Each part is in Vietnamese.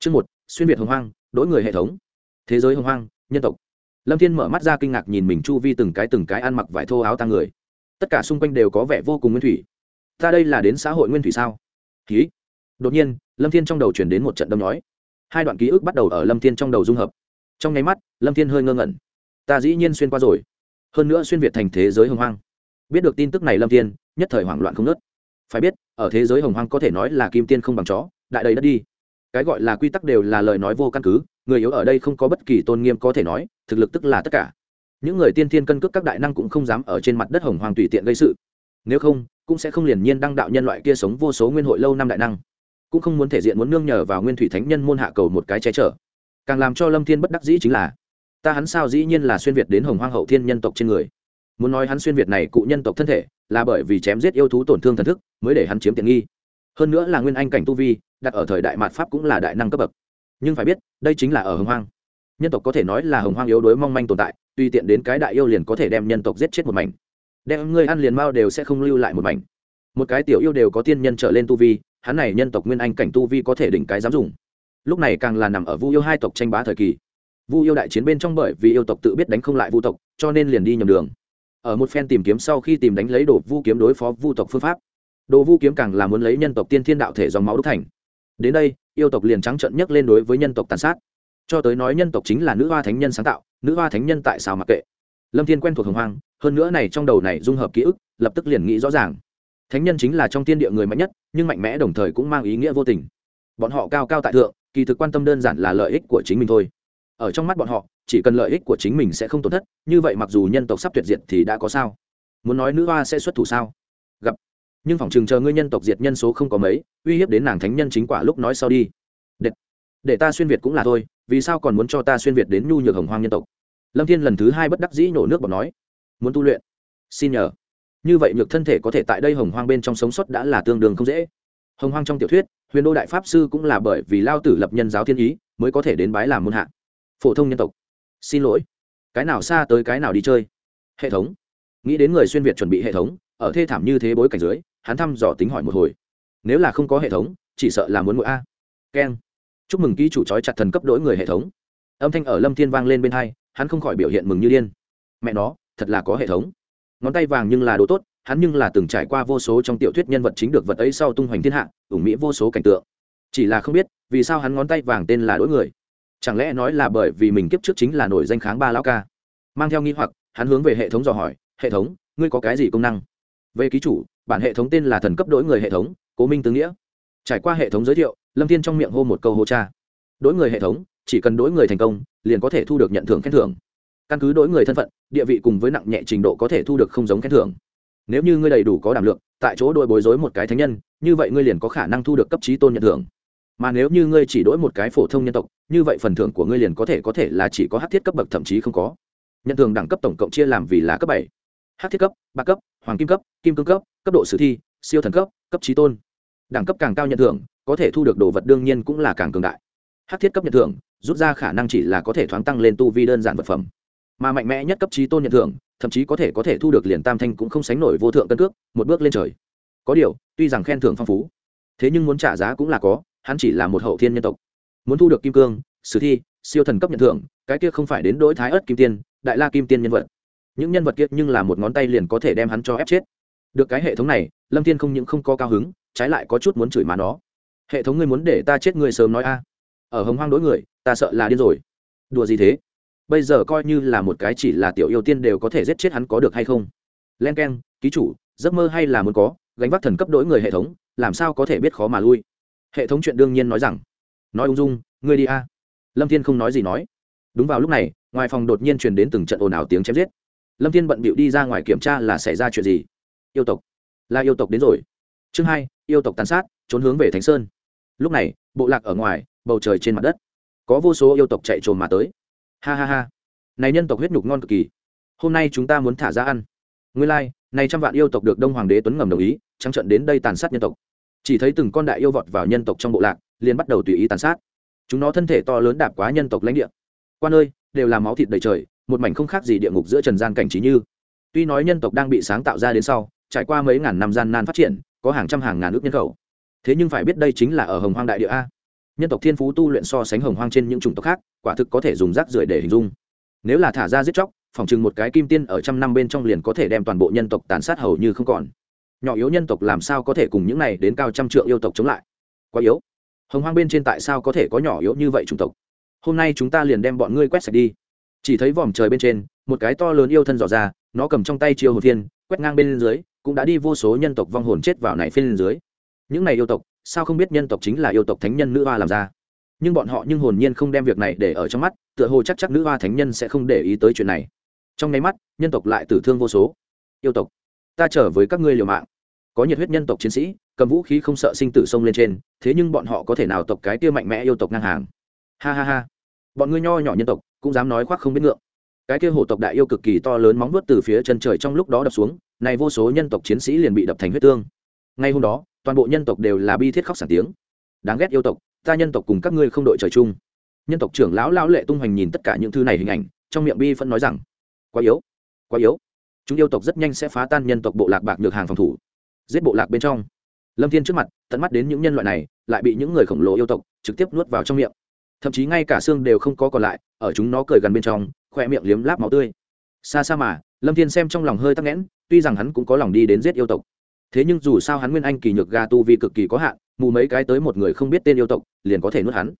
chương một, xuyên việt hồng hoang đỗi người hệ thống. Thế giới hồng hoang, nhân tộc. Lâm thiên mở mắt ra kinh ngạc nhìn mình chu vi từng cái từng cái ăn mặc vải thô áo tăng người. Tất cả xung quanh đều có vẻ vô cùng nguyên thủy. Ta đây là đến xã hội nguyên thủy sao? Hí. đột nhiên, lâm thiên trong đầu chuyển đến một trận đâm nói hai đoạn ký ức bắt đầu ở lâm thiên trong đầu dung hợp. Trong nháy mắt, lâm thiên hơi ngơ ngẩn. Ta dĩ nhiên xuyên qua rồi. Hơn nữa xuyên việt thành thế giới hồng hoang. Biết được tin tức này lâm thiên, nhất thời hoảng loạn không nớt phải biết, ở thế giới hồng hoang có thể nói là kim tiên không bằng chó, đại đầy đất đi cái gọi là quy tắc đều là lời nói vô căn cứ, người yếu ở đây không có bất kỳ tôn nghiêm có thể nói, thực lực tức là tất cả. Những người tiên thiên cân cước các đại năng cũng không dám ở trên mặt đất hồng hoàng tùy tiện gây sự. Nếu không, cũng sẽ không liền nhiên đăng đạo nhân loại kia sống vô số nguyên hội lâu năm đại năng. Cũng không muốn thể diện muốn nương nhờ vào nguyên thủy thánh nhân môn hạ cầu một cái che chở. Càng làm cho lâm thiên bất đắc dĩ chính là, ta hắn sao dĩ nhiên là xuyên việt đến hồng hoang hậu thiên nhân tộc trên người. Muốn nói hắn xuyên việt này cụ nhân tộc thân thể, là bởi vì chém giết yêu thú tổn thương thần thức, mới để hắn chiếm tiện nghi hơn nữa là nguyên anh cảnh tu vi, đặt ở thời đại mạt pháp cũng là đại năng cấp bậc. Nhưng phải biết, đây chính là ở hồng hoang. Nhân tộc có thể nói là hồng hoang yếu đuối mong manh tồn tại, tùy tiện đến cái đại yêu liền có thể đem nhân tộc giết chết một mảnh. Đem ngươi ăn liền mao đều sẽ không lưu lại một mảnh. Một cái tiểu yêu đều có tiên nhân trở lên tu vi, hắn này nhân tộc nguyên anh cảnh tu vi có thể đỉnh cái dám dùng. Lúc này càng là nằm ở vu yêu hai tộc tranh bá thời kỳ. Vu yêu đại chiến bên trong bởi vì yêu tộc tự biết đánh không lại vu tộc, cho nên liền đi nhầm đường. Ở một phen tìm kiếm sau khi tìm đánh lấy đồ vu kiếm đối phó vu tộc phương pháp đồ vu kiếm càng là muốn lấy nhân tộc tiên thiên đạo thể dòng máu đúc thành. Đến đây, yêu tộc liền trắng trận nhấc lên đối với nhân tộc tàn sát. Cho tới nói nhân tộc chính là nữ hoa thánh nhân sáng tạo, nữ hoa thánh nhân tại sao mặc kệ? Lâm thiên quen thuộc hồng hoang, hơn nữa này trong đầu này dung hợp ký ức, lập tức liền nghĩ rõ ràng. Thánh nhân chính là trong tiên địa người mạnh nhất, nhưng mạnh mẽ đồng thời cũng mang ý nghĩa vô tình. Bọn họ cao cao tại thượng, kỳ thực quan tâm đơn giản là lợi ích của chính mình thôi. Ở trong mắt bọn họ, chỉ cần lợi ích của chính mình sẽ không tổn thất, như vậy mặc dù nhân tộc sắp tuyệt diệt thì đã có sao? Muốn nói nữ hoa sẽ xuất thủ sao? Nhưng phòng trường chờ ngươi nhân tộc diệt nhân số không có mấy uy hiếp đến nàng thánh nhân chính quả lúc nói sau đi. Để, để ta xuyên việt cũng là thôi vì sao còn muốn cho ta xuyên việt đến nhu nhược hồng hoang nhân tộc? Lâm thiên lần thứ hai bất đắc dĩ nổ nước bọt nói muốn tu luyện. Xin nhờ. Như vậy nhược thân thể có thể tại đây hồng hoang bên trong sống sót đã là tương đương không dễ. Hồng hoang trong tiểu thuyết huyền đô đại pháp sư cũng là bởi vì lao tử lập nhân giáo thiên ý mới có thể đến bái làm môn hạ. Phổ thông nhân tộc. Xin lỗi. Cái nào xa tới cái nào đi chơi. Hệ thống. Nghĩ đến người xuyên việt chuẩn bị hệ thống ở thê thảm như thế bối cảnh dưới hắn thăm dò tính hỏi một hồi. Nếu là không có hệ thống, chỉ sợ là muốn mỗi a. Keng chúc mừng ký chủ trói chặt thần cấp đổi người hệ thống. Âm thanh ở lâm thiên vang lên bên hai, hắn không khỏi biểu hiện mừng như điên. Mẹ nó, thật là có hệ thống. Ngón tay vàng nhưng là đồ tốt, hắn nhưng là từng trải qua vô số trong tiểu thuyết nhân vật chính được vật ấy sau tung hoành thiên hạ, ủng mỹ vô số cảnh tượng. Chỉ là không biết, vì sao hắn ngón tay vàng tên là đổi người? Chẳng lẽ nói là bởi vì mình kiếp trước chính là nổi danh kháng ba lão ca? Mang theo nghi hoặc, hắn hướng về hệ thống dò hỏi, hệ thống, ngươi có cái gì công năng? Về ký chủ, bản hệ thống tên là thần cấp đổi người hệ thống, cố minh tướng nghĩa. Trải qua hệ thống giới thiệu, lâm thiên trong miệng hô một câu hô cha. Đổi người hệ thống, chỉ cần đổi người thành công, liền có thể thu được nhận thưởng khen thưởng. Căn cứ đổi người thân phận, địa vị cùng với nặng nhẹ trình độ có thể thu được không giống khen thưởng. Nếu như ngươi đầy đủ có đảm lượng, tại chỗ đội bối rối một cái thánh nhân, như vậy ngươi liền có khả năng thu được cấp trí tôn nhận thưởng. Mà nếu như ngươi chỉ đổi một cái phổ thông nhân tộc, như vậy phần thưởng của ngươi liền có thể có thể là chỉ có hát thiết cấp bậc, thậm chí không có. Nhận thưởng đẳng cấp tổng cộng chia làm vì là cấp bảy hát thiết cấp, ba cấp, hoàng kim cấp, kim cương cấp cấp độ sử thi, siêu thần cấp cấp trí tôn. Đẳng cấp càng cao nhận thưởng, có thể thu được đồ vật đương nhiên cũng là càng cường đại. Hát thiết cấp nhận thưởng, rút ra khả năng chỉ là có thể thoáng tăng lên tu vi đơn giản vật phẩm. Mà mạnh mẽ nhất cấp trí tôn nhận thưởng, thậm chí có thể có thể thu được liền tam thanh cũng không sánh nổi vô thượng cân cước, một bước lên trời. Có điều, tuy rằng khen thưởng phong phú, thế nhưng muốn trả giá cũng là có, hắn chỉ là một hậu thiên nhân tộc. Muốn thu được kim cương, sử thi, siêu thần cấp nhận thưởng, cái kia không phải đến đỗi thái ớt kim tiên, đại la kim tiên nhân vật những nhân vật kia nhưng là một ngón tay liền có thể đem hắn cho ép chết. Được cái hệ thống này, lâm thiên không những không có cao hứng, trái lại có chút muốn chửi má nó. Hệ thống ngươi muốn để ta chết người sớm nói a. Ở hồng hoang đối người, ta sợ là điên rồi. Đùa gì thế? Bây giờ coi như là một cái chỉ là tiểu yêu tiên đều có thể giết chết hắn có được hay không? Len k e n ký chủ, giấc mơ hay là muốn có, gánh vác thần cấp đỗi người hệ thống, làm sao có thể biết khó mà lui? Hệ thống chuyện đương nhiên nói rằng, nói ung dung, ngươi đi a. Lâm thiên không nói gì nói. Đúng vào lúc này, ngoài phòng đột nhiên truyền đến từng trận ồn ào tiếng chém giết lâm thiên bận bịu đi ra ngoài kiểm tra là xảy ra chuyện gì? Yêu tộc. Là yêu tộc đến rồi. Chương hai yêu tộc tàn sát trốn hướng về thánh sơn. Lúc này bộ lạc ở ngoài bầu trời trên mặt đất. Có vô số yêu tộc chạy trồn mà tới. Ha ha ha. Này nhân tộc huyết nhục ngon cực kỳ. Hôm nay chúng ta muốn thả ra ăn. Nguyên lai、like, này trăm vạn yêu tộc được đông hoàng đế tuấn ngầm đồng ý trắng trận đến đây tàn sát nhân tộc. Chỉ thấy từng con đại yêu vọt vào nhân tộc trong bộ lạc liền bắt đầu tùy ý tàn sát. Chúng nó thân thể to lớn đạp quá nhân tộc lãnh địa. Quan ơi, đều là máu thịt đầy trời một mảnh không khác gì địa ngục giữa trần gian cảnh trí như. Tuy nói nhân tộc đang bị sáng tạo ra đến sau, trải qua mấy ngàn năm gian nan phát triển, có hàng trăm hàng ngàn ước nhân khẩu. Thế nhưng phải biết đây chính là ở hồng hoang đại địa a. Nhân tộc thiên phú tu luyện so sánh hồng hoang trên những chủng tộc khác, quả thực có thể dùng rác rưởi để hình dung. Nếu là thả ra giết chóc, phòng chừng một cái kim tiên ở trăm năm bên trong liền có thể đem toàn bộ nhân tộc tàn sát hầu như không còn. Nhỏ yếu nhân tộc làm sao có thể cùng những này đến cao trăm trượng yêu tộc chống lại? Quá yếu. Hồng hoang bên trên tại sao có thể có nhỏ yếu như vậy chủng tộc? Hôm nay chúng ta liền đem bọn ngươi quét sạch đi chỉ thấy vòm trời bên trên, một cái to lớn yêu thân dò ra, nó cầm trong tay chiêu hồn phiên, quét ngang bên dưới, cũng đã đi vô số nhân tộc vong hồn chết vào này phiên dưới. Những này yêu tộc, sao không biết nhân tộc chính là yêu tộc thánh nhân nữ hoa làm ra? Nhưng bọn họ nhưng hồn nhiên không đem việc này để ở trong mắt, tựa hồ chắc chắc nữ hoa thánh nhân sẽ không để ý tới chuyện này. Trong nháy mắt, nhân tộc lại tử thương vô số. Yêu tộc, ta trở với các ngươi liều mạng. Có nhiệt huyết nhân tộc chiến sĩ, cầm vũ khí không sợ sinh tử sông lên trên, thế nhưng bọn họ có thể nào tộc cái kia mạnh mẽ yêu tộc ngang hàng? Ha ha ha. Bọn ngươi nho nhỏ nhân tộc cũng dám nói khoác không biết ngượng. Cái kia hổ tộc đại yêu cực kỳ to lớn móng vuốt từ phía chân trời trong lúc đó đập xuống, này vô số nhân tộc chiến sĩ liền bị đập thành huyết tương. Ngay hôm đó, toàn bộ nhân tộc đều là bi thiết khóc sản tiếng. Đáng ghét yêu tộc, ta nhân tộc cùng các ngươi không đội trời chung. Nhân tộc trưởng lão lão lệ tung hoành nhìn tất cả những thứ này hình ảnh, trong miệng bi phân nói rằng, quá yếu quá yếu. Chúng yêu tộc rất nhanh sẽ phá tan nhân tộc bộ lạc bạc nhược hàng phòng thủ. Giết bộ lạc bên trong. Lâm thiên trước mặt, tận mắt đến những nhân loại này, lại bị những người khổng lồ yêu tộc trực tiếp nuốt vào trong miệng thậm chí ngay cả xương đều không có còn lại, ở chúng nó cười gần bên trong khoe miệng liếm láp máu tươi. Xa xa mà, lâm thiên xem trong lòng hơi tắc nghẽn, tuy rằng hắn cũng có lòng đi đến giết yêu tộc. Thế nhưng dù sao hắn nguyên anh kỳ nhược ga tu vì cực kỳ có hạn, mù mấy cái tới một người không biết tên yêu tộc, liền có thể nuốt hắn.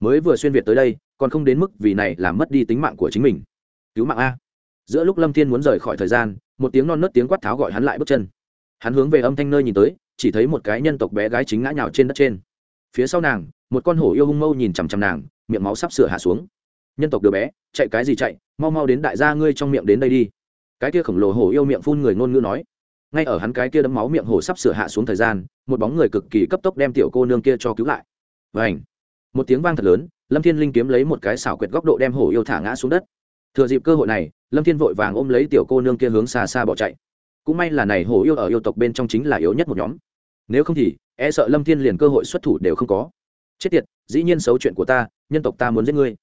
Mới vừa xuyên việt tới đây, còn không đến mức vì này làm mất đi tính mạng của chính mình. Cứu mạng a. Giữa lúc lâm thiên muốn rời khỏi thời gian, một tiếng non nớt tiếng quát tháo gọi hắn lại bước chân. Hắn hướng về âm thanh nơi nhìn tới, chỉ thấy một cái nhân tộc bé gái chính ngã nhào trên đất trên phía sau nàng, một con hổ yêu hung mâu nhìn chằm chằm nàng, miệng máu sắp sửa hạ xuống. Nhân tộc đứa bé, chạy cái gì chạy, mau mau đến đại gia ngươi trong miệng đến đây đi. Cái kia khổng lồ hổ yêu miệng phun người ngôn ngữ nói. Ngay ở hắn cái kia đấm máu miệng hổ sắp sửa hạ xuống thời gian, một bóng người cực kỳ cấp tốc đem tiểu cô nương kia cho cứu lại. Và ảnh một tiếng vang thật lớn, lâm thiên linh kiếm lấy một cái xảo quyệt góc độ đem hổ yêu thả ngã xuống đất. Thừa dịp cơ hội này, lâm thiên vội vàng ôm lấy tiểu cô nương kia hướng xa xa bỏ chạy. Cũng may là này hổ yêu ở yêu tộc bên trong chính là yếu nhất một nhóm. Nếu không thì e sợ lâm thiên liền cơ hội xuất thủ đều không có. Chết tiệt, dĩ nhiên xấu chuyện của ta, nhân tộc ta muốn giết ngươi.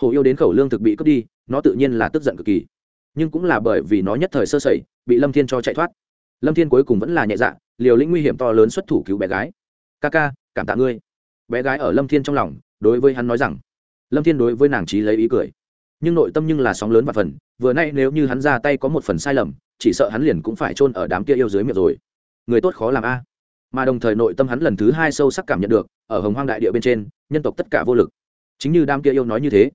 Hổ yêu đến khẩu lương thực bị cướp đi, nó tự nhiên là tức giận cực kỳ. Nhưng cũng là bởi vì nó nhất thời sơ sẩy, bị lâm thiên cho chạy thoát. Lâm thiên cuối cùng vẫn là nhẹ dạ liều lĩnh nguy hiểm to lớn xuất thủ cứu bé gái. Ca ca, cảm tạ ngươi. Bé gái ở lâm thiên trong lòng, đối với hắn nói rằng. Lâm thiên đối với nàng trí lấy ý cười. Nhưng nội tâm nhưng là sóng lớn và phần, vừa nay nếu như hắn ra tay có một phần sai lầm, chỉ sợ hắn liền cũng phải chôn ở đám kia yêu dưới miệng rồi. Người tốt khó làm a mà đồng thời nội tâm hắn lần thứ hai sâu sắc cảm nhận được, ở hồng hoang đại địa bên trên, nhân tộc tất cả vô lực. Chính như đám kia yêu nói như thế.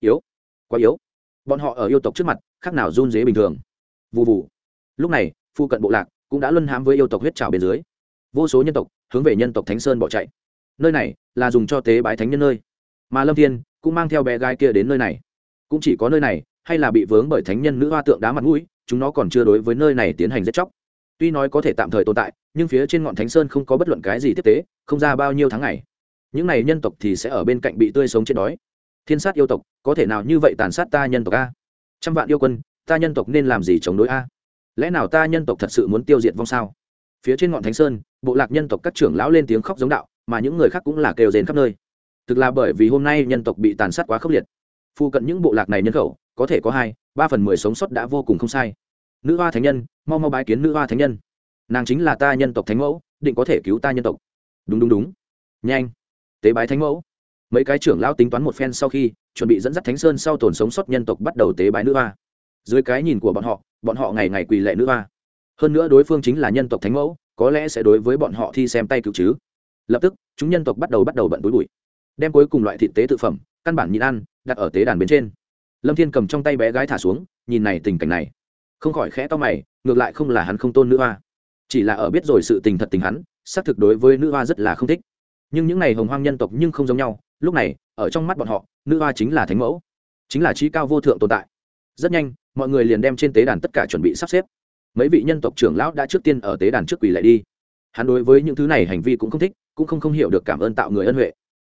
Yếu. Quá yếu. Bọn họ ở yêu tộc trước mặt, khác nào run dế bình thường. Vụ vụ lúc này, phu cận bộ lạc cũng đã luân hãm với yêu tộc huyết trào bên dưới. Vô số nhân tộc hướng về nhân tộc thánh sơn bỏ chạy. Nơi này là dùng cho tế bái thánh nhân nơi. Mà lâm thiên cũng mang theo bé gái kia đến nơi này. Cũng chỉ có nơi này, hay là bị vướng bởi thánh nhân nữ hoa tượng đá mặt mũi, chúng nó còn chưa đối với nơi này tiến hành giết chóc tuy nói có thể tạm thời tồn tại, nhưng phía trên ngọn thánh sơn không có bất luận cái gì tiếp tế, không ra bao nhiêu tháng ngày. Những này nhân tộc thì sẽ ở bên cạnh bị tươi sống chết đói. Thiên sát yêu tộc, có thể nào như vậy tàn sát ta nhân tộc a? Trăm vạn yêu quân, ta nhân tộc nên làm gì chống đối a? Lẽ nào ta nhân tộc thật sự muốn tiêu diệt vong sao? Phía trên ngọn thánh sơn, bộ lạc nhân tộc các trưởng lão lên tiếng khóc giống đạo, mà những người khác cũng là kêu rền khắp nơi. Thực là bởi vì hôm nay nhân tộc bị tàn sát quá khốc liệt. Phụ cận những bộ lạc này nhân khẩu, có thể có hai, ba phần mười sống sót đã vô cùng không sai nữ hoa thánh nhân, mau mau bái kiến nữ hoa thánh nhân. Nàng chính là ta nhân tộc thánh mẫu, định có thể cứu ta nhân tộc. Đúng đúng đúng. Nhanh. Tế bái thánh mẫu. Mấy cái trưởng lão tính toán một phen sau khi, chuẩn bị dẫn dắt thánh sơn sau tồn sống sót nhân tộc bắt đầu tế bái nữ hoa. Dưới cái nhìn của bọn họ bọn họ ngày ngày quỳ lệ nữ hoa. Hơn nữa đối phương chính là nhân tộc thánh mẫu, có lẽ sẽ đối với bọn họ thi xem tay cứu chứ. Lập tức, chúng nhân tộc bắt đầu bắt đầu bận túi bụi. Đem cuối cùng loại thịt tế tự phẩm, căn bản nhịn ăn, đặt ở tế đàn bên trên. Lâm thiên cầm trong tay bé gái thả xuống, nhìn này tình cảnh này không khỏi khẽ to mày, ngược lại không là hắn không tôn nữ hoa. Chỉ là ở biết rồi sự tình thật tình hắn, xác thực đối với nữ hoa rất là không thích. Nhưng những này hồng hoang nhân tộc nhưng không giống nhau, lúc này, ở trong mắt bọn họ, nữ hoa chính là thánh mẫu, chính là trí cao vô thượng tồn tại. Rất nhanh, mọi người liền đem trên tế đàn tất cả chuẩn bị sắp xếp. Mấy vị nhân tộc trưởng lão đã trước tiên ở tế đàn trước quỳ lại đi. Hắn đối với những thứ này hành vi cũng không thích, cũng không không hiểu được cảm ơn tạo người ân huệ.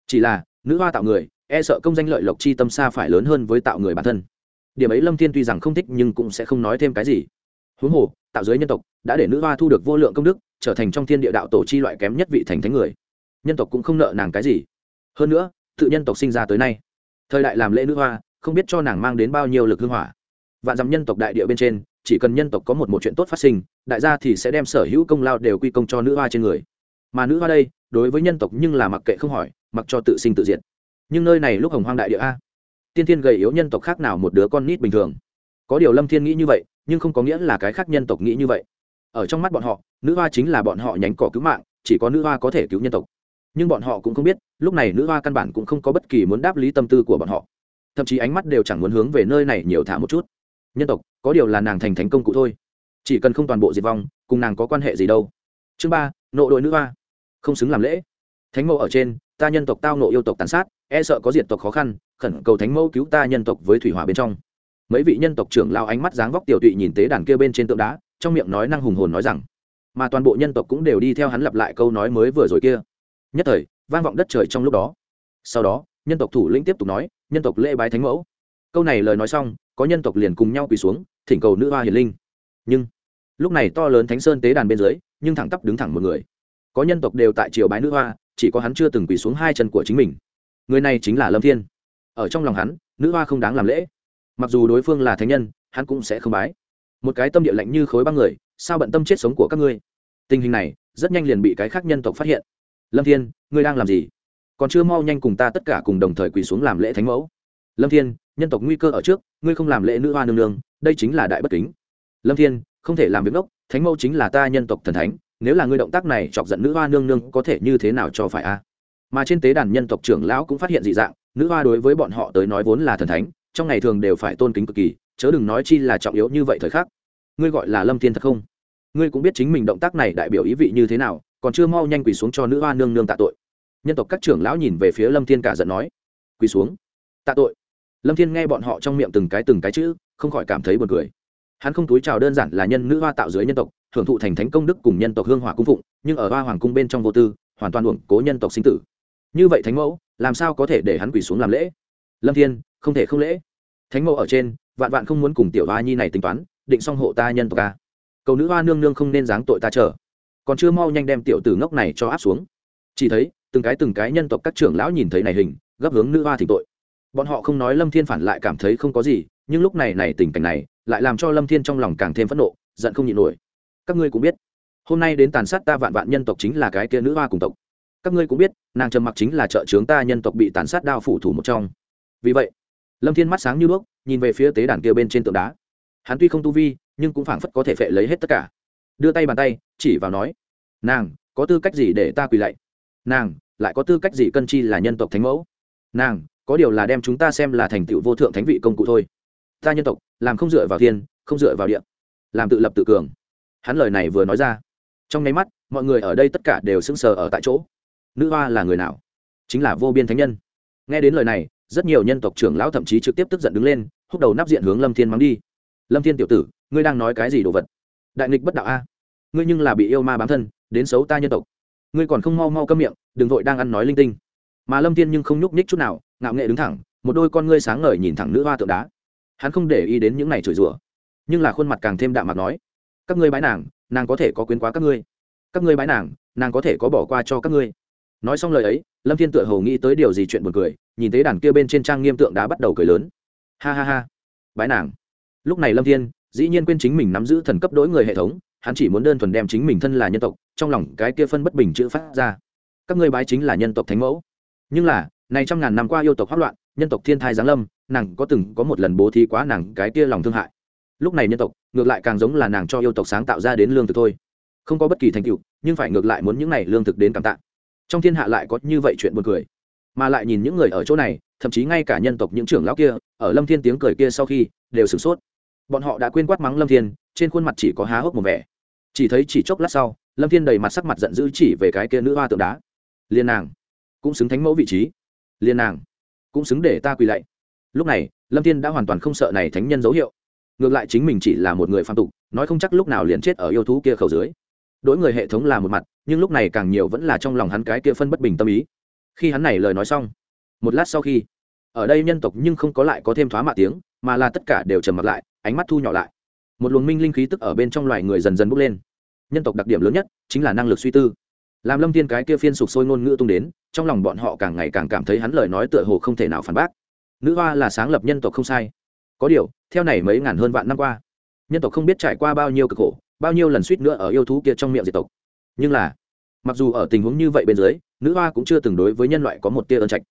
Chỉ là, nữ hoa tạo người e sợ công danh lợi lộc chi tâm xa phải lớn hơn với tạo người bản thân điểm ấy lâm thiên tuy rằng không thích nhưng cũng sẽ không nói thêm cái gì. Huống hồ, tạo giới nhân tộc đã để nữ hoa thu được vô lượng công đức, trở thành trong thiên địa đạo tổ chi loại kém nhất vị thành thánh người. Nhân tộc cũng không nợ nàng cái gì. Hơn nữa, tự nhân tộc sinh ra tới nay, thời đại làm lễ nữ hoa, không biết cho nàng mang đến bao nhiêu lực hương hỏa. Vạn dặm nhân tộc đại địa bên trên, chỉ cần nhân tộc có một một chuyện tốt phát sinh, đại gia thì sẽ đem sở hữu công lao đều quy công cho nữ hoa trên người. Mà nữ hoa đây, đối với nhân tộc nhưng là mặc kệ không hỏi, mặc cho tự sinh tự diệt. Nhưng nơi này lúc hồng hoang đại địa a tiên thiên gầy yếu nhân tộc khác nào một đứa con nít bình thường? Có điều lâm thiên nghĩ như vậy, nhưng không có nghĩa là cái khác nhân tộc nghĩ như vậy. Ở trong mắt bọn họ, nữ hoa chính là bọn họ nhánh cỏ cứu mạng, chỉ có nữ hoa có thể cứu nhân tộc. Nhưng bọn họ cũng không biết, lúc này nữ hoa căn bản cũng không có bất kỳ muốn đáp lý tâm tư của bọn họ. Thậm chí ánh mắt đều chẳng muốn hướng về nơi này nhiều thả một chút. Nhân tộc, có điều là nàng thành thành công cụ thôi. Chỉ cần không toàn bộ diệt vong, cùng nàng có quan hệ gì đâu. Chương ba, nộ đội nữ hoa. Không xứng làm lễ. Thánh mẫu ở trên, ta nhân tộc tao nộ yêu tộc tàn sát e sợ có diệt tộc khó khăn khẩn cầu thánh mẫu cứu ta nhân tộc với thủy hỏa bên trong. Mấy vị nhân tộc trưởng lao ánh mắt dáng vóc tiểu tụy nhìn tế đàn kia bên trên tượng đá, trong miệng nói năng hùng hồn nói rằng, mà toàn bộ nhân tộc cũng đều đi theo hắn lặp lại câu nói mới vừa rồi kia. Nhất thời, vang vọng đất trời trong lúc đó. Sau đó, nhân tộc thủ lĩnh tiếp tục nói, nhân tộc lễ bái thánh mẫu. Câu này lời nói xong, có nhân tộc liền cùng nhau quỳ xuống, thỉnh cầu nữ hoa hiền linh. Nhưng, lúc này to lớn thánh sơn tế đàn bên dưới, nhưng thẳng tắp đứng thẳng một người. Có nhân tộc đều tại triều bái nữ hoa, chỉ có hắn chưa từng quỳ xuống hai chân của chính mình. Người này chính là lâm thiên ở trong lòng hắn, nữ hoa không đáng làm lễ. Mặc dù đối phương là thánh nhân, hắn cũng sẽ không bái. Một cái tâm địa lạnh như khối băng người, sao bận tâm chết sống của các ngươi? Tình hình này, rất nhanh liền bị cái khác nhân tộc phát hiện. Lâm thiên, ngươi đang làm gì? Còn chưa mau nhanh cùng ta tất cả cùng đồng thời quỳ xuống làm lễ thánh mẫu. Lâm thiên, nhân tộc nguy cơ ở trước, ngươi không làm lễ nữ hoa nương nương, đây chính là đại bất kính. Lâm thiên, không thể làm việc ngốc, thánh mẫu chính là ta nhân tộc thần thánh, nếu là ngươi động tác này chọc giận nữ hoa nương nương có thể như thế nào cho phải a? Mà trên tế đàn nhân tộc trưởng lão cũng phát hiện dị dạng nữ hoa đối với bọn họ tới nói vốn là thần thánh, trong ngày thường đều phải tôn kính cực kỳ, chớ đừng nói chi là trọng yếu như vậy thời khắc. Ngươi gọi là lâm thiên thật không? Ngươi cũng biết chính mình động tác này đại biểu ý vị như thế nào, còn chưa mau nhanh quỳ xuống cho nữ hoa nương nương tạ tội. Nhân tộc các trưởng lão nhìn về phía lâm thiên cả giận nói, quỳ xuống, tạ tội. Lâm thiên nghe bọn họ trong miệng từng cái từng cái chữ, không khỏi cảm thấy buồn cười. Hắn không túi chào đơn giản là nhân nữ hoa tạo dưới nhân tộc hưởng thụ thành thánh công đức cùng nhân tộc hương hỏa cung phụng, nhưng ở hoa hoàng cung bên trong vô tư, hoàn toàn uổng cố nhân tộc sinh tử. Như vậy thánh mẫu làm sao có thể để hắn quỳ xuống làm lễ? Lâm thiên, không thể không lễ. Thánh mẫu ở trên, vạn vạn không muốn cùng tiểu hoa nhi này tính toán, định xong hộ ta nhân tộc ca cầu nữ hoa nương nương không nên dáng tội ta chờ. Còn chưa mau nhanh đem tiểu tử ngốc này cho áp xuống. Chỉ thấy, từng cái từng cái nhân tộc các trưởng lão nhìn thấy này hình, gấp hướng nữ hoa thỉnh tội. Bọn họ không nói lâm thiên phản lại cảm thấy không có gì, nhưng lúc này này tình cảnh này, lại làm cho lâm thiên trong lòng càng thêm phẫn nộ, giận không nhịn nổi. Các ngươi cũng biết, hôm nay đến tàn sát ta vạn vạn nhân tộc chính là cái kia nữ hoa cùng tộc các ngươi cũng biết, nàng trầm mặc chính là trợ trướng ta nhân tộc bị tàn sát đao phủ thủ một trong. Vì vậy, lâm thiên mắt sáng như đuốc, nhìn về phía tế đàn kia bên trên tượng đá. Hắn tuy không tu vi, nhưng cũng phảng phất có thể phệ lấy hết tất cả. Đưa tay bàn tay, chỉ vào nói, nàng, có tư cách gì để ta quỳ lạy? Nàng, lại có tư cách gì cân chi là nhân tộc thánh mẫu? Nàng, có điều là đem chúng ta xem là thành tựu vô thượng thánh vị công cụ thôi. Ta nhân tộc, làm không dựa vào thiên, không dựa vào địa, làm tự lập tự cường. Hắn lời này vừa nói ra, trong nháy mắt, mọi người ở đây tất cả đều sững sờ ở tại chỗ nữ hoa là người nào? Chính là vô biên thánh nhân. Nghe đến lời này, rất nhiều nhân tộc trưởng lão thậm chí trực tiếp tức giận đứng lên, húc đầu nắp diện hướng lâm thiên mắng đi. Lâm thiên tiểu tử, ngươi đang nói cái gì đồ vật? Đại nghịch bất đạo a. Ngươi nhưng là bị yêu ma bám thân, đến xấu ta nhân tộc. Ngươi còn không mau mau câm miệng, đừng vội đang ăn nói linh tinh. Mà lâm thiên nhưng không nhúc nhích chút nào, ngạo nghệ đứng thẳng, một đôi con ngươi sáng ngời nhìn thẳng nữ hoa tượng đá. Hắn không để ý đến những này chửi rủa, nhưng là khuôn mặt càng thêm đạm mặt nói, các ngươi bái nàng nàng có thể có quyến quá các ngươi. Các ngươi bái nàng nàng có thể có bỏ qua cho các ngươi nói xong lời ấy, lâm thiên tựa hầu nghĩ tới điều gì chuyện buồn cười, nhìn thấy đàn kia bên trên trang nghiêm tượng đã bắt đầu cười lớn. Ha ha ha. Bái nàng. Lúc này lâm thiên, dĩ nhiên quên chính mình nắm giữ thần cấp đối người hệ thống, hắn chỉ muốn đơn thuần đem chính mình thân là nhân tộc, trong lòng cái kia phân bất bình chữ phát ra. Các ngươi bái chính là nhân tộc thánh mẫu. Nhưng là, này trăm ngàn năm qua yêu tộc hoác loạn, nhân tộc thiên thai giáng lâm, nàng có từng có một lần bố thí quá nàng cái kia lòng thương hại. Lúc này nhân tộc, ngược lại càng giống là nàng cho yêu tộc sáng tạo ra đến lương thực thôi. Không có bất kỳ thành tựu, nhưng phải ngược lại muốn những này lương thực đến cảm tạ trong thiên hạ lại có như vậy chuyện buồn cười. Mà lại nhìn những người ở chỗ này, thậm chí ngay cả nhân tộc những trưởng lão kia, ở lâm thiên tiếng cười kia sau khi, đều sửng sốt. Bọn họ đã quên quát mắng lâm thiên, trên khuôn mặt chỉ có há hốc một vẻ. Chỉ thấy chỉ chốc lát sau, lâm thiên đầy mặt sắc mặt giận dữ chỉ về cái kia nữ hoa tượng đá. Liên nàng, cũng xứng thánh mẫu vị trí. Liên nàng, cũng xứng để ta quỳ lạy. Lúc này, lâm thiên đã hoàn toàn không sợ này thánh nhân dấu hiệu. Ngược lại chính mình chỉ là một người phạm tục, nói không chắc lúc nào liền chết ở yêu thú kia khẩu dưới đối người hệ thống là một mặt, nhưng lúc này càng nhiều vẫn là trong lòng hắn cái kia phân bất bình tâm ý. Khi hắn này lời nói xong, một lát sau khi, ở đây nhân tộc nhưng không có lại có thêm thoá mạ tiếng, mà là tất cả đều trầm mặt lại, ánh mắt thu nhỏ lại. Một luồng minh linh khí tức ở bên trong loài người dần dần bốc lên. Nhân tộc đặc điểm lớn nhất chính là năng lực suy tư. Làm lâm thiên cái kia phiên sục sôi ngôn ngữ tung đến, trong lòng bọn họ càng ngày càng cảm thấy hắn lời nói tựa hồ không thể nào phản bác. Nữ hoa là sáng lập nhân tộc không sai. Có điều, theo này mấy ngàn hơn vạn năm qua, nhân tộc không biết trải qua bao nhiêu cực khổ bao nhiêu lần suýt nữa ở yêu thú kia trong miệng diệt tộc. Nhưng là, mặc dù ở tình huống như vậy bên dưới, nữ hoa cũng chưa từng đối với nhân loại có một tia ơn trạch.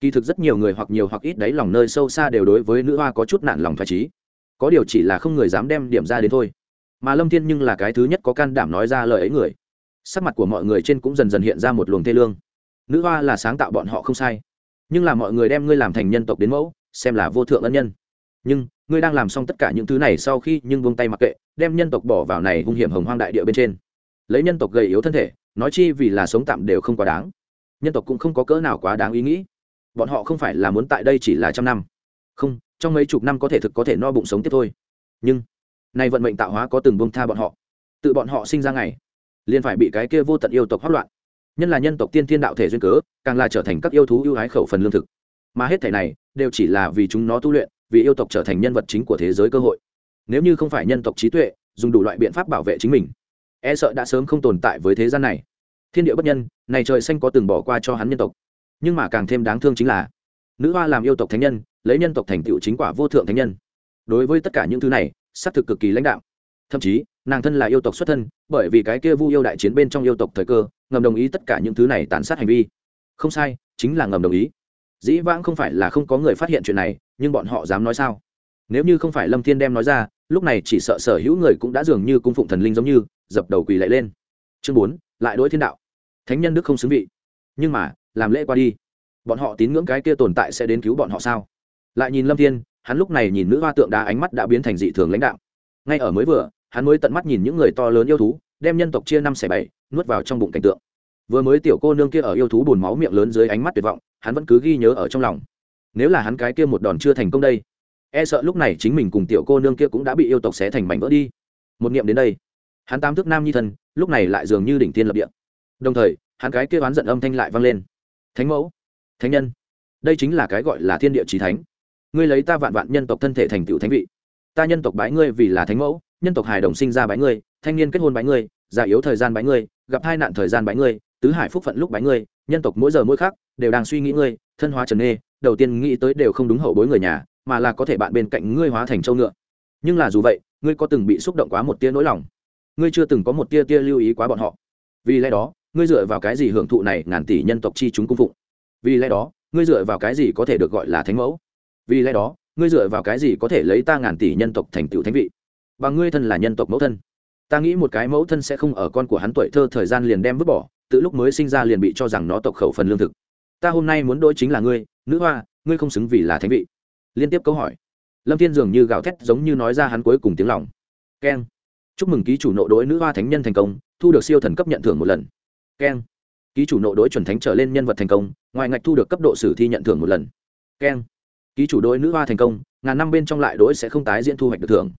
Kỳ thực rất nhiều người hoặc nhiều hoặc ít đáy lòng nơi sâu xa đều đối với nữ hoa có chút nản lòng thoải trí có điều chỉ là không người dám đem điểm ra đến thôi. Mà lâm thiên nhưng là cái thứ nhất có can đảm nói ra lời ấy người. Sắc mặt của mọi người trên cũng dần dần hiện ra một luồng thê lương. Nữ hoa là sáng tạo bọn họ không sai. Nhưng là mọi người đem ngươi làm thành nhân tộc đến mẫu, xem là vô thượng ân nhân nhưng, ngươi đang làm xong tất cả những thứ này sau khi nhưng vung tay mặc kệ, đem nhân tộc bỏ vào này hung hiểm hồng hoang đại địa bên trên. Lấy nhân tộc gầy yếu thân thể, nói chi vì là sống tạm đều không quá đáng. Nhân tộc cũng không có cỡ nào quá đáng ý nghĩ. Bọn họ không phải là muốn tại đây chỉ là trăm năm. Không, trong mấy chục năm có thể thực có thể no bụng sống tiếp thôi. Nhưng, nay vận mệnh tạo hóa có từng bông tha bọn họ. Tự bọn họ sinh ra ngày, liền phải bị cái kia vô tận yêu tộc hoát loạn. Nhân là nhân tộc tiên thiên đạo thể duyên cớ, càng là trở thành các yêu thú ưu ái khẩu phần lương thực. Mà hết thể này, đều chỉ là vì chúng nó tu luyện vì yêu tộc trở thành nhân vật chính của thế giới cơ hội. Nếu như không phải nhân tộc trí tuệ, dùng đủ loại biện pháp bảo vệ chính mình e sợ đã sớm không tồn tại với thế gian này. Thiên địa bất nhân, này trời xanh có từng bỏ qua cho hắn nhân tộc. Nhưng mà càng thêm đáng thương chính là, nữ hoa làm yêu tộc thánh nhân, lấy nhân tộc thành tựu chính quả vô thượng thánh nhân. Đối với tất cả những thứ này xác thực cực kỳ lãnh đạo. Thậm chí, nàng thân là yêu tộc xuất thân, bởi vì cái kia vu yêu đại chiến bên trong yêu tộc thời cơ, ngầm đồng ý tất cả những thứ này tàn sát hành vi. Không sai, chính là ngầm đồng ý dĩ vãng không phải là không có người phát hiện chuyện này, nhưng bọn họ dám nói sao? Nếu như không phải lâm thiên đem nói ra, lúc này chỉ sợ sở hữu người cũng đã dường như cung phụng thần linh giống như, dập đầu quỳ lại lên. Chương bốn, lại đối thiên đạo. Thánh nhân đức không xứng vị. Nhưng mà, làm lễ qua đi. Bọn họ tín ngưỡng cái kia tồn tại sẽ đến cứu bọn họ sao? Lại nhìn lâm thiên, hắn lúc này nhìn nữ hoa tượng đá ánh mắt đã biến thành dị thường lãnh đạo. Ngay ở mới vừa, hắn mới tận mắt nhìn những người to lớn yêu thú, đem nhân tộc chia năm xẻ bảy, nuốt vào trong bụng cảnh tượng vừa mới tiểu cô nương kia ở yêu thú bùn máu miệng lớn dưới ánh mắt tuyệt vọng, hắn vẫn cứ ghi nhớ ở trong lòng. Nếu là hắn cái kia một đòn chưa thành công đây e sợ lúc này chính mình cùng tiểu cô nương kia cũng đã bị yêu tộc xé thành mảnh vỡ đi. Một nghiệm đến đây, hắn tam thức nam nhi thân, lúc này lại dường như đỉnh tiên lập địa. Đồng thời, hắn cái kia oán giận âm thanh lại vang lên. Thánh mẫu, thánh nhân, đây chính là cái gọi là thiên địa trí thánh. Ngươi lấy ta vạn vạn nhân tộc thân thể thành tựu thánh vị. Ta nhân tộc bái ngươi vì là thánh mẫu, nhân tộc hài đồng sinh ra bái ngươi, thanh niên kết hôn bái ngươi, già yếu thời gian bái ngươi, gặp hai nạn thời gian bái ngươi tứ hải phúc phận lúc bái ngươi, nhân tộc mỗi giờ mỗi khác đều đang suy nghĩ ngươi, thân hóa trần nê đầu tiên nghĩ tới đều không đúng hậu bối người nhà, mà là có thể bạn bên cạnh ngươi hóa thành châu ngựa. Nhưng là dù vậy, ngươi có từng bị xúc động quá một tia nỗi lòng? Ngươi chưa từng có một tia tia lưu ý quá bọn họ? Vì lẽ đó, ngươi dựa vào cái gì hưởng thụ này ngàn tỷ nhân tộc chi chúng cung phụng? Vì lẽ đó, ngươi dựa vào cái gì có thể được gọi là thánh mẫu? Vì lẽ đó, ngươi dựa vào cái gì có thể lấy ta ngàn tỷ nhân tộc thành tựu thánh vị? Bằng ngươi thân là nhân tộc mẫu thân. Ta nghĩ một cái mẫu thân sẽ không ở con của hắn tuổi thơ thời gian liền đem vứt bỏ từ lúc mới sinh ra liền bị cho rằng nó tộc khẩu phần lương thực. Ta hôm nay muốn đôi chính là ngươi, nữ hoa, ngươi không xứng vì là thánh vị. Liên tiếp câu hỏi. Lâm thiên dường như gào thét giống như nói ra hắn cuối cùng tiếng lòng. Keng. Chúc mừng ký chủ nộ đối nữ hoa thánh nhân thành công, thu được siêu thần cấp nhận thưởng một lần. Keng. Ký chủ nộ đối chuẩn thánh trở lên nhân vật thành công, ngoài ngạch thu được cấp độ sử thi nhận thưởng một lần. Keng. Ký chủ đối nữ hoa thành công, ngàn năm bên trong lại đối sẽ không tái diễn thu hoạch được thưởng.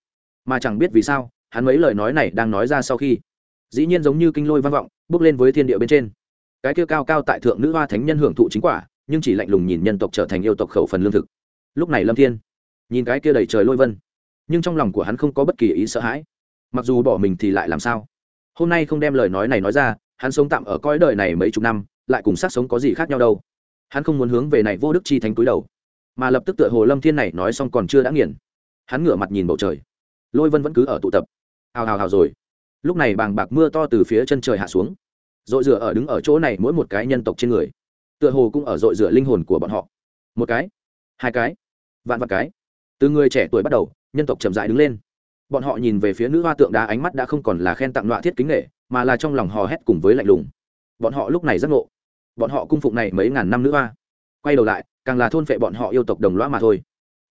Mà chẳng biết vì sao, hắn mấy lời nói này đang nói ra sau khi dĩ nhiên giống như kinh lôi vang vọng, bước lên với thiên địa bên trên. Cái kia cao cao tại thượng nữ hoa thánh nhân hưởng thụ chính quả, nhưng chỉ lạnh lùng nhìn nhân tộc trở thành yêu tộc khẩu phần lương thực. Lúc này lâm thiên nhìn cái kia đầy trời lôi vân, nhưng trong lòng của hắn không có bất kỳ ý sợ hãi. Mặc dù bỏ mình thì lại làm sao? Hôm nay không đem lời nói này nói ra, hắn sống tạm ở cõi đời này mấy chục năm, lại cùng sát sống có gì khác nhau đâu? Hắn không muốn hướng về này vô đức chi thánh túi đầu, mà lập tức tựa hồ lâm thiên này nói xong còn chưa đã nghiền. Hắn ngửa mặt nhìn bầu trời. Lôi vân vẫn cứ ở tụ tập. Hào hào hào rồi lúc này bàng bạc mưa to từ phía chân trời hạ xuống. Dội rửa ở đứng ở chỗ này mỗi một cái nhân tộc trên người. Tựa hồ cũng ở dội rửa linh hồn của bọn họ. Một cái, hai cái, vạn vạn cái. Từ người trẻ tuổi bắt đầu, nhân tộc chậm dại đứng lên. Bọn họ nhìn về phía nữ hoa tượng đá ánh mắt đã không còn là khen tặng loại thiết kính nghệ mà là trong lòng hò hét cùng với lạnh lùng. Bọn họ lúc này giác ngộ. Bọn họ cung phụng này mấy ngàn năm nữ hoa. Quay đầu lại, càng là thôn phệ bọn họ yêu tộc đồng loa mà thôi.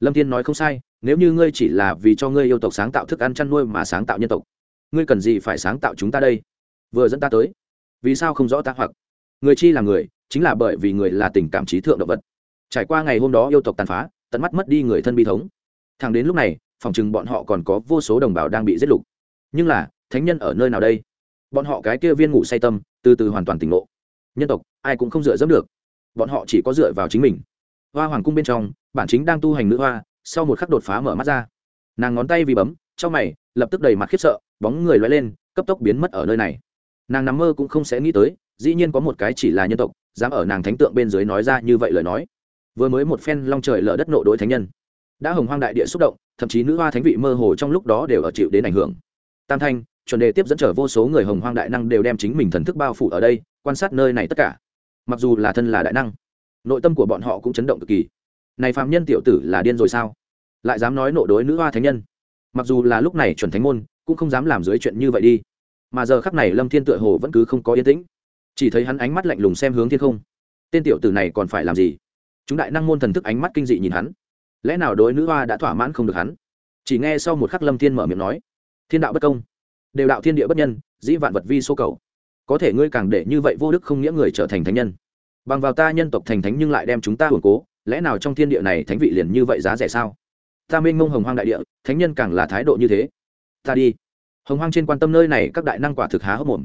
Lâm thiên nói không sai, nếu như ngươi chỉ là vì cho ngươi yêu tộc sáng tạo thức ăn chăn nuôi mà sáng tạo nhân tộc ngươi cần gì phải sáng tạo chúng ta đây? Vừa dẫn ta tới. Vì sao không rõ ta hoặc? Người chi là người, chính là bởi vì người là tình cảm trí thượng động vật. Trải qua ngày hôm đó yêu tộc tàn phá, tận mắt mất đi người thân bi thống. Thằng đến lúc này, phòng chừng bọn họ còn có vô số đồng bào đang bị giết lục. Nhưng là, thánh nhân ở nơi nào đây? Bọn họ cái kia viên ngủ say tâm, từ từ hoàn toàn tỉnh ngộ. Nhân tộc, ai cũng không dựa dẫm được. Bọn họ chỉ có dựa vào chính mình. Hoa hoàng cung bên trong, bản chính đang tu hành nữ hoa, sau một khắc đột phá mở mắt ra. Nàng ngón tay vì bấm, trong mày, lập tức đầy mặt khiếp sợ bóng người loay lên, cấp tốc biến mất ở nơi này. Nàng nằm mơ cũng không sẽ nghĩ tới, dĩ nhiên có một cái chỉ là nhân tộc, dám ở nàng thánh tượng bên dưới nói ra như vậy lời nói. Vừa mới một phen long trời lở đất nộ đối thánh nhân. Đã hồng hoang đại địa xúc động, thậm chí nữ hoa thánh vị mơ hồ trong lúc đó đều ở chịu đến ảnh hưởng. Tam thanh, chuẩn đề tiếp dẫn trở vô số người hồng hoang đại năng đều đem chính mình thần thức bao phủ ở đây, quan sát nơi này tất cả. Mặc dù là thân là đại năng, nội tâm của bọn họ cũng chấn động cực kỳ. Này phạm nhân tiểu tử là điên rồi sao? Lại dám nói nộ đối nữ hoa thánh nhân? Mặc dù là lúc này chuẩn thánh môn cũng không dám làm dưới chuyện như vậy đi. Mà giờ khắc này lâm thiên tựa hồ vẫn cứ không có yên tĩnh. Chỉ thấy hắn ánh mắt lạnh lùng xem hướng thiên không. Tên tiểu tử này còn phải làm gì? Chúng đại năng môn thần thức ánh mắt kinh dị nhìn hắn. Lẽ nào đối nữ hoa đã thỏa mãn không được hắn? Chỉ nghe sau một khắc lâm thiên mở miệng nói, thiên đạo bất công, đều đạo thiên địa bất nhân, dĩ vạn vật vi số cầu. Có thể ngươi càng để như vậy vô đức không nghĩa người trở thành thánh nhân. Bằng vào ta nhân tộc thành thánh nhưng lại đem chúng ta hưởng cố, lẽ nào trong thiên địa này thánh vị liền như vậy giá rẻ sao? Ta minh mông hồng hoang đại địa, thánh nhân càng là thái độ như thế ta đi. Hồng hoang trên quan tâm nơi này, các đại năng quả thực há hốc mồm.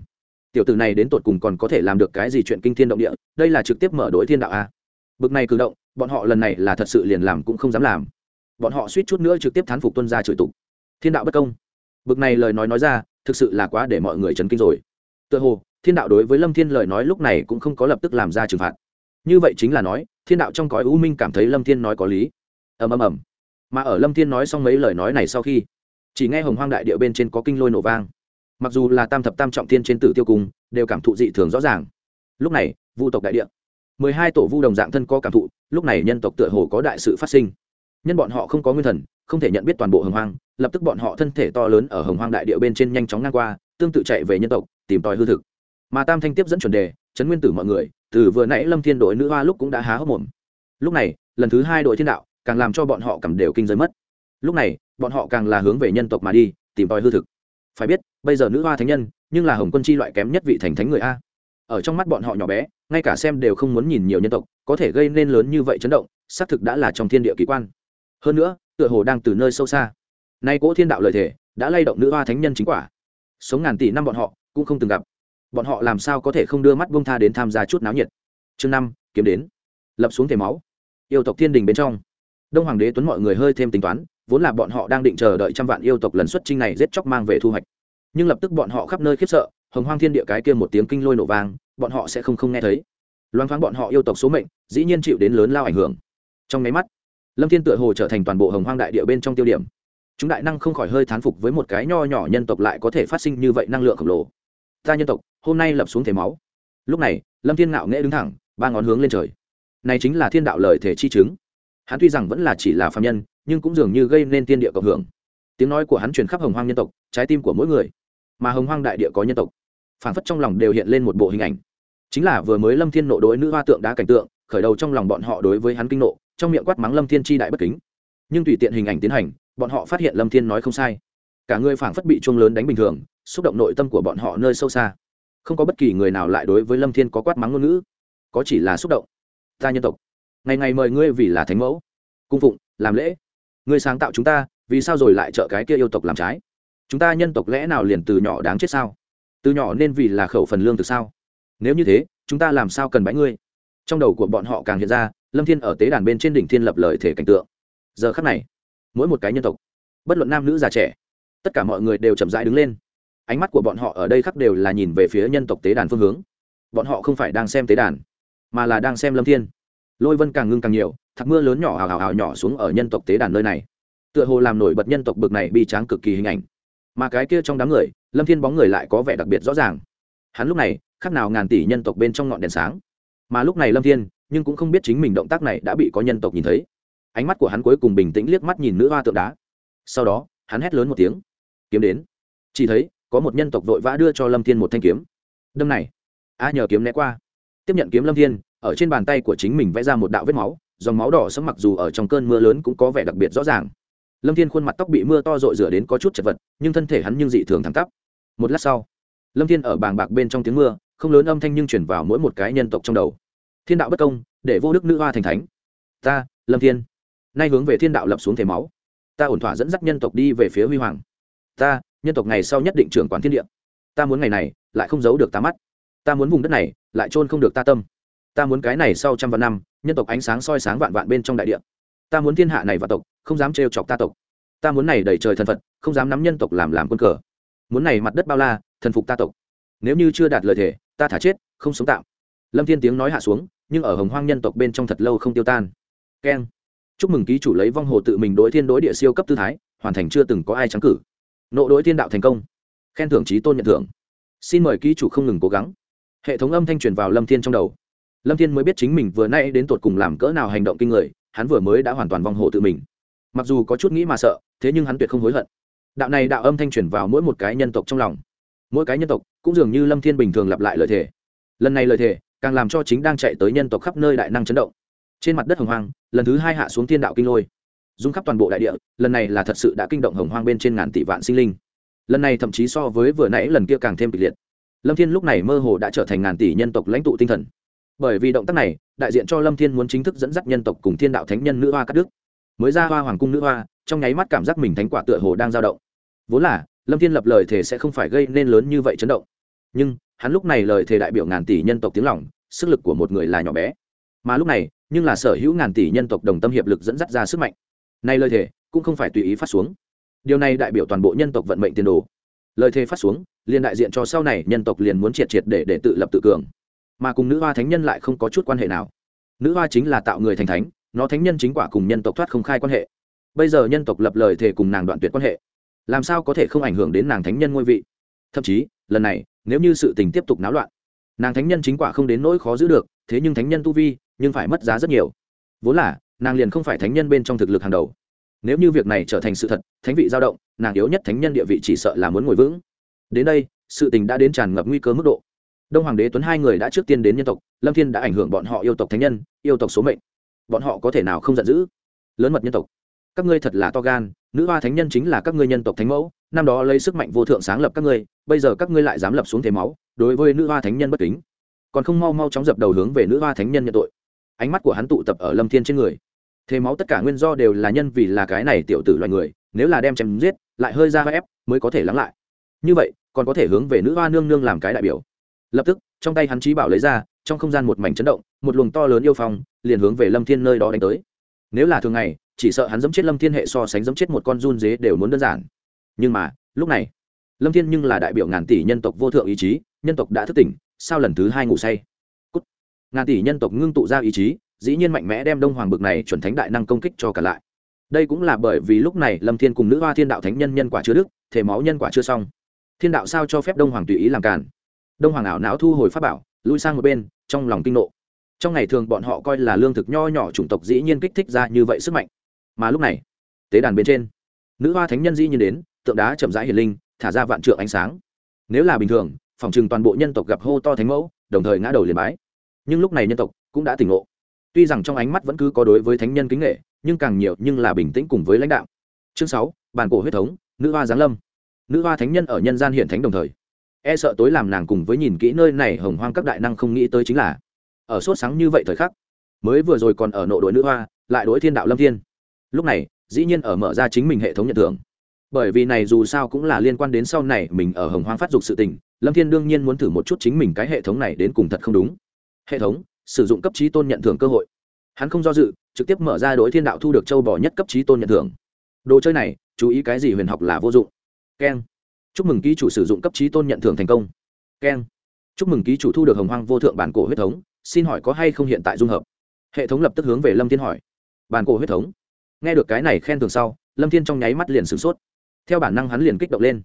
Tiểu tử này đến tột cùng còn có thể làm được cái gì chuyện kinh thiên động địa, đây là trực tiếp mở đối thiên đạo a. Bực này cử động, bọn họ lần này là thật sự liền làm cũng không dám làm. Bọn họ suýt chút nữa trực tiếp thán phục tuân ra chửi tục. Thiên đạo bất công. Bực này lời nói nói ra, thực sự là quá để mọi người chấn kinh rồi. Tựa hồ, thiên đạo đối với lâm thiên lời nói lúc này cũng không có lập tức làm ra trừng phạt. Như vậy chính là nói, thiên đạo trong cõi u minh cảm thấy lâm thiên nói có lý. Ầm ầm ầm. Mà ở lâm thiên nói xong mấy lời nói này sau khi chỉ nghe hồng hoang đại địa bên trên có kinh lôi nổ vang. Mặc dù là tam thập tam trọng thiên trên tử tiêu cung đều cảm thụ dị thường rõ ràng. Lúc này, vu tộc đại địa. Mười hai tổ vu đồng dạng thân có cảm thụ, lúc này nhân tộc tựa hồ có đại sự phát sinh. Nhân bọn họ không có nguyên thần, không thể nhận biết toàn bộ hồng hoang, lập tức bọn họ thân thể to lớn ở hồng hoang đại địa bên trên nhanh chóng ngang qua, tương tự chạy về nhân tộc, tìm tòi hư thực. Mà tam thanh tiếp dẫn chuẩn đề chấn nguyên tử mọi người, từ vừa nãy lâm thiên đội nữ hoa lúc cũng đã há hốc mồm. Lúc này, lần thứ hai đội thiên đạo, càng làm cho bọn họ cầm đều kinh giới mất. Lúc này bọn họ càng là hướng về nhân tộc mà đi, tìm tòi hư thực. Phải biết, bây giờ nữ hoa thánh nhân, nhưng là hồng quân chi loại kém nhất vị thành thánh người a. Ở trong mắt bọn họ nhỏ bé, ngay cả xem đều không muốn nhìn nhiều nhân tộc, có thể gây nên lớn như vậy chấn động, xác thực đã là trong thiên địa kỳ quan. Hơn nữa, tựa hồ đang từ nơi sâu xa. Nay cỗ thiên đạo lời thể đã lay động nữ hoa thánh nhân chính quả. Sống ngàn tỷ năm bọn họ, cũng không từng gặp. Bọn họ làm sao có thể không đưa mắt bông tha đến tham gia chút náo nhiệt? Chương năm, kiếm đến. Lập xuống thể máu. Yêu tộc thiên đình bên trong. Đông hoàng đế tuấn mọi người hơi thêm tính toán vốn là bọn họ đang định chờ đợi trăm vạn yêu tộc lần xuất trinh này giết chóc mang về thu hoạch. Nhưng lập tức bọn họ khắp nơi khiếp sợ, hồng hoang thiên địa cái kia một tiếng kinh lôi nổ vang, bọn họ sẽ không không nghe thấy. Loan thoáng bọn họ yêu tộc số mệnh, dĩ nhiên chịu đến lớn lao ảnh hưởng. Trong máy mắt, lâm thiên tựa hồ trở thành toàn bộ hồng hoang đại địa bên trong tiêu điểm. Chúng đại năng không khỏi hơi thán phục với một cái nho nhỏ nhân tộc lại có thể phát sinh như vậy năng lượng khổng lồ. Ta nhân tộc, hôm nay lập xuống thể máu. Lúc này, lâm thiên ngạo nghễ đứng thẳng, ba ngón hướng lên trời. Này chính là thiên đạo lời thể chi chứng. Hắn tuy rằng vẫn là chỉ là phạm nhân nhưng cũng dường như gây nên tiên địa cộng hưởng. Tiếng nói của hắn truyền khắp hồng hoang nhân tộc, trái tim của mỗi người. Mà hồng hoang đại địa có nhân tộc. Phản phất trong lòng đều hiện lên một bộ hình ảnh. Chính là vừa mới lâm thiên nộ đối nữ hoa tượng đá cảnh tượng, khởi đầu trong lòng bọn họ đối với hắn kinh nộ, trong miệng quát mắng lâm thiên chi đại bất kính. Nhưng tùy tiện hình ảnh tiến hành, bọn họ phát hiện lâm thiên nói không sai. Cả người phảng phất bị chuông lớn đánh bình thường, xúc động nội tâm của bọn họ nơi sâu xa. Không có bất kỳ người nào lại đối với lâm thiên có quát mắng ngôn ngữ. Có chỉ là xúc động. Ta nhân tộc. Ngày ngày mời ngươi vì là thánh mẫu. Cung phụng, làm lễ ngươi sáng tạo chúng ta, vì sao rồi lại trợ cái kia yêu tộc làm trái? Chúng ta nhân tộc lẽ nào liền từ nhỏ đáng chết sao? Từ nhỏ nên vì là khẩu phần lương từ sao? Nếu như thế, chúng ta làm sao cần bãi ngươi? Trong đầu của bọn họ càng hiện ra, lâm thiên ở tế đàn bên trên đỉnh thiên lập lời thể cảnh tượng. Giờ khắc này, mỗi một cái nhân tộc, bất luận nam nữ già trẻ, tất cả mọi người đều chậm rãi đứng lên. Ánh mắt của bọn họ ở đây khắc đều là nhìn về phía nhân tộc tế đàn phương hướng. Bọn họ không phải đang xem tế đàn, mà là đang xem lâm thiên lôi vân càng ngưng càng nhiều thác mưa lớn nhỏ hào hào hào nhỏ xuống ở nhân tộc tế đàn nơi này tựa hồ làm nổi bật nhân tộc bực này bi tráng cực kỳ hình ảnh mà cái kia trong đám người lâm thiên bóng người lại có vẻ đặc biệt rõ ràng hắn lúc này khác nào ngàn tỷ nhân tộc bên trong ngọn đèn sáng mà lúc này lâm thiên nhưng cũng không biết chính mình động tác này đã bị có nhân tộc nhìn thấy ánh mắt của hắn cuối cùng bình tĩnh liếc mắt nhìn nữ hoa tượng đá sau đó hắn hét lớn một tiếng kiếm đến chỉ thấy có một nhân tộc vội vã đưa cho lâm thiên một thanh kiếm đâm này a nhờ kiếm né qua tiếp nhận kiếm lâm thiên ở trên bàn tay của chính mình vẽ ra một đạo vết máu, dòng máu đỏ sẫm mặc dù ở trong cơn mưa lớn cũng có vẻ đặc biệt rõ ràng. Lâm thiên khuôn mặt tóc bị mưa to rội rửa đến có chút chật vật, nhưng thân thể hắn nhưng dị thường thẳng tắp. Một lát sau, lâm thiên ở bàng bạc bên trong tiếng mưa, không lớn âm thanh nhưng chuyển vào mỗi một cái nhân tộc trong đầu. Thiên đạo bất công, để vô đức nữ hoa thành thánh. Ta, lâm thiên, nay hướng về thiên đạo lập xuống thể máu. Ta ổn thỏa dẫn dắt nhân tộc đi về phía huy hoàng. Ta, nhân tộc ngày sau nhất định trưởng quản thiên địa. Ta muốn ngày này, lại không giấu được ta mắt. Ta muốn vùng đất này, lại trôn không được ta tâm ta muốn cái này sau trăm vạn năm, nhân tộc ánh sáng soi sáng vạn vạn bên trong đại địa. Ta muốn thiên hạ này và tộc, không dám trêu chọc ta tộc. Ta muốn này đầy trời thần phật, không dám nắm nhân tộc làm làm quân cờ. Muốn này mặt đất bao la, thần phục ta tộc. Nếu như chưa đạt lời thề, ta thả chết, không sống tạm. Lâm thiên tiếng nói hạ xuống, nhưng ở hồng hoang nhân tộc bên trong thật lâu không tiêu tan. Keng. Chúc mừng ký chủ lấy vong hồ tự mình đối thiên đối địa siêu cấp tư thái, hoàn thành chưa từng có ai trắng cử. Nộ đối thiên đạo thành công. Khen thưởng trí tôn nhận thưởng. Xin mời ký chủ không ngừng cố gắng. Hệ thống âm thanh truyền vào lâm thiên trong đầu lâm thiên mới biết chính mình vừa nay đến tột cùng làm cỡ nào hành động kinh người, hắn vừa mới đã hoàn toàn vong hộ tự mình. Mặc dù có chút nghĩ mà sợ, thế nhưng hắn tuyệt không hối hận. Đạo này đạo âm thanh truyền vào mỗi một cái nhân tộc trong lòng. Mỗi cái nhân tộc cũng dường như lâm thiên bình thường lặp lại lời thề. Lần này lời thề càng làm cho chính đang chạy tới nhân tộc khắp nơi đại năng chấn động. Trên mặt đất hồng hoang, lần thứ hai hạ xuống thiên đạo kinh lôi. Dung khắp toàn bộ đại địa, lần này là thật sự đã kinh động hồng hoang bên trên ngàn tỷ vạn sinh linh. Lần này thậm chí so với vừa nãy lần kia càng thêm kịch liệt. Lâm thiên lúc này mơ hồ đã trở thành ngàn tỷ nhân tộc lãnh tụ tinh thần bởi vì động tác này, đại diện cho lâm thiên muốn chính thức dẫn dắt nhân tộc cùng thiên đạo thánh nhân nữ hoa cắt đức. Mới ra hoa hoàng cung nữ hoa, trong nháy mắt cảm giác mình thánh quả tựa hồ đang dao động. Vốn là, lâm thiên lập lời thề sẽ không phải gây nên lớn như vậy chấn động. Nhưng, hắn lúc này lời thề đại biểu ngàn tỷ nhân tộc tiếng lòng, sức lực của một người là nhỏ bé. Mà lúc này, nhưng là sở hữu ngàn tỷ nhân tộc đồng tâm hiệp lực dẫn dắt ra sức mạnh. Nay lời thề cũng không phải tùy ý phát xuống. Điều này đại biểu toàn bộ nhân tộc vận mệnh tiền đồ. Lời thề phát xuống, liền đại diện cho sau này nhân tộc liền muốn triệt triệt để để tự lập tự cường mà cùng nữ hoa thánh nhân lại không có chút quan hệ nào. Nữ hoa chính là tạo người thành thánh, nó thánh nhân chính quả cùng nhân tộc thoát không khai quan hệ. Bây giờ nhân tộc lập lời thề cùng nàng đoạn tuyệt quan hệ. Làm sao có thể không ảnh hưởng đến nàng thánh nhân ngôi vị? Thậm chí, lần này, nếu như sự tình tiếp tục náo loạn, nàng thánh nhân chính quả không đến nỗi khó giữ được, thế nhưng thánh nhân tu vi, nhưng phải mất giá rất nhiều. Vốn là, nàng liền không phải thánh nhân bên trong thực lực hàng đầu. Nếu như việc này trở thành sự thật, thánh vị dao động, nàng yếu nhất thánh nhân địa vị chỉ sợ là muốn ngồi vững. Đến đây, sự tình đã đến tràn ngập nguy cơ mức độ đông hoàng đế tuấn hai người đã trước tiên đến nhân tộc, lâm thiên đã ảnh hưởng bọn họ yêu tộc thánh nhân, yêu tộc số mệnh. Bọn họ có thể nào không giận dữ? Lớn mật nhân tộc. Các ngươi thật là to gan, nữ hoa thánh nhân chính là các ngươi nhân tộc thánh mẫu, năm đó lấy sức mạnh vô thượng sáng lập các ngươi, bây giờ các ngươi lại dám lập xuống thế máu, đối với nữ hoa thánh nhân bất kính. Còn không mau mau chóng dập đầu hướng về nữ hoa thánh nhân nhận tội. Ánh mắt của hắn tụ tập ở lâm thiên trên người. Thế máu tất cả nguyên do đều là nhân vì là cái này tiểu tử loài người, nếu là đem chém giết, lại hơi ra ép, mới có thể lắng lại. Như vậy, còn có thể hướng về nữ hoa nương nương làm cái đại biểu lập tức, trong tay hắn trí bảo lấy ra, trong không gian một mảnh chấn động, một luồng to lớn yêu phong liền hướng về lâm thiên nơi đó đánh tới. Nếu là thường ngày, chỉ sợ hắn dẫm chết lâm thiên hệ so sánh dẫm chết một con run dế đều muốn đơn giản. Nhưng mà, lúc này, lâm thiên nhưng là đại biểu ngàn tỷ nhân tộc vô thượng ý chí, nhân tộc đã thức tỉnh, sao lần thứ hai ngủ say? Cút. ngàn tỷ nhân tộc ngưng tụ ra ý chí, dĩ nhiên mạnh mẽ đem đông hoàng bực này chuẩn thánh đại năng công kích cho cả lại. Đây cũng là bởi vì lúc này lâm thiên cùng nữ hoa thiên đạo thánh nhân nhân quả chưa đức, thể máu nhân quả chưa xong. Thiên đạo sao cho phép đông hoàng tùy ý làm cản đông hoàng ảo não thu hồi pháp bảo, lui sang một bên, trong lòng kinh nộ. Trong ngày thường bọn họ coi là lương thực nho nhỏ chủng tộc dĩ nhiên kích thích ra như vậy sức mạnh. Mà lúc này, tế đàn bên trên, nữ hoa thánh nhân dĩ nhiên đến, tượng đá chậm rãi hiền linh, thả ra vạn trượng ánh sáng. Nếu là bình thường, phòng chừng toàn bộ nhân tộc gặp hô to thánh mẫu, đồng thời ngã đầu liền bái. Nhưng lúc này nhân tộc cũng đã tỉnh ngộ. Tuy rằng trong ánh mắt vẫn cứ có đối với thánh nhân kính nghệ nhưng càng nhiều nhưng là bình tĩnh cùng với lãnh đạo. Chương sáu, bàn cổ huyết thống, nữ hoa giáng lâm. Nữ hoa thánh nhân ở nhân gian hiện thánh đồng thời e sợ tối làm nàng cùng với nhìn kỹ nơi này hồng hoang các đại năng không nghĩ tới chính là, ở sốt sáng như vậy thời khắc, mới vừa rồi còn ở nội đội nữ hoa, lại đối thiên đạo lâm thiên. Lúc này, dĩ nhiên ở mở ra chính mình hệ thống nhận thưởng. Bởi vì này dù sao cũng là liên quan đến sau này mình ở hồng hoang phát dục sự tình, lâm thiên đương nhiên muốn thử một chút chính mình cái hệ thống này đến cùng thật không đúng. Hệ thống, sử dụng cấp trí tôn nhận thưởng cơ hội. Hắn không do dự, trực tiếp mở ra đối thiên đạo thu được châu bò nhất cấp trí tôn nhận thưởng. Đồ chơi này, chú ý cái gì huyền học là vô dụng. Keng chúc mừng ký chủ sử dụng cấp trí tôn nhận thưởng thành công. Keng. Chúc mừng ký chủ thu được hồng hoang vô thượng bản cổ huyết thống, xin hỏi có hay không hiện tại dung hợp? Hệ thống lập tức hướng về lâm thiên hỏi. Bản cổ huyết thống. Nghe được cái này khen thường sau, lâm thiên trong nháy mắt liền sửng sốt. Theo bản năng hắn liền kích động lên.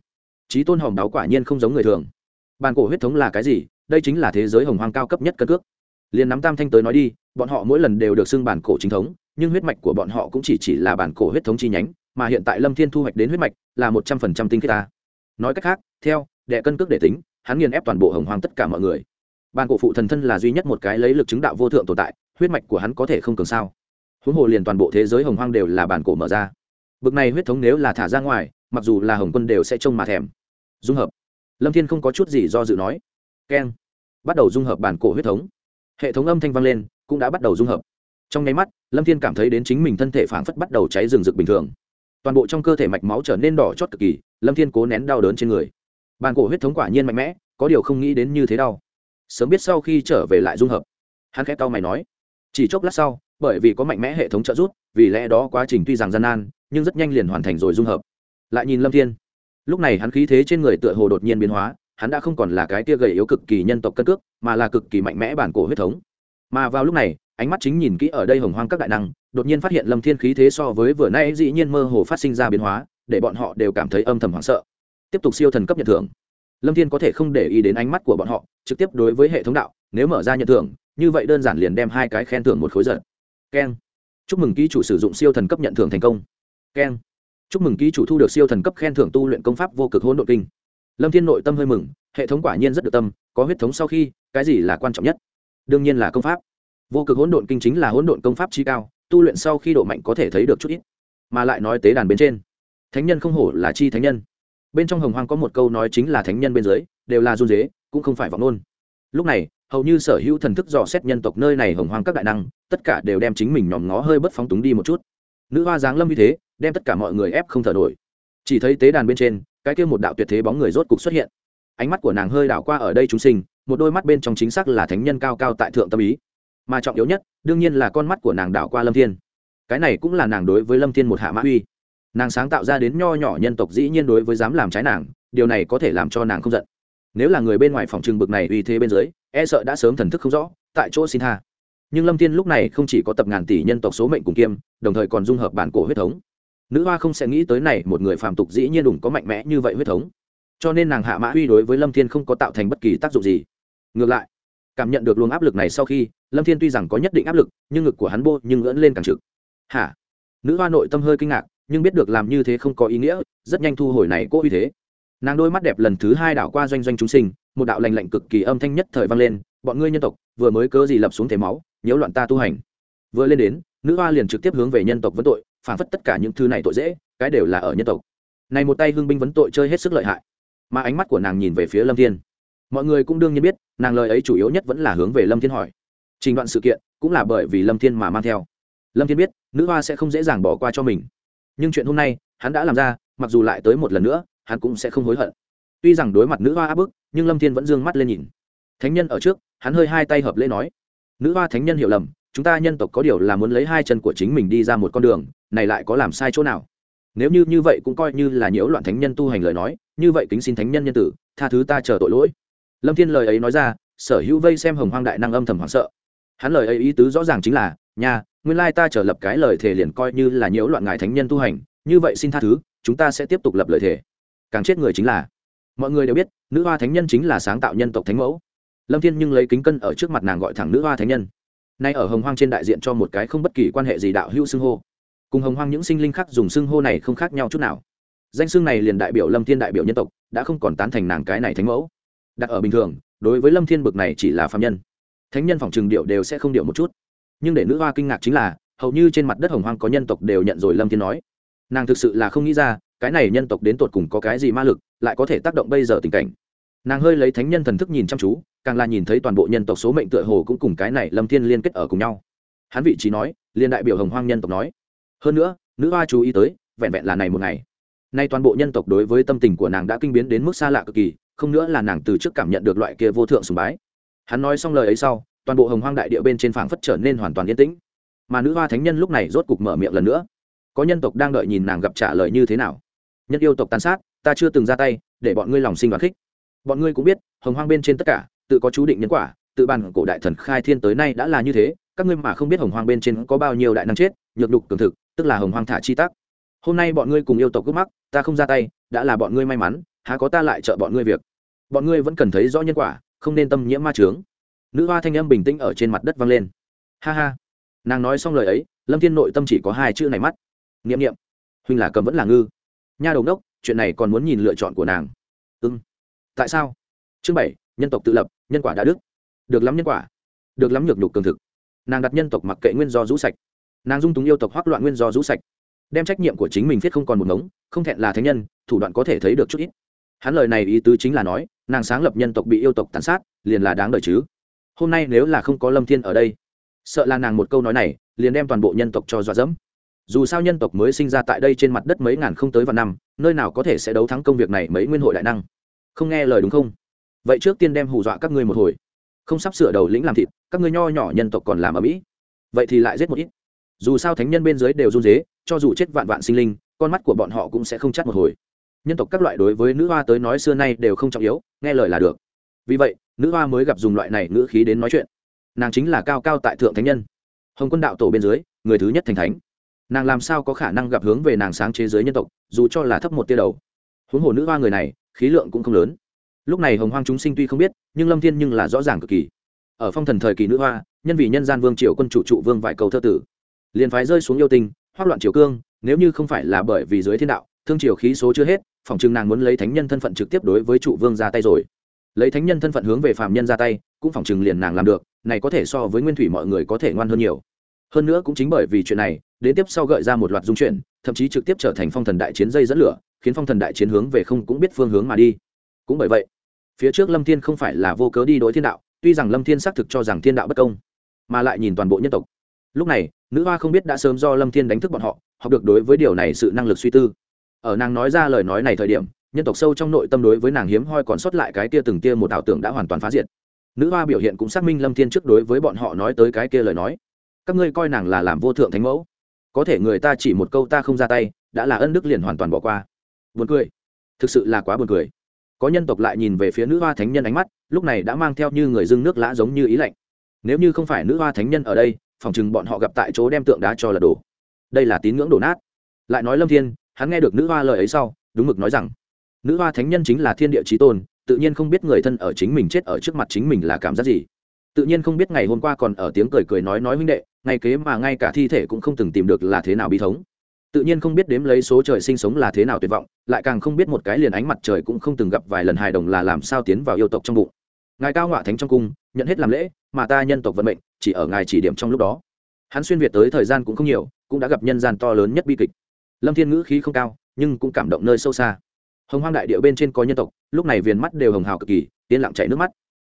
Trí tôn hồng đáo quả nhiên không giống người thường. Bản cổ huyết thống là cái gì? Đây chính là thế giới hồng hoang cao cấp nhất cân cước. Liền nắm tam thanh tới nói đi, bọn họ mỗi lần đều được xưng bản cổ chính thống, nhưng huyết mạch của bọn họ cũng chỉ chỉ là bản cổ huyết thống chi nhánh, mà hiện tại lâm thiên thu hoạch đến huyết mạch là một trăm phần trăm tinh khiết ta nói cách khác, theo đệ cân cước để tính, hắn nghiền ép toàn bộ hồng hoàng tất cả mọi người. Bản cổ phụ thần thân là duy nhất một cái lấy lực chứng đạo vô thượng tồn tại, huyết mạch của hắn có thể không cường sao? Huống hồ liền toàn bộ thế giới hồng hoang đều là bản cổ mở ra. Bực này huyết thống nếu là thả ra ngoài, mặc dù là hồng quân đều sẽ trông mà thèm. Dung hợp. Lâm thiên không có chút gì do dự nói. Keng. Bắt đầu dung hợp bản cổ huyết thống. Hệ thống âm thanh vang lên, cũng đã bắt đầu dung hợp. Trong nháy mắt, lâm thiên cảm thấy đến chính mình thân thể phảng phất bắt đầu cháy rừng rực bình thường. Toàn bộ trong cơ thể mạch máu trở nên đỏ chót cực kỳ lâm thiên cố nén đau đớn trên người. Bàn cổ huyết thống quả nhiên mạnh mẽ, có điều không nghĩ đến như thế đau. Sớm biết sau khi trở về lại dung hợp. Hắn khẽ tao mày nói, chỉ chốc lát sau, bởi vì có mạnh mẽ hệ thống trợ giúp, vì lẽ đó quá trình tuy rằng gian nan, nhưng rất nhanh liền hoàn thành rồi dung hợp. Lại nhìn lâm thiên, lúc này hắn khí thế trên người tựa hồ đột nhiên biến hóa, hắn đã không còn là cái tia gầy yếu cực kỳ nhân tộc cân cước, mà là cực kỳ mạnh mẽ bản cổ huyết thống. Mà vào lúc này, ánh mắt chính nhìn kỹ ở đây hồng hoang các đại năng, đột nhiên phát hiện lâm thiên khí thế so với vừa nay dĩ nhiên mơ hồ phát sinh ra biến hóa để bọn họ đều cảm thấy âm thầm hoảng sợ. Tiếp tục siêu thần cấp nhận thưởng. Lâm thiên có thể không để ý đến ánh mắt của bọn họ, trực tiếp đối với hệ thống đạo, nếu mở ra nhận thưởng, như vậy đơn giản liền đem hai cái khen thưởng một khối giật. Keng. Chúc mừng ký chủ sử dụng siêu thần cấp nhận thưởng thành công. Keng. Chúc mừng ký chủ thu được siêu thần cấp khen thưởng tu luyện công pháp vô cực hỗn độn kinh. Lâm thiên nội tâm hơi mừng, hệ thống quả nhiên rất được tâm, có huyết thống sau khi, cái gì là quan trọng nhất? Đương nhiên là công pháp. Vô cực hỗn độn kinh chính là hỗn độn công pháp trí cao, tu luyện sau khi độ mạnh có thể thấy được chút ít, mà lại nói tế đàn bên trên thánh nhân không hổ là chi thánh nhân. Bên trong hồng hoang có một câu nói chính là thánh nhân bên dưới, đều là run dế cũng không phải vọng ngôn. Lúc này, hầu như sở hữu thần thức dò xét nhân tộc nơi này hồng hoang các đại năng, tất cả đều đem chính mình nhòm ngó hơi bất phóng túng đi một chút. Nữ hoa giáng lâm như thế, đem tất cả mọi người ép không thở nổi. Chỉ thấy tế đàn bên trên, cái kia một đạo tuyệt thế bóng người rốt cục xuất hiện. Ánh mắt của nàng hơi đảo qua ở đây chúng sinh, một đôi mắt bên trong chính xác là thánh nhân cao cao tại thượng tâm ý. Mà trọng yếu nhất, đương nhiên là con mắt của nàng đảo qua lâm thiên. Cái này cũng là nàng đối với lâm thiên một hạ mã uy nàng sáng tạo ra đến nho nhỏ nhân tộc dĩ nhiên đối với dám làm trái nàng, điều này có thể làm cho nàng không giận. Nếu là người bên ngoài phòng trừng bực này uy thế bên dưới e sợ đã sớm thần thức không rõ, tại chỗ xin tha. Nhưng lâm thiên lúc này không chỉ có tập ngàn tỷ nhân tộc số mệnh cùng kiêm, đồng thời còn dung hợp bản cổ huyết thống. Nữ hoa không sẽ nghĩ tới này một người phàm tục dĩ nhiên đủng có mạnh mẽ như vậy huyết thống. Cho nên nàng hạ mã uy đối với lâm thiên không có tạo thành bất kỳ tác dụng gì. Ngược lại, cảm nhận được luồng áp lực này sau khi, lâm thiên tuy rằng có nhất định áp lực, nhưng ngực của hắn bô nhưng ngỡn lên càng trực. Hả? Nữ hoa nội tâm hơi kinh ngạc nhưng biết được làm như thế không có ý nghĩa, rất nhanh thu hồi này cố uy thế. Nàng đôi mắt đẹp lần thứ hai đảo qua doanh doanh chúng sinh, một đạo lành lạnh cực kỳ âm thanh nhất thời vang lên, bọn ngươi nhân tộc, vừa mới cớ gì lập xuống thế máu, nhiễu loạn ta tu hành? Vừa lên đến, nữ hoa liền trực tiếp hướng về nhân tộc vấn tội, phản phất tất cả những thứ này tội dễ, cái đều là ở nhân tộc. Này một tay hương binh vấn tội chơi hết sức lợi hại. Mà ánh mắt của nàng nhìn về phía lâm thiên. Mọi người cũng đương nhiên biết, nàng lời ấy chủ yếu nhất vẫn là hướng về lâm thiên hỏi. Trình đoạn sự kiện cũng là bởi vì lâm thiên mà mang theo. Lâm thiên biết, nữ hoa sẽ không dễ dàng bỏ qua cho mình nhưng chuyện hôm nay, hắn đã làm ra, mặc dù lại tới một lần nữa, hắn cũng sẽ không hối hận. Tuy rằng đối mặt nữ hoa áp bức, nhưng lâm thiên vẫn d ư ơ n g mắt lên nhìn. Thánh nhân ở trước, hắn hơi hai tay hợp lễ nói, nữ hoa thánh nhân hiểu lầm, chúng ta nhân tộc có điều là muốn lấy hai chân của chính mình đi ra một con đường, này lại có làm sai chỗ nào? Nếu như như vậy cũng coi như là nhiễu loạn thánh nhân tu hành lời nói, như vậy kính xin thánh nhân nhân tử, tha thứ ta chờ tội lỗi. Lâm thiên lời ấy nói ra, sở hữu vây xem hồng hoang đại năng âm thầm hoảng sợ. Hắn lời ấy ý tứ rõ ràng chính là nhà nguyên lai ta trở lập cái lời thề liền coi như là nhiễu loạn ngài thánh nhân tu hành, như vậy xin tha thứ, chúng ta sẽ tiếp tục lập lời thề. Càng chết người chính là, mọi người đều biết, nữ hoa thánh nhân chính là sáng tạo nhân tộc thánh mẫu. Lâm thiên nhưng lấy kính cân ở trước mặt nàng gọi thẳng nữ hoa thánh nhân. Nay ở hồng hoang trên đại diện cho một cái không bất kỳ quan hệ gì đạo hữu xưng hô. Cùng hồng hoang những sinh linh khác dùng xưng hô này không khác nhau chút nào. Danh xưng này liền đại biểu lâm thiên đại biểu nhân tộc, đã không còn tán thành nàng cái này thánh mẫu. Đặt ở bình thường, đối với lâm thiên bực này chỉ là phạm nhân. Thánh nhân phòng trường điệu đều sẽ không điệu một chút nhưng để nữ hoa kinh ngạc chính là, hầu như trên mặt đất hồng hoang có nhân tộc đều nhận rồi lâm thiên nói. Nàng thực sự là không nghĩ ra, cái này nhân tộc đến tột cùng có cái gì ma lực, lại có thể tác động bây giờ tình cảnh. Nàng hơi lấy thánh nhân thần thức nhìn chăm chú, càng là nhìn thấy toàn bộ nhân tộc số mệnh tựa hồ cũng cùng cái này lâm thiên liên kết ở cùng nhau. Hắn vị trí nói, liên đại biểu hồng hoang nhân tộc nói. Hơn nữa, nữ hoa chú ý tới, vẹn vẹn là này một ngày. Nay toàn bộ nhân tộc đối với tâm tình của nàng đã kinh biến đến mức xa lạ cực kỳ, không nữa là nàng từ trước cảm nhận được loại kia vô thượng sùng bái. Hắn nói xong lời ấy sau toàn bộ hồng hoang đại địa bên trên phảng phất trở nên hoàn toàn yên tĩnh. Mà nữ hoa thánh nhân lúc này rốt cục mở miệng lần nữa. Có nhân tộc đang đợi nhìn nàng gặp trả lời như thế nào. Nhân yêu tộc tàn sát, ta chưa từng ra tay, để bọn ngươi lòng sinh đoán khích. Bọn ngươi cũng biết, hồng hoang bên trên tất cả, tự có chú định nhân quả, tự bàn cổ đại thần khai thiên tới nay đã là như thế, các ngươi mà không biết hồng hoang bên trên có bao nhiêu đại năng chết, nhược đục cường thực, tức là hồng hoang thả chi tác. Hôm nay bọn ngươi cùng yêu tộc cướp mắc, ta không ra tay, đã là bọn ngươi may mắn, há có ta lại trợ bọn ngươi việc. Bọn ngươi vẫn cần thấy rõ nhân quả, không nên tâm nhiễm ma trướng nữ hoa thanh âm bình tĩnh ở trên mặt đất vang lên. Ha ha. Nàng nói xong lời ấy, lâm thiên nội tâm chỉ có hai chữ này mắt. N i ệ m n i ệ m huynh là cầm vẫn là ngư. Nha đầu đốc chuyện này còn muốn nhìn lựa chọn của nàng. Ưng tại sao? Chương bảy, nhân tộc tự lập, nhân quả đã đức. Được lắm nhân quả. Được lắm nhược nhục cường thực. Nàng đặt nhân tộc mặc kệ nguyên do rũ sạch. Nàng dung túng yêu tộc hoác loạn nguyên do rũ sạch. Đem trách nhiệm của chính mình thiết không còn một ngống, không thẹn là thánh nhân, thủ đoạn có thể thấy được chút ít. Hắn lời này ý tứ chính là nói, nàng sáng lập nhân tộc bị yêu tộc tàn sát, liền là đáng đời chứ hôm nay nếu là không có lâm thiên ở đây, sợ là nàng một câu nói này liền đem toàn bộ nhân tộc cho dọa dẫm. Dù sao nhân tộc mới sinh ra tại đây trên mặt đất mấy ngàn không tới vạn năm, nơi nào có thể sẽ đấu thắng công việc này mấy nguyên hội đại năng? Không nghe lời đúng không? Vậy trước tiên đem hù dọa các ngươi một hồi. Không sắp sửa đầu lĩnh làm thịt, các ngươi nho nhỏ nhân tộc còn làm ở mỹ. Vậy thì lại giết một ít. Dù sao thánh nhân bên dưới đều run dế cho dù chết vạn vạn sinh linh, con mắt của bọn họ cũng sẽ không chắc một hồi. Nhân tộc các loại đối với nữ hoa tới nói xưa nay đều không trọng yếu, nghe lời là được. Vì vậy nữ hoa mới gặp dùng loại này ngữ khí đến nói chuyện. Nàng chính là cao cao tại thượng thánh nhân. Hồng quân đạo tổ bên dưới, người thứ nhất thành thánh. Nàng làm sao có khả năng gặp hướng về nàng sáng chế giới nhân tộc, dù cho là thấp một tia đầu. Huống hồ nữ hoa người này, khí lượng cũng không lớn. Lúc này hồng hoang chúng sinh tuy không biết, nhưng lâm thiên nhưng là rõ ràng cực kỳ. Ở phong thần thời kỳ nữ hoa, nhân vì nhân gian vương triều quân chủ trụ vương vải cầu thơ tử. Liền phái rơi xuống yêu tinh, hoác loạn triều cương, nếu như không phải là bởi vì dưới thiên đạo, thương triều khí số chưa hết phòng chừng nàng muốn lấy thánh nhân thân phận trực tiếp đối với trụ vương ra tay rồi lấy thánh nhân thân phận hướng về phạm nhân ra tay, cũng phỏng chừng liền nàng làm được, này có thể so với nguyên thủy mọi người có thể ngoan hơn nhiều. Hơn nữa cũng chính bởi vì chuyện này, đến tiếp sau gợi ra một loạt dung chuyển, thậm chí trực tiếp trở thành phong thần đại chiến dây dẫn lửa, khiến phong thần đại chiến hướng về không cũng biết phương hướng mà đi. Cũng bởi vậy, phía trước lâm thiên không phải là vô cớ đi đối thiên đạo, tuy rằng lâm thiên xác thực cho rằng thiên đạo bất công, mà lại nhìn toàn bộ nhân tộc. Lúc này, nữ hoa không biết đã sớm do lâm thiên đánh thức bọn họ, học được đối với điều này sự năng lực suy tư. Ở nàng nói ra lời nói này thời điểm nhân tộc sâu trong nội tâm đối với nàng hiếm hoi còn sót lại cái kia từng kia một ảo tưởng đã hoàn toàn phá diệt. Nữ hoa biểu hiện cũng xác minh lâm thiên trước đối với bọn họ nói tới cái kia lời nói. Các ngươi coi nàng là làm vô thượng thánh mẫu. Có thể người ta chỉ một câu ta không ra tay, đã là ân đức liền hoàn toàn bỏ qua. Buồn cười. Thực sự là quá buồn cười. Có nhân tộc lại nhìn về phía nữ hoa thánh nhân ánh mắt, lúc này đã mang theo như người dưng nước lã giống như ý lạnh. Nếu như không phải nữ hoa thánh nhân ở đây, phòng chừng bọn họ gặp tại chỗ đem tượng đá cho là đổ. Đây là tín ngưỡng đổ nát. Lại nói lâm thiên, hắn nghe được nữ hoa lời ấy sau, đúng mực nói rằng nữ hoa thánh nhân chính là thiên địa trí tôn, tự nhiên không biết người thân ở chính mình chết ở trước mặt chính mình là cảm giác gì. Tự nhiên không biết ngày hôm qua còn ở tiếng cười cười nói nói huynh đệ ngay kế mà ngay cả thi thể cũng không từng tìm được là thế nào bi thống. Tự nhiên không biết đếm lấy số trời sinh sống là thế nào tuyệt vọng, lại càng không biết một cái liền ánh mặt trời cũng không từng gặp vài lần hài đồng là làm sao tiến vào yêu tộc trong bụng. Ngài cao ngọa thánh trong cung, nhận hết làm lễ, mà ta nhân tộc vận mệnh, chỉ ở ngài chỉ điểm trong lúc đó. Hắn xuyên việt tới thời gian cũng không nhiều, cũng đã gặp nhân gian to lớn nhất bi kịch. Lâm thiên ngữ khí không cao, nhưng cũng cảm động nơi sâu xa hồng hoang đại địa bên trên có nhân tộc, lúc này viền mắt đều hồng hào cực kỳ, yên lặng chảy nước mắt.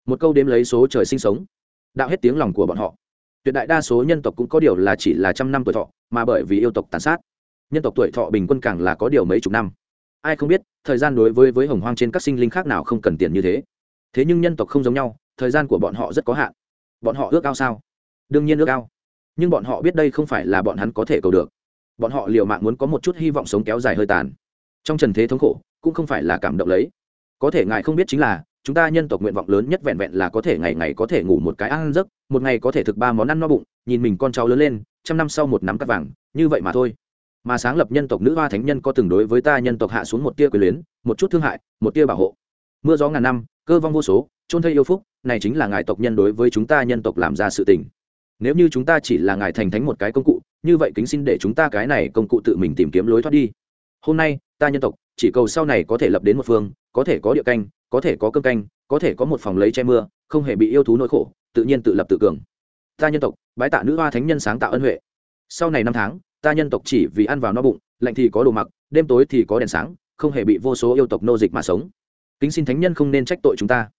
Một câu đếm lấy số trời sinh sống, đạo hết tiếng lòng của bọn họ. Tuyệt đại đa số nhân tộc cũng có điều là chỉ là trăm năm tuổi thọ, mà bởi vì yêu tộc tàn sát, nhân tộc tuổi thọ bình quân càng là có điều mấy chục năm. Ai không biết, thời gian đối với với hồng hoang trên các sinh linh khác nào không cần tiền như thế. Thế nhưng nhân tộc không giống nhau, thời gian của bọn họ rất có hạn. Bọn họ ước ao sao? Đương nhiên ước ao. Nhưng bọn họ biết đây không phải là bọn hắn có thể cầu được. Bọn họ liều mạng muốn có một chút hy vọng sống kéo dài hơi tàn. Trong trần thế thống khổ cũng không phải là cảm động lấy. Có thể ngài không biết chính là, chúng ta nhân tộc nguyện vọng lớn nhất vẹn vẹn là có thể ngày ngày có thể ngủ một cái ăn giấc, một ngày có thể thực ba món ăn no bụng, nhìn mình con cháu lớn lên, trăm năm sau một nắm cắt vàng, như vậy mà thôi. Mà sáng lập nhân tộc nữ hoa thánh nhân có từng đối với ta nhân tộc hạ xuống một tia quyền luyến, một chút thương hại, một tia bảo hộ. Mưa gió ngàn năm, cơ vong vô số trôn thây yêu phúc, này chính là ngài tộc nhân đối với chúng ta nhân tộc làm ra sự tình. Nếu như chúng ta chỉ là ngài thành thánh một cái công cụ, như vậy kính xin để chúng ta cái này công cụ tự mình tìm kiếm lối thoát đi. Hôm nay, ta nhân tộc chỉ cầu sau này có thể lập đến một phương, có thể có địa canh, có thể có cơm canh, có thể có một phòng lấy che mưa, không hề bị yêu thú nỗi khổ, tự nhiên tự lập tự cường. Ta nhân tộc, bái tạ nữ hoa thánh nhân sáng tạo ân huệ. Sau này năm tháng, ta nhân tộc chỉ vì ăn vào no bụng, lạnh thì có đồ mặc, đêm tối thì có đèn sáng, không hề bị vô số yêu tộc nô dịch mà sống. Kính xin thánh nhân không nên trách tội chúng ta.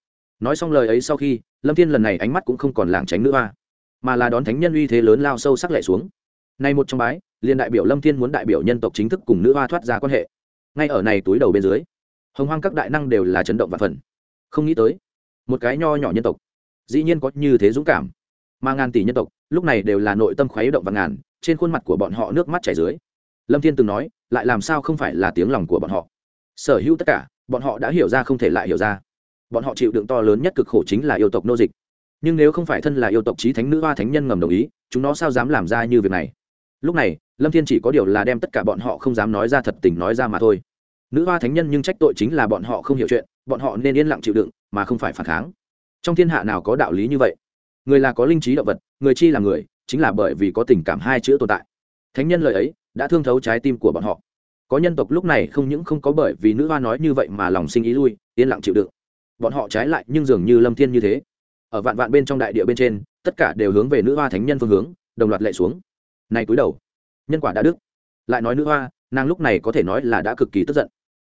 Nói xong lời ấy sau khi, lâm thiên lần này ánh mắt cũng không còn lảng tránh nữ hoa, mà là đón thánh nhân uy thế lớn lao sâu sắc lệ xuống. Nay một trong bái, liền đại biểu lâm thiên muốn đại biểu nhân tộc chính thức cùng nữ hoa thoát ra quan hệ ngay ở này túi đầu bên dưới, hồng hoang các đại năng đều là chấn động và phần. Không nghĩ tới, một cái nho nhỏ nhân tộc, dĩ nhiên có như thế dũng cảm. Mà ngàn tỷ nhân tộc, lúc này đều là nội tâm khoái động và ngàn, trên khuôn mặt của bọn họ nước mắt chảy dưới. Lâm thiên từng nói, lại làm sao không phải là tiếng lòng của bọn họ? Sở hữu tất cả, bọn họ đã hiểu ra không thể lại hiểu ra. Bọn họ chịu đựng to lớn nhất cực khổ chính là yêu tộc nô dịch. Nhưng nếu không phải thân là yêu tộc trí thánh nữ hoa thánh nhân ngầm đồng ý, chúng nó sao dám làm ra như việc này? Lúc này lâm thiên chỉ có điều là đem tất cả bọn họ không dám nói ra thật tình nói ra mà thôi. Nữ hoa thánh nhân nhưng trách tội chính là bọn họ không hiểu chuyện, bọn họ nên yên lặng chịu đựng, mà không phải phản kháng. Trong thiên hạ nào có đạo lý như vậy? Người là có linh trí động vật, người chi là người, chính là bởi vì có tình cảm hai chữ tồn tại. Thánh nhân lời ấy đã thương thấu trái tim của bọn họ. Có nhân tộc lúc này không những không có bởi vì nữ hoa nói như vậy mà lòng sinh ý lui, yên lặng chịu đựng. Bọn họ trái lại nhưng dường như lâm thiên như thế. Ở vạn vạn bên trong đại địa bên trên, tất cả đều hướng về nữ hoa thánh nhân phương hướng, đồng loạt lệ xuống. Này cúi đầu nhân quả đã đức. Lại nói nữ hoa, nàng lúc này có thể nói là đã cực kỳ tức giận.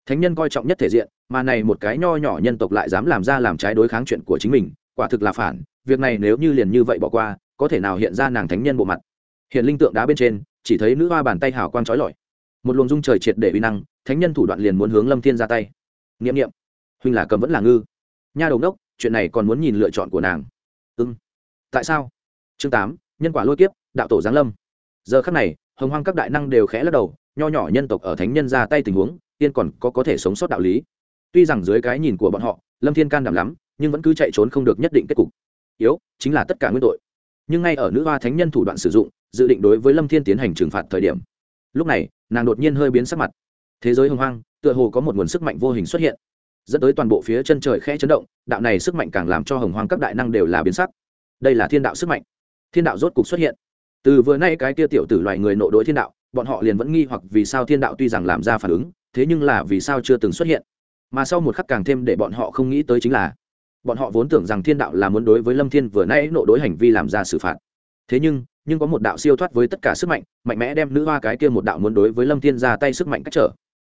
Thánh nhân coi trọng nhất thể diện, mà này một cái nho nhỏ nhân tộc lại dám làm ra làm trái đối kháng chuyện của chính mình, quả thực là phản, việc này nếu như liền như vậy bỏ qua, có thể nào hiện ra nàng thánh nhân bộ mặt. Hiện linh tượng đá bên trên, chỉ thấy nữ hoa bàn tay hào quang trói lọi. Một luồng dung trời triệt để uy năng, thánh nhân thủ đoạn liền muốn hướng lâm thiên ra tay. Nghiệm nghiệm huynh là cầm vẫn là ngư. Nha đầu đốc, chuyện này còn muốn nhìn lựa chọn của nàng. Ưng tại sao? Chương tám, nhân quả lôi kiếp, đạo tổ giáng lâm. Giờ khắc này hồng hoang các đại năng đều khẽ lắc đầu, nho nhỏ nhân tộc ở thánh nhân ra tay tình huống, tiên còn có có thể sống sót đạo lý. Tuy rằng dưới cái nhìn của bọn họ, lâm thiên can đảm lắm, nhưng vẫn cứ chạy trốn không được nhất định kết cục. Yếu, chính là tất cả nguyên tội. Nhưng ngay ở nữ hoa thánh nhân thủ đoạn sử dụng, dự định đối với lâm thiên tiến hành trừng phạt thời điểm. Lúc này, nàng đột nhiên hơi biến sắc mặt. Thế giới hồng hoang, tựa hồ có một nguồn sức mạnh vô hình xuất hiện. Dẫn tới toàn bộ phía chân trời khẽ chấn động, đạo này sức mạnh càng làm cho hồng hoang các đại năng đều là biến sắc. Đây là thiên đạo sức mạnh. Thiên đạo rốt cục xuất hiện từ vừa nay cái kia tiểu tử loài người nộ đối thiên đạo, bọn họ liền vẫn nghi hoặc vì sao thiên đạo tuy rằng làm ra phản ứng, thế nhưng là vì sao chưa từng xuất hiện. Mà sau một khắc càng thêm để bọn họ không nghĩ tới chính là, bọn họ vốn tưởng rằng thiên đạo là muốn đối với lâm thiên vừa nay nộ đối hành vi làm ra xử phạt. Thế nhưng nhưng có một đạo siêu thoát với tất cả sức mạnh mạnh mẽ đem nữ hoa cái kia một đạo muốn đối với lâm thiên ra tay sức mạnh cách trở.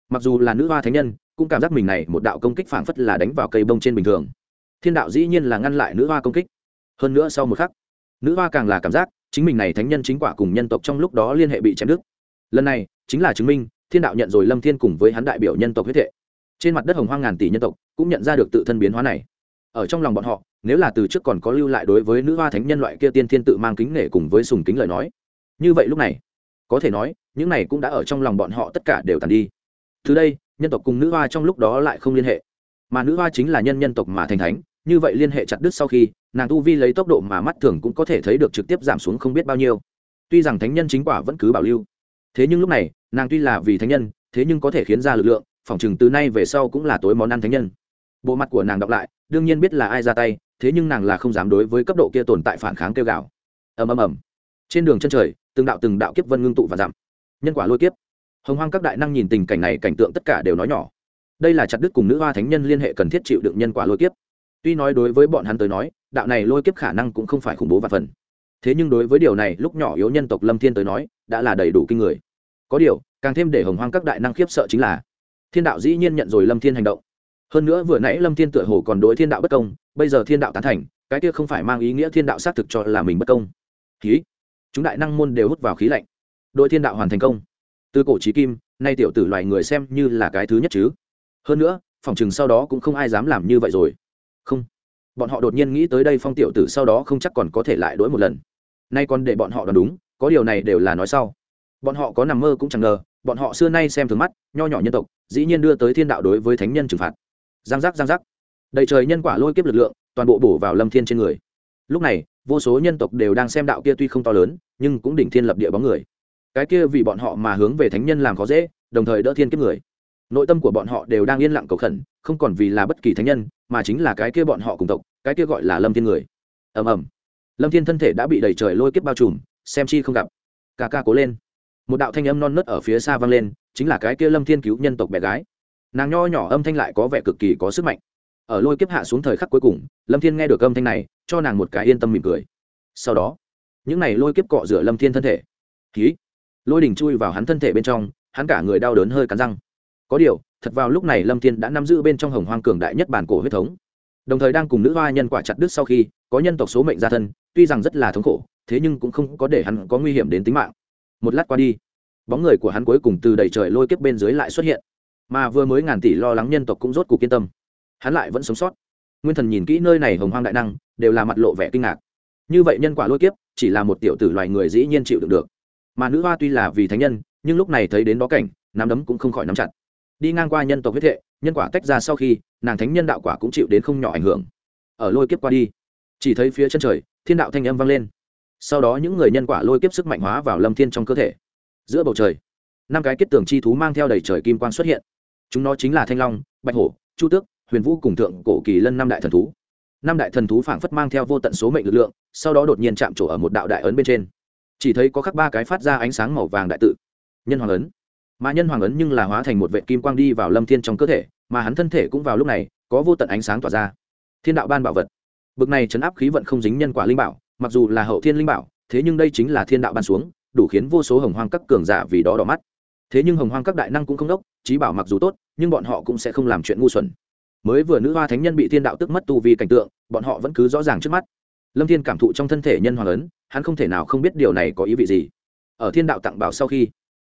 Mặc dù là nữ hoa thánh nhân, cũng cảm giác mình này một đạo công kích phảng phất là đánh vào cây bông trên bình thường. Thiên đạo dĩ nhiên là ngăn lại nữ hoa công kích. Hơn nữa sau một khắc, nữ hoa càng là cảm giác chính mình này thánh nhân chính quả cùng nhân tộc trong lúc đó liên hệ bị chém đứt. Lần này, chính là chứng minh, thiên đạo nhận rồi lâm thiên cùng với hắn đại biểu nhân tộc huyết hệ trên mặt đất hồng hoang ngàn tỷ nhân tộc cũng nhận ra được tự thân biến hóa này. Ở trong lòng bọn họ, nếu là từ trước còn có lưu lại đối với nữ hoa thánh nhân loại kia tiên thiên tự mang kính nể cùng với sùng kính lời nói, như vậy lúc này, có thể nói, những này cũng đã ở trong lòng bọn họ tất cả đều tàn đi. Từ đây, nhân tộc cùng nữ hoa trong lúc đó lại không liên hệ. Mà nữ hoa chính là nhân nhân tộc mà thành thánh như vậy liên hệ chặt đứt sau khi, nàng tu vi lấy tốc độ mà mắt thường cũng có thể thấy được trực tiếp giảm xuống không biết bao nhiêu. Tuy rằng thánh nhân chính quả vẫn cứ bảo lưu, thế nhưng lúc này, nàng tuy là vì thánh nhân, thế nhưng có thể khiến ra lực lượng, phỏng chừng từ nay về sau cũng là tối món ăn thánh nhân. Bộ mặt của nàng đọc lại, đương nhiên biết là ai ra tay, thế nhưng nàng là không dám đối với cấp độ kia tồn tại phản kháng kêu gào. Ầm ầm ầm. Trên đường chân trời, từng đạo từng đạo kiếp vân ngưng tụ và giảm. Nhân quả lôi kiếp. Hồng hoang các đại năng nhìn tình cảnh này, cảnh tượng tất cả đều nói nhỏ. Đây là chặt đứt cùng nữ hoa thánh nhân liên hệ cần thiết chịu đựng nhân quả lôi kiếp tuy nói đối với bọn hắn tới nói, đạo này lôi kiếp khả năng cũng không phải khủng bố và phần. Thế nhưng đối với điều này, lúc nhỏ yếu nhân tộc lâm thiên tới nói, đã là đầy đủ kinh người. Có điều, càng thêm để hồng hoang các đại năng khiếp sợ chính là, thiên đạo dĩ nhiên nhận rồi lâm thiên hành động. Hơn nữa vừa nãy lâm thiên tựa hồ còn đối thiên đạo bất công, bây giờ thiên đạo tán thành, cái kia không phải mang ý nghĩa thiên đạo xác thực cho là mình bất công. Khí. Chúng đại năng môn đều hút vào khí lạnh. Đội thiên đạo hoàn thành công. Từ cổ trí kim, nay tiểu tử loài người xem như là cái thứ nhất chứ. Hơn nữa, phòng chừng sau đó cũng không ai dám làm như vậy rồi không. Bọn họ đột nhiên nghĩ tới đây phong tiểu tử sau đó không chắc còn có thể lại đ ố i một lần. Nay còn để bọn họ đoán đúng, có điều này đều là nói sau. Bọn họ có nằm mơ cũng chẳng ngờ, bọn họ xưa nay xem thường mắt, nho nhỏ nhân tộc, dĩ nhiên đưa tới thiên đạo đối với thánh nhân trừng phạt. Giang giác giang giác. Đầy trời nhân quả lôi kiếp lực lượng, toàn bộ bổ vào lâm thiên trên người. Lúc này, vô số nhân tộc đều đang xem đạo kia tuy không to lớn, nhưng cũng đỉnh thiên lập địa bóng người. Cái kia vì bọn họ mà hướng về thánh nhân làm khó dễ, đồng thời đỡ thiên kiếp người nội tâm của bọn họ đều đang yên lặng cầu khẩn, không còn vì là bất kỳ thánh nhân, mà chính là cái kia bọn họ cùng tộc, cái kia gọi là lâm thiên người. Ầm ầm. Lâm thiên thân thể đã bị đầy trời lôi kiếp bao trùm, xem chi không gặp. Ca ca cố lên. Một đạo thanh âm non nớt ở phía xa vang lên, chính là cái kia lâm thiên cứu nhân tộc bé gái. Nàng nho nhỏ âm thanh lại có vẻ cực kỳ có sức mạnh. Ở lôi kiếp hạ xuống thời khắc cuối cùng, lâm thiên nghe được âm thanh này, cho nàng một cái yên tâm mỉm cười. Sau đó, những này lôi kiếp cọ rửa lâm thiên thân thể. Ký lôi đỉnh chui vào hắn thân thể bên trong, hắn cả người đau đớn hơi cắn răng có điều, thật vào lúc này lâm thiên đã nắm giữ bên trong hồng hoang cường đại nhất bản cổ huyết thống. Đồng thời đang cùng nữ hoa nhân quả chặt đứt sau khi, có nhân tộc số mệnh gia thân, tuy rằng rất là thống khổ, thế nhưng cũng không có để hắn có nguy hiểm đến tính mạng. Một lát qua đi, bóng người của hắn cuối cùng từ đầy trời lôi kiếp bên dưới lại xuất hiện. Mà vừa mới ngàn tỷ lo lắng nhân tộc cũng rốt cuộc yên tâm. Hắn lại vẫn sống sót. Nguyên thần nhìn kỹ nơi này hồng hoang đại năng, đều là mặt lộ vẻ kinh ngạc. Như vậy nhân quả lôi kiếp, chỉ là một tiểu tử loài người dĩ nhiên chịu được được. Mà nữ hoa tuy là vì thánh nhân, nhưng lúc này thấy đến đó cảnh, nắm đấm cũng không khỏi nắm chặt đi ngang qua nhân tộc huyết hệ nhân quả tách ra sau khi, nàng thánh nhân đạo quả cũng chịu đến không nhỏ ảnh hưởng. Ở lôi kiếp qua đi, chỉ thấy phía chân trời, thiên đạo thanh âm vang lên. Sau đó những người nhân quả lôi kiếp sức mạnh hóa vào lâm thiên trong cơ thể. Giữa bầu trời, năm cái kết tường chi thú mang theo đầy trời kim quan xuất hiện. Chúng nó chính là thanh long, bạch hổ, chu tước, huyền vũ cùng thượng cổ kỳ lân năm đại thần thú. Năm đại thần thú phảng phất mang theo vô tận số mệnh lực lượng, sau đó đột nhiên chạm trổ ở một đạo đại ấn bên trên. Chỉ thấy có khắc ba cái phát ra ánh sáng màu vàng đại tự. Nhân hoàng ấn mà nhân hoàng ấn nhưng là hóa thành một vệ kim quang đi vào lâm thiên trong cơ thể, mà hắn thân thể cũng vào lúc này, có vô tận ánh sáng tỏa ra. Thiên đạo ban bảo vật. Bực này chấn áp khí vận không dính nhân quả linh bảo, mặc dù là hậu thiên linh bảo, thế nhưng đây chính là thiên đạo ban xuống, đủ khiến vô số hồng hoang các cường giả vì đó đỏ mắt. Thế nhưng hồng hoang các đại năng cũng không đốc trí bảo mặc dù tốt, nhưng bọn họ cũng sẽ không làm chuyện ngu xuẩn. Mới vừa nữ hoa thánh nhân bị thiên đạo tức mất tu vì cảnh tượng, bọn họ vẫn cứ rõ ràng trước mắt. Lâm thiên cảm thụ trong thân thể nhân hoàng ấn, hắn không thể nào không biết điều này có ý vị gì. Ở thiên đạo tặng bảo sau khi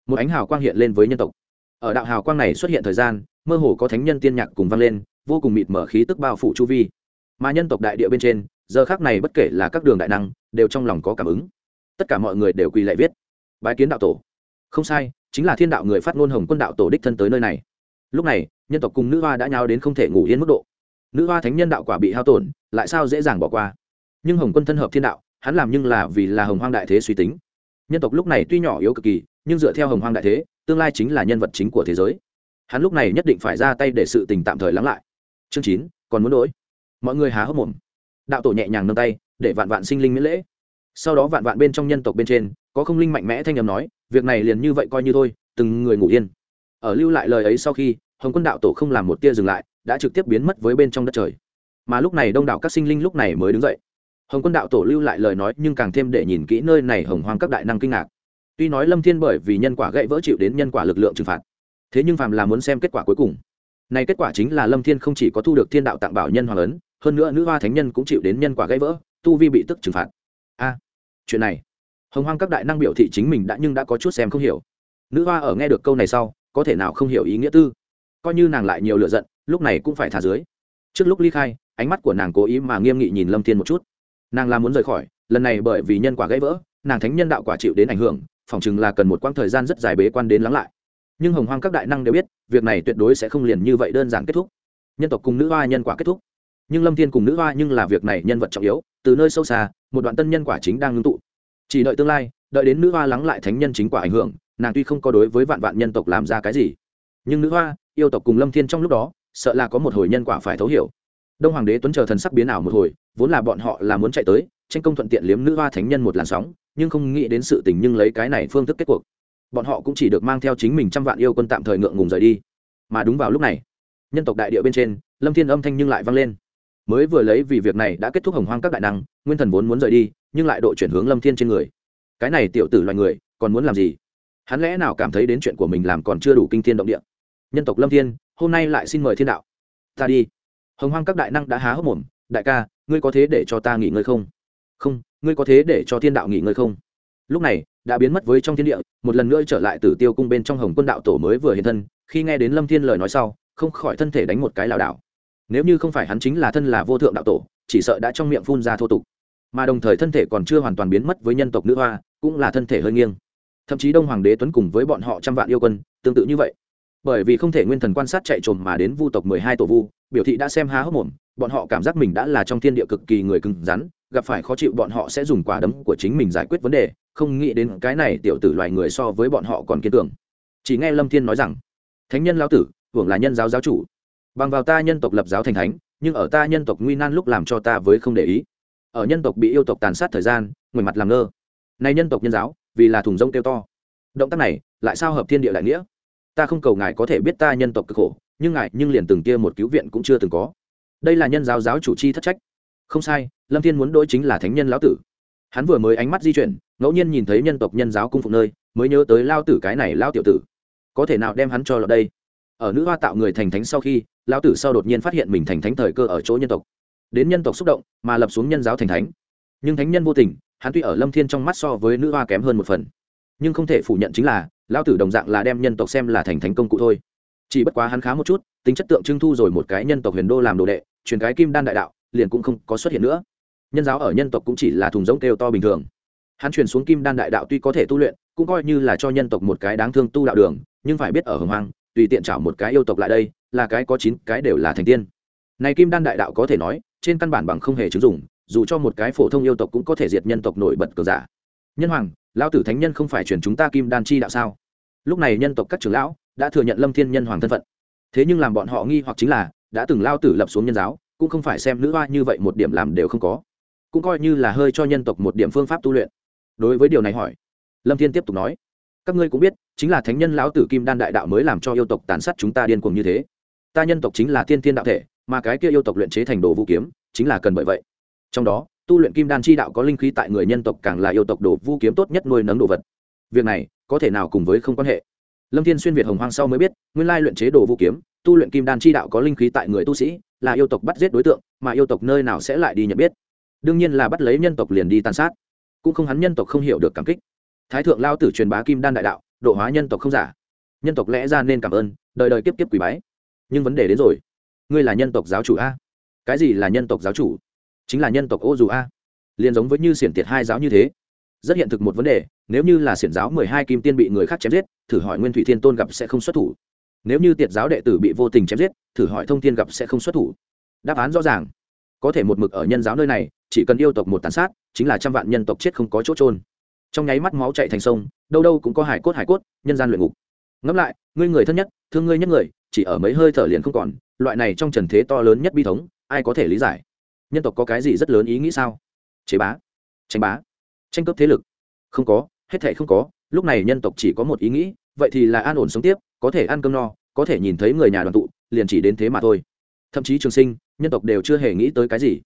một ánh hào quang hiện lên với nhân tộc. Ở đạo hào quang này xuất hiện thời gian, mơ hồ có thánh nhân tiên nhạc cùng vang lên, vô cùng mịt mở khí tức bao phủ chu vi. Mà nhân tộc đại địa bên trên, giờ khác này bất kể là các đường đại năng, đều trong lòng có cảm ứng. Tất cả mọi người đều quỳ lại viết. Bái kiến đạo tổ. Không sai, chính là thiên đạo người phát ngôn hồng quân đạo tổ đích thân tới nơi này. Lúc này, nhân tộc cùng nữ hoa đã nháo đến không thể ngủ yên mức độ. Nữ hoa thánh nhân đạo quả bị hao tổn, lại sao dễ dàng bỏ qua. Nhưng hồng quân thân hợp thiên đạo, hắn làm nhưng là vì là hồng hoang đại thế suy tính. Nhân tộc lúc này tuy nhỏ yếu cực kỳ nhưng dựa theo hồng hoang đại thế, tương lai chính là nhân vật chính của thế giới. Hắn lúc này nhất định phải ra tay để sự tình tạm thời lắng lại. Chương chín, còn muốn đổi mọi người há hốc mồm. Đạo tổ nhẹ nhàng nâng tay, để vạn vạn sinh linh miễn lễ. Sau đó vạn vạn bên trong nhân tộc bên trên, có không linh mạnh mẽ thanh nhầm nói, việc này liền như vậy coi như thôi, từng người ngủ yên. Ở lưu lại lời ấy sau khi, hồng quân đạo tổ không làm một tia dừng lại, đã trực tiếp biến mất với bên trong đất trời. Mà lúc này đông đảo các sinh linh lúc này mới đứng dậy. Hồng quân đạo tổ lưu lại lời nói nhưng càng thêm để nhìn kỹ nơi này hồng hoang các đại năng kinh ngạc tuy nói lâm thiên bởi vì nhân quả gãy vỡ chịu đến nhân quả lực lượng trừng phạt, thế nhưng phàm là muốn xem kết quả cuối cùng. Này kết quả chính là lâm thiên không chỉ có thu được thiên đạo tặng bảo nhân hoàng ấn, hơn nữa nữ hoa thánh nhân cũng chịu đến nhân quả gãy vỡ, tu vi bị tức trừng phạt. A, chuyện này. Hồng hoang các đại năng biểu thị chính mình đã nhưng đã có chút xem không hiểu. Nữ hoa ở nghe được câu này sau, có thể nào không hiểu ý nghĩa tư? Coi như nàng lại nhiều lựa giận, lúc này cũng phải thả dưới. Trước lúc ly khai, ánh mắt của nàng cố ý mà nghiêm nghị nhìn lâm thiên một chút. Nàng là muốn rời khỏi, lần này bởi vì nhân quả gãy vỡ, nàng thánh nhân đạo quả chịu đến ảnh hưởng phỏng chừng là cần một quãng thời gian rất dài bế quan đến lắng lại. Nhưng hồng hoang các đại năng đều biết, việc này tuyệt đối sẽ không liền như vậy đơn giản kết thúc. Nhân tộc cùng nữ hoa nhân quả kết thúc. Nhưng lâm thiên cùng nữ hoa nhưng là việc này nhân vật trọng yếu, từ nơi sâu xa, một đoạn tân nhân quả chính đang ngưng tụ. Chỉ đợi tương lai, đợi đến nữ hoa lắng lại thánh nhân chính quả ảnh hưởng, nàng tuy không có đối với vạn vạn nhân tộc làm ra cái gì, nhưng nữ hoa, yêu tộc cùng lâm thiên trong lúc đó, sợ là có một hồi nhân quả phải thấu hiểu. Đông hoàng đế tuấn chờ thần sắc biến ảo một hồi, vốn là bọn họ là muốn chạy tới tranh công thuận tiện liếm nữ hoa thánh nhân một làn sóng, nhưng không nghĩ đến sự tình nhưng lấy cái này phương thức kết cuộc. Bọn họ cũng chỉ được mang theo chính mình trăm vạn yêu quân tạm thời ngượng ngùng rời đi. Mà đúng vào lúc này, nhân tộc đại địa bên trên, lâm thiên âm thanh nhưng lại vang lên. Mới vừa lấy vì việc này đã kết thúc hồng hoang các đại năng, nguyên thần vốn muốn rời đi, nhưng lại độ chuyển hướng lâm thiên trên người. Cái này tiểu tử loài người, còn muốn làm gì? Hắn lẽ nào cảm thấy đến chuyện của mình làm còn chưa đủ kinh thiên động địa? Nhân tộc lâm thiên, hôm nay lại xin mời thiên đạo. Ta đi. Hồng hoang các đại năng đã há hốc mồm. Đại ca, ngươi có thế để cho ta nghỉ ngơi không? Không, ngươi có thế để cho thiên đạo nghỉ ngơi không? Lúc này, đã biến mất với trong thiên địa, một lần nữa trở lại từ tiêu cung bên trong hồng quân đạo tổ mới vừa hiện thân, khi nghe đến lâm thiên lời nói sau, không khỏi thân thể đánh một cái lảo đảo. Nếu như không phải hắn chính là thân là vô thượng đạo tổ, chỉ sợ đã trong miệng phun ra thô tục. Mà đồng thời thân thể còn chưa hoàn toàn biến mất với nhân tộc nữ hoa, cũng là thân thể hơi nghiêng. Thậm chí đông hoàng đế tuấn cùng với bọn họ trăm vạn yêu quân, tương tự như vậy. Bởi vì không thể nguyên thần quan sát chạy trồm mà đến vu tộc mười hai tổ vu, biểu thị đã xem há hốc mồm, bọn họ cảm giác mình đã là trong thiên địa cực kỳ người cứng rắn gặp phải khó chịu bọn họ sẽ dùng quả đấm của chính mình giải quyết vấn đề, không nghĩ đến cái này tiểu tử loài người so với bọn họ còn kiên tưởng chỉ nghe lâm thiên nói rằng, thánh nhân lao tử, hưởng là nhân giáo giáo chủ. Bằng vào ta nhân tộc lập giáo thành thánh, nhưng ở ta nhân tộc nguy nan lúc làm cho ta với không để ý. Ở nhân tộc bị yêu tộc tàn sát thời gian, ngoài mặt làm ngơ. Nay nhân tộc nhân giáo, vì là thùng rông kêu to. Động tác này, lại sao hợp thiên địa lại nghĩa? Ta không cầu ngài có thể biết ta nhân tộc cực khổ, nhưng ngài nhưng liền từng kia một cứu viện cũng chưa từng có. Đây là nhân giáo giáo chủ chi thất trách không sai, lâm thiên muốn đối chính là thánh nhân lão tử. Hắn vừa mới ánh mắt di chuyển, ngẫu nhiên nhìn thấy nhân tộc nhân giáo cung phục nơi, mới nhớ tới lao tử cái này lao tiểu tử. Có thể nào đem hắn cho lọt đây? Ở nữ hoa tạo người thành thánh sau khi lao tử sau đột nhiên phát hiện mình thành thánh thời cơ ở chỗ nhân tộc. Đến nhân tộc xúc động, mà lập xuống nhân giáo thành thánh. Nhưng thánh nhân vô tình, hắn tuy ở lâm thiên trong mắt so với nữ hoa kém hơn một phần. Nhưng không thể phủ nhận chính là lao tử đồng dạng là đem nhân tộc xem là thành thánh công cụ thôi. Chỉ bất quá hắn khá một chút, tính chất tượng trưng thu rồi một cái nhân tộc huyền đô làm đồ đệ, truyền cái kim đan đại đạo liền cũng không có xuất hiện nữa. Nhân giáo ở nhân tộc cũng chỉ là thùng rỗng kêu to bình thường. Hắn truyền xuống kim đan đại đạo tuy có thể tu luyện, cũng coi như là cho nhân tộc một cái đáng thương tu đạo đường, nhưng phải biết ở hồng hoang, tùy tiện chảo một cái yêu tộc lại đây, là cái có chín, cái đều là thành tiên. Này kim đan đại đạo có thể nói, trên căn bản bằng không hề chứng dụng, dù cho một cái phổ thông yêu tộc cũng có thể diệt nhân tộc nổi bật cờ giả. Nhân hoàng, lão tử thánh nhân không phải truyền chúng ta kim đan chi đạo sao? Lúc này nhân tộc các trưởng lão đã thừa nhận lâm thiên nhân hoàng thân phận. Thế nhưng làm bọn họ nghi hoặc chính là, đã từng lao tử lập xuống nhân giáo cũng không phải xem nữ hoa như vậy một điểm làm đều không có. Cũng coi như là hơi cho nhân tộc một điểm phương pháp tu luyện. Đối với điều này hỏi, lâm thiên tiếp tục nói, các ngươi cũng biết, chính là thánh nhân lão tử kim đan đại đạo mới làm cho yêu tộc tàn sát chúng ta điên cuồng như thế. Ta nhân tộc chính là tiên thiên đạo thể, mà cái kia yêu tộc luyện chế thành đồ vũ kiếm, chính là cần bởi vậy. Trong đó, tu luyện kim đan chi đạo có linh khí tại người nhân tộc càng là yêu tộc đồ vũ kiếm tốt nhất nuôi nấng đồ vật. Việc này, có thể nào cùng với không quan hệ? Lâm thiên xuyên việt hồng hoang sau mới biết, nguyên lai luyện chế đồ vũ kiếm, tu luyện kim đan chi đạo có linh khí tại người tu sĩ là yêu tộc bắt giết đối tượng, mà yêu tộc nơi nào sẽ lại đi nhận biết. Đương nhiên là bắt lấy nhân tộc liền đi tàn sát. Cũng không hắn nhân tộc không hiểu được cảm kích. Thái thượng lao tử truyền bá kim đan đại đạo, độ hóa nhân tộc không giả. Nhân tộc lẽ ra nên cảm ơn, đời đời kiếp kiếp quỳ bái. Nhưng vấn đề đến rồi. Ngươi là nhân tộc giáo chủ a? Cái gì là nhân tộc giáo chủ? Chính là nhân tộc ô dù a? Liền giống với như xiển tiệt hai giáo như thế. Rất hiện thực một vấn đề, nếu như là xiển giáo mười hai kim tiên bị người khác chém giết, thử hỏi nguyên thủy thiên tôn gặp sẽ không xuất thủ nếu như tiệt giáo đệ tử bị vô tình chém giết, thử hỏi thông thiên gặp sẽ không xuất thủ. Đáp án rõ ràng. Có thể một mực ở nhân giáo nơi này, chỉ cần yêu tộc một tàn sát, chính là trăm vạn nhân tộc chết không có chỗ trôn trong nháy mắt máu chạy thành sông, đâu đâu cũng có hải cốt hải cốt, nhân gian luyện ngục. Ngẫm lại, ngươi người thân nhất, thương ngươi nhất người, chỉ ở mấy hơi thở liền không còn, loại này trong trần thế to lớn nhất bi thống, ai có thể lý giải? Nhân tộc có cái gì rất lớn ý nghĩ sao? Chế bá. Tranh bá. Tranh cướp thế lực. Không có, hết thệ không có, lúc này nhân tộc chỉ có một ý nghĩ, vậy thì là an ổn sống tiếp có thể ăn cơm no, có thể nhìn thấy người nhà đoàn tụ, liền chỉ đến thế mà thôi. Thậm chí trường sinh, nhân tộc đều chưa hề nghĩ tới cái gì.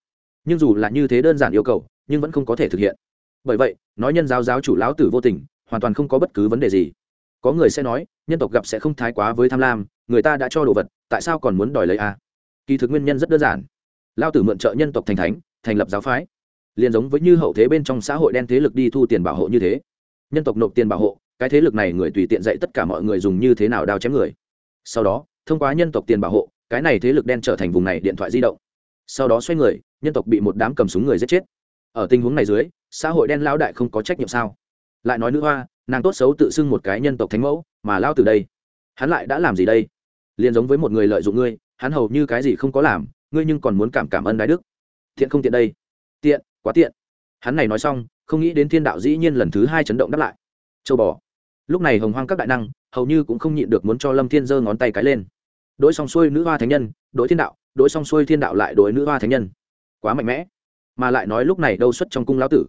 Nhưng dù là như thế đơn giản yêu cầu, nhưng vẫn không có thể thực hiện. Bởi vậy, nói nhân giáo giáo chủ lão tử vô tình, hoàn toàn không có bất cứ vấn đề gì. Có người sẽ nói, nhân tộc gặp sẽ không thái quá với tham lam, người ta đã cho đồ vật, tại sao còn muốn đòi lấy a kỳ thực nguyên nhân rất đơn giản. Lao tử mượn trợ nhân tộc thành thánh, thành lập giáo phái. Liền giống với như hậu thế bên trong xã hội đen thế lực đi thu tiền bảo hộ như thế. Nhân tộc nộp tiền bảo hộ cái thế lực này người tùy tiện dạy tất cả mọi người dùng như thế nào đao chém người. Sau đó, thông qua nhân tộc tiền bảo hộ, cái này thế lực đen trở thành vùng này điện thoại di động. Sau đó xoay người, nhân tộc bị một đám cầm súng người giết chết. Ở tình huống này dưới, xã hội đen lao đại không có trách nhiệm sao? Lại nói nữ hoa, nàng tốt xấu tự xưng một cái nhân tộc thánh mẫu, mà lao từ đây, hắn lại đã làm gì đây? Liền giống với một người lợi dụng ngươi, hắn hầu như cái gì không có làm, ngươi nhưng còn muốn cảm cảm ơn đái đức. Thiện không tiện đây? Tiện, quá tiện. Hắn này nói xong, không nghĩ đến thiên đạo dĩ nhiên lần thứ hai chấn động đáp lại. Châu bò lúc này hồng hoang các đại năng, hầu như cũng không nhịn được muốn cho lâm thiên giơ ngón tay cái lên. Đỗi xong xuôi nữ hoa thánh nhân đỗi thiên đạo đỗi xong xuôi thiên đạo lại đỗi nữ hoa thánh nhân. Quá mạnh mẽ. Mà lại nói lúc này đâu xuất trong cung lão tử.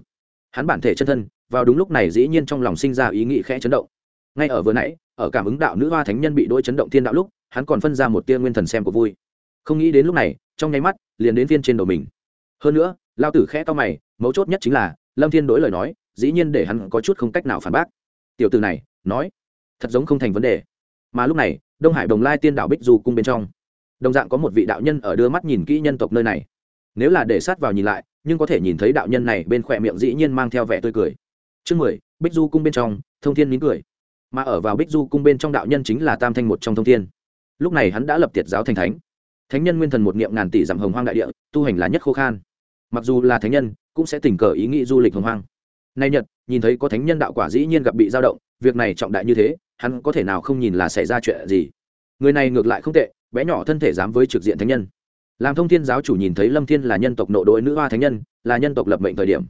Hắn bản thể chân thân, vào đúng lúc này dĩ nhiên trong lòng sinh ra ý nghĩ khẽ chấn động. Ngay ở vừa nãy, ở cảm ứng đạo nữ hoa thánh nhân bị đỗi chấn động thiên đạo lúc, hắn còn phân ra một tia nguyên thần xem của vui. Không nghĩ đến lúc này, trong nháy mắt, liền đến viên trên đầu mình. Hơn nữa lao tử khẽ to mày, mấu chốt nhất chính là, lâm thiên đối lời nói, dĩ nhiên để hắn có chút không cách nào phản bác. Tiểu từ này nói, thật giống không thành vấn đề. Mà lúc này, đông hải đồng lai tiên đạo bích du cung bên trong, đồng dạng có một vị đạo nhân ở đưa mắt nhìn kỹ nhân tộc nơi này. Nếu là để sát vào nhìn lại, nhưng có thể nhìn thấy đạo nhân này bên khỏe miệng dĩ nhiên mang theo vẻ tươi cười. Chương mười, bích du cung bên trong, thông thiên nín cười. Mà ở vào bích du cung bên trong đạo nhân chính là tam thanh một trong thông thiên. Lúc này hắn đã lập tiệt giáo thành thánh. Thánh nhân nguyên thần một niệm ngàn tỷ dặm hồng hoang đại địa, tu hành là nhất khô khan. Mặc dù là thánh nhân, cũng sẽ tình cờ ý nghĩ du lịch hồng hoang. Nay nhật, nhìn thấy có thánh nhân đạo quả dĩ nhiên gặp bị dao động việc này trọng đại như thế, hắn có thể nào không nhìn là xảy ra chuyện gì? Người này ngược lại không tệ, bé nhỏ thân thể dám với trực diện thánh nhân. Làm thông thiên giáo chủ nhìn thấy lâm thiên là nhân tộc nộ đội nữ hoa thánh nhân, là nhân tộc lập mệnh thời điểm.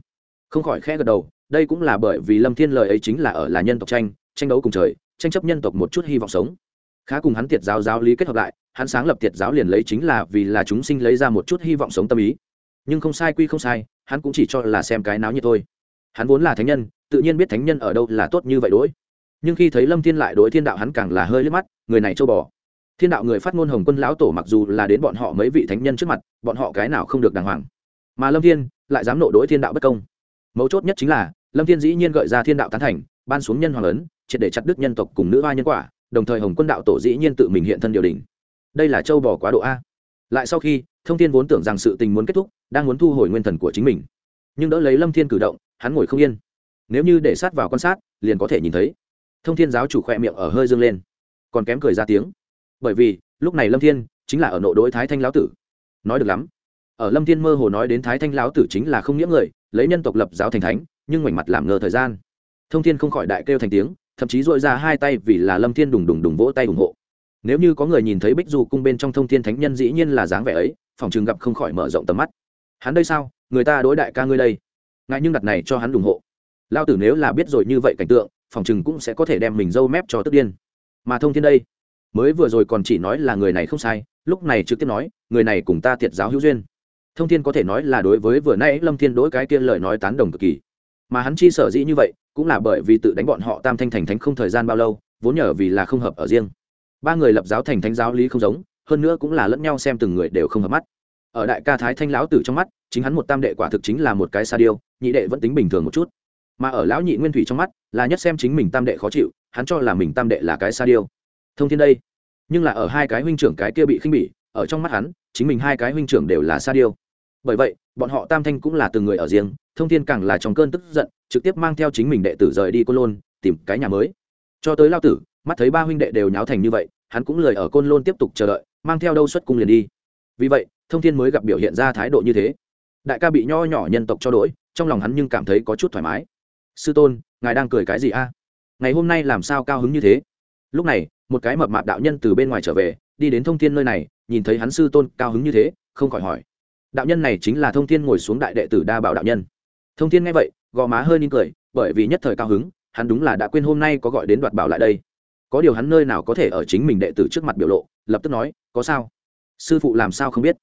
Không khỏi khẽ gật đầu, đây cũng là bởi vì lâm thiên lời ấy chính là ở là nhân tộc tranh tranh đấu cùng trời, tranh chấp nhân tộc một chút hy vọng sống. Khá cùng hắn tiệt giáo giáo lý kết hợp lại, hắn sáng lập tiệt giáo liền lấy chính là vì là chúng sinh lấy ra một chút hy vọng sống tâm ý. Nhưng không sai quy không sai, hắn cũng chỉ cho là xem cái náo nhiệt thôi. Hắn vốn là thánh nhân, tự nhiên biết thánh nhân ở đâu là tốt như vậy đỗi nhưng khi thấy lâm thiên lại đối thiên đạo hắn càng là hơi liếc mắt, người này châu bò. Thiên đạo người phát ngôn hồng quân lão tổ mặc dù là đến bọn họ mấy vị thánh nhân trước mặt, bọn họ cái nào không được đàng hoàng. Mà lâm thiên lại dám nộ đối thiên đạo bất công. Mấu chốt nhất chính là, lâm thiên dĩ nhiên gợi ra thiên đạo tán thành, ban xuống nhân hoàng ấn, triệt để chặt đức nhân tộc cùng nữ hoa nhân quả, đồng thời hồng quân đạo tổ dĩ nhiên tự mình hiện thân điều đình đây là châu bò quá độ a. Lại sau khi, thông thiên vốn tưởng rằng sự tình muốn kết thúc, đang muốn thu hồi nguyên thần của chính mình. Nhưng đỡ lấy lâm thiên cử động, hắn ngồi không yên. Nếu như để sát vào quan sát, liền có thể nhìn thấy thông thiên giáo chủ khỏe miệng ở hơi dương lên, còn kém cười ra tiếng. Bởi vì, lúc này lâm thiên chính là ở nội đối thái thanh lão tử. Nói được lắm. Ở lâm thiên mơ hồ nói đến thái thanh lão tử chính là không nghĩa người, lấy nhân tộc lập giáo thành thánh, nhưng ngoảnh mặt làm ngờ thời gian. Thông thiên không khỏi đại kêu thành tiếng, thậm chí dội ra hai tay vì là lâm thiên đùng đùng đùng vỗ tay ủng hộ. Nếu như có người nhìn thấy bích du cung bên trong thông thiên thánh nhân dĩ nhiên là dáng vẻ ấy, phòng trường gặp không khỏi mở rộng tầm mắt. Hắn đây sao? Người ta đối đại ca ngươi đây. Ngại nhưng đặt này cho hắn ủng hộ. Lao tử nếu là biết rồi như vậy cảnh tượng phòng chừng cũng sẽ có thể đem mình dâu mép cho tức điên. Mà thông thiên đây, mới vừa rồi còn chỉ nói là người này không sai, lúc này trực tiếp nói, người này cùng ta thiệt giáo hữu duyên. Thông thiên có thể nói là đối với vừa nay lâm thiên đối cái kia lời nói tán đồng cực kỳ. Mà hắn chi sở dĩ như vậy, cũng là bởi vì tự đánh bọn họ tam thanh thành thánh không thời gian bao lâu, vốn nhờ vì là không hợp ở riêng. Ba người lập giáo thành thánh giáo lý không giống, hơn nữa cũng là lẫn nhau xem từng người đều không hợp mắt. Ở đại ca thái thanh lão tử trong mắt, chính hắn một tam đệ quả thực chính là một cái sa điêu, nhị đệ vẫn tính bình thường một chút mà ở lão nhị nguyên thủy trong mắt là nhất xem chính mình tam đệ khó chịu, hắn cho là mình tam đệ là cái sa điêu. Thông thiên đây, nhưng là ở hai cái huynh trưởng cái kia bị khinh bỉ, ở trong mắt hắn, chính mình hai cái huynh trưởng đều là sa điêu. Bởi vậy, bọn họ tam thanh cũng là từng người ở riêng, thông thiên càng là trong cơn tức giận, trực tiếp mang theo chính mình đệ tử rời đi côn lôn, tìm cái nhà mới. Cho tới lao tử, mắt thấy ba huynh đệ đều nháo thành như vậy, hắn cũng lời ở côn lôn tiếp tục chờ đợi, mang theo đâu xuất cung liền đi. Vì vậy, thông thiên mới gặp biểu hiện ra thái độ như thế. Đại ca bị nho nhỏ nhân tộc cho đỗi trong lòng hắn nhưng cảm thấy có chút thoải mái sư tôn, ngài đang cười cái gì a? Ngày hôm nay làm sao cao hứng như thế? Lúc này, một cái mập mạp đạo nhân từ bên ngoài trở về, đi đến thông thiên nơi này, nhìn thấy hắn sư tôn cao hứng như thế, không khỏi hỏi. Đạo nhân này chính là thông thiên ngồi xuống đại đệ tử đa bảo đạo nhân. Thông thiên nghe vậy, gò má hơi nín cười, bởi vì nhất thời cao hứng, hắn đúng là đã quên hôm nay có gọi đến đoạt bảo lại đây. Có điều hắn nơi nào có thể ở chính mình đệ tử trước mặt biểu lộ, lập tức nói, có sao? Sư phụ làm sao không biết?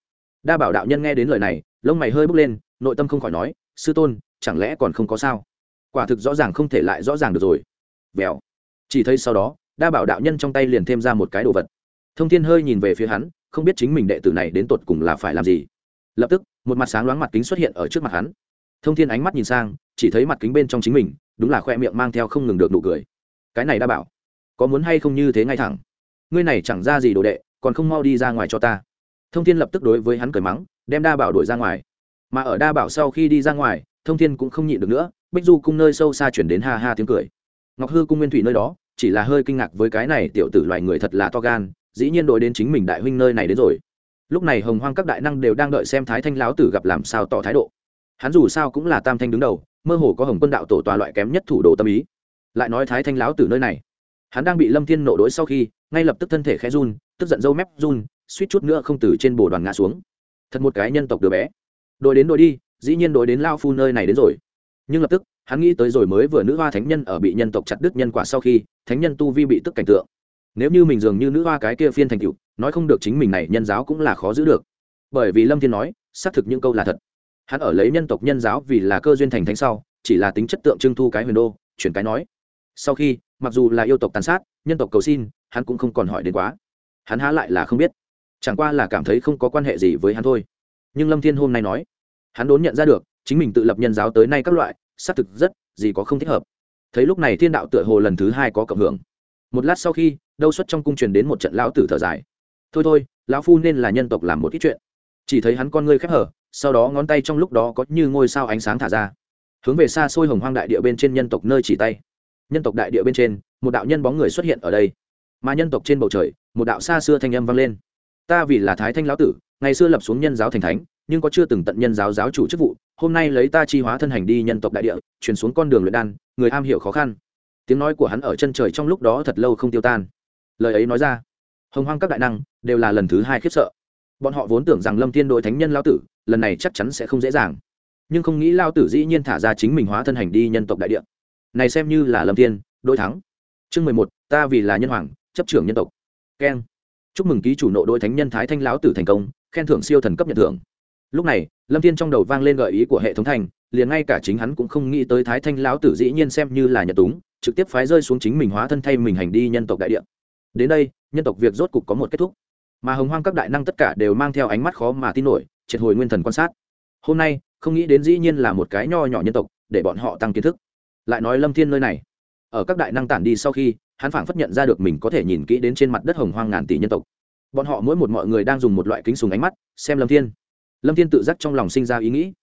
Đa bảo đạo nhân nghe đến lời này, lông mày hơi bước lên, nội tâm không khỏi nói, sư tôn, chẳng lẽ còn không có sao? Quả thực rõ ràng không thể lại rõ ràng được rồi. Vèo. Chỉ thấy sau đó, đa bảo đạo nhân trong tay liền thêm ra một cái đồ vật. Thông thiên hơi nhìn về phía hắn, không biết chính mình đệ tử này đến tột cùng là phải làm gì. Lập tức, một mặt sáng loáng mặt kính xuất hiện ở trước mặt hắn. Thông thiên ánh mắt nhìn sang, chỉ thấy mặt kính bên trong chính mình, đúng là khoe miệng mang theo không ngừng được nụ cười. Cái này đa bảo, có muốn hay không như thế ngay thẳng? Ngươi này chẳng ra gì đồ đệ, còn không mau đi ra ngoài cho ta. Thông thiên lập tức đối với hắn cười mắng, đem đa bảo đuổi ra ngoài. Mà ở đa bảo sau khi đi ra ngoài thông thiên cũng không nhịn được nữa, bích du cung nơi sâu xa chuyển đến ha ha tiếng cười. Ngọc hư cung nguyên thủy nơi đó, chỉ là hơi kinh ngạc với cái này tiểu tử loài người thật là to gan, dĩ nhiên đội đến chính mình đại huynh nơi này đến rồi. Lúc này hồng hoang các đại năng đều đang đợi xem thái thanh lão tử gặp làm sao tỏ thái độ. Hắn dù sao cũng là tam thanh đứng đầu, mơ hồ có hồng quân đạo tổ tòa loại kém nhất thủ đồ tâm ý. Lại nói thái thanh lão tử nơi này. Hắn đang bị lâm thiên nộ đối sau khi, ngay lập tức thân thể khẽ run, tức giận dâu mép run, suýt chút nữa không từ trên bồ đoàn ngã xuống. Thật một cái nhân tộc đứa bé. Đội đến đội đi dĩ nhiên đối đến lao phu nơi này đến rồi. Nhưng lập tức, hắn nghĩ tới rồi mới vừa nữ hoa thánh nhân ở bị nhân tộc chặt đứt nhân quả sau khi, thánh nhân tu vi bị tức cảnh tượng. Nếu như mình dường như nữ hoa cái kia phiên thành cựu nói không được chính mình này nhân giáo cũng là khó giữ được. Bởi vì lâm thiên nói, xác thực những câu là thật. Hắn ở lấy nhân tộc nhân giáo vì là cơ duyên thành thánh sau, chỉ là tính chất tượng trưng thu cái huyền đô, chuyển cái nói. Sau khi, mặc dù là yêu tộc tàn sát, nhân tộc cầu xin, hắn cũng không còn hỏi đến quá. Hắn há lại là không biết. Chẳng qua là cảm thấy không có quan hệ gì với hắn thôi. Nhưng lâm thiên hôm nay nói hắn đốn nhận ra được, chính mình tự lập nhân giáo tới nay các loại, xác thực rất, gì có không thích hợp. Thấy lúc này thiên đạo tựa hồ lần thứ hai có cộng hưởng. Một lát sau khi đâu xuất trong cung truyền đến một trận lão tử thở dài. Thôi thôi, lão phu nên là nhân tộc làm một ít chuyện. Chỉ thấy hắn con ngươi khép hở, sau đó ngón tay trong lúc đó có như ngôi sao ánh sáng thả ra. Hướng về xa xôi hồng hoang đại địa bên trên nhân tộc nơi chỉ tay. Nhân tộc đại địa bên trên, một đạo nhân bóng người xuất hiện ở đây. Mà nhân tộc trên bầu trời, một đạo xa xưa thanh âm vang lên. Ta vì là thái thanh lão tử, ngày xưa lập xuống nhân giáo thành thánh nhưng có chưa từng tận nhân giáo giáo chủ chức vụ, hôm nay lấy ta chi hóa thân hành đi nhân tộc đại địa chuyển xuống con đường luyện đan, người am hiểu khó khăn. Tiếng nói của hắn ở chân trời trong lúc đó thật lâu không tiêu tan. Lời ấy nói ra, hồng hoang các đại năng đều là lần thứ hai khiếp sợ. Bọn họ vốn tưởng rằng lâm tiên đội thánh nhân lao tử, lần này chắc chắn sẽ không dễ dàng. Nhưng không nghĩ lao tử dĩ nhiên thả ra chính mình hóa thân hành đi nhân tộc đại địa. Này xem như là lâm tiên đội thắng. Chương mười một, ta vì là nhân hoàng, chấp trưởng nhân tộc. Keng. Chúc mừng ký chủ nộ đội thánh nhân thái thanh lão tử thành công, khen thưởng siêu thần cấp nhận thưởng lúc này, lâm thiên trong đầu vang lên gợi ý của hệ thống thành, liền ngay cả chính hắn cũng không nghĩ tới thái thanh lão tử dĩ nhiên xem như là nhật túng, trực tiếp phái rơi xuống chính mình hóa thân thay mình hành đi nhân tộc đại địa. Đến đây, nhân tộc việc rốt cục có một kết thúc. Mà hồng hoang các đại năng tất cả đều mang theo ánh mắt khó mà tin nổi, triệt hồi nguyên thần quan sát. Hôm nay, không nghĩ đến dĩ nhiên là một cái nho nhỏ nhân tộc, để bọn họ tăng kiến thức. Lại nói lâm thiên nơi này, ở các đại năng tản đi sau khi, hắn phảng phất nhận ra được mình có thể nhìn kỹ đến trên mặt đất hồng hoang ngàn tỷ nhân tộc. Bọn họ mỗi một mọi người đang dùng một loại kính sùng ánh mắt, xem lâm thiên lâm thiên tự giác trong lòng sinh ra ý nghĩ.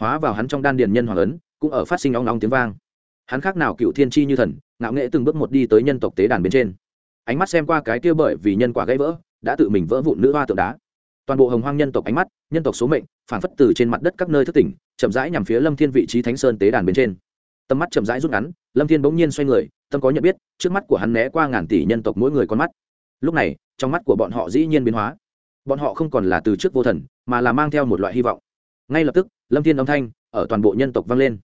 Hóa vào hắn trong đan điền nhân hoàng ấn, cũng ở phát sinh ong ong tiếng vang. Hắn khác nào cựu thiên chi như thần, ngạo nghệ từng bước một đi tới nhân tộc tế đàn bên trên. Ánh mắt xem qua cái kia bởi vì nhân quả gãy vỡ, đã tự mình vỡ vụn nữ hoa tượng đá. Toàn bộ hồng hoang nhân tộc ánh mắt, nhân tộc số mệnh phản phất từ trên mặt đất các nơi thất tỉnh, chậm rãi nhằm phía lâm thiên vị trí thánh sơn tế đàn bên trên. Tầm mắt chậm rãi rút ngắn, lâm thiên bỗng nhiên xoay người, tâm có nhận biết, trước mắt của hắn né qua ngàn tỷ nhân tộc mỗi người con mắt. Lúc này, trong mắt của bọn họ dĩ nhiên biến hóa bọn họ không còn là từ trước vô thần, mà là mang theo một loại hy vọng. Ngay lập tức, lâm thiên âm thanh ở toàn bộ nhân tộc vang lên.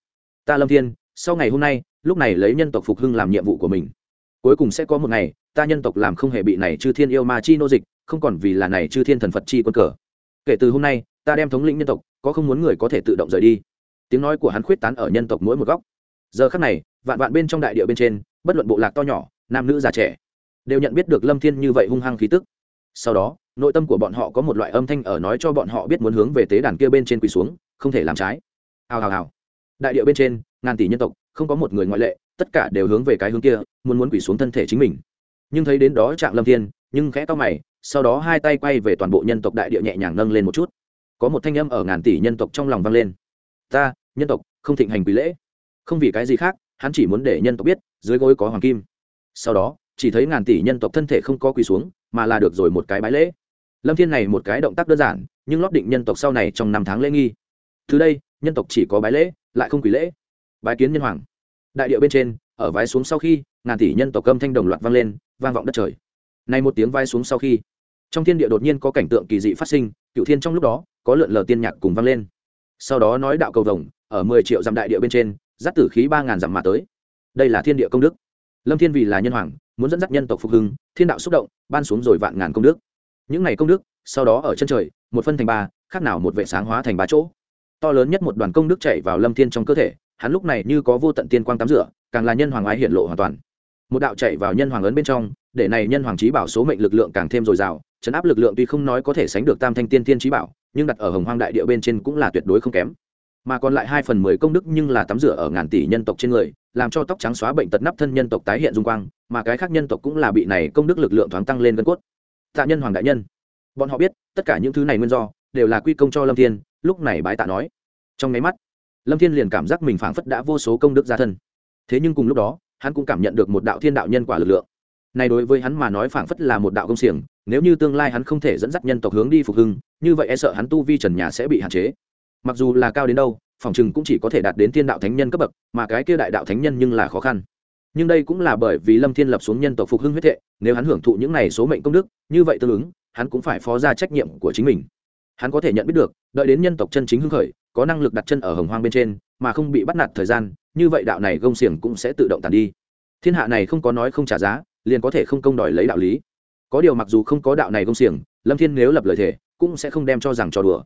Ta lâm thiên, sau ngày hôm nay, lúc này lấy nhân tộc phục hưng làm nhiệm vụ của mình. Cuối cùng sẽ có một ngày, ta nhân tộc làm không hề bị này chư thiên yêu ma chi nô dịch, không còn vì là này chư thiên thần phật chi quân cờ. Kể từ hôm nay, ta đem thống lĩnh nhân tộc, có không muốn người có thể tự động rời đi. Tiếng nói của hắn khuyết tán ở nhân tộc mỗi một góc. Giờ khắc này, vạn vạn bên trong đại địa bên trên, bất luận bộ lạc to nhỏ, nam nữ già trẻ, đều nhận biết được lâm thiên như vậy hung hăng khí tức sau đó, nội tâm của bọn họ có một loại âm thanh ở nói cho bọn họ biết muốn hướng về tế đàn kia bên trên quỳ xuống, không thể làm trái. Hào hào hào. Đại địa bên trên, ngàn tỷ nhân tộc, không có một người ngoại lệ, tất cả đều hướng về cái hướng kia, muốn muốn quỳ xuống thân thể chính mình. Nhưng thấy đến đó trạng lâm thiên, nhưng khẽ to mày, sau đó hai tay quay về toàn bộ nhân tộc đại địa nhẹ nhàng nâng lên một chút. Có một thanh âm ở ngàn tỷ nhân tộc trong lòng vang lên. Ta, nhân tộc, không thịnh hành quỳ lễ. Không vì cái gì khác, hắn chỉ muốn để nhân tộc biết, dưới gối có hoàng kim. Sau đó, chỉ thấy ngàn tỷ nhân tộc thân thể không có quỳ xuống mà là được rồi một cái bái lễ. Lâm thiên này một cái động tác đơn giản, nhưng lót định nhân tộc sau này trong năm tháng lễ nghi. Từ đây, nhân tộc chỉ có bái lễ, lại không quỷ lễ. Bái kiến nhân hoàng. Đại điệu bên trên, ở vái xuống sau khi, ngàn tỷ nhân tộc âm thanh đồng loạt vang lên, vang vọng đất trời. Này một tiếng vai xuống sau khi, trong thiên địa đột nhiên có cảnh tượng kỳ dị phát sinh, cựu thiên trong lúc đó, có lượn lờ tiên nhạc cùng vang lên. Sau đó nói đạo cầu vồng, ở mười triệu dặm đại địa bên trên dắt tử khí ba ngàn dặm mà tới. Đây là thiên địa công đức. Lâm thiên vì là nhân hoàng muốn dẫn dắt nhân tộc phục hưng, thiên đạo xúc động, ban xuống rồi vạn ngàn công đức. Những ngày công đức, sau đó ở chân trời, một phân thành ba, khác nào một vệ sáng hóa thành ba chỗ. To lớn nhất một đoàn công đức chạy vào lâm thiên trong cơ thể, hắn lúc này như có vô tận tiên quang tắm rửa, càng là nhân hoàng ái hiện lộ hoàn toàn. Một đạo chạy vào nhân hoàng ấn bên trong, để này nhân hoàng trí bảo số mệnh lực lượng càng thêm dồi dào, chấn áp lực lượng tuy không nói có thể sánh được tam thanh tiên tiên trí bảo, nhưng đặt ở hồng hoang đại địa bên trên cũng là tuyệt đối không kém mà còn lại hai phần mười công đức nhưng là tắm rửa ở ngàn tỷ nhân tộc trên người, làm cho tóc trắng xóa bệnh tật nắp thân nhân tộc tái hiện dung quang, mà cái khác nhân tộc cũng là bị này công đức lực lượng thoáng tăng lên gân cốt. Tạ nhân hoàng đại nhân, bọn họ biết, tất cả những thứ này nguyên do, đều là quy công cho lâm thiên, lúc này bái tạ nói. Trong nháy mắt, lâm thiên liền cảm giác mình phảng phất đã vô số công đức gia thân. Thế nhưng cùng lúc đó, hắn cũng cảm nhận được một đạo thiên đạo nhân quả lực lượng. Này đối với hắn mà nói phảng phất là một đạo công xiềng, nếu như tương lai hắn không thể dẫn dắt nhân tộc hướng đi phục hưng, như vậy e sợ hắn tu vi trần nhà sẽ bị hạn chế mặc dù là cao đến đâu, phòng chừng cũng chỉ có thể đạt đến thiên đạo thánh nhân cấp bậc, mà cái kia đại đạo thánh nhân nhưng là khó khăn. Nhưng đây cũng là bởi vì lâm thiên lập xuống nhân tộc phục hưng huyết thệ, nếu hắn hưởng thụ những này số mệnh công đức, như vậy tương ứng, hắn cũng phải phó ra trách nhiệm của chính mình. Hắn có thể nhận biết được, đợi đến nhân tộc chân chính hưng khởi, có năng lực đặt chân ở hồng hoang bên trên, mà không bị bắt nạt thời gian, như vậy đạo này gông xiềng cũng sẽ tự động tàn đi. Thiên hạ này không có nói không trả giá, liền có thể không công đòi lấy đạo lý. Có điều mặc dù không có đạo này gông xiềng, lâm thiên nếu lập lời thề, cũng sẽ không đem cho rằng trò đùa.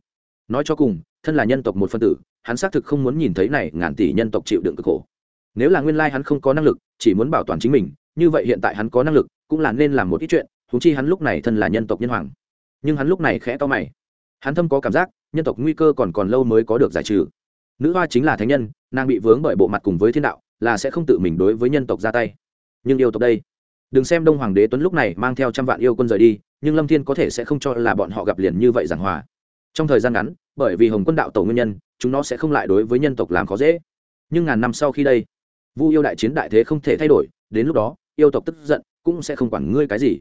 Nói cho cùng thân là nhân tộc một phân tử, hắn xác thực không muốn nhìn thấy này ngàn tỷ nhân tộc chịu đựng cực khổ. Nếu là nguyên lai hắn không có năng lực, chỉ muốn bảo toàn chính mình, như vậy hiện tại hắn có năng lực, cũng là nên làm một ít chuyện thú chi hắn lúc này thân là nhân tộc nhân hoàng. Nhưng hắn lúc này khẽ to mày. Hắn thâm có cảm giác, nhân tộc nguy cơ còn còn lâu mới có được giải trừ. Nữ hoa chính là thánh nhân, nàng bị vướng bởi bộ mặt cùng với thiên đạo, là sẽ không tự mình đối với nhân tộc ra tay. Nhưng yêu tộc đây, đừng xem đông hoàng đế tuấn lúc này mang theo trăm vạn yêu quân rời đi, nhưng lâm thiên có thể sẽ không cho là bọn họ gặp liền như vậy giảng hòa trong thời gian ngắn, bởi vì hồng quân đạo tổ nguyên nhân, chúng nó sẽ không lại đối với nhân tộc làm khó dễ. Nhưng ngàn năm sau khi đây, vu yêu đại chiến đại thế không thể thay đổi, đến lúc đó, yêu tộc tức giận, cũng sẽ không quản ngươi cái gì.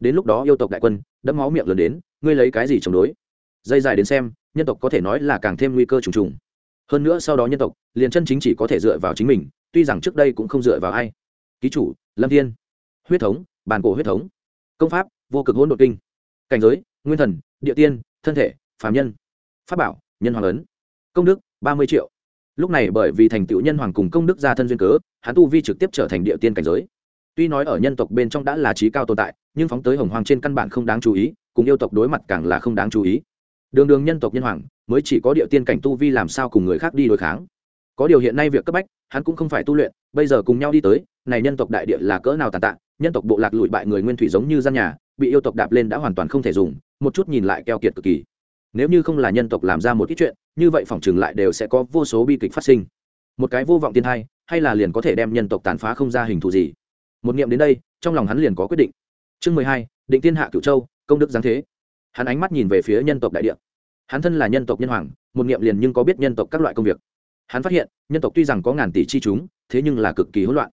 Đến lúc đó yêu tộc đại quân, đẫm máu miệng lớn đến, ngươi lấy cái gì chống đối? Dây dài đến xem, nhân tộc có thể nói là càng thêm nguy cơ trùng trùng. Hơn nữa sau đó nhân tộc, liền chân chính chỉ có thể dựa vào chính mình, tuy rằng trước đây cũng không dựa vào ai. Ký chủ, lâm thiên. Huyết thống bàn cổ huyết thống. Công pháp, vô cực hỗn độn kinh. Cảnh giới, nguyên thần, địa tiên, thân thể phàm nhân. Pháp bảo, nhân hoàng ấn. Công đức, ba mươi triệu. Lúc này bởi vì thành tựu nhân hoàng cùng công đức gia thân duyên cớ, hắn tu vi trực tiếp trở thành địa tiên cảnh giới. Tuy nói ở nhân tộc bên trong đã là trí cao tồn tại, nhưng phóng tới hồng hoàng trên căn bản không đáng chú ý, cùng yêu tộc đối mặt càng là không đáng chú ý. Đường đường nhân tộc nhân hoàng, mới chỉ có địa tiên cảnh tu vi làm sao cùng người khác đi đối kháng. Có điều hiện nay việc cấp bách, hắn cũng không phải tu luyện, bây giờ cùng nhau đi tới, này nhân tộc đại địa là cỡ nào tàn tạ, nhân tộc bộ lạc lụi bại người nguyên thủy giống như gian nhà, bị yêu tộc đạp lên đã hoàn toàn không thể dùng, một chút nhìn lại keo kiệt cực kỳ nếu như không là nhân tộc làm ra một ít chuyện, như vậy phòng chừng lại đều sẽ có vô số bi kịch phát sinh. Một cái vô vọng tiên hai hay là liền có thể đem nhân tộc tàn phá không ra hình thù gì? Một nghiệm đến đây, trong lòng hắn liền có quyết định. Chương mười hai, định tiên hạ cửu châu, công đức giáng thế. Hắn ánh mắt nhìn về phía nhân tộc đại địa. Hắn thân là nhân tộc nhân hoàng, một nghiệm liền nhưng có biết nhân tộc các loại công việc. Hắn phát hiện, nhân tộc tuy rằng có ngàn tỷ chi chúng, thế nhưng là cực kỳ hỗn loạn.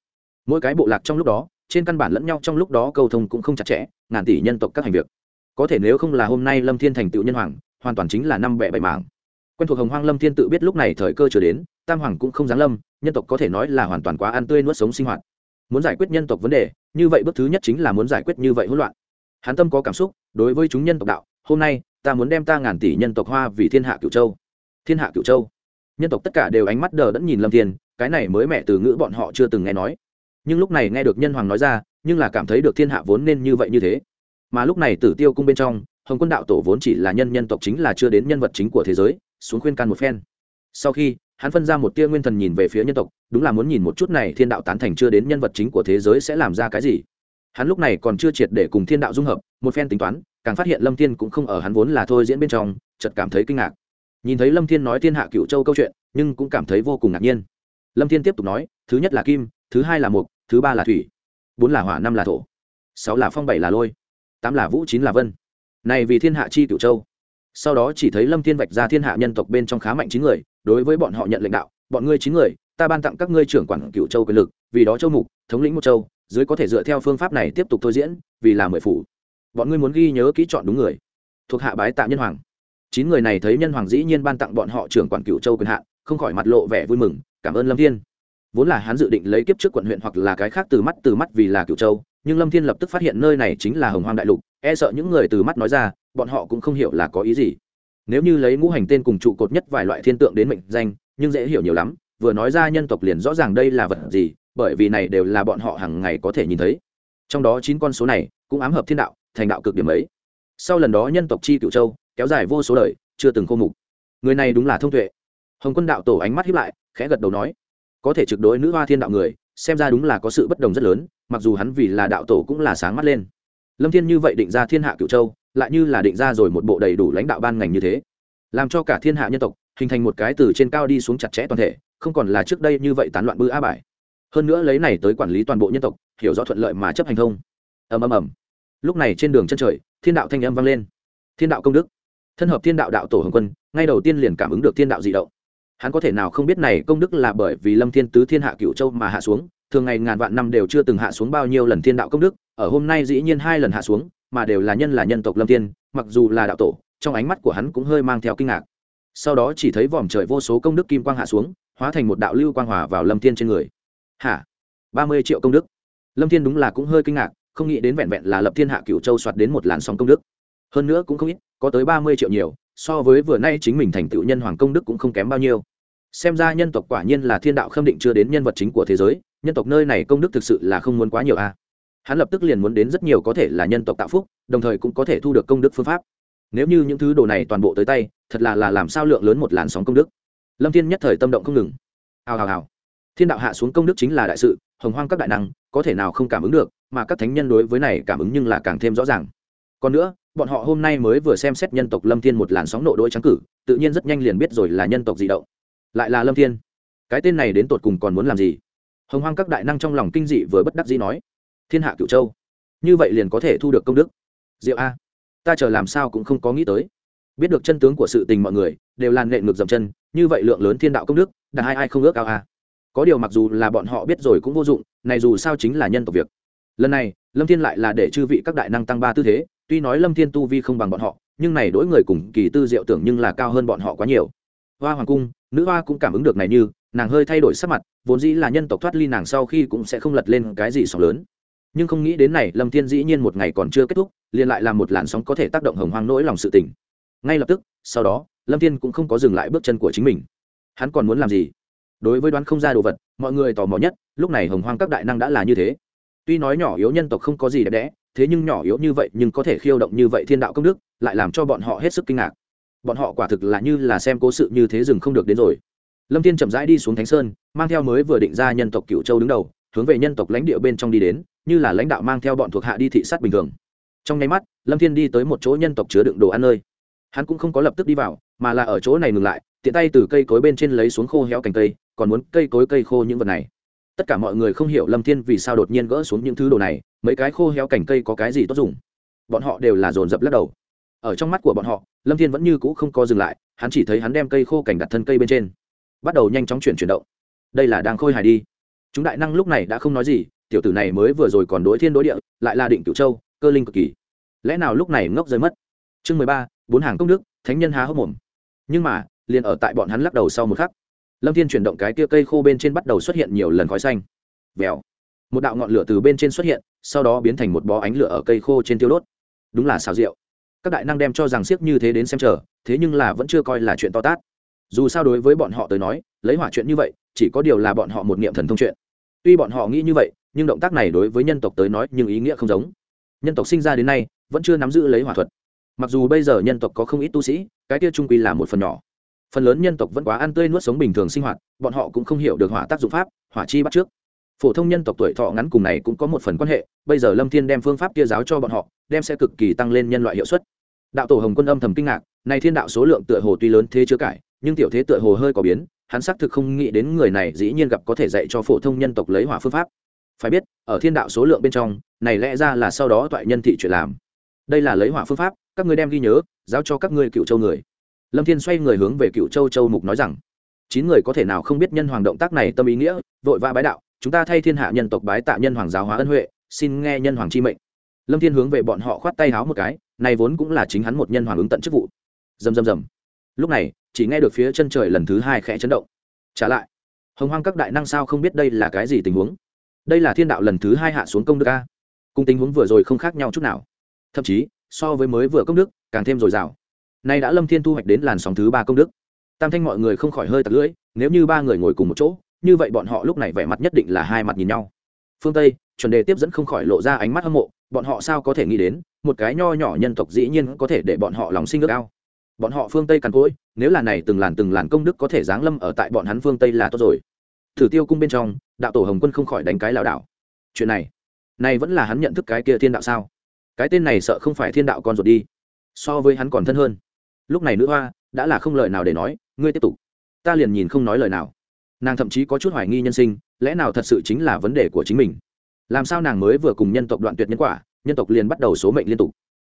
Mỗi cái bộ lạc trong lúc đó, trên căn bản lẫn nhau trong lúc đó cầu thông cũng không chặt chẽ, ngàn tỷ nhân tộc các hành việc. Có thể nếu không là hôm nay lâm thiên thành tựu nhân hoàng hoàn toàn chính là năm bẻ bảy mảng. Quen thuộc hồng hoang lâm thiên tự biết lúc này thời cơ chưa đến, tam hoàng cũng không giáng lâm, nhân tộc có thể nói là hoàn toàn quá ăn tươi nuốt sống sinh hoạt. Muốn giải quyết nhân tộc vấn đề, như vậy bước thứ nhất chính là muốn giải quyết như vậy hỗn loạn. Hắn tâm có cảm xúc, đối với chúng nhân tộc đạo, hôm nay, ta muốn đem ta ngàn tỷ nhân tộc hoa vì thiên hạ cửu châu. Thiên hạ cửu châu. Nhân tộc tất cả đều ánh mắt đờ đẫn nhìn lâm thiên, cái này mới mẹ từ ngữ bọn họ chưa từng nghe nói. Nhưng lúc này nghe được nhân hoàng nói ra, nhưng là cảm thấy được thiên hạ vốn nên như vậy như thế. Mà lúc này tử tiêu cung bên trong hồng quân đạo tổ vốn chỉ là nhân nhân tộc chính là chưa đến nhân vật chính của thế giới, xuống khuyên can một phen. Sau khi, hắn phân ra một tia nguyên thần nhìn về phía nhân tộc, đúng là muốn nhìn một chút này thiên đạo tán thành chưa đến nhân vật chính của thế giới sẽ làm ra cái gì. Hắn lúc này còn chưa triệt để cùng thiên đạo dung hợp, một phen tính toán, càng phát hiện lâm thiên cũng không ở hắn vốn là thôi diễn bên trong, chợt cảm thấy kinh ngạc. Nhìn thấy lâm thiên nói thiên hạ cựu châu câu chuyện, nhưng cũng cảm thấy vô cùng ngạc nhiên. Lâm thiên tiếp tục nói, thứ nhất là kim, thứ hai là mục thứ ba là thủy, bốn là hỏa, năm là thổ, sáu là phong, bảy là lôi, tám là vũ, chín là vân này vì thiên hạ chi cửu châu. Sau đó chỉ thấy lâm thiên vạch ra thiên hạ nhân tộc bên trong khá mạnh chín người, đối với bọn họ nhận lệnh đạo, bọn ngươi chín người, ta ban tặng các ngươi trưởng quản cửu châu quyền lực, vì đó châu mục, thống lĩnh một châu, dưới có thể dựa theo phương pháp này tiếp tục thôi diễn, vì là mười phủ. Bọn ngươi muốn ghi nhớ kỹ chọn đúng người. Thuộc hạ bái tạ nhân hoàng. Chín người này thấy nhân hoàng dĩ nhiên ban tặng bọn họ trưởng quản cửu châu quyền hạn, không khỏi mặt lộ vẻ vui mừng, cảm ơn lâm thiên. Vốn là hắn dự định lấy kiếp trước quận huyện hoặc là cái khác từ mắt từ mắt vì là cửu châu, nhưng lâm thiên lập tức phát hiện nơi này chính là hồng hoang đại lục e sợ những người từ mắt nói ra, bọn họ cũng không hiểu là có ý gì. Nếu như lấy ngũ hành tên cùng trụ cột nhất vài loại thiên tượng đến mệnh danh, nhưng dễ hiểu nhiều lắm, vừa nói ra nhân tộc liền rõ ràng đây là vật gì, bởi vì này đều là bọn họ hàng ngày có thể nhìn thấy. Trong đó chín con số này cũng ám hợp thiên đạo, thành đạo cực điểm ấy. Sau lần đó nhân tộc chi cựu châu kéo dài vô số đời, chưa từng khô mục. Người này đúng là thông tuệ. Hồng quân đạo tổ ánh mắt hiếp lại, khẽ gật đầu nói, có thể trực đối nữ hoa thiên đạo người, xem ra đúng là có sự bất đồng rất lớn, mặc dù hắn vì là đạo tổ cũng là sáng mắt lên lâm thiên như vậy định ra thiên hạ cựu châu, lại như là định ra rồi một bộ đầy đủ lãnh đạo ban ngành như thế. Làm cho cả thiên hạ nhân tộc hình thành một cái từ trên cao đi xuống chặt chẽ toàn thể, không còn là trước đây như vậy tán loạn bư á bài. Hơn nữa lấy này tới quản lý toàn bộ nhân tộc, hiểu rõ thuận lợi mà chấp hành thông. Ầm ầm ầm. Lúc này trên đường chân trời, thiên đạo thanh âm vang lên. Thiên đạo công đức. Thân hợp thiên đạo đạo tổ hồng quân, ngay đầu tiên liền cảm ứng được thiên đạo dị động. Hắn có thể nào không biết này công đức là bởi vì lâm thiên tứ thiên hạ cựu châu mà hạ xuống, thường ngày ngàn vạn năm đều chưa từng hạ xuống bao nhiêu lần thiên đạo công đức ở hôm nay dĩ nhiên hai lần hạ xuống, mà đều là nhân là nhân tộc lâm thiên, mặc dù là đạo tổ, trong ánh mắt của hắn cũng hơi mang theo kinh ngạc. Sau đó chỉ thấy vòm trời vô số công đức kim quang hạ xuống, hóa thành một đạo lưu quang hòa vào lâm thiên trên người. Hả? Ba mươi triệu công đức. Lâm thiên đúng là cũng hơi kinh ngạc, không nghĩ đến vẹn vẹn là lập thiên hạ cửu châu soạt đến một làn sóng công đức. Hơn nữa cũng không ít, có tới ba mươi triệu nhiều, so với vừa nay chính mình thành tựu nhân hoàng công đức cũng không kém bao nhiêu. Xem ra nhân tộc quả nhiên là thiên đạo khâm định chưa đến nhân vật chính của thế giới, nhân tộc nơi này công đức thực sự là không muốn quá nhiều a hắn lập tức liền muốn đến rất nhiều có thể là nhân tộc tạo phúc, đồng thời cũng có thể thu được công đức phương pháp. Nếu như những thứ đồ này toàn bộ tới tay, thật là là làm sao lượng lớn một làn sóng công đức. Lâm thiên nhất thời tâm động không ngừng. Hào hào hào. Thiên đạo hạ xuống công đức chính là đại sự, hồng hoang các đại năng, có thể nào không cảm ứng được, mà các thánh nhân đối với này cảm ứng nhưng là càng thêm rõ ràng. Còn nữa, bọn họ hôm nay mới vừa xem xét nhân tộc lâm thiên một làn sóng nộ đôi trắng cử, tự nhiên rất nhanh liền biết rồi là nhân tộc di động. Lại là lâm thiên. Cái tên này đến tột cùng còn muốn làm gì? Hồng hoang các đại năng trong lòng kinh dị vừa bất đắc dĩ nói thiên hạ cựu châu. Như vậy liền có thể thu được công đức. Diệu a, ta chờ làm sao cũng không có nghĩ tới. Biết được chân tướng của sự tình mọi người, đều làn nệ ngược dầm chân, như vậy lượng lớn thiên đạo công đức, đặt hai ai không ước ao a. Có điều mặc dù là bọn họ biết rồi cũng vô dụng, này dù sao chính là nhân tộc việc. Lần này, lâm thiên lại là để chư vị các đại năng tăng ba tư thế, tuy nói lâm thiên tu vi không bằng bọn họ, nhưng này đối người cùng kỳ tư diệu tưởng nhưng là cao hơn bọn họ quá nhiều. Hoa hoàng cung, nữ hoa cũng cảm ứng được này như, nàng hơi thay đổi sắc mặt, vốn dĩ là nhân tộc thoát ly nàng sau khi cũng sẽ không lật lên cái gì sóng lớn nhưng không nghĩ đến này, lâm thiên dĩ nhiên một ngày còn chưa kết thúc, liền lại làm một làn sóng có thể tác động hồng hoang nỗi lòng sự tình. Ngay lập tức, sau đó, lâm thiên cũng không có dừng lại bước chân của chính mình. Hắn còn muốn làm gì? Đối với đoán không ra đồ vật, mọi người tò mò nhất, lúc này hồng hoang các đại năng đã là như thế. Tuy nói nhỏ yếu nhân tộc không có gì đẹp đẽ, thế nhưng nhỏ yếu như vậy nhưng có thể khiêu động như vậy thiên đạo công đức, lại làm cho bọn họ hết sức kinh ngạc. Bọn họ quả thực là như là xem cố sự như thế rừng không được đến rồi. Lâm thiên chậm rãi đi xuống thánh sơn, mang theo mới vừa định ra nhân tộc cựu châu đứng đầu, hướng về nhân tộc lãnh địa bên trong đi đến như là lãnh đạo mang theo bọn thuộc hạ đi thị sát bình thường. Trong nháy mắt, lâm thiên đi tới một chỗ nhân tộc chứa đựng đồ ăn nơi. Hắn cũng không có lập tức đi vào, mà là ở chỗ này ngừng lại, tiện tay từ cây cối bên trên lấy xuống khô héo cành cây, còn muốn cây cối cây khô những vật này. Tất cả mọi người không hiểu lâm thiên vì sao đột nhiên gỡ xuống những thứ đồ này, mấy cái khô héo cành cây có cái gì tốt dùng. Bọn họ đều là dồn dập lắc đầu. Ở trong mắt của bọn họ, lâm thiên vẫn như cũ không có dừng lại, hắn chỉ thấy hắn đem cây khô cành đặt thân cây bên trên. Bắt đầu nhanh chóng chuyển chuyển động. Đây là đang khôi hài đi. Chúng đại năng lúc này đã không nói gì tiểu tử này mới vừa rồi còn đối thiên đối địa, lại là định cửu châu, cơ linh cực kỳ. Lẽ nào lúc này ngốc rơi mất? Chương mười ba, bốn hàng công đức, thánh nhân há hốc mồm. Nhưng mà, liền ở tại bọn hắn lắc đầu sau một khắc, lâm thiên chuyển động cái kia cây khô bên trên bắt đầu xuất hiện nhiều lần khói xanh. Vèo. Một đạo ngọn lửa từ bên trên xuất hiện, sau đó biến thành một bó ánh lửa ở cây khô trên tiêu đốt. Đúng là xào rượu. Các đại năng đem cho rằng siếc như thế đến xem chờ, thế nhưng là vẫn chưa coi là chuyện to tát. Dù sao đối với bọn họ tới nói, lấy hỏa chuyện như vậy, chỉ có điều là bọn họ một niệm thần thông chuyện. Tuy bọn họ nghĩ như vậy nhưng động tác này đối với nhân tộc tới nói nhưng ý nghĩa không giống. Nhân tộc sinh ra đến nay, vẫn chưa nắm giữ lấy hỏa thuật. Mặc dù bây giờ nhân tộc có không ít tu sĩ, cái kia trung quy là một phần nhỏ. Phần lớn nhân tộc vẫn quá ăn tươi nuốt sống bình thường sinh hoạt, bọn họ cũng không hiểu được hỏa tác dụng pháp, hỏa chi bắt trước. Phổ thông nhân tộc tuổi thọ ngắn cùng này cũng có một phần quan hệ, bây giờ lâm thiên đem phương pháp kia giáo cho bọn họ, đem sẽ cực kỳ tăng lên nhân loại hiệu suất. Đạo tổ hồng quân âm thầm kinh ngạc, này thiên đạo số lượng tựa hồ tuy lớn thế chưa cải, nhưng tiểu thế tựa hồ hơi có biến, hắn xác thực không nghĩ đến người này dĩ nhiên gặp có thể dạy cho phổ thông nhân tộc lấy hỏa phương pháp phải biết, ở thiên đạo số lượng bên trong, này lẽ ra là sau đó toại nhân thị chuyện làm. Đây là lấy hỏa phương pháp, các ngươi đem ghi nhớ, giao cho các ngươi cựu châu người. Lâm thiên xoay người hướng về cựu châu châu mục nói rằng, chín người có thể nào không biết nhân hoàng động tác này tâm ý nghĩa, vội vã bái đạo, chúng ta thay thiên hạ nhân tộc bái tạ nhân hoàng giáo hóa ân huệ, xin nghe nhân hoàng chi mệnh. Lâm thiên hướng về bọn họ khoát tay háo một cái, này vốn cũng là chính hắn một nhân hoàng ứng tận chức vụ. Dầm dầm dầm lúc này, chỉ nghe được phía chân trời lần thứ hai khẽ chấn động. Trả lại, hồng hoang các đại năng sao không biết đây là cái gì tình huống? Đây là thiên đạo lần thứ hai hạ xuống công đức a. Cùng tình huống vừa rồi không khác nhau chút nào. Thậm chí, so với mới vừa công đức, càng thêm dồi dào. Nay đã lâm thiên thu hoạch đến làn sóng thứ ba công đức. Tam thanh mọi người không khỏi hơi tặc lưỡi, nếu như ba người ngồi cùng một chỗ, như vậy bọn họ lúc này vẻ mặt nhất định là hai mặt nhìn nhau. Phương tây, chuẩn đề tiếp dẫn không khỏi lộ ra ánh mắt hâm mộ, bọn họ sao có thể nghĩ đến, một cái nho nhỏ nhân tộc dĩ nhiên có thể để bọn họ lòng sinh ước ao. Bọn họ phương tây càn cỗi, nếu là này từng làn từng làn công đức có thể giáng lâm ở tại bọn hắn phương tây là tốt rồi. Thử tiêu cung bên trong đạo tổ hồng quân không khỏi đánh cái lảo đảo. Chuyện này này vẫn là hắn nhận thức cái kia thiên đạo sao? Cái tên này sợ không phải thiên đạo con ruột đi. So với hắn còn thân hơn. Lúc này nữ hoa đã là không lời nào để nói, ngươi tiếp tục. Ta liền nhìn không nói lời nào. Nàng thậm chí có chút hoài nghi nhân sinh, lẽ nào thật sự chính là vấn đề của chính mình? Làm sao nàng mới vừa cùng nhân tộc đoạn tuyệt nhân quả, nhân tộc liền bắt đầu số mệnh liên tục?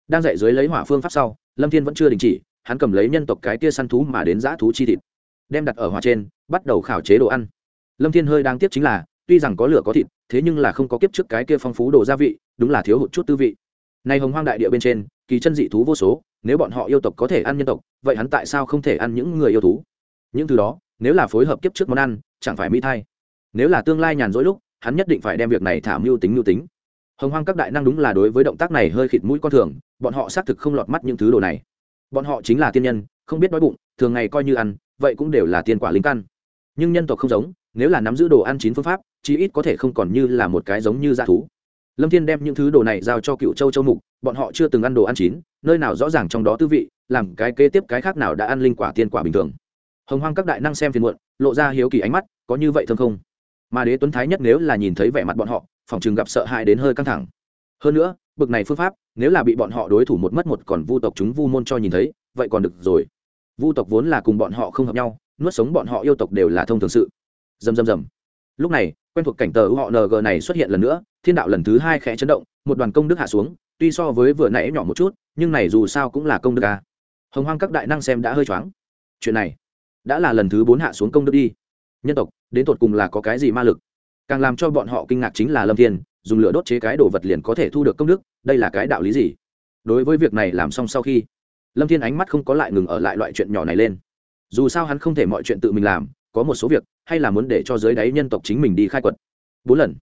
Đang dạy dưới lấy hỏa phương pháp sau, lâm thiên vẫn chưa đình chỉ, hắn cầm lấy nhân tộc cái tia săn thú mà đến giã thú chi thịt, đem đặt ở hỏa trên, bắt đầu khảo chế đồ ăn lâm thiên hơi đang tiếc chính là, tuy rằng có lửa có thịt, thế nhưng là không có kiếp trước cái kia phong phú đồ gia vị, đúng là thiếu hụt chút tư vị. Nay hồng hoang đại địa bên trên, kỳ chân dị thú vô số, nếu bọn họ yêu tộc có thể ăn nhân tộc, vậy hắn tại sao không thể ăn những người yêu thú? Những thứ đó, nếu là phối hợp kiếp trước món ăn, chẳng phải mỹ thay nếu là tương lai nhàn rỗi lúc, hắn nhất định phải đem việc này thả mưu tính mưu tính. Hồng hoang các đại năng đúng là đối với động tác này hơi khịt mũi con thường, bọn họ xác thực không lọt mắt những thứ đồ này. Bọn họ chính là tiên nhân, không biết đói bụng, thường ngày coi như ăn, vậy cũng đều là tiên quả linh căn. Nhưng nhân tộc không giống nếu là nắm giữ đồ ăn chín phương pháp, chí ít có thể không còn như là một cái giống như g thú. Lâm thiên đem những thứ đồ này giao cho cựu châu châu mục, bọn họ chưa từng ăn đồ ăn chín, nơi nào rõ ràng trong đó tư vị, làm cái kế tiếp cái khác nào đã ăn linh quả tiên quả bình thường. Hồng hoang các đại năng xem phiền muộn, lộ ra hiếu kỳ ánh mắt, có như vậy thương không? Mà đế tuấn thái nhất nếu là nhìn thấy vẻ mặt bọn họ, phòng chừng gặp sợ hãi đến hơi căng thẳng. Hơn nữa, bực này phương pháp, nếu là bị bọn họ đối thủ một mất một còn vu tộc chúng vu môn cho nhìn thấy, vậy còn được rồi. Vu tộc vốn là cùng bọn họ không hợp nhau, nuốt sống bọn họ yêu tộc đều là thông thường sự dầm dầm dầm lúc này, quen thuộc cảnh tờ họ ng này xuất hiện lần nữa, thiên đạo lần thứ hai khẽ chấn động, một đoàn công đức hạ xuống, tuy so với vừa nãy nhỏ một chút, nhưng này dù sao cũng là công đức à. hồng hoang các đại năng xem đã hơi choáng. Chuyện này, đã là lần thứ bốn hạ xuống công đức đi. Nhân tộc, đến tột cùng là có cái gì ma lực? Càng làm cho bọn họ kinh ngạc chính là lâm thiên, dùng lửa đốt chế cái đồ vật liền có thể thu được công đức, đây là cái đạo lý gì? Đối với việc này làm xong sau khi, lâm thiên ánh mắt không có lại ngừng ở lại loại chuyện nhỏ này lên. Dù sao hắn không thể mọi chuyện tự mình làm có một số việc, hay là muốn để cho giới đáy nhân tộc chính mình đi khai quật. Bốn lần.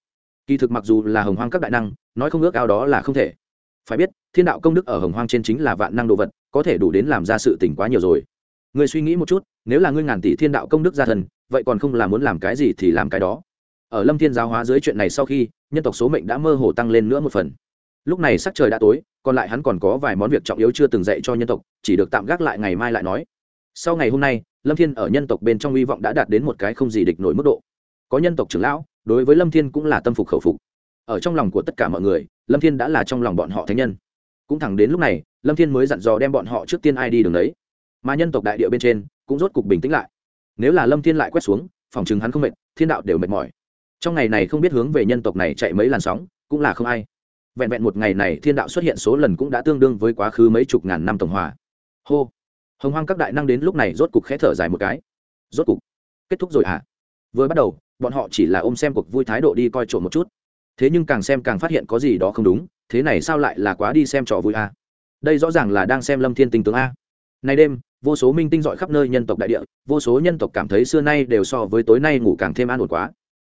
Kỳ thực mặc dù là hồng hoang các đại năng, nói không ước ao đó là không thể. Phải biết, thiên đạo công đức ở hồng hoang trên chính là vạn năng đồ vật, có thể đủ đến làm ra sự tỉnh quá nhiều rồi. Người suy nghĩ một chút, nếu là ngươi ngàn tỷ thiên đạo công đức gia thần, vậy còn không là muốn làm cái gì thì làm cái đó. Ở lâm thiên giáo hóa dưới chuyện này sau khi, nhân tộc số mệnh đã mơ hồ tăng lên nữa một phần. Lúc này sắc trời đã tối, còn lại hắn còn có vài món việc trọng yếu chưa từng dạy cho nhân tộc, chỉ được tạm gác lại ngày mai lại nói. Sau ngày hôm nay lâm thiên ở nhân tộc bên trong hy vọng đã đạt đến một cái không gì địch nổi mức độ. Có nhân tộc trưởng lão, đối với lâm thiên cũng là tâm phục khẩu phục. Ở trong lòng của tất cả mọi người, lâm thiên đã là trong lòng bọn họ thánh nhân. Cũng thẳng đến lúc này, lâm thiên mới dặn dò đem bọn họ trước tiên ai đi đường đấy. Mà nhân tộc đại địa bên trên, cũng rốt cục bình tĩnh lại. Nếu là lâm thiên lại quét xuống, phòng chừng hắn không mệt, thiên đạo đều mệt mỏi. Trong ngày này không biết hướng về nhân tộc này chạy mấy làn sóng, cũng là không ai. Vẹn vẹn một ngày này, thiên đạo xuất hiện số lần cũng đã tương đương với quá khứ mấy chục ngàn năm tổng hòa. Hô! Hồng hoang các đại năng đến lúc này rốt cục khẽ thở dài một cái. Rốt cục, kết thúc rồi hả? Vừa bắt đầu, bọn họ chỉ là ôm xem cuộc vui thái độ đi coi trộm một chút. Thế nhưng càng xem càng phát hiện có gì đó không đúng, thế này sao lại là quá đi xem trò vui a? Đây rõ ràng là đang xem lâm thiên tinh tướng a. Nay đêm, vô số minh tinh dọi khắp nơi nhân tộc đại địa, vô số nhân tộc cảm thấy xưa nay đều so với tối nay ngủ càng thêm an ổn quá.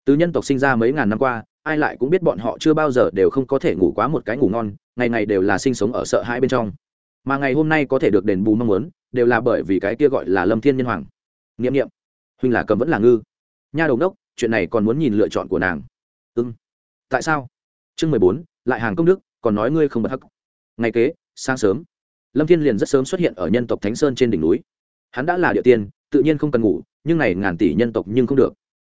Từ nhân tộc sinh ra mấy ngàn năm qua, ai lại cũng biết bọn họ chưa bao giờ đều không có thể ngủ quá một cái ngủ ngon, ngày ngày đều là sinh sống ở sợ hãi bên trong. Mà ngày hôm nay có thể được đền bù mong muốn đều là bởi vì cái kia gọi là lâm thiên nhân hoàng. N i ệ m n i ệ m huynh là cầm vẫn là ngư. Nha đầu đốc, chuyện này còn muốn nhìn lựa chọn của nàng. Ưng tại sao? Chương mười bốn, lại hàng công đức, còn nói ngươi không bật hắc. Ngày kế, sáng sớm, lâm thiên liền rất sớm xuất hiện ở nhân tộc thánh sơn trên đỉnh núi. Hắn đã là địa tiên, tự nhiên không cần ngủ, nhưng này ngàn tỷ nhân tộc nhưng không được.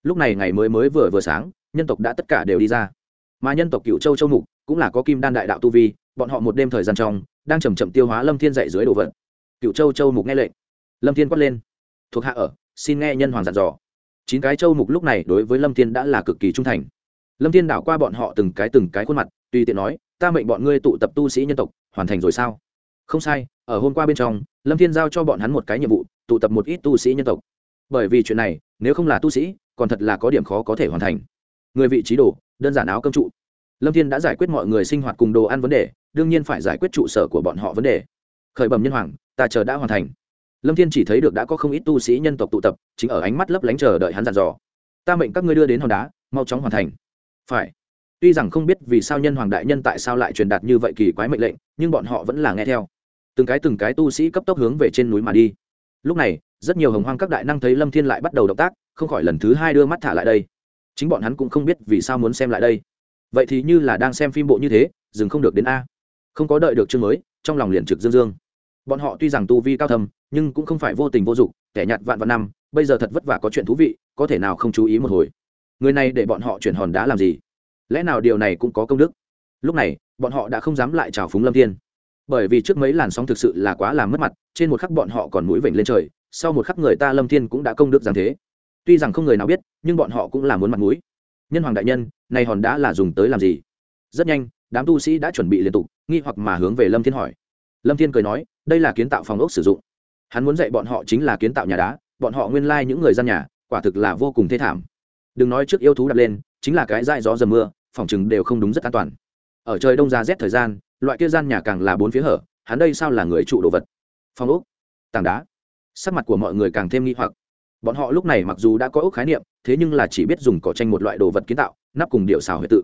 Lúc này ngày mới mới vừa vừa sáng, nhân tộc đã tất cả đều đi ra. Mà nhân tộc cựu châu châu mục cũng là có kim đan đại đạo tu vi, bọn họ một đêm thời gian trong, đang chầm chậm tiêu hóa lâm thiên dạy dưới đồ vật cựu châu châu mục nghe lệnh. Lâm thiên quát lên. Thuộc hạ ở, xin nghe nhân hoàng dặn dò. Chín cái châu mục lúc này đối với lâm thiên đã là cực kỳ trung thành. Lâm thiên đảo qua bọn họ từng cái từng cái khuôn mặt, tùy tiện nói, ta mệnh bọn ngươi tụ tập tu sĩ nhân tộc, hoàn thành rồi sao? Không sai, ở hôm qua bên trong, lâm thiên giao cho bọn hắn một cái nhiệm vụ, tụ tập một ít tu sĩ nhân tộc. Bởi vì chuyện này, nếu không là tu sĩ, còn thật là có điểm khó có thể hoàn thành. Người vị trí đồ, đơn giản áo cơm trụ. Lâm thiên đã giải quyết mọi người sinh hoạt cùng đồ ăn vấn đề, đương nhiên phải giải quyết trụ sở của bọn họ vấn đề. Khởi bẩm nhân hoàng ta chờ đã hoàn thành. Lâm thiên chỉ thấy được đã có không ít tu sĩ nhân tộc tụ tập, chính ở ánh mắt lấp lánh chờ đợi hắn dặn dò. Ta mệnh các ngươi đưa đến hòn đá, mau chóng hoàn thành. Phải. Tuy rằng không biết vì sao nhân hoàng đại nhân tại sao lại truyền đạt như vậy kỳ quái mệnh lệnh, nhưng bọn họ vẫn là nghe theo. Từng cái từng cái tu sĩ cấp tốc hướng về trên núi mà đi. Lúc này, rất nhiều hồng hoang các đại năng thấy lâm thiên lại bắt đầu động tác, không khỏi lần thứ hai đưa mắt thả lại đây. Chính bọn hắn cũng không biết vì sao muốn xem lại đây. Vậy thì như là đang xem phim bộ như thế, dừng không được đến a. Không có đợi được chương mới, trong lòng liền trực dương dương bọn họ tuy rằng tu vi cao thầm nhưng cũng không phải vô tình vô dụng, kẻ nhặt vạn vạn năm, bây giờ thật vất vả có chuyện thú vị, có thể nào không chú ý một hồi? Người này để bọn họ chuyển hòn đá làm gì? Lẽ nào điều này cũng có công đức? Lúc này, bọn họ đã không dám lại chào phúng lâm thiên. Bởi vì trước mấy làn sóng thực sự là quá làm mất mặt, trên một khắc bọn họ còn mũi vểnh lên trời, sau một khắc người ta lâm thiên cũng đã công đức rằng thế. Tuy rằng không người nào biết, nhưng bọn họ cũng là muốn mặt mũi. Nhân hoàng đại nhân, này hòn đá là dùng tới làm gì? Rất nhanh, đám tu sĩ đã chuẩn bị liên tục, nghi hoặc mà hướng về lâm thiên hỏi. Lâm thiên cười nói đây là kiến tạo phòng ốc sử dụng. Hắn muốn dạy bọn họ chính là kiến tạo nhà đá, bọn họ nguyên lai những người dân nhà, quả thực là vô cùng thê thảm. Đừng nói trước yêu thú đặt lên, chính là cái dại gió dầm mưa, phòng chừng đều không đúng rất an toàn. Ở trời đông ra rét thời gian, loại kia gian nhà càng là bốn phía hở, hắn đây sao là người trụ đồ vật? Phòng ốc? Tảng đá? Sắc mặt của mọi người càng thêm nghi hoặc. Bọn họ lúc này mặc dù đã có ốc khái niệm, thế nhưng là chỉ biết dùng cỏ tranh một loại đồ vật kiến tạo, nắp cùng điệu xào huệ tự.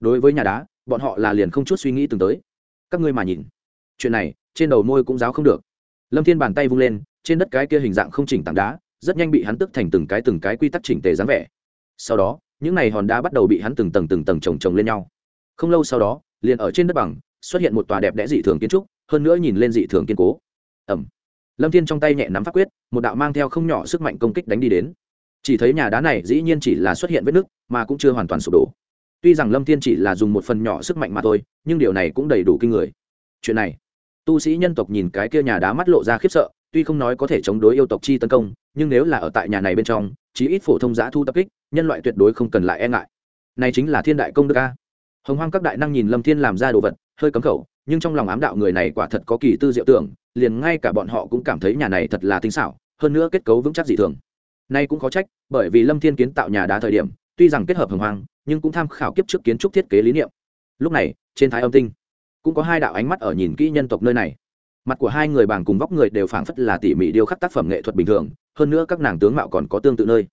Đối với nhà đá, bọn họ là liền không chút suy nghĩ từng tới. Các ngươi mà nhìn chuyện này, trên đầu môi cũng giáo không được. Lâm thiên bàn tay vung lên, trên đất cái kia hình dạng không chỉnh tảng đá, rất nhanh bị hắn tức thành từng cái từng cái quy tắc chỉnh tề dáng vẻ. Sau đó, những này hòn đá bắt đầu bị hắn từng tầng từng tầng chồng chồng lên nhau. Không lâu sau đó, liền ở trên đất bằng, xuất hiện một tòa đẹp đẽ dị thường kiến trúc, hơn nữa nhìn lên dị thường kiên cố. Ẩm lâm thiên trong tay nhẹ nắm pháp quyết, một đạo mang theo không nhỏ sức mạnh công kích đánh đi đến. Chỉ thấy nhà đá này dĩ nhiên chỉ là xuất hiện vết nứt, mà cũng chưa hoàn toàn sụp đổ. Tuy rằng lâm thiên chỉ là dùng một phần nhỏ sức mạnh mà thôi, nhưng điều này cũng đầy đủ kinh người. Chuyện này tu sĩ nhân tộc nhìn cái kia nhà đá mắt lộ ra khiếp sợ, tuy không nói có thể chống đối yêu tộc chi tấn công, nhưng nếu là ở tại nhà này bên trong, chí ít phổ thông giã thu tập kích, nhân loại tuyệt đối không cần lại e ngại. Này chính là thiên đại công đức a. Hồng hoang các đại năng nhìn lâm thiên làm ra đồ vật, hơi cấm khẩu, nhưng trong lòng ám đạo người này quả thật có kỳ tư diệu tưởng, liền ngay cả bọn họ cũng cảm thấy nhà này thật là tinh xảo, hơn nữa kết cấu vững chắc dị thường. Nay cũng có trách, bởi vì lâm thiên kiến tạo nhà đá thời điểm, tuy rằng kết hợp hồng hoang, nhưng cũng tham khảo kiếp trước kiến trúc thiết kế lý niệm. Lúc này, trên thái âm tinh cũng có hai đạo ánh mắt ở nhìn kỹ nhân tộc nơi này. Mặt của hai người bảng cùng vóc người đều phảng phất là tỉ mỉ điêu khắc tác phẩm nghệ thuật bình thường, hơn nữa các nàng tướng mạo còn có tương tự nơi.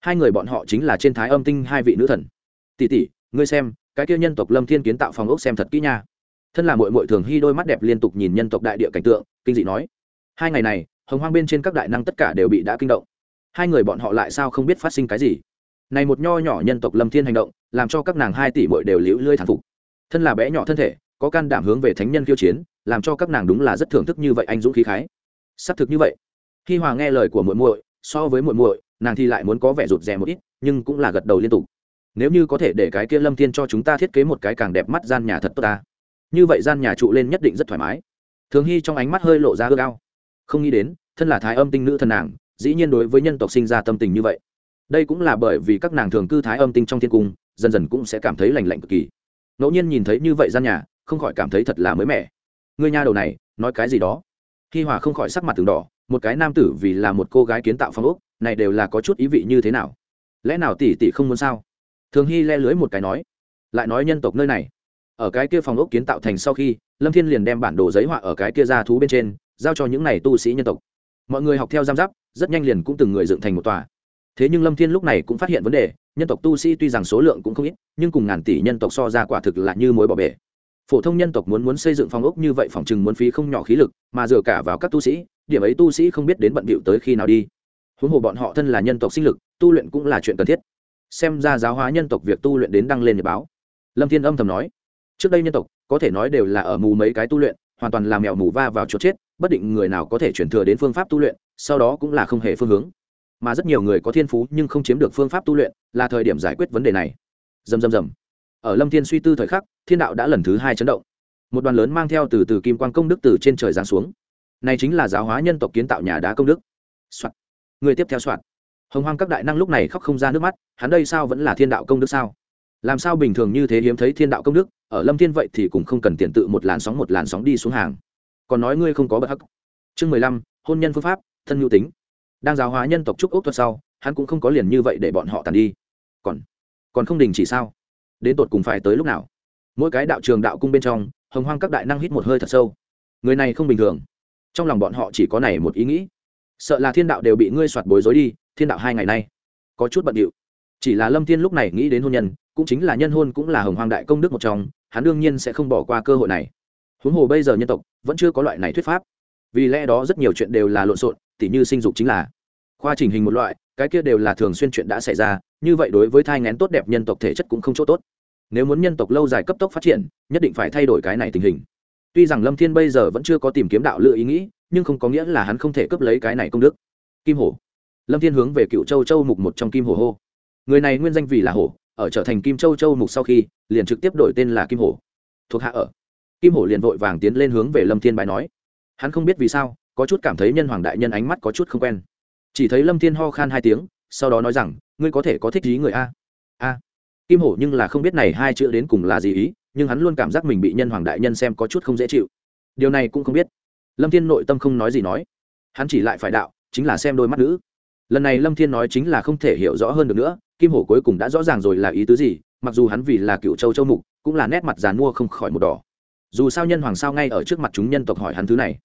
Hai người bọn họ chính là trên thái âm tinh hai vị nữ thần. Tỷ tỷ, ngươi xem, cái kia nhân tộc lâm thiên kiến tạo phòng ốc xem thật kỹ nha. Thân là mội mội thường hy đôi mắt đẹp liên tục nhìn nhân tộc đại địa cảnh tượng, kinh dị nói. Hai ngày này, hồng hoang bên trên các đại năng tất cả đều bị đã kinh động. Hai người bọn họ lại sao không biết phát sinh cái gì? Này một nho nhỏ nhân tộc lâm thiên hành động, làm cho các nàng hai tỷ mội đều liễu lưỡi thản phục. Thân là bé nhỏ thân thể có can đảm hướng về thánh nhân khiêu chiến, làm cho các nàng đúng là rất thưởng thức như vậy anh dũng khí khái. Xác thực như vậy. Khi hòa nghe lời của muội muội, so với muội muội, nàng thì lại muốn có vẻ rụt rè một ít, nhưng cũng là gật đầu liên tục. Nếu như có thể để cái kia lâm thiên cho chúng ta thiết kế một cái càng đẹp mắt gian nhà thật tốt ta. Như vậy gian nhà trụ lên nhất định rất thoải mái. Thường hy trong ánh mắt hơi lộ ra ước ao. Không nghĩ đến, thân là thái âm tinh nữ thân nàng, dĩ nhiên đối với nhân tộc sinh ra tâm tình như vậy. Đây cũng là bởi vì các nàng thường cư thái âm tinh trong thiên cung, dần dần cũng sẽ cảm thấy lành lạnh cực kỳ. Ngẫu nhiên nhìn thấy như vậy gian nhà không khỏi cảm thấy thật là mới mẻ. Người nhà đầu này, nói cái gì đó? Hi hòa không khỏi sắc mặt từng đỏ, một cái nam tử vì là một cô gái kiến tạo phong ốc, này đều là có chút ý vị như thế nào? Lẽ nào tỷ tỷ không muốn sao? Thường hy le lưới một cái nói, lại nói nhân tộc nơi này. Ở cái kia phòng ốc kiến tạo thành sau khi, lâm thiên liền đem bản đồ giấy họa ở cái kia ra thú bên trên, giao cho những này tu sĩ nhân tộc. Mọi người học theo giam giáp, rất nhanh liền cũng từng người dựng thành một tòa. Thế nhưng lâm thiên lúc này cũng phát hiện vấn đề, nhân tộc tu sĩ tuy rằng số lượng cũng không ít, nhưng cùng ngàn tỷ nhân tộc so ra quả thực là như mối bỏ bể phổ thông nhân tộc muốn muốn xây dựng phòng ốc như vậy phòng chừng muốn phí không nhỏ khí lực, mà dựa cả vào các tu sĩ, điểm ấy tu sĩ không biết đến bận bịu tới khi nào đi. Huống hồ bọn họ thân là nhân tộc sinh lực, tu luyện cũng là chuyện cần thiết. Xem ra giáo hóa nhân tộc việc tu luyện đến đăng lên nhật báo. Lâm thiên âm thầm nói, trước đây nhân tộc, có thể nói đều là ở mù mấy cái tu luyện, hoàn toàn là mèo mù va vào chốt chết, bất định người nào có thể chuyển thừa đến phương pháp tu luyện, sau đó cũng là không hề phương hướng. Mà rất nhiều người có thiên phú nhưng không chiếm được phương pháp tu luyện, là thời điểm giải quyết vấn đề này. Dầm dầm dầm ở lâm thiên suy tư thời khắc, thiên đạo đã lần thứ hai chấn động. Một đoàn lớn mang theo từ từ kim quan công đức từ trên trời giáng xuống. Này chính là giáo hóa nhân tộc kiến tạo nhà đá công đức、Soạn. người tiếp theo soạn hồng hoang các đại năng lúc này khóc không ra nước mắt, hắn đây sao vẫn là thiên đạo công đức sao? Làm sao bình thường như thế hiếm thấy thiên đạo công đức, ở lâm thiên vậy thì cũng không cần tiền tự một làn sóng một làn sóng đi xuống hàng. Còn nói ngươi không có bất hắc. Chương mười lăm, hôn nhân phương pháp, thân nhu tính. Đang giáo hóa nhân tộc trúc ốc thuật sau, hắn cũng không có liền như vậy để bọn họ tàn đi. Còn còn không đình chỉ sao? Đến tột cùng phải tới lúc nào? Mỗi cái đạo trường đạo cung bên trong, hồng hoang các đại năng hít một hơi thật sâu. Người này không bình thường. Trong lòng bọn họ chỉ có này một ý nghĩ. Sợ là thiên đạo đều bị ngươi soạt bối rối đi, thiên đạo hai ngày nay. Có chút bận điệu. Chỉ là lâm thiên lúc này nghĩ đến hôn nhân, cũng chính là nhân hôn cũng là hồng hoang đại công đức một trong, hắn đương nhiên sẽ không bỏ qua cơ hội này. Huống hồ bây giờ nhân tộc vẫn chưa có loại này thuyết pháp. Vì lẽ đó rất nhiều chuyện đều là lộn xộn, tỉ như sinh dục chính là. Khoa trình hình một loại, cái kia đều là thường xuyên chuyện đã xảy ra như vậy đối với thai ngén tốt đẹp nhân tộc thể chất cũng không chỗ tốt. Nếu muốn nhân tộc lâu dài cấp tốc phát triển, nhất định phải thay đổi cái này tình hình. Tuy rằng lâm thiên bây giờ vẫn chưa có tìm kiếm đạo lựa ý nghĩ, nhưng không có nghĩa là hắn không thể cướp lấy cái này công đức. Kim hổ. Lâm thiên hướng về cựu châu châu mục một trong kim hổ hô. Người này nguyên danh vì là hổ, ở trở thành kim châu châu mục sau khi, liền trực tiếp đổi tên là kim hổ. Thuộc hạ ở. Kim hổ liền vội vàng tiến lên hướng về lâm thiên bài nói. Hắn không biết vì sao, có chút cảm thấy nhân hoàng đại nhân ánh mắt có chút không quen. Chỉ thấy lâm thiên ho khan hai tiếng, sau đó nói rằng ngươi có thể có thích ý người a? A. Kim hổ nhưng là không biết này hai chữ đến cùng là gì ý, nhưng hắn luôn cảm giác mình bị nhân hoàng đại nhân xem có chút không dễ chịu. Điều này cũng không biết. Lâm thiên nội tâm không nói gì nói. Hắn chỉ lại phải đạo, chính là xem đôi mắt nữ. Lần này lâm thiên nói chính là không thể hiểu rõ hơn được nữa, kim hổ cuối cùng đã rõ ràng rồi là ý tứ gì, mặc dù hắn vì là cựu châu châu mục, cũng là nét mặt dàn mua không khỏi một đỏ. Dù sao nhân hoàng sao ngay ở trước mặt chúng nhân tộc hỏi hắn thứ này.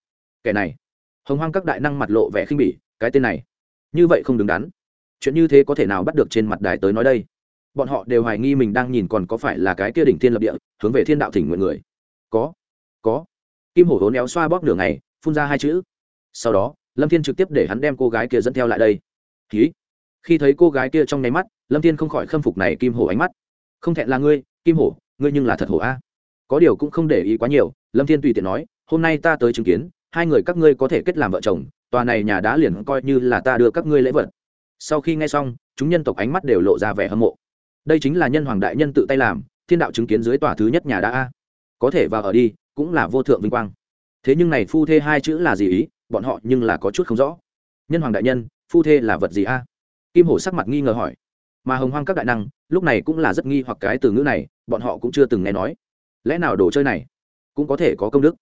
Kẻ này. Hồng hoang các đại năng mặt lộ vẻ khinh bỉ, cái tên này. Như vậy không đứng đắn chuyện như thế có thể nào bắt được trên mặt đài tới nói đây? Bọn họ đều hoài nghi mình đang nhìn còn có phải là cái kia đỉnh thiên lập địa, hướng về thiên đạo thỉnh nguyện người. Có có. Kim hổ hố néo xoa bóp nửa ngày, phun ra hai chữ. Sau đó, lâm thiên trực tiếp để hắn đem cô gái kia dẫn theo lại đây. Ký khi thấy cô gái kia trong nháy mắt, lâm thiên không khỏi khâm phục này kim hổ ánh mắt. Không thẹn là ngươi, kim hổ, ngươi nhưng là thật hổ a. Có điều cũng không để ý quá nhiều, lâm thiên tùy tiện nói, hôm nay ta tới chứng kiến, hai người các ngươi có thể kết làm vợ chồng, tòa này nhà đã liền coi như là ta đưa các ngươi lễ vật sau khi nghe xong, chúng nhân tộc ánh mắt đều lộ ra vẻ hâm mộ. Đây chính là nhân hoàng đại nhân tự tay làm, thiên đạo chứng kiến dưới tòa thứ nhất nhà đã a. Có thể vào ở đi, cũng là vô thượng vinh quang. Thế nhưng này phu thê hai chữ là gì ý? Bọn họ nhưng là có chút không rõ. Nhân hoàng đại nhân, phu thê là vật gì a? Kim hổ sắc mặt nghi ngờ hỏi. Mà hồng hoang các đại năng, lúc này cũng là rất nghi hoặc cái từ ngữ này, bọn họ cũng chưa từng nghe nói. Lẽ nào đồ chơi này cũng có thể có công đức?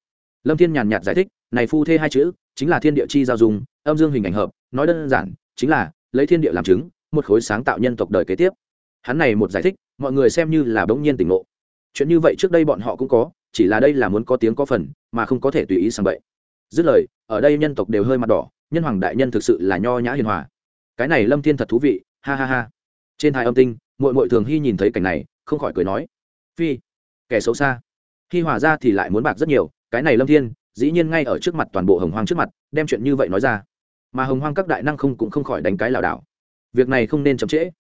Lâm thiên nhàn nhạt giải thích, này phu thê hai chữ chính là thiên địa chi giao dùng âm dương hình ảnh hợp, nói đơn giản, chính là lấy thiên địa làm chứng, một khối sáng tạo nhân tộc đời kế tiếp. Hắn này một giải thích, mọi người xem như là bỗng nhiên tỉnh ngộ. Chuyện như vậy trước đây bọn họ cũng có, chỉ là đây là muốn có tiếng có phần, mà không có thể tùy ý sang bậy. Dứt lời, ở đây nhân tộc đều hơi mặt đỏ, nhân hoàng đại nhân thực sự là nho nhã hiền hòa. Cái này lâm thiên thật thú vị, ha ha ha. Trên hai âm tinh mội mội thường hy nhìn thấy cảnh này, không khỏi cười nói. Phi, kẻ xấu xa. Khi hòa ra thì lại muốn bạc rất nhiều, cái này lâm thiên, dĩ nhiên ngay ở trước mặt toàn bộ hồng hoang trước mặt, đem chuyện như vậy nói ra mà hồng hoang các đại năng không cũng không khỏi đánh cái lảo đảo. Việc này không nên chậm trễ.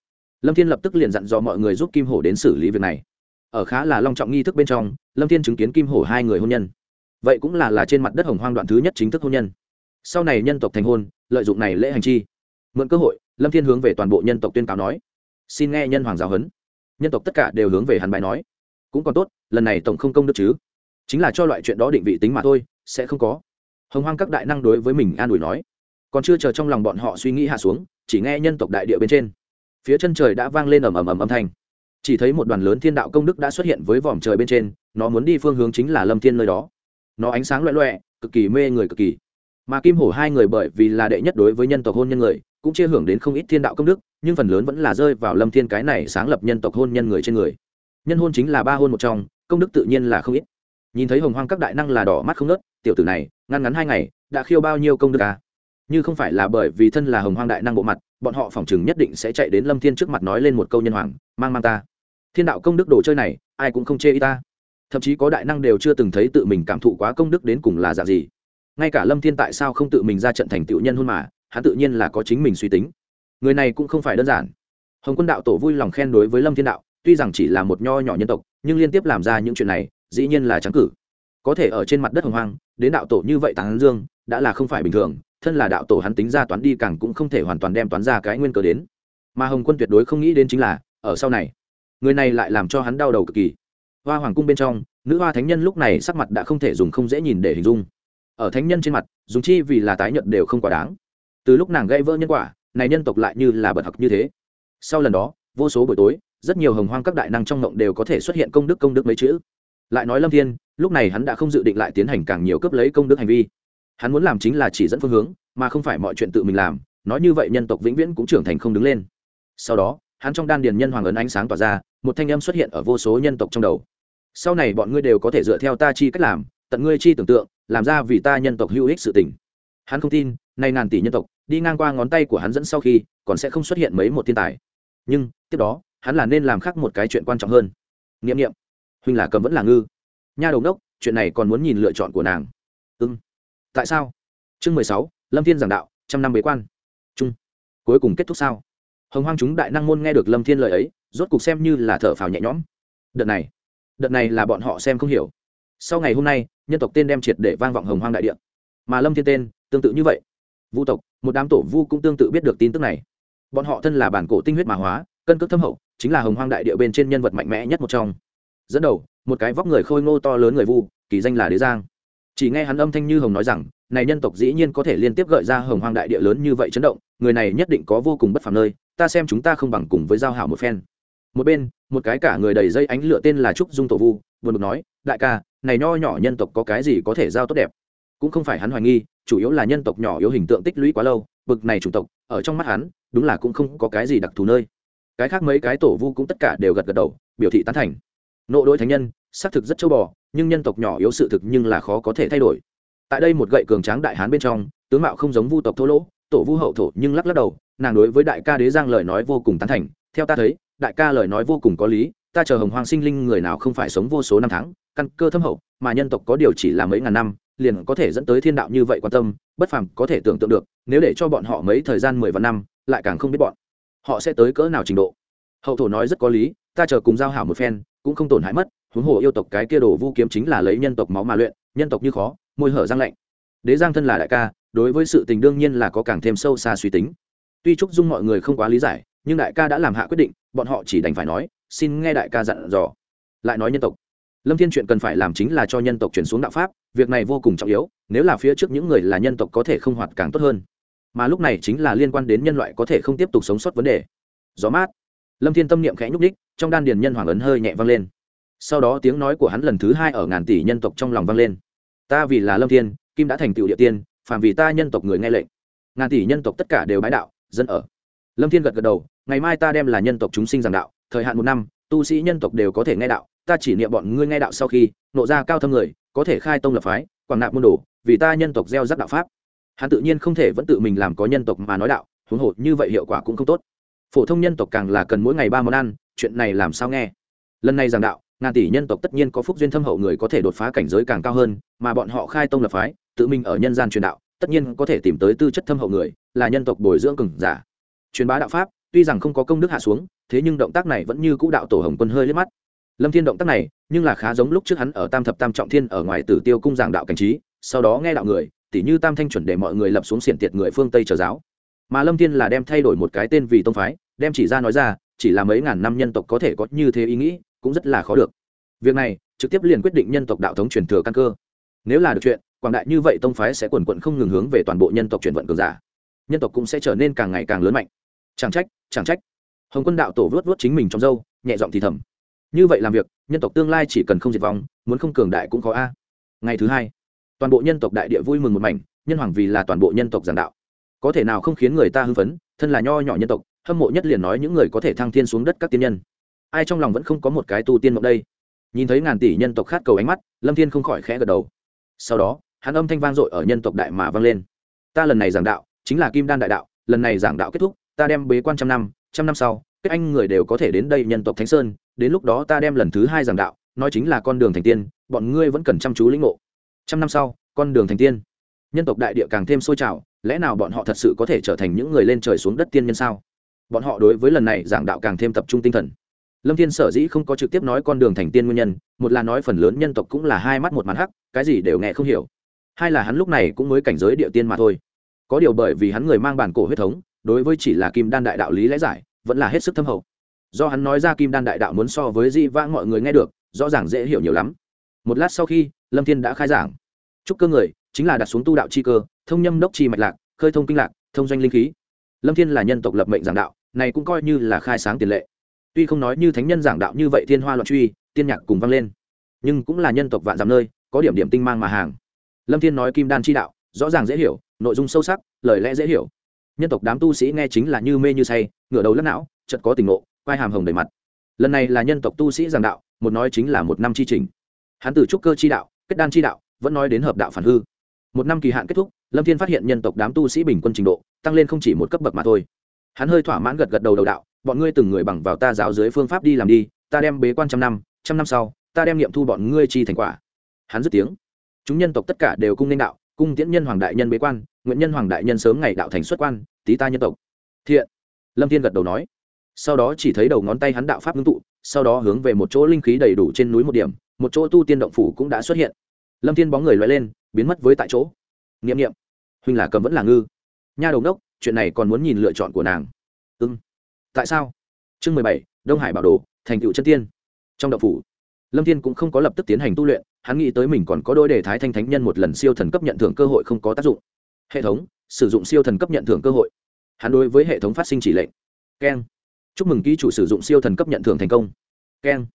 Lâm thiên lập tức liền dặn dò mọi người giúp kim hổ đến xử lý việc này. Ở khá là long trọng nghi thức bên trong, lâm thiên chứng kiến kim hổ hai người hôn nhân. Vậy cũng là là trên mặt đất hồng hoang đoạn thứ nhất chính thức hôn nhân. Sau này nhân tộc thành hôn, lợi dụng này lễ hành chi. Mượn cơ hội, lâm thiên hướng về toàn bộ nhân tộc tuyên cáo nói, xin nghe nhân hoàng giáo huấn. Nhân tộc tất cả đều hướng về hắn bài nói, cũng còn tốt, lần này tổng không công được chứ. Chính là cho loại chuyện đó định vị tính mà thôi, sẽ không có. Hồng hoang các đại năng đối với mình an ủi nói còn chưa chờ trong lòng bọn họ suy nghĩ hạ xuống, chỉ nghe nhân tộc đại địa bên trên. Phía chân trời đã vang lên ầm ầm ầm âm thanh. Chỉ thấy một đoàn lớn thiên đạo công đức đã xuất hiện với vòm trời bên trên, nó muốn đi phương hướng chính là lâm thiên nơi đó. Nó ánh sáng loẹ loẹ cực kỳ mê người cực kỳ. Mà kim hổ hai người bởi vì là đệ nhất đối với nhân tộc hôn nhân người, cũng chia hưởng đến không ít thiên đạo công đức, nhưng phần lớn vẫn là rơi vào lâm thiên cái này sáng lập nhân tộc hôn nhân người trên người. Nhân hôn chính là ba hôn một trong, công đức tự nhiên là không ít. Nhìn thấy hồng hoang các đại năng là đỏ mắt không nớt tiểu tử này, ngăn ngắn hai ngày, đã khiêu bao nhiêu công đức à? Như không phải là bởi vì thân là hồng hoang đại năng bộ mặt, bọn họ phỏng chừng nhất định sẽ chạy đến lâm thiên trước mặt nói lên một câu nhân hoàng, mang mang ta. Thiên đạo công đức đồ chơi này, ai cũng không chê y ta. Thậm chí có đại năng đều chưa từng thấy tự mình cảm thụ quá công đức đến cùng là dạng gì. Ngay cả lâm thiên tại sao không tự mình ra trận thành tựu nhân hôn mà, hắn tự nhiên là có chính mình suy tính. Người này cũng không phải đơn giản. Hồng quân đạo tổ vui lòng khen đối với lâm thiên đạo, tuy rằng chỉ là một nho nhỏ nhân tộc, nhưng liên tiếp làm ra những chuyện này, dĩ nhiên là trắng cử. Có thể ở trên mặt đất hồng hoang, đến đạo tổ như vậy tán dương, đã là không phải bình thường thân là đạo tổ hắn tính ra toán đi càng cũng không thể hoàn toàn đem toán ra cái nguyên cớ đến. Mà hồng quân tuyệt đối không nghĩ đến chính là, ở sau này, người này lại làm cho hắn đau đầu cực kỳ. Hoa hoàng cung bên trong, nữ hoa thánh nhân lúc này sắc mặt đã không thể dùng không dễ nhìn để hình dung. Ở thánh nhân trên mặt, dùng chi vì là tái nhận đều không quá đáng. Từ lúc nàng gây vỡ nhân quả, này nhân tộc lại như là bật học như thế. Sau lần đó, vô số buổi tối, rất nhiều hồng hoang các đại năng trong ngộng đều có thể xuất hiện công đức công đức mấy chữ. Lại nói lâm thiên, lúc này hắn đã không dự định lại tiến hành càng nhiều cấp lấy công đức hành vi hắn muốn làm chính là chỉ dẫn phương hướng, mà không phải mọi chuyện tự mình làm, nói như vậy nhân tộc vĩnh viễn cũng trưởng thành không đứng lên. Sau đó, hắn trong đan điền nhân hoàng ấn ánh sáng tỏa ra, một thanh âm xuất hiện ở vô số nhân tộc trong đầu. Sau này bọn ngươi đều có thể dựa theo ta chi cách làm, tận ngươi chi tưởng tượng, làm ra vì ta nhân tộc hữu ích sự tình. Hắn không tin, nay ngàn tỷ nhân tộc, đi ngang qua ngón tay của hắn dẫn sau khi, còn sẽ không xuất hiện mấy một thiên tài. Nhưng, tiếp đó, hắn là nên làm khác một cái chuyện quan trọng hơn. Nghiệm nghiệm huynh là cầm vẫn là ngư. Nha đầu đốc, chuyện này còn muốn nhìn lựa chọn của nàng. Ưng tại sao? Chương mười sáu, lâm thiên giảng đạo, trăm năm bế quan. Trung cuối cùng kết thúc sao? Hồng hoang chúng đại năng môn nghe được lâm thiên lời ấy, rốt cục xem như là thở phào nhẹ nhõm. Đợt này đợt này là bọn họ xem không hiểu. Sau ngày hôm nay, nhân tộc tên đem triệt để vang vọng hồng hoang đại địa. Mà lâm thiên tên, tương tự như vậy. Vu tộc, một đám tổ vu cũng tương tự biết được tin tức này. Bọn họ thân là bản cổ tinh huyết mà hóa, cân cước thâm hậu, chính là hồng hoang đại địa bên trên nhân vật mạnh mẽ nhất một trong. Dẫn đầu, một cái vóc người khôi ngô to lớn người vu, kỳ danh là đế giang chỉ nghe hắn âm thanh như hồng nói rằng, này nhân tộc dĩ nhiên có thể liên tiếp gợi ra hồng hoang đại địa lớn như vậy chấn động, người này nhất định có vô cùng bất phàm nơi, ta xem chúng ta không bằng cùng với giao hảo một phen. Một bên, một cái cả người đầy dây ánh lửa tên là trúc dung tổ vu vừa được nói, đại ca, này nho nhỏ nhân tộc có cái gì có thể giao tốt đẹp? Cũng không phải hắn hoài nghi, chủ yếu là nhân tộc nhỏ yếu hình tượng tích lũy quá lâu, bực này chủng tộc, ở trong mắt hắn, đúng là cũng không có cái gì đặc thù nơi. Cái khác mấy cái tổ vu cũng tất cả đều gật gật đầu, biểu thị tán thành. Nộ đối thánh nhân xác thực rất châu bò, nhưng nhân tộc nhỏ yếu sự thực nhưng là khó có thể thay đổi. Tại đây một gậy cường tráng đại hán bên trong, tướng mạo không giống vu tộc thô lỗ, tổ vu hậu thổ nhưng lắc lắc đầu, nàng đối với đại ca đế giang lời nói vô cùng tán thành. Theo ta thấy, đại ca lời nói vô cùng có lý, ta chờ hồng hoàng sinh linh người nào không phải sống vô số năm tháng, căn cơ thâm hậu, mà nhân tộc có điều chỉ là mấy ngàn năm, liền có thể dẫn tới thiên đạo như vậy quan tâm, bất phàm có thể tưởng tượng được, nếu để cho bọn họ mấy thời gian mười vạn năm, lại càng không biết bọn họ sẽ tới cỡ nào trình độ. Hậu thổ nói rất có lý, ta chờ cùng giao hảo một phen, cũng không tổn hại mất huống hồ yêu tộc cái kia đồ vu kiếm chính là lấy nhân tộc máu mà luyện, nhân tộc như khó, môi hở răng lạnh. Đế giang thân là đại ca, đối với sự tình đương nhiên là có càng thêm sâu xa suy tính. Tuy trúc dung mọi người không quá lý giải, nhưng đại ca đã làm hạ quyết định, bọn họ chỉ đành phải nói, xin nghe đại ca dặn dò. Lại nói nhân tộc. Lâm thiên chuyện cần phải làm chính là cho nhân tộc chuyển xuống đạo pháp, việc này vô cùng trọng yếu, nếu là phía trước những người là nhân tộc có thể không hoạt càng tốt hơn. Mà lúc này chính là liên quan đến nhân loại có thể không tiếp tục sống sót vấn đề. Gió mát. Lâm thiên tâm niệm khẽ nhúc đích trong đan điền nhân hoàng ấn hơi nhẹ vang lên sau đó tiếng nói của hắn lần thứ hai ở ngàn tỷ nhân tộc trong lòng vang lên. Ta vì là lâm thiên, kim đã thành tựu địa tiên, phàm vì ta nhân tộc người nghe lệnh. Ngàn tỷ nhân tộc tất cả đều bái đạo, dân ở. Lâm thiên gật gật đầu, ngày mai ta đem là nhân tộc chúng sinh giảng đạo, thời hạn một năm, tu sĩ nhân tộc đều có thể nghe đạo, ta chỉ niệm bọn ngươi nghe đạo sau khi, nộ ra cao thâm người, có thể khai tông lập phái, quảng nạp môn đồ, vì ta nhân tộc gieo rắc đạo pháp. Hắn tự nhiên không thể vẫn tự mình làm có nhân tộc mà nói đạo, huống hồ như vậy hiệu quả cũng không tốt. Phổ thông nhân tộc càng là cần mỗi ngày ba món ăn, chuyện này làm sao nghe? Lần này giảng đạo ngàn tỷ nhân tộc tất nhiên có phúc duyên thâm hậu người có thể đột phá cảnh giới càng cao hơn, mà bọn họ khai tông lập phái, tự mình ở nhân gian truyền đạo, tất nhiên có thể tìm tới tư chất thâm hậu người, là nhân tộc bồi dưỡng cừng giả. Truyền bá đạo pháp, tuy rằng không có công đức hạ xuống, thế nhưng động tác này vẫn như cũ đạo tổ hồng quân hơi liếc mắt. Lâm thiên động tác này, nhưng là khá giống lúc trước hắn ở tam thập tam trọng thiên ở ngoài tử tiêu cung giảng đạo cảnh trí, sau đó nghe đạo người, tỉ như tam thanh chuẩn để mọi người lập xuống xiển tiệt người phương tây trở giáo. Mà lâm thiên là đem thay đổi một cái tên vì tông phái, đem chỉ ra nói ra, chỉ là mấy ngàn năm nhân tộc có thể có như thế ý nghĩ cũng rất là khó được. Việc này, trực tiếp liền quyết định nhân tộc đạo thống truyền thừa căn cơ. Nếu là được chuyện, quảng đại như vậy tông phái sẽ quần quận không ngừng hướng về toàn bộ nhân tộc chuyển vận cường giả. Nhân tộc cũng sẽ trở nên càng ngày càng lớn mạnh. Chẳng trách chẳng trách. Hồng quân đạo tổ vớt vớt chính mình trong dâu nhẹ giọng thì thầm. Như vậy làm việc, nhân tộc tương lai chỉ cần không diệt vong, muốn không cường đại cũng có a. Ngày thứ hai, toàn bộ nhân tộc đại địa vui mừng một mảnh, nhân hoàng vì là toàn bộ nhân tộc giảng đạo. Có thể nào không khiến người ta hưng phấn, thân là nho nhỏ nhân tộc, hâm mộ nhất liền nói những người có thể thăng thiên xuống đất các tiên nhân ai trong lòng vẫn không có một cái tu tiên mộng đây? Nhìn thấy ngàn tỷ nhân tộc khát cầu ánh mắt, lâm thiên không khỏi khẽ gật đầu. Sau đó, hắn âm thanh vang dội ở nhân tộc đại mà vang lên. Ta lần này giảng đạo, chính là kim đan đại đạo, lần này giảng đạo kết thúc, ta đem bế quan trăm năm trăm năm sau các anh người đều có thể đến đây nhân tộc thánh sơn, đến lúc đó ta đem lần thứ hai giảng đạo, nói chính là con đường thành tiên, bọn ngươi vẫn cần chăm chú lĩnh ngộ. Trăm năm sau, con đường thành tiên. Nhân tộc đại địa càng thêm sôi trào, lẽ nào bọn họ thật sự có thể trở thành những người lên trời xuống đất tiên nhân sao? Bọn họ đối với lần này giảng đạo càng thêm tập trung tinh thần lâm thiên sở dĩ không có trực tiếp nói con đường thành tiên nguyên nhân, một là nói phần lớn nhân tộc cũng là hai mắt một mặt hắc, cái gì đều nghe không hiểu. Hai là hắn lúc này cũng mới cảnh giới địa tiên mà thôi. Có điều bởi vì hắn người mang bản cổ huyết thống, đối với chỉ là kim đan đại đạo lý lẽ giải, vẫn là hết sức thâm hậu. Do hắn nói ra kim đan đại đạo muốn so với di vãng mọi người nghe được, rõ ràng dễ hiểu nhiều lắm. Một lát sau khi, lâm thiên đã khai giảng. Chúc cơ người, chính là đặt xuống tu đạo chi cơ, thông nhâm đốc chi mạch lạc, khơi thông kinh lạc, thông doanh linh khí. Lâm thiên là nhân tộc lập mệnh giảng đạo, này cũng coi như là khai sáng tiền lệ tuy không nói như thánh nhân giảng đạo như vậy thiên hoa loạn truy, tiên nhạc cùng vang lên, nhưng cũng là nhân tộc vạn dặm nơi, có điểm điểm tinh mang mà hàng. Lâm thiên nói kim đan chi đạo, rõ ràng dễ hiểu, nội dung sâu sắc, lời lẽ dễ hiểu. Nhân tộc đám tu sĩ nghe chính là như mê như say, ngửa đầu lắc não, chợt có tình ngộ, quai hàm hồng đầy mặt. Lần này là nhân tộc tu sĩ giảng đạo, một nói chính là một năm chi trình. Hắn từ trúc cơ chi đạo, kết đan chi đạo, vẫn nói đến hợp đạo phản hư. Một năm kỳ hạn kết thúc, lâm thiên phát hiện nhân tộc đám tu sĩ bình quân trình độ, tăng lên không chỉ một cấp bậc mà thôi. Hắn hơi thỏa mãn gật gật đầu đầu đạo bọn ngươi từng người bằng vào ta giáo dưới phương pháp đi làm đi, ta đem bế quan trăm năm trăm năm sau, ta đem nghiệm thu bọn ngươi chi thành quả. Hắn dứt tiếng. Chúng nhân tộc tất cả đều cung nên đạo, cung tiễn nhân hoàng đại nhân bế quan, nguyện nhân hoàng đại nhân sớm ngày đạo thành xuất quan, tí ta nhân tộc. Thiện. Lâm thiên gật đầu nói. Sau đó chỉ thấy đầu ngón tay hắn đạo pháp ngưng tụ, sau đó hướng về một chỗ linh khí đầy đủ trên núi một điểm, một chỗ tu tiên động phủ cũng đã xuất hiện. Lâm thiên bóng người loại lên, biến mất với tại chỗ. N i ệ m n i ệ m huynh là cầm vẫn là ngư. Nha đầu đốc, chuyện này còn muốn nhìn lựa chọn của nàng tại sao? Chương mười bảy, đông hải bảo đồ, thành cựu chân tiên. Trong đậu phủ, lâm thiên cũng không có lập tức tiến hành tu luyện, hắn nghĩ tới mình còn có đôi đề thái thanh thánh nhân một lần siêu thần cấp nhận thưởng cơ hội không có tác dụng. Hệ thống, sử dụng siêu thần cấp nhận thưởng cơ hội. Hắn đối với hệ thống phát sinh chỉ lệnh. Keng. Chúc mừng ký chủ sử dụng siêu thần cấp nhận thưởng thành công. Keng.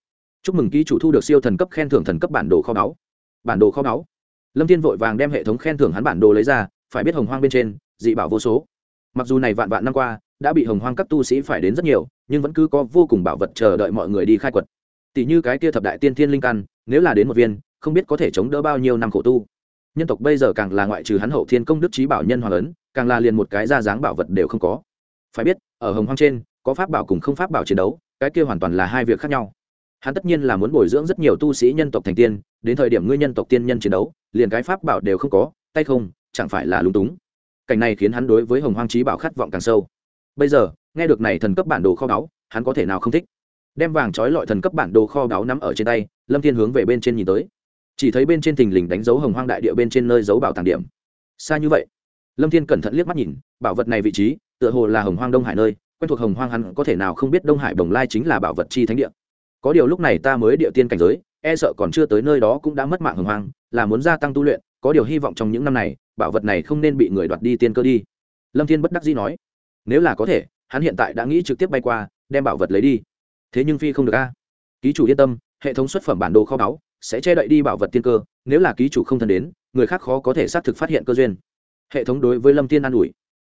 Chúc mừng ký chủ thu được siêu thần cấp khen thưởng thần cấp bản đồ kho báu. Bản đồ kho báu. Lâm thiên vội vàng đem hệ thống khen thưởng hắn bản đồ lấy ra, phải biết hồng hoang bên trên, dị bảo vô số. Mặc dù này vạn vạn năm qua đã bị hồng hoang các tu sĩ phải đến rất nhiều, nhưng vẫn cứ có vô cùng bảo vật chờ đợi mọi người đi khai quật. Tỷ như cái kia thập đại tiên thiên linh căn, nếu là đến một viên, không biết có thể chống đỡ bao nhiêu năm khổ tu. Nhân tộc bây giờ càng là ngoại trừ hắn hậu thiên công đức trí bảo nhân hoàng ấn càng là liền một cái ra dáng bảo vật đều không có. Phải biết, ở hồng hoang trên, có pháp bảo cùng không pháp bảo chiến đấu, cái kia hoàn toàn là hai việc khác nhau. Hắn tất nhiên là muốn bồi dưỡng rất nhiều tu sĩ nhân tộc thành tiên, đến thời điểm ngươi nhân tộc tiên nhân chiến đấu, liền cái pháp bảo đều không có, tay không, chẳng phải là lúng túng. Cảnh này khiến hắn đối với hồng hoang trí bảo khát vọng càng sâu bây giờ, nghe được này thần cấp bản đồ kho báu, hắn có thể nào không thích? Đem vàng trói lọi thần cấp bản đồ kho báu nắm ở trên tay, lâm thiên hướng về bên trên nhìn tới. Chỉ thấy bên trên thình lình đánh dấu hồng hoang đại địa bên trên nơi dấu bảo tàng điểm. Xa như vậy, lâm thiên cẩn thận liếc mắt nhìn, bảo vật này vị trí, tựa hồ là hồng hoang đông hải nơi, quen thuộc hồng hoang hắn có thể nào không biết đông hải bồng lai chính là bảo vật chi thánh địa. Có điều lúc này ta mới địa tiên cảnh giới e sợ còn chưa tới nơi đó cũng đã mất mạng hồng hoang, là muốn gia tăng tu luyện, có điều hy vọng trong những năm này, bảo vật này không nên bị người đoạt đi tiên cơ đi. Lâm thiên bất đắc dĩ nói nếu là có thể, hắn hiện tại đã nghĩ trực tiếp bay qua, đem bảo vật lấy đi. Thế nhưng phi không được a. Ký chủ yên tâm, hệ thống xuất phẩm bản đồ kho báu sẽ che đậy đi bảo vật tiên cơ, nếu là ký chủ không thân đến, người khác khó có thể xác thực phát hiện cơ duyên. Hệ thống đối với lâm thiên an ủi.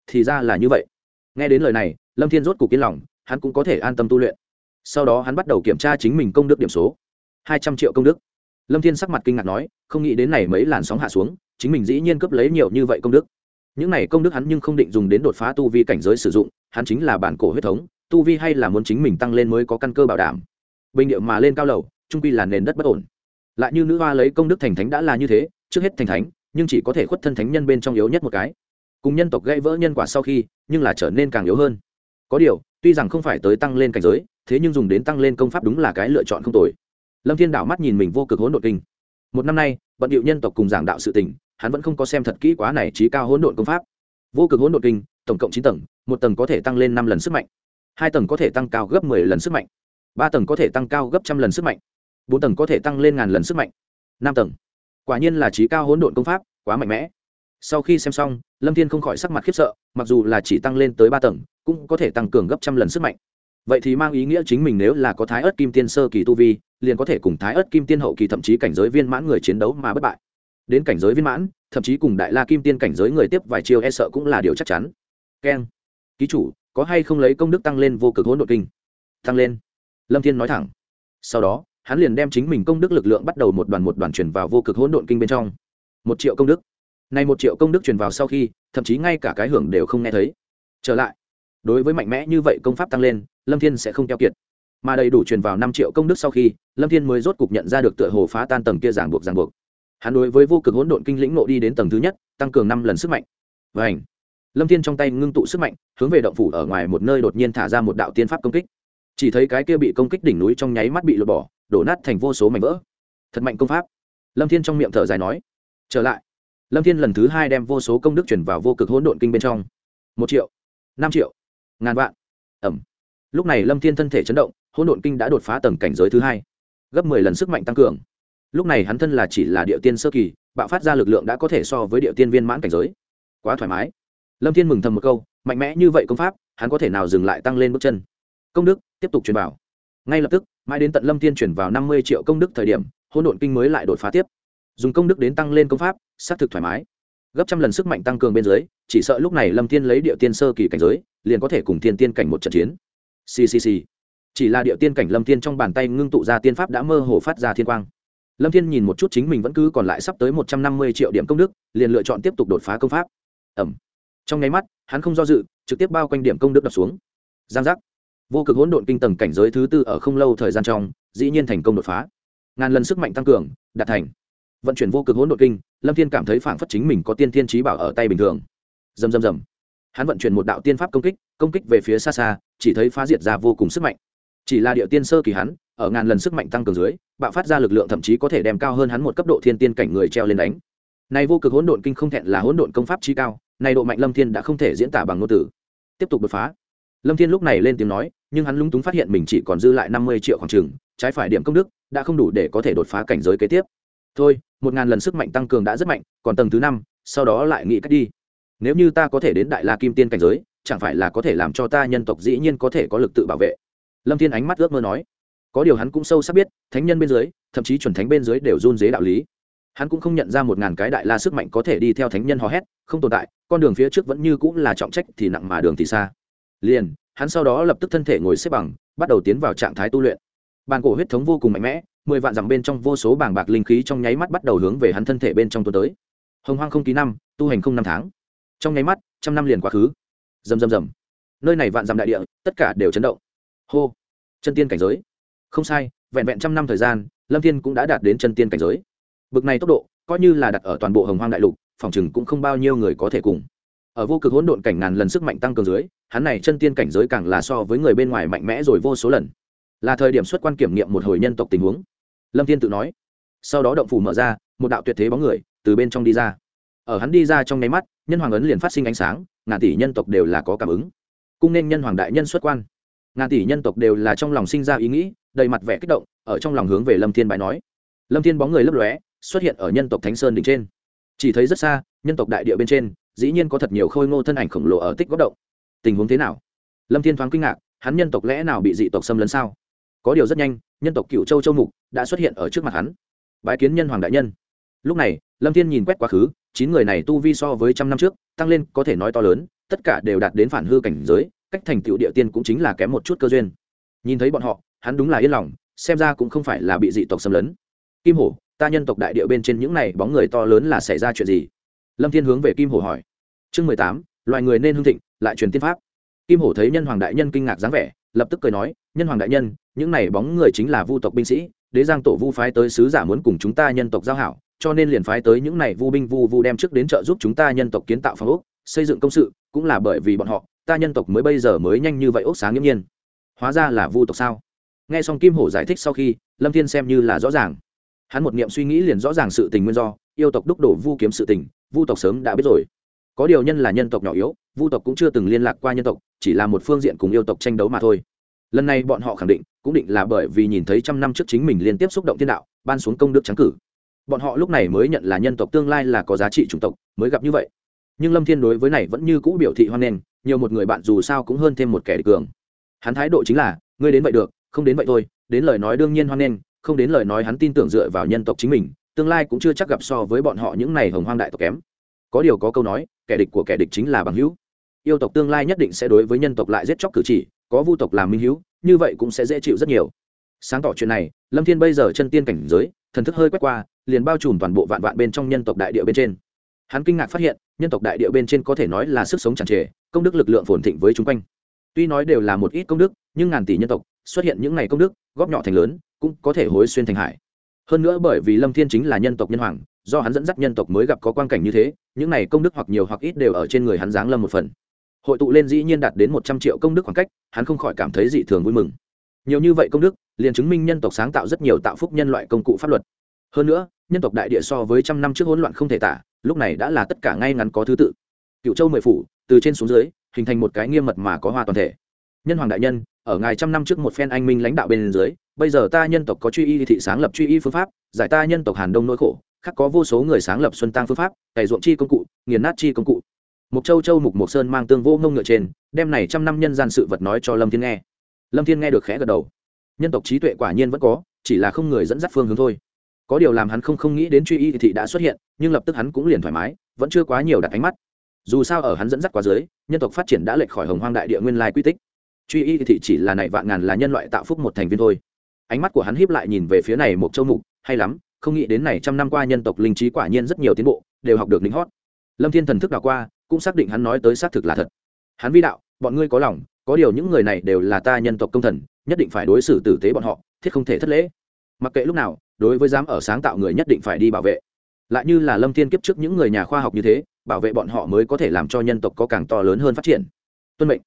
Thì ra là như vậy. Nghe đến lời này, lâm thiên rốt cục yên lòng, hắn cũng có thể an tâm tu luyện. Sau đó hắn bắt đầu kiểm tra chính mình công đức điểm số. Hai trăm triệu công đức. Lâm thiên sắc mặt kinh ngạc nói, không nghĩ đến này mấy làn sóng hạ xuống, chính mình dĩ nhiên cướp lấy nhiều như vậy công đức những này công đức hắn nhưng không định dùng đến đột phá tu vi cảnh giới sử dụng, hắn chính là bản cổ huyết thống, tu vi hay là muốn chính mình tăng lên mới có căn cơ bảo đảm. Bình điệu mà lên cao lầu, trung quy là nền đất bất ổn. Lại như nữ hoa lấy công đức thành thánh đã là như thế, trước hết thành thánh, nhưng chỉ có thể khuất thân thánh nhân bên trong yếu nhất một cái. Cùng nhân tộc gây vỡ nhân quả sau khi, nhưng là trở nên càng yếu hơn. Có điều, tuy rằng không phải tới tăng lên cảnh giới, thế nhưng dùng đến tăng lên công pháp đúng là cái lựa chọn không tồi. Lâm thiên đảo mắt nhìn mình vô cực hỗn độn kinh. Một năm nay bận điệu nhân tộc cùng giảng đạo sự tình hắn vẫn không có xem thật kỹ quá này trí cao hỗn độn công pháp. Vô cực hỗn độn kinh, tổng cộng chín tầng, một tầng có thể tăng lên năm lần sức mạnh. Hai tầng có thể tăng cao gấp mười lần sức mạnh. Ba tầng có thể tăng cao gấp trăm lần sức mạnh. Bốn tầng có thể tăng lên ngàn lần sức mạnh. Năm tầng. Quả nhiên là trí cao hỗn độn công pháp, quá mạnh mẽ. Sau khi xem xong, lâm thiên không khỏi sắc mặt khiếp sợ, mặc dù là chỉ tăng lên tới ba tầng, cũng có thể tăng cường gấp trăm lần sức mạnh. Vậy thì mang ý nghĩa chính mình nếu là có thái ớt kim tiên sơ kỳ tu vi, liền có thể cùng thái ớt kim tiên hậu kỳ thậm chí cảnh giới viên mãn người chiến đấu mà bất bại đến cảnh giới viên mãn, thậm chí cùng đại la kim tiên cảnh giới người tiếp vài chiêu e sợ cũng là điều chắc chắn. Keng. Ký chủ, có hay không lấy công đức tăng lên vô cực hỗn độn kinh? Tăng lên. Lâm thiên nói thẳng. Sau đó, hắn liền đem chính mình công đức lực lượng bắt đầu một đoàn một đoàn chuyển vào vô cực hỗn độn kinh bên trong. Một triệu công đức. Này một triệu công đức truyền vào sau khi, thậm chí ngay cả cái hưởng đều không nghe thấy. Trở lại. Đối với mạnh mẽ như vậy công pháp tăng lên, lâm thiên sẽ không keo kiệt. Mà đầy đủ truyền vào năm triệu công đức sau khi, lâm thiên mới rốt cục nhận ra được tựa hồ phá tan tầng kia giảng buộc giảng buộc hắn đối với vô cực hỗn độn kinh lĩnh nộ đi đến tầng thứ nhất, tăng cường năm lần sức mạnh. Và ảnh lâm thiên trong tay ngưng tụ sức mạnh, hướng về động phủ ở ngoài một nơi đột nhiên thả ra một đạo tiên pháp công kích. Chỉ thấy cái kia bị công kích đỉnh núi trong nháy mắt bị lột bỏ, đổ nát thành vô số mảnh vỡ. Thật mạnh công pháp. Lâm thiên trong miệng thở dài nói, trở lại. Lâm thiên lần thứ hai đem vô số công đức chuyển vào vô cực hỗn độn kinh bên trong. Một triệu, năm triệu, ngàn vạn. Ẩm. Lúc này lâm thiên thân thể chấn động, hỗn độn kinh đã đột phá tầng cảnh giới thứ hai. Gấp mười lần sức mạnh tăng cường lúc này hắn thân là chỉ là địa tiên sơ kỳ, bạo phát ra lực lượng đã có thể so với địa tiên viên mãn cảnh giới. Quá thoải mái. Lâm thiên mừng thầm một câu, mạnh mẽ như vậy công pháp, hắn có thể nào dừng lại tăng lên bước chân? Công đức, tiếp tục truyền vào ngay lập tức, mãi đến tận lâm thiên chuyển vào năm mươi triệu công đức thời điểm, hỗn độn kinh mới lại đột phá tiếp. Dùng công đức đến tăng lên công pháp, xác thực thoải mái. Gấp trăm lần sức mạnh tăng cường bên dưới, chỉ sợ lúc này lâm thiên lấy địa tiên sơ kỳ cảnh giới, liền có thể cùng thiên tiên cảnh một trận chiến. Ccc chỉ là địa tiên cảnh lâm thiên trong bàn tay ngưng tụ ra tiên pháp đã mơ hồ phát ra thiên quang lâm thiên nhìn một chút chính mình vẫn cứ còn lại sắp tới một trăm năm mươi triệu điểm công đức, liền lựa chọn tiếp tục đột phá công pháp. Ẩm. Trong nháy mắt, hắn không do dự, trực tiếp bao quanh điểm công đức đập xuống. Giang giác. Vô cực hỗn độn kinh tầng cảnh giới thứ tư ở không lâu thời gian trong, dĩ nhiên thành công đột phá. Ngàn lần sức mạnh tăng cường, đạt thành. Vận chuyển vô cực hỗn độn kinh, lâm thiên cảm thấy phảng phất chính mình có tiên thiên trí bảo ở tay bình thường. Dầm dầm dầm hắn vận chuyển một đạo tiên pháp công kích công kích về phía xa xa, chỉ thấy phá diệt ra vô cùng sức mạnh. Chỉ là địa tiên sơ kỳ hắn ở ngàn lần sức mạnh tăng cường dưới bạo phát ra lực lượng thậm chí có thể đem cao hơn hắn một cấp độ thiên tiên cảnh người treo lên đánh. Này vô cực hỗn độn kinh không thẹn là hỗn độn công pháp trí cao này độ mạnh lâm thiên đã không thể diễn tả bằng ngôn từ. Tiếp tục đột phá. Lâm thiên lúc này lên tiếng nói nhưng hắn lúng túng phát hiện mình chỉ còn dư lại năm mươi triệu khoảng trường, trái phải điểm công đức đã không đủ để có thể đột phá cảnh giới kế tiếp. Thôi một ngàn lần sức mạnh tăng cường đã rất mạnh còn tầng thứ năm sau đó lại nghĩ cách đi. Nếu như ta có thể đến đại la kim tiên cảnh giới chẳng phải là có thể làm cho ta nhân tộc dĩ nhiên có thể có lực tự bảo vệ. Lâm thiên ánh mắt ước mơ nói có điều hắn cũng sâu sắc biết, thánh nhân bên dưới, thậm chí chuẩn thánh bên dưới đều run dế đạo lý. Hắn cũng không nhận ra một ngàn cái đại la sức mạnh có thể đi theo thánh nhân hò hét, không tồn tại, con đường phía trước vẫn như cũng là trọng trách thì nặng mà đường thì xa. Liền, hắn sau đó lập tức thân thể ngồi xếp bằng, bắt đầu tiến vào trạng thái tu luyện. Bàn cổ huyết thống vô cùng mạnh mẽ, mười vạn dặm bên trong vô số bảng bạc linh khí trong nháy mắt bắt đầu hướng về hắn thân thể bên trong tuần tới. Hồng hoang không ký năm, tu hành không năm tháng. Trong nháy mắt, trăm năm liền quá khứ. Rầm rầm rầm. Nơi này vạn dặm đại địa, tất cả đều chấn động. Hô. Chân tiên cảnh giới không sai, vẹn vẹn trăm năm thời gian, lâm thiên cũng đã đạt đến chân tiên cảnh giới. Bực này tốc độ, coi như là đặt ở toàn bộ hồng hoang đại lục, phòng chừng cũng không bao nhiêu người có thể cùng. Ở vô cực hỗn độn cảnh ngàn lần sức mạnh tăng cường dưới, hắn này chân tiên cảnh giới càng là so với người bên ngoài mạnh mẽ rồi vô số lần. Là thời điểm xuất quan kiểm nghiệm một hồi nhân tộc tình huống. Lâm thiên tự nói. Sau đó động phủ mở ra, một đạo tuyệt thế bóng người từ bên trong đi ra. Ở hắn đi ra trong nháy mắt, nhân hoàng ấn liền phát sinh ánh sáng, ngàn tỷ nhân tộc đều là có cảm ứng. Cung nên nhân hoàng đại nhân xuất quan ngàn tỷ nhân tộc đều là trong lòng sinh ra ý nghĩ, đầy mặt vẻ kích động, ở trong lòng hướng về lâm thiên bài nói. Lâm thiên bóng người lấp lóe, xuất hiện ở nhân tộc thánh sơn đỉnh trên. Chỉ thấy rất xa, nhân tộc đại địa bên trên, dĩ nhiên có thật nhiều khôi ngô thân ảnh khổng lồ ở tích góc động. Tình huống thế nào? Lâm thiên thoáng kinh ngạc, hắn nhân tộc lẽ nào bị dị tộc xâm lấn sao? Có điều rất nhanh, nhân tộc cựu châu châu mục đã xuất hiện ở trước mặt hắn. Bái kiến nhân hoàng đại nhân. Lúc này, lâm thiên nhìn quét quá khứ, chín người này tu vi so với trăm năm trước, tăng lên có thể nói to lớn, tất cả đều đạt đến phản hư cảnh giới cách thành tựu địa tiên cũng chính là kém một chút cơ duyên. Nhìn thấy bọn họ, hắn đúng là yên lòng, xem ra cũng không phải là bị dị tộc xâm lấn. Kim hổ, ta nhân tộc đại địa bên trên những này bóng người to lớn là xảy ra chuyện gì? Lâm thiên hướng về kim hổ hỏi. Chương mười tám, loài người nên hưng thịnh, lại truyền tiên pháp. Kim hổ thấy nhân hoàng đại nhân kinh ngạc dáng vẻ, lập tức cười nói, nhân hoàng đại nhân, những này bóng người chính là vu tộc binh sĩ, đế giang tổ vu phái tới sứ giả muốn cùng chúng ta nhân tộc giao hảo, cho nên liền phái tới những này vu binh vu vu đem trước đến trợ giúp chúng ta nhân tộc kiến tạo phòng ốc, xây dựng công sự, cũng là bởi vì bọn họ ta nhân tộc mới bây giờ mới nhanh như vậy ốc sáng nghiễm nhiên. Hóa ra là vu tộc sao? Nghe xong kim hổ giải thích sau khi, lâm thiên xem như là rõ ràng. Hắn một niệm suy nghĩ liền rõ ràng sự tình nguyên do, yêu tộc đúc đổ vu kiếm sự tình, vu tộc sớm đã biết rồi. Có điều nhân là nhân tộc nhỏ yếu, vu tộc cũng chưa từng liên lạc qua nhân tộc, chỉ là một phương diện cùng yêu tộc tranh đấu mà thôi. Lần này bọn họ khẳng định, cũng định là bởi vì nhìn thấy trăm năm trước chính mình liên tiếp xúc động thiên đạo, ban xuống công đức trắng cử. Bọn họ lúc này mới nhận là nhân tộc tương lai là có giá trị chủng tộc, mới gặp như vậy nhưng lâm thiên đối với này vẫn như cũ biểu thị hoan nghênh, nhiều một người bạn dù sao cũng hơn thêm một kẻ địch cường. Hắn thái độ chính là, ngươi đến vậy được, không đến vậy thôi, đến lời nói đương nhiên hoan nghênh, không đến lời nói hắn tin tưởng dựa vào nhân tộc chính mình, tương lai cũng chưa chắc gặp so với bọn họ những này hồng hoang đại tộc kém. Có điều có câu nói, kẻ địch của kẻ địch chính là bằng hữu. Yêu tộc tương lai nhất định sẽ đối với nhân tộc lại giết chóc cử chỉ, có vu tộc làm minh hữu, như vậy cũng sẽ dễ chịu rất nhiều. Sáng tỏ chuyện này, lâm thiên bây giờ chân tiên cảnh giới, thần thức hơi quét qua, liền bao trùm toàn bộ vạn vạn bên trong nhân tộc đại địa bên trên. Hắn kinh ngạc phát hiện nhân tộc đại địa bên trên có thể nói là sức sống tràn trề, công đức lực lượng phồn thịnh với chúng quanh. Tuy nói đều là một ít công đức, nhưng ngàn tỷ nhân tộc xuất hiện những ngày công đức, góp nhỏ thành lớn, cũng có thể hối xuyên thành hải. Hơn nữa bởi vì lâm thiên chính là nhân tộc nhân hoàng, do hắn dẫn dắt nhân tộc mới gặp có quan cảnh như thế, những này công đức hoặc nhiều hoặc ít đều ở trên người hắn giáng lâm một phần. Hội tụ lên dĩ nhiên đạt đến một trăm triệu công đức khoảng cách, hắn không khỏi cảm thấy dị thường vui mừng. Nhiều như vậy công đức, liền chứng minh nhân tộc sáng tạo rất nhiều tạo phúc nhân loại công cụ pháp luật. Hơn nữa, nhân tộc đại địa so với trăm năm trước hỗn loạn không thể tả lúc này đã là tất cả ngay ngắn có thứ tự. Cựu châu mười phủ, từ trên xuống dưới, hình thành một cái nghiêm mật mà có hoa toàn thể. Nhân hoàng đại nhân, ở ngài trăm năm trước một phen anh minh lãnh đạo bên dưới, bây giờ ta nhân tộc có truy y thị sáng lập truy y phương pháp, giải ta nhân tộc hàn đông nỗi khổ, khác có vô số người sáng lập xuân tăng phương pháp, cày ruộng chi công cụ, nghiền nát chi công cụ. Mục châu châu mục mộc sơn mang tương vô ngông ngựa trên, đem này trăm năm nhân gian sự vật nói cho lâm thiên nghe. Lâm thiên nghe được khẽ gật đầu. Nhân tộc trí tuệ quả nhiên vẫn có, chỉ là không người dẫn dắt phương hướng thôi có điều làm hắn không không nghĩ đến truy y thị đã xuất hiện, nhưng lập tức hắn cũng liền thoải mái, vẫn chưa quá nhiều đặt ánh mắt. Dù sao ở hắn dẫn dắt quá dưới nhân tộc phát triển đã lệch khỏi hồng hoang đại địa nguyên lai quy tích. Truy y thị chỉ là này vạn ngàn là nhân loại tạo phúc một thành viên thôi. Ánh mắt của hắn híp lại nhìn về phía này một châu mục, hay lắm, không nghĩ đến này trăm năm qua nhân tộc linh trí quả nhiên rất nhiều tiến bộ, đều học được lính hót. Lâm thiên thần thức đảo qua, cũng xác định hắn nói tới xác thực là thật. Hắn vi đạo, bọn ngươi có lòng, có điều những người này đều là ta nhân tộc công thần, nhất định phải đối xử tử tế bọn họ, thiết không thể thất lễ. Mặc kệ lúc nào đối với dám ở sáng tạo người nhất định phải đi bảo vệ. Lại như là lâm thiên kiếp trước những người nhà khoa học như thế, bảo vệ bọn họ mới có thể làm cho nhân tộc có càng to lớn hơn phát triển. Tuân mệnh.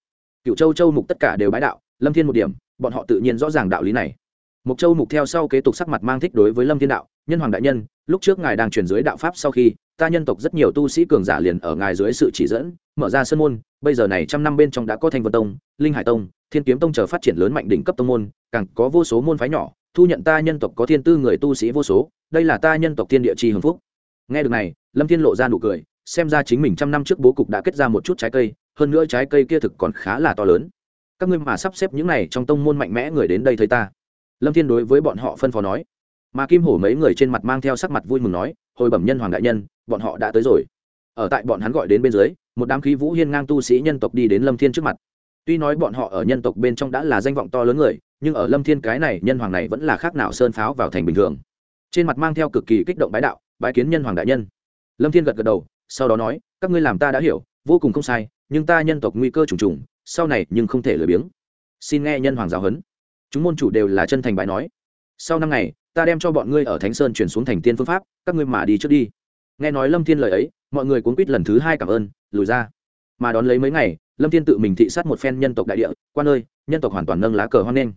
Cựu châu châu mục tất cả đều bái đạo, lâm thiên một điểm, bọn họ tự nhiên rõ ràng đạo lý này. Mục châu mục theo sau kế tục sắc mặt mang thích đối với lâm thiên đạo, nhân hoàng đại nhân, lúc trước ngài đang chuyển dưới đạo pháp sau khi, ta nhân tộc rất nhiều tu sĩ cường giả liền ở ngài dưới sự chỉ dẫn, mở ra sân môn, bây giờ này trăm năm bên trong đã có thanh vân tông, linh hải tông, thiên kiếm tông chờ phát triển lớn mạnh đỉnh cấp tông môn, càng có vô số môn phái nhỏ thu nhận ta nhân tộc có thiên tư người tu sĩ vô số, đây là ta nhân tộc thiên địa chi hưng phúc. Nghe được này, lâm thiên lộ ra nụ cười, xem ra chính mình trăm năm trước bố cục đã kết ra một chút trái cây, hơn nữa trái cây kia thực còn khá là to lớn. Các ngươi mà sắp xếp những này trong tông môn mạnh mẽ người đến đây thấy ta. Lâm thiên đối với bọn họ phân phó nói. Mà kim hổ mấy người trên mặt mang theo sắc mặt vui mừng nói, hồi bẩm nhân hoàng đại nhân, bọn họ đã tới rồi. Ở tại bọn hắn gọi đến bên dưới, một đám khí vũ hiên ngang tu sĩ nhân tộc đi đến lâm thiên trước mặt. Tuy nói bọn họ ở nhân tộc bên trong đã là danh vọng to lớn người nhưng ở lâm thiên cái này, nhân hoàng này vẫn là khác nào sơn pháo vào thành bình thường. Trên mặt mang theo cực kỳ kích động bái đạo, bái kiến nhân hoàng đại nhân. Lâm thiên gật gật đầu, sau đó nói, các ngươi làm ta đã hiểu, vô cùng không sai, nhưng ta nhân tộc nguy cơ trùng trùng, sau này nhưng không thể lười biếng. Xin nghe nhân hoàng giáo huấn. Chúng môn chủ đều là chân thành bài nói. Sau năm ngày, ta đem cho bọn ngươi ở thánh sơn chuyển xuống thành tiên phương pháp, các ngươi mà đi trước đi. Nghe nói lâm thiên lời ấy, mọi người cuốn quýt lần thứ hai cảm ơn, lùi ra. Mà đón lấy mấy ngày, lâm thiên tự mình thị sát một phen nhân tộc đại địa, quan ơi, nhân tộc hoàn toàn nâng lá cờ hoan nghênh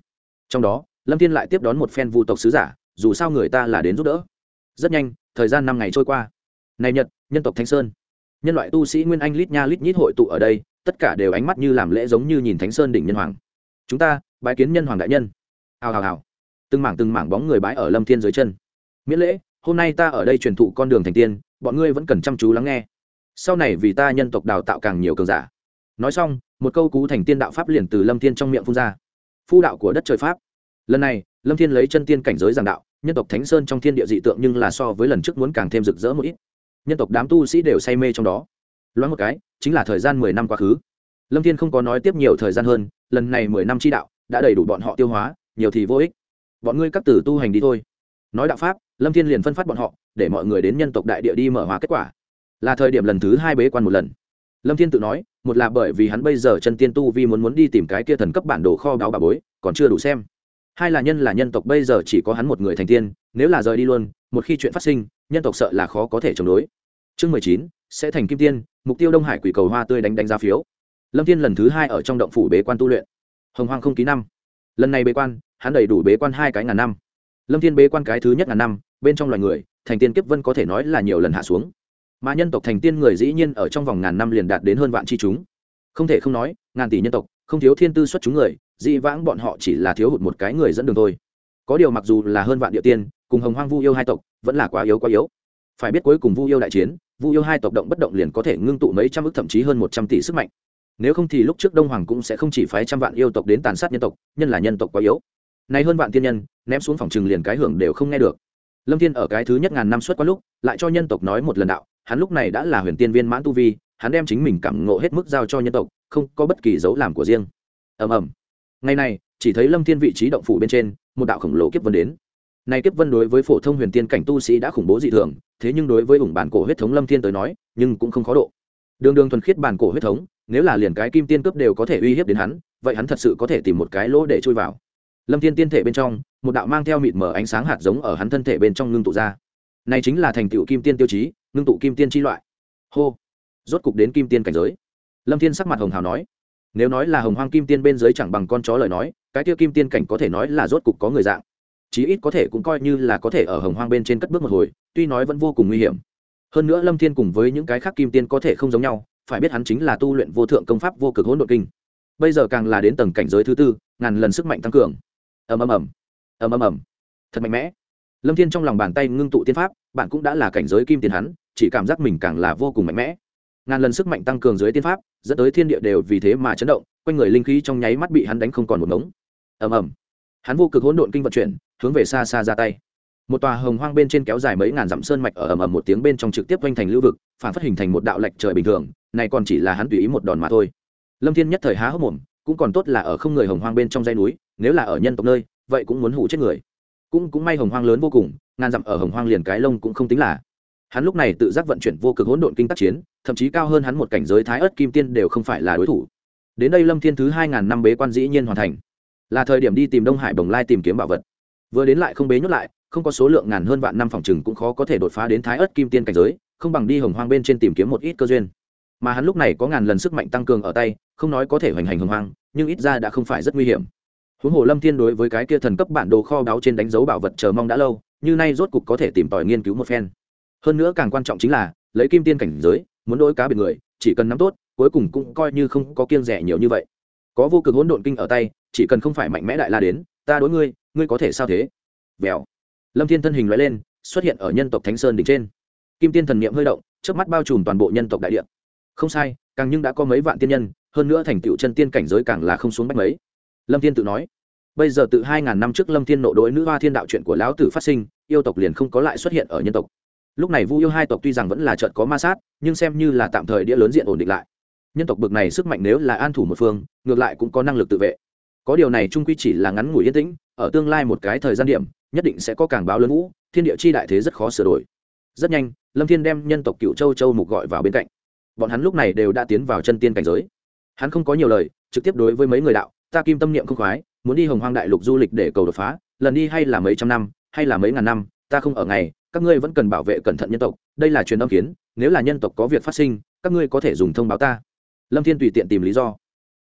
trong đó, lâm thiên lại tiếp đón một phen vu tộc sứ giả, dù sao người ta là đến giúp đỡ. Rất nhanh, thời gian năm ngày trôi qua. Này nhật, nhân tộc thánh sơn. Nhân loại tu sĩ nguyên anh lít nha lít nhít hội tụ ở đây, tất cả đều ánh mắt như làm lễ giống như nhìn thánh sơn đỉnh nhân hoàng. Chúng ta, bái kiến nhân hoàng đại nhân. Hào hào hào. Từng mảng từng mảng bóng người bái ở lâm thiên dưới chân. Miễn lễ, hôm nay ta ở đây truyền thụ con đường thành tiên, bọn ngươi vẫn cần chăm chú lắng nghe. Sau này vì ta nhân tộc đào tạo càng nhiều cường giả. Nói xong, một câu cú thành tiên đạo pháp liền từ lâm thiên trong miệng phun ra phu đạo của đất trời pháp. Lần này, lâm thiên lấy chân tiên cảnh giới giảng đạo, nhân tộc thánh sơn trong thiên địa dị tượng nhưng là so với lần trước muốn càng thêm rực rỡ một ít. Nhân tộc đám tu sĩ đều say mê trong đó. Loáng một cái, chính là thời gian mười năm quá khứ. Lâm thiên không có nói tiếp nhiều thời gian hơn, lần này mười năm chi đạo đã đầy đủ bọn họ tiêu hóa, nhiều thì vô ích. Bọn ngươi các tử tu hành đi thôi. Nói đạo pháp, lâm thiên liền phân phát bọn họ, để mọi người đến nhân tộc đại địa đi mở hóa kết quả. Là thời điểm lần thứ hai bế quan một lần lâm thiên tự nói, một là bởi vì hắn bây giờ chân tiên tu vi muốn muốn đi tìm cái kia thần cấp bản đồ kho báo bà bối, còn chưa đủ xem. Hai là nhân là nhân tộc bây giờ chỉ có hắn một người thành tiên, nếu là rời đi luôn, một khi chuyện phát sinh, nhân tộc sợ là khó có thể chống đối. Chương mười chín, sẽ thành kim tiên, mục tiêu đông hải quỷ cầu hoa tươi đánh đánh giá phiếu. Lâm thiên lần thứ hai ở trong động phủ bế quan tu luyện. Hồng hoang không ký năm. Lần này bế quan, hắn đầy đủ bế quan hai cái ngàn năm. Lâm thiên bế quan cái thứ nhất ngàn năm, bên trong loài người, thành tiên kiếp vân có thể nói là nhiều lần hạ xuống mà nhân tộc thành tiên người dĩ nhiên ở trong vòng ngàn năm liền đạt đến hơn vạn chi chúng. Không thể không nói, ngàn tỷ nhân tộc, không thiếu thiên tư xuất chúng người dĩ vãng bọn họ chỉ là thiếu hụt một cái người dẫn đường thôi. Có điều mặc dù là hơn vạn địa tiên, cùng hồng hoang vu yêu hai tộc, vẫn là quá yếu quá yếu. Phải biết cuối cùng vu yêu đại chiến, vu yêu hai tộc động bất động liền có thể ngưng tụ mấy trăm ước thậm chí hơn một trăm tỷ sức mạnh. Nếu không thì lúc trước đông hoàng cũng sẽ không chỉ phái trăm vạn yêu tộc đến tàn sát nhân tộc, nhân là nhân tộc quá yếu. Nay hơn vạn tiên nhân, ném xuống phòng trừng liền cái hưởng đều không nghe được. Lâm thiên ở cái thứ nhất ngàn năm suốt qua lúc, lại cho nhân tộc nói một lần đạo hắn lúc này đã là huyền tiên viên mãn tu vi, hắn đem chính mình cảm ngộ hết mức giao cho nhân tộc, không có bất kỳ dấu làm của riêng. Ầm ầm. Ngày này, chỉ thấy lâm thiên vị trí động phủ bên trên, một đạo khổng lồ kiếp vân đến. Này kiếp vân đối với phổ thông huyền tiên cảnh tu sĩ đã khủng bố dị thường, thế nhưng đối với ủng bản cổ huyết thống lâm thiên tới nói, nhưng cũng không khó độ. Đường đường thuần khiết bản cổ huyết thống, nếu là liền cái kim tiên cướp đều có thể uy hiếp đến hắn, vậy hắn thật sự có thể tìm một cái lỗ để chui vào. Lâm thiên tiên thể bên trong, một đạo mang theo mịt mờ ánh sáng hạt giống ở hắn thân thể bên trong ngưng tụ ra. Này chính là thành tựu kim tiên tiêu chí ngưng tụ kim tiên chi loại. Hô. Rốt cục đến kim tiên cảnh giới. Lâm thiên sắc mặt hồng hào nói, nếu nói là hồng hoang kim tiên bên dưới chẳng bằng con chó lời nói, cái tiêu kim tiên cảnh có thể nói là rốt cục có người dạng. Chí ít có thể cũng coi như là có thể ở hồng hoang bên trên cất bước một hồi, tuy nói vẫn vô cùng nguy hiểm. Hơn nữa lâm thiên cùng với những cái khác kim tiên có thể không giống nhau, phải biết hắn chính là tu luyện vô thượng công pháp vô cực hỗn độn kinh. Bây giờ càng là đến tầng cảnh giới thứ tư, ngàn lần sức mạnh tăng cường. Ầm ầm ầm. Ầm ầm ầm. Thật mạnh mẽ. Lâm thiên trong lòng bàn tay ngưng tụ tiên pháp, bạn cũng đã là cảnh giới kim tiền hắn chỉ cảm giác mình càng là vô cùng mạnh mẽ. Ngàn lần sức mạnh tăng cường dưới tiên pháp, dẫn tới thiên địa đều vì thế mà chấn động, quanh người linh khí trong nháy mắt bị hắn đánh không còn một ngống. Ầm ầm. Hắn vô cực hỗn độn kinh vận chuyển, hướng về xa xa ra tay. Một tòa hồng hoang bên trên kéo dài mấy ngàn dặm sơn mạch ở ầm ầm một tiếng bên trong trực tiếp quanh thành lưu vực, phản phát hình thành một đạo lệch trời bình thường, này còn chỉ là hắn tùy ý một đòn mà thôi. Lâm thiên nhất thời há hốc mồm, cũng còn tốt là ở không người hồng hoang bên trong dây núi, nếu là ở nhân tộc nơi, vậy cũng muốn hủ chết người. Cũng cũng may hồng hoang lớn vô cùng, ngàn dặm ở hồng hoang liền cái lông cũng không tính là hắn lúc này tự giác vận chuyển vô cực hỗn độn kinh tác chiến, thậm chí cao hơn hắn một cảnh giới thái ớt kim tiên đều không phải là đối thủ. Đến đây lâm thiên thứ hai ngàn năm bế quan dĩ nhiên hoàn thành. Là thời điểm đi tìm đông hải bồng lai tìm kiếm bảo vật. Vừa đến lại không bế nhốt lại, không có số lượng ngàn hơn vạn năm phòng chừng cũng khó có thể đột phá đến thái ớt kim tiên cảnh giới, không bằng đi hồng hoang bên trên tìm kiếm một ít cơ duyên. Mà hắn lúc này có ngàn lần sức mạnh tăng cường ở tay, không nói có thể hoành hành hồng hoang, nhưng ít ra đã không phải rất nguy hiểm. Huống hồ lâm thiên đối với cái kia thần cấp bản đồ kho báu trên đánh dấu bảo vật chờ mong đã lâu, như nay rốt cục có thể tìm tòi nghiên cứu một phen hơn nữa càng quan trọng chính là, lấy kim tiên cảnh giới, muốn đối cá biệt người, chỉ cần nắm tốt, cuối cùng cũng coi như không có kiêng rẻ nhiều như vậy. Có vô cực hỗn độn kinh ở tay, chỉ cần không phải mạnh mẽ đại la đến, ta đối ngươi ngươi có thể sao thế? Vèo. Lâm thiên thân hình loại lên, xuất hiện ở nhân tộc thánh sơn đỉnh trên. Kim tiên thần niệm hơi động trước mắt bao trùm toàn bộ nhân tộc đại địa. Không sai, càng nhưng đã có mấy vạn tiên nhân, hơn nữa thành tựu chân tiên cảnh giới càng là không xuống bách mấy. Lâm thiên tự nói. Bây giờ từ hai ngàn năm trước lâm thiên nộ đối nữ hoa thiên đạo chuyện của lão tử phát sinh, yêu tộc liền không có lại xuất hiện ở nhân tộc lúc này vu yêu hai tộc tuy rằng vẫn là trận có ma sát, nhưng xem như là tạm thời đĩa lớn diện ổn định lại. Nhân tộc bực này sức mạnh nếu là an thủ một phương, ngược lại cũng có năng lực tự vệ. Có điều này trung quy chỉ là ngắn ngủi yên tĩnh, ở tương lai một cái thời gian điểm, nhất định sẽ có càng báo lớn vũ, thiên địa chi đại thế rất khó sửa đổi. Rất nhanh, lâm thiên đem nhân tộc cựu châu châu mục gọi vào bên cạnh. Bọn hắn lúc này đều đã tiến vào chân tiên cảnh giới. Hắn không có nhiều lời, trực tiếp đối với mấy người đạo, ta kim tâm niệm không khoái, muốn đi hồng hoang đại lục du lịch để cầu đột phá, lần đi hay là mấy trăm năm, hay là mấy ngàn năm ta không ở ngày, các ngươi vẫn cần bảo vệ cẩn thận nhân tộc, đây là truyền âm kiến, nếu là nhân tộc có việc phát sinh, các ngươi có thể dùng thông báo ta. Lâm thiên tùy tiện tìm lý do.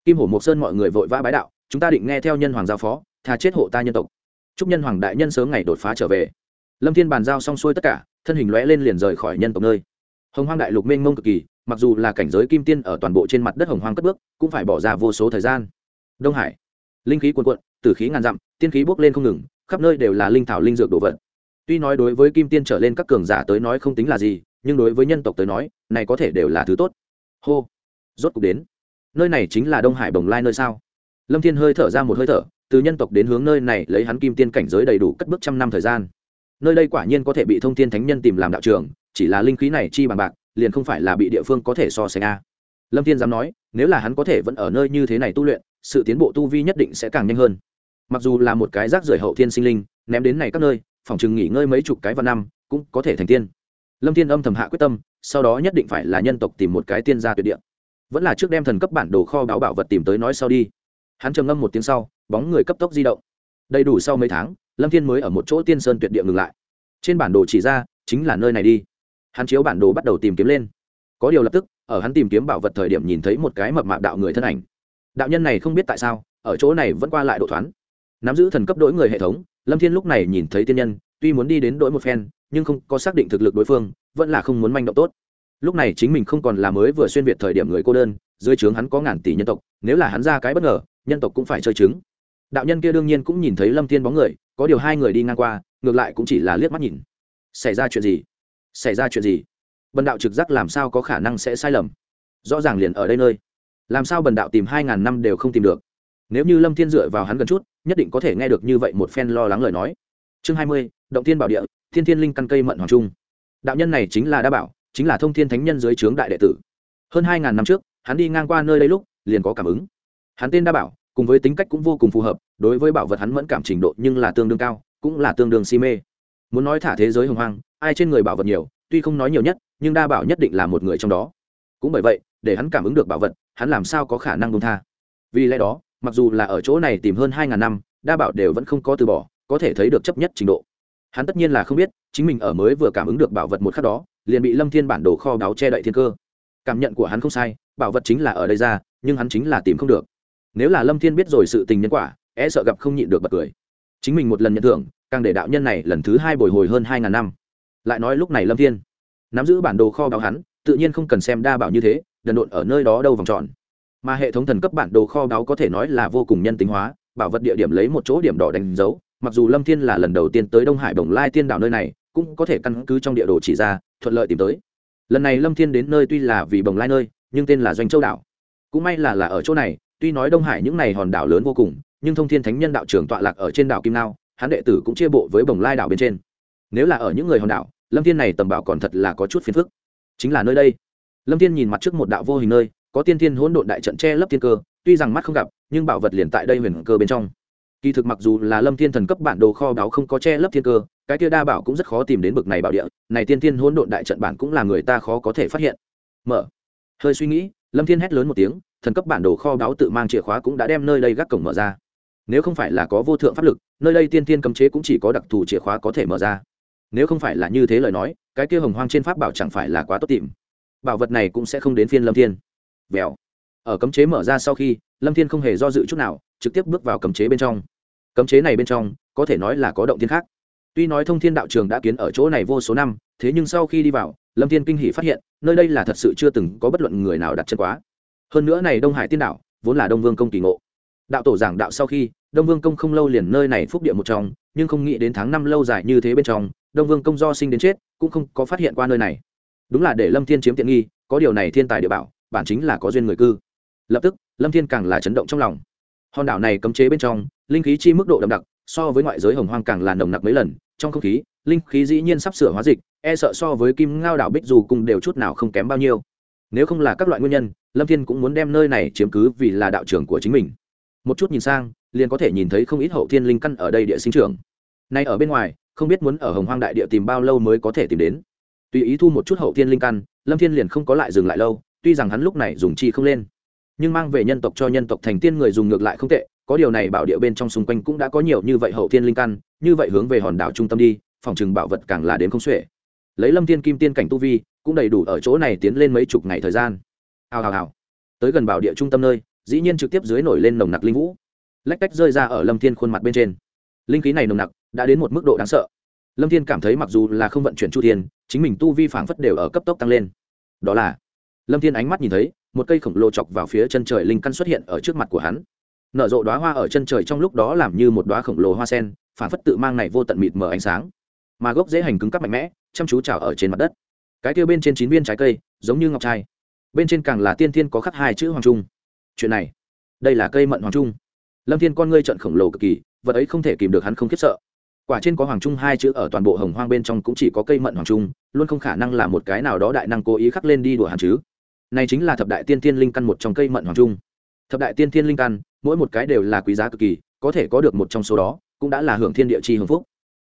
Kim hổ mộc sơn mọi người vội vã bái đạo, chúng ta định nghe theo nhân hoàng giao phó thà chết hộ ta nhân tộc. Chúc nhân hoàng đại nhân sớm ngày đột phá trở về. Lâm thiên bàn giao xong xuôi tất cả, thân hình lóe lên liền rời khỏi nhân tộc nơi. Hồng hoang đại lục mênh mông cực kỳ, mặc dù là cảnh giới kim tiên ở toàn bộ trên mặt đất hồng hoang cất bước, cũng phải bỏ ra vô số thời gian. Đông hải, linh khí cuồn cuộn, tử khí ngàn dặm, tiên khí bốc lên không ngừng, khắp nơi đều là linh thảo linh dược đồ vật tuy nói đối với kim tiên trở lên các cường giả tới nói không tính là gì, nhưng đối với nhân tộc tới nói, này có thể đều là thứ tốt. Hô. Rốt cục đến. Nơi này chính là đông hải bồng lai nơi sao? Lâm thiên hơi thở ra một hơi thở, từ nhân tộc đến hướng nơi này lấy hắn kim tiên cảnh giới đầy đủ cất bước trăm năm thời gian. Nơi đây quả nhiên có thể bị thông thiên thánh nhân tìm làm đạo trường, chỉ là linh khí này chi bằng bạc, liền không phải là bị địa phương có thể so sánh a. Lâm thiên dám nói, nếu là hắn có thể vẫn ở nơi như thế này tu luyện, sự tiến bộ tu vi nhất định sẽ càng nhanh hơn. Mặc dù là một cái rác rưởi hậu thiên sinh linh, ném đến này các nơi phòng chừng nghỉ ngơi mấy chục cái vào năm, cũng có thể thành tiên. Lâm thiên âm thầm hạ quyết tâm, sau đó nhất định phải là nhân tộc tìm một cái tiên gia tuyệt địa. Vẫn là trước đem thần cấp bản đồ kho báo bảo vật tìm tới nói sau đi. Hắn trầm ngâm một tiếng sau, bóng người cấp tốc di động. Đầy đủ sau mấy tháng, lâm thiên mới ở một chỗ tiên sơn tuyệt địa ngừng lại. Trên bản đồ chỉ ra, chính là nơi này đi. Hắn chiếu bản đồ bắt đầu tìm kiếm lên. Có điều lập tức, ở hắn tìm kiếm bảo vật thời điểm nhìn thấy một cái mập mạp đạo người thân ảnh. Đạo nhân này không biết tại sao, ở chỗ này vẫn qua lại độ thoáng. Nắm giữ thần cấp đỗi người hệ thống lâm thiên lúc này nhìn thấy tiên nhân, tuy muốn đi đến đỗi một phen, nhưng không có xác định thực lực đối phương, vẫn là không muốn manh động tốt. Lúc này chính mình không còn là mới vừa xuyên việt thời điểm người cô đơn, dưới trướng hắn có ngàn tỷ nhân tộc, nếu là hắn ra cái bất ngờ, nhân tộc cũng phải chơi chứng đạo nhân kia đương nhiên cũng nhìn thấy lâm thiên bóng người, có điều hai người đi ngang qua, ngược lại cũng chỉ là liếc mắt nhìn. Xảy ra chuyện gì? Xảy ra chuyện gì? Bần đạo trực giác làm sao có khả năng sẽ sai lầm? Rõ ràng liền ở đây nơi. Làm sao bần đạo tìm hai ngàn năm đều không tìm được? Nếu như lâm thiên dựa vào hắn gần chút nhất định có thể nghe được như vậy một phen lo lắng lời nói. Chương hai mươi, động thiên bảo địa, thiên thiên linh căn cây mận hoàng trung. Đạo nhân này chính là đa bảo, chính là thông thiên thánh nhân dưới trướng đại đệ tử. Hơn hai ngàn năm trước, hắn đi ngang qua nơi đây lúc, liền có cảm ứng. Hắn tên đa bảo, cùng với tính cách cũng vô cùng phù hợp, đối với bảo vật hắn mẫn cảm trình độ nhưng là tương đương cao, cũng là tương đương si mê. Muốn nói thả thế giới hồng hoang, ai trên người bảo vật nhiều, tuy không nói nhiều nhất, nhưng đa bảo nhất định là một người trong đó. Cũng bởi vậy, để hắn cảm ứng được bảo vật, hắn làm sao có khả năng bông tha. Vì lẽ đó mặc dù là ở chỗ này tìm hơn hai ngàn năm, đa bảo đều vẫn không có từ bỏ, có thể thấy được chấp nhất trình độ. Hắn tất nhiên là không biết, chính mình ở mới vừa cảm ứng được bảo vật một khắc đó, liền bị lâm thiên bản đồ kho báu che đậy thiên cơ. Cảm nhận của hắn không sai, bảo vật chính là ở đây ra, nhưng hắn chính là tìm không được. Nếu là lâm thiên biết rồi sự tình nhân quả e sợ gặp không nhịn được bật cười. Chính mình một lần nhận thưởng, càng để đạo nhân này lần thứ hai bồi hồi hơn hai ngàn năm. Lại nói lúc này lâm thiên nắm giữ bản đồ kho báu hắn, tự nhiên không cần xem đa bảo như thế, đần độn ở nơi đó đâu vòng tròn mà hệ thống thần cấp bản đồ kho báu có thể nói là vô cùng nhân tính hóa, bảo vật địa điểm lấy một chỗ điểm đỏ đánh dấu, mặc dù lâm thiên là lần đầu tiên tới đông hải bồng lai tiên đảo nơi này, cũng có thể căn cứ trong địa đồ chỉ ra, thuận lợi tìm tới. Lần này lâm thiên đến nơi tuy là vì bồng lai nơi, nhưng tên là doanh châu đảo. Cũng may là là ở chỗ này, tuy nói đông hải những này hòn đảo lớn vô cùng, nhưng thông thiên thánh nhân đạo trưởng tọa lạc ở trên đảo kim nao hắn đệ tử cũng chia bộ với bồng lai đảo bên trên. Nếu là ở những người hòn đảo, lâm thiên này tầm bảo còn thật là có chút phiền phức. Chính là nơi đây. Lâm thiên nhìn mặt trước một đạo vô hình nơi có tiên thiên hỗn độn đại trận che lấp thiên cơ, tuy rằng mắt không gặp, nhưng bảo vật liền tại đây huyền cơ bên trong. Kỳ thực mặc dù là lâm thiên thần cấp bản đồ kho báu không có che lấp thiên cơ, cái kia đa bảo cũng rất khó tìm đến bực này bảo địa, này tiên thiên hỗn độn đại trận bản cũng là người ta khó có thể phát hiện. Mở. Hơi suy nghĩ, lâm thiên hét lớn một tiếng, thần cấp bản đồ kho báu tự mang chìa khóa cũng đã đem nơi đây gác cổng mở ra. Nếu không phải là có vô thượng pháp lực, nơi đây tiên thiên cấm chế cũng chỉ có đặc thù chìa khóa có thể mở ra. Nếu không phải là như thế lời nói, cái kia hồng hoang trên pháp bảo chẳng phải là quá tốt tìm. Bảo vật này cũng sẽ không đến phiên lâm thiên vèo. Ở cấm chế mở ra sau khi, lâm thiên không hề do dự chút nào, trực tiếp bước vào cấm chế bên trong. Cấm chế này bên trong, có thể nói là có động thiên khác. Tuy nói thông thiên đạo trường đã kiến ở chỗ này vô số năm, thế nhưng sau khi đi vào, lâm thiên kinh hỷ phát hiện, nơi đây là thật sự chưa từng có bất luận người nào đặt chân quá. Hơn nữa này đông hải tiên đạo, vốn là đông vương công kỳ ngộ. Đạo tổ giảng đạo sau khi, đông vương công không lâu liền nơi này phúc địa một trong, nhưng không nghĩ đến tháng năm lâu dài như thế bên trong, đông vương công do sinh đến chết, cũng không có phát hiện qua nơi này. Đúng là để lâm thiên chiếm tiện nghi, có điều này thiên tài địa bảo bản chính là có duyên người cư. Lập tức, lâm thiên càng là chấn động trong lòng. Hòn đảo này cấm chế bên trong, linh khí chi mức độ đậm đặc, so với ngoại giới hồng hoang càng là nồng nặc mấy lần, trong không khí, linh khí dĩ nhiên sắp sửa hóa dịch e sợ so với kim ngao đảo bích dù cùng đều chút nào không kém bao nhiêu. Nếu không là các loại nguyên nhân, lâm thiên cũng muốn đem nơi này chiếm cứ vì là đạo trưởng của chính mình. Một chút nhìn sang, liền có thể nhìn thấy không ít hậu thiên linh căn ở đây địa sinh trưởng. Nay ở bên ngoài, không biết muốn ở hồng hoang đại địa tìm bao lâu mới có thể tìm đến. Tùy ý thu một chút hậu thiên linh căn, lâm thiên liền không có lại dừng lại lâu tuy rằng hắn lúc này dùng chi không lên, nhưng mang về nhân tộc cho nhân tộc thành tiên người dùng ngược lại không tệ, có điều này bảo địa bên trong xung quanh cũng đã có nhiều như vậy hậu thiên linh căn, như vậy hướng về hòn đảo trung tâm đi, phòng trừng bảo vật càng là đến không xuể. Lấy lâm thiên kim tiên cảnh tu vi, cũng đầy đủ ở chỗ này tiến lên mấy chục ngày thời gian. Hào hào hào. Tới gần bảo địa trung tâm nơi, dĩ nhiên trực tiếp dưới nổi lên nồng nặc linh vũ. Lách cách rơi ra ở lâm thiên khuôn mặt bên trên. Linh khí này nồng nặc, đã đến một mức độ đáng sợ. Lâm thiên cảm thấy mặc dù là không vận chuyển chu thiên, chính mình tu vi phảng phất đều ở cấp tốc tăng lên. Đó là lâm thiên ánh mắt nhìn thấy, một cây khổng lồ chọc vào phía chân trời linh căn xuất hiện ở trước mặt của hắn. Nở rộ đoá hoa ở chân trời trong lúc đó làm như một đoá khổng lồ hoa sen, phản phất tự mang này vô tận mịt mờ ánh sáng. Mà gốc dễ hành cứng cắp mạnh mẽ, chăm chú trào ở trên mặt đất. Cái kia bên trên chín viên trái cây, giống như ngọc trai. Bên trên càng là tiên thiên có khắc hai chữ hoàng trung. Chuyện này, đây là cây mận hoàng trung. Lâm thiên con ngươi trận khổng lồ cực kỳ, vật ấy không thể kìm được hắn không khiếp sợ. Quả trên có hoàng trung hai chữ ở toàn bộ hồng hoang bên trong cũng chỉ có cây mận hoàng trung, luôn không khả năng là một cái nào đó đại năng cố ý khắc lên đi đùa hắn chứ này chính là thập đại tiên thiên linh căn một trong cây mận hoàng trung. Thập đại tiên thiên linh căn, mỗi một cái đều là quý giá cực kỳ, có thể có được một trong số đó, cũng đã là hưởng thiên địa chi hưởng phúc.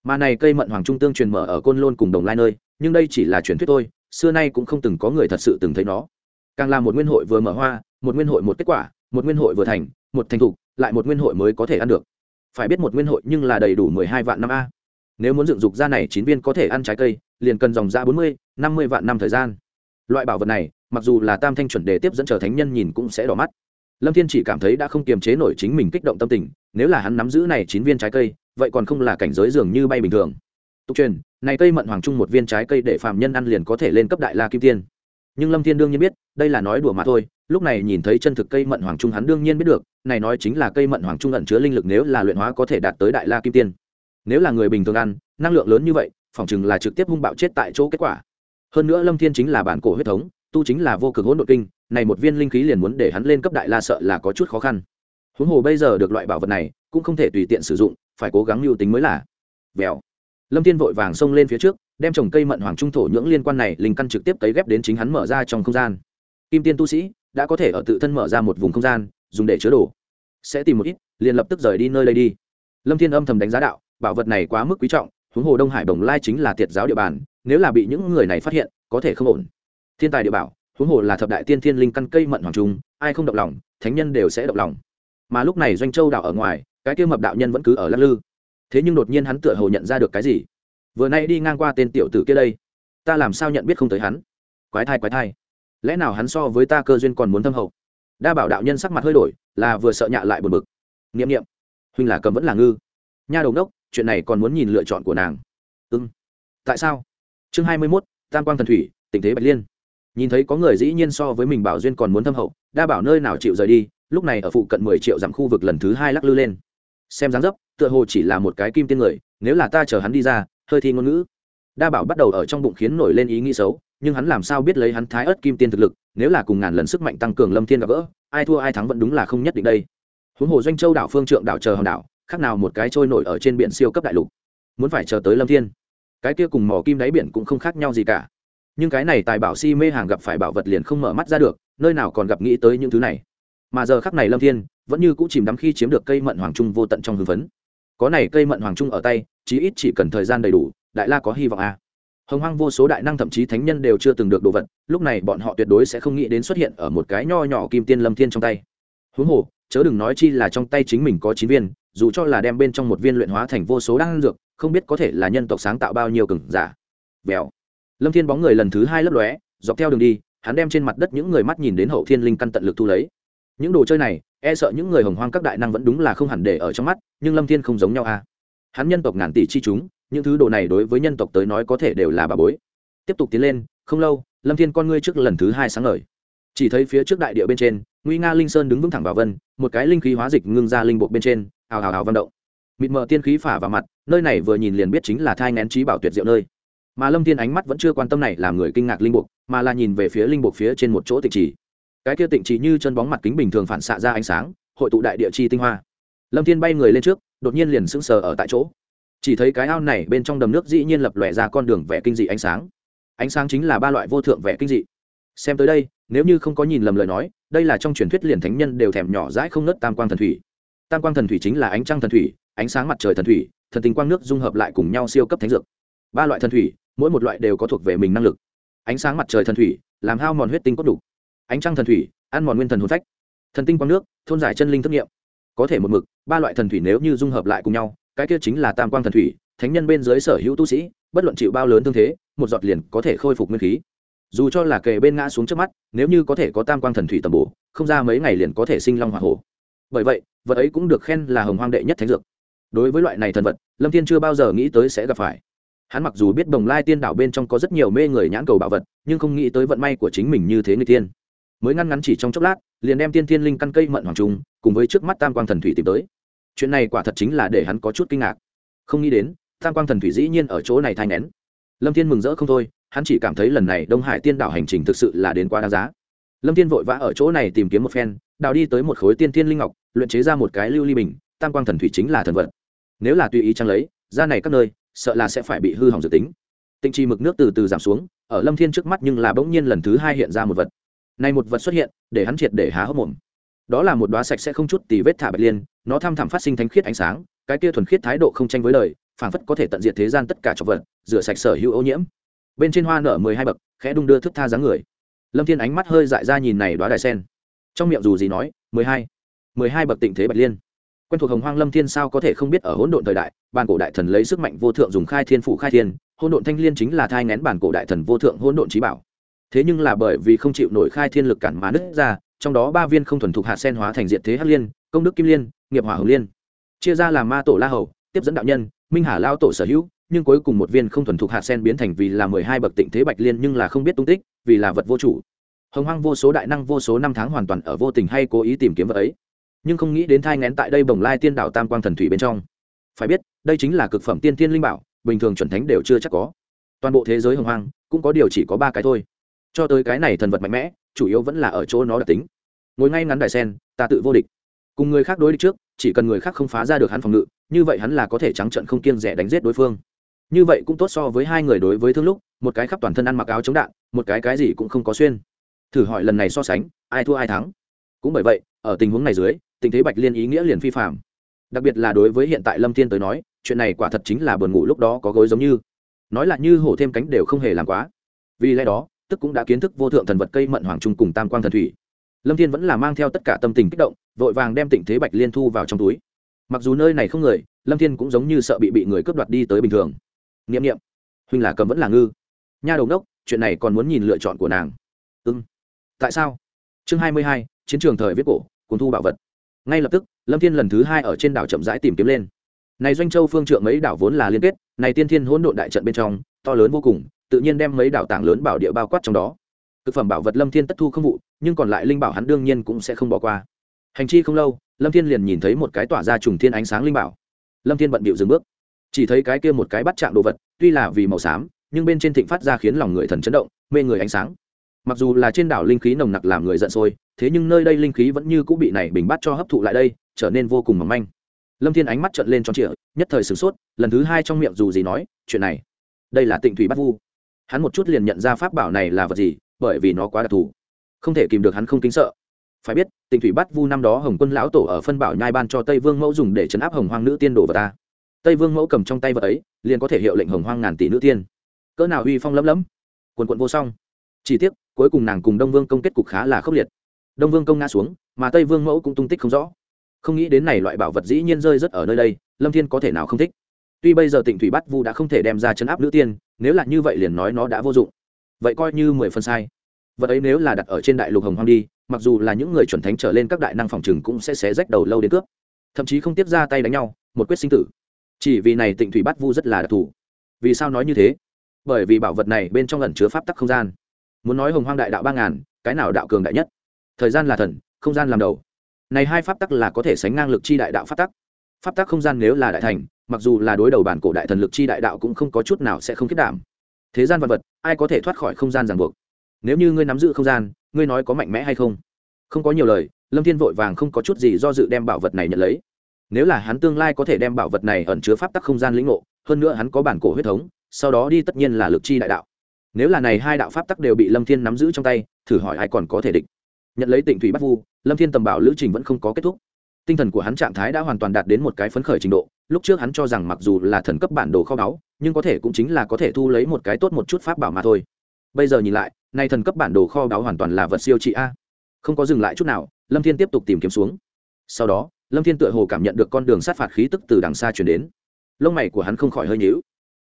Mà này cây mận hoàng trung tương truyền mở ở côn lôn cùng đồng lai nơi, nhưng đây chỉ là truyền thuyết thôi, xưa nay cũng không từng có người thật sự từng thấy nó. Càng là một nguyên hội vừa mở hoa, một nguyên hội một kết quả, một nguyên hội vừa thành, một thành thục, lại một nguyên hội mới có thể ăn được. Phải biết một nguyên hội nhưng là đầy đủ mười hai vạn năm a. Nếu muốn dựng dục ra này chín viên có thể ăn trái cây, liền cần dòng ra bốn mươi, năm mươi vạn năm thời gian. Loại bảo vật này mặc dù là tam thanh chuẩn đề tiếp dẫn trở thánh nhân nhìn cũng sẽ đỏ mắt. Lâm thiên chỉ cảm thấy đã không kiềm chế nổi chính mình kích động tâm tình, nếu là hắn nắm giữ này chín viên trái cây, vậy còn không là cảnh giới dường như bay bình thường. Tục truyền, này cây mận hoàng trung một viên trái cây để phàm nhân ăn liền có thể lên cấp đại la kim tiên. Nhưng lâm thiên đương nhiên biết, đây là nói đùa mà thôi, lúc này nhìn thấy chân thực cây mận hoàng trung hắn đương nhiên biết được, này nói chính là cây mận hoàng trung ẩn chứa linh lực nếu là luyện hóa có thể đạt tới đại la kim tiên. Nếu là người bình thường ăn, năng lượng lớn như vậy, phỏng chừng là trực tiếp hung bạo chết tại chỗ kết quả. Hơn nữa lâm thiên chính là bản cổ huyết thống tu chính là vô cực hỗn độn kinh, này một viên linh khí liền muốn để hắn lên cấp đại la sợ là có chút khó khăn. Huống hồ bây giờ được loại bảo vật này, cũng không thể tùy tiện sử dụng, phải cố gắng lưu tính mới là. Vèo. Lâm thiên vội vàng xông lên phía trước, đem trồng cây mận hoàng trung thổ nhưỡng liên quan này linh căn trực tiếp cấy ghép đến chính hắn mở ra trong không gian. Kim tiên tu sĩ đã có thể ở tự thân mở ra một vùng không gian, dùng để chứa đồ. Sẽ tìm một ít, liền lập tức rời đi nơi đây đi. Lâm thiên âm thầm đánh giá đạo, bảo vật này quá mức quý trọng, huống hồ đông hải bồng lai chính là tiệt giáo địa bàn, nếu là bị những người này phát hiện, có thể không ổn thiên tài địa bảo, huống hồ là thập đại tiên thiên linh căn cây mận hoàng trung, ai không động lòng, thánh nhân đều sẽ động lòng. Mà lúc này doanh châu đảo ở ngoài, cái kia mập đạo nhân vẫn cứ ở lắc lư. Thế nhưng đột nhiên hắn tựa hồ nhận ra được cái gì? Vừa nay đi ngang qua tên tiểu tử kia đây, ta làm sao nhận biết không tới hắn? Quái thai quái thai. Lẽ nào hắn so với ta cơ duyên còn muốn thâm hậu? Đa bảo đạo nhân sắc mặt hơi đổi, là vừa sợ nhạ lại buồn bực. N i ệ m n i ệ m huynh là cầm vẫn là ngư. Nha đầu đốc chuyện này còn muốn nhìn lựa chọn của nàng. Ư ừ. tại sao? Chương hai mươi mốt, tam quang thần thủy tình thế bạch liên nhìn thấy có người dĩ nhiên so với mình bảo duyên còn muốn thâm hậu, đa bảo nơi nào chịu rời đi, lúc này ở phụ cận mười triệu dặm khu vực lần thứ hai lắc lư lên. Xem dáng dấp, tựa hồ chỉ là một cái kim tiên người, nếu là ta chờ hắn đi ra, hơi thi ngôn ngữ. Đa bảo bắt đầu ở trong bụng khiến nổi lên ý nghĩ xấu, nhưng hắn làm sao biết lấy hắn thái ớt kim tiên thực lực, nếu là cùng ngàn lần sức mạnh tăng cường lâm thiên gặp gỡ, ai thua ai thắng vẫn đúng là không nhất định đây. Huống hồ doanh châu đảo phương trượng đảo chờ hòn đảo, khác nào một cái trôi nổi ở trên biển siêu cấp đại lục. Muốn phải chờ tới lâm thiên. Cái kia cùng mỏ kim đáy biển cũng không khác nhau gì cả nhưng cái này tài bảo si mê hàng gặp phải bảo vật liền không mở mắt ra được, nơi nào còn gặp nghĩ tới những thứ này. Mà giờ khắc này lâm thiên vẫn như cũ chìm đắm khi chiếm được cây mận hoàng trung vô tận trong hưng phấn có này cây mận hoàng trung ở tay, chí ít chỉ cần thời gian đầy đủ, đại la có hy vọng a à. hồng hoang vô số đại năng thậm chí thánh nhân đều chưa từng được đồ vật, lúc này bọn họ tuyệt đối sẽ không nghĩ đến xuất hiện ở một cái nho nhỏ kim tiên lâm thiên trong tay. Huống hồ, chớ đừng nói chi là trong tay chính mình có chín viên, dù cho là đem bên trong một viên luyện hóa thành vô số đan dược, không biết có thể là nhân tộc sáng tạo bao nhiêu cừng giả. Vèo lâm thiên bóng người lần thứ hai lấp lóe, dọc theo đường đi, hắn đem trên mặt đất những người mắt nhìn đến hậu thiên linh căn tận lực thu lấy. Những đồ chơi này e sợ những người hồng hoang các đại năng vẫn đúng là không hẳn để ở trong mắt, nhưng lâm thiên không giống nhau à hắn nhân tộc ngàn tỷ chi chúng, những thứ đồ này đối với nhân tộc tới nói có thể đều là bà bối. Tiếp tục tiến lên, không lâu, lâm thiên con ngươi trước lần thứ hai sáng ngời. Chỉ thấy phía trước đại địa bên trên, nguy nga linh sơn đứng vững thẳng vào vân, một cái linh khí hóa dịch ngưng ra linh bộ bên trên, ào ào ào vận động. Mịt mờ tiên khí phả vào mặt, nơi này vừa nhìn liền biết chính là thai ngén trí bảo tuyệt diệu nơi mà lâm thiên ánh mắt vẫn chưa quan tâm này làm người kinh ngạc linh buộc, mà là nhìn về phía linh buộc phía trên một chỗ tịnh trì. Cái kia tịnh trì như chân bóng mặt kính bình thường phản xạ ra ánh sáng, hội tụ đại địa chi tinh hoa. Lâm thiên bay người lên trước, đột nhiên liền sững sờ ở tại chỗ. Chỉ thấy cái ao này bên trong đầm nước dĩ nhiên lập lòe ra con đường vẽ kinh dị ánh sáng. Ánh sáng chính là ba loại vô thượng vẽ kinh dị. Xem tới đây, nếu như không có nhìn lầm lời nói, đây là trong truyền thuyết liền thánh nhân đều thèm nhỏ dãi không nớt tam quang thần thủy. Tam quang thần thủy chính là ánh trăng thần thủy, ánh sáng mặt trời thần thủy, thần tình quang nước dung hợp lại cùng nhau siêu cấp thánh dược. Ba loại thần thủy mỗi một loại đều có thuộc về mình năng lực. Ánh sáng mặt trời thần thủy, làm hao mòn huyết tinh cốt đủ. Ánh trăng thần thủy, ăn mòn nguyên thần hồn phách. Thần tinh quang nước, thôn giải chân linh thất nghiệm. Có thể một mực, ba loại thần thủy nếu như dung hợp lại cùng nhau, cái kia chính là tam quang thần thủy, thánh nhân bên dưới sở hữu tu sĩ, bất luận chịu bao lớn thương thế, một giọt liền có thể khôi phục nguyên khí. Dù cho là kề bên ngã xuống trước mắt, nếu như có thể có tam quang thần thủy tầm bổ, không ra mấy ngày liền có thể sinh long hoa hổ. Bởi vậy, vật ấy cũng được khen là hồng hoang đệ nhất thánh dược. Đối với loại này thần vật, lâm thiên chưa bao giờ nghĩ tới sẽ gặp phải hắn mặc dù biết đồng lai tiên đảo bên trong có rất nhiều mê người nhãn cầu bảo vật, nhưng không nghĩ tới vận may của chính mình như thế người tiên mới ngăn ngắn chỉ trong chốc lát, liền đem tiên thiên linh căn cây mận hoàng trung cùng với trước mắt tam quang thần thủy tìm tới. Chuyện này quả thật chính là để hắn có chút kinh ngạc. Không nghĩ đến, tam quang thần thủy dĩ nhiên ở chỗ này thai nén. Lâm thiên mừng rỡ không thôi, hắn chỉ cảm thấy lần này đông hải tiên đảo hành trình thực sự là đến quá đáng giá. Lâm thiên vội vã ở chỗ này tìm kiếm một phen, đào đi tới một khối tiên thiên linh ngọc, luyện chế ra một cái lưu ly bình, tam quang thần thủy chính là thần vật. Nếu là tùy ý trang lấy, ra này các nơi sợ là sẽ phải bị hư hỏng dự tính. Tinh chi mực nước từ từ giảm xuống, ở lâm thiên trước mắt nhưng là bỗng nhiên lần thứ hai hiện ra một vật. Này một vật xuất hiện, để hắn triệt để há hốc mồm. Đó là một đóa sạch sẽ không chút tì vết thả bạch liên, nó thăm thẳm phát sinh thánh khiết ánh sáng, cái kia thuần khiết thái độ không tranh với lời phảng phất có thể tận diệt thế gian tất cả trọc vật, rửa sạch sở hữu ô nhiễm. Bên trên hoa nở mười hai bậc, khẽ đung đưa thức tha dáng người. Lâm thiên ánh mắt hơi dại ra nhìn này đoá đài sen. Trong miệng dù gì nói, mười hai mười hai bậc tịnh thế bạch liên quen thuộc hồng hoang lâm thiên sao có thể không biết ở hỗn độn thời đại, bản cổ đại thần lấy sức mạnh vô thượng dùng khai thiên phủ khai thiên, hỗn độn thanh liên chính là thai ngén bản cổ đại thần vô thượng hỗn độn trí bảo. Thế nhưng là bởi vì không chịu nổi khai thiên lực cản mà nứt ra, trong đó ba viên không thuần thục hạt sen hóa thành diện thế hắc liên, công đức kim liên, nghiệp hỏa hồng liên. Chia ra làm ma tổ la hầu, tiếp dẫn đạo nhân, minh hà lao tổ sở hữu, nhưng cuối cùng một viên không thuần thục hạt sen biến thành vì là mười hai bậc tịnh thế bạch liên nhưng là không biết tung tích, vì là vật vô chủ. Hồng hoang vô số đại năng vô số năm tháng hoàn toàn ở vô tình hay cố ý tìm kiếm vật ấy nhưng không nghĩ đến thai ngén tại đây bồng lai tiên đảo tam quang thần thủy bên trong. Phải biết, đây chính là cực phẩm tiên tiên linh bảo, bình thường chuẩn thánh đều chưa chắc có. Toàn bộ thế giới hồng hoang, cũng có điều chỉ có ba cái thôi. Cho tới cái này thần vật mạnh mẽ, chủ yếu vẫn là ở chỗ nó đặc tính. Ngồi ngay ngắn đài sen, ta tự vô địch. Cùng người khác đối địch trước, chỉ cần người khác không phá ra được hắn phòng ngự, như vậy hắn là có thể trắng trận không kiêng rẻ đánh giết đối phương. Như vậy cũng tốt so với hai người đối với thương lúc, một cái khắp toàn thân ăn mặc áo chống đạn, một cái cái gì cũng không có xuyên. Thử hỏi lần này so sánh, ai thua ai thắng? Cũng bởi vậy, ở tình huống này dưới tình thế bạch liên ý nghĩa liền phi phạm đặc biệt là đối với hiện tại lâm thiên tới nói, chuyện này quả thật chính là buồn ngủ lúc đó có gối giống như. Nói là như hổ thêm cánh đều không hề làm quá. Vì lẽ đó, tức cũng đã kiến thức vô thượng thần vật cây mận hoàng trung cùng tam quang thần thủy. Lâm thiên vẫn là mang theo tất cả tâm tình kích động, vội vàng đem tình thế bạch liên thu vào trong túi. Mặc dù nơi này không người, lâm thiên cũng giống như sợ bị bị người cướp đoạt đi tới bình thường. N i ệ m n i ệ m huynh là cầm vẫn là ngư. Nha đầu đốc chuyện này còn muốn nhìn lựa chọn của nàng. Ưng tại sao? Chương hai mươi hai, chiến trường thời viết cổ cùng thu bảo vật ngay lập tức, lâm thiên lần thứ hai ở trên đảo chậm rãi tìm kiếm lên. Này doanh châu phương trượng mấy đảo vốn là liên kết, này tiên thiên hỗn độn đại trận bên trong, to lớn vô cùng, tự nhiên đem mấy đảo tảng lớn bảo địa bao quát trong đó. Thực phẩm bảo vật lâm thiên tất thu không vụ, nhưng còn lại linh bảo hắn đương nhiên cũng sẽ không bỏ qua. Hành chi không lâu, lâm thiên liền nhìn thấy một cái tỏa ra trùng thiên ánh sáng linh bảo. Lâm thiên bận bịu dừng bước. Chỉ thấy cái kia một cái bắt chạm đồ vật, tuy là vì màu xám, nhưng bên trên thịnh phát ra khiến lòng người thần chấn động, mê người ánh sáng. Mặc dù là trên đảo linh khí nồng nặc làm người giận sôi thế nhưng nơi đây linh khí vẫn như cũng bị này bình bát cho hấp thụ lại đây, trở nên vô cùng mỏng manh. Lâm thiên ánh mắt trợn lên tròn trịa, nhất thời sửng sốt, lần thứ hai trong miệng dù gì nói, chuyện này, đây là tịnh thủy bắt vu. Hắn một chút liền nhận ra pháp bảo này là vật gì, bởi vì nó quá đặc thù. Không thể kìm được hắn không kính sợ. Phải biết, tịnh thủy bắt vu năm đó hồng quân lão tổ ở phân bảo nhai ban cho tây vương mẫu dùng để chấn áp hồng hoang nữ tiên đồ vào ta. Tây vương mẫu cầm trong tay vật ấy, liền có thể hiệu lệnh hồng hoang ngàn tỷ nữ tiên. Cỡ nào uy phong lấm lấm quần quận vô song. Chỉ tiếc, cuối cùng nàng cùng đông vương công kết cục khá là khốc liệt đông vương công ngã xuống, mà tây vương mẫu cũng tung tích không rõ. Không nghĩ đến này loại bảo vật dĩ nhiên rơi rất ở nơi đây, lâm thiên có thể nào không thích? Tuy bây giờ tịnh thủy bắt vu đã không thể đem ra chấn áp nữ tiên, nếu là như vậy liền nói nó đã vô dụng. Vậy coi như mười phần sai. Vật ấy nếu là đặt ở trên đại lục hồng hoang đi, mặc dù là những người chuẩn thánh trở lên các đại năng phòng trừng cũng sẽ xé rách đầu lâu đến cướp. Thậm chí không tiếp ra tay đánh nhau, một quyết sinh tử. Chỉ vì này tịnh thủy bắt vu rất là đặc thù. Vì sao nói như thế? Bởi vì bảo vật này bên trong lần chứa pháp tắc không gian. Muốn nói hồng hoang đại đạo ba ngàn, cái nào đạo cường đại nhất? Thời gian là thần, không gian làm đầu. Này hai pháp tắc là có thể sánh ngang lực chi đại đạo pháp tắc. Pháp tắc không gian nếu là đại thành, mặc dù là đối đầu bản cổ đại thần lực chi đại đạo cũng không có chút nào sẽ không kết đảm thế gian vật vật, ai có thể thoát khỏi không gian ràng buộc? Nếu như ngươi nắm giữ không gian, ngươi nói có mạnh mẽ hay không? Không có nhiều lời, lâm thiên vội vàng không có chút gì do dự đem bảo vật này nhận lấy. Nếu là hắn tương lai có thể đem bảo vật này ẩn chứa pháp tắc không gian lĩnh ngộ, hơn nữa hắn có bản cổ huyết thống, sau đó đi tất nhiên là lực chi đại đạo. Nếu là này hai đạo pháp tắc đều bị lâm thiên nắm giữ trong tay, thử hỏi ai còn có thể địch? Nhận lấy tịnh thủy bắt vu, lâm thiên tầm bảo lữ trình vẫn không có kết thúc. Tinh thần của hắn trạng thái đã hoàn toàn đạt đến một cái phấn khởi trình độ, lúc trước hắn cho rằng mặc dù là thần cấp bản đồ kho báu, nhưng có thể cũng chính là có thể thu lấy một cái tốt một chút pháp bảo mà thôi. Bây giờ nhìn lại, nay thần cấp bản đồ kho báu hoàn toàn là vật siêu trị a. Không có dừng lại chút nào, lâm thiên tiếp tục tìm kiếm xuống. Sau đó, lâm thiên tựa hồ cảm nhận được con đường sát phạt khí tức từ đằng xa chuyển đến. Lông mày của hắn không khỏi hơi nhíu.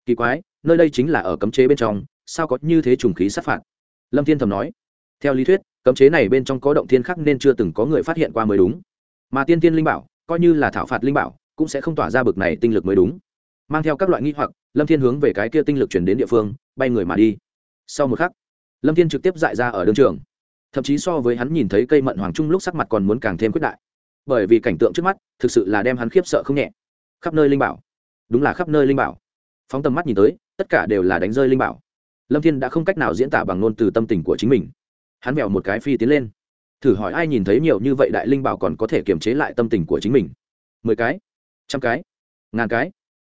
Kỳ quái, nơi đây chính là ở cấm chế bên trong, sao có như thế trùng khí sát phạt? Lâm thiên thầm nói. Theo lý thuyết cấm chế này bên trong có động thiên khắc nên chưa từng có người phát hiện qua mới đúng. Mà tiên tiên linh bảo, coi như là thảo phạt linh bảo, cũng sẽ không tỏa ra bực này tinh lực mới đúng. Mang theo các loại nghi hoặc, lâm thiên hướng về cái kia tinh lực chuyển đến địa phương, bay người mà đi. Sau một khắc, lâm thiên trực tiếp dại ra ở đường trường. Thậm chí so với hắn nhìn thấy cây mận hoàng trung lúc sắc mặt còn muốn càng thêm quyết đại. Bởi vì cảnh tượng trước mắt, thực sự là đem hắn khiếp sợ không nhẹ. Khắp nơi linh bảo. Đúng là khắp nơi linh bảo. Phóng tầm mắt nhìn tới, tất cả đều là đánh rơi linh bảo. Lâm thiên đã không cách nào diễn tả bằng ngôn từ tâm tình của chính mình hắn vèo một cái phi tiến lên. Thử hỏi ai nhìn thấy nhiều như vậy đại linh bảo còn có thể kiềm chế lại tâm tình của chính mình? Mười cái, trăm cái, ngàn cái.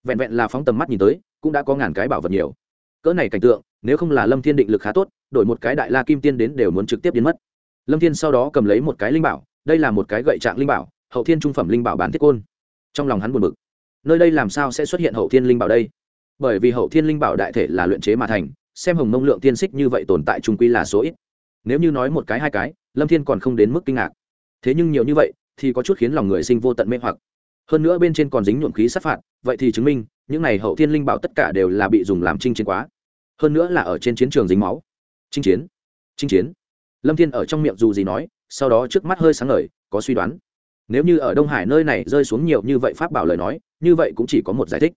Vẹn vẹn là phóng tầm mắt nhìn tới, cũng đã có ngàn cái bảo vật nhiều. Cỡ này cảnh tượng, nếu không là lâm thiên định lực khá tốt, đổi một cái đại la kim tiên đến đều muốn trực tiếp biến mất. Lâm thiên sau đó cầm lấy một cái linh bảo, đây là một cái gậy trạng linh bảo, hậu thiên trung phẩm linh bảo bán thiết côn. Trong lòng hắn buồn bực. Nơi đây làm sao sẽ xuất hiện hậu thiên linh bảo đây? Bởi vì hậu thiên linh bảo đại thể là luyện chế mà thành, xem hồng mông lượng tiên xích như vậy tồn tại trung quy là số ít nếu như nói một cái hai cái, lâm thiên còn không đến mức kinh ngạc. Thế nhưng nhiều như vậy, thì có chút khiến lòng người sinh vô tận mê hoặc. Hơn nữa bên trên còn dính nhuộm khí sát phạt, vậy thì chứng minh, những này hậu thiên linh bảo tất cả đều là bị dùng làm chinh chiến quá. Hơn nữa là ở trên chiến trường dính máu. Chinh chiến chinh chiến. Lâm thiên ở trong miệng dù gì nói, sau đó trước mắt hơi sáng ngời, có suy đoán. Nếu như ở đông hải nơi này rơi xuống nhiều như vậy pháp bảo lời nói, như vậy cũng chỉ có một giải thích.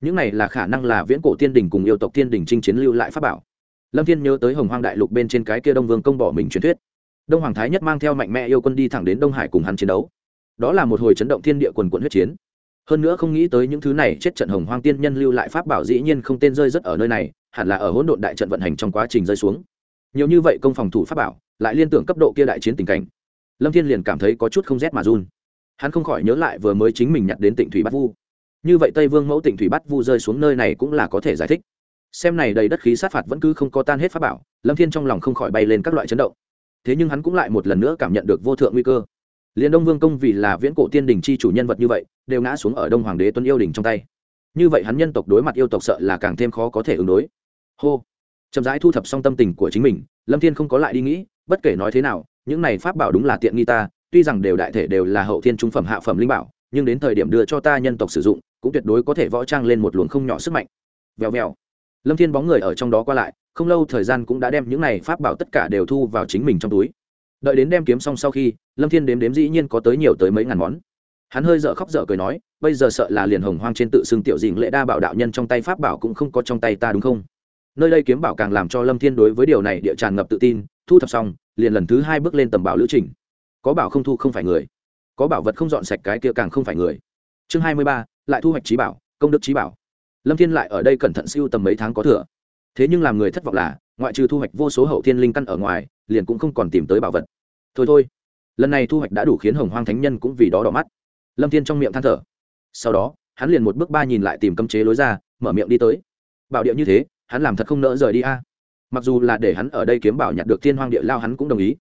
Những này là khả năng là viễn cổ tiên đình cùng yêu tộc tiên đình chinh chiến lưu lại pháp bảo lâm thiên nhớ tới hồng hoang đại lục bên trên cái kia đông vương công bỏ mình truyền thuyết. Đông hoàng thái nhất mang theo mạnh mẽ yêu quân đi thẳng đến đông hải cùng hắn chiến đấu. Đó là một hồi chấn động thiên địa quần quận huyết chiến. Hơn nữa không nghĩ tới những thứ này chết trận hồng hoang tiên nhân lưu lại pháp bảo dĩ nhiên không tên rơi rất ở nơi này, hẳn là ở hỗn độn đại trận vận hành trong quá trình rơi xuống. Nhiều như vậy công phòng thủ pháp bảo, lại liên tưởng cấp độ kia đại chiến tình cảnh. Lâm thiên liền cảm thấy có chút không rét mà run. Hắn không khỏi nhớ lại vừa mới chính mình nhặt đến tịnh thủy bát vu. Như vậy tây vương mẫu tịnh thủy bát vu rơi xuống nơi này cũng là có thể giải thích xem này đầy đất khí sát phạt vẫn cứ không có tan hết pháp bảo, lâm thiên trong lòng không khỏi bay lên các loại chấn động. Thế nhưng hắn cũng lại một lần nữa cảm nhận được vô thượng nguy cơ. Liền đông vương công vì là viễn cổ tiên đình chi chủ nhân vật như vậy, đều ngã xuống ở đông hoàng đế tuân yêu đình trong tay. Như vậy hắn nhân tộc đối mặt yêu tộc sợ là càng thêm khó có thể ứng đối. Hô. Chậm rãi thu thập xong tâm tình của chính mình, lâm thiên không có lại đi nghĩ, bất kể nói thế nào, những này pháp bảo đúng là tiện nghi ta, tuy rằng đều đại thể đều là hậu thiên trung phẩm hạ phẩm linh bảo, nhưng đến thời điểm đưa cho ta nhân tộc sử dụng, cũng tuyệt đối có thể võ trang lên một luồng không nhỏ sức mạnh. Vèo vèo lâm thiên bóng người ở trong đó qua lại, không lâu thời gian cũng đã đem những này pháp bảo tất cả đều thu vào chính mình trong túi. Đợi đến đem kiếm xong sau khi, lâm thiên đếm đếm dĩ nhiên có tới nhiều tới mấy ngàn món. Hắn hơi dở khóc dở cười nói, bây giờ sợ là liền hồng hoang trên tự xưng tiểu dình lễ đa bảo đạo nhân trong tay pháp bảo cũng không có trong tay ta đúng không? Nơi đây kiếm bảo càng làm cho lâm thiên đối với điều này địa tràn ngập tự tin, thu thập xong, liền lần thứ hai bước lên tầm bảo lữ trình. Có bảo không thu không phải người. Có bảo vật không dọn sạch cái kia càng không phải người. Chương hai mươi ba, lại thu hoạch trí bảo, công đức trí bảo lâm thiên lại ở đây cẩn thận siêu tầm mấy tháng có thừa. Thế nhưng làm người thất vọng là, ngoại trừ thu hoạch vô số hậu thiên linh căn ở ngoài, liền cũng không còn tìm tới bảo vật. Thôi thôi. Lần này thu hoạch đã đủ khiến hồng hoang thánh nhân cũng vì đó đỏ mắt. Lâm thiên trong miệng than thở. Sau đó, hắn liền một bước ba nhìn lại tìm cấm chế lối ra, mở miệng đi tới. Bảo điệu như thế, hắn làm thật không nỡ rời đi a. Mặc dù là để hắn ở đây kiếm bảo nhặt được thiên hoang địa lao hắn cũng đồng ý.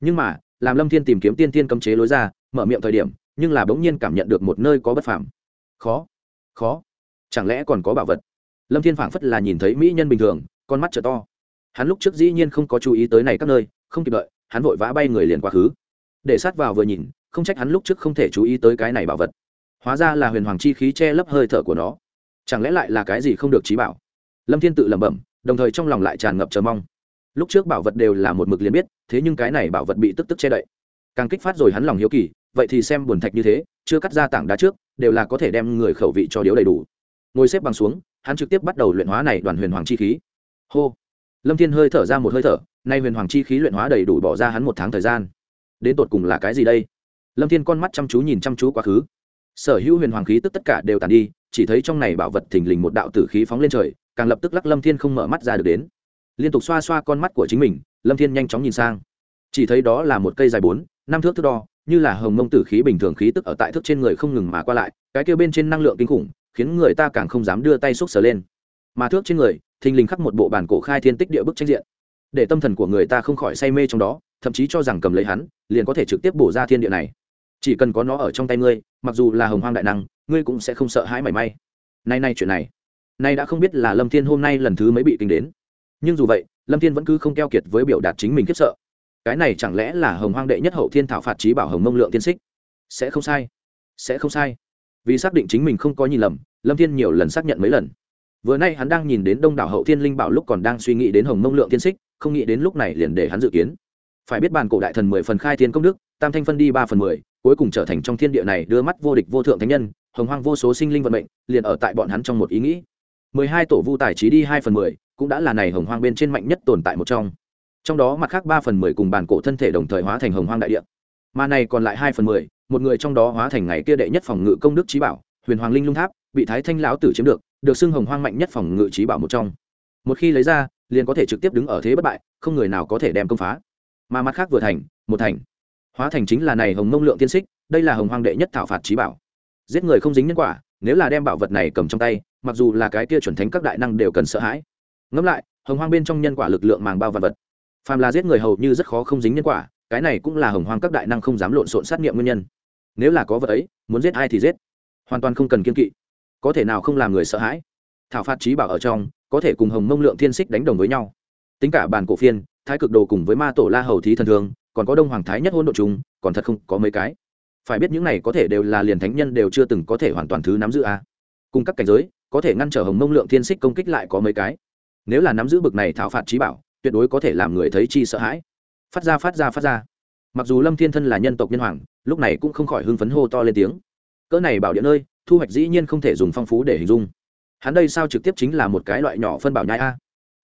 Nhưng mà, làm lâm thiên tìm kiếm tiên tiên cấm chế lối ra, mở miệng thời điểm, nhưng là bỗng nhiên cảm nhận được một nơi có bất phàm. Khó. Khó chẳng lẽ còn có bảo vật? Lâm thiên phảng phất là nhìn thấy mỹ nhân bình thường, con mắt t to. Hắn lúc trước dĩ nhiên không có chú ý tới này các nơi, không kịp đợi, hắn vội vã bay người liền quá khứ. Để sát vào vừa nhìn, không trách hắn lúc trước không thể chú ý tới cái này bảo vật. Hóa ra là huyền hoàng chi khí che lấp hơi thở của nó. Chẳng lẽ lại là cái gì không được trí bảo? Lâm thiên tự lẩm bẩm, đồng thời trong lòng lại tràn ngập chờ mong. Lúc trước bảo vật đều là một mực liền biết, thế nhưng cái này bảo vật bị tức tức che đậy. Càng kích phát rồi hắn lòng hiếu kỳ, vậy thì xem buồn thạch như thế, chưa cắt ra tảng đá trước, đều là có thể đem người khẩu vị cho điếu đầy đủ ngồi xếp bằng xuống, hắn trực tiếp bắt đầu luyện hóa này đoàn huyền hoàng chi khí. Hô! Lâm thiên hơi thở ra một hơi thở, nay huyền hoàng chi khí luyện hóa đầy đủ bỏ ra hắn một tháng thời gian. Đến tột cùng là cái gì đây? Lâm thiên con mắt chăm chú nhìn chăm chú quá khứ. Sở hữu huyền hoàng khí tức tất cả đều tàn đi, chỉ thấy trong này bảo vật thình lình một đạo tử khí phóng lên trời, càng lập tức lắc lâm thiên không mở mắt ra được đến. Liên tục xoa xoa con mắt của chính mình, lâm thiên nhanh chóng nhìn sang. Chỉ thấy đó là một cây dài bốn, năm thước thước đo, như là hồng mông tử khí bình thường khí tức ở tại thước trên người không ngừng mà qua lại, cái kia bên trên năng lượng kinh khủng khiến người ta càng không dám đưa tay xúc sờ lên. Mà thước trên người, thình lình khắc một bộ bản cổ khai thiên tích địa bức tranh diện. Để tâm thần của người ta không khỏi say mê trong đó, thậm chí cho rằng cầm lấy hắn, liền có thể trực tiếp bổ ra thiên địa này. Chỉ cần có nó ở trong tay ngươi, mặc dù là hồng hoang đại năng, ngươi cũng sẽ không sợ hãi mảy may. Nay nay chuyện này, nay đã không biết là lâm thiên hôm nay lần thứ mới bị kinh đến. Nhưng dù vậy, lâm thiên vẫn cứ không keo kiệt với biểu đạt chính mình khiếp sợ. Cái này chẳng lẽ là hồng hoang đệ nhất hậu thiên thảo phạt trí bảo hồng mông lượng tiên xích? Sẽ không sai. Sẽ không sai vì xác định chính mình không có nhìn lầm, lâm thiên nhiều lần xác nhận mấy lần. Vừa nay hắn đang nhìn đến đông đảo hậu thiên linh bảo lúc còn đang suy nghĩ đến hồng mông lượng tiên xích, không nghĩ đến lúc này liền để hắn dự kiến. Phải biết bàn cổ đại thần mười phần khai thiên công đức, tam thanh phân đi ba phần mười, cuối cùng trở thành trong thiên địa này đưa mắt vô địch vô thượng thánh nhân, hồng hoang vô số sinh linh vận mệnh, liền ở tại bọn hắn trong một ý nghĩ. Mười hai tổ vu tài trí đi hai phần mười, cũng đã là này hồng hoang bên trên mạnh nhất tồn tại một trong. Trong đó mặt khác ba phần mười cùng bàn cổ thân thể đồng thời hóa thành hồng hoang đại địa. Mà này còn lại hai phần mười một người trong đó hóa thành ngày kia đệ nhất phòng ngự công đức trí bảo, huyền hoàng linh lung tháp, bị thái thanh lão tử chiếm được được xưng hồng hoang mạnh nhất phòng ngự trí bảo một trong. Một khi lấy ra, liền có thể trực tiếp đứng ở thế bất bại, không người nào có thể đem công phá. Mà mặt khác vừa thành, một thành. Hóa thành chính là này hồng mông lượng tiên xích, đây là hồng hoang đệ nhất thảo phạt trí bảo. Giết người không dính nhân quả, nếu là đem bảo vật này cầm trong tay, mặc dù là cái kia chuẩn thánh các đại năng đều cần sợ hãi. Ngẫm lại, hồng hoang bên trong nhân quả lực lượng màng bao vật vật. Phàm là giết người hầu như rất khó không dính nhân quả, cái này cũng là hồng hoang các đại năng không dám lộn xộn sát nghiệm nguyên nhân nếu là có vật ấy, muốn giết ai thì giết. Hoàn toàn không cần kiên kỵ. Có thể nào không làm người sợ hãi? Thảo phạt trí bảo ở trong, có thể cùng hồng mông lượng thiên xích đánh đồng với nhau. Tính cả bàn cổ phiên, thái cực đồ cùng với ma tổ la hầu thí thần thương còn có đông hoàng thái nhất hôn đ ộ chúng còn thật không có mấy cái. Phải biết những này có thể đều là liền thánh nhân đều chưa từng có thể hoàn toàn thứ nắm giữ a. À. cùng các cảnh giới, có thể ngăn trở hồng mông lượng thiên xích công kích lại có mấy cái. Nếu là nắm giữ bực này thảo phạt trí bảo, tuyệt đối có thể làm người thấy chi sợ hãi. Phát ra phát ra phát ra mặc dù lâm thiên thân là nhân tộc nhân hoàng, lúc này cũng không khỏi hưng phấn hô to lên tiếng. Cỡ này bảo điện ơi thu hoạch dĩ nhiên không thể dùng phong phú để hình dung. Hắn đây sao trực tiếp chính là một cái loại nhỏ phân bảo nhai a?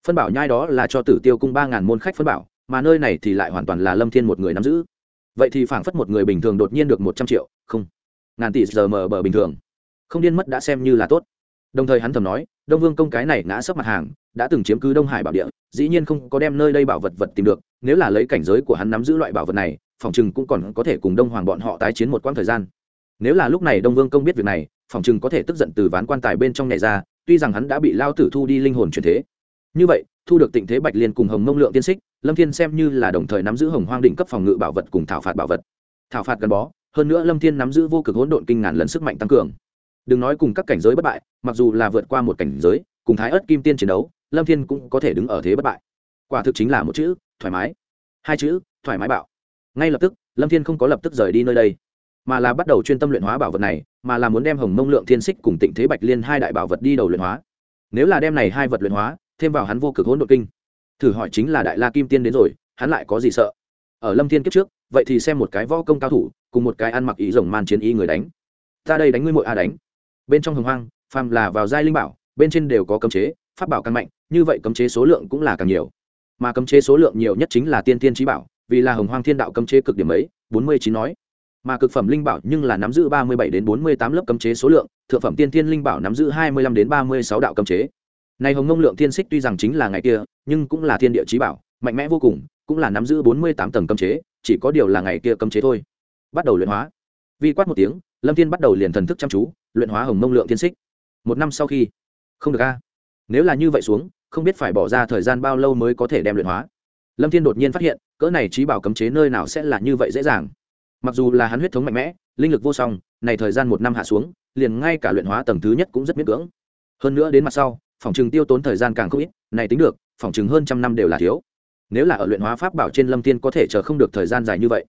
Phân bảo nhai đó là cho tử tiêu cung ba ngàn môn khách phân bảo, mà nơi này thì lại hoàn toàn là lâm thiên một người nắm giữ. Vậy thì phảng phất một người bình thường đột nhiên được một trăm triệu, không. Ngàn tỷ giờ mờ bờ bình thường. Không điên mất đã xem như là tốt. Đồng thời hắn thầm nói, đông vương công cái này ngã sấp mặt hàng, đã từng chiếm cứ đông hải bảo địa dĩ nhiên không có đem nơi đây bảo vật vật tìm được, nếu là lấy cảnh giới của hắn nắm giữ loại bảo vật này, phòng chừng cũng còn có thể cùng đông hoàng bọn họ tái chiến một quãng thời gian. Nếu là lúc này đông vương công biết việc này, phòng chừng có thể tức giận từ ván quan tài bên trong nhảy ra, tuy rằng hắn đã bị lao tử thu đi linh hồn truyền thế. Như vậy, thu được tịnh thế bạch liên cùng hồng mông lượng tiên xích, lâm thiên xem như là đồng thời nắm giữ hồng hoang định cấp phòng ngự bảo vật cùng thảo phạt bảo vật. Thảo phạt gắn bó, hơn nữa lâm thiên nắm giữ vô cực hỗn độn kinh ngàn lần sức mạnh tăng cường. Đừng nói cùng các cảnh giới bất bại, mặc dù là vượt qua một cảnh giới, cùng thái ớt kim tiên chiến đấu lâm thiên cũng có thể đứng ở thế bất bại. Quả thực chính là một chữ, thoải mái. Hai chữ, thoải mái bạo. Ngay lập tức, lâm thiên không có lập tức rời đi nơi đây, mà là bắt đầu chuyên tâm luyện hóa bảo vật này, mà là muốn đem hồng mông lượng thiên xích cùng tịnh thế bạch liên hai đại bảo vật đi đầu luyện hóa. Nếu là đem này hai vật luyện hóa, thêm vào hắn vô cực hỗn độn kinh, thử hỏi chính là đại la kim tiên đến rồi, hắn lại có gì sợ? Ở lâm thiên kiếp trước, vậy thì xem một cái võ công cao thủ, cùng một cái ăn mặc ý rồng man chiến ý người đánh. Ta đây đánh ngươi mội a à đánh. Bên trong hồng hoang, phàm là vào giai linh bảo, bên trên đều có cấm chế pháp bảo càng mạnh, như vậy cấm chế số lượng cũng là càng nhiều. Mà cấm chế số lượng nhiều nhất chính là tiên tiên trí bảo, vì là hồng hoang thiên đạo cấm chế cực điểm ấy, bốn mươi chín nói. Mà cực phẩm linh bảo nhưng là nắm giữ ba mươi bảy đến bốn mươi tám lớp cấm chế số lượng, thượng phẩm tiên tiên linh bảo nắm giữ hai mươi lăm đến ba mươi sáu đạo cấm chế. Này hồng ngông lượng thiên xích tuy rằng chính là ngày kia, nhưng cũng là thiên địa trí bảo, mạnh mẽ vô cùng, cũng là nắm giữ bốn mươi tám tầng cấm chế, chỉ có điều là ngày kia cấm chế thôi. Bắt đầu luyện hóa. Vi quát một tiếng, lâm thiên bắt đầu liền thần thức chăm chú, luyện hóa hồng mông lượng thiên xích. Một năm sau khi. Không được a nếu là như vậy xuống, không biết phải bỏ ra thời gian bao lâu mới có thể đem luyện hóa. Lâm thiên đột nhiên phát hiện, cỡ này trí bảo cấm chế nơi nào sẽ là như vậy dễ dàng. Mặc dù là hắn huyết thống mạnh mẽ, linh lực vô song, này thời gian một năm hạ xuống, liền ngay cả luyện hóa tầng thứ nhất cũng rất miễn cưỡng. Hơn nữa đến mặt sau, phòng chừng tiêu tốn thời gian càng không ít, này tính được, phòng chừng hơn trăm năm đều là thiếu. Nếu là ở luyện hóa pháp bảo trên lâm Thiên có thể chờ không được thời gian dài như vậy.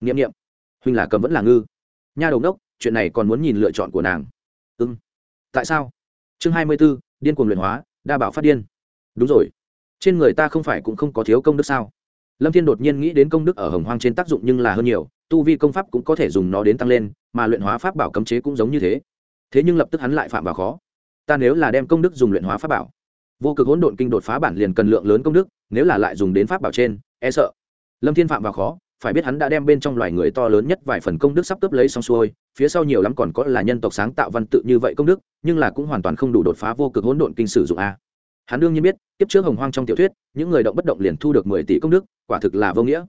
N i ệ m n i ệ m huynh là cầm vẫn là ngư. Nha đầu đốc, chuyện này còn muốn nhìn lựa chọn của nàng. Ưng tại sao? Chương hai mươi b ố điên cuồng luyện hóa, đa bảo phát điên. Đúng rồi. Trên người ta không phải cũng không có thiếu công đức sao? Lâm thiên đột nhiên nghĩ đến công đức ở hồng hoang trên tác dụng nhưng là hơn nhiều, tu vi công pháp cũng có thể dùng nó đến tăng lên, mà luyện hóa pháp bảo cấm chế cũng giống như thế. Thế nhưng lập tức hắn lại phạm vào khó. Ta nếu là đem công đức dùng luyện hóa pháp bảo, vô cực hỗn độn kinh đột phá bản liền cần lượng lớn công đức, nếu là lại dùng đến pháp bảo trên e sợ. Lâm thiên phạm vào khó, phải biết hắn đã đem bên trong loài người to lớn nhất vài phần công đức sắp cướp lấy xong xuôi, phía sau nhiều lắm còn có là nhân tộc sáng tạo văn tự như vậy công đức nhưng là cũng hoàn toàn không đủ đột phá vô cực hỗn độn kinh sử dụng a. Hắn đương nhiên biết tiếp trước hồng hoang trong tiểu thuyết, những người động bất động liền thu được mười tỷ công đức, quả thực là vô nghĩa.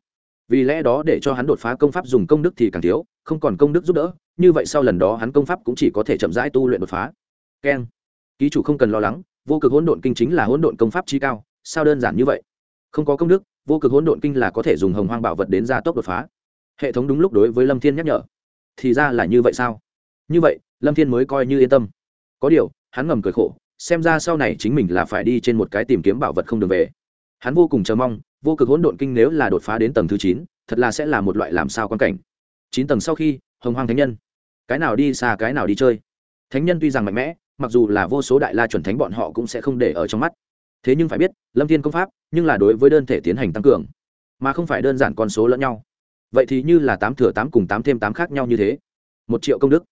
Vì lẽ đó để cho hắn đột phá công pháp dùng công đức thì càng thiếu, không còn công đức giúp đỡ, như vậy sau lần đó hắn công pháp cũng chỉ có thể chậm rãi tu luyện đột phá. Keng. Ký chủ không cần lo lắng, vô cực hỗn độn kinh chính là hỗn độn công pháp chi cao, sao đơn giản như vậy? Không có công đức, vô cực hỗn độn kinh là có thể dùng hồng hoang bảo vật đến gia tốc đột phá. Hệ thống đúng lúc đối với lâm thiên nhắc nhở. Thì ra là như vậy sao? Như vậy, lâm thiên mới coi như yên tâm có điều, hắn ngầm cười khổ, xem ra sau này chính mình là phải đi trên một cái tìm kiếm bảo vật không đường về. Hắn vô cùng chờ mong, vô cực hỗn độn kinh nếu là đột phá đến tầng thứ chín, thật là sẽ là một loại làm sao quan cảnh. Chín tầng sau khi, hồng hoang thánh nhân. Cái nào đi xa, cái nào đi chơi. Thánh nhân tuy rằng mạnh mẽ, mặc dù là vô số đại la chuẩn thánh bọn họ cũng sẽ không để ở trong mắt. Thế nhưng phải biết, lâm thiên công pháp, nhưng là đối với đơn thể tiến hành tăng cường, mà không phải đơn giản con số lẫn nhau. Vậy thì như là tám thừa tám cùng tám thêm tám khác nhau như thế. Một triệu công đức.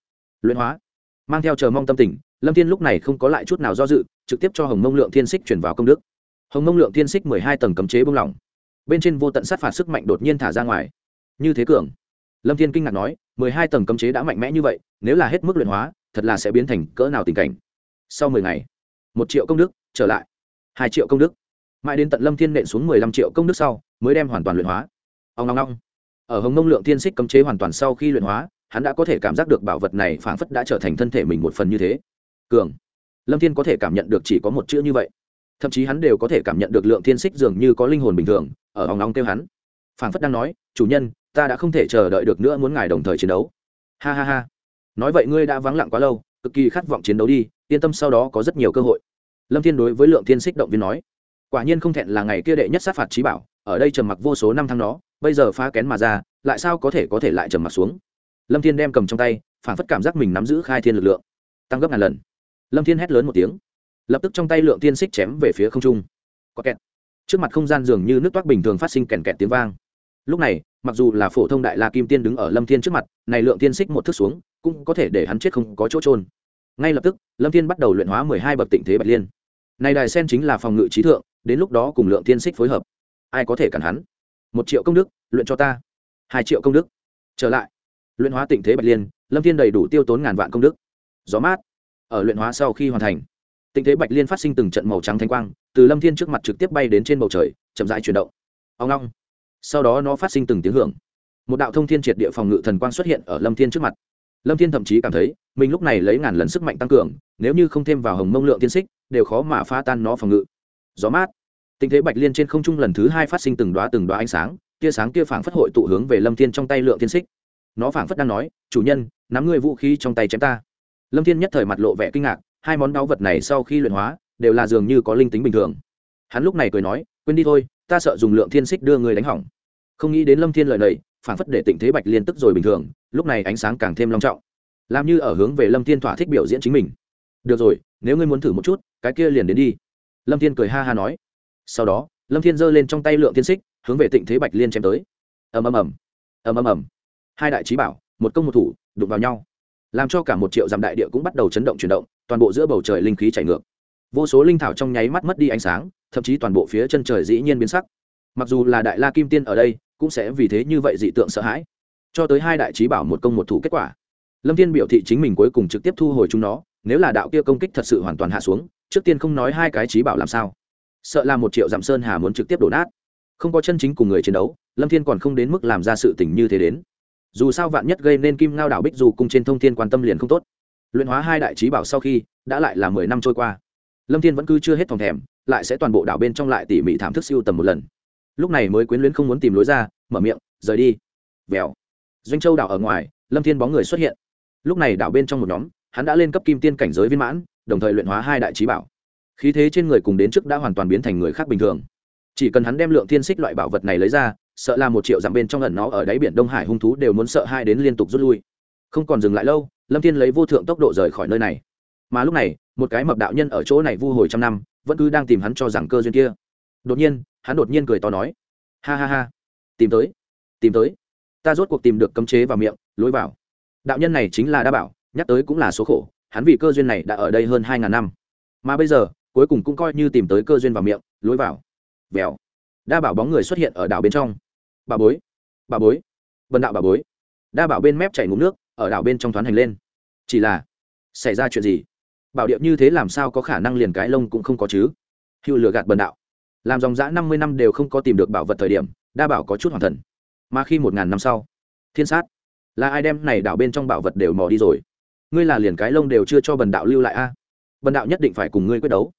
Luyện hóa mang theo chờ mong tâm tình, lâm thiên lúc này không có lại chút nào do dự, trực tiếp cho hồng mông lượng thiên xích chuyển vào công đức. Hồng mông lượng thiên xích mười hai tầng cấm chế bung lỏng. Bên trên vô tận sát phạt sức mạnh đột nhiên thả ra ngoài. Như thế cường. Lâm thiên kinh ngạc nói, mười hai tầng cấm chế đã mạnh mẽ như vậy, nếu là hết mức luyện hóa, thật là sẽ biến thành cỡ nào tình cảnh. Sau mười ngày, một triệu công đức trở lại, hai triệu công đức. Mãi đến tận lâm thiên nện xuống mười lăm triệu công đức sau, mới đem hoàn toàn luyện hóa. Ông long long ở hồng mông lượng thiên xích cấm chế hoàn toàn sau khi luyện hóa hắn đã có thể cảm giác được bảo vật này phảng phất đã trở thành thân thể mình một phần như thế. Cường. Lâm thiên có thể cảm nhận được chỉ có một chữ như vậy. Thậm chí hắn đều có thể cảm nhận được lượng thiên xích dường như có linh hồn bình thường, ở hòng nóng kêu hắn. Phảng phất đang nói, chủ nhân, ta đã không thể chờ đợi được nữa muốn ngài đồng thời chiến đấu. Ha ha ha. Nói vậy ngươi đã vắng lặng quá lâu, cực kỳ khát vọng chiến đấu đi, yên tâm sau đó có rất nhiều cơ hội. Lâm thiên đối với lượng thiên xích động viên nói, quả nhiên không thẹn là ngày kia đệ nhất sát phạt trí bảo, ở đây trầm mặc vô số năm tháng đó, bây giờ phá kén mà ra, lại sao có thể có thể lại trầm mặc xuống? Lâm thiên đem cầm trong tay, phản phất cảm giác mình nắm giữ khai thiên lực lượng. Tăng gấp ngàn lần. Lâm thiên hét lớn một tiếng. Lập tức trong tay lượng tiên xích chém về phía không trung. Có kẹt. Trước mặt không gian dường như nước toát bình thường phát sinh kèn kẹt tiếng vang. Lúc này, mặc dù là phổ thông đại la kim tiên đứng ở lâm thiên trước mặt, này lượng tiên xích một thước xuống, cũng có thể để hắn chết không có chỗ trôn ngay lập tức, lâm thiên bắt đầu luyện hóa mười hai bậc tịnh thế bạch liên. Này đài sen chính là phòng ngự trí thượng, đến lúc đó cùng lượng tiên xích phối hợp. Ai có thể cản hắn? Một triệu công đức, luyện cho ta. Hai triệu công đức. Trở lại luyện hóa tịnh thế bạch liên, lâm thiên đầy đủ tiêu tốn ngàn vạn công đức. Gió mát ở luyện hóa sau khi hoàn thành, tịnh thế bạch liên phát sinh từng trận màu trắng thanh quang, từ lâm thiên trước mặt trực tiếp bay đến trên bầu trời, chậm rãi chuyển động. Ông long. Sau đó nó phát sinh từng tiếng hưởng. Một đạo thông thiên triệt địa phòng ngự thần quang xuất hiện ở lâm thiên trước mặt. Lâm thiên thậm chí cảm thấy, mình lúc này lấy ngàn lần sức mạnh tăng cường, nếu như không thêm vào hồng mông lượng tiên xích, đều khó mà phá tan nó phòng ngự. Gió mát. Tình thế bạch liên trên không trung lần thứ hai phát sinh từng đoá từng đoá ánh sáng, tia sáng kia phảng phất hội tụ hướng về lâm thiên trong tay lượng tiên xích nó phảng phất đang nói, chủ nhân, nắm người vũ khí trong tay chém ta. Lâm thiên nhất thời mặt lộ vẻ kinh ngạc, hai món đao vật này sau khi luyện hóa, đều là dường như có linh tính bình thường. Hắn lúc này cười nói, quên đi thôi, ta sợ dùng lượng thiên xích đưa người đánh hỏng. Không nghĩ đến lâm thiên lời này, phảng phất để tịnh thế bạch liên tức rồi bình thường, lúc này ánh sáng càng thêm long trọng. Làm như ở hướng về lâm thiên thỏa thích biểu diễn chính mình. Được rồi, nếu ngươi muốn thử một chút, cái kia liền đến đi. Lâm thiên cười ha ha nói. Sau đó, lâm thiên giơ lên trong tay lượng thiên xích, hướng về tịnh thế bạch liên chém tới. Ầm ầm ầm. Ầm ầm ầm hai đại trí bảo, một công một thủ, đụng vào nhau. Làm cho cả một triệu dặm đại địa cũng bắt đầu chấn động chuyển động, toàn bộ giữa bầu trời linh khí chảy ngược. Vô số linh thảo trong nháy mắt mất đi ánh sáng, thậm chí toàn bộ phía chân trời dĩ nhiên biến sắc. Mặc dù là đại la kim tiên ở đây, cũng sẽ vì thế như vậy dị tượng sợ hãi. Cho tới hai đại trí bảo một công một thủ kết quả. Lâm thiên biểu thị chính mình cuối cùng trực tiếp thu hồi chúng nó, nếu là đạo kia công kích thật sự hoàn toàn hạ xuống, trước tiên không nói hai cái trí bảo làm sao. Sợ là một triệu dặm sơn hà muốn trực tiếp đổ nát. Không có chân chính cùng người chiến đấu, lâm thiên còn không đến mức làm ra sự tình như thế đến dù sao vạn nhất gây nên kim ngao đảo bích dù cùng trên thông thiên quan tâm liền không tốt. Luyện hóa hai đại trí bảo sau khi, đã lại là mười năm trôi qua. Lâm thiên vẫn cứ chưa hết phòng thèm, lại sẽ toàn bộ đảo bên trong lại tỉ mỉ thảm thức siêu tầm một lần. Lúc này mới quyến luyến không muốn tìm lối ra, mở miệng, rời đi. Vèo. Doanh châu đảo ở ngoài, lâm thiên bóng người xuất hiện. Lúc này đảo bên trong một nhóm, hắn đã lên cấp kim tiên cảnh giới viên mãn, đồng thời luyện hóa hai đại trí bảo. Khí thế trên người cùng đến trước đã hoàn toàn biến thành người khác bình thường. Chỉ cần hắn đem lượng thiên xích loại bảo vật này lấy ra sợ là một triệu dặm bên trong ẩn nó ở đáy biển đông hải hung thú đều muốn sợ hai đến liên tục rút lui. Không còn dừng lại lâu, lâm thiên lấy vô thượng tốc độ rời khỏi nơi này. Mà lúc này, một cái mập đạo nhân ở chỗ này vu hồi trăm năm, vẫn cứ đang tìm hắn cho rằng cơ duyên kia. Đột nhiên, hắn đột nhiên cười to nói, ha ha ha, tìm tới tìm tới. Ta rốt cuộc tìm được cấm chế vào miệng, lối vào. Đạo nhân này chính là đa bảo, nhắc tới cũng là số khổ, hắn vì cơ duyên này đã ở đây hơn hai ngàn năm. Mà bây giờ, cuối cùng cũng coi như tìm tới cơ duyên vào miệng, lối vào. Vèo. Đa bảo bóng người xuất hiện ở đảo bên trong bà bối bà bối vần đạo bà bối. Đa bảo bên mép chảy ngụm nước, ở đảo bên trong thoáng hành lên. Chỉ là, xảy ra chuyện gì? Bảo điệp như thế làm sao có khả năng liền cái lông cũng không có chứ? Hữu lừa gạt bần đạo. Làm dòng dã năm mươi năm đều không có tìm được bảo vật thời điểm, đa bảo có chút hoàng thần. Mà khi một ngàn năm sau, thiên sát, là ai đem này đảo bên trong bảo vật đều mò đi rồi? Ngươi là liền cái lông đều chưa cho bần đạo lưu lại a. Bần đạo nhất định phải cùng ngươi quyết đấu.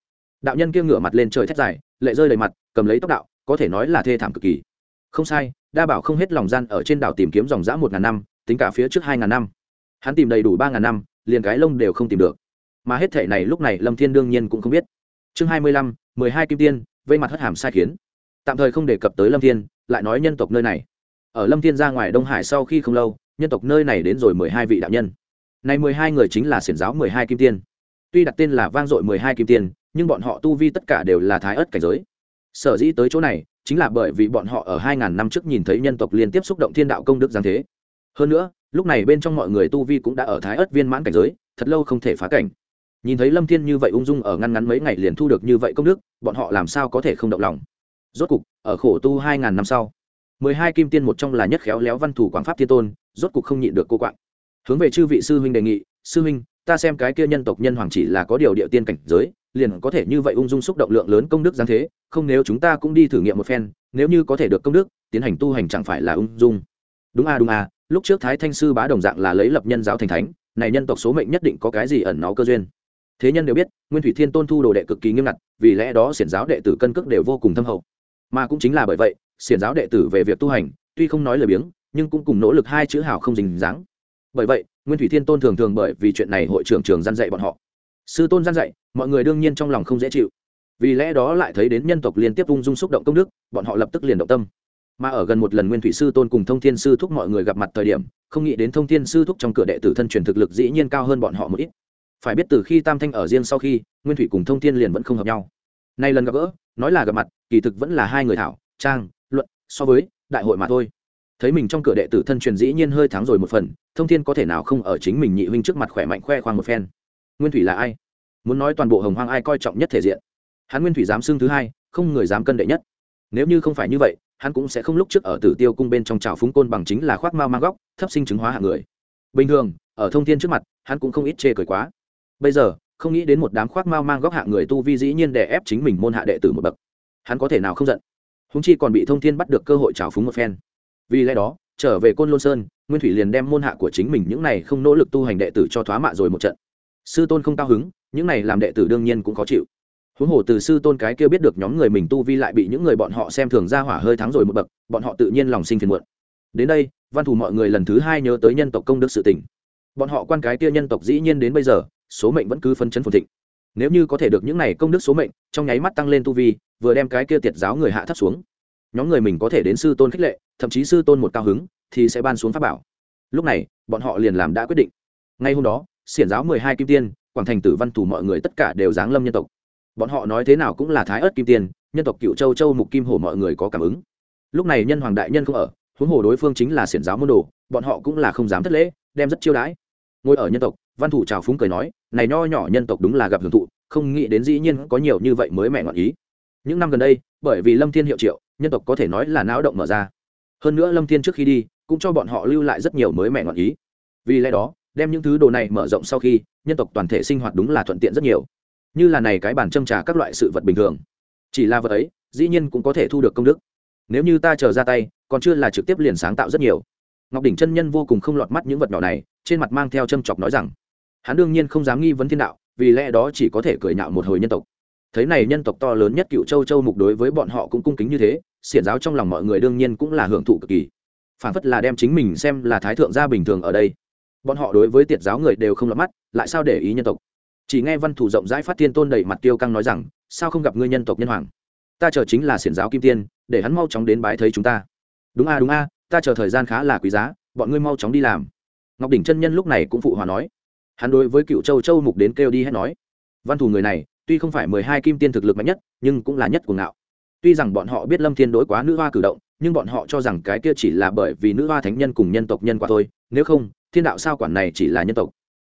Đạo nhân kia ngửa mặt lên trời thét dài, lệ rơi đầy mặt, cầm lấy tóc đạo, có thể nói là thê thảm cực kỳ không sai, đa bảo không hết lòng gian ở trên đảo tìm kiếm dòng dã một ngàn năm, tính cả phía trước hai ngàn năm. Hắn tìm đầy đủ ba ngàn năm, liền cái lông đều không tìm được. Mà hết thể này lúc này lâm thiên đương nhiên cũng không biết. Chương hai mươi lăm, mười hai kim tiên, vây mặt hất hàm sai khiến. Tạm thời không đề cập tới lâm thiên, lại nói nhân tộc nơi này. Ở lâm thiên ra ngoài đông hải sau khi không lâu, nhân tộc nơi này đến rồi mười hai vị đạo nhân. Này mười hai người chính là xiển giáo mười hai kim tiên. Tuy đặt tên là vang dội mười hai kim tiên, nhưng bọn họ tu vi tất cả đều là thái ớt cảnh giới. Sở dĩ tới chỗ này chính là bởi vì bọn họ ở 2000 năm trước nhìn thấy nhân tộc liên tiếp xúc động thiên đạo công đức giáng thế. Hơn nữa, lúc này bên trong mọi người tu vi cũng đã ở thái ớt viên mãn cảnh giới, thật lâu không thể phá cảnh. Nhìn thấy lâm thiên như vậy ung dung ở ngăn ngắn mấy ngày liền thu được như vậy công đức, bọn họ làm sao có thể không động lòng? Rốt cục, ở khổ tu 2000 năm sau, mười hai kim tiên một trong là nhất khéo léo văn thủ quảng pháp thiên tôn, rốt cục không nhịn được cô quạng. Hướng về chư vị sư huynh đề nghị, sư huynh ta xem cái kia nhân tộc nhân hoàng chỉ là có điều địa tiên cảnh giới, liền có thể như vậy ung dung xúc động lượng lớn công đức giáng thế, không nếu chúng ta cũng đi thử nghiệm một phen, nếu như có thể được công đức, tiến hành tu hành chẳng phải là ung dung. Đúng a đúng a, lúc trước thái thanh sư bá đồng dạng là lấy lập nhân giáo thành thánh, này nhân tộc số mệnh nhất định có cái gì ẩn nó cơ duyên. Thế nhân đều biết, nguyên thủy thiên tôn thu đồ đệ cực kỳ nghiêm ngặt, vì lẽ đó xiển giáo đệ tử cân cước đều vô cùng thâm hậu. Mà cũng chính là bởi vậy, xiển giáo đệ tử về việc tu hành, tuy không nói lời biếng, nhưng cũng cùng nỗ lực hai chữ hào không dình dáng. Bởi vậy nguyên thủy thiên tôn thường thường bởi vì chuyện này hội trưởng trường gian dạy bọn họ. Sư tôn gian dạy, mọi người đương nhiên trong lòng không dễ chịu. Vì lẽ đó lại thấy đến nhân tộc liên tiếp ung dung xúc động công đức, bọn họ lập tức liền động tâm. Mà ở gần một lần nguyên thủy sư tôn cùng thông thiên sư thúc mọi người gặp mặt thời điểm, không nghĩ đến thông thiên sư thúc trong cửa đệ tử thân truyền thực lực dĩ nhiên cao hơn bọn họ một ít. Phải biết từ khi tam thanh ở riêng sau khi, nguyên thủy cùng thông thiên liền vẫn không hợp nhau. Nay lần gặp gỡ, nói là gặp mặt, kỳ thực vẫn là hai người thảo, trang, luận, so với đại hội mà thôi. Thấy mình trong cửa đệ tử thân truyền dĩ nhiên hơi thắng rồi một phần thông thiên có thể nào không ở chính mình nhị huynh trước mặt khỏe mạnh khoe khoang một phen? Nguyên thủy là ai? Muốn nói toàn bộ hồng hoang ai coi trọng nhất thể diện? Hắn nguyên thủy dám xưng thứ hai, không người dám cân đệ nhất. Nếu như không phải như vậy, hắn cũng sẽ không lúc trước ở tử tiêu cung bên trong trào phúng côn bằng chính là khoác mao mang góc, thấp sinh chứng hóa hạng người. Bình thường, ở thông thiên trước mặt, hắn cũng không ít chê cười quá. Bây giờ, không nghĩ đến một đám khoác mao mang góc hạng người tu vi dĩ nhiên đè ép chính mình môn hạ đệ tử một bậc. Hắn có thể nào không giận? Húng chi còn bị thông thiên bắt được cơ hội trào phúng một phen. Vì lẽ đó, trở về côn lôn sơn nguyên thủy liền đem môn hạ của chính mình những này không nỗ lực tu hành đệ tử cho thoá mạ rồi một trận. Sư tôn không cao hứng, những này làm đệ tử đương nhiên cũng khó chịu. Huống hồ từ sư tôn cái kia biết được nhóm người mình tu vi lại bị những người bọn họ xem thường ra hỏa hơi thắng rồi một bậc, bọn họ tự nhiên lòng sinh phiền muộn. Đến đây, văn thủ mọi người lần thứ hai nhớ tới nhân tộc công đức sự tình. bọn họ quan cái kia nhân tộc dĩ nhiên đến bây giờ, số mệnh vẫn cứ phân chấn phồn thịnh. Nếu như có thể được những này công đức số mệnh, trong nháy mắt tăng lên tu vi, vừa đem cái kia tiệt giáo người hạ thấp xuống. Nhóm người mình có thể đến sư tôn khích lệ, thậm chí sư tôn một cao hứng thì sẽ ban xuống pháp bảo. Lúc này, bọn họ liền làm đã quyết định. Ngay hôm đó, xiển giáo mười hai kim tiên, quảng thành tử văn thủ mọi người tất cả đều giáng lâm nhân tộc. Bọn họ nói thế nào cũng là thái ớt kim tiên, nhân tộc cựu châu châu mục kim hổ mọi người có cảm ứng. Lúc này nhân hoàng đại nhân không ở, huống hồ đối phương chính là xiển giáo môn đồ, bọn họ cũng là không dám thất lễ, đem rất chiêu đãi. Ngồi ở nhân tộc, văn thủ trào phúng cười nói, này nho nhỏ nhân tộc đúng là gặp hưởng thụ, không nghĩ đến dĩ nhiên có nhiều như vậy mới mẹ ngọn ý. Những năm gần đây, bởi vì lâm thiên hiệu triệu, nhân tộc có thể nói là não động mở ra. Hơn nữa lâm thiên trước khi đi cũng cho bọn họ lưu lại rất nhiều mới mẻ ngọn ý. Vì lẽ đó, đem những thứ đồ này mở rộng sau khi, nhân tộc toàn thể sinh hoạt đúng là thuận tiện rất nhiều. Như là này cái bản châm trà các loại sự vật bình thường. Chỉ là vật ấy, dĩ nhiên cũng có thể thu được công đức. Nếu như ta chờ ra tay, còn chưa là trực tiếp liền sáng tạo rất nhiều. Ngọc đỉnh chân nhân vô cùng không lọt mắt những vật nhỏ này, trên mặt mang theo châm chọc nói rằng, hắn đương nhiên không dám nghi vấn thiên đạo, vì lẽ đó chỉ có thể cười nhạo một hồi nhân tộc. Thấy này nhân tộc to lớn nhất cựu châu châu mục đối với bọn họ cũng cung kính như thế, xiển giáo trong lòng mọi người đương nhiên cũng là hưởng thụ cực kỳ phản phất là đem chính mình xem là thái thượng gia bình thường ở đây. Bọn họ đối với tiệt giáo người đều không lọt mắt, lại sao để ý nhân tộc? Chỉ nghe văn thủ rộng rãi phát thiên tôn đẩy mặt tiêu căng nói rằng, sao không gặp ngươi nhân tộc nhân hoàng? Ta chờ chính là xiển giáo kim tiên, để hắn mau chóng đến bái thấy chúng ta. Đúng a đúng a, ta chờ thời gian khá là quý giá, bọn ngươi mau chóng đi làm. Ngọc đỉnh chân nhân lúc này cũng phụ hòa nói. Hắn đối với cựu châu châu mục đến kêu đi hết nói. Văn thủ người này, tuy không phải mười hai kim tiên thực lực mạnh nhất, nhưng cũng là nhất của ngạo. Tuy rằng bọn họ biết lâm thiên đối quá nữ hoa cử động nhưng bọn họ cho rằng cái kia chỉ là bởi vì nữ hoa thánh nhân cùng nhân tộc nhân quả thôi, nếu không, thiên đạo sao quản này chỉ là nhân tộc.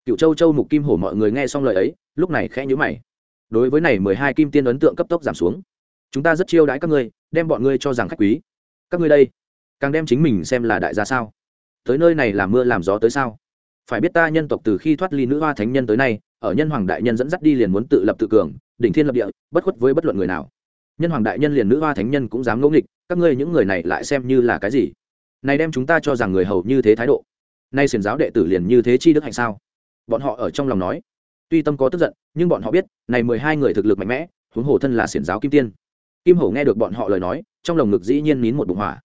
Cựu châu châu mục kim hổ mọi người nghe xong lời ấy, lúc này khẽ nhữ mày. Đối với này mười hai kim tiên ấn tượng cấp tốc giảm xuống. Chúng ta rất chiêu đãi các ngươi, đem bọn ngươi cho rằng khách quý. Các ngươi đây, càng đem chính mình xem là đại gia sao? Tới nơi này làm mưa làm gió tới sao? Phải biết ta nhân tộc từ khi thoát ly nữ hoa thánh nhân tới nay, ở nhân hoàng đại nhân dẫn dắt đi liền muốn tự lập tự cường, đỉnh thiên lập địa, bất khuất với bất luận người nào. Nhân hoàng đại nhân liền nữ hoa thánh nhân cũng dám ngẫu nghịch các ngươi những người này lại xem như là cái gì? Này đem chúng ta cho rằng người hầu như thế thái độ. Nay xiền giáo đệ tử liền như thế chi đức hạnh sao? Bọn họ ở trong lòng nói. Tuy tâm có tức giận, nhưng bọn họ biết, này mười hai người thực lực mạnh mẽ, huống hồ thân là xiển giáo kim tiên. Kim hổ nghe được bọn họ lời nói, trong lồng ngực dĩ nhiên nín một bụng hỏa.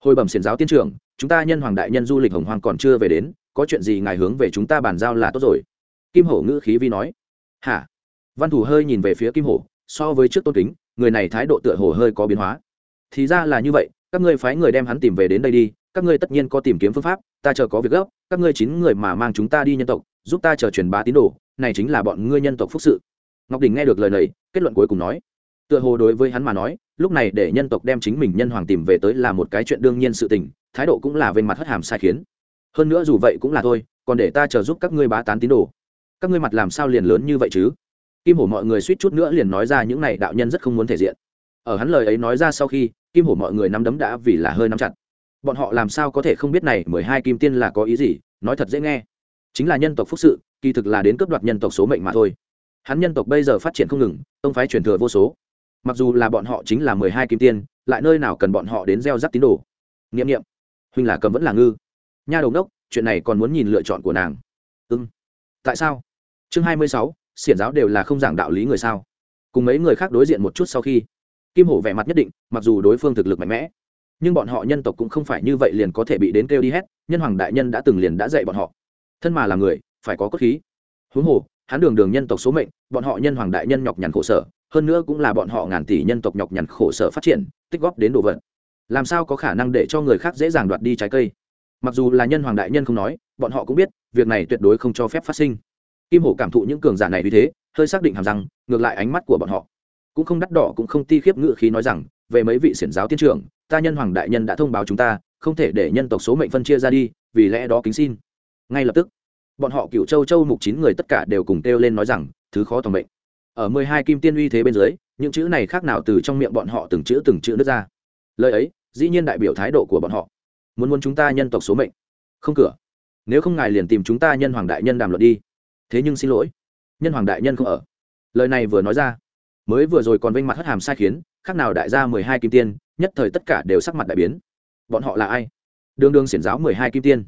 Hồi bẩm xiển giáo tiên trưởng, chúng ta nhân hoàng đại nhân du lịch hồng hoàng còn chưa về đến, có chuyện gì ngài hướng về chúng ta bàn giao là tốt rồi. Kim hổ ngữ khí vi nói. Hả? Văn thủ hơi nhìn về phía kim hổ, so với trước tôn kính, người này thái độ tựa hồ hơi có biến hóa thì ra là như vậy, các ngươi phái người đem hắn tìm về đến đây đi, các ngươi tất nhiên có tìm kiếm phương pháp, ta chờ có việc gấp, các ngươi chín người mà mang chúng ta đi nhân tộc, giúp ta chờ truyền bá tín đồ, này chính là bọn ngươi nhân tộc phúc sự. Ngọc đình nghe được lời này, kết luận cuối cùng nói, tựa hồ đối với hắn mà nói, lúc này để nhân tộc đem chính mình nhân hoàng tìm về tới là một cái chuyện đương nhiên sự tình, thái độ cũng là về mặt hất hàm sai khiến. Hơn nữa dù vậy cũng là thôi, còn để ta chờ giúp các ngươi bá tán tín đồ. Các ngươi mặt làm sao liền lớn như vậy chứ? Kim hổ mọi người suýt chút nữa liền nói ra những này đạo nhân rất không muốn thể diện ở hắn lời ấy nói ra sau khi, kim hổ mọi người nắm đấm đã vì là hơi nắm chặt. Bọn họ làm sao có thể không biết này mười hai kim tiên là có ý gì, nói thật dễ nghe. Chính là nhân tộc phúc sự, kỳ thực là đến cướp đoạt nhân tộc số mệnh mà thôi. Hắn nhân tộc bây giờ phát triển không ngừng, tông phái truyền thừa vô số. Mặc dù là bọn họ chính là mười hai kim tiên, lại nơi nào cần bọn họ đến gieo rắc tín đồ. N i ệ m n i ệ m huynh là cầm vẫn là ngư. Nha đầu đốc chuyện này còn muốn nhìn lựa chọn của nàng. Ưng tại sao? Chương hai mươi sáu, xiển giáo đều là không giảng đạo lý người sao? Cùng mấy người khác đối diện một chút sau khi kim hổ vẻ mặt nhất định, mặc dù đối phương thực lực mạnh mẽ, nhưng bọn họ nhân tộc cũng không phải như vậy liền có thể bị đến kêu đi hết, nhân hoàng đại nhân đã từng liền đã dạy bọn họ. Thân mà là người, phải có cốt khí. Huống hồ, hắn đường đường nhân tộc số mệnh, bọn họ nhân hoàng đại nhân nhọc nhằn khổ sở, hơn nữa cũng là bọn họ ngàn tỷ nhân tộc nhọc nhằn khổ sở phát triển, tích góp đến đồ vật. Làm sao có khả năng để cho người khác dễ dàng đoạt đi trái cây? Mặc dù là nhân hoàng đại nhân không nói, bọn họ cũng biết, việc này tuyệt đối không cho phép phát sinh. Kim hổ cảm thụ những cường giả này vì thế, hơi xác định hàm rằng ngược lại ánh mắt của bọn họ cũng không đắt đỏ, cũng không ti khiếp ngự khí nói rằng, về mấy vị xiển giáo tiên trưởng, ta nhân hoàng đại nhân đã thông báo chúng ta, không thể để nhân tộc số mệnh phân chia ra đi, vì lẽ đó kính xin. Ngay lập tức, bọn họ cựu châu châu mục chín người tất cả đều cùng kêu lên nói rằng, thứ khó tòng mệnh. Ở mười hai kim tiên uy thế bên dưới, những chữ này khác nào từ trong miệng bọn họ từng chữ từng chữ nước ra. Lời ấy, dĩ nhiên đại biểu thái độ của bọn họ. Muốn muốn chúng ta nhân tộc số mệnh? Không cửa. Nếu không ngài liền tìm chúng ta nhân hoàng đại nhân đàm luận đi. Thế nhưng xin lỗi. Nhân hoàng đại nhân không ở. Lời này vừa nói ra mới vừa rồi còn vênh mặt hất hàm sai khiến, khác nào đại gia mười hai kim tiên, nhất thời tất cả đều sắc mặt đại biến. Bọn họ là ai? Đương đương xiển giáo mười hai kim tiên.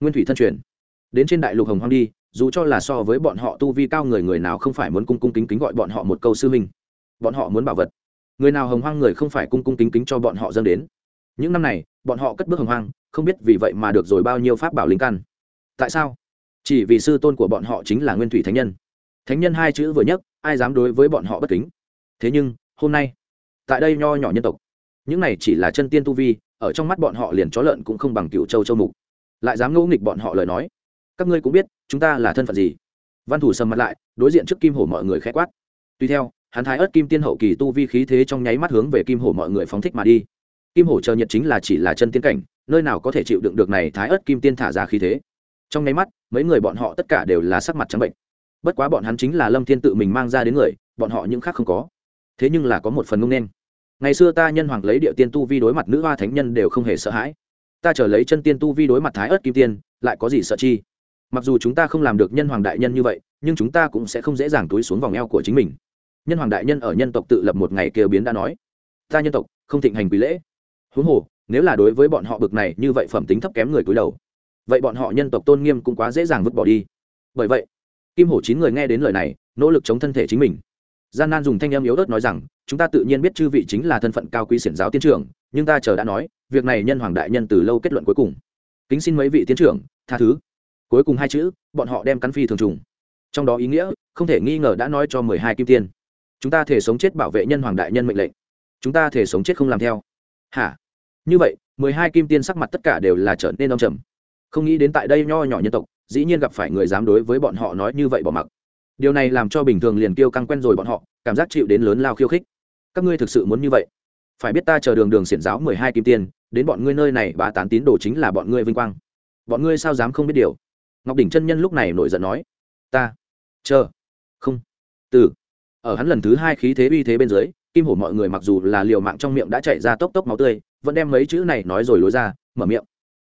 Nguyên thủy thân truyền. Đến trên đại lục hồng hoang đi, dù cho là so với bọn họ tu vi cao người người nào không phải muốn cung cung kính kính gọi bọn họ một câu sư minh bọn họ muốn bảo vật. Người nào hồng hoang người không phải cung cung kính kính cho bọn họ dâng đến. Những năm này, bọn họ cất bước hồng hoang, không biết vì vậy mà được rồi bao nhiêu pháp bảo linh căn. Tại sao? Chỉ vì sư tôn của bọn họ chính là nguyên thủy thánh nhân. Thánh nhân hai chữ vừa nhất ai dám đối với bọn họ bất kính? Thế nhưng, hôm nay, tại đây nho nhỏ nhân tộc, những này chỉ là chân tiên tu vi, ở trong mắt bọn họ liền chó lợn cũng không bằng cựu châu châu mục. Lại dám ngẫu nghịch bọn họ lời nói. Các ngươi cũng biết, chúng ta là thân phận gì. Văn thủ sầm mặt lại, đối diện trước kim hổ mọi người khẽ quát. Tuy theo, hắn thái ớt kim tiên hậu kỳ tu vi khí thế trong nháy mắt hướng về kim hổ mọi người phóng thích mà đi. Kim hổ chờ nhiệt chính là chỉ là chân tiên cảnh, nơi nào có thể chịu đựng được này thái ớt kim tiên thả ra khí thế. Trong nháy mắt, mấy người bọn họ tất cả đều là sắc mặt trắng bệnh. Bất quá bọn hắn chính là lâm thiên tự mình mang ra đến người, bọn họ những khác không có thế nhưng là có một phần ngông nên. Ngày xưa ta nhân hoàng lấy địa tiên tu vi đối mặt nữ hoa thánh nhân đều không hề sợ hãi. Ta trở lấy chân tiên tu vi đối mặt thái ớt kim tiên, lại có gì sợ chi? Mặc dù chúng ta không làm được nhân hoàng đại nhân như vậy, nhưng chúng ta cũng sẽ không dễ dàng túi xuống vòng eo của chính mình. Nhân hoàng đại nhân ở nhân tộc tự lập một ngày kêu biến đã nói. Ta nhân tộc, không thịnh hành quý lễ. Huống hồ, nếu là đối với bọn họ bực này, như vậy phẩm tính thấp kém người cúi đầu. Vậy bọn họ nhân tộc tôn nghiêm cũng quá dễ dàng vứt bỏ đi. Bởi vậy, kim hổ chín người nghe đến lời này, nỗ lực chống thân thể chính mình gian nan dùng thanh âm yếu ớt nói rằng, chúng ta tự nhiên biết chư vị chính là thân phận cao quý xiển giáo tiến trưởng, nhưng ta chờ đã nói, việc này nhân hoàng đại nhân từ lâu kết luận cuối cùng. Kính xin mấy vị tiến trưởng, tha thứ. Cuối cùng hai chữ, bọn họ đem cắn phi thường trùng. Trong đó ý nghĩa, không thể nghi ngờ đã nói cho mười hai kim tiên. Chúng ta thể sống chết bảo vệ nhân hoàng đại nhân mệnh lệnh. Chúng ta thể sống chết không làm theo. Hả? Như vậy, mười hai kim tiên sắc mặt tất cả đều là trở nên đông trầm. Không nghĩ đến tại đây nho nhỏ nhân tộc, dĩ nhiên gặp phải người dám đối với bọn họ nói như vậy bỏ mặc điều này làm cho bình thường liền kêu căng quen rồi bọn họ, cảm giác chịu đến lớn lao khiêu khích. Các ngươi thực sự muốn như vậy? Phải biết ta chờ đường đường xiển giáo mười hai kim tiền đến bọn ngươi nơi này bá tán tín đồ chính là bọn ngươi vinh quang. Bọn ngươi sao dám không biết điều? Ngọc đỉnh chân nhân lúc này nổi giận nói. Ta? Chờ. Không. Từ. Ở hắn lần thứ hai khí thế uy thế bên dưới, kim hổ mọi người mặc dù là liều mạng trong miệng đã chạy ra tốc tốc máu tươi, vẫn đem mấy chữ này nói rồi lối ra, mở miệng.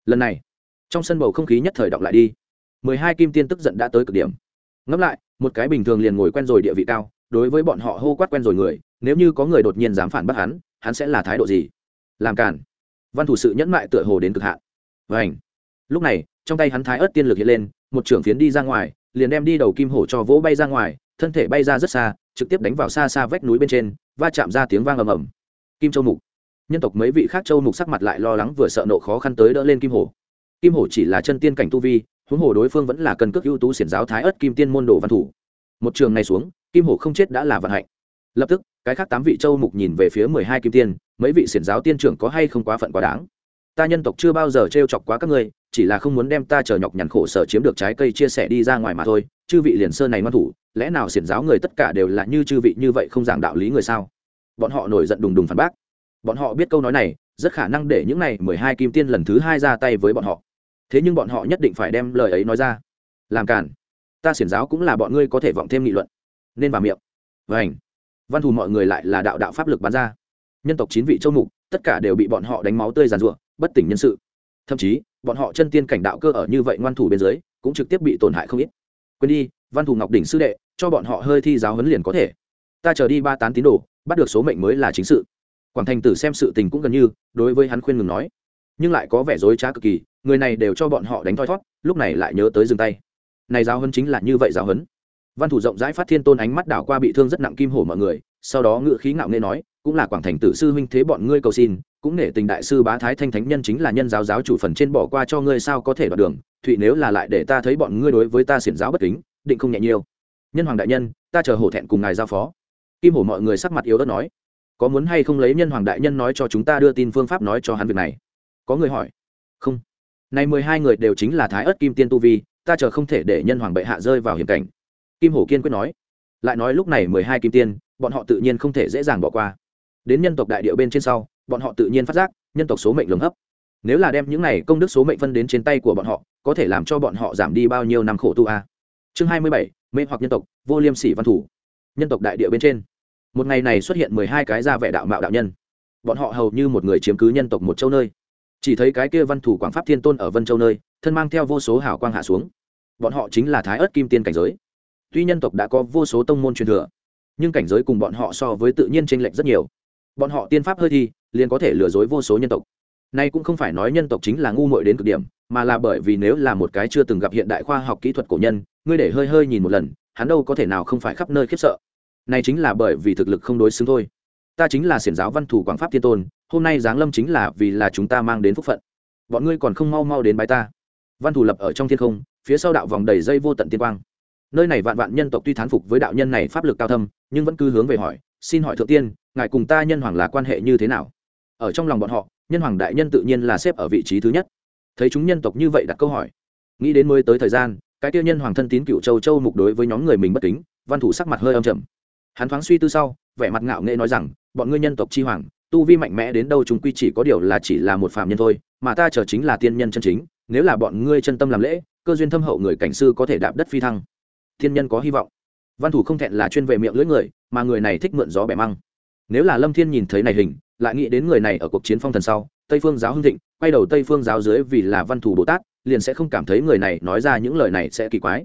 Lần này, trong sân bầu không khí nhất thời đọc lại đi. mười hai kim tiên tức giận đã tới cực điểm ngẫm lại, một cái bình thường liền ngồi quen rồi địa vị cao, đối với bọn họ hô quát quen rồi người, nếu như có người đột nhiên dám phản bác hắn hắn sẽ là thái độ gì? Làm cản văn thủ sự nhẫn mại tựa hồ đến cực hạn. Vảnh lúc này, trong tay hắn thái ớt tiên lực hiện lên, một trưởng phiến đi ra ngoài, liền đem đi đầu kim hổ cho vỗ bay ra ngoài, thân thể bay ra rất xa, trực tiếp đánh vào xa xa vách núi bên trên, va chạm ra tiếng vang ầm ầm. Kim châu mục. Nhân tộc mấy vị khác châu mục sắc mặt lại lo lắng vừa sợ nộ khó khăn tới đỡ lên kim hổ kim hổ chỉ là chân tiên cảnh tu vi, huống hồ đối phương vẫn là cần cước ưu tú xiển giáo thái ớt kim tiên môn đồ văn thủ. Một trường này xuống, kim hổ không chết đã là vận hạnh. Lập tức, cái khác tám vị châu mục nhìn về phía mười hai kim tiên, mấy vị xiển giáo tiên trưởng có hay không quá phận quá đáng? Ta nhân tộc chưa bao giờ t r e o chọc quá các ngươi, chỉ là không muốn đem ta chờ nhọc nhằn khổ sở chiếm được trái cây chia sẻ đi ra ngoài mà thôi, chư vị liền sơ này ngoan thủ, lẽ nào xiển giáo người tất cả đều là như chư vị như vậy không giảng đạo lý người sao? Bọn họ nổi giận đùng đùng phản bác. Bọn họ biết câu nói này, rất khả năng để những này mười hai kim tiên lần thứ hai ra tay với bọn họ thế nhưng bọn họ nhất định phải đem lời ấy nói ra. Làm cản ta xiển giáo cũng là bọn ngươi có thể vọng thêm nghị luận. Nên vào miệng. Vảnh văn thù mọi người lại là đạo đạo pháp lực bán ra. Nhân tộc chín vị châu mục, tất cả đều bị bọn họ đánh máu tươi giàn ruộng bất tỉnh nhân sự. Thậm chí, bọn họ chân tiên cảnh đạo cơ ở như vậy ngoan thủ bên dưới, cũng trực tiếp bị tổn hại không ít. Quên đi, văn thù ngọc đỉnh sư đệ, cho bọn họ hơi thi giáo huấn liền có thể. Ta chờ đi ba tán tín đồ, bắt được số mệnh mới là chính sự. Quảng thành tử xem sự tình cũng gần như, đối với hắn khuyên ngừng nói. Nhưng lại có vẻ dối trá cực kỳ người này đều cho bọn họ đánh thoi thót lúc này lại nhớ tới dừng tay. Này giáo hấn chính là như vậy giáo hấn. văn thủ rộng rãi phát thiên tôn ánh mắt đảo qua bị thương rất nặng kim hổ mọi người, sau đó ngự khí ngạo nghê nói, cũng là quảng thành tử sư huynh thế bọn ngươi cầu xin, cũng nể tình đại sư bá thái thanh thánh nhân chính là nhân giáo giáo chủ phần trên bỏ qua cho ngươi sao có thể đoạt đường, thụy nếu là lại để ta thấy bọn ngươi đối với ta xiển giáo bất kính, định không nhẹ nhiêu nhân hoàng đại nhân, ta chờ hổ thẹn cùng ngài giao phó. Kim hổ mọi người sắc mặt yếu ớt nói, có muốn hay không lấy nhân hoàng đại nhân nói cho chúng ta đưa tin phương pháp nói cho hắn việc này? Có người hỏi. Không này mười hai người đều chính là thái ớt kim tiên tu vi, ta chờ không thể để nhân hoàng bệ hạ rơi vào hiểm cảnh. Kim hổ kiên quyết nói. Lại nói lúc này mười hai kim tiên, bọn họ tự nhiên không thể dễ dàng bỏ qua. Đến nhân tộc đại địa bên trên sau, bọn họ tự nhiên phát giác, nhân tộc số mệnh lường hấp. Nếu là đem những này công đức số mệnh phân đến trên tay của bọn họ, có thể làm cho bọn họ giảm đi bao nhiêu năm khổ tu a? Chương hai mươi bảy, mê hoặc nhân tộc, vô liêm sỉ văn thủ. Nhân tộc đại địa bên trên. Một ngày này xuất hiện mười hai cái ra vẻ đạo mạo đạo nhân. Bọn họ hầu như một người chiếm cứ nhân tộc một châu nơi chỉ thấy cái kia văn thủ quảng pháp thiên tôn ở vân châu nơi, thân mang theo vô số hảo quang hạ xuống. Bọn họ chính là thái ớt kim tiên cảnh giới. Tuy nhân tộc đã có vô số tông môn truyền thừa, nhưng cảnh giới cùng bọn họ so với tự nhiên tranh lệch rất nhiều. Bọn họ tiên pháp hơi thi liền có thể lừa dối vô số nhân tộc. Nay cũng không phải nói nhân tộc chính là ngu muội đến cực điểm, mà là bởi vì nếu là một cái chưa từng gặp hiện đại khoa học kỹ thuật cổ nhân, ngươi để hơi hơi nhìn một lần, hắn đâu có thể nào không phải khắp nơi khiếp sợ. Này chính là bởi vì thực lực không đối xứng thôi ta chính là xiển giáo văn thủ quảng pháp thiên tôn, hôm nay giáng lâm chính là vì là chúng ta mang đến phúc phận. Bọn ngươi còn không mau mau đến bái ta. Văn thủ lập ở trong thiên không, phía sau đạo vòng đầy dây vô tận tiên quang. Nơi này vạn vạn nhân tộc tuy thán phục với đạo nhân này pháp lực cao thâm, nhưng vẫn cứ hướng về hỏi, xin hỏi thượng tiên, ngài cùng ta nhân hoàng là quan hệ như thế nào? Ở trong lòng bọn họ, nhân hoàng đại nhân tự nhiên là xếp ở vị trí thứ nhất. Thấy chúng nhân tộc như vậy đặt câu hỏi, nghĩ đến mới tới thời gian, cái tiêu nhân hoàng thân tín cựu châu châu mục đối với nhóm người mình bất kính, văn thủ sắc mặt hơi âm trầm. Hắn thoáng suy tư sau, vẻ mặt ngạo nghệ nói rằng bọn ngươi nhân tộc chi hoàng, tu vi mạnh mẽ đến đâu chúng quy chỉ có điều là chỉ là một phạm nhân thôi, mà ta chờ chính là tiên nhân chân chính, nếu là bọn ngươi chân tâm làm lễ, cơ duyên thâm hậu người cảnh sư có thể đạp đất phi thăng. Thiên nhân có hy vọng. Văn thủ không thẹn là chuyên về miệng lưỡi người, mà người này thích mượn gió bẻ măng. Nếu là lâm thiên nhìn thấy này hình, lại nghĩ đến người này ở cuộc chiến phong thần sau, tây phương giáo hưng thịnh, quay đầu tây phương giáo dưới vì là văn thủ bồ tát, liền sẽ không cảm thấy người này nói ra những lời này sẽ kỳ quái.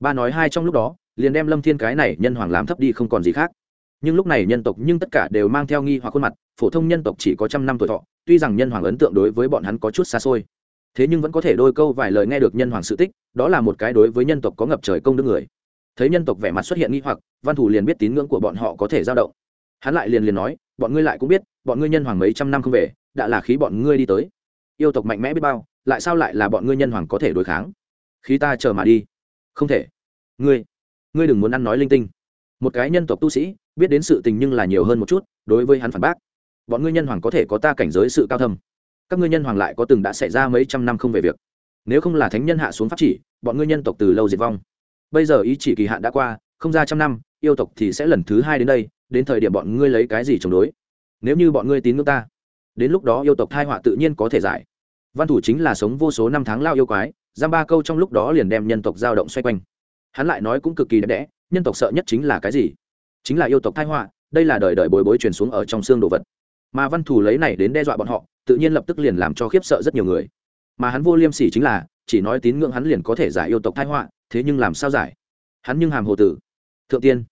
Ba nói hai trong lúc đó, liền đem lâm thiên cái này nhân hoàng làm thấp đi không còn gì khác nhưng lúc này nhân tộc nhưng tất cả đều mang theo nghi hoặc khuôn mặt, phổ thông nhân tộc chỉ có trăm năm tuổi thọ, tuy rằng nhân hoàng ấn tượng đối với bọn hắn có chút xa xôi. Thế nhưng vẫn có thể đôi câu vài lời nghe được nhân hoàng sự tích, đó là một cái đối với nhân tộc có ngập trời công đức người. Thấy nhân tộc vẻ mặt xuất hiện nghi hoặc, văn thủ liền biết tín ngưỡng của bọn họ có thể dao động. Hắn lại liền liền nói, bọn ngươi lại cũng biết, bọn ngươi nhân hoàng mấy trăm năm không về, đã là khí bọn ngươi đi tới. Yêu tộc mạnh mẽ biết bao, lại sao lại là bọn ngươi nhân hoàng có thể đối kháng? Khí ta chờ mà đi. Không thể. Ngươi ngươi đừng muốn ăn nói linh tinh. Một cái nhân tộc tu sĩ biết đến sự tình nhưng là nhiều hơn một chút, đối với hắn phản bác. Bọn ngươi nhân hoàng có thể có ta cảnh giới sự cao thâm. Các ngươi nhân hoàng lại có từng đã xảy ra mấy trăm năm không về việc. Nếu không là thánh nhân hạ xuống pháp chỉ, bọn ngươi nhân tộc từ lâu diệt vong. Bây giờ ý chỉ kỳ hạn đã qua, không ra trăm năm, yêu tộc thì sẽ lần thứ hai đến đây, đến thời điểm bọn ngươi lấy cái gì chống đối? Nếu như bọn ngươi tín ngưỡng ta, đến lúc đó yêu tộc thai họa tự nhiên có thể giải. Văn thủ chính là sống vô số năm tháng lao yêu quái, giam ba câu trong lúc đó liền đem nhân tộc dao động xoay quanh. Hắn lại nói cũng cực kỳ đẹp đẽ, nhân tộc sợ nhất chính là cái gì? Chính là yêu tộc thai họa, đây là đời đời bồi bối truyền xuống ở trong xương đồ vật. Mà văn thủ lấy này đến đe dọa bọn họ, tự nhiên lập tức liền làm cho khiếp sợ rất nhiều người. Mà hắn vô liêm sỉ chính là, chỉ nói tín ngưỡng hắn liền có thể giải yêu tộc thai họa, thế nhưng làm sao giải? Hắn nhưng hàm hồ tử. Thượng tiên,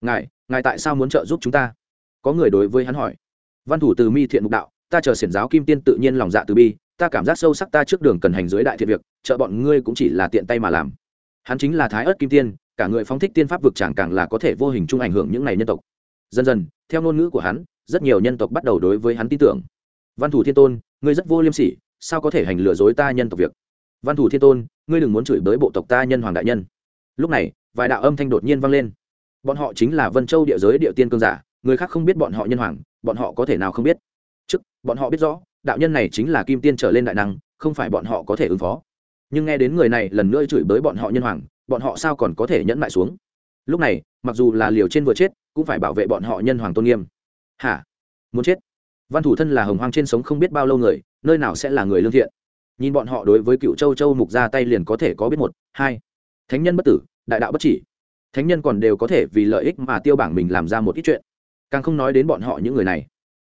ngài ngài tại sao muốn trợ giúp chúng ta? Có người đối với hắn hỏi. Văn thủ từ mi thiện mục đạo, ta chờ xiển giáo kim tiên tự nhiên lòng dạ từ bi, ta cảm giác sâu sắc ta trước đường cần hành dưới đại thiện việc, trợ bọn ngươi cũng chỉ là tiện tay mà làm. Hắn chính là thái ớt kim tiên cả người phóng thích tiên pháp vực tràng càng là có thể vô hình chung ảnh hưởng những này nhân tộc. Dần dần, theo ngôn ngữ của hắn, rất nhiều nhân tộc bắt đầu đối với hắn tin tưởng. Văn thủ thiên tôn, ngươi rất vô liêm sỉ, sao có thể hành lừa dối ta nhân tộc việc? Văn thủ thiên tôn, ngươi đừng muốn chửi bới bộ tộc ta nhân hoàng đại nhân. Lúc này, vài đạo âm thanh đột nhiên vang lên. Bọn họ chính là vân châu địa giới địa tiên cương giả, người khác không biết bọn họ nhân hoàng, bọn họ có thể nào không biết? Trước, bọn họ biết rõ, đạo nhân này chính là kim tiên trở lên đại năng, không phải bọn họ có thể ứng phó. Nhưng nghe đến người này lần nữa chửi bới bọn họ nhân hoàng bọn họ sao còn có thể nhẫn lại xuống? Lúc này, mặc dù là liều trên vừa chết, cũng phải bảo vệ bọn họ nhân hoàng tôn nghiêm. Hả? Muốn chết? Văn thủ thân là hồng hoang trên sống không biết bao lâu người, nơi nào sẽ là người lương thiện? Nhìn bọn họ đối với cựu châu châu mục ra tay liền có thể có biết một, hai. Thánh nhân bất tử, đại đạo bất chỉ. Thánh nhân còn đều có thể vì lợi ích mà tiêu bảng mình làm ra một ít chuyện. Càng không nói đến bọn họ những người này.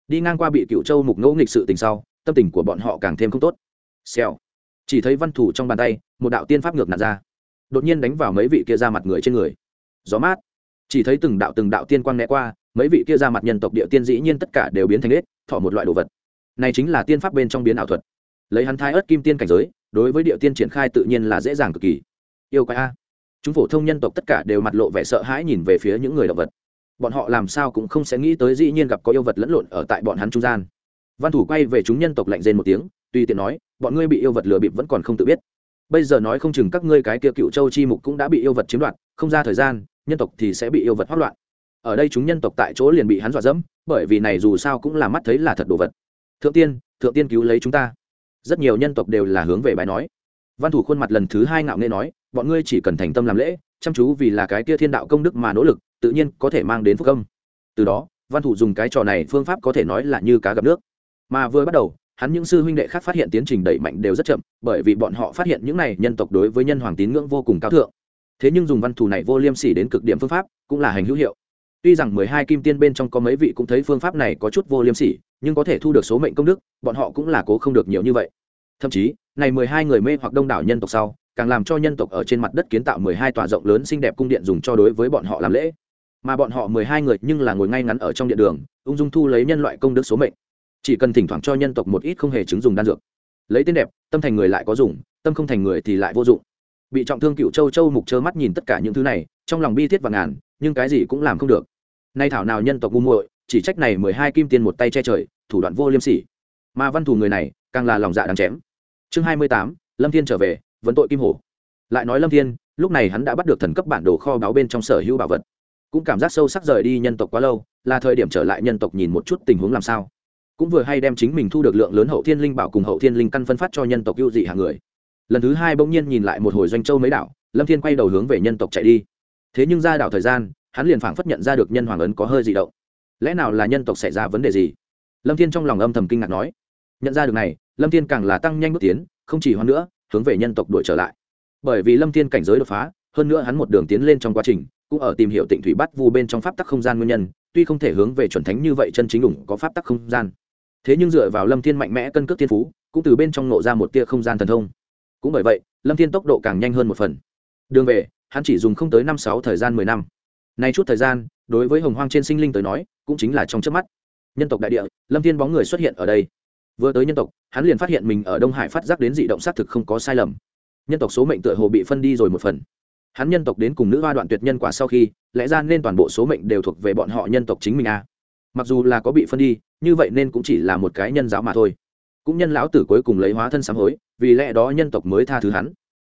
Đi ngang qua bị cựu châu mục ngẫu nghịch sự tình sau, tâm tình của bọn họ càng thêm không tốt. Xèo. Chỉ thấy văn thủ trong bàn tay, một đạo tiên pháp ngược nạt ra đột nhiên đánh vào mấy vị kia ra mặt người trên người. Gió mát. Chỉ thấy từng đạo từng đạo tiên quang né qua, mấy vị kia ra mặt nhân tộc địa tiên dĩ nhiên tất cả đều biến thành ếch thọ một loại đồ vật. Này chính là tiên pháp bên trong biến ảo thuật. Lấy hắn thai ớt kim tiên cảnh giới, đối với địa tiên triển khai tự nhiên là dễ dàng cực kỳ. Yêu quái a. Chúng phổ thông nhân tộc tất cả đều mặt lộ vẻ sợ hãi nhìn về phía những người động vật. Bọn họ làm sao cũng không sẽ nghĩ tới dĩ nhiên gặp có yêu vật lẫn lộn ở tại bọn hắn trung gian. Văn thủ quay về chúng nhân tộc lạnh rên một tiếng, tùy tiện nói, bọn ngươi bị yêu vật lừa bịp vẫn còn không tự biết bây giờ nói không chừng các ngươi cái kia cựu châu chi mục cũng đã bị yêu vật chiếm đoạt, không ra thời gian, nhân tộc thì sẽ bị yêu vật hoát loạn. Ở đây chúng nhân tộc tại chỗ liền bị hắn dọa dẫm, bởi vì này dù sao cũng là mắt thấy là thật đồ vật. Thượng tiên thượng tiên cứu lấy chúng ta. Rất nhiều nhân tộc đều là hướng về bài nói. Văn thủ khuôn mặt lần thứ hai ngạo nghê nói, bọn ngươi chỉ cần thành tâm làm lễ, chăm chú vì là cái kia thiên đạo công đức mà nỗ lực, tự nhiên có thể mang đến phúc công từ đó, văn thủ dùng cái trò này phương pháp có thể nói là như cá gặp nước. Mà vừa bắt đầu hắn những sư huynh đệ khác phát hiện tiến trình đẩy mạnh đều rất chậm, bởi vì bọn họ phát hiện những này nhân tộc đối với nhân hoàng tín ngưỡng vô cùng cao thượng. Thế nhưng dùng văn thù này vô liêm sỉ đến cực điểm phương pháp cũng là hành hữu hiệu. Tuy rằng mười hai kim tiên bên trong có mấy vị cũng thấy phương pháp này có chút vô liêm sỉ, nhưng có thể thu được số mệnh công đức, bọn họ cũng là cố không được nhiều như vậy. Thậm chí, này mười hai người mê hoặc đông đảo nhân tộc sau, càng làm cho nhân tộc ở trên mặt đất kiến tạo mười hai tòa rộng lớn xinh đẹp cung điện dùng cho đối với bọn họ làm lễ. Mà bọn họ mười hai người nhưng là ngồi ngay ngắn ở trong điện đường, ung dung thu lấy nhân loại công đức số mệnh chỉ cần thỉnh thoảng cho nhân tộc một ít không hề chứng dùng đan dược. Lấy tên đẹp, tâm thành người lại có dùng, tâm không thành người thì lại vô dụng. Bị trọng thương cựu châu châu mục trơ mắt nhìn tất cả những thứ này, trong lòng bi thiết và ngàn, nhưng cái gì cũng làm không được. Nay thảo nào nhân tộc ngu muội, chỉ trách này mười hai kim tiên một tay che trời, thủ đoạn vô liêm sỉ. Mà văn thủ người này, càng là lòng dạ đáng chém. Chương hai mươi tám, lâm thiên trở về, vấn tội kim hổ lại nói lâm thiên, lúc này hắn đã bắt được thần cấp bản đồ kho báu bên trong sở hữu bảo vật. Cũng cảm giác sâu sắc rời đi nhân tộc quá lâu, là thời điểm trở lại nhân tộc nhìn một chút tình huống làm sao cũng vừa hay đem chính mình thu được lượng lớn hậu thiên linh bảo cùng hậu thiên linh căn phân phát cho nhân tộc ưu dị hàng người. Lần thứ hai bỗng nhiên nhìn lại một hồi doanh châu mấy đảo, lâm thiên quay đầu hướng về nhân tộc chạy đi. Thế nhưng ra đảo thời gian, hắn liền phảng phất nhận ra được nhân hoàng ấn có hơi gì động. Lẽ nào là nhân tộc xảy ra vấn đề gì? Lâm thiên trong lòng âm thầm kinh ngạc nói. Nhận ra được này, lâm thiên càng là tăng nhanh bước tiến, không chỉ hoan nữa, hướng về nhân tộc đuổi trở lại. Bởi vì lâm thiên cảnh giới đột phá, hơn nữa hắn một đường tiến lên trong quá trình, cũng ở tìm hiểu tịnh thủy bắt vu bên trong pháp tắc không gian nguyên nhân, tuy không thể hướng về chuẩn thánh như vậy chân chính ủng có pháp tắc không gian thế nhưng dựa vào lâm thiên mạnh mẽ cân cước thiên phú, cũng từ bên trong nộ ra một tia không gian thần thông. Cũng bởi vậy, lâm thiên tốc độ càng nhanh hơn một phần. Đường về, hắn chỉ dùng không tới năm sáu thời gian mười năm. Nay chút thời gian, đối với hồng hoang trên sinh linh tới nói, cũng chính là trong trước mắt. Nhân tộc đại địa, lâm thiên bóng người xuất hiện ở đây. Vừa tới nhân tộc, hắn liền phát hiện mình ở đông hải phát giác đến dị động xác thực không có sai lầm. Nhân tộc số mệnh tựa hồ bị phân đi rồi một phần. Hắn nhân tộc đến cùng nữ hoa đoạn tuyệt nhân quả sau khi, lẽ ra nên toàn bộ số mệnh đều thuộc về bọn họ nhân tộc chính mình a mặc dù là có bị phân đi như vậy nên cũng chỉ là một cái nhân giáo mà thôi. Cũng nhân lão tử cuối cùng lấy hóa thân sám hối, vì lẽ đó nhân tộc mới tha thứ hắn.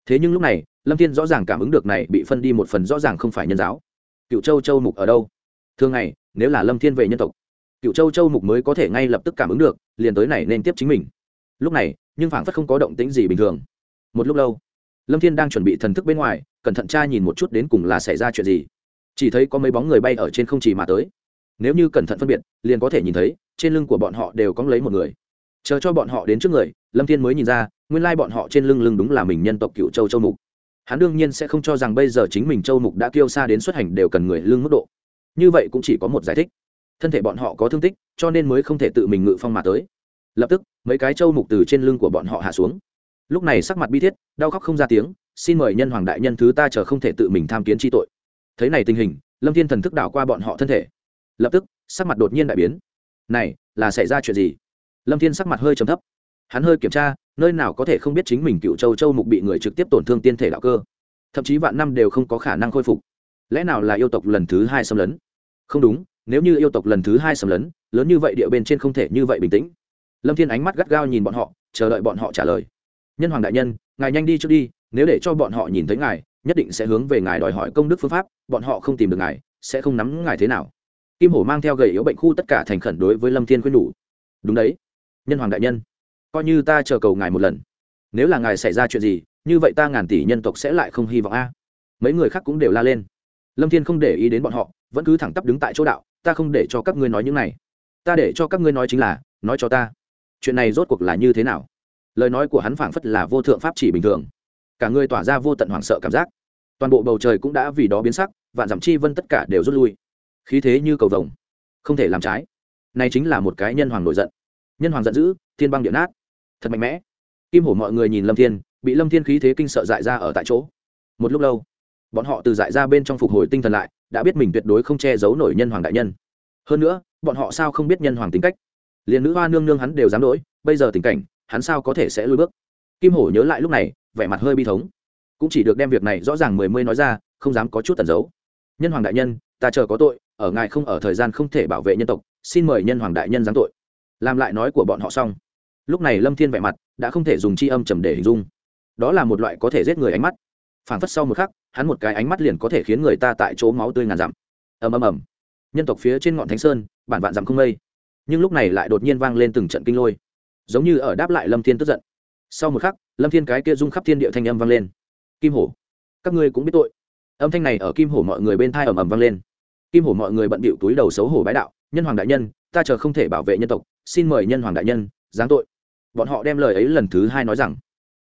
Thế nhưng lúc này, lâm thiên rõ ràng cảm ứng được này bị phân đi một phần rõ ràng không phải nhân giáo. Cựu châu châu mục ở đâu? Thường ngày, nếu là lâm thiên về nhân tộc, cựu châu châu mục mới có thể ngay lập tức cảm ứng được, liền tới này nên tiếp chính mình. Lúc này, nhưng phảng phất không có động tĩnh gì bình thường. Một lúc lâu, lâm thiên đang chuẩn bị thần thức bên ngoài, cẩn thận tra nhìn một chút đến cùng là xảy ra chuyện gì. Chỉ thấy có mấy bóng người bay ở trên không chỉ mà tới. Nếu như cẩn thận phân biệt, liền có thể nhìn thấy trên lưng của bọn họ đều có lấy một người. Chờ cho bọn họ đến trước người, lâm thiên mới nhìn ra, nguyên lai bọn họ trên lưng lưng đúng là mình nhân tộc cựu châu châu mục. Hắn đương nhiên sẽ không cho rằng bây giờ chính mình châu mục đã kêu xa đến xuất hành đều cần người lưng mức độ. Như vậy cũng chỉ có một giải thích. Thân thể bọn họ có thương tích, cho nên mới không thể tự mình ngự phong mà tới. Lập tức, mấy cái châu mục từ trên lưng của bọn họ hạ xuống. Lúc này sắc mặt bi thiết, đau khóc không ra tiếng, xin mời nhân hoàng đại nhân thứ ta chờ không thể tự mình tham kiến chi tội. Thấy này tình hình, lâm thiên thần thức đảo qua bọn họ thân thể. Lập tức, sắc mặt đột nhiên đại biến này, là xảy ra chuyện gì? Lâm thiên sắc mặt hơi trầm thấp. Hắn hơi kiểm tra, nơi nào có thể không biết chính mình cựu châu châu mục bị người trực tiếp tổn thương tiên thể đạo cơ. Thậm chí vạn năm đều không có khả năng khôi phục. Lẽ nào là yêu tộc lần thứ hai xâm lấn? Không đúng, nếu như yêu tộc lần thứ hai xâm lấn, lớn như vậy địa bên trên không thể như vậy bình tĩnh. Lâm thiên ánh mắt gắt gao nhìn bọn họ, chờ đợi bọn họ trả lời. Nhân hoàng đại nhân, ngài nhanh đi trước đi, nếu để cho bọn họ nhìn thấy ngài, nhất định sẽ hướng về ngài đòi hỏi công đức phương pháp, bọn họ không tìm được ngài, sẽ không nắm ngài thế nào kim hổ mang theo gầy yếu bệnh khu tất cả thành khẩn đối với lâm thiên khuyên nhủ. Đúng đấy. Nhân hoàng đại nhân, coi như ta chờ cầu ngài một lần. Nếu là ngài xảy ra chuyện gì, như vậy ta ngàn tỷ nhân tộc sẽ lại không hy vọng a. Mấy người khác cũng đều la lên. Lâm thiên không để ý đến bọn họ, vẫn cứ thẳng tắp đứng tại chỗ đạo, ta không để cho các ngươi nói những này. Ta để cho các ngươi nói chính là, nói cho ta. Chuyện này rốt cuộc là như thế nào? Lời nói của hắn phảng phất là vô thượng pháp chỉ bình thường. Cả người tỏa ra vô tận hoảng sợ cảm giác. Toàn bộ bầu trời cũng đã vì đó biến sắc, vạn giảm chi vân tất cả đều rút lui khí thế như cầu vồng, không thể làm trái. Này chính là một cái nhân hoàng nổi giận. Nhân hoàng giận dữ, thiên băng điện nát. Thật mạnh mẽ. Kim hổ mọi người nhìn lâm thiên, bị lâm thiên khí thế kinh sợ dại ra ở tại chỗ. Một lúc lâu, bọn họ từ dại ra bên trong phục hồi tinh thần lại, đã biết mình tuyệt đối không che giấu nổi nhân hoàng đại nhân. Hơn nữa, bọn họ sao không biết nhân hoàng tính cách? Liền nữ hoa nương nương hắn đều dám đỗi bây giờ tình cảnh, hắn sao có thể sẽ lùi bước? Kim hổ nhớ lại lúc này, vẻ mặt hơi bi thống. Cũng chỉ được đem việc này rõ ràng mười mươi nói ra, không dám có chút tẩn giấu. Nhân hoàng đại nhân, ta chờ có tội ở ngài không ở thời gian không thể bảo vệ nhân tộc, xin mời nhân hoàng đại nhân giáng tội. Làm lại nói của bọn họ xong. Lúc này lâm thiên vẻ mặt đã không thể dùng c h i âm trầm để hình dung. Đó là một loại có thể giết người ánh mắt. Phảng phất sau một khắc, hắn một cái ánh mắt liền có thể khiến người ta tại chỗ máu tươi ngàn dặm. Ầm ầm ầm. Nhân tộc phía trên ngọn thánh sơn, bản vạn dặm không mây. Nhưng lúc này lại đột nhiên vang lên từng trận kinh lôi. Giống như ở đáp lại lâm thiên tức giận. Sau một khắc, lâm thiên cái kia rung khắp thiên địa thanh âm vang lên. Kim hổ, các ngươi cũng biết tội. Âm thanh này ở kim hổ mọi người bên thai ầm ầm vang lên kim hổ mọi người bận bịu túi đầu xấu hổ bái đạo, nhân hoàng đại nhân, ta chờ không thể bảo vệ nhân tộc, xin mời nhân hoàng đại nhân, giáng tội. Bọn họ đem lời ấy lần thứ hai nói rằng.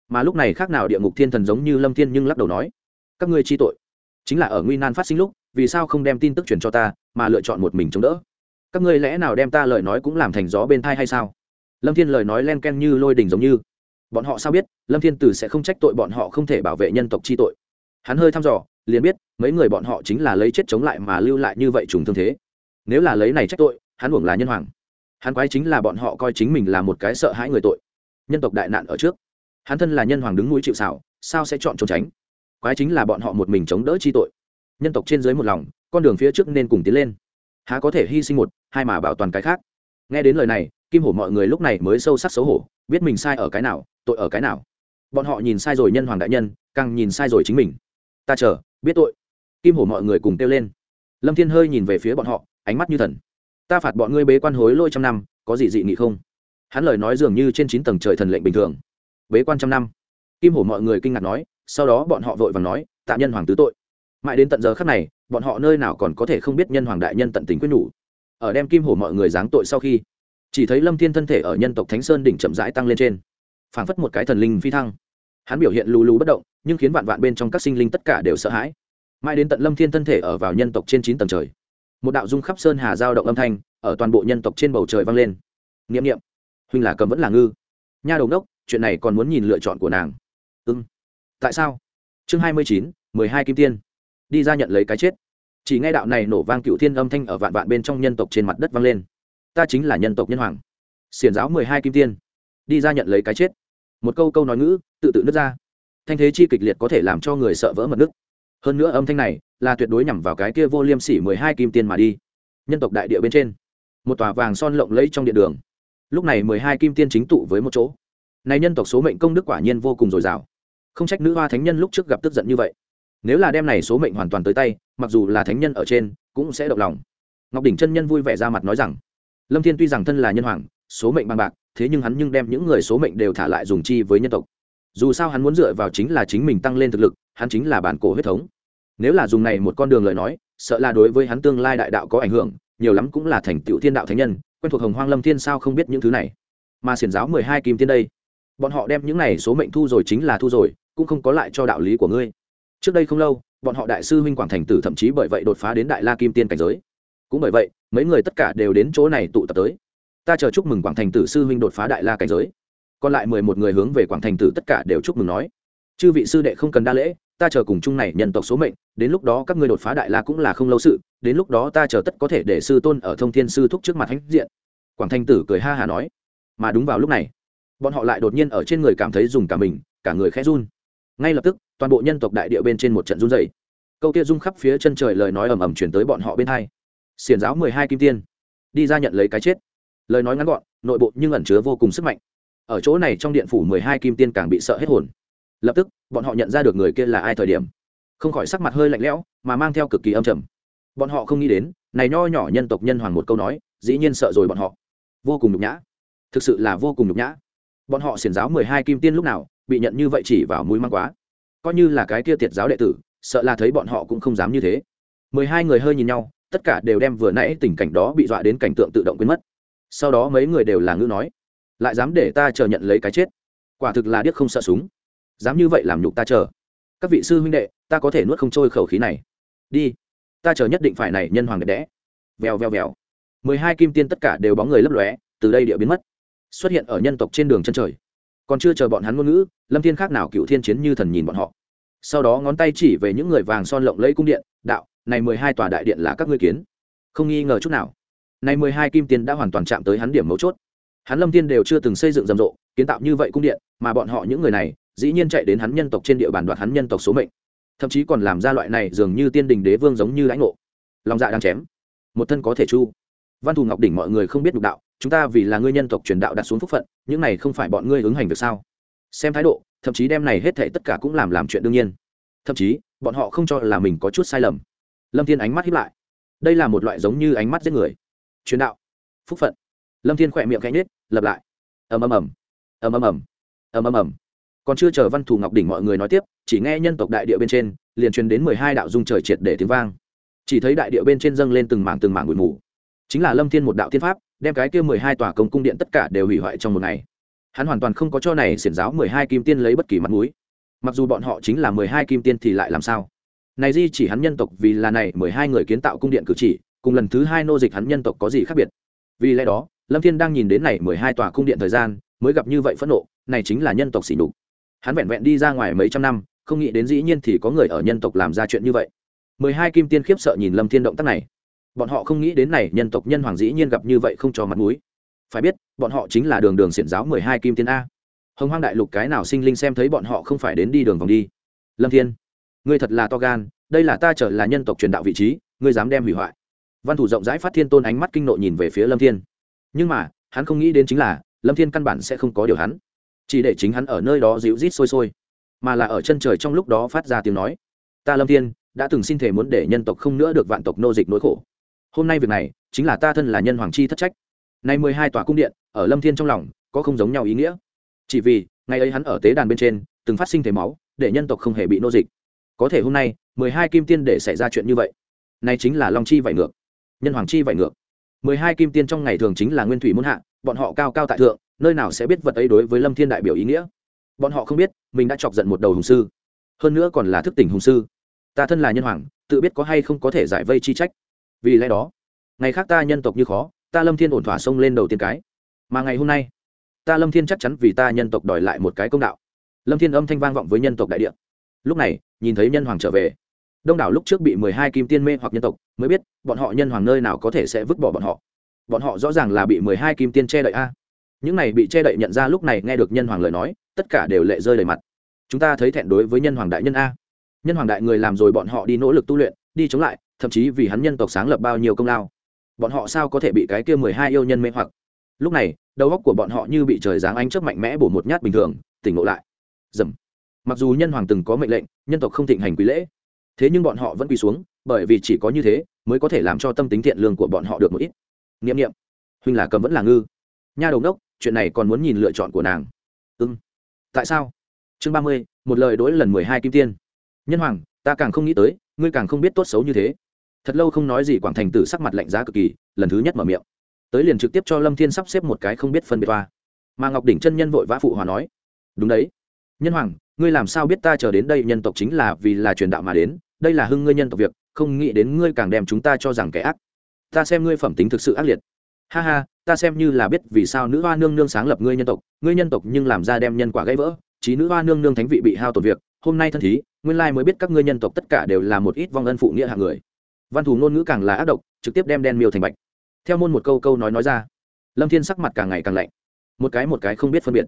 Mà lúc này khác nào địa ngục thiên thần giống như lâm thiên nhưng lắc đầu nói, các ngươi chi tội, chính là ở nguy nan phát sinh lúc, vì sao không đem tin tức truyền cho ta, mà lựa chọn một mình chống đỡ? Các ngươi lẽ nào đem ta lời nói cũng làm thành gió bên thai hay sao? Lâm thiên lời nói len ken như lôi đình giống như. Bọn họ sao biết, lâm thiên tử sẽ không trách tội bọn họ không thể bảo vệ nhân tộc chi tội. Hắn hơi thăm dò liền biết mấy người bọn họ chính là lấy chết chống lại mà lưu lại như vậy trùng thương thế. Nếu là lấy này trách tội, hắn uổng là nhân hoàng. Hắn quái chính là bọn họ coi chính mình là một cái sợ hãi người tội. Nhân tộc đại nạn ở trước. Hắn thân là nhân hoàng đứng núi chịu xảo sao sẽ chọn trốn tránh? Quái chính là bọn họ một mình chống đỡ chi tội. Nhân tộc trên dưới một lòng, con đường phía trước nên cùng tiến lên. Há có thể hy sinh một, hai mà bảo toàn cái khác? Nghe đến lời này, kim hổ mọi người lúc này mới sâu sắc xấu hổ, biết mình sai ở cái nào, tội ở cái nào. Bọn họ nhìn sai rồi nhân hoàng đại nhân, càng nhìn sai rồi chính mình ta chờ, biết tội. Kim hổ mọi người cùng kêu lên. Lâm thiên hơi nhìn về phía bọn họ, ánh mắt như thần. Ta phạt bọn ngươi bế quan hối lôi trăm năm, có gì dị nghị không? Hắn lời nói dường như trên chín tầng trời thần lệnh bình thường. Bế quan trăm năm. Kim hổ mọi người kinh ngạc nói, sau đó bọn họ vội vàng nói, tạ nhân hoàng tứ tội. Mãi đến tận giờ khắc này, bọn họ nơi nào còn có thể không biết nhân hoàng đại nhân tận tình quyết nhủ. Ở đem kim hổ mọi người giáng tội sau khi, chỉ thấy lâm thiên thân thể ở nhân tộc thánh sơn đỉnh chậm rãi tăng lên trên. Phảng phất một cái thần linh phi thăng hắn biểu hiện lù lù bất động, nhưng khiến vạn vạn bên trong các sinh linh tất cả đều sợ hãi. Mãi đến tận lâm thiên thân thể ở vào nhân tộc trên chín tầng trời, một đạo dung khắp sơn hà giao động âm thanh ở toàn bộ nhân tộc trên bầu trời vang lên. N i ệ m n i ệ m huynh là cầm vẫn là ngư. Nha đầu đốc chuyện này còn muốn nhìn lựa chọn của nàng. Ưng tại sao? Chương hai mươi chín, mười hai kim tiên. Đi ra nhận lấy cái chết. Chỉ nghe đạo này nổ vang cựu thiên âm thanh ở vạn vạn bên trong nhân tộc trên mặt đất vang lên. Ta chính là nhân tộc nhân hoàng. Xiển giáo mười hai kim tiên. Đi ra nhận lấy cái chết một câu câu nói ngữ, tự tự nứt ra. Thanh thế chi kịch liệt có thể làm cho người sợ vỡ mật nứt. Hơn nữa âm thanh này là tuyệt đối nhằm vào cái kia vô liêm sỉ mười hai kim tiên mà đi. Nhân tộc đại địa bên trên, một tòa vàng son lộng lẫy trong điện đường. Lúc này mười hai kim tiên chính tụ với một chỗ. Này nhân tộc số mệnh công đức quả nhiên vô cùng dồi dào. Không trách nữ hoa thánh nhân lúc trước gặp tức giận như vậy. Nếu là đem này số mệnh hoàn toàn tới tay, mặc dù là thánh nhân ở trên, cũng sẽ động lòng. Ngọc đỉnh chân nhân vui vẻ ra mặt nói rằng, lâm thiên tuy rằng thân là nhân hoàng, số mệnh bằng bạc thế nhưng hắn nhưng đem những người số mệnh đều thả lại dùng chi với nhân tộc. Dù sao hắn muốn dựa vào chính là chính mình tăng lên thực lực, hắn chính là bản cổ huyết thống. Nếu là dùng này một con đường lời nói, sợ là đối với hắn tương lai đại đạo có ảnh hưởng, nhiều lắm cũng là thành tựu thiên đạo thánh nhân, quen thuộc hồng hoang lâm thiên sao không biết những thứ này. Mà xiển giáo mười hai kim tiên đây, bọn họ đem những này số mệnh thu rồi chính là thu rồi, cũng không có lại cho đạo lý của ngươi. Trước đây không lâu, bọn họ đại sư huynh quảng thành tử thậm chí bởi vậy đột phá đến đại la kim tiên cảnh giới. Cũng bởi vậy, mấy người tất cả đều đến chỗ này tụ tập tới ta chờ chúc mừng quảng thành tử sư huynh đột phá đại la cảnh giới. Còn lại mười một người hướng về quảng thành tử tất cả đều chúc mừng nói. Chư vị sư đệ không cần đa lễ, ta chờ cùng chung này nhân tộc số mệnh, đến lúc đó các ngươi đột phá đại la cũng là không lâu sự, đến lúc đó ta chờ tất có thể để sư tôn ở thông thiên sư thúc trước mặt hãnh diện. Quảng thành tử cười ha hà nói. Mà đúng vào lúc này, bọn họ lại đột nhiên ở trên người cảm thấy dùng cả mình, cả người khẽ run. Ngay lập tức, toàn bộ nhân tộc đại địa bên trên một trận run dày câu kia rung khắp phía chân trời lời nói ầm ầm chuyển tới bọn họ bên hai. Xiền giáo mười hai kim tiên. Đi ra nhận lấy cái chết lời nói ngắn gọn, nội bộ nhưng ẩn chứa vô cùng sức mạnh. Ở chỗ này trong điện phủ mười hai kim tiên càng bị sợ hết hồn. Lập tức, bọn họ nhận ra được người kia là ai thời điểm. Không khỏi sắc mặt hơi lạnh lẽo, mà mang theo cực kỳ âm trầm. Bọn họ không nghĩ đến, này nho nhỏ nhân tộc nhân hoàng một câu nói, dĩ nhiên sợ rồi bọn họ. Vô cùng nhục nhã. Thực sự là vô cùng nhục nhã. Bọn họ xiển giáo mười hai kim tiên lúc nào, bị nhận như vậy chỉ vào mũi mang quá. Coi như là cái kia tiệt giáo đệ tử, sợ là thấy bọn họ cũng không dám như thế. Mười hai người hơi nhìn nhau, tất cả đều đem vừa nãy tình cảnh đó bị dọa đến cảnh tượng tự động quên mất sau đó mấy người đều là ngữ nói, lại dám để ta chờ nhận lấy cái chết? Quả thực là điếc không sợ súng. Dám như vậy làm nhục ta chờ. Các vị sư huynh đệ, ta có thể nuốt không trôi khẩu khí này. Đi, ta chờ nhất định phải này nhân hoàng đẹp đẽ. Vèo vèo vèo. Mười hai kim tiên tất cả đều bóng người lấp lóe, từ đây địa biến mất. Xuất hiện ở nhân tộc trên đường chân trời. Còn chưa chờ bọn hắn ngôn ngữ, lâm thiên khác nào cựu thiên chiến như thần nhìn bọn họ. Sau đó ngón tay chỉ về những người vàng son lộng lẫy cung điện, đạo, này mười hai tòa đại điện là các ngươi kiến. Không nghi ngờ chút nào nay mười hai kim tiền đã hoàn toàn chạm tới hắn điểm mấu chốt. Hắn lâm tiên đều chưa từng xây dựng rầm rộ, kiến tạo như vậy cung điện, mà bọn họ những người này, dĩ nhiên chạy đến hắn nhân tộc trên địa bàn đoạt hắn nhân tộc số mệnh. Thậm chí còn làm ra loại này dường như tiên đình đế vương giống như lãnh ngộ. Lòng dạ đang chém. Một thân có thể chu. Văn thù ngọc đỉnh mọi người không biết đục đạo, chúng ta vì là ngươi nhân tộc truyền đạo đặt xuống phúc phận, những này không phải bọn ngươi ứng hành được sao? Xem thái độ, thậm chí đem này hết thảy tất cả cũng làm làm chuyện đương nhiên. Thậm chí, bọn họ không cho là mình có chút sai lầm. Lâm thiên ánh mắt hiếp lại. Đây là một loại giống như ánh mắt giết người truyền đạo, phúc phận. Lâm thiên khỏe miệng cánh nết lập lại. Ầm ầm ầm ầm ầm ầm ầm ầm ầm. Còn chưa chờ văn thù ngọc đỉnh mọi người nói tiếp, chỉ nghe nhân tộc đại địa bên trên, liền truyền đến mười hai đạo dung trời triệt để tiếng vang. Chỉ thấy đại địa bên trên dâng lên từng mảng từng mảng bụi mù. Chính là lâm thiên một đạo thiên pháp, đem cái kia mười hai tòa công cung điện tất cả đều hủy hoại trong một ngày. Hắn hoàn toàn không có cho này xiển giáo mười hai kim tiên lấy bất kỳ mặt mũi. Mặc dù bọn họ chính là mười hai kim tiên thì lại làm sao? Này di chỉ hắn nhân tộc vì là này mười hai người kiến tạo cung điện cử chỉ cùng lần thứ hai nô dịch hắn nhân tộc có gì khác biệt? Vì lẽ đó, lâm thiên đang nhìn đến này mười hai tòa cung điện thời gian, mới gặp như vậy phẫn nộ, này chính là nhân tộc xỉ nhục. Hắn vẹn vẹn đi ra ngoài mấy trăm năm, không nghĩ đến dĩ nhiên thì có người ở nhân tộc làm ra chuyện như vậy. Mười hai kim tiên khiếp sợ nhìn lâm thiên động tác này. Bọn họ không nghĩ đến này nhân tộc nhân hoàng dĩ nhiên gặp như vậy không cho mặt mũi. Phải biết, bọn họ chính là đường đường xiển giáo mười hai kim tiên a. Hồng hoang đại lục cái nào sinh linh xem thấy bọn họ không phải đến đi đường vòng đi? Lâm thiên, ngươi thật là to gan, đây là ta trở là nhân tộc truyền đạo vị trí, ngươi dám đem hủy hoại văn thủ rộng rãi phát thiên tôn ánh mắt kinh nộ nhìn về phía lâm thiên. Nhưng mà, hắn không nghĩ đến chính là, lâm thiên căn bản sẽ không có điều hắn. Chỉ để chính hắn ở nơi đó dịu rít sôi sôi. Mà là ở chân trời trong lúc đó phát ra tiếng nói. Ta lâm thiên, đã từng xin thể muốn để nhân tộc không nữa được vạn tộc nô dịch nỗi khổ. Hôm nay việc này, chính là ta thân là nhân hoàng chi thất trách. Nay mười hai tòa cung điện, ở lâm thiên trong lòng, có không giống nhau ý nghĩa. Chỉ vì, ngày ấy hắn ở tế đàn bên trên, từng phát sinh thể máu, để nhân tộc không hề bị nô dịch. Có thể hôm nay, mười hai kim tiên để xảy ra chuyện như vậy. Nay chính là long chi vải ngược nhân hoàng chi vậy ngược. Mười hai kim tiên trong ngày thường chính là nguyên thủy muôn hạ, bọn họ cao cao tại thượng, nơi nào sẽ biết vật ấy đối với lâm thiên đại biểu ý nghĩa? Bọn họ không biết, mình đã chọc giận một đầu hùng sư. Hơn nữa còn là thức tỉnh hùng sư. Ta thân là nhân hoàng, tự biết có hay không có thể giải vây chi trách. Vì lẽ đó, ngày khác ta nhân tộc như khó, ta lâm thiên ổn thỏa xông lên đầu tiên cái. Mà ngày hôm nay, ta lâm thiên chắc chắn vì ta nhân tộc đòi lại một cái công đạo. Lâm thiên âm thanh vang vọng với nhân tộc đại địa. Lúc này, nhìn thấy nhân hoàng trở về đông đảo lúc trước bị mười hai kim tiên mê hoặc nhân tộc mới biết bọn họ nhân hoàng nơi nào có thể sẽ vứt bỏ bọn họ. Bọn họ rõ ràng là bị mười hai kim tiên che đậy a. Những này bị che đậy nhận ra lúc này nghe được nhân hoàng lời nói, tất cả đều lệ rơi đầy mặt. Chúng ta thấy thẹn đối với nhân hoàng đại nhân a. Nhân hoàng đại người làm rồi bọn họ đi nỗ lực tu luyện, đi chống lại, thậm chí vì hắn nhân tộc sáng lập bao nhiêu công lao. Bọn họ sao có thể bị cái kia mười hai yêu nhân mê hoặc? Lúc này, đầu óc của bọn họ như bị trời giáng ánh chớp mạnh mẽ bổ một nhát bình thường, tỉnh ngộ lại. Dầm. Mặc dù nhân hoàng từng có mệnh lệnh, nhân tộc không thịnh hành quý lễ thế nhưng bọn họ vẫn quỳ xuống, bởi vì chỉ có như thế mới có thể làm cho tâm tính thiện lương của bọn họ được một ít. N i ệ m n i ệ m huynh là cầm vẫn là ngư. Nha đầu đốc, chuyện này còn muốn nhìn lựa chọn của nàng. Ưng tại sao? Chương ba mươi, một lời đối lần mười hai kim tiên. Nhân hoàng, ta càng không nghĩ tới, ngươi càng không biết tốt xấu như thế. Thật lâu không nói gì quảng thành tử sắc mặt lạnh giá cực kỳ, lần thứ nhất mở miệng. Tới liền trực tiếp cho lâm thiên sắp xếp một cái không biết phân biệt toa. Mà ngọc đỉnh chân nhân vội vã phụ hòa nói. Đúng đấy. Nhân hoàng ngươi làm sao biết ta chờ đến đây nhân tộc chính là vì là truyền đạo mà đến, đây là hưng ngươi nhân tộc việc, không nghĩ đến ngươi càng đem chúng ta cho rằng kẻ ác. Ta xem ngươi phẩm tính thực sự ác liệt. Ha ha, ta xem như là biết vì sao nữ hoa nương nương sáng lập ngươi nhân tộc, ngươi nhân tộc nhưng làm ra đem nhân quả gãy vỡ trí nữ hoa nương nương thánh vị bị hao tổn việc, hôm nay thân thí, nguyên lai mới biết các ngươi nhân tộc tất cả đều là một ít vong ân phụ nghĩa hạng người. Văn thù ngôn ngữ càng là ác độc, trực tiếp đem đen miêu thành bạch. Theo môn một câu câu nói nói ra, lâm thiên sắc mặt càng ngày càng lạnh. Một cái một cái không biết phân biệt,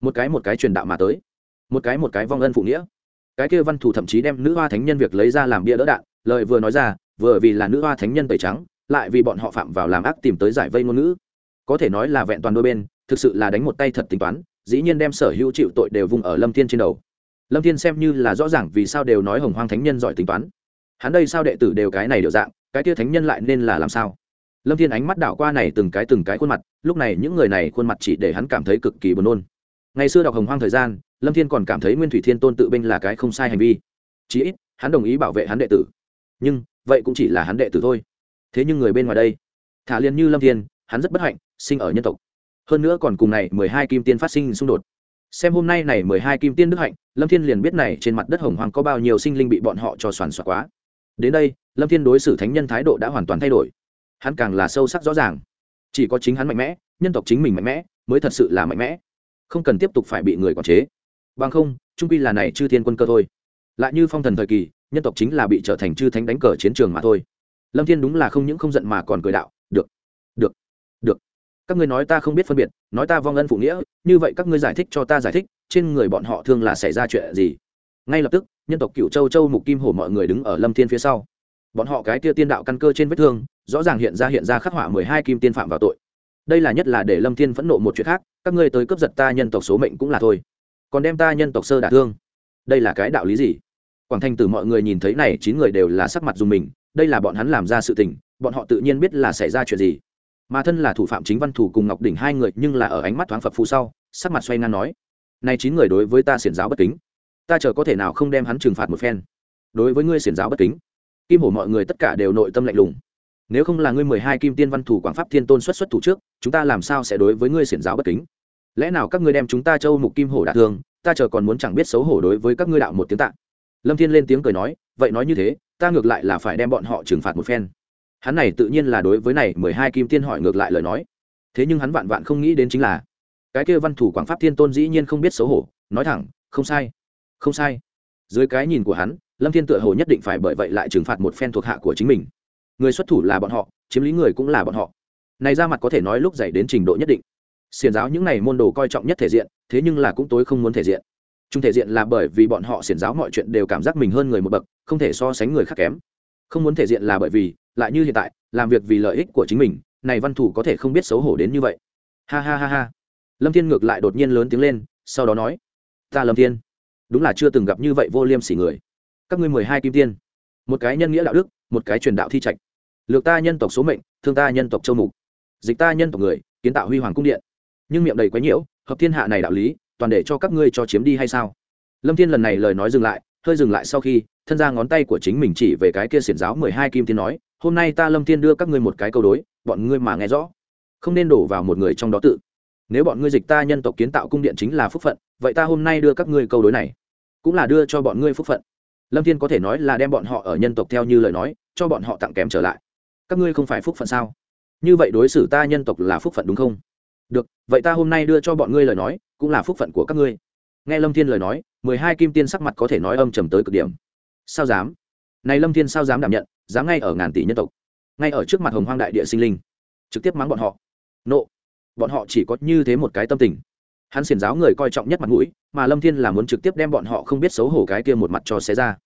một cái một cái truyền đạo mà tới một cái một cái vong ân phụ nghĩa. Cái kia văn thủ thậm chí đem nữ hoa thánh nhân việc lấy ra làm bia đỡ đạn, lời vừa nói ra, vừa vì là nữ hoa thánh nhân tẩy trắng, lại vì bọn họ phạm vào làm ác tìm tới giải vây ngôn ngữ. Có thể nói là vẹn toàn đôi bên, thực sự là đánh một tay thật tính toán, dĩ nhiên đem sở hữu chịu tội đều vùng ở lâm thiên trên đầu. Lâm thiên xem như là rõ ràng vì sao đều nói hồng hoang thánh nhân giỏi tính toán. Hắn đây sao đệ tử đều cái này đều dạng, cái kia thánh nhân lại nên là làm sao? Lâm thiên ánh mắt đảo qua này từng cái từng cái khuôn mặt, lúc này những người này khuôn mặt chỉ để hắn cảm thấy cực kỳ buồn nôn. Ngày xưa đọc hồng hoang thời gian lâm thiên còn cảm thấy nguyên thủy thiên tôn tự binh là cái không sai hành vi. Chí ít, hắn đồng ý bảo vệ hắn đệ tử. Nhưng, vậy cũng chỉ là hắn đệ tử thôi. Thế nhưng người bên ngoài đây, thả liền như lâm thiên, hắn rất bất hạnh, sinh ở nhân tộc. Hơn nữa còn cùng này mười hai kim tiên phát sinh xung đột. Xem hôm nay này mười hai kim tiên đức hạnh, lâm thiên liền biết này trên mặt đất hồng hoàng có bao nhiêu sinh linh bị bọn họ cho soàn soạt quá. Đến đây, lâm thiên đối xử thánh nhân thái độ đã hoàn toàn thay đổi. Hắn càng là sâu sắc rõ ràng. Chỉ có chính hắn mạnh mẽ, nhân tộc chính mình mạnh mẽ, mới thật sự là mạnh mẽ. Không cần tiếp tục phải bị người quản chế bằng không, trung quy là này chư thiên quân cơ thôi. Lại như phong thần thời kỳ, nhân tộc chính là bị trở thành chư thánh đánh cờ chiến trường mà thôi. Lâm thiên đúng là không những không giận mà còn cười đạo, được được được. Các ngươi nói ta không biết phân biệt, nói ta vong ân phụ nghĩa, như vậy các ngươi giải thích cho ta giải thích, trên người bọn họ thường là xảy ra chuyện gì? Ngay lập tức, nhân tộc cựu châu châu mục kim hổ mọi người đứng ở lâm thiên phía sau. Bọn họ cái tia tiên đạo căn cơ trên vết thương, rõ ràng hiện ra hiện ra khắc họa mười hai kim tiên phạm vào tội. Đây là nhất là để lâm thiên phẫn nộ một chuyện khác, các ngươi tới cướp giật ta nhân tộc số mệnh cũng là thôi còn đem ta nhân tộc sơ đả thương. Đây là cái đạo lý gì? Quảng thanh Tử mọi người nhìn thấy này, chín người đều là sắc mặt dùng mình, đây là bọn hắn làm ra sự tình, bọn họ tự nhiên biết là xảy ra chuyện gì. Mà thân là thủ phạm chính văn thủ cùng ngọc đỉnh hai người nhưng là ở ánh mắt thoáng phập phù sau, sắc mặt xoay ngang nói, này chín người đối với ta xiển giáo bất kính. Ta chờ có thể nào không đem hắn trừng phạt một phen? Đối với ngươi xiển giáo bất kính. Kim hổ mọi người tất cả đều nội tâm lạnh lùng. Nếu không là ngươi mười hai kim tiên văn thủ quảng pháp thiên tôn xuất xuất thủ trước, chúng ta làm sao sẽ đối với ngươi xiển giáo bất kính? Lẽ nào các ngươi đem chúng ta châu mục kim hổ đả thương, ta chờ còn muốn chẳng biết xấu hổ đối với các ngươi đạo một tiếng tạ. Lâm thiên lên tiếng cười nói, vậy nói như thế, ta ngược lại là phải đem bọn họ trừng phạt một phen. Hắn này tự nhiên là đối với này mười hai kim tiên hỏi ngược lại lời nói. Thế nhưng hắn vạn vạn không nghĩ đến chính là, cái kia văn thủ quảng pháp thiên tôn dĩ nhiên không biết xấu hổ, nói thẳng, không sai không sai. Dưới cái nhìn của hắn, lâm thiên tựa hồ nhất định phải bởi vậy lại trừng phạt một phen thuộc hạ của chính mình. Người xuất thủ là bọn họ, chiếm lý người cũng là bọn họ. Này ra mặt có thể nói lúc dày đến trình độ nhất định xiền giáo những này môn đồ coi trọng nhất thể diện, thế nhưng là cũng tối không muốn thể diện. Chung thể diện là bởi vì bọn họ xiển giáo mọi chuyện đều cảm giác mình hơn người một bậc, không thể so sánh người khác kém. Không muốn thể diện là bởi vì, lại như hiện tại, làm việc vì lợi ích của chính mình, này văn thủ có thể không biết xấu hổ đến như vậy. Ha ha ha ha. Lâm thiên ngược lại đột nhiên lớn tiếng lên, sau đó nói, ta lâm thiên, đúng là chưa từng gặp như vậy vô liêm sỉ người. Các ngươi mười hai kim tiên, một cái nhân nghĩa đạo đức, một cái truyền đạo thi trạch. Lược ta nhân tộc số mệnh, thương ta nhân tộc châu mục. Dịch ta nhân tộc người, kiến tạo huy hoàng cung điện nhưng miệng đầy quấy nhiễu, hợp thiên hạ này đạo lý, toàn để cho các ngươi cho chiếm đi hay sao? Lâm thiên lần này lời nói dừng lại, hơi dừng lại sau khi, thân ra ngón tay của chính mình chỉ về cái kia xiển giáo mười hai kim thiên nói, hôm nay ta lâm thiên đưa các ngươi một cái câu đối, bọn ngươi mà nghe rõ. Không nên đổ vào một người trong đó tự. Nếu bọn ngươi dịch ta nhân tộc kiến tạo cung điện chính là phúc phận, vậy ta hôm nay đưa các ngươi câu đối này, cũng là đưa cho bọn ngươi phúc phận. Lâm thiên có thể nói là đem bọn họ ở nhân tộc theo như lời nói, cho bọn họ tặng kém trở lại. Các ngươi không phải phúc phận sao? Như vậy đối xử ta nhân tộc là phúc phận đúng không? Được, vậy ta hôm nay đưa cho bọn ngươi lời nói, cũng là phúc phận của các ngươi. Nghe lâm thiên lời nói, mười hai kim tiên sắc mặt có thể nói âm trầm tới cực điểm. Sao dám? Này lâm thiên sao dám đảm nhận, dám ngay ở ngàn tỷ nhân tộc, ngay ở trước mặt hồng hoang đại địa sinh linh, trực tiếp mắng bọn họ. Nộ, bọn họ chỉ có như thế một cái tâm tình. Hắn xiển giáo người coi trọng nhất mặt mũi, mà lâm thiên là muốn trực tiếp đem bọn họ không biết xấu hổ cái kia một mặt cho xé ra.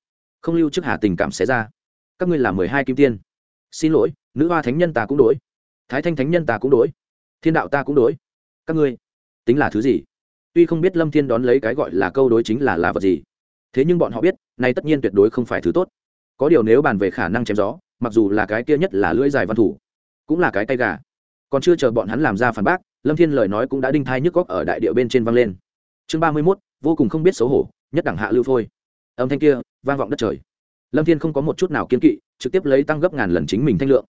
Không lưu trước hà tình cảm xé ra. Các ngươi là mười hai kim tiên. Xin lỗi, nữ hoa thánh nhân ta cũng đổi thái thanh thánh nhân ta cũng đổi thiên đạo ta cũng đối, các ngươi tính là thứ gì? Tuy không biết lâm thiên đón lấy cái gọi là câu đối chính là là vật gì thế nhưng bọn họ biết này tất nhiên tuyệt đối không phải thứ tốt. Có điều nếu bàn về khả năng chém gió mặc dù là cái kia nhất là lưỡi dài văn thủ cũng là cái tay gà. Còn chưa chờ bọn hắn làm ra phản bác lâm thiên lời nói cũng đã đinh thai nhức góc ở đại địa bên trên vang lên. Chương ba mươi mốt vô cùng không biết xấu hổ nhất đẳng hạ lưu phôi. Âm thanh kia vang vọng đất trời. Lâm thiên không có một chút nào kiên kỵ trực tiếp lấy tăng gấp ngàn lần chính mình thanh lượng.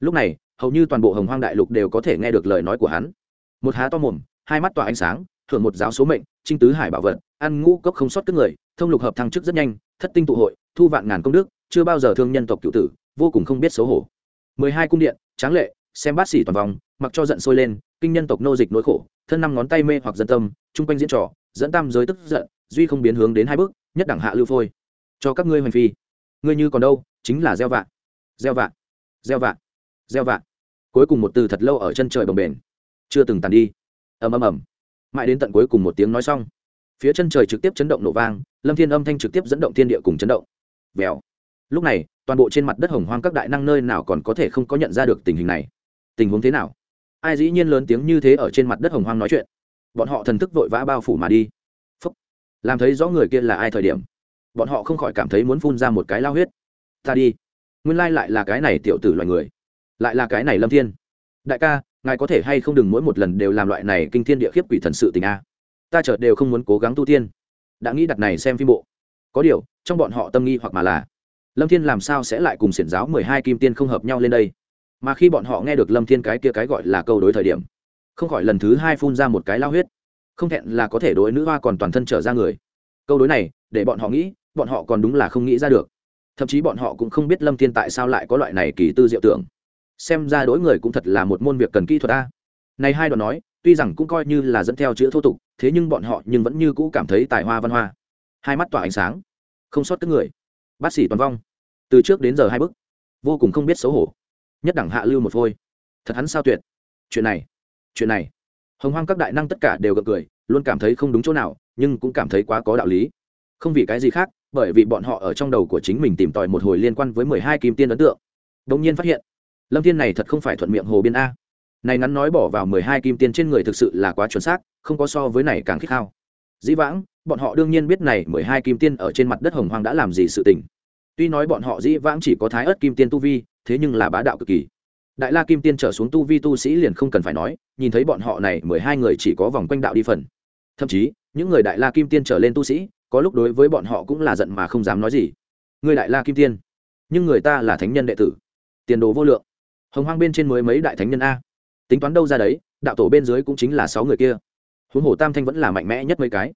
Lúc này hầu như toàn bộ hồng hoang đại lục đều có thể nghe được lời nói của hắn. Một há to mồm, hai mắt tỏa ánh sáng, thưởng một giáo số mệnh, trinh tứ hải bảo vật, ăn ngũ cốc không sót cất người, thông lục hợp thăng chức rất nhanh, thất tinh tụ hội, thu vạn ngàn công đức, chưa bao giờ thương nhân tộc cựu tử, vô cùng không biết xấu hổ. Mười hai cung điện, tráng lệ, xem bát xỉ toàn vòng, mặc cho giận sôi lên, kinh nhân tộc nô dịch nỗi khổ, thân năm ngón tay mê hoặc dân tâm, chung quanh diễn trò, dẫn tam giới tức giận, duy không biến hướng đến hai bước, nhất đẳng hạ lưu phôi. Cho các ngươi hoành phi. Ngươi như còn đâu, chính là gieo vạn gieo vạn gieo vạn gieo vạn cuối cùng một từ thật lâu ở chân trời bồng bềnh. Chưa từng tàn đi. Ầm ầm ầm. Mãi đến tận cuối cùng một tiếng nói xong, phía chân trời trực tiếp chấn động nổ vang, lâm thiên âm thanh trực tiếp dẫn động thiên địa cùng chấn động. Vèo. Lúc này, toàn bộ trên mặt đất hồng hoang các đại năng nơi nào còn có thể không có nhận ra được tình hình này? Tình huống thế nào? Ai dĩ nhiên lớn tiếng như thế ở trên mặt đất hồng hoang nói chuyện. Bọn họ thần thức vội vã bao phủ mà đi. Phúc. làm thấy rõ người kia là ai thời điểm, bọn họ không khỏi cảm thấy muốn phun ra một cái lao huyết. Ta đi. Nguyên lai lại là cái này tiểu tử loài người lại là cái này lâm thiên. Đại ca, ngài có thể hay không đừng mỗi một lần đều làm loại này kinh thiên địa khiếp quỷ thần sự tình a. Ta chợt đều không muốn cố gắng tu tiên. Đã nghĩ đặt này xem phim bộ. Có điều, trong bọn họ tâm nghi hoặc mà là, lâm thiên làm sao sẽ lại cùng xiển giáo mười hai kim tiên không hợp nhau lên đây? Mà khi bọn họ nghe được lâm thiên cái kia cái gọi là câu đối thời điểm, không khỏi lần thứ hai phun ra một cái lao huyết. Không thẹn là có thể đối nữ hoa còn toàn thân trở ra người. Câu đối này, để bọn họ nghĩ, bọn họ còn đúng là không nghĩ ra được. Thậm chí bọn họ cũng không biết lâm thiên tại sao lại có loại này kỳ tư diệu tưởng xem ra đối người cũng thật là một môn việc cần kỹ thuật a. Này hai đoạn nói, tuy rằng cũng coi như là dẫn theo chữ thô tục, thế nhưng bọn họ nhưng vẫn như cũ cảm thấy tài hoa văn hoa. Hai mắt tỏa ánh sáng. Không sót tức người. Bác sĩ toàn vong. Từ trước đến giờ hai bức vô cùng không biết xấu hổ. Nhất đẳng hạ lưu một phôi thật hắn sao tuyệt. Chuyện này. Chuyện này. Hồng hoang các đại năng tất cả đều gật cười, luôn cảm thấy không đúng chỗ nào, nhưng cũng cảm thấy quá có đạo lý. Không vì cái gì khác, bởi vì bọn họ ở trong đầu của chính mình tìm tòi một hồi liên quan với mười hai kim tiên ấn tượng. Đ ỗ n g nhiên phát hiện lâm thiên này thật không phải thuận miệng hồ biên a. Này ngắn nói bỏ vào mười hai kim tiên trên người thực sự là quá chuẩn xác, không có so với này càng khích hao dĩ vãng, bọn họ đương nhiên biết này mười hai kim tiên ở trên mặt đất hồng hoang đã làm gì sự tình. Tuy nói bọn họ dĩ vãng chỉ có thái ớt kim tiên tu vi, thế nhưng là bá đạo cực kỳ. Đại la kim tiên trở xuống tu vi tu sĩ liền không cần phải nói, nhìn thấy bọn họ này mười hai người chỉ có vòng quanh đạo đi phần. Thậm chí, những người đại la kim tiên trở lên tu sĩ, có lúc đối với bọn họ cũng là giận mà không dám nói gì. Người đại la kim tiên, nhưng người ta là thánh nhân đệ tử. Tiền đồ vô lượng hồng hoang bên trên mới mấy đại thánh nhân a. Tính toán đâu ra đấy, đạo tổ bên dưới cũng chính là sáu người kia. Huống hồ tam thanh vẫn là mạnh mẽ nhất mấy cái.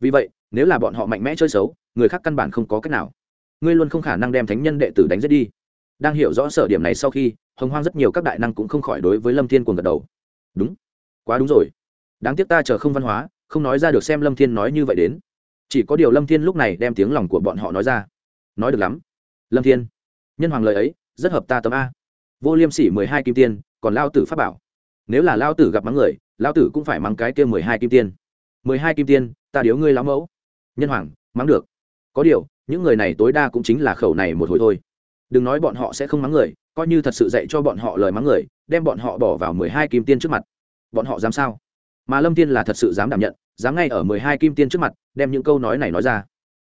Vì vậy, nếu là bọn họ mạnh mẽ chơi xấu, người khác căn bản không có cách nào. Ngươi luôn không khả năng đem thánh nhân đệ tử đánh giết đi. Đang hiểu rõ sở điểm này sau khi, hồng hoang rất nhiều các đại năng cũng không khỏi đối với lâm thiên cuồng gật đầu. Đúng. Quá đúng rồi. Đáng tiếc ta chờ không văn hóa, không nói ra được xem lâm thiên nói như vậy đến. Chỉ có điều lâm thiên lúc này đem tiếng lòng của bọn họ nói ra. Nói được lắm. Lâm thiên. Nhân hoàng lời ấy, rất hợp ta tấm a vô liêm sỉ mười hai kim tiên, còn lao tử pháp bảo. Nếu là lao tử gặp mắng người, lao tử cũng phải mắng cái kia mười hai kim tiên. mười hai kim tiên, ta điếu ngươi lão mẫu. Nhân hoàng, mắng được. Có điều, những người này tối đa cũng chính là khẩu này một hồi thôi. Đừng nói bọn họ sẽ không mắng người, coi như thật sự dạy cho bọn họ lời mắng người, đem bọn họ bỏ vào mười hai kim tiên trước mặt. Bọn họ dám sao? Mà lâm tiên là thật sự dám đảm nhận, dám ngay ở mười hai kim tiên trước mặt, đem những câu nói này nói ra.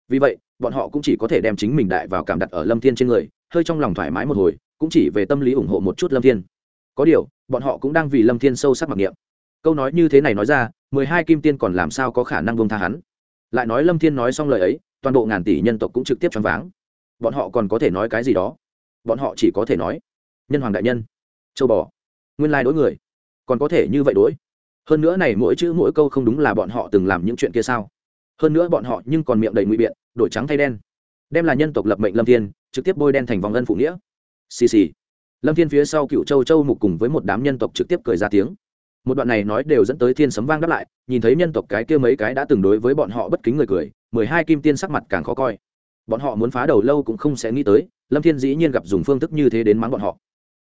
Vì vậy, bọn họ cũng chỉ có thể đem chính mình đại vào cảm đặt ở lâm thiên trên người, hơi trong lòng thoải mái một hồi cũng chỉ về tâm lý ủng hộ một chút lâm thiên. Có điều, bọn họ cũng đang vì lâm thiên sâu sắc mặc niệm. Câu nói như thế này nói ra, mười hai kim tiên còn làm sao có khả năng bông tha hắn? Lại nói lâm thiên nói xong lời ấy, toàn bộ ngàn tỷ nhân tộc cũng trực tiếp choáng váng. Bọn họ còn có thể nói cái gì đó? Bọn họ chỉ có thể nói, nhân hoàng đại nhân, châu bò, nguyên lai đối người, còn có thể như vậy đối? Hơn nữa này mỗi chữ mỗi câu không đúng là bọn họ từng làm những chuyện kia sao? Hơn nữa bọn họ nhưng còn miệng đầy ngụy biện, đổi trắng thay đen, đem là nhân tộc lập mệnh lâm thiên, trực tiếp bôi đen thành vòng ân phụ nghĩa xì xì. Lâm thiên phía sau cựu châu châu mục cùng với một đám nhân tộc trực tiếp cười ra tiếng. Một đoạn này nói đều dẫn tới thiên sấm vang đáp lại, nhìn thấy nhân tộc cái kia mấy cái đã từng đối với bọn họ bất kính người cười, mười hai kim tiên sắc mặt càng khó coi. Bọn họ muốn phá đầu lâu cũng không sẽ nghĩ tới, lâm thiên dĩ nhiên gặp dùng phương thức như thế đến mắng bọn họ.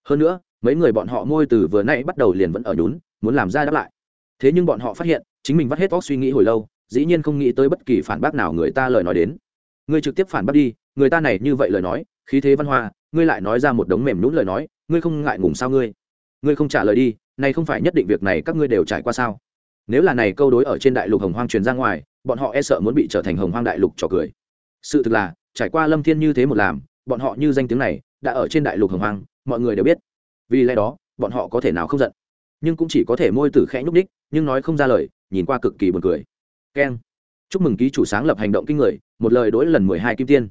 Hơn nữa, mấy người bọn họ môi từ vừa nay bắt đầu liền vẫn ở nhún, muốn làm ra đáp lại. Thế nhưng bọn họ phát hiện, chính mình vắt hết óc suy nghĩ hồi lâu, dĩ nhiên không nghĩ tới bất kỳ phản bác nào người ta lời nói đến. Người trực tiếp phản bác đi, người ta này như vậy lời nói khí thế văn hoa, ngươi lại nói ra một đống mềm nhũng lời nói, ngươi không ngại ngùng sao ngươi? Ngươi không trả lời đi, này không phải nhất định việc này các ngươi đều trải qua sao? Nếu là này câu đối ở trên đại lục hồng hoang truyền ra ngoài, bọn họ e sợ muốn bị trở thành hồng hoang đại lục trò cười. Sự thực là, trải qua lâm thiên như thế một làm, bọn họ như danh tiếng này đã ở trên đại lục hồng hoang, mọi người đều biết. Vì lẽ đó, bọn họ có thể nào không giận? Nhưng cũng chỉ có thể môi tử khẽ nhúc ních nhưng nói không ra lời, nhìn qua cực kỳ buồn cười. Keng. Chúc mừng ký chủ sáng lập hành động kinh người, một lời đối lần mười hai kim tiên.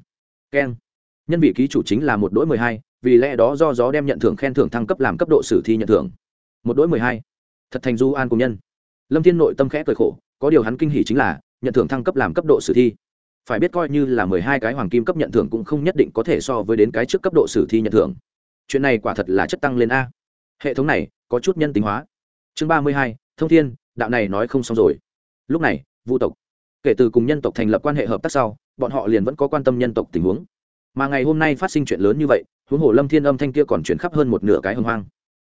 Keng nhân vị ký chủ chính là một đỗi mười hai, vì lẽ đó do gió đem nhận thưởng khen thưởng thăng cấp làm cấp độ sử thi nhận thưởng. Một đỗi mười hai. Thật thành du an cùng nhân. Lâm thiên nội tâm khẽ cười khổ, có điều hắn kinh hỉ chính là, nhận thưởng thăng cấp làm cấp độ sử thi. Phải biết coi như là mười hai cái hoàng kim cấp nhận thưởng cũng không nhất định có thể so với đến cái trước cấp độ sử thi nhận thưởng. Chuyện này quả thật là chất tăng lên a. Hệ thống này, có chút nhân tính hóa. Chương ba mươi hai, thông thiên, đạo này nói không xong rồi. Lúc này, vu tộc, kể từ cùng nhân tộc thành lập quan hệ hợp tác sau, bọn họ liền vẫn có quan tâm nhân tộc tình huống mà ngày hôm nay phát sinh chuyện lớn như vậy, huống hồ lâm thiên âm thanh kia còn chuyển khắp hơn một nửa cái hồng hoang.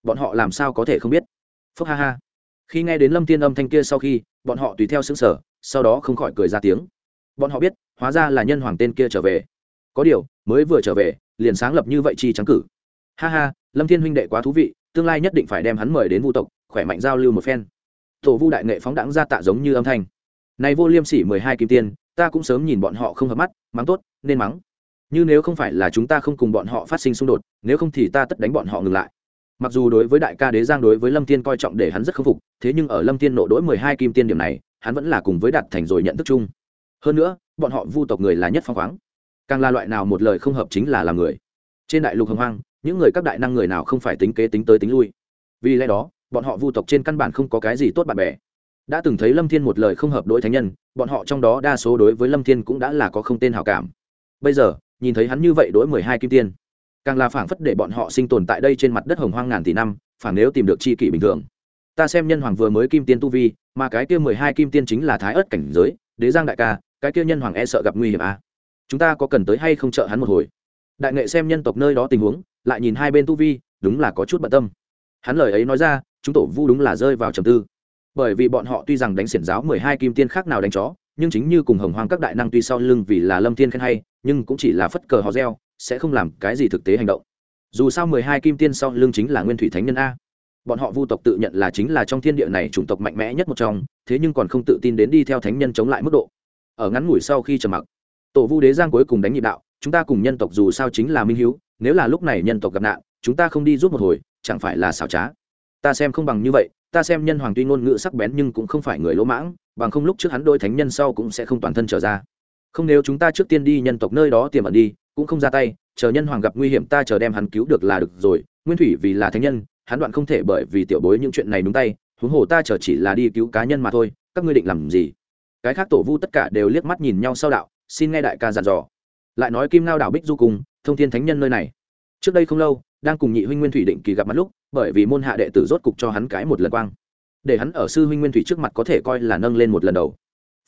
Bọn họ làm sao có thể không biết? Phúc ha ha. Khi nghe đến lâm thiên âm thanh kia sau khi, bọn họ tùy theo xứng sở sau đó không khỏi cười ra tiếng. Bọn họ biết, hóa ra là nhân hoàng tên kia trở về. Có điều, mới vừa trở về, liền sáng lập như vậy chi trắng cử. Ha ha, lâm thiên huynh đệ quá thú vị, tương lai nhất định phải đem hắn mời đến vu tộc, khỏe mạnh giao lưu một phen. Tổ vu đại nghệ phóng đẳng ra tạ giống như âm thanh. Này vô liêm sỉ mười hai kim tiên, ta cũng sớm nhìn bọn họ không hợp mắt, mắng tốt, nên mắng như nếu không phải là chúng ta không cùng bọn họ phát sinh xung đột, nếu không thì ta tất đánh bọn họ ngừng lại. Mặc dù đối với đại ca đế giang đối với lâm tiên coi trọng để hắn rất khâm phục, thế nhưng ở lâm tiên nộ đỗi mười hai kim tiên điểm này, hắn vẫn là cùng với đạt thành rồi nhận thức chung. Hơn nữa, bọn họ vu tộc người là nhất phong khoáng. Càng là loại nào một lời không hợp chính là làm người. Trên đại lục hồng hoang, những người các đại năng người nào không phải tính kế tính tới tính lui. Vì lẽ đó, bọn họ vu tộc trên căn bản không có cái gì tốt bạn bè. Đã từng thấy lâm thiên một lời không hợp đối thánh nhân, bọn họ trong đó đa số đối với lâm thiên cũng đã là có không tên hào cảm. Bây giờ nhìn thấy hắn như vậy đối mười hai kim tiên. Càng là phảng phất để bọn họ sinh tồn tại đây trên mặt đất hồng hoang ngàn tỷ năm, phảng nếu tìm được chi kỷ bình thường. Ta xem nhân hoàng vừa mới kim tiên tu vi, mà cái kia mười hai kim tiên chính là thái ớt cảnh giới, đế giang đại ca, cái kia nhân hoàng e sợ gặp nguy hiểm à. chúng ta có cần tới hay không trợ hắn một hồi? Đại nghệ xem nhân tộc nơi đó tình huống, lại nhìn hai bên tu vi, đúng là có chút bận tâm. Hắn lời ấy nói ra, chúng tổ vu đúng là rơi vào trầm tư. Bởi vì bọn họ tuy rằng đánh xiển giáo mười hai kim tiên khác nào đánh chó, nhưng chính như cùng hồng hoang các đại năng tuy sau lưng vì là lâm thiên khen hay nhưng cũng chỉ là phất cờ hò reo, sẽ không làm cái gì thực tế hành động. Dù sao mười hai kim tiên sau lưng chính là nguyên thủy thánh nhân a. Bọn họ vu tộc tự nhận là chính là trong thiên địa này chủng tộc mạnh mẽ nhất một trong, thế nhưng còn không tự tin đến đi theo thánh nhân chống lại mức độ. Ở ngắn ngủi sau khi trầm mặc, tổ vu đế giang cuối cùng đánh nhị đạo, chúng ta cùng nhân tộc dù sao chính là minh hiếu, nếu là lúc này nhân tộc gặp nạn, chúng ta không đi giúp một hồi, chẳng phải là xảo trá. Ta xem không bằng như vậy, ta xem nhân hoàng tuy ngôn ngữ sắc bén nhưng cũng không phải người lỗ mãng, bằng không lúc trước hắn đôi thánh nhân sau cũng sẽ không toàn thân trở ra không nếu chúng ta trước tiên đi nhân tộc nơi đó tiềm ẩn đi, cũng không ra tay, chờ nhân hoàng gặp nguy hiểm ta chờ đem hắn cứu được là được rồi. Nguyên thủy vì là thánh nhân, hắn đoạn không thể bởi vì tiểu bối những chuyện này đúng tay, huống hồ ta chờ chỉ là đi cứu cá nhân mà thôi, các ngươi định làm gì? Cái khác tổ vu tất cả đều liếc mắt nhìn nhau sau đạo, xin nghe đại ca dặn dò. Lại nói kim ngao đảo bích du cùng, thông thiên thánh nhân nơi này. Trước đây không lâu, đang cùng nhị huynh nguyên thủy định kỳ gặp mặt lúc, bởi vì môn hạ đệ tử rốt cục cho hắn cái một lần quang. Để hắn ở sư huynh nguyên thủy trước mặt có thể coi là nâng lên một lần đầu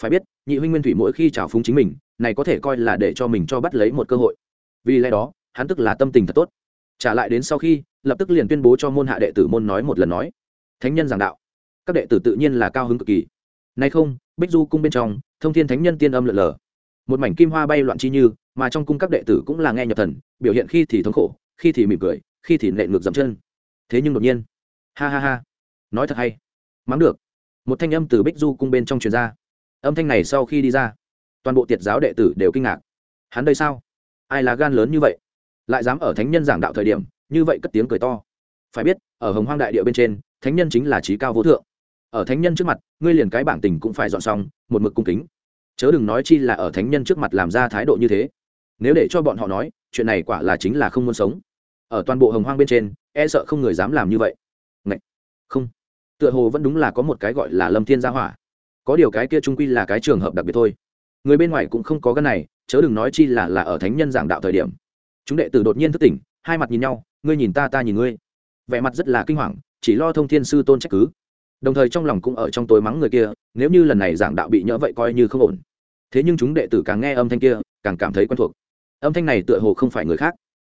phải biết, nhị huynh nguyên thủy mỗi khi trào phúng chính mình, này có thể coi là để cho mình cho bắt lấy một cơ hội. Vì lẽ đó, hắn tức là tâm tình thật tốt. Trả lại đến sau khi, lập tức liền tuyên bố cho môn hạ đệ tử môn nói một lần nói. Thánh nhân giảng đạo. Các đệ tử tự nhiên là cao hứng cực kỳ. Nay không, bích du cung bên trong, thông thiên thánh nhân tiên âm lượn lờ. Một mảnh kim hoa bay loạn chi như, mà trong cung các đệ tử cũng là nghe nhập thần, biểu hiện khi thì thống khổ, khi thì mỉm cười, khi thì nệ ngược dậm chân. Thế nhưng đột nhiên, ha ha ha, nói thật hay, mắng được. Một thanh âm từ bích du cung bên trong truyền ra âm thanh này sau khi đi ra, toàn bộ tiệt giáo đệ tử đều kinh ngạc. Hắn đây sao? Ai là gan lớn như vậy? Lại dám ở thánh nhân giảng đạo thời điểm, như vậy cất tiếng cười to. Phải biết, ở hồng hoang đại địa bên trên, thánh nhân chính là trí cao vô thượng. Ở thánh nhân trước mặt, ngươi liền cái bảng tình cũng phải dọn xong, một mực cung kính. Chớ đừng nói chi là ở thánh nhân trước mặt làm ra thái độ như thế. Nếu để cho bọn họ nói, chuyện này quả là chính là không muốn sống. Ở toàn bộ hồng hoang bên trên e sợ không người dám làm như vậy. Ngậy! không! Tựa hồ vẫn đúng là có một cái gọi là lâm thiên gia hỏa có điều cái kia trung quy là cái trường hợp đặc biệt thôi. Người bên ngoài cũng không có cái này, chớ đừng nói chi là là ở thánh nhân giảng đạo thời điểm. Chúng đệ tử đột nhiên thức tỉnh, hai mặt nhìn nhau, ngươi nhìn ta ta nhìn ngươi. Vẻ mặt rất là kinh hoàng, chỉ lo thông thiên sư tôn trách cứ. Đồng thời trong lòng cũng ở trong tối mắng người kia, nếu như lần này giảng đạo bị nhỡ vậy coi như không ổn. Thế nhưng chúng đệ tử càng nghe âm thanh kia, càng cảm thấy quen thuộc. Âm thanh này tựa hồ không phải người khác.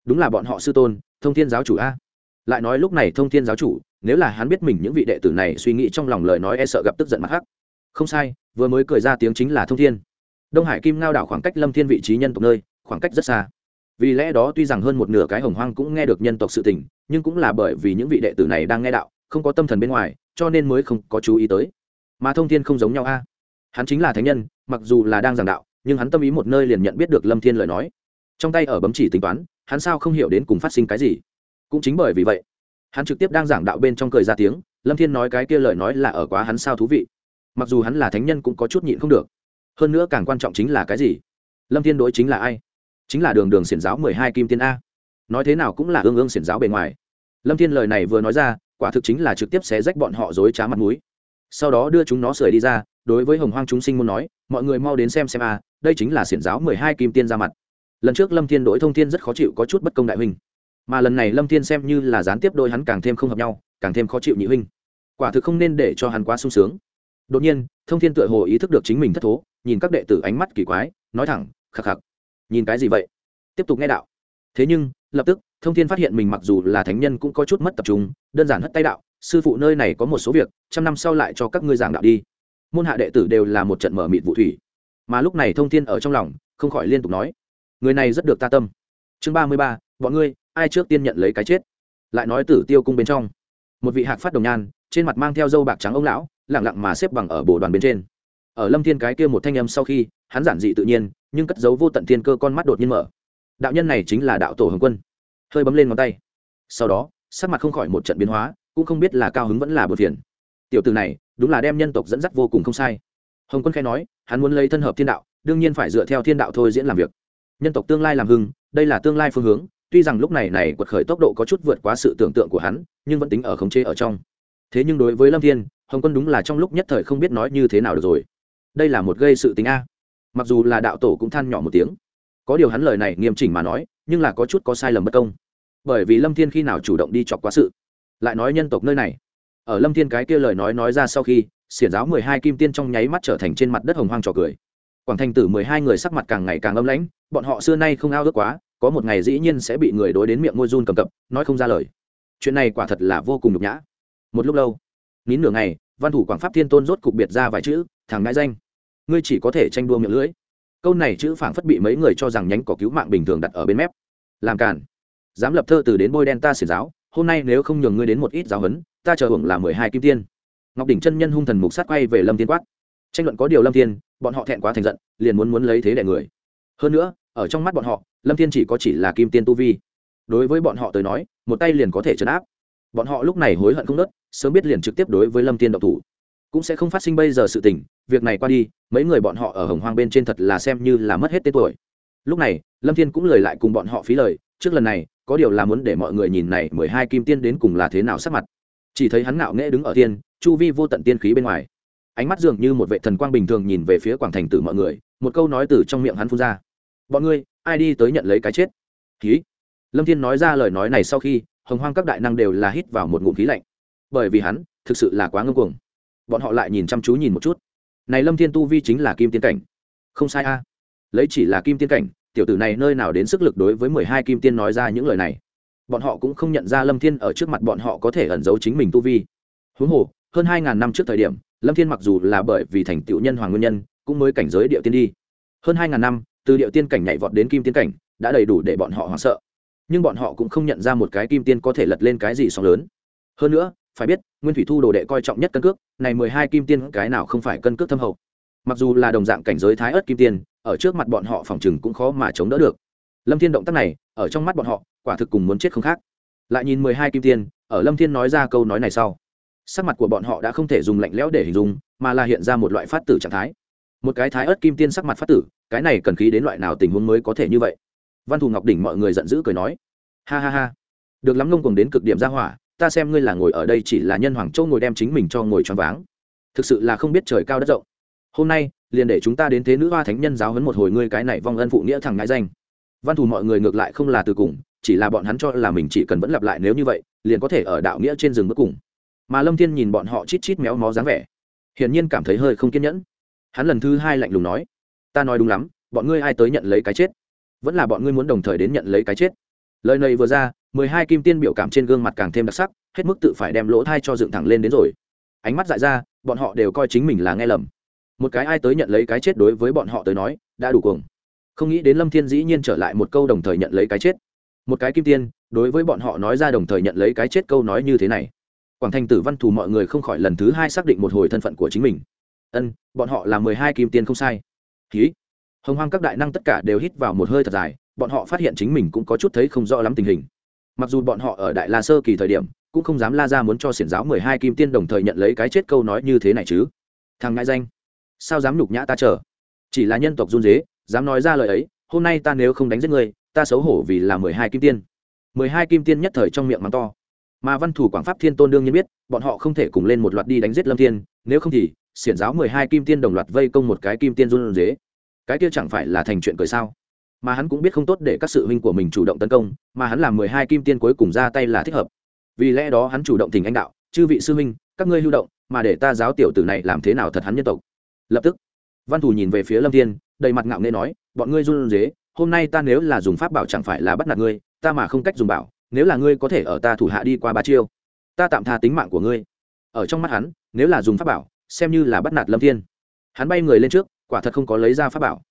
Đúng là bọn họ sư tôn, thông thiên giáo chủ a. Lại nói lúc này thông thiên giáo chủ, nếu là hắn biết mình những vị đệ tử này suy nghĩ trong lòng lời nói e sợ gặp tức giận mặt hắc không sai, vừa mới cười ra tiếng chính là thông thiên. Đông hải kim ngao đảo khoảng cách lâm thiên vị trí nhân tộc nơi, khoảng cách rất xa. Vì lẽ đó tuy rằng hơn một nửa cái hồng hoang cũng nghe được nhân tộc sự tình, nhưng cũng là bởi vì những vị đệ tử này đang nghe đạo, không có tâm thần bên ngoài, cho nên mới không có chú ý tới. Mà thông thiên không giống nhau a. Hắn chính là thánh nhân, mặc dù là đang giảng đạo, nhưng hắn tâm ý một nơi liền nhận biết được lâm thiên lời nói. Trong tay ở bấm chỉ tính toán, hắn sao không hiểu đến cùng phát sinh cái gì. Cũng chính bởi vì vậy, hắn trực tiếp đang giảng đạo bên trong cười ra tiếng, lâm thiên nói cái kia lời nói là ở quá hắn sao thú vị mặc dù hắn là thánh nhân cũng có chút nhịn không được. Hơn nữa càng quan trọng chính là cái gì? Lâm thiên đối chính là ai? Chính là đường đường xiển giáo mười hai kim tiên a. Nói thế nào cũng là ương ương xiển giáo bề ngoài. Lâm thiên lời này vừa nói ra, quả thực chính là trực tiếp xé rách bọn họ dối trá mặt mũi. Sau đó đưa chúng nó sưởi đi ra, đối với hồng hoang chúng sinh muốn nói, mọi người mau đến xem xem a, đây chính là xiển giáo mười hai kim tiên ra mặt. Lần trước lâm thiên đổi thông thiên rất khó chịu có chút bất công đại huynh. Mà lần này lâm thiên xem như là gián tiếp đôi hắn càng thêm không hợp nhau, càng thêm khó chịu nhị huynh. Quả thực không nên để cho hắn quá sung sướng đột nhiên, thông thiên tựa hồ ý thức được chính mình thất thố, nhìn các đệ tử ánh mắt kỳ quái, nói thẳng khạc khạc nhìn cái gì vậy? Tiếp tục nghe đạo. Thế nhưng, lập tức, thông thiên phát hiện mình mặc dù là thánh nhân cũng có chút mất tập trung, đơn giản hất tay đạo, sư phụ nơi này có một số việc, trăm năm sau lại cho các ngươi giảng đạo đi. Môn hạ đệ tử đều là một trận mở mịt vụ thủy. Mà lúc này thông thiên ở trong lòng, không khỏi liên tục nói, người này rất được ta tâm. Chương ba mươi ba, bọn ngươi, ai trước tiên nhận lấy cái chết? Lại nói tử tiêu cung bên trong. Một vị hạc phát đồng nhan, trên mặt mang theo dâu bạc trắng ông lão lặng lặng mà xếp bằng ở bồ đoàn bên trên. Ở lâm thiên cái kia một thanh âm sau khi, hắn giản dị tự nhiên, nhưng cất giấu vô tận thiên cơ con mắt đột nhiên mở. Đạo nhân này chính là đạo tổ hồng quân. Hơi bấm lên ngón tay. Sau đó, sắc mặt không khỏi một trận biến hóa, cũng không biết là cao hứng vẫn là bột phiền. Tiểu từ này, đúng là đem nhân tộc dẫn dắt vô cùng không sai. Hồng quân khai nói, hắn muốn lấy thân hợp thiên đạo, đương nhiên phải dựa theo thiên đạo thôi diễn làm việc. Nhân tộc tương lai làm hưng, đây là tương lai phương hướng, tuy rằng lúc này này quật khởi tốc độ có chút vượt quá sự tưởng tượng của hắn, nhưng vẫn tính ở khống chế ở trong. Thế nhưng đối với lâm thiên hồng quân đúng là trong lúc nhất thời không biết nói như thế nào được rồi. Đây là một gây sự tính a. Mặc dù là đạo tổ cũng than nhỏ một tiếng. Có điều hắn lời này nghiêm chỉnh mà nói, nhưng là có chút có sai lầm bất công. Bởi vì lâm thiên khi nào chủ động đi chọc quá sự, lại nói nhân tộc nơi này. Ở lâm thiên cái kia lời nói nói ra sau khi, xiển giáo mười hai kim tiên trong nháy mắt trở thành trên mặt đất hồng hoang trò cười. Quảng thành tử mười hai người sắc mặt càng ngày càng âm lãnh, bọn họ xưa nay không ao ước quá, có một ngày dĩ nhiên sẽ bị người đối đến miệng môi run cầm cập, nói không ra lời. Chuyện này quả thật là vô cùng nhục nhã. Một lúc lâu nín nửa ngày, văn thủ quảng pháp thiên tôn rốt cục biệt ra vài chữ, thằng ngãi danh, ngươi chỉ có thể tranh đua miệng lưỡi. Câu này chữ phảng phất bị mấy người cho rằng nhánh cỏ cứu mạng bình thường đặt ở bên mép. Làm cản dám lập thơ từ đến bôi đen ta xiển giáo, hôm nay nếu không nhường ngươi đến một ít giáo huấn, ta chờ hưởng là mười hai kim tiên. Ngọc đỉnh chân nhân hung thần mục sát quay về lâm tiên quát. Tranh luận có điều lâm tiên bọn họ thẹn quá thành giận, liền muốn muốn lấy thế đẻ người. Hơn nữa, ở trong mắt bọn họ, lâm thiên chỉ có chỉ là kim tiên tu vi. Đối với bọn họ tới nói, một tay liền có thể chấn áp. Bọn họ lúc này hối hận không nớt sớm biết liền trực tiếp đối với lâm tiên độc thủ. Cũng sẽ không phát sinh bây giờ sự tình, việc này qua đi, mấy người bọn họ ở hồng hoang bên trên thật là xem như là mất hết tên tuổi. Lúc này, lâm thiên cũng lời lại cùng bọn họ phí lời, trước lần này, có điều là muốn để mọi người nhìn này mười hai kim tiên đến cùng là thế nào sắc mặt. Chỉ thấy hắn ngạo nghễ đứng ở tiên, chu vi vô tận tiên khí bên ngoài. Ánh mắt dường như một vệ thần quang bình thường nhìn về phía quảng thành tử mọi người, một câu nói từ trong miệng hắn phun ra. Bọn ngươi, ai đi tới nhận lấy cái chết? Khí lâm thiên nói ra lời nói này sau khi, hồng hoang các đại năng đều là hít vào một ngụm khí lạnh bởi vì hắn thực sự là quá ngưng cuồng. Bọn họ lại nhìn chăm chú nhìn một chút. Này lâm thiên tu vi chính là kim tiên cảnh. Không sai a. Lấy chỉ là kim tiên cảnh, tiểu tử này nơi nào đến sức lực đối với mười hai kim tiên nói ra những lời này. Bọn họ cũng không nhận ra lâm thiên ở trước mặt bọn họ có thể ẩn giấu chính mình tu vi. Huống hồ, hơn hai ngàn năm trước thời điểm, lâm thiên mặc dù là bởi vì thành tựu nhân hoàng nguyên nhân, cũng mới cảnh giới địa tiên đi. Hơn hai ngàn năm, từ địa tiên cảnh nhảy vọt đến kim tiên cảnh, đã đầy đủ để bọn họ hoảng sợ. Nhưng bọn họ cũng không nhận ra một cái kim tiên có thể lật lên cái gì sóng lớn. Hơn nữa phải biết, nguyên thủy thu đồ đệ coi trọng nhất cân cước, này mười hai kim tiên cái nào không phải cân cước thâm hậu. Mặc dù là đồng dạng cảnh giới thái ớt kim tiên, ở trước mặt bọn họ phòng chừng cũng khó mà chống đỡ được. Lâm thiên động tác này, ở trong mắt bọn họ, quả thực cùng muốn chết không khác. Lại nhìn mười hai kim tiên, ở lâm thiên nói ra câu nói này sau, sắc mặt của bọn họ đã không thể dùng lạnh lẽo để hình dung, mà là hiện ra một loại phát tử trạng thái. Một cái thái ớt kim tiên sắc mặt phát tử, cái này cần khí đến loại nào tình huống mới có thể như vậy? Văn thù ngọc đỉnh mọi người giận dữ cười nói, ha ha ha, được lắm ngông cùng đến cực điểm ra hỏa ta xem ngươi là ngồi ở đây chỉ là nhân hoàng châu ngồi đem chính mình cho ngồi choáng váng. Thực sự là không biết trời cao đất rộng. Hôm nay, liền để chúng ta đến thế nữ hoa thánh nhân giáo hấn một hồi ngươi cái này vong ân phụ nghĩa thằng ngãi danh. Văn thù mọi người ngược lại không là từ cùng, chỉ là bọn hắn cho là mình chỉ cần vẫn lặp lại nếu như vậy, liền có thể ở đạo nghĩa trên rừng bước cùng. Mà lâm thiên nhìn bọn họ chít chít méo mó dáng vẻ, hiển nhiên cảm thấy hơi không kiên nhẫn. Hắn lần thứ hai lạnh lùng nói, ta nói đúng lắm, bọn ngươi ai tới nhận lấy cái chết? Vẫn là bọn ngươi muốn đồng thời đến nhận lấy cái chết? Lời này vừa ra mười hai kim tiên biểu cảm trên gương mặt càng thêm đặc sắc, hết mức tự phải đem lỗ thai cho dựng thẳng lên đến rồi. Ánh mắt dại ra, bọn họ đều coi chính mình là nghe lầm. Một cái ai tới nhận lấy cái chết đối với bọn họ tới nói, đã đủ cuồng. Không nghĩ đến lâm thiên dĩ nhiên trở lại một câu đồng thời nhận lấy cái chết. Một cái kim tiên, đối với bọn họ nói ra đồng thời nhận lấy cái chết câu nói như thế này. Quảng thành tử văn thù mọi người không khỏi lần thứ hai xác định một hồi thân phận của chính mình. Ân, bọn họ là mười hai kim tiên không sai. Ký hồng hoang các đại năng tất cả đều hít vào một hơi thật dài, bọn họ phát hiện chính mình cũng có chút thấy không rõ lắm tình hình mặc dù bọn họ ở đại la sơ kỳ thời điểm, cũng không dám la ra muốn cho xiển giáo mười hai kim tiên đồng thời nhận lấy cái chết câu nói như thế này chứ. Thằng ngại danh, sao dám nhục nhã ta chờ? Chỉ là nhân tộc run dế dám nói ra lời ấy, hôm nay ta nếu không đánh giết người ta xấu hổ vì là mười hai kim tiên. mười hai kim tiên nhất thời trong miệng mắng to. Mà văn thủ quảng pháp thiên tôn đương nhiên biết, bọn họ không thể cùng lên một loạt đi đánh giết lâm thiên, nếu không thì, xiển giáo mười hai kim tiên đồng loạt vây công một cái kim tiên run dế cái kia chẳng phải là thành chuyện cười sao? Mà hắn cũng biết không tốt để các sự huynh của mình chủ động tấn công, mà hắn làm mười hai kim tiên cuối cùng ra tay là thích hợp. Vì lẽ đó hắn chủ động thỉnh anh đạo, chư vị sư huynh, các ngươi lưu động, mà để ta giáo tiểu tử này làm thế nào thật hắn nhân tộc. Lập tức, văn thủ nhìn về phía lâm thiên, đầy mặt ngạo nghễ nói, bọn ngươi run rế, hôm nay ta nếu là dùng pháp bảo chẳng phải là bắt nạt ngươi, ta mà không cách dùng bảo, nếu là ngươi có thể ở ta thủ hạ đi qua ba chiêu, ta tạm tha tính mạng của ngươi. Ở trong mắt hắn, nếu là dùng pháp bảo, xem như là bắt nạt lâm thiên. Hắn bay người lên trước, quả thật không có lấy ra pháp bảo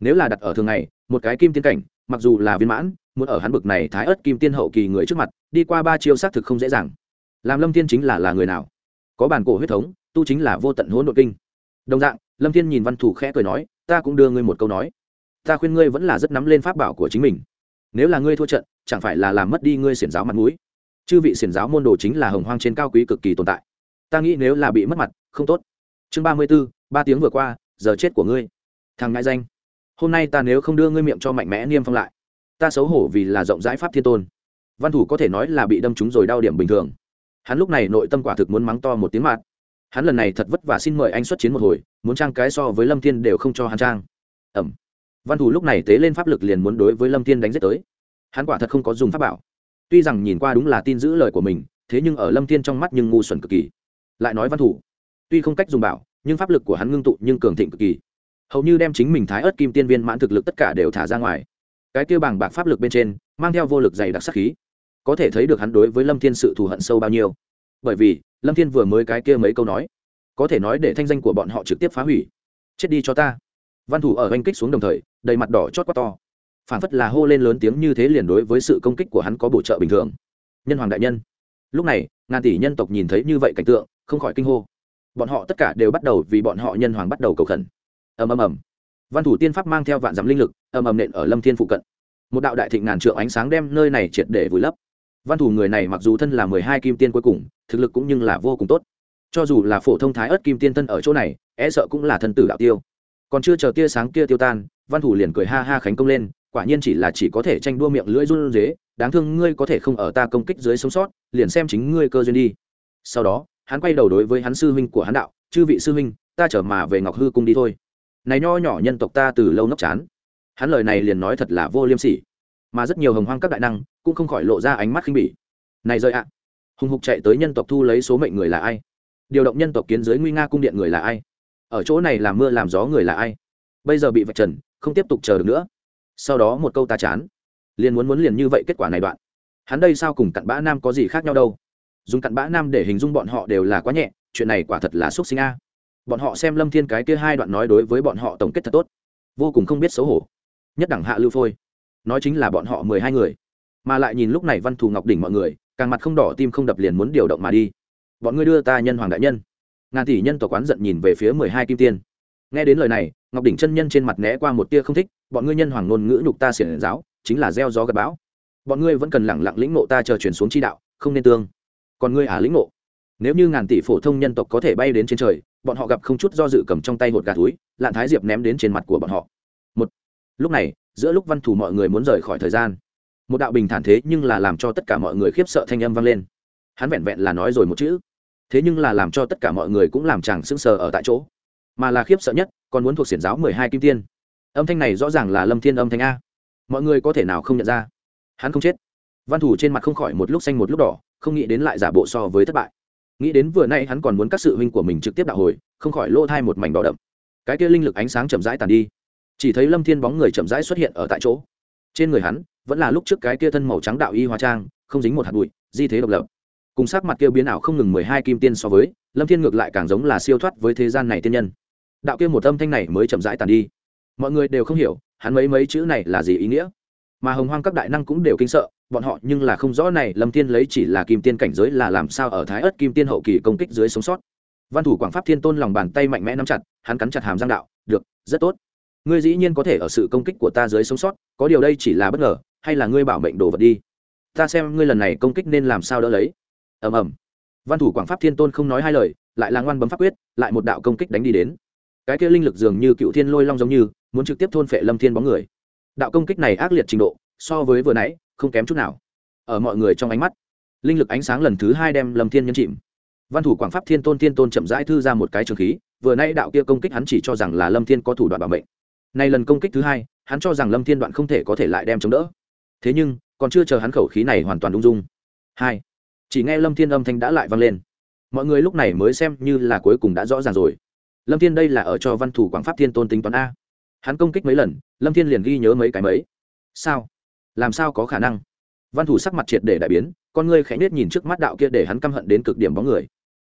nếu là đặt ở thường ngày, một cái kim tiên cảnh, mặc dù là viên mãn, muốn ở hắn bực này thái ớt kim tiên hậu kỳ người trước mặt, đi qua ba chiêu xác thực không dễ dàng. Làm lâm thiên chính là là người nào? Có bản cổ huyết thống, tu chính là vô tận hỗn độn kinh. Đồng dạng, lâm thiên nhìn văn thủ khẽ cười nói, ta cũng đưa ngươi một câu nói. Ta khuyên ngươi vẫn là rất nắm lên pháp bảo của chính mình. Nếu là ngươi thua trận, chẳng phải là làm mất đi ngươi xiển giáo mặt mũi? Chư vị xiển giáo môn đồ chính là hồng hoang trên cao quý cực kỳ tồn tại. Ta nghĩ nếu là bị mất mặt, không tốt. Chương ba mươi b ố ba tiếng vừa qua, giờ chết của ngươi. Thằng ngại danh hôm nay ta nếu không đưa ngươi miệng cho mạnh mẽ niêm phong lại, ta xấu hổ vì là rộng rãi pháp thiên tôn. Văn thủ có thể nói là bị đâm trúng rồi đau điểm bình thường. Hắn lúc này nội tâm quả thực muốn mắng to một tiếng mạt. Hắn lần này thật vất vả xin mời anh xuất chiến một hồi, muốn trang cái so với lâm thiên đều không cho hắn trang. Ẩm. Văn thủ lúc này tế lên pháp lực liền muốn đối với lâm thiên đánh giết tới. Hắn quả thật không có dùng pháp bảo. Tuy rằng nhìn qua đúng là tin giữ lời của mình, thế nhưng ở lâm thiên trong mắt nhưng ngu xuẩn cực kỳ. Lại nói văn thủ, tuy không cách dùng bảo, nhưng pháp lực của hắn ngưng tụ nhưng cường thịnh cực kỳ hầu như đem chính mình thái ớt kim tiên viên mãn thực lực tất cả đều thả ra ngoài. Cái kia bảng bạc pháp lực bên trên, mang theo vô lực dày đặc sắc khí, có thể thấy được hắn đối với lâm thiên sự thù hận sâu bao nhiêu. Bởi vì, lâm thiên vừa mới cái kia mấy câu nói, có thể nói để thanh danh của bọn họ trực tiếp phá hủy. Chết đi cho ta. Văn thủ ở oanh kích xuống đồng thời, đầy mặt đỏ chót quá to. Phản phất là hô lên lớn tiếng như thế liền đối với sự công kích của hắn có bổ trợ bình thường. Nhân hoàng đại nhân. Lúc này, ngàn tỷ nhân tộc nhìn thấy như vậy cảnh tượng, không khỏi kinh hô. Bọn họ tất cả đều bắt đầu vì bọn họ nhân hoàng bắt đầu cầu khẩn ầm ầm ầm. Văn thủ tiên pháp mang theo vạn dặm linh lực, ầm ầm nện ở lâm thiên phụ cận. Một đạo đại thịnh ngàn trượng ánh sáng đem nơi này triệt để vùi lấp. Văn thủ người này mặc dù thân là mười hai kim tiên cuối cùng, thực lực cũng nhưng là vô cùng tốt. Cho dù là phổ thông thái ớt kim tiên thân ở chỗ này e sợ cũng là thân tử đạo tiêu. Còn chưa chờ tia sáng kia tiêu tan, văn thủ liền cười ha ha khánh công lên, quả nhiên chỉ là chỉ có thể tranh đua miệng lưỡi run rế, đáng thương ngươi có thể không ở ta công kích dưới sống sót, liền xem chính ngươi cơ duyên đi. Sau đó, hắn quay đầu đối với hắn sư huynh của hắn đạo, chư vị sư huynh, ta trở mà về ngọc hư cung đi thôi này nho nhỏ nhân tộc ta từ lâu nốc chán. Hắn lời này liền nói thật là vô liêm sỉ. Mà rất nhiều hồng hoang các đại năng cũng không khỏi lộ ra ánh mắt khinh bỉ. Này rơi ạ. Hùng hục chạy tới nhân tộc thu lấy số mệnh người là ai? Điều động nhân tộc kiến giới nguy nga cung điện người là ai? Ở chỗ này làm mưa làm gió người là ai? Bây giờ bị vạch trần, không tiếp tục chờ được nữa. Sau đó một câu ta chán. Liền muốn muốn liền như vậy kết quả này đoạn. Hắn đây sao cùng cặn bã nam có gì khác nhau đâu? Dùng cặn bã nam để hình dung bọn họ đều là quá nhẹ, chuyện này quả thật là xúc sinh a bọn họ xem lâm thiên cái kia hai đoạn nói đối với bọn họ tổng kết thật tốt. Vô cùng không biết xấu hổ. Nhất đẳng hạ lưu phôi. Nói chính là bọn họ mười hai người. Mà lại nhìn lúc này văn thù ngọc đỉnh mọi người, càng mặt không đỏ tim không đập liền muốn điều động mà đi. Bọn ngươi đưa ta nhân hoàng đại nhân. Ngàn tỷ nhân tộc quán giận nhìn về phía mười hai kim tiên. Nghe đến lời này, ngọc đỉnh chân nhân trên mặt né qua một tia không thích, bọn ngươi nhân hoàng ngôn ngữ nhục ta xiển giáo, chính là gieo gió gặp bão. Bọn ngươi vẫn cần lẳng lặng lĩnh ngộ ta chờ chuyển xuống chi đạo, không nên tương. Còn ngươi à lĩnh ngộ. Nếu như ngàn tỷ phổ thông nhân tộc có thể bay đến trên trời bọn họ gặp không chút do dự cầm trong tay hột gà túi, lạn thái diệp ném đến trên mặt của bọn họ. Một, lúc này, giữa lúc văn thủ mọi người muốn rời khỏi thời gian, một đạo bình thản thế nhưng là làm cho tất cả mọi người khiếp sợ thanh âm vang lên. Hắn vẹn vẹn là nói rồi một chữ, thế nhưng là làm cho tất cả mọi người cũng làm chàng sững sờ ở tại chỗ. Mà là khiếp sợ nhất, còn muốn thuộc xiển giáo mười hai kim tiên. Âm thanh này rõ ràng là lâm thiên âm thanh a. Mọi người có thể nào không nhận ra? Hắn không chết. Văn thủ trên mặt không khỏi một lúc xanh một lúc đỏ, không nghĩ đến lại giả bộ so với thất bại nghĩ đến vừa nay hắn còn muốn các sự huynh của mình trực tiếp đạo hồi, không khỏi lỗ thai một mảnh đỏ đậm. Cái kia linh lực ánh sáng chậm rãi tàn đi. Chỉ thấy lâm thiên bóng người chậm rãi xuất hiện ở tại chỗ. Trên người hắn, vẫn là lúc trước cái kia thân màu trắng đạo y hóa trang, không dính một hạt bụi, di thế độc lập. Cùng sắc mặt kia biến ảo không ngừng mười hai kim tiên so với, lâm thiên ngược lại càng giống là siêu thoát với thế gian này tiên nhân. Đạo kia một âm thanh này mới chậm rãi tàn đi. Mọi người đều không hiểu, hắn mấy mấy chữ này là gì ý nghĩa mà hồng hoang các đại năng cũng đều kinh sợ, bọn họ nhưng là không rõ này, lâm thiên lấy chỉ là kim tiên cảnh giới là làm sao ở thái ớt kim tiên hậu kỳ công kích dưới sống sót. Văn thủ quảng pháp thiên tôn lòng bàn tay mạnh mẽ nắm chặt, hắn cắn chặt hàm giang đạo, được, rất tốt. Ngươi dĩ nhiên có thể ở sự công kích của ta dưới sống sót, có điều đây chỉ là bất ngờ, hay là ngươi bảo mệnh đồ vật đi? Ta xem ngươi lần này công kích nên làm sao đỡ lấy. Ầm ầm. Văn thủ quảng pháp thiên tôn không nói hai lời, lại là ngoan bấm pháp quyết, lại một đạo công kích đánh đi đến. Cái kia linh lực dường như cựu thiên lôi long giống như, muốn trực tiếp thôn phệ lâm thiên bóng người đạo công kích này ác liệt trình độ, so với vừa nãy, không kém chút nào. Ở mọi người trong ánh mắt, linh lực ánh sáng lần thứ hai đem lâm thiên nhấn chìm. Văn thủ quảng pháp thiên tôn thiên tôn chậm rãi thư ra một cái trường khí, vừa nay đạo kia công kích hắn chỉ cho rằng là lâm thiên có thủ đoạn bảo mệnh. Nay lần công kích thứ hai, hắn cho rằng lâm thiên đoạn không thể có thể lại đem chống đỡ. Thế nhưng, còn chưa chờ hắn khẩu khí này hoàn toàn ung dung. Hai, chỉ nghe lâm thiên âm thanh đã lại vang lên. Mọi người lúc này mới xem như là cuối cùng đã rõ ràng rồi. Lâm thiên đây là ở cho văn thủ quảng pháp thiên tôn tính toán a hắn công kích mấy lần, lâm thiên liền ghi nhớ mấy cái mấy. Sao? Làm sao có khả năng? Văn thủ sắc mặt triệt để đại biến, con ngươi khẽ nết nhìn trước mắt đạo kia để hắn căm hận đến cực điểm bóng người.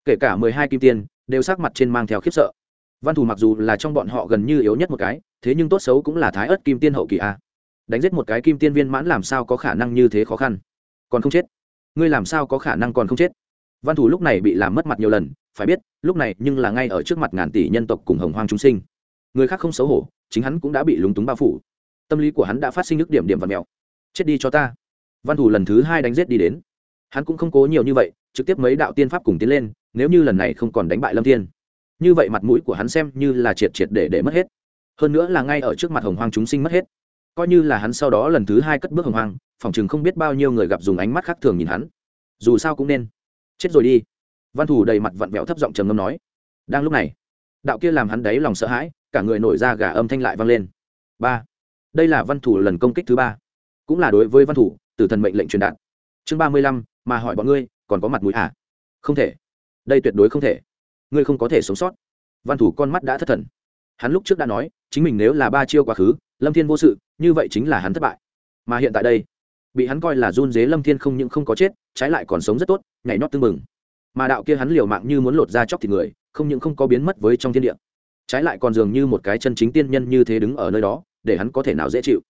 Kể cả mười hai kim tiên, đều sắc mặt trên mang theo khiếp sợ. Văn thủ mặc dù là trong bọn họ gần như yếu nhất một cái, thế nhưng tốt xấu cũng là thái ớt kim tiên hậu kỳ a. Đánh giết một cái kim tiên viên mãn làm sao có khả năng như thế khó khăn? Còn không chết. Ngươi làm sao có khả năng còn không chết? Văn thủ lúc này bị làm mất mặt nhiều lần, phải biết, lúc này nhưng là ngay ở trước mặt ngàn tỷ nhân tộc cùng hồng hoang chúng sinh. Người khác không xấu hổ chính hắn cũng đã bị lúng túng bao phủ. Tâm lý của hắn đã phát sinh nước điểm điểm và mèo chết đi cho ta. Văn thủ lần thứ hai đánh giết đi đến. Hắn cũng không cố nhiều như vậy, trực tiếp mấy đạo tiên pháp cùng tiến lên, nếu như lần này không còn đánh bại lâm thiên. Như vậy mặt mũi của hắn xem như là triệt triệt để để mất hết. Hơn nữa là ngay ở trước mặt hồng hoang chúng sinh mất hết. Coi như là hắn sau đó lần thứ hai cất bước hồng hoang, phòng chừng không biết bao nhiêu người gặp dùng ánh mắt khác thường nhìn hắn. Dù sao cũng nên. Chết rồi đi. Văn thủ đầy mặt vặn vẹo thấp giọng trầm ngâm nói. Đang lúc này, đạo kia làm hắn đáy lòng sợ hãi cả người nổi ra gà âm thanh lại vang lên. Ba. Đây là văn thủ lần công kích thứ ba. Cũng là đối với văn thủ, tử thần mệnh lệnh truyền đạt. Chương ba mươi lăm, mà hỏi bọn ngươi, còn có mặt mũi à? Không thể. Đây tuyệt đối không thể. Ngươi không có thể sống sót. Văn thủ con mắt đã thất thần. Hắn lúc trước đã nói, chính mình nếu là ba chiêu quá khứ, lâm thiên vô sự, như vậy chính là hắn thất bại. Mà hiện tại đây, bị hắn coi là run dế lâm thiên không những không có chết, trái lại còn sống rất tốt, nhảy nhót tưng mừng mà đạo kia hắn liều mạng như muốn lột ra chóc thịt người, không những không có biến mất với trong thiên địa trái lại còn dường như một cái chân chính tiên nhân như thế đứng ở nơi đó, để hắn có thể nào dễ chịu.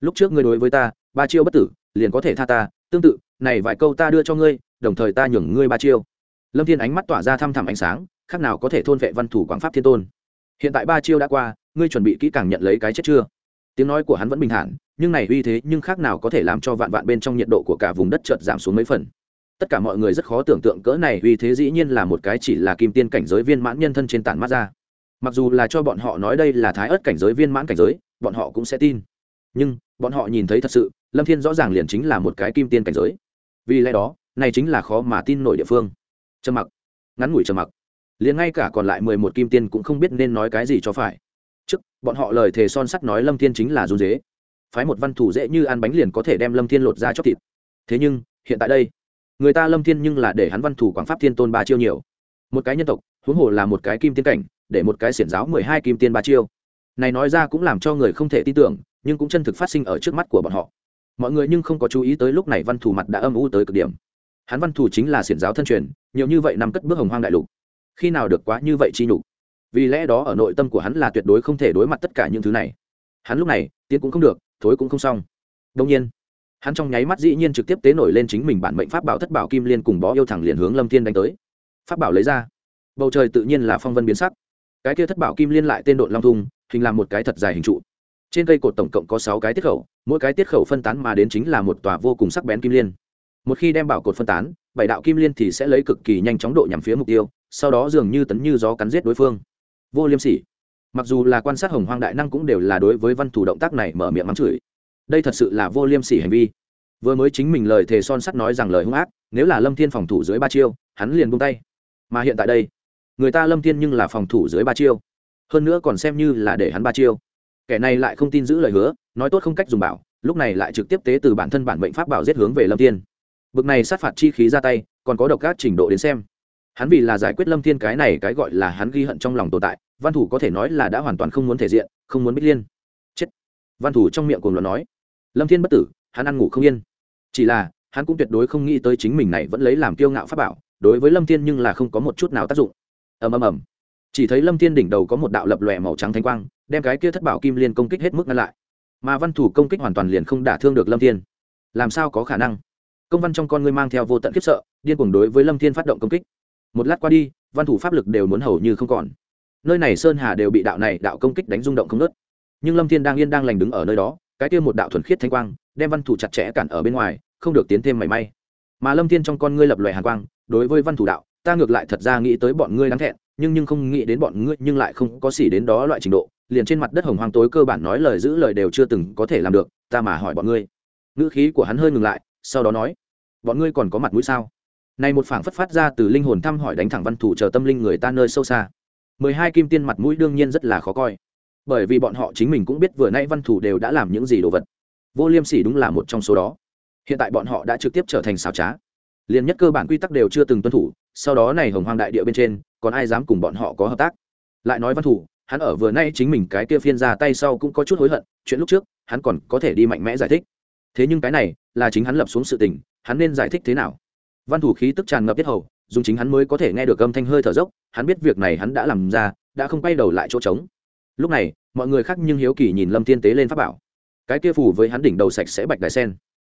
Lúc trước ngươi đối với ta, ba chiêu bất tử, liền có thể tha ta, tương tự, này vài câu ta đưa cho ngươi, đồng thời ta nhường ngươi ba chiêu. Lâm thiên ánh mắt tỏa ra thăm thẳm ánh sáng, khác nào có thể thôn vệ văn thủ quảng pháp thiên tôn. Hiện tại ba chiêu đã qua, ngươi chuẩn bị kỹ càng nhận lấy cái chết chưa? Tiếng nói của hắn vẫn bình thản, nhưng này uy thế nhưng khác nào có thể làm cho vạn vạn bên trong nhiệt độ của cả vùng đất chợt giảm xuống mấy phần. Tất cả mọi người rất khó tưởng tượng cỡ này uy thế dĩ nhiên là một cái chỉ là kim tiên cảnh giới viên mãn nhân thân trên tản mắt ra mặc dù là cho bọn họ nói đây là thái ớt cảnh giới viên mãn cảnh giới, bọn họ cũng sẽ tin. Nhưng, bọn họ nhìn thấy thật sự, lâm thiên rõ ràng liền chính là một cái kim tiên cảnh giới. Vì lẽ đó, này chính là khó mà tin nổi địa phương. Trầm mặc. Ngắn ngủi trầm mặc. Liền ngay cả còn lại mười một kim tiên cũng không biết nên nói cái gì cho phải. Trước, bọn họ lời thề son sắt nói lâm thiên chính là run dế phái một văn thủ dễ như ăn bánh liền có thể đem lâm thiên lột ra chóc thịt. Thế nhưng, hiện tại đây, người ta lâm thiên nhưng là để hắn văn thủ quảng pháp thiên tôn ba chiêu nhiều. Một cái nhân tộc, huống hồ là một cái kim tiên cảnh để một cái xiển giáo mười hai kim tiên ba chiêu. Này nói ra cũng làm cho người không thể tin tưởng, nhưng cũng chân thực phát sinh ở trước mắt của bọn họ. Mọi người nhưng không có chú ý tới lúc này văn thù mặt đã âm u tới cực điểm. Hắn văn thù chính là xiển giáo thân truyền, nhiều như vậy nằm cất bước hồng hoang đại lục. Khi nào được quá như vậy chi nhục? Vì lẽ đó ở nội tâm của hắn là tuyệt đối không thể đối mặt tất cả những thứ này. Hắn lúc này, tiến cũng không được, thối cũng không xong. Đông nhiên, hắn trong nháy mắt dĩ nhiên trực tiếp tế nổi lên chính mình bản mệnh pháp bảo thất bảo kim liên cùng bó yêu thẳng liền hướng lâm thiên đánh tới. Pháp bảo lấy ra. Bầu trời tự nhiên là phong vân biến sắc cái kia thất bảo kim liên lại tên độn long thung, hình làm một cái thật dài hình trụ. Trên cây cột tổng cộng có sáu cái tiết khẩu, mỗi cái tiết khẩu phân tán mà đến chính là một tòa vô cùng sắc bén kim liên. Một khi đem bảo cột phân tán, bảy đạo kim liên thì sẽ lấy cực kỳ nhanh chóng độ nhằm phía mục tiêu, sau đó dường như tấn như gió cắn giết đối phương. Vô liêm sỉ. Mặc dù là quan sát hồng hoang đại năng cũng đều là đối với văn thủ động tác này mở miệng mắng chửi. Đây thật sự là vô liêm sỉ hành vi. Vừa mới chính mình lời thề son sắt nói rằng lời hung ác, nếu là lâm thiên phòng thủ dưới ba chiêu, hắn liền buông tay. Mà hiện tại đây người ta lâm thiên nhưng là phòng thủ dưới ba chiêu hơn nữa còn xem như là để hắn ba chiêu kẻ này lại không tin giữ lời hứa nói tốt không cách dùng bảo lúc này lại trực tiếp tế từ bản thân bản mệnh pháp bảo giết hướng về lâm thiên bực này sát phạt chi khí ra tay còn có độc các trình độ đến xem hắn vì là giải quyết lâm thiên cái này cái gọi là hắn ghi hận trong lòng tồn tại văn thủ có thể nói là đã hoàn toàn không muốn thể diện không muốn bích liên chết văn thủ trong miệng cùng luận nói lâm thiên bất tử hắn ăn ngủ không yên chỉ là hắn cũng tuyệt đối không nghĩ tới chính mình này vẫn lấy làm kiêu ngạo pháp bảo đối với lâm thiên nhưng là không có một chút nào tác dụng ầm ầm ầm. Chỉ thấy lâm thiên đỉnh đầu có một đạo lập lòe màu trắng thanh quang, đem cái kia thất bảo kim liên công kích hết mức ngăn lại. Mà văn thủ công kích hoàn toàn liền không đả thương được lâm thiên. Làm sao có khả năng? Công văn trong con ngươi mang theo vô tận khiếp sợ, điên cuồng đối với lâm thiên phát động công kích. Một lát qua đi, văn thủ pháp lực đều muốn hầu như không còn. Nơi này sơn hà đều bị đạo này đạo công kích đánh rung động không nớt nhưng lâm thiên đang yên đang lành đứng ở nơi đó, cái kia một đạo thuần khiết thanh quang, đem văn thủ chặt chẽ cản ở bên ngoài, không được tiến thêm mảy may. Mà lâm thiên trong con ngươi lập lòe hàn quang, đối với văn thủ đạo ta ngược lại thật ra nghĩ tới bọn ngươi đáng thẹn, nhưng nhưng không nghĩ đến bọn ngươi nhưng lại không có xỉ đến đó loại trình độ, liền trên mặt đất hồng hoang tối cơ bản nói lời giữ lời đều chưa từng có thể làm được, ta mà hỏi bọn ngươi. Ngữ khí của hắn hơi ngừng lại, sau đó nói, bọn ngươi còn có mặt mũi sao? Này một phảng phất phát ra từ linh hồn thăm hỏi đánh thẳng văn thủ chờ tâm linh người ta nơi sâu xa. Mười hai kim tiên mặt mũi đương nhiên rất là khó coi. Bởi vì bọn họ chính mình cũng biết vừa nay văn thủ đều đã làm những gì đồ vật. Vô liêm sỉ đúng là một trong số đó. Hiện tại bọn họ đã trực tiếp trở thành xào trá. Liền nhất cơ bản quy tắc đều chưa từng tuân thủ sau đó này hồng hoang đại địa bên trên, còn ai dám cùng bọn họ có hợp tác? Lại nói văn thủ, hắn ở vừa nay chính mình cái kia phiên ra tay sau cũng có chút hối hận, chuyện lúc trước, hắn còn có thể đi mạnh mẽ giải thích. Thế nhưng cái này, là chính hắn lập xuống sự tình, hắn nên giải thích thế nào? Văn thủ khí tức tràn ngập biết hầu, dùng chính hắn mới có thể nghe được âm thanh hơi thở dốc, hắn biết việc này hắn đã làm ra, đã không quay đầu lại chỗ trống. Lúc này, mọi người khác nhưng hiếu kỳ nhìn lâm thiên tế lên pháp bảo. Cái kia phủ với hắn đỉnh đầu sạch sẽ bạch đài sen.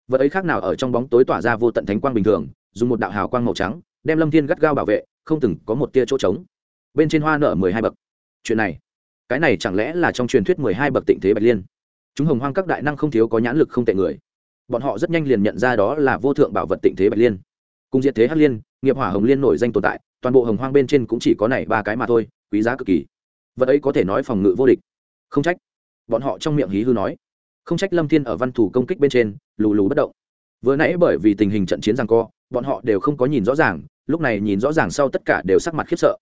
Vật ấy khác nào ở trong bóng tối tỏa ra vô tận thánh quang bình thường, dùng một đạo hào quang màu trắng đem lâm thiên gắt gao bảo vệ, không từng có một tia chỗ trống. Bên trên hoa nở mười hai bậc. Chuyện này, cái này chẳng lẽ là trong truyền thuyết mười hai bậc tịnh thế bạch liên? Chúng hồng hoang các đại năng không thiếu có nhãn lực không tệ người. Bọn họ rất nhanh liền nhận ra đó là vô thượng bảo vật tịnh thế bạch liên. Cùng diệt thế hắc liên, nghiệp hỏa hồng liên nổi danh tồn tại, toàn bộ hồng hoang bên trên cũng chỉ có này ba cái mà thôi, quý giá cực kỳ. Vật ấy có thể nói phòng ngự vô địch. Không trách. Bọn họ trong miệng hí hư nói. Không trách lâm thiên ở văn thủ công kích bên trên, lù lù bất động. Vừa nãy bởi vì tình hình trận chiến rằng co, bọn họ đều không có nhìn rõ ràng lúc này nhìn rõ ràng sau tất cả đều sắc mặt khiếp sợ.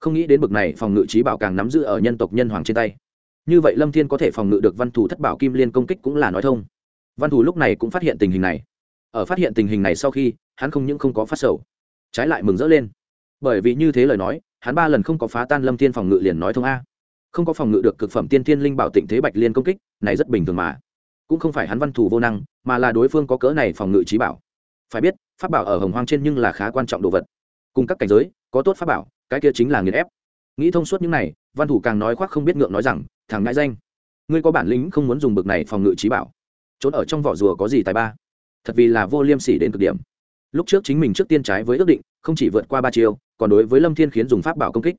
Không nghĩ đến bực này phòng ngự trí bảo càng nắm giữ ở nhân tộc nhân hoàng trên tay. Như vậy lâm thiên có thể phòng ngự được văn thủ thất bảo kim liên công kích cũng là nói thông. Văn thủ lúc này cũng phát hiện tình hình này. Ở phát hiện tình hình này sau khi, hắn không những không có phát sầu, trái lại mừng rỡ lên. Bởi vì như thế lời nói, hắn ba lần không có phá tan lâm thiên phòng ngự liền nói thông a. Không có phòng ngự được cực phẩm tiên thiên linh bảo tịnh thế bạch liên công kích, này rất bình thường mà. Cũng không phải hắn văn thủ vô năng, mà là đối phương có cỡ này phòng ngự trí bảo phải biết, pháp bảo ở hồng hoang trên nhưng là khá quan trọng đồ vật. Cùng các cảnh giới, có tốt pháp bảo, cái kia chính là nghiền ép. Nghĩ thông suốt những này, văn thủ càng nói khoác không biết ngượng nói rằng, thằng ngại danh, ngươi có bản lĩnh không muốn dùng bực này phòng ngự trí bảo? Trốn ở trong vỏ rùa có gì tài ba? Thật vì là vô liêm sỉ đến cực điểm. Lúc trước chính mình trước tiên trái với ước định, không chỉ vượt qua ba chiêu, còn đối với lâm thiên khiến dùng pháp bảo công kích.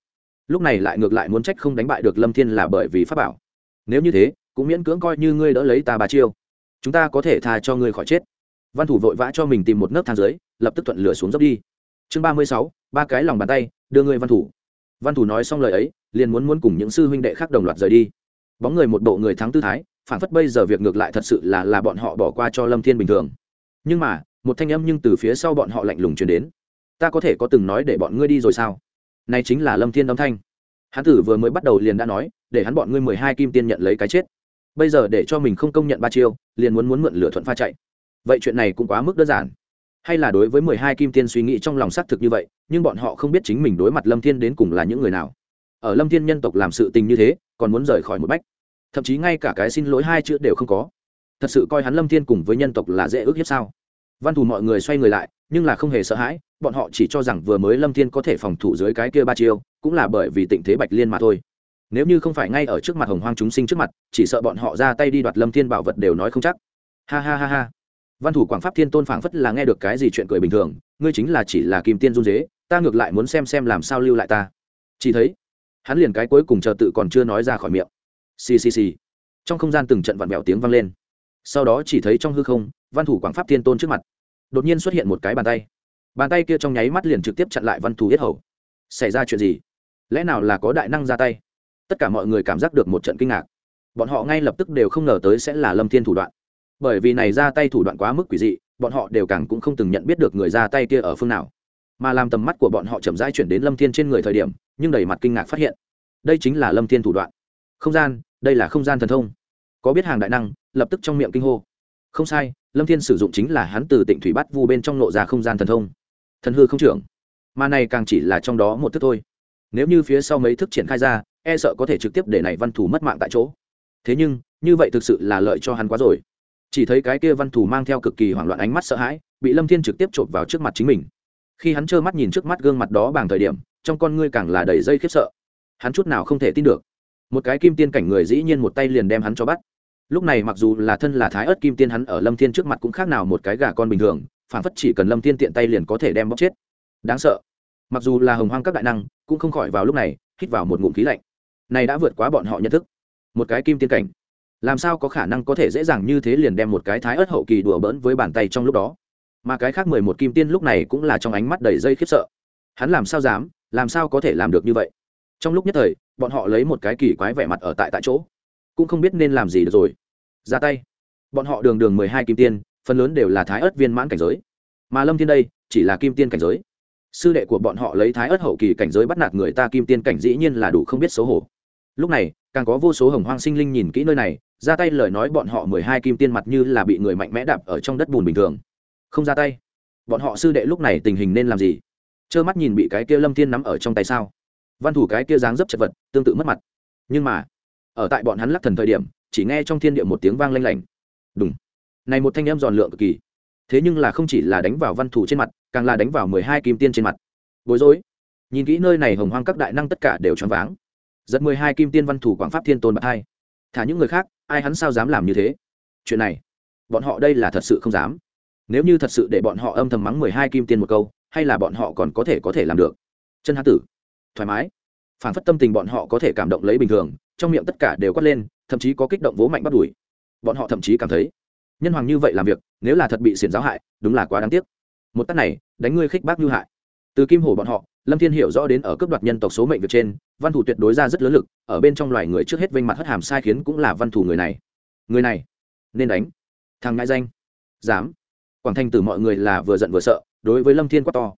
Lúc này lại ngược lại muốn trách không đánh bại được lâm thiên là bởi vì pháp bảo. Nếu như thế, cũng miễn cưỡng coi như ngươi đỡ lấy ta ba chiêu. Chúng ta có thể tha cho ngươi khỏi chết văn thủ vội vã cho mình tìm một nấc thang dưới, lập tức thuận lửa xuống dốc đi. Chương ba mươi sáu, ba cái lòng bàn tay, đưa người văn thủ. Văn thủ nói xong lời ấy, liền muốn muốn cùng những sư huynh đệ khác đồng loạt rời đi. Bóng người một bộ người thắng tư thái, phản phất bây giờ việc ngược lại thật sự là là bọn họ bỏ qua cho lâm thiên bình thường. Nhưng mà, một thanh âm nhưng từ phía sau bọn họ lạnh lùng truyền đến. Ta có thể có từng nói để bọn ngươi đi rồi sao? Này chính là lâm thiên âm thanh. Hắn tử vừa mới bắt đầu liền đã nói, để hắn bọn ngươi mười hai kim tiên nhận lấy cái chết. Bây giờ để cho mình không công nhận ba chiêu, liền muốn muốn mượn lửa thuận pha chạy vậy chuyện này cũng quá mức đơn giản. Hay là đối với mười hai kim tiên suy nghĩ trong lòng xác thực như vậy, nhưng bọn họ không biết chính mình đối mặt lâm thiên đến cùng là những người nào. Ở lâm thiên nhân tộc làm sự tình như thế, còn muốn rời khỏi một bách. Thậm chí ngay cả cái xin lỗi hai chữ đều không có. Thật sự coi hắn lâm thiên cùng với nhân tộc là dễ ước hiếp sao? Văn thù mọi người xoay người lại, nhưng là không hề sợ hãi, bọn họ chỉ cho rằng vừa mới lâm thiên có thể phòng thủ dưới cái kia ba chiêu, cũng là bởi vì tình thế bạch liên mà thôi. Nếu như không phải ngay ở trước mặt hồng hoang chúng sinh trước mặt, chỉ sợ bọn họ ra tay đi đoạt lâm thiên bảo vật đều nói không chắc. Ha ha ha ha văn thủ quảng pháp thiên tôn phảng phất là nghe được cái gì chuyện cười bình thường, ngươi chính là chỉ là kim tiên run dế, ta ngược lại muốn xem xem làm sao lưu lại ta. Chỉ thấy, hắn liền cái cuối cùng chờ tự còn chưa nói ra khỏi miệng. Ccc trong không gian từng trận vặn vẹo tiếng vang lên. Sau đó chỉ thấy trong hư không, văn thủ quảng pháp thiên tôn trước mặt, đột nhiên xuất hiện một cái bàn tay. Bàn tay kia trong nháy mắt liền trực tiếp chặn lại văn thủ yết hầu. Xảy ra chuyện gì? Lẽ nào là có đại năng ra tay? Tất cả mọi người cảm giác được một trận kinh ngạc. Bọn họ ngay lập tức đều không ngờ tới sẽ là lâm thiên thủ đoạn bởi vì này ra tay thủ đoạn quá mức quỷ dị, bọn họ đều càng cũng không từng nhận biết được người ra tay kia ở phương nào. Mà làm tầm mắt của bọn họ chậm rãi chuyển đến lâm thiên trên người thời điểm, nhưng đầy mặt kinh ngạc phát hiện, đây chính là lâm thiên thủ đoạn. Không gian, đây là không gian thần thông. Có biết hàng đại năng, lập tức trong miệng kinh hô. Không sai, lâm thiên sử dụng chính là hắn từ tỉnh thủy bắt vu bên trong nộ ra không gian thần thông. Thần hư không trưởng. Mà này càng chỉ là trong đó một thức thôi. Nếu như phía sau mấy thức triển khai ra e sợ có thể trực tiếp để này văn thủ mất mạng tại chỗ. Thế nhưng, như vậy thực sự là lợi cho hắn quá rồi chỉ thấy cái kia văn thủ mang theo cực kỳ hoảng loạn ánh mắt sợ hãi, bị lâm thiên trực tiếp chộp vào trước mặt chính mình. Khi hắn trơ mắt nhìn trước mắt gương mặt đó bằng thời điểm, trong con ngươi càng là đầy dây khiếp sợ. Hắn chút nào không thể tin được. Một cái kim tiên cảnh người dĩ nhiên một tay liền đem hắn cho bắt. Lúc này mặc dù là thân là thái ớt kim tiên hắn ở lâm thiên trước mặt cũng khác nào một cái gà con bình thường phản phất chỉ cần lâm thiên tiện tay liền có thể đem bóc chết. Đáng sợ. Mặc dù là hồng hoang các đại năng, cũng không khỏi vào lúc này, hít vào một ngụm khí lạnh. Này đã vượt quá bọn họ nhận thức. Một cái kim tiên cảnh làm sao có khả năng có thể dễ dàng như thế liền đem một cái thái ớt hậu kỳ đùa bỡn với bàn tay trong lúc đó? Mà cái khác mười một kim tiên lúc này cũng là trong ánh mắt đầy dây khiếp sợ. Hắn làm sao dám, làm sao có thể làm được như vậy? Trong lúc nhất thời, bọn họ lấy một cái kỳ quái vẻ mặt ở tại tại chỗ. Cũng không biết nên làm gì được rồi. Ra tay. Bọn họ đường đường mười hai kim tiên, phần lớn đều là thái ớt viên mãn cảnh giới. Mà lâm thiên đây, chỉ là kim tiên cảnh giới. Sư đệ của bọn họ lấy thái ớt hậu kỳ cảnh giới bắt nạt người ta kim tiên cảnh dĩ nhiên là đủ không biết xấu hổ. Lúc này, càng có vô số hồng hoang sinh linh nhìn kỹ nơi này ra tay lời nói bọn họ mười hai kim tiên mặt như là bị người mạnh mẽ đạp ở trong đất bùn bình thường. Không ra tay. Bọn họ sư đệ lúc này tình hình nên làm gì? Trơ mắt nhìn bị cái kia lâm thiên nắm ở trong tay sao? Văn thủ cái kia dáng dấp chật vật, tương tự mất mặt. Nhưng mà, ở tại bọn hắn lắc thần thời điểm, chỉ nghe trong thiên địa một tiếng vang lanh lảnh. Đúng này một thanh em giòn lượng cực kỳ. Thế nhưng là không chỉ là đánh vào văn thủ trên mặt, càng là đánh vào mười hai kim tiên trên mặt. Bối rối. Nhìn kỹ nơi này hồng hoang các đại năng tất cả đều choáng váng. Giật mười hai kim tiên văn thủ quảng pháp thiên tôn bạc hai thả những người khác, ai hắn sao dám làm như thế? Chuyện này, bọn họ đây là thật sự không dám. Nếu như thật sự để bọn họ âm thầm mắng mười hai kim tiên một câu, hay là bọn họ còn có thể có thể làm được? Chân hán tử, thoải mái. Phản phất tâm tình bọn họ có thể cảm động lấy bình thường, trong miệng tất cả đều quát lên, thậm chí có kích động vỗ mạnh bắt đuổi. Bọn họ thậm chí cảm thấy, nhân hoàng như vậy làm việc, nếu là thật bị xiển giáo hại, đúng là quá đáng tiếc. Một tắt này, đánh ngươi khích bác như hại từ kim hổ bọn họ lâm thiên hiểu rõ đến ở cấp đoạt nhân tộc số mệnh việc trên, văn thủ tuyệt đối ra rất lớn lực, ở bên trong loài người trước hết vinh mặt hất hàm sai khiến cũng là văn thủ người này. Người này, nên đánh. Thằng ngại danh. Dám. Quảng thanh từ mọi người là vừa giận vừa sợ, đối với lâm thiên quá to.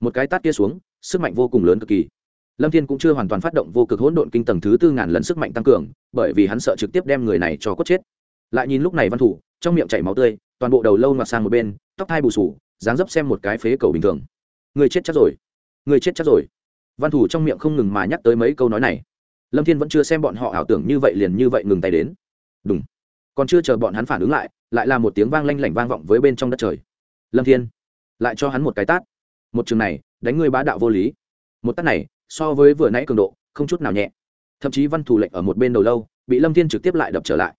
Một cái tát kia xuống, sức mạnh vô cùng lớn cực kỳ. Lâm thiên cũng chưa hoàn toàn phát động vô cực hỗn độn kinh tầng thứ tư ngàn lần sức mạnh tăng cường, bởi vì hắn sợ trực tiếp đem người này cho cốt chết. Lại nhìn lúc này văn thủ, trong miệng chảy máu tươi, toàn bộ đầu lâu ngoặt sang một bên, tóc hai bù sù, dáng dấp xem một cái phế cầu bình thường. Người chết chắc rồi người chết chắc rồi. Văn thủ trong miệng không ngừng mà nhắc tới mấy câu nói này. Lâm thiên vẫn chưa xem bọn họ ảo tưởng như vậy liền như vậy ngừng tay đến. Đúng còn chưa chờ bọn hắn phản ứng lại lại là một tiếng vang lanh lảnh vang vọng với bên trong đất trời. Lâm thiên, lại cho hắn một cái tát. Một trường này, đánh ngươi bá đạo vô lý. Một tát này, so với vừa nãy cường độ, không chút nào nhẹ. Thậm chí văn thủ lệnh ở một bên đầu lâu, bị lâm thiên trực tiếp lại đập trở lại.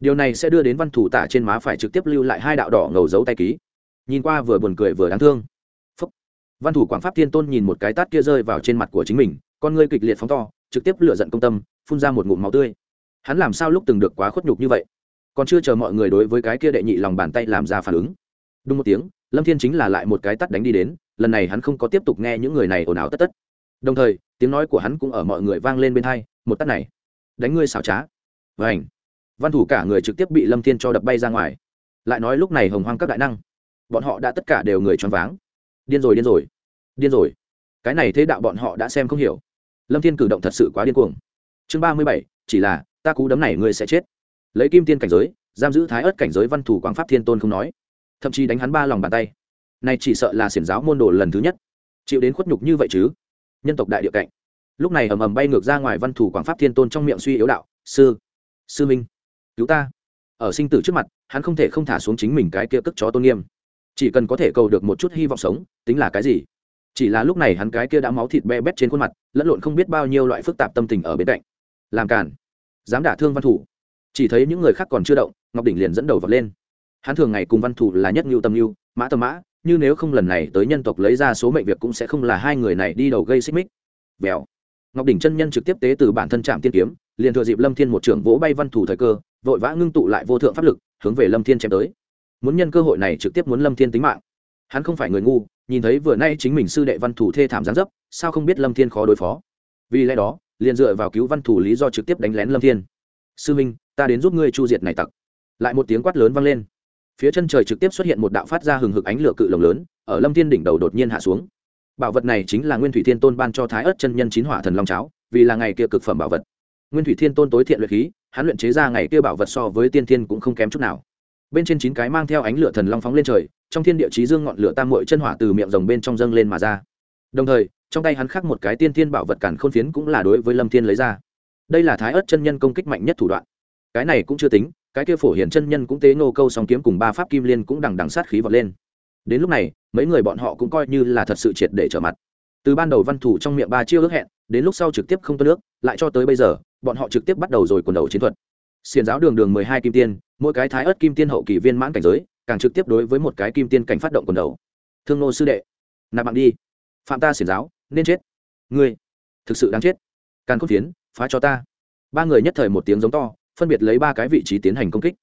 Điều này sẽ đưa đến văn thủ tả trên má phải trực tiếp lưu lại hai đạo đỏ ngầu dấu tay ký. Nhìn qua vừa buồn cười vừa đáng thương văn thủ quảng pháp thiên tôn nhìn một cái tát kia rơi vào trên mặt của chính mình, con ngươi kịch liệt phóng to, trực tiếp lựa giận công tâm, phun ra một ngụm máu tươi. Hắn làm sao lúc từng được quá khuất nhục như vậy? Còn chưa chờ mọi người đối với cái kia đệ nhị lòng bàn tay làm ra phản ứng. Đúng một tiếng, lâm thiên chính là lại một cái tắt đánh đi đến, lần này hắn không có tiếp tục nghe những người này ồn ào tất tất. Đồng thời, tiếng nói của hắn cũng ở mọi người vang lên bên hai, một tắt này, đánh ngươi xảo trá. Và ảnh văn thủ cả người trực tiếp bị lâm thiên cho đập bay ra ngoài. Lại nói lúc này hồng hoang các đại năng, bọn họ đã tất cả đều người choáng váng điên rồi điên rồi. Điên rồi. Cái này thế đạo bọn họ đã xem không hiểu. Lâm thiên cử động thật sự quá điên cuồng. Chương ba mươi bảy, chỉ là, ta cú đấm này ngươi sẽ chết. Lấy kim tiên cảnh giới, giam giữ thái ớt cảnh giới văn thủ quảng pháp thiên tôn không nói. Thậm chí đánh hắn ba lòng bàn tay. Này chỉ sợ là xiển giáo môn đồ lần thứ nhất. Chịu đến khuất nhục như vậy chứ? Nhân tộc đại địa cạnh. Lúc này ầm ầm bay ngược ra ngoài văn thủ quảng pháp thiên tôn trong miệng suy yếu đạo, sư sư minh, cứu ta. Ở sinh tử trước mặt, hắn không thể không thả xuống chính mình cái kia cất chó tôn nghiêm chỉ cần có thể cầu được một chút hy vọng sống, tính là cái gì? Chỉ là lúc này hắn cái kia đã máu thịt be bét trên khuôn mặt, lẫn lộn không biết bao nhiêu loại phức tạp tâm tình ở bên cạnh. Làm cản dám đả thương văn thủ. Chỉ thấy những người khác còn chưa động, ngọc đỉnh liền dẫn đầu vật lên. Hắn thường ngày cùng văn thủ là nhất ngưu tâm ngưu, mã tâm mã, như nếu không lần này tới nhân tộc lấy ra số mệnh việc cũng sẽ không là hai người này đi đầu gây xích mích. Vèo. Ngọc đỉnh chân nhân trực tiếp tế từ bản thân trạm tiên kiếm, liền thừa dịp lâm thiên một trưởng vỗ bay văn thủ thời cơ, vội vã ngưng tụ lại vô thượng pháp lực, hướng về lâm thiên chém tới muốn nhân cơ hội này trực tiếp muốn lâm thiên tính mạng. Hắn không phải người ngu, nhìn thấy vừa nay chính mình sư đệ văn thủ thê thảm gián dấp, sao không biết lâm thiên khó đối phó? Vì lẽ đó, liền dựa vào cứu văn thủ lý do trực tiếp đánh lén lâm thiên. Sư minh, ta đến giúp ngươi chu diệt này tặc. Lại một tiếng quát lớn vang lên. Phía chân trời trực tiếp xuất hiện một đạo phát ra hừng hực ánh lửa cự lồng lớn, ở lâm thiên đỉnh đầu đột nhiên hạ xuống. Bảo vật này chính là nguyên thủy thiên tôn ban cho thái ớt chân nhân chín hỏa thần long cháo, vì là ngày kia cực phẩm bảo vật. Nguyên thủy thiên tôn tối thiện luyện khí, hắn luyện chế ra ngày kia bảo vật so với tiên thiên cũng không kém chút nào bên trên chín cái mang theo ánh lửa thần long phóng lên trời, trong thiên địa chí dương ngọn lửa tam muội chân hỏa từ miệng rồng bên trong dâng lên mà ra. Đồng thời, trong tay hắn khắc một cái tiên thiên bảo vật cản khôn phiến cũng là đối với lâm thiên lấy ra. Đây là thái ớt chân nhân công kích mạnh nhất thủ đoạn. Cái này cũng chưa tính, cái kia phổ hiển chân nhân cũng tế nô câu song kiếm cùng ba pháp kim liên cũng đằng đằng sát khí vọt lên. Đến lúc này, mấy người bọn họ cũng coi như là thật sự triệt để trở mặt. Từ ban đầu văn thủ trong miệng ba chiêu ước hẹn, đến lúc sau trực tiếp không tuân nước, lại cho tới bây giờ, bọn họ trực tiếp bắt đầu rồi quần đầu chiến thuật xiền giáo đường đường mười hai kim tiên, mỗi cái thái ớt kim tiên hậu kỳ viên mãn cảnh giới, càng trực tiếp đối với một cái kim tiên cảnh phát động quần đầu. Thương nô sư đệ, nạp bạn đi. Phạm ta xiển giáo, nên chết. Ngươi, thực sự đáng chết. Càn cốt phiến, phá cho ta. Ba người nhất thời một tiếng giống to, phân biệt lấy ba cái vị trí tiến hành công kích.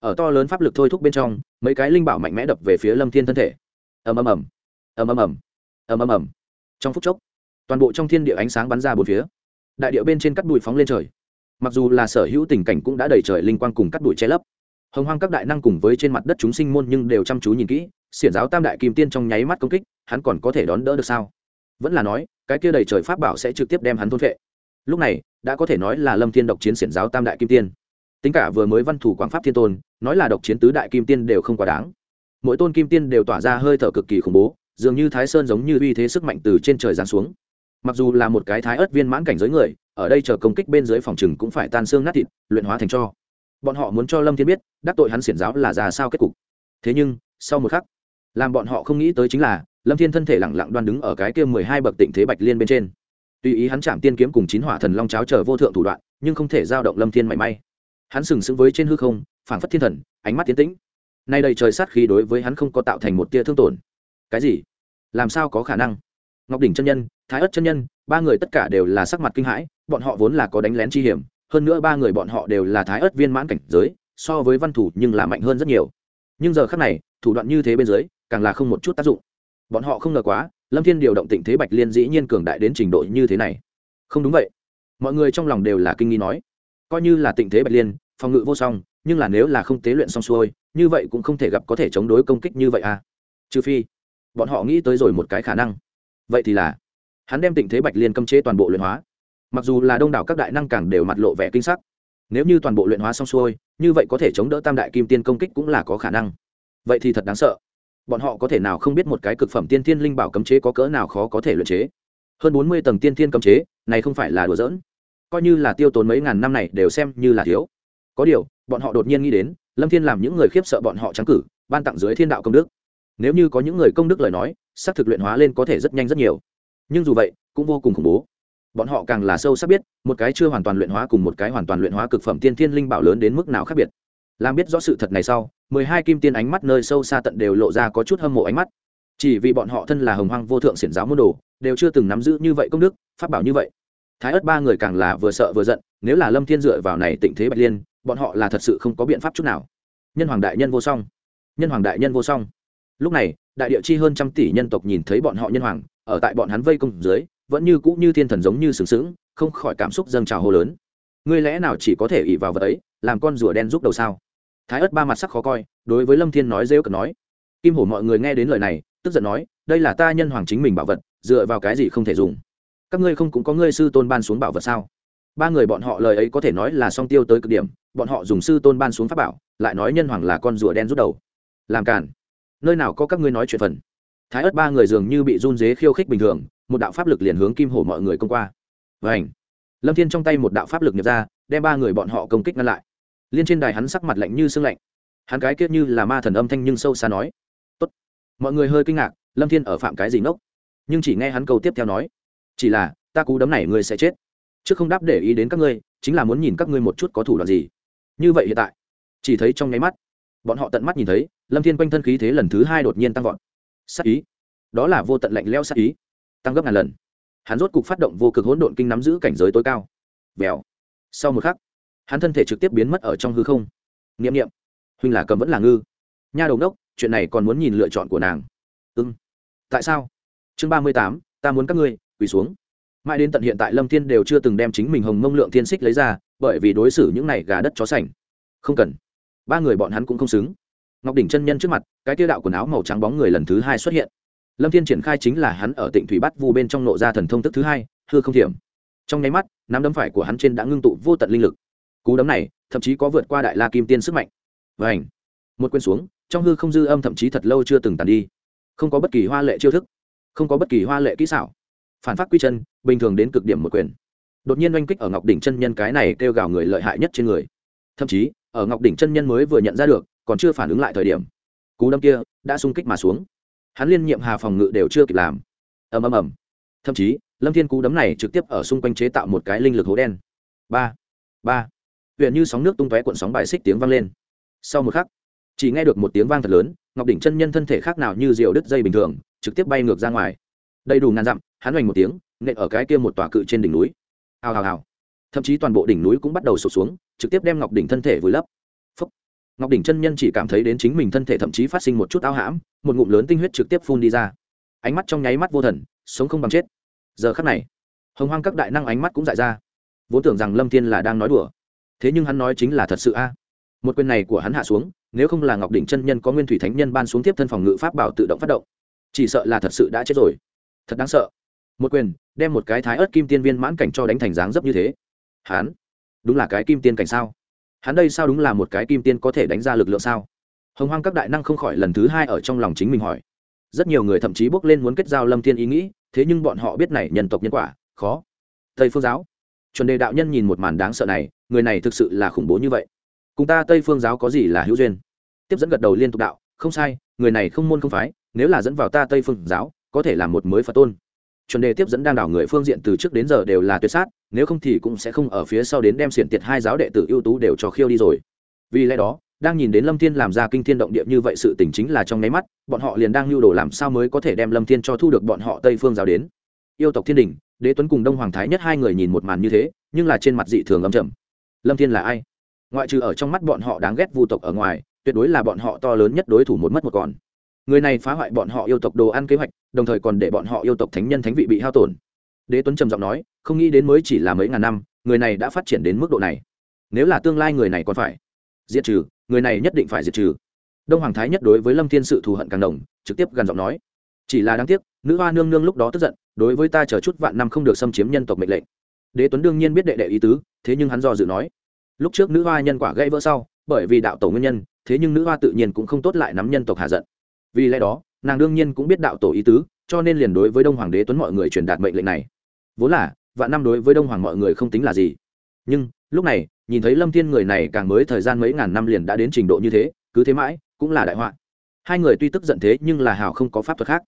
Ở to lớn pháp lực thôi thúc bên trong, mấy cái linh bảo mạnh mẽ đập về phía lâm thiên thân thể. Ầm ầm ầm. Ầm ầm ầm. Ầm ầm ầm. Trong phút chốc, toàn bộ trong thiên địa ánh sáng bắn ra bốn phía. Đại địa bên trên cắt bụi phóng lên trời mặc dù là sở hữu tình cảnh cũng đã đầy trời linh quang cùng cắt đuổi che lấp. Hồng hoang các đại năng cùng với trên mặt đất chúng sinh môn nhưng đều chăm chú nhìn kỹ, xiển giáo tam đại kim tiên trong nháy mắt công kích, hắn còn có thể đón đỡ được sao? Vẫn là nói, cái kia đầy trời pháp bảo sẽ trực tiếp đem hắn thôn vệ lúc này, đã có thể nói là lâm thiên độc chiến xiển giáo tam đại kim tiên. Tính cả vừa mới văn thủ quảng pháp thiên tôn, nói là độc chiến tứ đại kim tiên đều không quá đáng. Mỗi tôn kim tiên đều tỏa ra hơi thở cực kỳ khủng bố, dường như thái sơn giống như uy thế sức mạnh từ trên trời giáng xuống mặc dù là một cái thái ớt viên mãn cảnh giới người, ở đây chờ công kích bên dưới phòng trừng cũng phải tan xương nát thịt, luyện hóa thành cho. Bọn họ muốn cho lâm thiên biết, đắc tội hắn xiển giáo là ra sao kết cục. Thế nhưng, sau một khắc, làm bọn họ không nghĩ tới chính là, lâm thiên thân thể lẳng lặng đoan đứng ở cái kia mười hai bậc tịnh thế bạch liên bên trên. Tùy ý hắn chạm tiên kiếm cùng chín hỏa thần long cháo chờ vô thượng thủ đoạn, nhưng không thể giao động lâm thiên mảy may. Hắn sừng sững với trên hư không, phảng phất thiên thần, ánh mắt tiến tĩnh. Nay đầy trời sát khí đối với hắn không có tạo thành một tia thương tổn. Cái gì? Làm sao có khả năng? Ngọc đỉnh chân nhân, thái ất chân nhân, ba người tất cả đều là sắc mặt kinh hãi, bọn họ vốn là có đánh lén chi hiểm, hơn nữa ba người bọn họ đều là thái ất viên mãn cảnh giới, so với văn thủ nhưng là mạnh hơn rất nhiều. Nhưng giờ khác này, thủ đoạn như thế bên dưới, càng là không một chút tác dụng. Bọn họ không ngờ quá, lâm thiên điều động tịnh thế bạch liên dĩ nhiên cường đại đến trình độ như thế này. Không đúng vậy. Mọi người trong lòng đều là kinh nghi nói, coi như là tịnh thế bạch liên, phòng ngự vô song, nhưng là nếu là không tế luyện xong xuôi, như vậy cũng không thể gặp có thể chống đối công kích như vậy à. Trừ phi, bọn họ nghĩ tới rồi một cái khả năng vậy thì là, hắn đem tịnh thế bạch liên cấm chế toàn bộ luyện hóa. Mặc dù là đông đảo các đại năng càng đều mặt lộ vẻ kinh sắc, nếu như toàn bộ luyện hóa xong xuôi, như vậy có thể chống đỡ tam đại kim tiên công kích cũng là có khả năng. Vậy thì thật đáng sợ. Bọn họ có thể nào không biết một cái cực phẩm tiên thiên linh bảo cấm chế có cỡ nào khó có thể luyện chế? Hơn bốn mươi tầng tiên thiên cấm chế, này không phải là đùa giỡn. Coi như là tiêu tốn mấy ngàn năm này đều xem như là thiếu. Có điều, bọn họ đột nhiên nghĩ đến, lâm thiên làm những người khiếp sợ bọn họ trắng cử, ban tặng dưới thiên đạo công đức nếu như có những người công đức lời nói, xác thực luyện hóa lên có thể rất nhanh rất nhiều. Nhưng dù vậy, cũng vô cùng khủng bố. Bọn họ càng là sâu sắc biết, một cái chưa hoàn toàn luyện hóa cùng một cái hoàn toàn luyện hóa cực phẩm tiên thiên linh bảo lớn đến mức nào khác biệt. Làm biết rõ sự thật này sau, mười hai kim tiên ánh mắt nơi sâu xa tận đều lộ ra có chút hâm mộ ánh mắt. Chỉ vì bọn họ thân là hồng hoang vô thượng xiển giáo môn đồ, đều chưa từng nắm giữ như vậy công đức phát bảo như vậy. Thái ất ba người càng là vừa sợ vừa giận, nếu là lâm thiên dựa vào này tịnh thế bạch liên, bọn họ là thật sự không có biện pháp chút nào. Nhân hoàng đại nhân vô song. Nhân hoàng đại nhân vô song lúc này, đại địa chi hơn trăm tỷ nhân tộc nhìn thấy bọn họ nhân hoàng, ở tại bọn hắn vây công dưới, vẫn như cũ như thiên thần giống như sừng sững, không khỏi cảm xúc dâng trào hô lớn. Ngươi lẽ nào chỉ có thể ỉ vào vật ấy, làm con rùa đen giúp đầu sao? Thái ất ba mặt sắc khó coi, đối với lâm thiên nói rêu cực nói. Kim hổ mọi người nghe đến lời này, tức giận nói, đây là ta nhân hoàng chính mình bảo vật, dựa vào cái gì không thể dùng? Các ngươi không cũng có ngươi sư tôn ban xuống bảo vật sao? Ba người bọn họ lời ấy có thể nói là song tiêu tới cực điểm, bọn họ dùng sư tôn ban xuống pháp bảo, lại nói nhân hoàng là con rùa đen rút đầu. Làm cản nơi nào có các ngươi nói chuyện phần. Thái ớt ba người dường như bị run dế khiêu khích bình thường, một đạo pháp lực liền hướng kim hổ mọi người công qua. Và ảnh lâm thiên trong tay một đạo pháp lực nhập ra, đem ba người bọn họ công kích ngăn lại. Liên trên đài hắn sắc mặt lạnh như sương lạnh. Hắn cái kiết như là ma thần âm thanh nhưng sâu xa nói. Tốt. mọi người hơi kinh ngạc, lâm thiên ở phạm cái gì ngốc? Nhưng chỉ nghe hắn câu tiếp theo nói. Chỉ là, ta cú đấm này ngươi sẽ chết. Chứ không đáp để ý đến các ngươi, chính là muốn nhìn các ngươi một chút có thủ đoạn gì. Như vậy hiện tại, chỉ thấy trong nháy mắt, bọn họ tận mắt nhìn thấy lâm thiên quanh thân khí thế lần thứ hai đột nhiên tăng vọt. Sắc ý. Đó là vô tận lạnh leo sắc ý. Tăng gấp ngàn lần. Hắn rốt cục phát động vô cực hỗn độn kinh nắm giữ cảnh giới tối cao. Vèo. Sau một khắc, hắn thân thể trực tiếp biến mất ở trong hư không. N i ệ m n i ệ m huynh là cầm vẫn là ngư. Nha đầu đốc chuyện này còn muốn nhìn lựa chọn của nàng. Ưng tại sao? Chương ba mươi tám, ta muốn các ngươi, quỳ xuống. Mãi đến tận hiện tại lâm thiên đều chưa từng đem chính mình hồng mông lượng thiên xích lấy ra, bởi vì đối xử những này gà đất chó sành. Không cần. Ba người bọn hắn cũng không xứng ngọc đỉnh chân nhân trước mặt, cái tiêu đạo quần áo màu trắng bóng người lần thứ hai xuất hiện. Lâm thiên triển khai chính là hắn ở tỉnh thủy bắt vu bên trong nộ ra thần thông tức thứ hai, hư không thiểm. Trong nháy mắt, nắm đấm phải của hắn trên đã ngưng tụ vô tận linh lực. Cú đấm này, thậm chí có vượt qua đại la kim tiên sức mạnh. Và ảnh một quên xuống, trong hư không dư âm thậm chí thật lâu chưa từng tàn đi. Không có bất kỳ hoa lệ chiêu thức, không có bất kỳ hoa lệ kỹ xảo. Phản phát quy chân, bình thường đến cực điểm một quyền. Đột nhiên oanh kích ở ngọc đỉnh chân nhân cái này kêu gào người lợi hại nhất trên người. Thậm chí, ở ngọc đỉnh chân nhân mới vừa nhận ra được còn chưa phản ứng lại thời điểm, cú đâm kia đã sung kích mà xuống. Hắn liên nhiệm hà phòng ngự đều chưa kịp làm. Ầm ầm ầm. Thậm chí, lâm thiên cú đấm này trực tiếp ở xung quanh chế tạo một cái linh lực hố đen. Ba ba. Huyện như sóng nước tung tóe cuộn sóng bài xích tiếng vang lên. Sau một khắc, chỉ nghe được một tiếng vang thật lớn, ngọc đỉnh chân nhân thân thể khác nào như diều đứt dây bình thường, trực tiếp bay ngược ra ngoài. Đầy đủ ngàn dặm, hắn hoành một tiếng, nện ở cái kia một tòa cự trên đỉnh núi. Hào hào hào. Thậm chí toàn bộ đỉnh núi cũng bắt đầu sụp xuống, trực tiếp đem ngọc đỉnh thân thể vùi lấp ngọc đỉnh chân nhân chỉ cảm thấy đến chính mình thân thể thậm chí phát sinh một chút ao hãm, một ngụm lớn tinh huyết trực tiếp phun đi ra. Ánh mắt trong nháy mắt vô thần, sống không bằng chết. Giờ khắc này, hồng hoang các đại năng ánh mắt cũng dại ra. Vốn tưởng rằng lâm thiên là đang nói đùa. Thế nhưng hắn nói chính là thật sự a. Một quyền này của hắn hạ xuống, nếu không là ngọc đỉnh chân nhân có nguyên thủy thánh nhân ban xuống tiếp thân phòng ngự pháp bảo tự động phát động, chỉ sợ là thật sự đã chết rồi. Thật đáng sợ. Một quyền, đem một cái thái ớt kim tiên viên mãn cảnh cho đánh thành dáng dấp như thế. Hắn, đúng là cái kim tiên cảnh sao? Hắn đây sao đúng là một cái kim tiên có thể đánh ra lực lượng sao? Hồng hoang các đại năng không khỏi lần thứ hai ở trong lòng chính mình hỏi. Rất nhiều người thậm chí bước lên muốn kết giao lâm thiên ý nghĩ, thế nhưng bọn họ biết này nhân tộc nhân quả, khó. Tây phương giáo. Chuẩn đề đạo nhân nhìn một màn đáng sợ này, người này thực sự là khủng bố như vậy. Cùng ta tây phương giáo có gì là hữu duyên? Tiếp dẫn gật đầu liên tục đạo, không sai, người này không môn không phái, nếu là dẫn vào ta tây phương giáo, có thể là một mới phật tôn chuẩn đề tiếp dẫn đang đảo người phương diện từ trước đến giờ đều là tuyệt sát, nếu không thì cũng sẽ không ở phía sau đến đem xiển tiệt hai giáo đệ tử ưu tú đều cho khiêu đi rồi. Vì lẽ đó, đang nhìn đến lâm thiên làm ra kinh thiên động địa như vậy sự tình chính là trong nháy mắt, bọn họ liền đang lưu đồ làm sao mới có thể đem lâm thiên cho thu được bọn họ tây phương giáo đến. Yêu tộc thiên đình, đế tuấn cùng đông hoàng thái nhất hai người nhìn một màn như thế, nhưng là trên mặt dị thường âm trầm. Lâm thiên là ai? Ngoại trừ ở trong mắt bọn họ đáng ghét vu tộc ở ngoài, tuyệt đối là bọn họ to lớn nhất đối thủ một mất một còn người này phá hoại bọn họ yêu tộc đồ ăn kế hoạch, đồng thời còn để bọn họ yêu tộc thánh nhân thánh vị bị hao tổn. Đế tuấn trầm giọng nói, không nghĩ đến mới chỉ là mấy ngàn năm, người này đã phát triển đến mức độ này. Nếu là tương lai người này còn phải diệt trừ, người này nhất định phải diệt trừ. Đông hoàng thái nhất đối với lâm thiên sự thù hận càng đồng, trực tiếp gần giọng nói, chỉ là đáng tiếc, nữ hoa nương nương lúc đó tức giận, đối với ta chờ chút vạn năm không được xâm chiếm nhân tộc mệnh lệnh. Đế tuấn đương nhiên biết đệ đệ ý tứ, thế nhưng hắn do dự nói, lúc trước nữ hoa nhân quả gây vỡ sau, bởi vì đạo tổ nguyên nhân, thế nhưng nữ hoa tự nhiên cũng không tốt lại nắm nhân tộc hạ giận vì lẽ đó, nàng đương nhiên cũng biết đạo tổ ý tứ, cho nên liền đối với đông hoàng đế tuấn mọi người truyền đạt mệnh lệnh này. Vốn là, vạn năm đối với đông hoàng mọi người không tính là gì. Nhưng, lúc này, nhìn thấy lâm thiên người này càng mới thời gian mấy ngàn năm liền đã đến trình độ như thế, cứ thế mãi, cũng là đại họa. Hai người tuy tức giận thế nhưng là hào không có pháp thuật khác.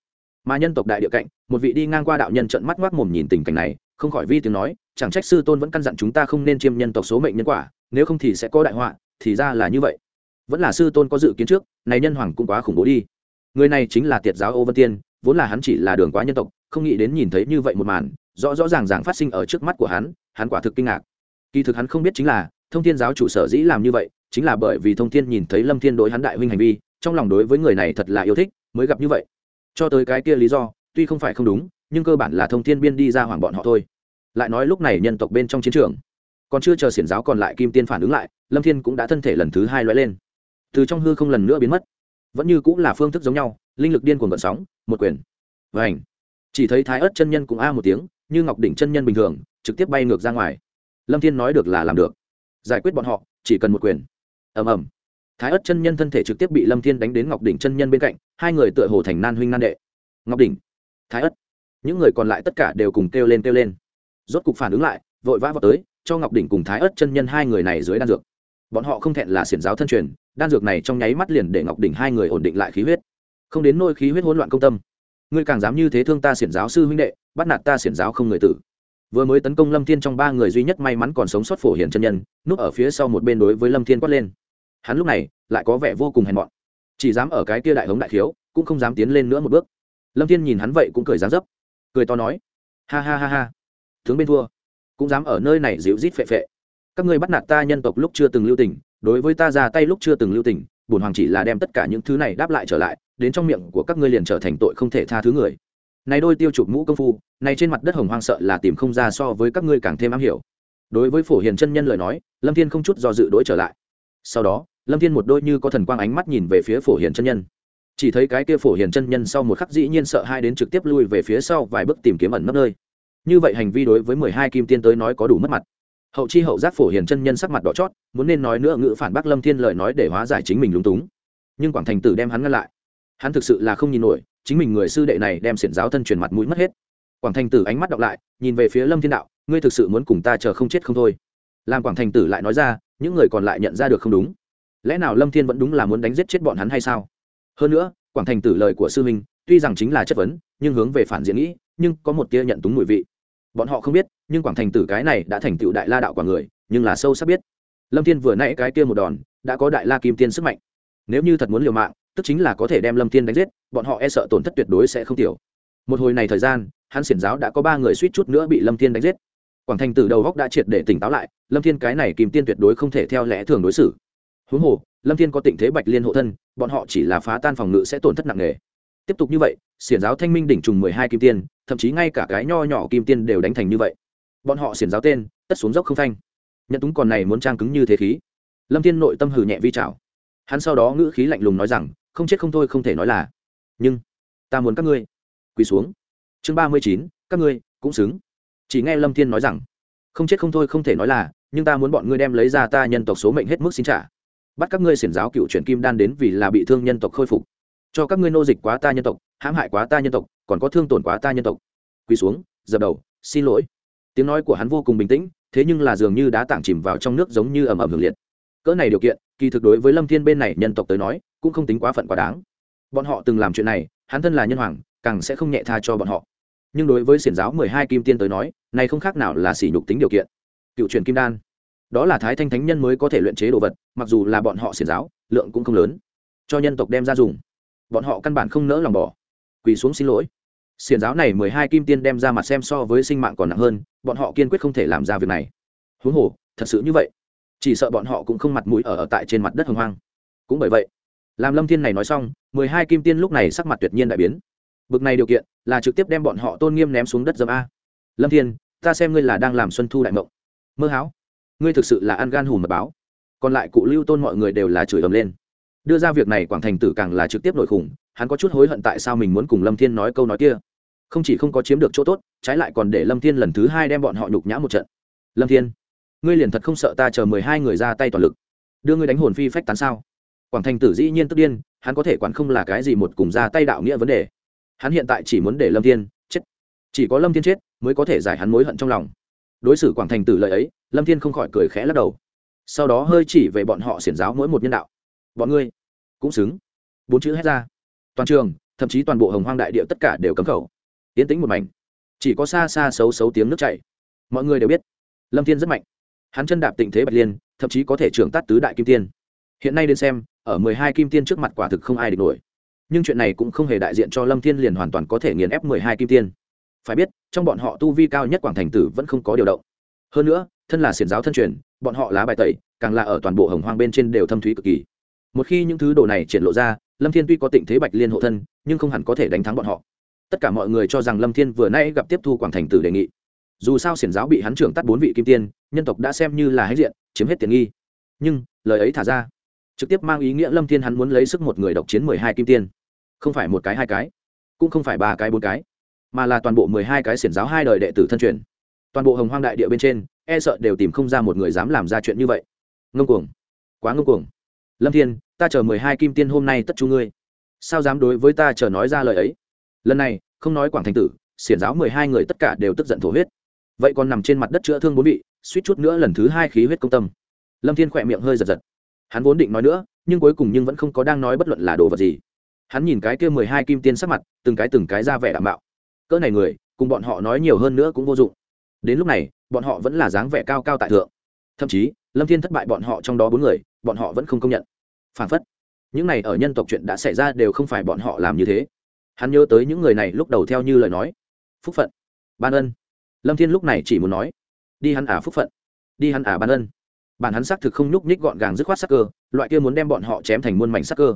Mà nhân tộc đại địa cạnh, một vị đi ngang qua đạo nhân trận mắt ngoác mồm nhìn tình cảnh này, không khỏi vi tiếng nói, chẳng trách sư tôn vẫn căn dặn chúng ta không nên chiêm nhân tộc số mệnh nhân quả, nếu không thì sẽ có đại họa, thì ra là như vậy. Vẫn là sư tôn có dự kiến trước, này nhân hoàng cũng quá khủng bố đi người này chính là tiệt giáo ô vân tiên, vốn là hắn chỉ là đường quá nhân tộc, không nghĩ đến nhìn thấy như vậy một màn, rõ rõ ràng ràng phát sinh ở trước mắt của hắn hắn quả thực kinh ngạc. Kỳ thực hắn không biết chính là, thông thiên giáo chủ sở dĩ làm như vậy, chính là bởi vì thông thiên nhìn thấy lâm thiên đối hắn đại huynh hành vi, trong lòng đối với người này thật là yêu thích, mới gặp như vậy. Cho tới cái kia lý do, tuy không phải không đúng, nhưng cơ bản là thông thiên biên đi ra hoàng bọn họ thôi. Lại nói lúc này nhân tộc bên trong chiến trường, còn chưa chờ xiển giáo còn lại kim tiên phản ứng lại, lâm thiên cũng đã thân thể lần thứ hai loại lên. Từ trong hư không lần nữa biến mất vẫn như cũng là phương thức giống nhau, linh lực điên cuồng gợn sóng, một quyền. Vảnh chỉ thấy thái ớt chân nhân cũng a một tiếng, như ngọc đỉnh chân nhân bình thường, trực tiếp bay ngược ra ngoài. Lâm thiên nói được là làm được. Giải quyết bọn họ, chỉ cần một quyền. Ầm ầm. Thái ớt chân nhân thân thể trực tiếp bị lâm thiên đánh đến ngọc đỉnh chân nhân bên cạnh, hai người tựa hồ thành nan huynh nan đệ. Ngọc đỉnh. Thái ớt những người còn lại tất cả đều cùng kêu lên kêu lên. Rốt cục phản ứng lại, vội vã vào tới, cho ngọc đỉnh cùng thái ớt chân nhân hai người này dưới đan dược. Bọn họ không thẹn là xiển giáo thân truyền đan dược này trong nháy mắt liền để ngọc đỉnh hai người ổn định lại khí huyết. Không đến nôi khí huyết hỗn loạn công tâm. Ngươi càng dám như thế thương ta xiển giáo sư huynh đệ, bắt nạt ta xiển giáo không người tử. Vừa mới tấn công lâm thiên trong ba người duy nhất may mắn còn sống sót phổ hiển chân nhân, núp ở phía sau một bên đối với lâm thiên quát lên. Hắn lúc này lại có vẻ vô cùng hèn mọn. Chỉ dám ở cái kia đại hống đại khiếu, cũng không dám tiến lên nữa một bước. Lâm thiên nhìn hắn vậy cũng cười dáng dấp. Cười to nói, ha ha ha ha, tướng bên thua, cũng dám ở nơi này dịu rít phệ phệ các ngươi bắt nạt ta nhân tộc lúc chưa từng lưu tình, đối với ta ra tay lúc chưa từng lưu tình bùn hoàng chỉ là đem tất cả những thứ này đáp lại trở lại, đến trong miệng của các ngươi liền trở thành tội không thể tha thứ người. Này đôi tiêu chụp mũ công phu, này trên mặt đất hồng hoang sợ là tìm không ra so với các ngươi càng thêm am hiểu. Đối với phổ hiền chân nhân lời nói, lâm thiên không chút do dự đối trở lại. Sau đó, lâm thiên một đôi như có thần quang ánh mắt nhìn về phía phổ hiền chân nhân. Chỉ thấy cái kia phổ hiền chân nhân sau một khắc dĩ nhiên sợ hai đến trực tiếp lui về phía sau vài bước tìm kiếm ẩn nấp nơi. Như vậy hành vi đối với mười hai kim tiên tới nói có đủ mất mặt hậu chi hậu giác phổ hiền chân nhân sắc mặt đỏ chót, muốn nên nói nữa ngữ phản bác lâm thiên lời nói để hóa giải chính mình lúng túng. Nhưng quảng thành tử đem hắn ngăn lại. Hắn thực sự là không nhìn nổi, chính mình người sư đệ này đem xiển giáo thân truyền mặt mũi mất hết. Quảng thành tử ánh mắt đọc lại, nhìn về phía lâm thiên đạo, ngươi thực sự muốn cùng ta chờ không chết không thôi? Làm quảng thành tử lại nói ra, những người còn lại nhận ra được không đúng? Lẽ nào lâm thiên vẫn đúng là muốn đánh giết chết bọn hắn hay sao? Hơn nữa, quảng thành tử lời của sư minh tuy rằng chính là chất vấn, nhưng hướng về phản diện nghĩ, nhưng có một tia nhận túng mùi vị. Bọn họ không biết nhưng quảng thành tử cái này đã thành tựu đại la đạo quả người, nhưng là sâu sắc biết. Lâm thiên vừa nãy cái kia một đòn, đã có đại la kim tiên sức mạnh. Nếu như thật muốn liều mạng, tức chính là có thể đem lâm thiên đánh giết, bọn họ e sợ tổn thất tuyệt đối sẽ không tiểu. Một hồi này thời gian, hắn xiển giáo đã có ba người suýt chút nữa bị lâm thiên đánh giết. Quảng thành tử đầu góc đã triệt để tỉnh táo lại, lâm thiên cái này kim tiên tuyệt đối không thể theo lẽ thường đối xử. Huống hồ, lâm thiên có tình thế bạch liên hộ thân, bọn họ chỉ là phá tan phòng ngự sẽ tổn thất nặng nề. Tiếp tục như vậy, xiển giáo thanh minh đỉnh trùng mười hai kim tiên, thậm chí ngay cả cái nho nhỏ kim tiên đều đánh thành như vậy bọn họ xiển giáo tên, tất xuống dốc không phanh. Nhận túng còn này muốn trang cứng như thế khí. Lâm thiên nội tâm hử nhẹ vi trào hắn sau đó ngữ khí lạnh lùng nói rằng, không chết không thôi không thể nói là. Nhưng, ta muốn các ngươi. Quỳ xuống. Chương ba mươi chín, các ngươi, cũng xứng. Chỉ nghe lâm thiên nói rằng, không chết không thôi không thể nói là, nhưng ta muốn bọn ngươi đem lấy ra ta nhân tộc số mệnh hết mức xin trả. Bắt các ngươi xiển giáo cựu truyền kim đan đến vì là bị thương nhân tộc khôi phục. Cho các ngươi nô dịch quá ta nhân tộc, hãm hại quá ta nhân tộc, còn có thương tổn quá ta nhân tộc. Quỳ xuống, dập đầu, xin lỗi tiếng nói của hắn vô cùng bình tĩnh, thế nhưng là dường như đã tảng chìm vào trong nước giống như ầm ầm hưởng liệt. Cỡ này điều kiện, kỳ thực đối với lâm thiên bên này nhân tộc tới nói, cũng không tính quá phận quá đáng. Bọn họ từng làm chuyện này, hắn thân là nhân hoàng, càng sẽ không nhẹ tha cho bọn họ. Nhưng đối với xiển giáo mười hai kim tiên tới nói, này không khác nào là sỉ nhục tính điều kiện. Cựu truyền kim đan, đó là thái thanh thánh nhân mới có thể luyện chế đồ vật, mặc dù là bọn họ xiển giáo, lượng cũng không lớn. Cho nhân tộc đem ra dùng, bọn họ căn bản không nỡ lòng bỏ. Quỳ xuống xin lỗi xiển giáo này mười hai kim tiên đem ra mặt xem so với sinh mạng còn nặng hơn bọn họ kiên quyết không thể làm ra việc này. Huống hồ thật sự như vậy. Chỉ sợ bọn họ cũng không mặt mũi ở, ở tại trên mặt đất hồng hoang. Cũng bởi vậy làm lâm thiên này nói xong mười hai kim tiên lúc này sắc mặt tuyệt nhiên đại biến. Bực này điều kiện là trực tiếp đem bọn họ tôn nghiêm ném xuống đất dâm a. Lâm thiên ta xem ngươi là đang làm xuân thu đại mộng. Mơ háo ngươi thực sự là ăn gan hùm mật báo. Còn lại cụ lưu tôn mọi người đều là chửi ầm lên. Đưa ra việc này quảng thành tử càng là trực tiếp nội khủng hắn có chút hối hận tại sao mình muốn cùng lâm thiên nói câu nói kia không chỉ không có chiếm được chỗ tốt, trái lại còn để lâm thiên lần thứ hai đem bọn họ nhục nhã một trận. Lâm thiên, ngươi liền thật không sợ ta chờ mười hai người ra tay toàn lực? Đưa ngươi đánh hồn phi phách tán sao? Quảng thành tử dĩ nhiên tức điên, hắn có thể quản không là cái gì một cùng ra tay đạo nghĩa vấn đề. Hắn hiện tại chỉ muốn để lâm thiên chết. Chỉ có lâm thiên chết mới có thể giải hắn mối hận trong lòng. Đối xử quảng thành tử lời ấy, lâm thiên không khỏi cười khẽ lắc đầu. Sau đó hơi chỉ về bọn họ xiển giáo mỗi một nhân đạo. Bọn ngươi cũng xứng. Bốn chữ hét ra. Toàn trường, thậm chí toàn bộ hồng hoang đại địa tất cả đều cấm khẩu tiến tĩnh một mảnh. Chỉ có xa xa xấu xấu tiếng nước chảy. Mọi người đều biết, lâm thiên rất mạnh. Hắn chân đạp tịnh thế bạch liên, thậm chí có thể trưởng tát tứ đại kim tiên. Hiện nay đến xem, ở mười hai kim tiên trước mặt quả thực không ai địch nổi. Nhưng chuyện này cũng không hề đại diện cho lâm thiên liền hoàn toàn có thể nghiền ép mười hai kim tiên. Phải biết, trong bọn họ tu vi cao nhất quảng thành tử vẫn không có điều động. Hơn nữa, thân là xiển giáo thân truyền, bọn họ lá bài tẩy, càng là ở toàn bộ hồng hoang bên trên đều thâm thúy cực kỳ. Một khi những thứ đồ này triển lộ ra, lâm thiên tuy có tịnh thế bạch liên hộ thân, nhưng không hẳn có thể đánh thắng bọn họ tất cả mọi người cho rằng lâm thiên vừa nay gặp tiếp thu quảng thành tử đề nghị. Dù sao xiển giáo bị hắn trưởng tắt bốn vị kim tiên, nhân tộc đã xem như là hết diện, chiếm hết tiền nghi. Nhưng, lời ấy thả ra, trực tiếp mang ý nghĩa lâm thiên hắn muốn lấy sức một người độc chiến mười hai kim tiên. Không phải một cái, hai cái, cũng không phải ba cái, bốn cái, mà là toàn bộ mười hai cái xiển giáo hai đời đệ tử thân truyền. Toàn bộ hồng hoang đại địa bên trên e sợ đều tìm không ra một người dám làm ra chuyện như vậy. Ngông cuồng, quá ngông cuồng. Lâm thiên, ta chờ mười hai kim tiên hôm nay tất chú ngươi. Sao dám đối với ta chờ nói ra lời ấy? Lần này, không nói quảng thành tử, xiển giáo mười hai người tất cả đều tức giận thổ huyết. Vậy còn nằm trên mặt đất chữa thương bốn vị, suýt chút nữa lần thứ hai khí huyết công tâm. Lâm thiên khỏe miệng hơi giật giật. Hắn vốn định nói nữa, nhưng cuối cùng nhưng vẫn không có đang nói bất luận là đồ vật gì. Hắn nhìn cái kia mười hai kim tiên sắc mặt, từng cái từng cái ra vẻ đảm bảo. Cỡ này người, cùng bọn họ nói nhiều hơn nữa cũng vô dụng. Đến lúc này, bọn họ vẫn là dáng vẻ cao cao tại thượng. Thậm chí, lâm thiên thất bại bọn họ trong đó bốn người, bọn họ vẫn không công nhận. Phản phất, những này ở nhân tộc chuyện đã xảy ra đều không phải bọn họ làm như thế hắn nhớ tới những người này lúc đầu theo như lời nói. Phúc phận. Ban ân. Lâm thiên lúc này chỉ muốn nói. Đi hắn ả à phúc phận. Đi hắn ả à ban ân. Bản hắn xác thực không nhúc nhích gọn gàng dứt khoát sắc cơ, loại kia muốn đem bọn họ chém thành muôn mảnh sắc cơ.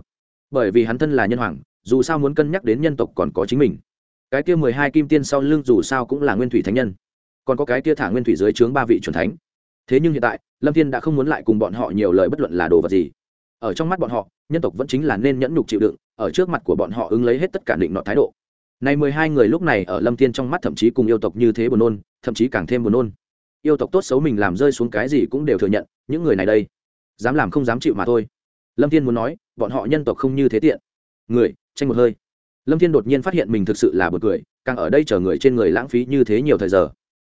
Bởi vì hắn thân là nhân hoàng, dù sao muốn cân nhắc đến nhân tộc còn có chính mình. Cái kia mười hai kim tiên sau lưng dù sao cũng là nguyên thủy thánh nhân. Còn có cái kia thả nguyên thủy dưới trướng ba vị c thánh. Thế nhưng hiện tại, lâm thiên đã không muốn lại cùng bọn họ nhiều lời bất luận là đồ vật gì. Ở trong mắt bọn họ, nhân tộc vẫn chính là nên nhẫn nhục chịu đựng ở trước mặt của bọn họ ứng lấy hết tất cả định nọ thái độ. Này mười hai người lúc này ở lâm thiên trong mắt thậm chí cùng yêu tộc như thế buồn nôn, thậm chí càng thêm buồn nôn. Yêu tộc tốt xấu mình làm rơi xuống cái gì cũng đều thừa nhận, những người này đây, dám làm không dám chịu mà thôi. Lâm thiên muốn nói, bọn họ nhân tộc không như thế tiện. Người, tranh một hơi. Lâm thiên đột nhiên phát hiện mình thực sự là b u ồ n cười, càng ở đây chờ người trên người lãng phí như thế nhiều thời giờ.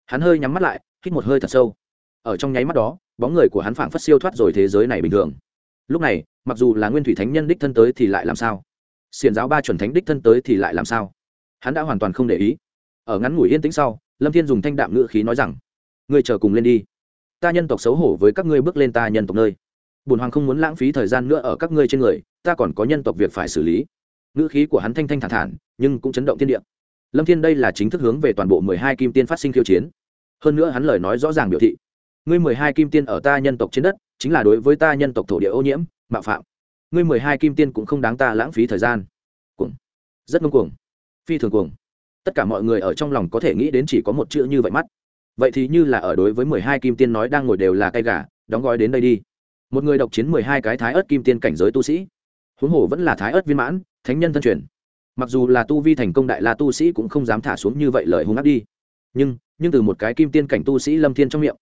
Hắn hơi nhắm mắt lại, hít một hơi thật sâu. Ở trong nháy mắt đó, bóng người của hắn phảng phất siêu thoát rồi thế giới này bình thường. Lúc này, mặc dù là nguyên thủy thánh nhân đích thân tới thì lại làm sao? Xiền giáo ba chuẩn thánh đích thân tới thì lại làm sao? Hắn đã hoàn toàn không để ý. Ở ngắn ngủi yên tĩnh sau, lâm thiên dùng thanh đạm ngữ khí nói rằng, ngươi chờ cùng lên đi. Ta nhân tộc xấu hổ với các ngươi bước lên ta nhân tộc nơi. Bùn hoàng không muốn lãng phí thời gian nữa ở các ngươi trên người, ta còn có nhân tộc việc phải xử lý. Ngữ khí của hắn thanh thanh thản thản, nhưng cũng chấn động thiên địa. Lâm thiên đây là chính thức hướng về toàn bộ mười hai kim tiên phát sinh khiêu chiến. Hơn nữa hắn lời nói rõ ràng biểu thị, ngươi mười hai kim tiên ở ta nhân tộc trên đất, chính là đối với ta nhân tộc thổ địa ô nhiễm, mạo phạm ngươi mười hai kim tiên cũng không đáng ta lãng phí thời gian. Cuồng. Rất ngông cuồng. Phi thường cuồng. Tất cả mọi người ở trong lòng có thể nghĩ đến chỉ có một chữ như vậy mắt. Vậy thì như là ở đối với mười hai kim tiên nói đang ngồi đều là cây gà, đóng gói đến đây đi. Một người độc chiến mười hai cái thái ớt kim tiên cảnh giới tu sĩ. Huống hồ vẫn là thái ớt viên mãn, thánh nhân thân truyền. Mặc dù là tu vi thành công đại la tu sĩ cũng không dám thả xuống như vậy lời hung ác đi. Nhưng nhưng từ một cái kim tiên cảnh tu sĩ lâm thiên trong miệng,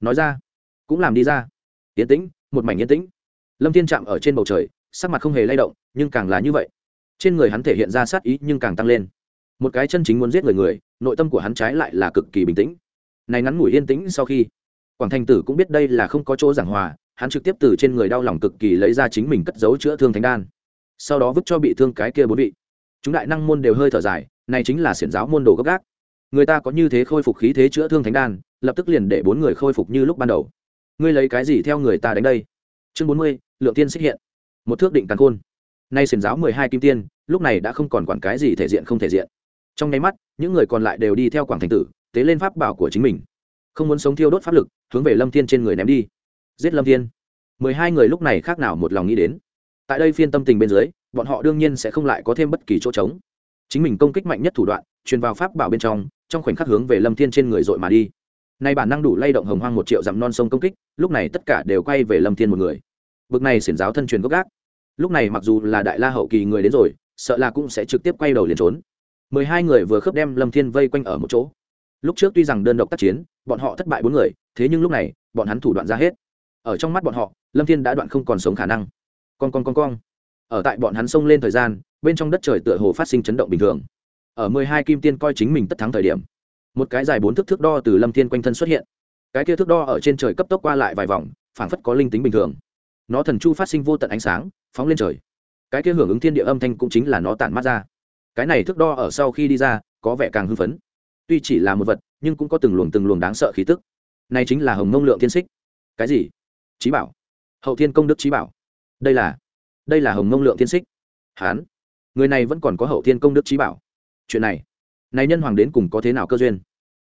nói ra, cũng làm đi ra. Yên tĩnh, một mảnh yên tĩnh lâm thiên chạm ở trên bầu trời, sắc mặt không hề lay động, nhưng càng là như vậy. Trên người hắn thể hiện ra sát ý nhưng càng tăng lên. Một cái chân chính muốn giết người người, nội tâm của hắn trái lại là cực kỳ bình tĩnh. Này ngắn ngủi yên tĩnh sau khi, quảng thành tử cũng biết đây là không có chỗ giảng hòa, hắn trực tiếp từ trên người đau lòng cực kỳ lấy ra chính mình cất giấu chữa thương thánh đan. Sau đó vứt cho bị thương cái kia bốn vị. Chúng đại năng môn đều hơi thở dài, này chính là xiển giáo môn đồ gấp gác. Người ta có như thế khôi phục khí thế chữa thương thánh đan, lập tức liền để bốn người khôi phục như lúc ban đầu. Ngươi lấy cái gì theo người ta đánh đây? Chương bốn mươi, lượng tiên xích hiện. Một thước định càn khôn. Nay xiền giáo mười hai kim tiên, lúc này đã không còn quản cái gì thể diện không thể diện. Trong nháy mắt, những người còn lại đều đi theo quảng thành tử, tế lên pháp bảo của chính mình. Không muốn sống thiêu đốt pháp lực, hướng về lâm thiên trên người ném đi. Giết lâm thiên. Mười hai người lúc này khác nào một lòng nghĩ đến. Tại đây phiên tâm tình bên dưới, bọn họ đương nhiên sẽ không lại có thêm bất kỳ chỗ trống. Chính mình công kích mạnh nhất thủ đoạn, truyền vào pháp bảo bên trong trong khoảnh khắc hướng về lâm thiên trên người dội mà đi nay bản năng đủ lay động hồng hoang một triệu dặm non sông công kích, lúc này tất cả đều quay về lâm thiên một người. Bực này xiển giáo thân truyền gốc gác. Lúc này mặc dù là đại la hậu kỳ người đến rồi, sợ là cũng sẽ trực tiếp quay đầu liền trốn. Mười hai người vừa khớp đem lâm thiên vây quanh ở một chỗ. Lúc trước tuy rằng đơn độc tác chiến, bọn họ thất bại bốn người, thế nhưng lúc này, bọn hắn thủ đoạn ra hết. Ở trong mắt bọn họ, lâm thiên đã đoạn không còn sống khả năng. Con con con con. Ở tại bọn hắn xông lên thời gian, bên trong đất trời tựa hồ phát sinh chấn động bình thường. Ở mười hai kim tiên coi chính mình tất thắng thời điểm một cái dài bốn thước thước đo từ lâm thiên quanh thân xuất hiện. Cái kia thước đo ở trên trời cấp tốc qua lại vài vòng, phảng phất có linh tính bình thường. Nó thần chu phát sinh vô tận ánh sáng, phóng lên trời. Cái kia hưởng ứng thiên địa âm thanh cũng chính là nó tản mát ra. Cái này thước đo ở sau khi đi ra, có vẻ càng hưng phấn. Tuy chỉ là một vật, nhưng cũng có từng luồng từng luồng đáng sợ khí tức. Này chính là hồng mông lượng thiên xích. Cái gì? Trí bảo. Hậu thiên công đức trí bảo. Đây là đây là hồng mông lượng thiên xích. Hán. Người này vẫn còn có hậu thiên công đức trí bảo. Chuyện này này nhân hoàng đến cùng có thế nào cơ duyên?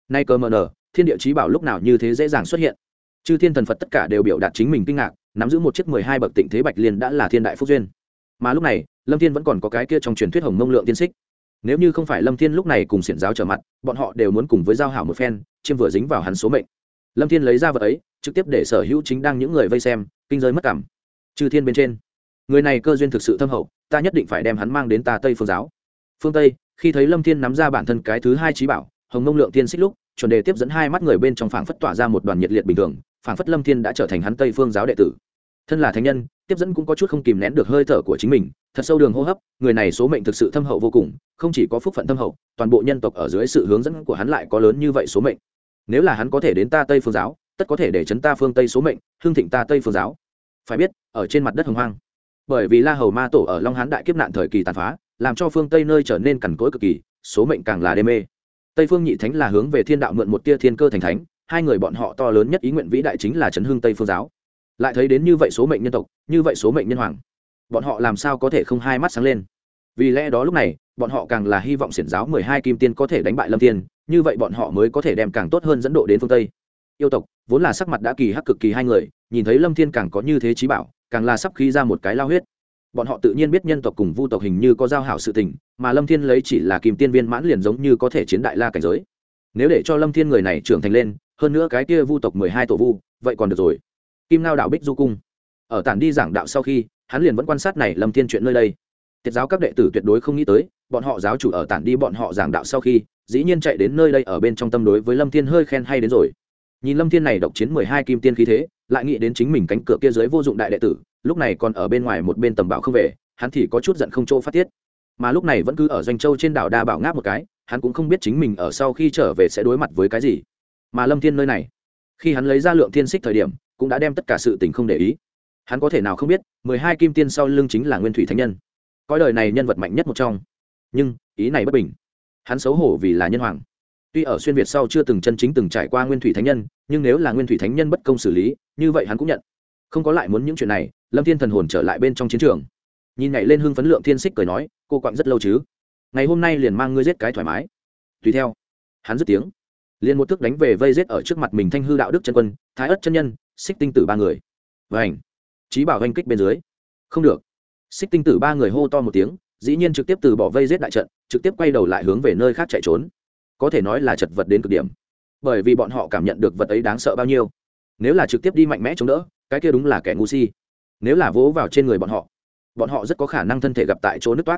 Nay cơ mờ nở, thiên địa trí bảo lúc nào như thế dễ dàng xuất hiện? Chư thiên thần phật tất cả đều biểu đạt chính mình kinh ngạc, nắm giữ một chiếc mười hai bậc tịnh thế bạch liên đã là thiên đại phúc duyên. Mà lúc này, lâm thiên vẫn còn có cái kia trong truyền thuyết hồng mông lượng tiên xích. Nếu như không phải lâm thiên lúc này cùng xiển giáo trở mặt, bọn họ đều muốn cùng với giao hảo một phen, chiêm vừa dính vào hắn số mệnh. Lâm thiên lấy ra vật ấy, trực tiếp để sở hữu chính đang những người vây xem, kinh giới mất cảm. Chư thiên bên trên, người này cơ duyên thực sự thâm hậu, ta nhất định phải đem hắn mang đến ta tây phương giáo. Phương tây khi thấy lâm thiên nắm ra bản thân cái thứ hai trí bảo, hồng mông lượng tiên xích lúc, chuẩn đề tiếp dẫn hai mắt người bên trong phảng phất tỏa ra một đoàn nhiệt liệt bình thường, phảng phất lâm thiên đã trở thành hắn tây phương giáo đệ tử. Thân là thánh nhân, tiếp dẫn cũng có chút không kìm nén được hơi thở của chính mình, thật sâu đường hô hấp, người này số mệnh thực sự thâm hậu vô cùng, không chỉ có phúc phận thâm hậu, toàn bộ nhân tộc ở dưới sự hướng dẫn của hắn lại có lớn như vậy số mệnh. Nếu là hắn có thể đến ta tây phương giáo, tất có thể để chấn ta phương tây số mệnh, hương thịnh ta tây phương giáo. Phải biết, ở trên mặt đất hồng hoang. Bởi vì la hầu ma tổ ở long hán đại kiếp nạn thời kỳ tàn phá làm cho phương tây nơi trở nên cằn cỗi cực kỳ, số mệnh càng là đê mê. Tây phương nhị thánh là hướng về thiên đạo mượn một tia thiên cơ thành thánh, hai người bọn họ to lớn nhất ý nguyện vĩ đại chính là chấn hương tây phương giáo. Lại thấy đến như vậy số mệnh nhân tộc, như vậy số mệnh nhân hoàng, bọn họ làm sao có thể không hai mắt sáng lên? Vì lẽ đó lúc này, bọn họ càng là hy vọng xiển giáo mười hai kim tiên có thể đánh bại lâm tiên như vậy bọn họ mới có thể đem càng tốt hơn dẫn độ đến phương tây. Yêu tộc, vốn là sắc mặt đã kỳ hắc cực kỳ hai người, nhìn thấy lâm thiên càng có như thế trí bảo, càng là sắp khí ra một cái lao huyết bọn họ tự nhiên biết nhân tộc cùng vu tộc hình như có giao hảo sự tình, mà lâm thiên lấy chỉ là kim tiên viên mãn liền giống như có thể chiến đại la cảnh giới. Nếu để cho lâm thiên người này trưởng thành lên, hơn nữa cái kia vu tộc mười hai tổ vu, vậy còn được rồi. Kim lao đạo bích du cung. Ở tản đi giảng đạo sau khi, hắn liền vẫn quan sát này lâm thiên chuyện nơi đây. Tiết giáo các đệ tử tuyệt đối không nghĩ tới, bọn họ giáo chủ ở tản đi bọn họ giảng đạo sau khi, dĩ nhiên chạy đến nơi đây ở bên trong tâm đối với lâm thiên hơi khen hay đến rồi. Nhìn lâm thiên này độc chiến mười hai kim tiên khí thế, lại nghĩ đến chính mình cánh cửa kia dưới vô dụng đại đệ tử lúc này còn ở bên ngoài một bên tầm bảo không về, hắn thì có chút giận không chỗ phát tiết. Mà lúc này vẫn cứ ở doanh châu trên đảo đa bảo ngáp một cái, hắn cũng không biết chính mình ở sau khi trở về sẽ đối mặt với cái gì. Mà lâm thiên nơi này, khi hắn lấy ra lượng thiên xích thời điểm, cũng đã đem tất cả sự tình không để ý. Hắn có thể nào không biết, mười hai kim tiên sau lưng chính là nguyên thủy thánh nhân. Coi đời này nhân vật mạnh nhất một trong. Nhưng, ý này bất bình. Hắn xấu hổ vì là nhân hoàng. Tuy ở xuyên việt sau chưa từng chân chính từng trải qua nguyên thủy thánh nhân, nhưng nếu là nguyên thủy thánh nhân bất công xử lý, như vậy hắn cũng nhận không có lại muốn những chuyện này, lâm thiên thần hồn trở lại bên trong chiến trường. Nhìn nhảy lên hưng phấn lượng thiên xích cười nói, cô quặng rất lâu chứ? Ngày hôm nay liền mang ngươi giết cái thoải mái. Tùy theo, hắn dứt tiếng, liền một thức đánh về vây giết ở trước mặt mình thanh hư đạo đức chân quân, thái ất chân nhân, xích tinh tử ba người. Vảnh trí bảo oanh kích bên dưới. Không được. Xích tinh tử ba người hô to một tiếng, dĩ nhiên trực tiếp từ bỏ vây giết đại trận, trực tiếp quay đầu lại hướng về nơi khác chạy trốn. Có thể nói là chật vật đến cực điểm. Bởi vì bọn họ cảm nhận được vật ấy đáng sợ bao nhiêu nếu là trực tiếp đi mạnh mẽ chống đỡ, cái kia đúng là kẻ ngu si. Nếu là vỗ vào trên người bọn họ bọn họ rất có khả năng thân thể gặp tại chỗ nứt toát.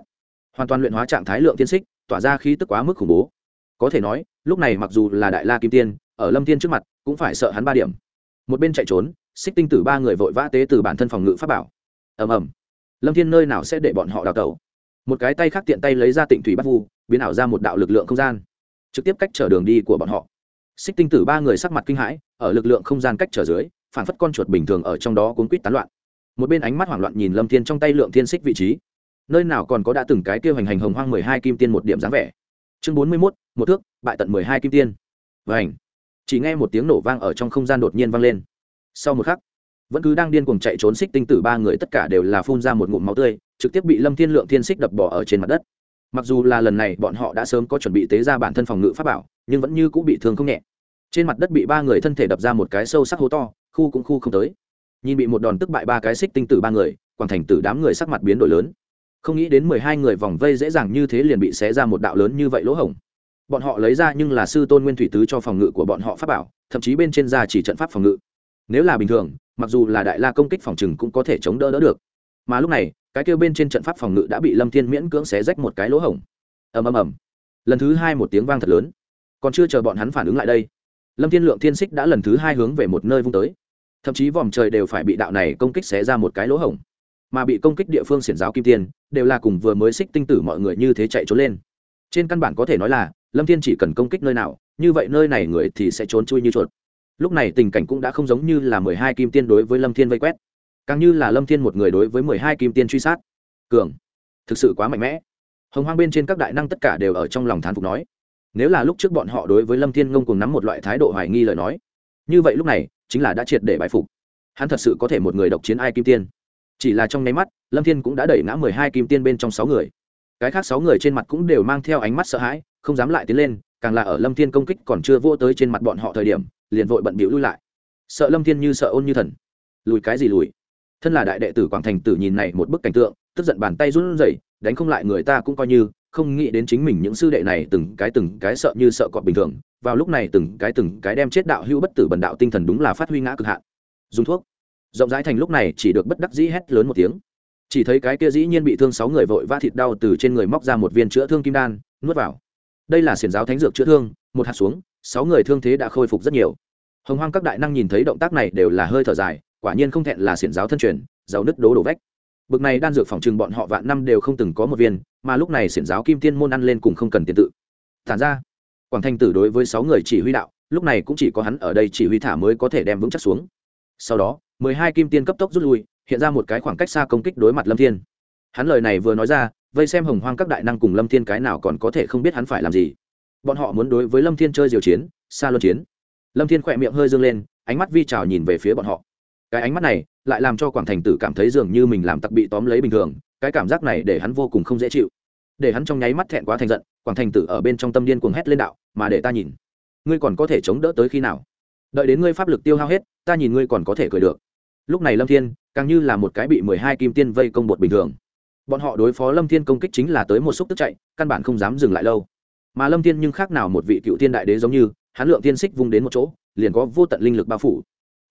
Hoàn toàn luyện hóa trạng thái lượng tiên xích, tỏa ra khí tức quá mức khủng bố. Có thể nói, lúc này mặc dù là đại la kim tiên, ở lâm tiên trước mặt, cũng phải sợ hắn ba điểm. Một bên chạy trốn, xích tinh tử ba người vội vã tế từ bản thân phòng ngự pháp bảo. Ầm ầm. Lâm thiên nơi nào sẽ để bọn họ đào tẩu? Một cái tay khác tiện tay lấy ra tịnh thủy bắt vu, biến ảo ra một đạo lực lượng không gian. Trực tiếp cách trở đường đi của bọn họ xích tinh tử ba người sắc mặt kinh hãi, ở lực lượng không gian cách trở dưới, phản phất con chuột bình thường ở trong đó cuốn quýt tán loạn. Một bên ánh mắt hoảng loạn nhìn lâm thiên trong tay lượng thiên xích vị trí. Nơi nào còn có đã từng cái kêu hành hành hồng hoang mười hai kim tiên một điểm dáng vẻ. Chương bốn mươi mốt, một thước, bại tận mười hai kim tiên. Và ảnh chỉ nghe một tiếng nổ vang ở trong không gian đột nhiên vang lên. Sau một khắc, vẫn cứ đang điên cuồng chạy trốn xích tinh tử ba người tất cả đều là phun ra một ngụm máu tươi, trực tiếp bị lâm thiên lượng thiên xích đập bỏ ở trên mặt đất mặc dù là lần này bọn họ đã sớm có chuẩn bị tế ra bản thân phòng ngự pháp bảo, nhưng vẫn như cũng bị thương không nhẹ. Trên mặt đất bị ba người thân thể đập ra một cái sâu sắc hố to, khu cũng khu không tới. Nhìn bị một đòn tức bại ba cái xích tinh tử ba người, quảng thành tử đám người sắc mặt biến đổi lớn. Không nghĩ đến mười hai người vòng vây dễ dàng như thế liền bị xé ra một đạo lớn như vậy lỗ hổng. Bọn họ lấy ra nhưng là sư tôn nguyên thủy tứ cho phòng ngự của bọn họ pháp bảo, thậm chí bên trên ra chỉ trận pháp phòng ngự. Nếu là bình thường, mặc dù là đại la công kích phòng chừng cũng có thể chống đỡ đỡ được. Mà lúc này cái kêu bên trên trận pháp phòng ngự đã bị lâm thiên miễn cưỡng xé rách một cái lỗ hổng. Ầm ầm ầm. Lần thứ hai một tiếng vang thật lớn. Còn chưa chờ bọn hắn phản ứng lại đây, lâm thiên lượng thiên xích đã lần thứ hai hướng về một nơi vung tới. Thậm chí vòm trời đều phải bị đạo này công kích xé ra một cái lỗ hổng. Mà bị công kích địa phương xiển giáo kim tiên, đều là cùng vừa mới xích tinh tử mọi người như thế chạy trốn lên. Trên căn bản có thể nói là, lâm thiên chỉ cần công kích nơi nào, như vậy nơi này người thì sẽ trốn chui như chuột. Lúc này tình cảnh cũng đã không giống như là mười hai kim tiên đối với lâm thiên vây quét càng như là lâm thiên một người đối với mười hai kim tiên truy sát. Cường, thực sự quá mạnh mẽ. Hồng hoang bên trên các đại năng tất cả đều ở trong lòng thán phục nói. Nếu là lúc trước bọn họ đối với lâm thiên ngông cùng nắm một loại thái độ hoài nghi lời nói, như vậy lúc này chính là đã triệt để bại phục. Hắn thật sự có thể một người độc chiến ai kim tiên. Chỉ là trong nháy mắt, lâm thiên cũng đã đẩy ngã mười hai kim tiên bên trong sáu người. Cái khác sáu người trên mặt cũng đều mang theo ánh mắt sợ hãi, không dám lại tiến lên, càng là ở lâm thiên công kích còn chưa vô tới trên mặt bọn họ thời điểm, liền vội bận bịu lui lại. Sợ lâm thiên như sợ ôn như thần. Lùi cái gì lùi? Thân là đại đệ tử quảng thành tử nhìn này một bức cảnh tượng, tức giận bàn tay run rẩy, đánh không lại người ta cũng coi như, không nghĩ đến chính mình những sư đệ này từng cái từng cái sợ như sợ cọp bình thường, vào lúc này từng cái từng cái đem chết đạo hữu bất tử bần đạo tinh thần đúng là phát huy ngã cực hạn. Dùng thuốc. Rộng rãi thành lúc này chỉ được bất đắc dĩ hét lớn một tiếng. Chỉ thấy cái kia dĩ nhiên bị thương sáu người vội va thịt đau từ trên người móc ra một viên chữa thương kim đan, nuốt vào. Đây là xiển giáo thánh dược chữa thương, một hạt xuống, sáu người thương thế đã khôi phục rất nhiều. Hồng hoang các đại năng nhìn thấy động tác này đều là hơi thở dài quả nhiên không thẹn là xiển giáo thân truyền, giàu nứt đố đổ vách. Bực này đan dược phòng trừng bọn họ vạn năm đều không từng có một viên, mà lúc này xiển giáo kim tiên môn ăn lên cùng không cần tiền tự. Thản ra, quảng thanh tử đối với sáu người chỉ huy đạo, lúc này cũng chỉ có hắn ở đây chỉ huy thả mới có thể đem vững chắc xuống. Sau đó, mười hai kim tiên cấp tốc rút lui, hiện ra một cái khoảng cách xa công kích đối mặt lâm thiên. Hắn lời này vừa nói ra, vây xem hồng hoang các đại năng cùng lâm thiên cái nào còn có thể không biết hắn phải làm gì. Bọn họ muốn đối với lâm thiên chơi diều chiến, xa luân chiến. Lâm thiên khỏe miệng hơi dương lên, ánh mắt vi trào nhìn về phía bọn họ cái ánh mắt này lại làm cho quảng thành tử cảm thấy dường như mình làm tặc bị tóm lấy bình thường, cái cảm giác này để hắn vô cùng không dễ chịu. Để hắn trong nháy mắt thẹn quá thành giận, quảng thành tử ở bên trong tâm điên cuồng hét lên đạo, mà để ta nhìn, ngươi còn có thể chống đỡ tới khi nào? Đợi đến ngươi pháp lực tiêu hao hết, ta nhìn ngươi còn có thể cười được. Lúc này lâm thiên, càng như là một cái bị mười hai kim tiên vây công bột bình thường. Bọn họ đối phó lâm thiên công kích chính là tới một xúc tức chạy, căn bản không dám dừng lại lâu. Mà lâm thiên nhưng khác nào một vị cựu thiên đại đế giống như, hắn lượng tiên xích vung đến một chỗ, liền có vô tận linh lực bao phủ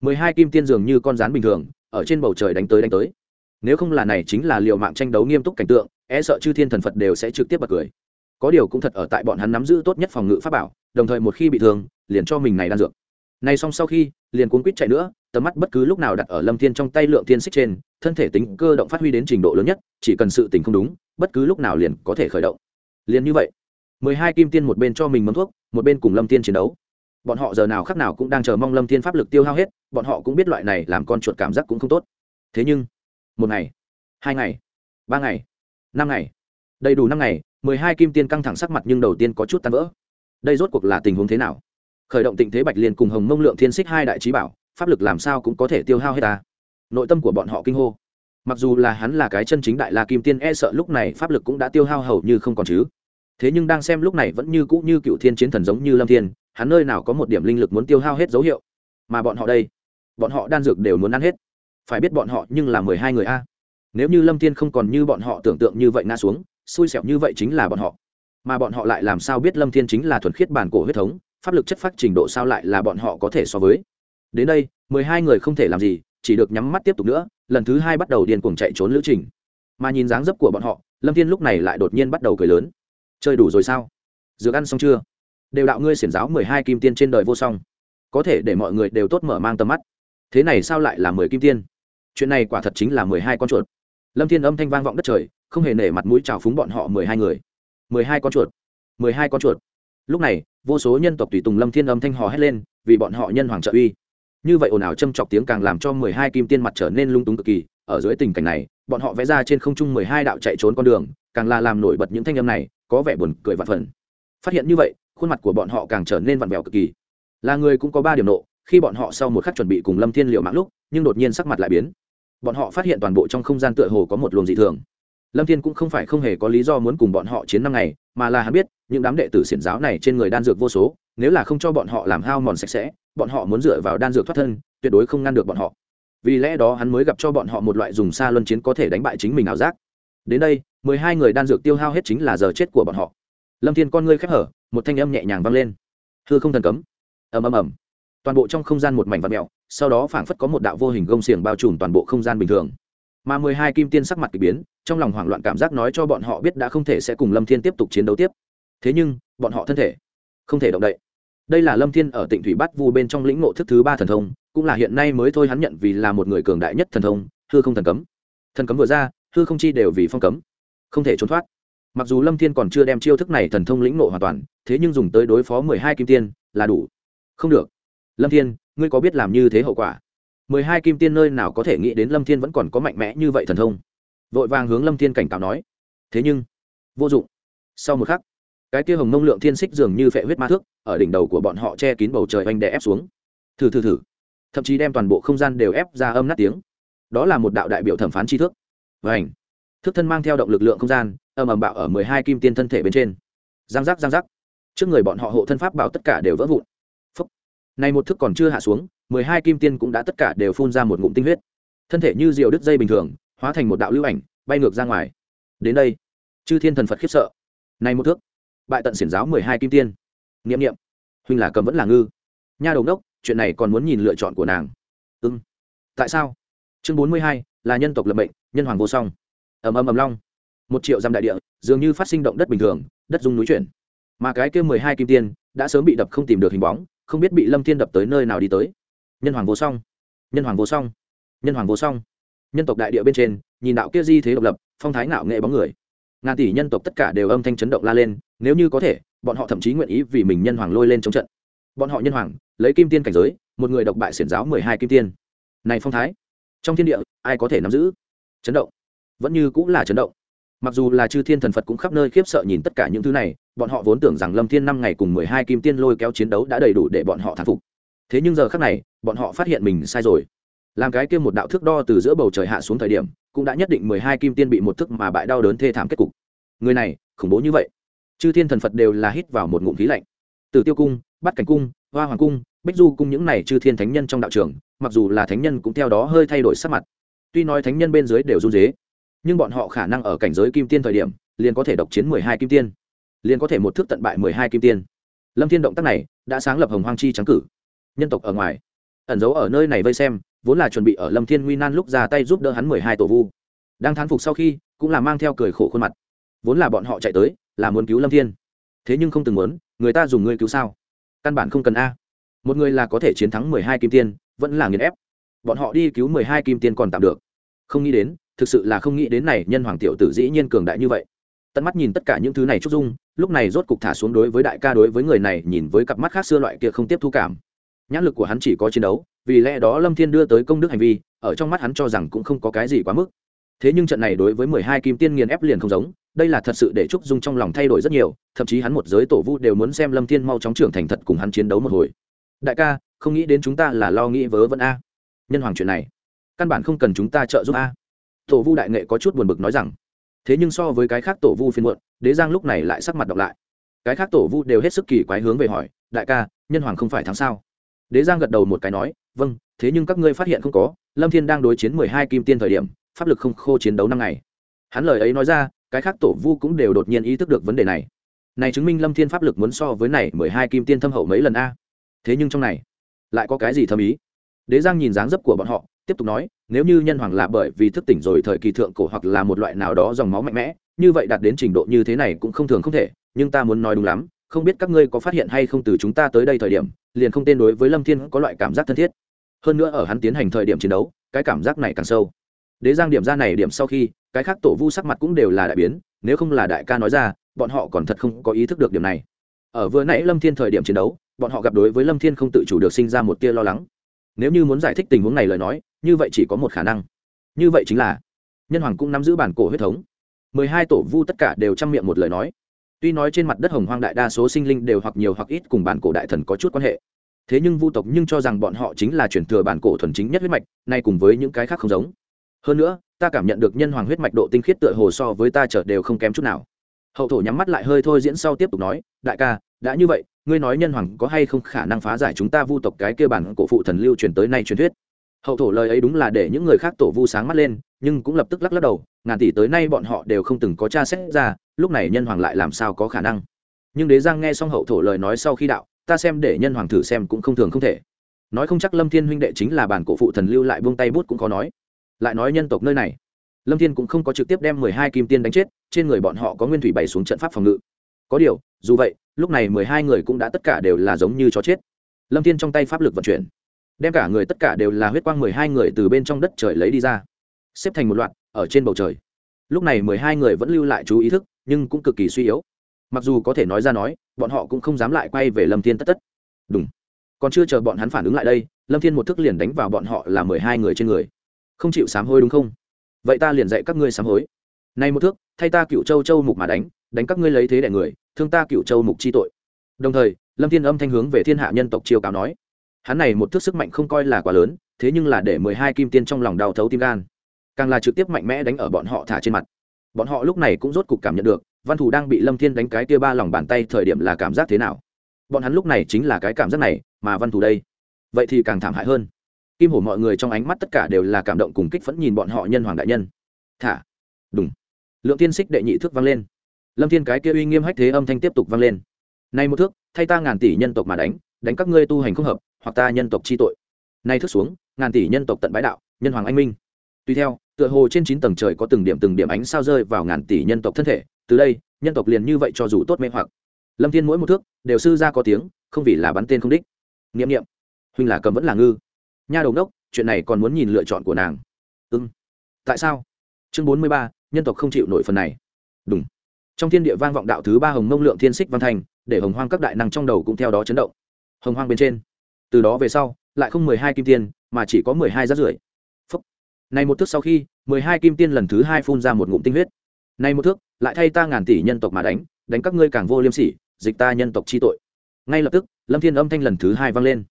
mười hai kim tiên dường như con rán bình thường, ở trên bầu trời đánh tới đánh tới. Nếu không là này chính là liệu mạng tranh đấu nghiêm túc cảnh tượng e sợ chư thiên thần phật đều sẽ trực tiếp bật cười. Có điều cũng thật ở tại bọn hắn nắm giữ tốt nhất phòng ngự pháp bảo, đồng thời một khi bị thương, liền cho mình này đan dược. Này xong sau khi, liền cuốn quýt chạy nữa, tầm mắt bất cứ lúc nào đặt ở lâm thiên trong tay lượng thiên xích trên, thân thể tính cơ động phát huy đến trình độ lớn nhất, chỉ cần sự tình không đúng, bất cứ lúc nào liền có thể khởi động. Liền như vậy, mười hai kim tiên một bên cho mình mâm thuốc, một bên cùng lâm thiên chiến đấu bọn họ giờ nào khắc nào cũng đang chờ mong lâm thiên pháp lực tiêu hao hết, bọn họ cũng biết loại này làm con chuột cảm giác cũng không tốt. Thế nhưng, một ngày, hai ngày, ba ngày, năm ngày, đầy đủ năm ngày, mười hai kim tiên căng thẳng sắc mặt nhưng đầu tiên có chút tan vỡ. Đây rốt cuộc là tình huống thế nào? Khởi động tình thế bạch liên cùng hồng mông lượng thiên xích hai đại trí bảo, pháp lực làm sao cũng có thể tiêu hao hết ta? Nội tâm của bọn họ kinh hô. Mặc dù là hắn là cái chân chính đại la kim tiên e sợ lúc này pháp lực cũng đã tiêu hao hầu như không còn chứ. Thế nhưng đang xem lúc này vẫn như cũ như cựu thiên chiến thần giống như lâm thiên hắn nơi nào có một điểm linh lực muốn tiêu hao hết dấu hiệu? Mà bọn họ đây, bọn họ đan dược đều muốn ăn hết. Phải biết bọn họ nhưng là mười hai người a. Nếu như lâm thiên không còn như bọn họ tưởng tượng như vậy ngã xuống, xui xẻo như vậy chính là bọn họ. Mà bọn họ lại làm sao biết lâm thiên chính là thuần khiết bản cổ huyết thống, pháp lực chất phát trình độ sao lại là bọn họ có thể so với? Đến đây, mười hai người không thể làm gì, chỉ được nhắm mắt tiếp tục nữa, lần thứ hai bắt đầu điên cuồng chạy trốn lữ trình. Mà nhìn dáng dấp của bọn họ, lâm thiên lúc này lại đột nhiên bắt đầu cười lớn. Chơi đủ rồi sao? Dược ăn xong chưa? Đều đạo ngươi xiển giáo mười hai kim tiên trên đời vô song. Có thể để mọi người đều tốt mở mang tầm mắt. Thế này sao lại là mười kim tiên? Chuyện này quả thật chính là mười hai con chuột. Lâm thiên âm thanh vang vọng đất trời, không hề nể mặt mũi trào phúng bọn họ mười hai người. Mười hai con chuột. Mười hai con chuột. Lúc này, vô số nhân tộc tùy tùng lâm thiên âm thanh hò hét lên, vì bọn họ nhân hoàng trợ uy. Như vậy ồn ào châm chọc tiếng càng làm cho mười hai kim tiên mặt trở nên lung túng cực kỳ. Ở dưới tình cảnh này, bọn họ vẽ ra trên không trung mười hai đạo chạy trốn con đường, càng là làm nổi bật những thanh âm này, có vẻ buồn cười vạn phần. Phát hiện như vậy khuôn mặt của bọn họ càng trở nên vặn vẹo cực kỳ. Là người cũng có ba điểm nộ, khi bọn họ sau một khắc chuẩn bị cùng lâm thiên liệu mạng lúc, nhưng đột nhiên sắc mặt lại biến. Bọn họ phát hiện toàn bộ trong không gian tựa hồ có một luồng dị thường. Lâm thiên cũng không phải không hề có lý do muốn cùng bọn họ chiến năm ngày, mà là hắn biết, những đám đệ tử xiển giáo này trên người đan dược vô số, nếu là không cho bọn họ làm hao mòn sạch sẽ, bọn họ muốn dựa vào đan dược thoát thân, tuyệt đối không ngăn được bọn họ. Vì lẽ đó hắn mới gặp cho bọn họ một loại dùng xa luân chiến có thể đánh bại chính mình ảo giác. Đến đây, mười hai người đan dược tiêu hao hết chính là giờ chết của bọn họ. Lâm thiên con ngươi khép hở một thanh âm nhẹ nhàng vang lên. Hư không thần cấm. Ầm ầm ầm. Toàn bộ trong không gian một mảnh vạt mẹo sau đó phảng phất có một đạo vô hình gông xiềng bao trùm toàn bộ không gian bình thường. Mà mười hai kim tiên sắc mặt k ỳ biến, trong lòng hoảng loạn cảm giác nói cho bọn họ biết đã không thể sẽ cùng lâm thiên tiếp tục chiến đấu tiếp. Thế nhưng, bọn họ thân thể không thể động đậy. Đây là lâm thiên ở tỉnh thủy bát vu bên trong lĩnh ngộ thức thứ ba thần thông, cũng là hiện nay mới thôi hắn nhận vì là một người cường đại nhất thần thông, hư không thần cấm. Thần cấm vừa ra, hư không chi đều vì phong cấm, không thể trốn thoát mặc dù lâm thiên còn chưa đem chiêu thức này thần thông lĩnh ngộ hoàn toàn, thế nhưng dùng tới đối phó mười hai kim tiên là đủ. Không được. Lâm thiên, ngươi có biết làm như thế hậu quả? mười hai kim tiên nơi nào có thể nghĩ đến lâm thiên vẫn còn có mạnh mẽ như vậy thần thông? Vội vàng hướng lâm thiên cảnh cáo nói. Thế nhưng, vô dụng. Sau một khắc, cái kia hồng mông lượng thiên xích dường như phệ huyết ma thước, ở đỉnh đầu của bọn họ che kín bầu trời oanh đè ép xuống. Thử thử thử. Thậm chí đem toàn bộ không gian đều ép ra âm nát tiếng. Đó là một đạo đại biểu thẩm phán tri thức. Vảnh thức thân mang theo động lực lượng không gian, ầm ầm bạo ở mười hai kim tiên thân thể bên trên. Giang giác giang giác. Trước người bọn họ hộ thân pháp bảo tất cả đều vỡ vụn. Phúc. này một thức còn chưa hạ xuống, mười hai kim tiên cũng đã tất cả đều phun ra một ngụm tinh huyết. Thân thể như diều đứt dây bình thường, hóa thành một đạo lưu ảnh, bay ngược ra ngoài. Đến đây, chư thiên thần phật khiếp sợ. Này một thước bại tận xiển giáo mười hai kim tiên. N i ệ m n i ệ m huynh là cầm vẫn là ngư. Nha đầu đốc chuyện này còn muốn nhìn lựa chọn của nàng. Ưng tại sao? Chương bốn mươi hai, là nhân tộc lập mệnh, nhân hoàng vô song ầm ầm ầm long. Một triệu dặm đại địa, dường như phát sinh động đất bình thường, đất dung núi chuyển. Mà cái kia mười hai kim tiên đã sớm bị đập không tìm được hình bóng, không biết bị lâm thiên đập tới nơi nào đi tới. Nhân hoàng vô song. Nhân hoàng vô song. Nhân hoàng vô song. Nhân tộc đại địa bên trên, nhìn đạo kia di thế độc lập, phong thái ngạo nghệ bóng người. Ngàn tỷ nhân tộc tất cả đều âm thanh chấn động la lên, nếu như có thể, bọn họ thậm chí nguyện ý vì mình nhân hoàng lôi lên chống trận. Bọn họ nhân hoàng, lấy kim tiên cảnh giới, một người độc bại xiển giáo mười hai kim tiên. Này phong thái, trong thiên địa, ai có thể nắm giữ? Chấn động vẫn như cũng là chấn động. Mặc dù là chư thiên thần phật cũng khắp nơi khiếp sợ nhìn tất cả những thứ này, bọn họ vốn tưởng rằng lâm thiên năm ngày cùng mười hai kim tiên lôi kéo chiến đấu đã đầy đủ để bọn họ thắng phục. Thế nhưng giờ khác này, bọn họ phát hiện mình sai rồi. Làm cái kia một đạo thước đo từ giữa bầu trời hạ xuống thời điểm, cũng đã nhất định mười hai kim tiên bị một thức mà bại đau đớn thê thảm kết cục. Người này, khủng bố như vậy. Chư thiên thần phật đều là hít vào một ngụm khí lạnh. Từ tiêu cung bắt cảnh cung, hoa hoàng cung, bích du cung những này chư thiên thánh nhân trong đạo trường, mặc dù là thánh nhân cũng theo đó hơi thay đổi sắc mặt. Tuy nói thánh nhân bên dưới đều run dế nhưng bọn họ khả năng ở cảnh giới kim tiên thời điểm, liền có thể độc chiến mười hai kim tiên, liền có thể một thức tận bại mười hai kim tiên. Lâm thiên động tác này đã sáng lập hồng hoang chi trắng cử. Nhân tộc ở ngoài, ẩn giấu ở nơi này vây xem, vốn là chuẩn bị ở lâm thiên nguy nan lúc ra tay giúp đỡ hắn mười hai tổ vu. Đang thán phục sau khi, cũng là mang theo cười khổ khuôn mặt. Vốn là bọn họ chạy tới, là muốn cứu lâm thiên. Thế nhưng không từng muốn, người ta dùng ngươi cứu sao? Căn bản không cần a. Một người là có thể chiến thắng mười hai kim tiên, vẫn là nghiền ép. Bọn họ đi cứu mười hai kim tiên còn tạm được. Không nghĩ đến thực sự là không nghĩ đến này nhân hoàng tiểu tử dĩ nhiên cường đại như vậy. Tận mắt nhìn tất cả những thứ này trúc dung, lúc này rốt cục thả xuống đối với đại ca đối với người này nhìn với cặp mắt khác xưa loại kia không tiếp thu cảm. Nhãn lực của hắn chỉ có chiến đấu, vì lẽ đó lâm thiên đưa tới công đức hành vi, ở trong mắt hắn cho rằng cũng không có cái gì quá mức. Thế nhưng trận này đối với mười hai kim tiên nghiền ép liền không giống, đây là thật sự để trúc dung trong lòng thay đổi rất nhiều, thậm chí hắn một giới tổ vu đều muốn xem lâm thiên mau chóng trưởng thành thật cùng hắn chiến đấu một hồi. Đại ca, không nghĩ đến chúng ta là lo nghĩ vớ vẩn a. Nhân hoàng chuyện này, căn bản không cần chúng ta trợ giúp a tổ vu đại nghệ có chút buồn bực nói rằng, thế nhưng so với cái khác tổ vu phiên muộn, đế giang lúc này lại sắc mặt đọc lại. Cái khác tổ vu đều hết sức kỳ quái hướng về hỏi, đại ca, nhân hoàng không phải thắng sao? Đế giang gật đầu một cái nói vâng thế nhưng các ngươi phát hiện không có, lâm thiên đang đối chiến mười hai kim tiên thời điểm, pháp lực không khô chiến đấu năm ngày. Hắn lời ấy nói ra, cái khác tổ vu cũng đều đột nhiên ý thức được vấn đề này. Này chứng minh lâm thiên pháp lực muốn so với này mười hai kim tiên thâm hậu mấy lần a? Thế nhưng trong này lại có cái gì thâm ý? Đế giang nhìn dáng dấp của bọn họ, tiếp tục nói nếu như nhân hoàng là bởi vì thức tỉnh rồi thời kỳ thượng cổ hoặc là một loại nào đó dòng máu mạnh mẽ, như vậy đạt đến trình độ như thế này cũng không thường không thể, nhưng ta muốn nói đúng lắm, không biết các ngươi có phát hiện hay không từ chúng ta tới đây thời điểm, liền không tên đối với lâm thiên có loại cảm giác thân thiết. Hơn nữa ở hắn tiến hành thời điểm chiến đấu, cái cảm giác này càng sâu. Đế giang điểm ra này điểm sau khi, cái khác tổ vu sắc mặt cũng đều là đại biến, nếu không là đại ca nói ra, bọn họ còn thật không có ý thức được điểm này. Ở vừa nãy lâm thiên thời điểm chiến đấu, bọn họ gặp đối với lâm thiên không tự chủ được sinh ra một tia lo lắng. Nếu như muốn giải thích tình huống này lời nói như vậy chỉ có một khả năng. Như vậy chính là, nhân hoàng cũng nắm giữ bản cổ huyết thống. Mười hai tổ vu tất cả đều chăm miệng một lời nói. Tuy nói trên mặt đất hồng hoang đại đa số sinh linh đều hoặc nhiều hoặc ít cùng bản cổ đại thần có chút quan hệ. Thế nhưng vu tộc nhưng cho rằng bọn họ chính là truyền thừa bản cổ thuần chính nhất huyết mạch, nay cùng với những cái khác không giống. Hơn nữa, ta cảm nhận được nhân hoàng huyết mạch độ tinh khiết tựa hồ so với ta trở đều không kém chút nào. Hậu thổ nhắm mắt lại hơi thôi diễn sau tiếp tục nói, đại ca, đã như vậy, ngươi nói nhân hoàng có hay không khả năng phá giải chúng ta vu tộc cái kia bản cổ phụ thần lưu truyền tới nay truyền thuyết? Hậu thổ lời ấy đúng là để những người khác tổ vu sáng mắt lên, nhưng cũng lập tức lắc lắc đầu, ngàn tỷ tới nay bọn họ đều không từng có tra xét ra, lúc này nhân hoàng lại làm sao có khả năng. Nhưng đế giang nghe xong hậu thổ lời nói sau khi đạo, ta xem để nhân hoàng thử xem cũng không thường không thể. Nói không chắc lâm thiên huynh đệ chính là bản cổ phụ thần lưu lại buông tay bút cũng có nói. Lại nói nhân tộc nơi này. Lâm thiên cũng không có trực tiếp đem mười hai kim tiên đánh chết, trên người bọn họ có nguyên thủy bày xuống trận pháp phòng ngự. Có điều, dù vậy, lúc này mười hai người cũng đã tất cả đều là giống như chó chết. Lâm thiên trong tay pháp lực vận chuyển đem cả người tất cả đều là huyết quang mười hai người từ bên trong đất trời lấy đi ra, xếp thành một loạt, ở trên bầu trời. Lúc này mười hai người vẫn lưu lại chú ý thức, nhưng cũng cực kỳ suy yếu. Mặc dù có thể nói ra nói, bọn họ cũng không dám lại quay về lâm thiên tất tất. Đúng còn chưa chờ bọn hắn phản ứng lại đây, lâm thiên một thức liền đánh vào bọn họ là mười hai người trên người. Không chịu sám hối đúng không? Vậy ta liền dạy các ngươi sám hối. Nay một thước, thay ta cựu châu châu mục mà đánh đánh các ngươi lấy thế đẻ người, thương ta cựu châu mục chi tội. Đồng thời, lâm thiên âm thanh hướng về thiên hạ nhân tộc chiêu cáo nói hắn này một thước sức mạnh không coi là quá lớn, thế nhưng là để mười hai kim tiên trong lòng đau thấu tim gan. Càng là trực tiếp mạnh mẽ đánh ở bọn họ thả trên mặt. Bọn họ lúc này cũng rốt cục cảm nhận được, văn thủ đang bị lâm thiên đánh cái tia ba lòng bàn tay thời điểm là cảm giác thế nào. Bọn hắn lúc này chính là cái cảm giác này, mà văn thủ đây, vậy thì càng thảm hại hơn. Kim hổ mọi người trong ánh mắt tất cả đều là cảm động cùng kích phẫn nhìn bọn họ nhân hoàng đại nhân. Thả. Đúng lượng tiên xích đệ nhị thước vang lên. Lâm thiên cái kia uy nghiêm hách thế âm thanh tiếp tục vang lên. Nay một thước, thay ta ngàn tỷ nhân tộc mà đánh đánh các ngươi tu hành không hợp, hoặc ta nhân tộc chi tội. Nay thức xuống, ngàn tỷ nhân tộc tận bái đạo, nhân hoàng anh minh. Tuy theo, tựa hồ trên chín tầng trời có từng điểm từng điểm ánh sao rơi vào ngàn tỷ nhân tộc thân thể, từ đây, nhân tộc liền như vậy cho dù tốt mê hoặc. Lâm thiên mỗi một thước, đều sư ra có tiếng, không vì là bắn tên không đích. Nghiệm nghiệm huynh là cầm vẫn là ngư. Nha đầu đốc chuyện này còn muốn nhìn lựa chọn của nàng. Ưng tại sao? Chương bốn mươi ba, nhân tộc không chịu nổi phần này. Đúng trong thiên địa vang vọng đạo thứ ba hồng mông lượng thiên xích văn thành, để hồng hoang các đại năng trong đầu cũng theo đó chấn động hồng hoang bên trên. Từ đó về sau, lại không mười hai kim tiên, mà chỉ có mười hai rát rưởi. Phúc. Này một thước sau khi, mười hai kim tiên lần thứ hai phun ra một ngụm tinh huyết. Này một thước, lại thay ta ngàn tỷ nhân tộc mà đánh đánh các ngươi càng vô liêm sỉ, dịch ta nhân tộc chi tội. Ngay lập tức, lâm thiên âm thanh lần thứ hai vang lên.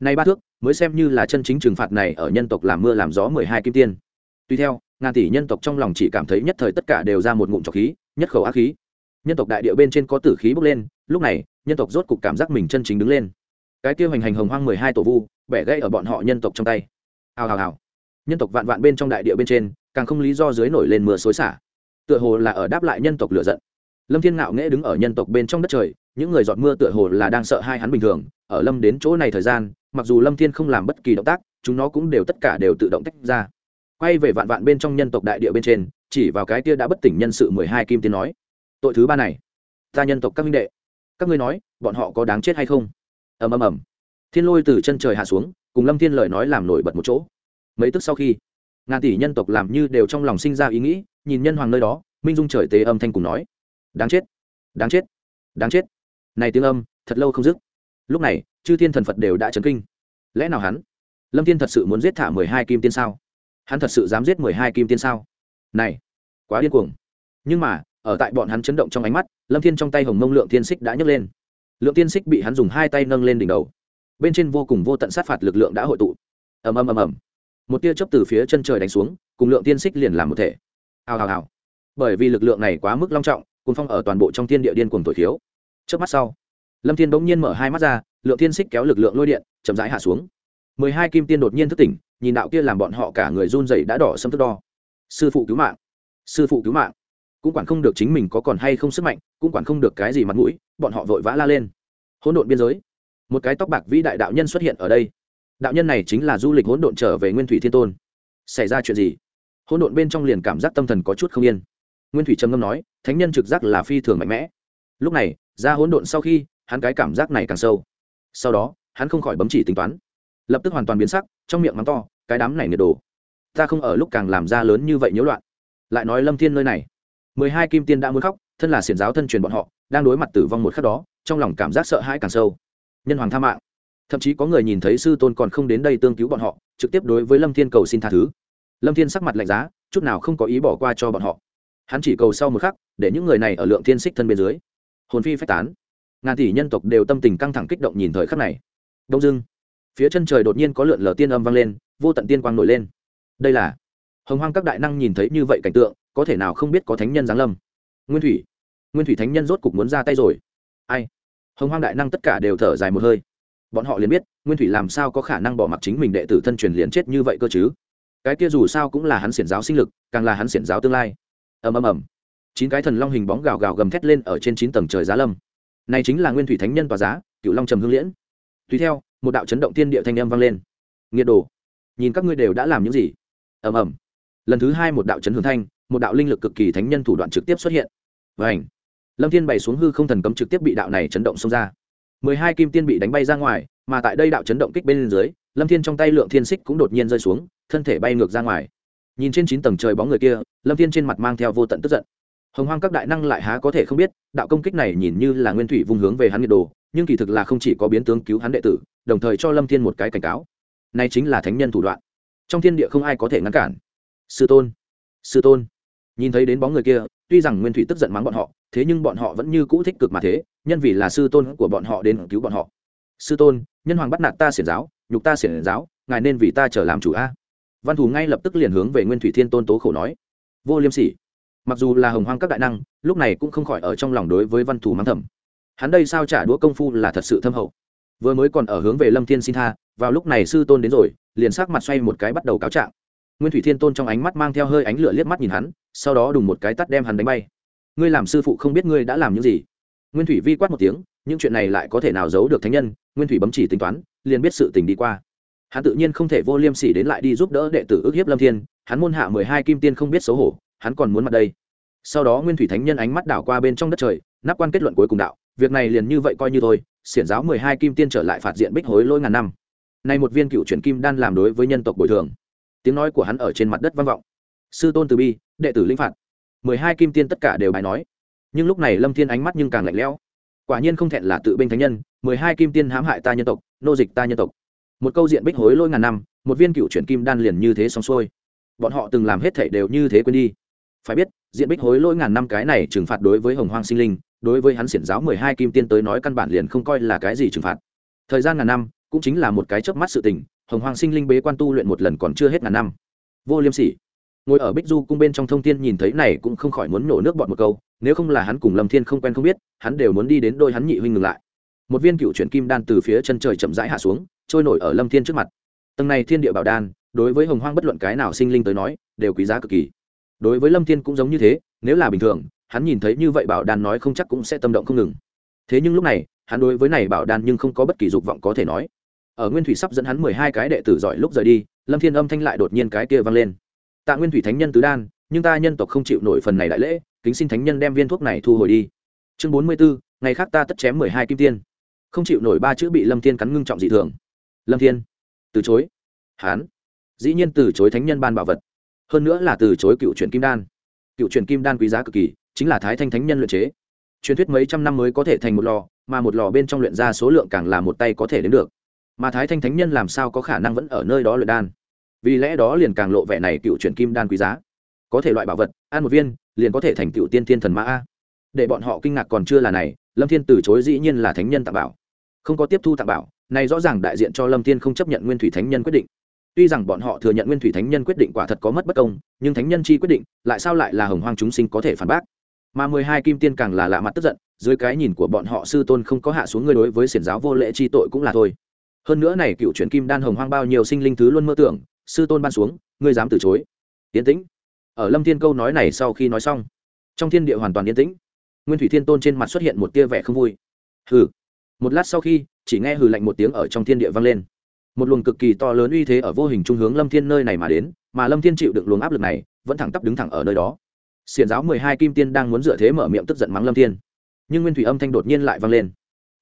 Này ba thước, mới xem như là chân chính trừng phạt này ở nhân tộc làm mưa làm gió mười hai kim tiên. Tuy theo, ngàn tỷ nhân tộc trong lòng chỉ cảm thấy nhất thời tất cả đều ra một ngụm trọc khí, nhất khẩu ác khí. Nhân tộc đại địa bên trên có tử khí bốc lên, lúc này, nhân tộc rốt cục cảm giác mình chân chính đứng lên cái kia hành hành hồng hoang mười hai tổ vu, bẻ gãy ở bọn họ nhân tộc trong tay. Hào hào hào. Nhân tộc vạn vạn bên trong đại địa bên trên, càng không lý do dưới nổi lên mưa xối xả. Tựa hồ là ở đáp lại nhân tộc lựa giận. Lâm thiên ngạo nghễ đứng ở nhân tộc bên trong đất trời, những người giọt mưa tựa hồ là đang sợ hai hắn bình thường, ở lâm đến chỗ này thời gian, mặc dù lâm thiên không làm bất kỳ động tác, chúng nó cũng đều tất cả đều tự động tách ra. Quay về vạn vạn bên trong nhân tộc đại địa bên trên, chỉ vào cái kia đã bất tỉnh nhân sự mười hai kim tiên nói, tội thứ ba này, ta nhân tộc các minh đệ, các ngươi nói, bọn họ có đáng chết hay không? Ầm ầm ầm. Thiên lôi từ chân trời hạ xuống, cùng lâm thiên lời nói làm nổi bật một chỗ. Mấy tức sau khi, ngàn tỷ nhân tộc làm như đều trong lòng sinh ra ý nghĩ, nhìn nhân hoàng nơi đó, minh dung trời tế âm thanh cùng nói, đáng chết đáng chết đáng chết. Này tiếng âm, thật lâu không dứt. Lúc này, chư thiên thần phật đều đã chấn kinh. Lẽ nào hắn, lâm thiên thật sự muốn giết thả mười hai kim tiên sao? Hắn thật sự dám giết mười hai kim tiên sao? Này, quá điên cuồng. Nhưng mà, ở tại bọn hắn chấn động trong ánh mắt, lâm thiên trong tay hồng mông lượng thiên xích đã nhấc lên lượng tiên xích bị hắn dùng hai tay nâng lên đỉnh đầu. Bên trên vô cùng vô tận sát phạt lực lượng đã hội tụ. Ầm ầm ầm ầm. Một tia chớp từ phía chân trời đánh xuống, cùng lượng tiên xích liền làm một thể. Hào hào hào. Bởi vì lực lượng này quá mức long trọng cuốn phong ở toàn bộ trong thiên địa điên cuồng thổi thiếu. Trước mắt sau, lâm thiên bỗng nhiên mở hai mắt ra, lượng tiên xích kéo lực lượng lôi điện, chậm rãi hạ xuống. Mười hai kim tiên đột nhiên thức tỉnh, nhìn đạo kia làm bọn họ cả người run rẩy đã đỏ xâm thức đo sư phụ cứu mạng. Sư phụ cứu mạng cũng quản không được chính mình có còn hay không sức mạnh, cũng quản không được cái gì mặt mũi, bọn họ vội vã la lên. Hỗn độn biên giới. Một cái tóc bạc vĩ đại đạo nhân xuất hiện ở đây. Đạo nhân này chính là du lịch hỗn độn trở về nguyên thủy thiên tôn. Xảy ra chuyện gì? Hỗn độn bên trong liền cảm giác tâm thần có chút không yên. Nguyên thủy trầm ngâm nói, thánh nhân trực giác là phi thường mạnh mẽ. Lúc này, ra hỗn độn sau khi, hắn cái cảm giác này càng sâu. Sau đó, hắn không khỏi bấm chỉ tính toán. Lập tức hoàn toàn biến sắc, trong miệng mắng to, cái đám này nhiệt đồ. Ta không ở lúc càng làm ra lớn như vậy nhiễu loạn. Lại nói lâm thiên nơi này mười hai kim tiên đã muốn khóc, thân là xiển giáo thân truyền bọn họ, đang đối mặt tử vong một khắc đó, trong lòng cảm giác sợ hãi càng sâu. Nhân hoàng tha mạng. Thậm chí có người nhìn thấy sư tôn còn không đến đây tương cứu bọn họ, trực tiếp đối với lâm thiên cầu xin tha thứ. Lâm thiên sắc mặt lạnh giá, chút nào không có ý bỏ qua cho bọn họ. Hắn chỉ cầu sau một khắc, để những người này ở lượng thiên xích thân bên dưới. Hồn phi phách tán. Ngàn tỷ nhân tộc đều tâm tình căng thẳng kích động nhìn thời khắc này. Đông dưng phía chân trời đột nhiên có lượn lờ tiên âm vang lên, vô tận tiên quang nổi lên. Đây là hồng hoang các đại năng nhìn thấy như vậy cảnh tượng có thể nào không biết có thánh nhân giáng lâm? Nguyên thủy. Nguyên thủy thánh nhân rốt cục muốn ra tay rồi. Ai? Hồng hoang đại năng tất cả đều thở dài một hơi. Bọn họ liền biết, nguyên thủy làm sao có khả năng bỏ mặc chính mình đệ tử thân truyền liền chết như vậy cơ chứ? Cái kia dù sao cũng là hắn xiển giáo sinh lực, càng là hắn xiển giáo tương lai. Ầm ầm ầm. Chín cái thần long hình bóng gào gào gầm thét lên ở trên chín tầng trời giá lâm. Này chính là nguyên thủy thánh nhân tòa giá cựu long trầm hương liễn. Tùy theo, một đạo chấn động thiên địa thanh âm vang lên. Nghiệt đồ, nhìn các ngươi đều đã làm những gì? Ầm ầm. Lần thứ hai một đạo chấn hương thanh một đạo linh lực cực kỳ thánh nhân thủ đoạn trực tiếp xuất hiện. Vảnh lâm thiên bày xuống hư không thần cấm trực tiếp bị đạo này chấn động xông ra. Mười hai kim tiên bị đánh bay ra ngoài, mà tại đây đạo chấn động kích bên dưới, lâm thiên trong tay lượng thiên xích cũng đột nhiên rơi xuống, thân thể bay ngược ra ngoài. Nhìn trên chín tầng trời bóng người kia, lâm thiên trên mặt mang theo vô tận tức giận. Hồng hoang các đại năng lại há có thể không biết, đạo công kích này nhìn như là nguyên thủy vung hướng về hắn nhiệt đồ nhưng kỳ thực là không chỉ có biến tướng cứu hắn đệ tử, đồng thời cho lâm thiên một cái cảnh cáo. Này chính là thánh nhân thủ đoạn. Trong thiên địa không ai có thể ngăn cản. Sư tôn. Sư tôn nhìn thấy đến bóng người kia, tuy rằng nguyên thủy tức giận mắng bọn họ, thế nhưng bọn họ vẫn như cũ thích cực mà thế, nhân vì là sư tôn của bọn họ đến cứu bọn họ. Sư tôn, nhân hoàng bắt nạt ta xiển giáo, nhục ta xiển giáo, ngài nên vì ta trở làm chủ a. Văn thù ngay lập tức liền hướng về nguyên thủy thiên tôn tố khổ nói. Vô liêm sỉ. Mặc dù là hồng hoang các đại năng, lúc này cũng không khỏi ở trong lòng đối với văn thù mắng thầm. Hắn đây sao trả đũa công phu là thật sự thâm hậu. Vừa mới còn ở hướng về lâm thiên xin tha, vào lúc này sư tôn đến rồi, liền sắc mặt xoay một cái bắt đầu cáo trạng nguyên thủy thiên tôn trong ánh mắt mang theo hơi ánh lửa liếc mắt nhìn hắn, sau đó đùng một cái tắt đem hắn đánh bay. Ngươi làm sư phụ không biết ngươi đã làm những gì. Nguyên thủy vi quát một tiếng, những chuyện này lại có thể nào giấu được thánh nhân? Nguyên thủy bấm chỉ tính toán, liền biết sự tình đi qua. Hắn tự nhiên không thể vô liêm sỉ đến lại đi giúp đỡ đệ tử ước hiếp lâm thiên, hắn môn hạ mười hai kim tiên không biết xấu hổ, hắn còn muốn mặt đây. Sau đó nguyên thủy thánh nhân ánh mắt đảo qua bên trong đất trời, nắp quan kết luận cuối cùng đạo, việc này liền như vậy coi như thôi, xiển giáo mười hai kim tiên trở lại phạt diện bích hối lỗi ngàn năm. Nay một viên cựu truyền kim đan làm đối với nhân tộc bồi thường tiếng nói của hắn ở trên mặt đất vang vọng. Sư tôn từ bi, đệ tử linh phạt. Mười hai kim tiên tất cả đều bài nói. Nhưng lúc này lâm thiên ánh mắt nhưng càng lạnh lẽo. Quả nhiên không thẹn là tự binh thánh nhân, mười hai kim tiên hãm hại ta nhân tộc, nô dịch ta nhân tộc. Một câu diện bích hối lỗi ngàn năm, một viên cựu chuyển kim đan liền như thế xong xuôi. Bọn họ từng làm hết thảy đều như thế quên đi. Phải biết, diện bích hối lỗi ngàn năm cái này trừng phạt đối với hồng hoang sinh linh, đối với hắn xiển giáo mười hai kim tiên tới nói căn bản liền không coi là cái gì trừng phạt. Thời gian ngàn năm cũng chính là một cái chớp mắt sự tình hồng Hoàng sinh linh bế quan tu luyện một lần còn chưa hết ngàn năm. Vô liêm sỉ. Ngồi ở bích du cung bên trong thông thiên nhìn thấy này cũng không khỏi muốn nổ nước bọt một câu, nếu không là hắn cùng lâm thiên không quen không biết, hắn đều muốn đi đến đôi hắn nhị huynh ngừng lại. Một viên cựu chuyển kim đan từ phía chân trời chậm rãi hạ xuống, trôi nổi ở lâm thiên trước mặt. Tầng này thiên địa bảo đan, đối với hồng hoang bất luận cái nào sinh linh tới nói, đều quý giá cực kỳ. Đối với lâm thiên cũng giống như thế, nếu là bình thường, hắn nhìn thấy như vậy bảo đan nói không chắc cũng sẽ tâm động không ngừng. Thế nhưng lúc này, hắn đối với này bảo đan nhưng không có bất kỳ dục vọng có thể nói ở nguyên thủy sắp dẫn hắn mười hai cái đệ tử giỏi lúc rời đi, lâm thiên âm thanh lại đột nhiên cái kia vang lên. Tạ nguyên thủy thánh nhân tứ đan, nhưng ta nhân tộc không chịu nổi phần này đại lễ, kính xin thánh nhân đem viên thuốc này thu hồi đi. Chương bốn mươi bốn ngày khác ta tất chém mười hai kim tiên. Không chịu nổi ba chữ bị lâm thiên cắn ngưng trọng dị thường. Lâm thiên, từ chối. Hán, dĩ nhiên từ chối thánh nhân ban bảo vật. Hơn nữa là từ chối cựu truyền kim đan. Cựu truyền kim đan quý giá cực kỳ, chính là thái thanh thánh nhân luyện chế. Truyền thuyết mấy trăm năm mới có thể thành một lò, mà một lò bên trong luyện ra số lượng càng là một tay có thể đến được mà thái thanh thánh nhân làm sao có khả năng vẫn ở nơi đó luyện đan? Vì lẽ đó liền càng lộ vẻ này cựu truyền kim đan quý giá. Có thể loại bảo vật, ăn một viên, liền có thể thành cựu tiên thiên thần mã a. Để bọn họ kinh ngạc còn chưa là này, lâm thiên từ chối dĩ nhiên là thánh nhân tặng bảo. Không có tiếp thu tặng bảo, này rõ ràng đại diện cho lâm thiên không chấp nhận nguyên thủy thánh nhân quyết định. Tuy rằng bọn họ thừa nhận nguyên thủy thánh nhân quyết định quả thật có mất bất công, nhưng thánh nhân chi quyết định, lại sao lại là hồng hoang chúng sinh có thể phản bác? Mà mười hai kim tiên càng là lạ mặt tức giận, dưới cái nhìn của bọn họ sư tôn không có hạ xuống ngươi đối với xiển giáo vô lễ chi tội cũng là thôi hơn nữa này cựu truyền kim đan hồng hoang bao nhiêu sinh linh thứ luôn mơ tưởng, sư tôn ban xuống, ngươi dám từ chối. Yên tĩnh. Ở lâm thiên câu nói này sau khi nói xong, trong thiên địa hoàn toàn yên tĩnh. Nguyên thủy thiên tôn trên mặt xuất hiện một tia vẻ không vui. Hừ. Một lát sau khi, chỉ nghe hừ lạnh một tiếng ở trong thiên địa vang lên. Một luồng cực kỳ to lớn uy thế ở vô hình trung hướng lâm thiên nơi này mà đến, mà lâm thiên chịu được luồng áp lực này, vẫn thẳng tắp đứng thẳng ở nơi đó. Xiển giáo mười hai kim tiên đang muốn dựa thế mở miệng tức giận mắng lâm thiên. Nhưng nguyên thủy âm thanh đột nhiên lại vang lên.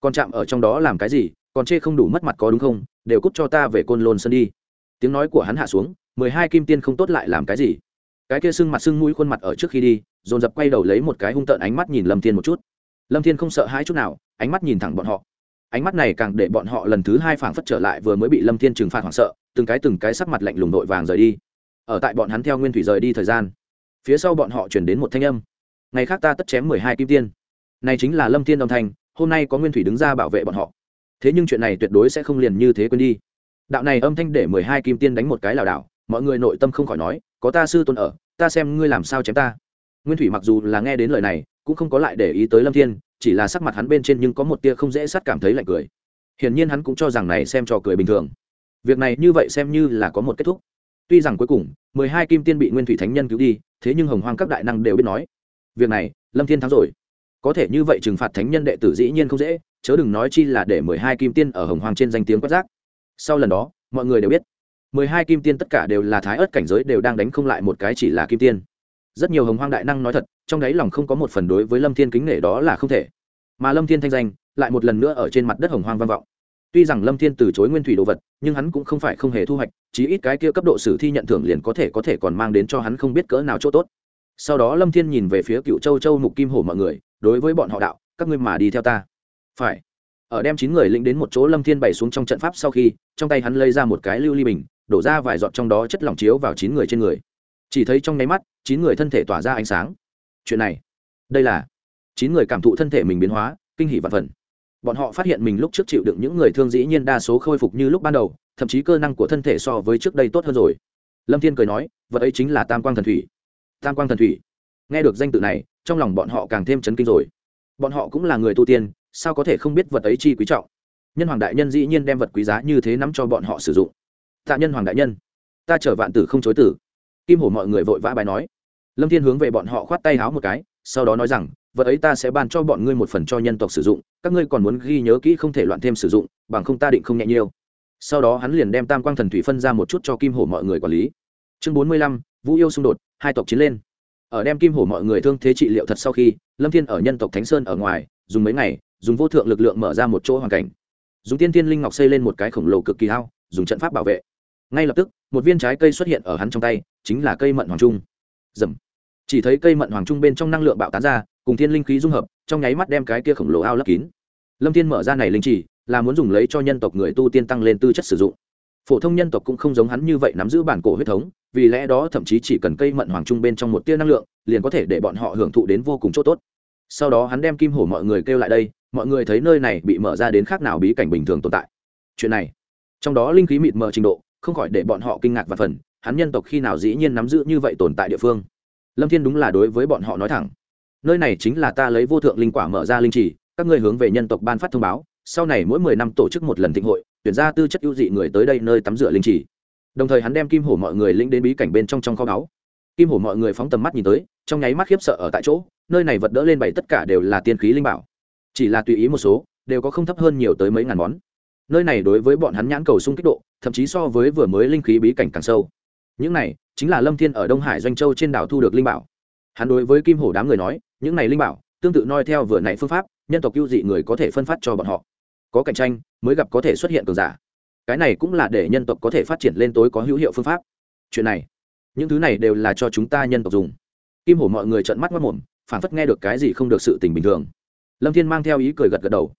Còn chạm ở trong đó làm cái gì? Còn chê không đủ mất mặt có đúng không, đều cút cho ta về côn lôn sân đi. Tiếng nói của hắn hạ xuống, mười hai kim tiên không tốt lại làm cái gì. Cái kia sưng mặt sưng mũi khuôn mặt ở trước khi đi, dồn dập quay đầu lấy một cái hung tợn ánh mắt nhìn lâm thiên một chút. Lâm thiên không sợ hãi chút nào, ánh mắt nhìn thẳng bọn họ. Ánh mắt này càng để bọn họ lần thứ hai phảng phất trở lại vừa mới bị lâm thiên trừng phạt hoảng sợ, từng cái từng cái sắc mặt lạnh lùng nội vàng rời đi. Ở tại bọn hắn theo nguyên thủy rời đi thời gian, phía sau bọn họ chuyển đến một thanh âm. Ngày khác ta tất chém mười hai kim tiên. Này chính là lâm thiên đồng thanh, hôm nay có nguyên thủy đứng ra bảo vệ bọn họ thế nhưng chuyện này tuyệt đối sẽ không liền như thế quên đi. Đạo này âm thanh để mười hai kim tiên đánh một cái lảo đảo, mọi người nội tâm không khỏi nói, có ta sư tôn ở, ta xem ngươi làm sao chém ta. Nguyên thủy mặc dù là nghe đến lời này, cũng không có lại để ý tới lâm thiên, chỉ là sắc mặt hắn bên trên nhưng có một tia không dễ sát cảm thấy lạnh cười. Hiển nhiên hắn cũng cho rằng này xem trò cười bình thường. Việc này như vậy xem như là có một kết thúc. Tuy rằng cuối cùng, mười hai kim tiên bị nguyên thủy thánh nhân cứu đi, thế nhưng hồng hoang các đại năng đều biết nói, việc này, lâm thiên thắng rồi. Có thể như vậy trừng phạt thánh nhân đệ tử dĩ nhiên không dễ chớ đừng nói chi là để mười hai kim tiên ở hồng hoàng trên danh tiếng quát giác sau lần đó, mọi người đều biết, mười hai kim tiên tất cả đều là thái ớt cảnh giới đều đang đánh không lại một cái chỉ là kim tiên. Rất nhiều hồng hoang đại năng nói thật, trong đáy lòng không có một phần đối với lâm thiên kính nể đó là không thể. Mà lâm thiên thanh danh, lại một lần nữa ở trên mặt đất hồng hoang vang vọng. Tuy rằng lâm thiên từ chối nguyên thủy đồ vật, nhưng hắn cũng không phải không hề thu hoạch, chí ít cái kia cấp độ sử thi nhận thưởng liền có thể có thể còn mang đến cho hắn không biết cỡ nào chỗ tốt. Sau đó lâm thiên nhìn về phía cựu châu châu mục kim hổ mọi người, đối với bọn họ đạo, các ngươi mà đi theo ta phải. Ở đem chín người lĩnh đến một chỗ lâm thiên bày xuống trong trận pháp sau khi, trong tay hắn lấy ra một cái lưu ly bình, đổ ra vài giọt trong đó chất lỏng chiếu vào chín người trên người. Chỉ thấy trong nháy mắt, chín người thân thể tỏa ra ánh sáng. Chuyện này, đây là chín người cảm thụ thân thể mình biến hóa, kinh hỉ và phần. Bọn họ phát hiện mình lúc trước chịu đựng những người thương dĩ nhiên đa số khôi phục như lúc ban đầu, thậm chí cơ năng của thân thể so với trước đây tốt hơn rồi. Lâm thiên cười nói, vật ấy chính là tam quang thần thủy. Tam quang thần thủy. Nghe được danh tự này, trong lòng bọn họ càng thêm chấn kinh rồi. Bọn họ cũng là người tu tiên sao có thể không biết vật ấy chi quý trọng? Nhân hoàng đại nhân dĩ nhiên đem vật quý giá như thế nắm cho bọn họ sử dụng. Tạ nhân hoàng đại nhân, ta chở vạn tử không chối tử. Kim hổ mọi người vội vã bài nói. Lâm thiên hướng về bọn họ khoát tay háo một cái, sau đó nói rằng, vật ấy ta sẽ ban cho bọn ngươi một phần cho nhân tộc sử dụng, các ngươi còn muốn ghi nhớ kỹ không thể loạn thêm sử dụng, bằng không ta định không nhẹ nhiêu sau đó hắn liền đem tam quang thần thủy phân ra một chút cho kim hổ mọi người quản lý. Chương bốn mươi lăm, vũ yêu xung đột, hai tộc chiến lên. Ở đem kim hổ mọi người thương thế trị liệu thật sau khi, lâm thiên ở nhân tộc thánh sơn ở ngoài, dùng mấy ngày dùng vô thượng lực lượng mở ra một chỗ hoàn cảnh. Dùng tiên tiên linh ngọc xây lên một cái khổng lồ cực kỳ hao, dùng trận pháp bảo vệ. Ngay lập tức, một viên trái cây xuất hiện ở hắn trong tay, chính là cây mận hoàng trung. Dầm chỉ thấy cây mận hoàng trung bên trong năng lượng bạo tán ra, cùng thiên linh khí dung hợp, trong nháy mắt đem cái kia khổng lồ ao lấp kín. Lâm thiên mở ra này linh chỉ, là muốn dùng lấy cho nhân tộc người tu tiên tăng lên tư chất sử dụng. Phổ thông nhân tộc cũng không giống hắn như vậy nắm giữ bản cổ huyết thống, vì lẽ đó thậm chí chỉ cần cây mận hoàng trung bên trong một tia năng lượng, liền có thể để bọn họ hưởng thụ đến vô cùng chỗ tốt sau đó hắn đem kim hổ mọi người kêu lại đây, mọi người thấy nơi này bị mở ra đến khác nào bí cảnh bình thường tồn tại. Chuyện này, trong đó linh khí mịt mờ trình độ, không khỏi để bọn họ kinh ngạc và phần, hắn nhân tộc khi nào dĩ nhiên nắm giữ như vậy tồn tại địa phương. Lâm thiên đúng là đối với bọn họ nói thẳng. Nơi này chính là ta lấy vô thượng linh quả mở ra linh trì, các ngươi hướng về nhân tộc ban phát thông báo, sau này mỗi mười năm tổ chức một lần thịnh hội, tuyển ra tư chất ưu dị người tới đây nơi tắm rửa linh trì. Đồng thời hắn đem kim hổ mọi người lĩnh đến bí cảnh bên trong trong kho báu. Kim hổ mọi người phóng tầm mắt nhìn tới, trong nháy mắt khiếp sợ ở tại chỗ nơi này vật đỡ lên bảy tất cả đều là tiên khí linh bảo. Chỉ là tùy ý một số, đều có không thấp hơn nhiều tới mấy ngàn món. Nơi này đối với bọn hắn nhãn cầu sung kích độ, thậm chí so với vừa mới linh khí bí cảnh càng sâu. Những này, chính là lâm thiên ở đông hải doanh châu trên đảo thu được linh bảo. Hắn đối với kim hổ đám người nói, những này linh bảo, tương tự noi theo vừa nãy phương pháp, nhân tộc ưu dị người có thể phân phát cho bọn họ. Có cạnh tranh, mới gặp có thể xuất hiện cường giả. Cái này cũng là để nhân tộc có thể phát triển lên tối có hữu hiệu phương pháp. Chuyện này, những thứ này đều là cho chúng ta nhân tộc dùng. Kim hổ mọi người trợn mắt mất mồm phản phất nghe được cái gì không được sự tình bình thường. Lâm thiên mang theo ý cười gật gật đầu.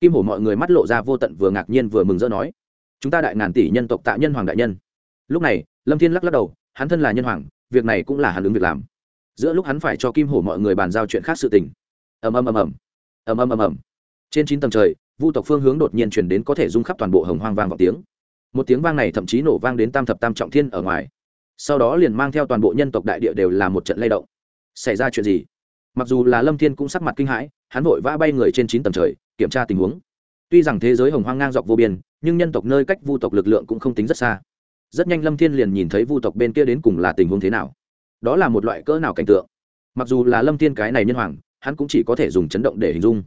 Kim hổ mọi người mắt lộ ra vô tận vừa ngạc nhiên vừa mừng rỡ nói, chúng ta đại ngàn tỷ nhân tộc tạ nhân hoàng đại nhân. Lúc này, lâm thiên lắc lắc đầu, hắn thân là nhân hoàng, việc này cũng là hắn ứng việc làm. Giữa lúc hắn phải cho kim hổ mọi người bàn giao chuyện khác sự tình. Ầm ầm ầm ầm. Ầm ầm ầm ầm. Trên chín tầng trời, vu tộc phương hướng đột nhiên chuyển đến có thể rung khắp toàn bộ hồng hoang vang vọng tiếng. Một tiếng vang này thậm chí nổ vang đến tam thập tam trọng thiên ở ngoài. Sau đó liền mang theo toàn bộ nhân tộc đại địa đều là một trận lay động. Xảy ra chuyện gì? Mặc dù là lâm thiên cũng sắc mặt kinh hãi, hắn vội vã bay người trên chín tầng trời, kiểm tra tình huống. Tuy rằng thế giới hồng hoang ngang dọc vô biên, nhưng nhân tộc nơi cách vu tộc lực lượng cũng không tính rất xa. Rất nhanh lâm thiên liền nhìn thấy vu tộc bên kia đến cùng là tình huống thế nào. Đó là một loại cỡ nào cảnh tượng? Mặc dù là lâm thiên cái này nhân hoàng, hắn cũng chỉ có thể dùng chấn động để hình dung.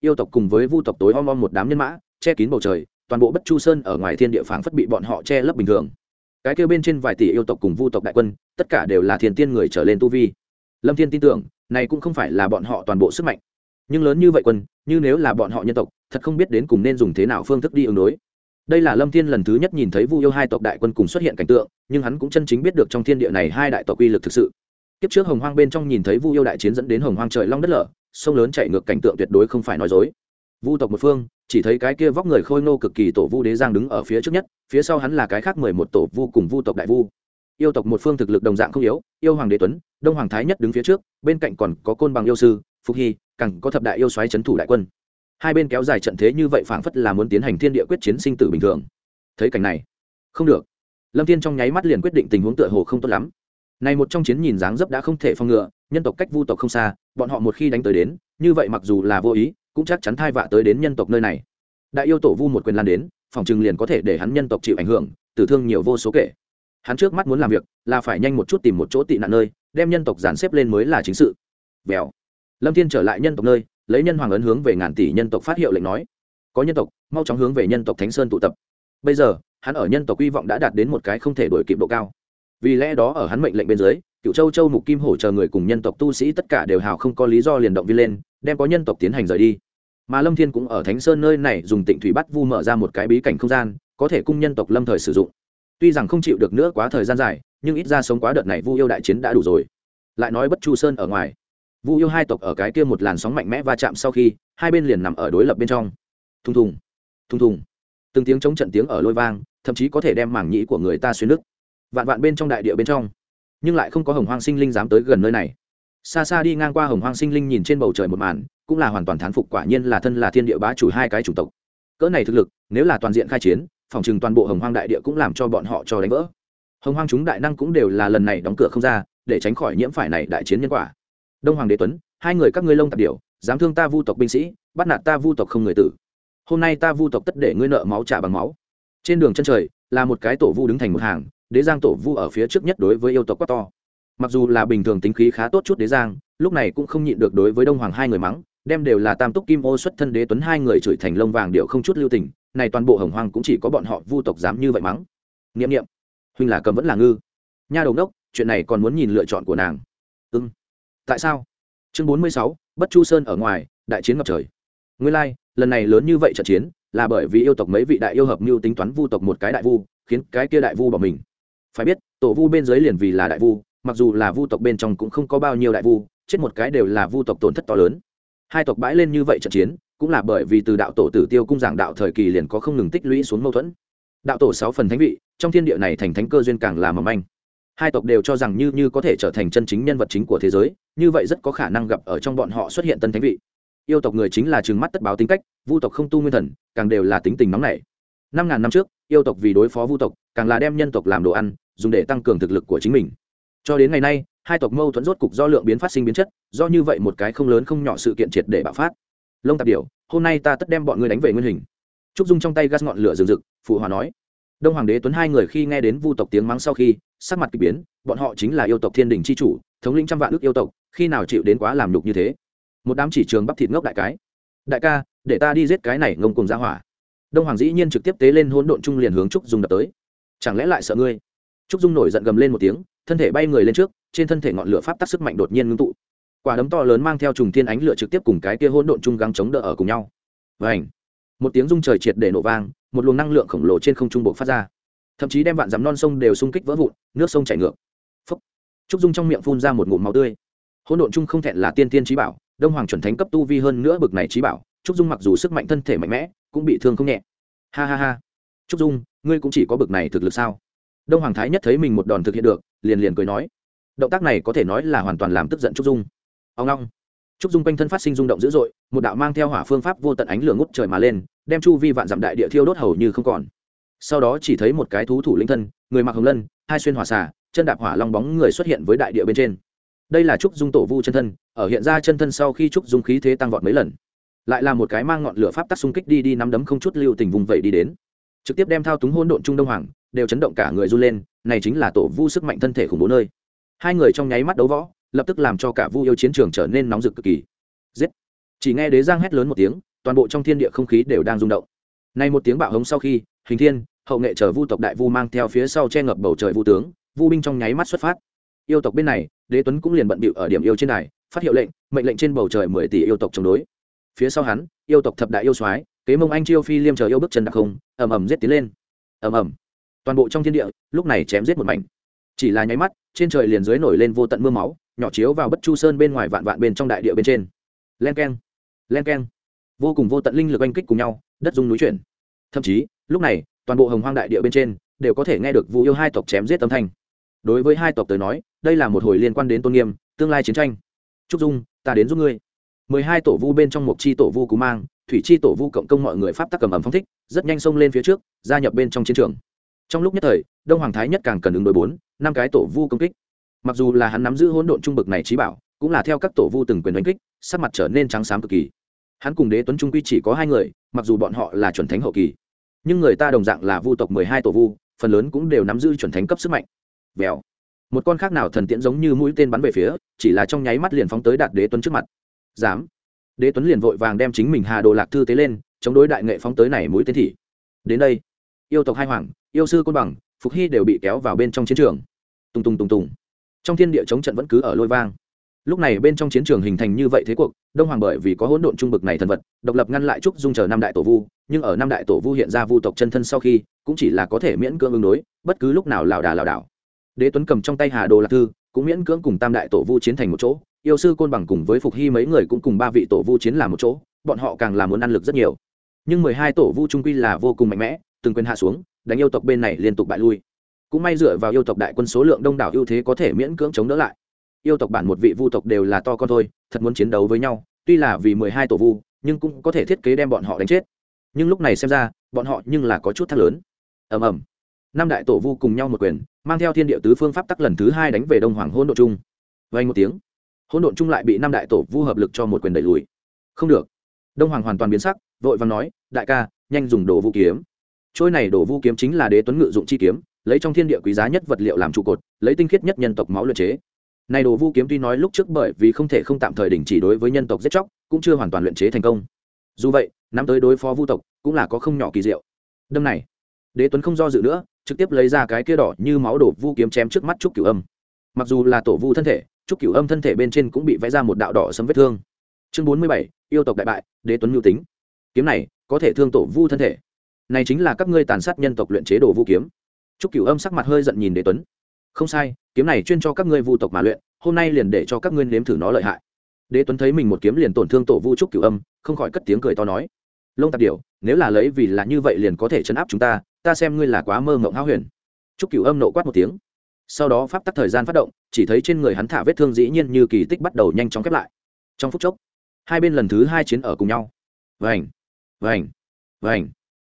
Yêu tộc cùng với vu tộc tối om om một đám nhân mã, che kín bầu trời, toàn bộ bất chu sơn ở ngoài thiên địa phảng phất bị bọn họ che lấp bình thường. Cái kêu bên trên vài tỷ yêu tộc cùng vu tộc đại quân, tất cả đều là thiền tiên người trở lên tu vi. Lâm thiên tin tưởng này cũng không phải là bọn họ toàn bộ sức mạnh. Nhưng lớn như vậy quân, như nếu là bọn họ nhân tộc, thật không biết đến cùng nên dùng thế nào phương thức đi ứng đối. Đây là lâm thiên lần thứ nhất nhìn thấy vu yêu hai tộc đại quân cùng xuất hiện cảnh tượng, nhưng hắn cũng chân chính biết được trong thiên địa này hai đại tộc uy lực thực sự. Kiếp trước hồng hoang bên trong nhìn thấy vu yêu đại chiến dẫn đến hồng hoang trời long đất lở, sông lớn chạy ngược cảnh tượng tuyệt đối không phải nói dối. Vu tộc một phương, chỉ thấy cái kia vóc người khôi nô cực kỳ tổ vu đế giang đứng ở phía trước nhất, phía sau hắn là cái khác mười một tổ vu cùng vu tộc đại vu yêu tộc một phương thực lực đồng dạng không yếu, yêu hoàng đế tuấn, đông hoàng thái nhất đứng phía trước, bên cạnh còn có côn bằng yêu sư, phục hy, càng có thập đại yêu xoáy c thủ đại quân. Hai bên kéo dài trận thế như vậy phảng phất là muốn tiến hành thiên địa quyết chiến sinh tử bình thường. Thấy cảnh này, không được. Lâm thiên trong nháy mắt liền quyết định tình huống tựa hồ không tốt lắm. Này một trong chiến nhìn dáng dấp đã không thể phòng ngừa, nhân tộc cách vu tộc không xa, bọn họ một khi đánh tới đến, như vậy mặc dù là vô ý, cũng chắc chắn thai vạ tới đến nhân tộc nơi này. Đại yêu tổ vu một quyền lan đến, phòng trường liền có thể để hắn nhân tộc chịu ảnh hưởng, tử thương nhiều vô số kể hắn trước mắt muốn làm việc là phải nhanh một chút tìm một chỗ tị nạn nơi, đem nhân tộc dàn xếp lên mới là chính sự. Vèo. Lâm thiên trở lại nhân tộc nơi, lấy nhân hoàng ấn hướng về ngàn tỷ nhân tộc phát hiệu lệnh nói, có nhân tộc, mau chóng hướng về nhân tộc thánh sơn tụ tập. Bây giờ, hắn ở nhân tộc hy vọng đã đạt đến một cái không thể đổi kịp độ cao. Vì lẽ đó ở hắn mệnh lệnh bên dưới cựu châu châu mục kim hổ chờ người cùng nhân tộc tu sĩ tất cả đều hào không có lý do liền động viên lên, đem có nhân tộc tiến hành rời đi. Mà lâm thiên cũng ở thánh sơn nơi này dùng tịnh thủy bắt vu mở ra một cái bí cảnh không gian, có thể cung nhân tộc lâm thời sử dụng tuy rằng không chịu được nữa quá thời gian dài, nhưng ít ra sống quá đợt này vu yêu đại chiến đã đủ rồi. Lại nói bất chu sơn ở ngoài. Vu yêu hai tộc ở cái kia một làn sóng mạnh mẽ va chạm sau khi, hai bên liền nằm ở đối lập bên trong. Thùng thùng thùng thùng. Từng tiếng chống trận tiếng ở lôi vang, thậm chí có thể đem mảng nhĩ của người ta xuyên nước vạn vạn bên trong đại địa bên trong. Nhưng lại không có hồng hoang sinh linh dám tới gần nơi này. Xa xa đi ngang qua hồng hoang sinh linh nhìn trên bầu trời một màn, cũng là hoàn toàn thán phục quả nhiên là thân là thiên địa bá chủ hai cái chủng tộc. Cỡ này thực lực, nếu là toàn diện khai chiến phòng chừng toàn bộ hồng hoang đại địa cũng làm cho bọn họ cho đánh vỡ. Hồng hoang chúng đại năng cũng đều là lần này đóng cửa không ra, để tránh khỏi nhiễm phải này đại chiến nhân quả. Đông hoàng đế tuấn, hai người các ngươi lông tạp điều dám thương ta vu tộc binh sĩ, bắt nạt ta vu tộc không người tử. Hôm nay ta vu tộc tất để ngươi nợ máu trả bằng máu. Trên đường chân trời, là một cái tổ vu đứng thành một hàng, đế giang tổ vu ở phía trước nhất đối với yêu tộc quá to. Mặc dù là bình thường tính khí khá tốt chút đế giang, lúc này cũng không nhịn được đối với đông hoàng hai người mắng, đem đều là tam túc kim ô xuất thân đế tuấn hai người chửi thành lông vàng điệu không chút lưu tình này toàn bộ hồng hoang cũng chỉ có bọn họ vu tộc dám như vậy mắng. N nghiệm huynh là cầm vẫn là ngư. Nha đầu đốc chuyện này còn muốn nhìn lựa chọn của nàng. Ưng tại sao? Chương bốn mươi sáu bất chu sơn ở ngoài đại chiến ngập trời. Nguyên lai、like, lần này lớn như vậy trận chiến là bởi vì yêu tộc mấy vị đại yêu hợp mưu tính toán vu tộc một cái đại vu khiến cái kia đại vu bỏ mình. Phải biết tổ vu bên dưới liền vì là đại vu mặc dù là vu tộc bên trong cũng không có bao nhiêu đại vu chết một cái đều là vu tộc tổn thất to lớn. Hai tộc bãi lên như vậy trận chiến cũng là bởi vì từ đạo tổ tử tiêu cung giảng đạo thời kỳ liền có không ngừng tích lũy xuống mâu thuẫn. Đạo tổ sáu phần thánh vị, trong thiên địa này thành thánh cơ duyên càng là mầm anh hai tộc đều cho rằng như như có thể trở thành chân chính nhân vật chính của thế giới, như vậy rất có khả năng gặp ở trong bọn họ xuất hiện tân thánh vị. Yêu tộc người chính là trừng mắt tất báo tính cách, vu tộc không tu nguyên thần, càng đều là tính tình nóng nảy. Năm ngàn năm trước, yêu tộc vì đối phó vu tộc, càng là đem nhân tộc làm đồ ăn, dùng để tăng cường thực lực của chính mình. Cho đến ngày nay, hai tộc mâu thuẫn rốt cục do lượng biến phát sinh biến chất, do như vậy một cái không lớn không nhỏ sự kiện triệt để bạo phát lông tạp điểu, hôm nay ta tất đem bọn ngươi đánh về nguyên hình. Trúc dung trong tay gas ngọn lửa rừng rực, phụ hòa nói. Đông hoàng đế tuấn hai người khi nghe đến vu tộc tiếng mắng sau khi, sắc mặt k ỳ biến, bọn họ chính là yêu tộc thiên đình c h i chủ, thống lĩnh trăm vạn ước yêu tộc, khi nào chịu đến quá làm nhục như thế? Một đám chỉ trường bắp thịt ngốc đại cái. Đại ca, để ta đi giết cái này ngông cùng ra hỏa. Đông hoàng dĩ nhiên trực tiếp tế lên hỗn độn trung liền hướng trúc dung đập tới. Chẳng lẽ lại sợ ngươi? Trúc dung nổi giận gầm lên một tiếng, thân thể bay người lên trước, trên thân thể ngọn lửa pháp tắc sức mạnh đột nhiên ngưng tụ quả đấm to lớn mang theo trùng thiên ánh lửa trực tiếp cùng cái kia hỗn độn chung găng chống đỡ ở cùng nhau. Vảnh một tiếng rung trời triệt để nổ vang, một luồng năng lượng khổng lồ trên không trung bộ phát ra. Thậm chí đem vạn dắm non sông đều xung kích vỡ vụn, nước sông chảy ngược. Phúc! Trúc dung trong miệng phun ra một ngụm máu tươi. Hỗn độn chung không thẹn là tiên tiên trí bảo, đông hoàng chuẩn thánh cấp tu vi hơn nữa bực này trí bảo, trúc dung mặc dù sức mạnh thân thể mạnh mẽ, cũng bị thương không nhẹ. Ha ha ha! Trúc dung, ngươi cũng chỉ có bực này thực lực sao? Đông hoàng thái nhất thấy mình một đòn thực hiện được, liền liền cười nói. Động tác này có thể nói là hoàn toàn làm tức giận trúc dung ông long trúc dung quanh thân phát sinh rung động dữ dội, một đạo mang theo hỏa phương pháp vô tận ánh lửa ngút trời mà lên, đem chu vi vạn dặm đại địa thiêu đốt hầu như không còn. Sau đó chỉ thấy một cái thú thủ linh thân, người mặc hồng lân, hai xuyên hỏa xà, chân đạp hỏa long bóng người xuất hiện với đại địa bên trên. Đây là trúc dung tổ vu chân thân, ở hiện ra chân thân sau khi trúc dung khí thế tăng vọt mấy lần. Lại là một cái mang ngọn lửa pháp tắc xung kích đi đi nắm đấm không chút lưu tình vùng vậy đi đến. Trực tiếp đem thao túng hôn độn trung đông hoàng, đều chấn động cả người run lên, này chính là tổ vu sức mạnh thân thể khủng bố nơi. Hai người trong nháy mắt đấu võ lập tức làm cho cả vu yêu chiến trường trở nên nóng rực cực kỳ. Giết! Chỉ nghe đế giang hét lớn một tiếng, toàn bộ trong thiên địa không khí đều đang rung động. Nay một tiếng bạo hống sau khi, hình thiên, hậu nghệ chở vu tộc đại vu mang theo phía sau che ngập bầu trời vu tướng, vu binh trong nháy mắt xuất phát. Yêu tộc bên này, đế tuấn cũng liền bận bịu ở điểm yêu trên này phát hiệu lệnh, mệnh lệnh trên bầu trời mười tỷ yêu tộc chống đối. Phía sau hắn, yêu tộc thập đại yêu soái, kế mông anh chiêu phi liêm chờ yêu bước chân đặc không ầm ầm giết tiến lên. Ầm ầm. Toàn bộ trong thiên địa, lúc này chém giết một mảnh. Chỉ là nháy mắt, trên trời liền dưới nổi lên vô tận mưa máu nhỏ chiếu vào bất chu sơn bên ngoài vạn vạn bên trong đại địa bên trên. Len keng len keng. Vô cùng vô tận linh lực oanh kích cùng nhau, đất dung núi chuyển. Thậm chí, lúc này, toàn bộ hồng hoang đại địa bên trên đều có thể nghe được vụ yêu hai tộc chém giết âm thanh. Đối với hai tộc tới nói, đây là một hồi liên quan đến tôn nghiêm, tương lai chiến tranh. Trúc dung, ta đến giúp ngươi. Mười hai tổ vu bên trong một chi tổ vu cú mang, thủy chi tổ vu cộng công mọi người pháp tắc cầm ẩm phong thích, rất nhanh xông lên phía trước, gia nhập bên trong chiến trường. Trong lúc nhất thời, đông hoàng thái nhất càng cần ứng đối bốn, năm cái tổ vu công kích mặc dù là hắn nắm giữ hỗn độn trung bực này trí bảo, cũng là theo các tổ vu từng quyền đánh kích, sắc mặt trở nên trắng xám cực kỳ. Hắn cùng đế tuấn trung quy chỉ có hai người, mặc dù bọn họ là chuẩn thánh hậu kỳ, nhưng người ta đồng dạng là vu tộc mười hai tổ vu, phần lớn cũng đều nắm giữ chuẩn thánh cấp sức mạnh. Vèo. Một con khác nào thần tiễn giống như mũi tên bắn về phía, chỉ là trong nháy mắt liền phóng tới đạt đế tuấn trước mặt. Dám. Đế tuấn liền vội vàng đem chính mình hà đồ lạc thư tế lên, chống đối đại nghệ phóng tới này mũi tên thị đến đây. Yêu tộc hai hoàng, yêu sư côn bằng, phục hy đều bị kéo vào bên trong chiến trường. Tùng tùng tùng tùng trong thiên địa chống trận vẫn cứ ở lôi vang. Lúc này bên trong chiến trường hình thành như vậy thế cuộc, đông hoàng bởi vì có hỗn độn trung bực này thần vật, độc lập ngăn lại trúc dung chờ năm đại tổ vu, nhưng ở năm đại tổ vu hiện ra vu tộc chân thân sau khi, cũng chỉ là có thể miễn cưỡng ứng đối, bất cứ lúc nào lảo đà lảo đảo. Đế tuấn cầm trong tay hà đồ lạc thư, cũng miễn cưỡng cùng tam đại tổ vu chiến thành một chỗ, yêu sư côn bằng cùng với phục hy mấy người cũng cùng ba vị tổ vu chiến làm một chỗ, bọn họ càng làm muốn ăn lực rất nhiều. Nhưng mười hai tổ vu trung quy là vô cùng mạnh mẽ, từng quyền hạ xuống, đánh yêu tộc bên này liên tục bại lui cũng may dựa vào yêu tộc đại quân số lượng đông đảo ưu thế có thể miễn cưỡng chống đỡ lại. Yêu tộc bản một vị vu tộc đều là to con thôi, thật muốn chiến đấu với nhau, tuy là vì mười hai tổ vu, nhưng cũng có thể thiết kế đem bọn họ đánh chết. Nhưng lúc này xem ra, bọn họ nhưng là có chút thác lớn. Ầm ầm. Năm đại tổ vu cùng nhau một quyền, mang theo thiên địa tứ phương pháp tắc lần thứ hai đánh về đông hoàng Hôn độ trung. Vay một tiếng, hỗn độn Trung lại bị năm đại tổ vu hợp lực cho một quyền đẩy lùi. Không được. Đông hoàng hoàn toàn biến sắc, vội và nói, đại ca, nhanh dùng đồ vũ kiếm. Trôi này đồ vũ kiếm chính là đế tuấn ngự dụng chi kiếm lấy trong thiên địa quý giá nhất vật liệu làm trụ cột, lấy tinh khiết nhất nhân tộc máu luyện chế. Này đồ vu kiếm tuy nói lúc trước bởi vì không thể không tạm thời đình chỉ đối với nhân tộc giết chóc, cũng chưa hoàn toàn luyện chế thành công. Dù vậy, nắm tới đối phó vu tộc, cũng là có không nhỏ kỳ diệu. Đâm này, đế tuấn không do dự nữa, trực tiếp lấy ra cái kia đỏ như máu đổ vu kiếm chém trước mắt trúc cửu âm. Mặc dù là tổ vu thân thể, trúc cửu âm thân thể bên trên cũng bị vẽ ra một đạo đỏ sấm vết thương. Chương bốn mươi bảy, yêu tộc đại bại, đế tuấn nhu tính. Kiếm này, có thể thương tổ vu thân thể. Này chính là các ngươi tàn sát nhân tộc luyện chế đồ vu kiếm trúc cửu âm sắc mặt hơi giận nhìn đế tuấn. Không sai, kiếm này chuyên cho các ngươi vu tộc mà luyện, hôm nay liền để cho các ngươi nếm thử nó lợi hại. Đế tuấn thấy mình một kiếm liền tổn thương tổ vu trúc cửu âm, không khỏi cất tiếng cười to nói. Lông tạp điểu, nếu là lấy vì là như vậy liền có thể chấn áp chúng ta ta xem ngươi là quá mơ mộng háo huyền. Trúc cửu âm nộ quát một tiếng. Sau đó pháp tắc thời gian phát động, chỉ thấy trên người hắn thả vết thương dĩ nhiên như kỳ tích bắt đầu nhanh chóng khép lại. Trong phút chốc, hai bên lần thứ hai chiến ở cùng nhau. Vành vành vành.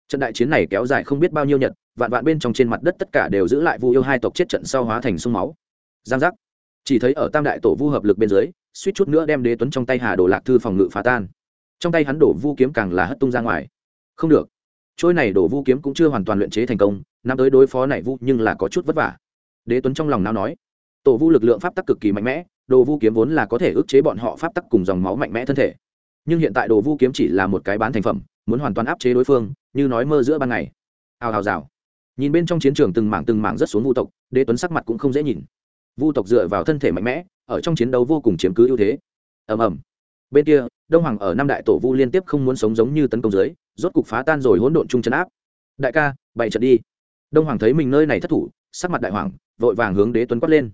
Trận đại chiến này kéo dài không biết bao nhiêu nhật vạn vạn bên trong trên mặt đất tất cả đều giữ lại vu yêu hai tộc chết trận sau hóa thành sông máu. Giang giác. Chỉ thấy ở tam đại tổ vu hợp lực bên dưới, suýt chút nữa đem đế tuấn trong tay hà đồ lạc thư phòng ngự phá tan. Trong tay hắn đổ vu kiếm càng là hất tung ra ngoài. Không được. Trôi này đổ vu kiếm cũng chưa hoàn toàn luyện chế thành công năm tới đối phó này vu nhưng là có chút vất vả. Đế tuấn trong lòng nào nói. Tổ vu lực lượng pháp tắc cực kỳ mạnh mẽ, đồ vu kiếm vốn là có thể ức chế bọn họ pháp tắc cùng dòng máu mạnh mẽ thân thể. Nhưng hiện tại đồ vu kiếm chỉ là một cái bán thành phẩm, muốn hoàn toàn áp chế đối phương, như nói mơ giữa ban ngày. Hào hào rào nhìn bên trong chiến trường từng mảng từng mảng rất xuống vu tộc, đế tuấn sắc mặt cũng không dễ nhìn. Vu tộc dựa vào thân thể mạnh mẽ, ở trong chiến đấu vô cùng chiếm cứ ưu thế. Ầm ầm. Bên kia, đông hoàng ở năm đại tổ vu liên tiếp không muốn sống giống như tấn công dưới, rốt cục phá tan rồi hỗn độn chung chấn áp. Đại ca, bày trận đi. Đông hoàng thấy mình nơi này thất thủ, sắc mặt đại hoàng vội vàng hướng đế tuấn quát lên.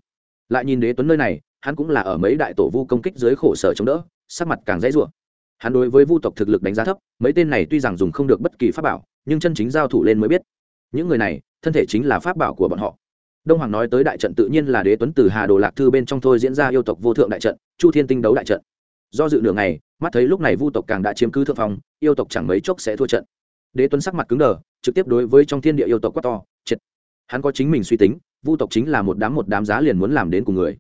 Lại nhìn đế tuấn nơi này, hắn cũng là ở mấy đại tổ vu công kích dưới khổ sở chống đỡ, sắc mặt càng dãy rủa. Hắn đối với vu tộc thực lực đánh giá thấp, mấy tên này tuy rằng dùng không được bất kỳ pháp bảo, nhưng chân chính giao thủ lên mới biết những người này, thân thể chính là pháp bảo của bọn họ. Đông hoàng nói tới đại trận tự nhiên là đế tuấn từ hà đồ lạc thư bên trong thôi diễn ra yêu tộc vô thượng đại trận, chu thiên tinh đấu đại trận. Do dự nửa ngày, mắt thấy lúc này vu tộc càng đã chiếm cứ thượng phong, yêu tộc chẳng mấy chốc sẽ thua trận. Đế tuấn sắc mặt cứng đờ, trực tiếp đối với trong thiên địa yêu tộc quát to triệt hắn có chính mình suy tính, vu tộc chính là một đám một đám giá liền muốn làm đến cùng người.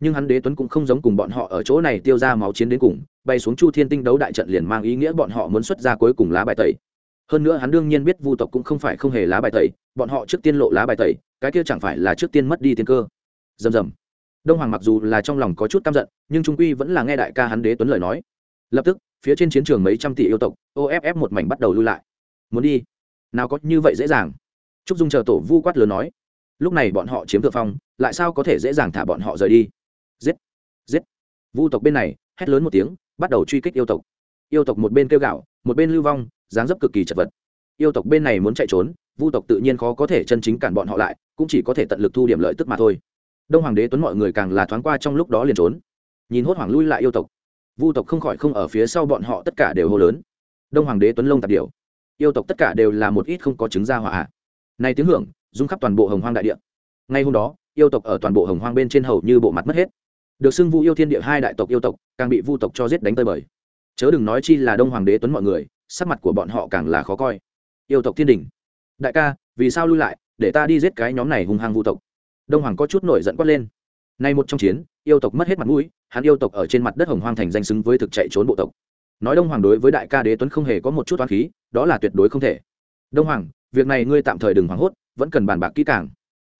Nhưng hắn đế tuấn cũng không giống cùng bọn họ ở chỗ này tiêu ra máu chiến đến cùng, bay xuống chu thiên tinh đấu đại trận liền mang ý nghĩa bọn họ muốn xuất ra cuối cùng lá bài tẩy hơn nữa hắn đương nhiên biết vu tộc cũng không phải không hề lá bài tẩy, bọn họ trước tiên lộ lá bài tẩy, cái kia chẳng phải là trước tiên mất đi tiên cơ. Dầm dầm đông hoàng mặc dù là trong lòng có chút căm giận, nhưng trung quy vẫn là nghe đại ca hắn đế tuấn lời nói. Lập tức, phía trên chiến trường mấy trăm tỷ yêu tộc off một mảnh bắt đầu lui lại. Muốn đi? Nào có như vậy dễ dàng? Trúc dung chờ tổ vu quát lớn nói. Lúc này bọn họ chiếm thượng phong, lại sao có thể dễ dàng thả bọn họ rời đi? Giết! Giết! Vu tộc bên này, hét lớn một tiếng, bắt đầu truy kích yêu tộc. Yêu tộc một bên kêu gạo một bên lưu vong dáng dấp cực kỳ chật vật. Yêu tộc bên này muốn chạy trốn, vu tộc tự nhiên khó có thể chân chính cản bọn họ lại, cũng chỉ có thể tận lực thu điểm lợi tức mà thôi. Đông hoàng đế tuấn mọi người càng là thoáng qua trong lúc đó liền trốn. Nhìn hốt hoảng lui lại yêu tộc, vu tộc không khỏi không ở phía sau bọn họ tất cả đều hô lớn. Đông hoàng đế tuấn lông tạp điều yêu tộc tất cả đều là một ít không có chứng ra hỏa nay này tiếng hưởng, rung khắp toàn bộ hồng hoang đại địa. Ngay hôm đó, yêu tộc ở toàn bộ hồng hoang bên trên hầu như bộ mặt mất hết. Được xưng vu yêu thiên địa hai đại tộc yêu tộc, càng bị vu tộc cho giết đánh tơi bời. Chớ đừng nói chi là đông hoàng đế tuấn mọi người sắc mặt của bọn họ càng là khó coi. Yêu tộc thiên đình. Đại ca, vì sao lui lại, để ta đi giết cái nhóm này hung hăng vu tộc? Đông hoàng có chút nổi giận quát lên. Nay một trong chiến, yêu tộc mất hết mặt mũi, hắn yêu tộc ở trên mặt đất hồng hoang thành danh xứng với thực chạy trốn bộ tộc. Nói đông hoàng đối với đại ca đế tuấn không hề có một chút toán khí, đó là tuyệt đối không thể. Đông hoàng, việc này ngươi tạm thời đừng hoảng hốt, vẫn cần bàn bạc kỹ càng.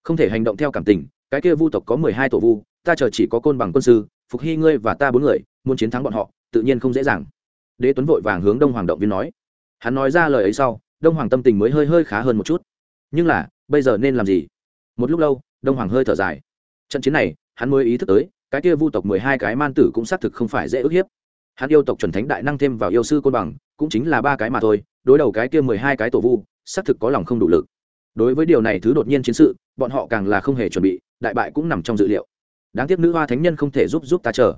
Không thể hành động theo cảm tình, cái kia vu tộc có mười hai tổ vu, ta chờ chỉ có côn bằng quân sư, phục hy ngươi và ta bốn người, muốn chiến thắng bọn họ, tự nhiên không dễ dàng đế tuấn vội vàng hướng đông hoàng động viên nói. Hắn nói ra lời ấy sau, đông hoàng tâm tình mới hơi hơi khá hơn một chút. Nhưng là, bây giờ nên làm gì? Một lúc lâu, đông hoàng hơi thở dài. Trận chiến này, hắn mới ý thức tới, cái kia vu tộc mười hai cái man tử cũng xác thực không phải dễ ức hiếp. Hắn yêu tộc chuẩn thánh đại năng thêm vào yêu sư côn bằng, cũng chính là ba cái mà thôi, đối đầu cái kia mười hai cái tổ vu, xác thực có lòng không đủ lực. Đối với điều này thứ đột nhiên chiến sự, bọn họ càng là không hề chuẩn bị, đại bại cũng nằm trong dự liệu. Đáng tiếc nữ hoa thánh nhân không thể giúp giúp ta chờ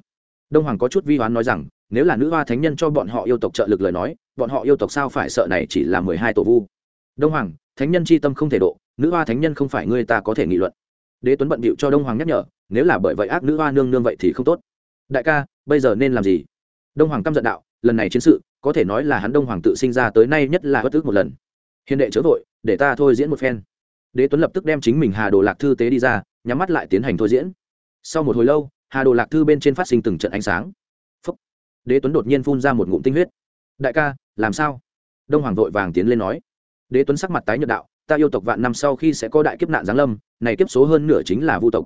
đông hoàng có chút vi hoán nói rằng, nếu là nữ hoa thánh nhân cho bọn họ yêu tộc trợ lực lời nói, bọn họ yêu tộc sao phải sợ này chỉ là mười hai tổ vu? Đông hoàng, thánh nhân c h i tâm không thể độ, nữ hoa thánh nhân không phải người ta có thể nghị luận. Đế tuấn bận bịu cho đông hoàng nhắc nhở, nếu là bởi vậy ác nữ hoa nương nương vậy thì không tốt. Đại ca, bây giờ nên làm gì? Đông hoàng căm giận đạo, lần này chiến sự, có thể nói là hắn đông hoàng tự sinh ra tới nay nhất là bất ước một lần. Hiền đệ chớ vội, để ta thôi diễn một phen. Đế tuấn lập tức đem chính mình hà đồ lạc thư tế đi ra, nhắm mắt lại tiến hành thôi diễn. Sau một hồi lâu hà đồ lạc thư bên trên phát sinh từng trận ánh sáng. Phúc. đế tuấn đột nhiên phun ra một ngụm tinh huyết. Đại ca, làm sao? Đông hoàng vội vàng tiến lên nói. Đế tuấn sắc mặt tái nhợt đạo, ta yêu tộc vạn năm sau khi sẽ có đại kiếp nạn giáng lâm, này kiếp số hơn nửa chính là vu tộc.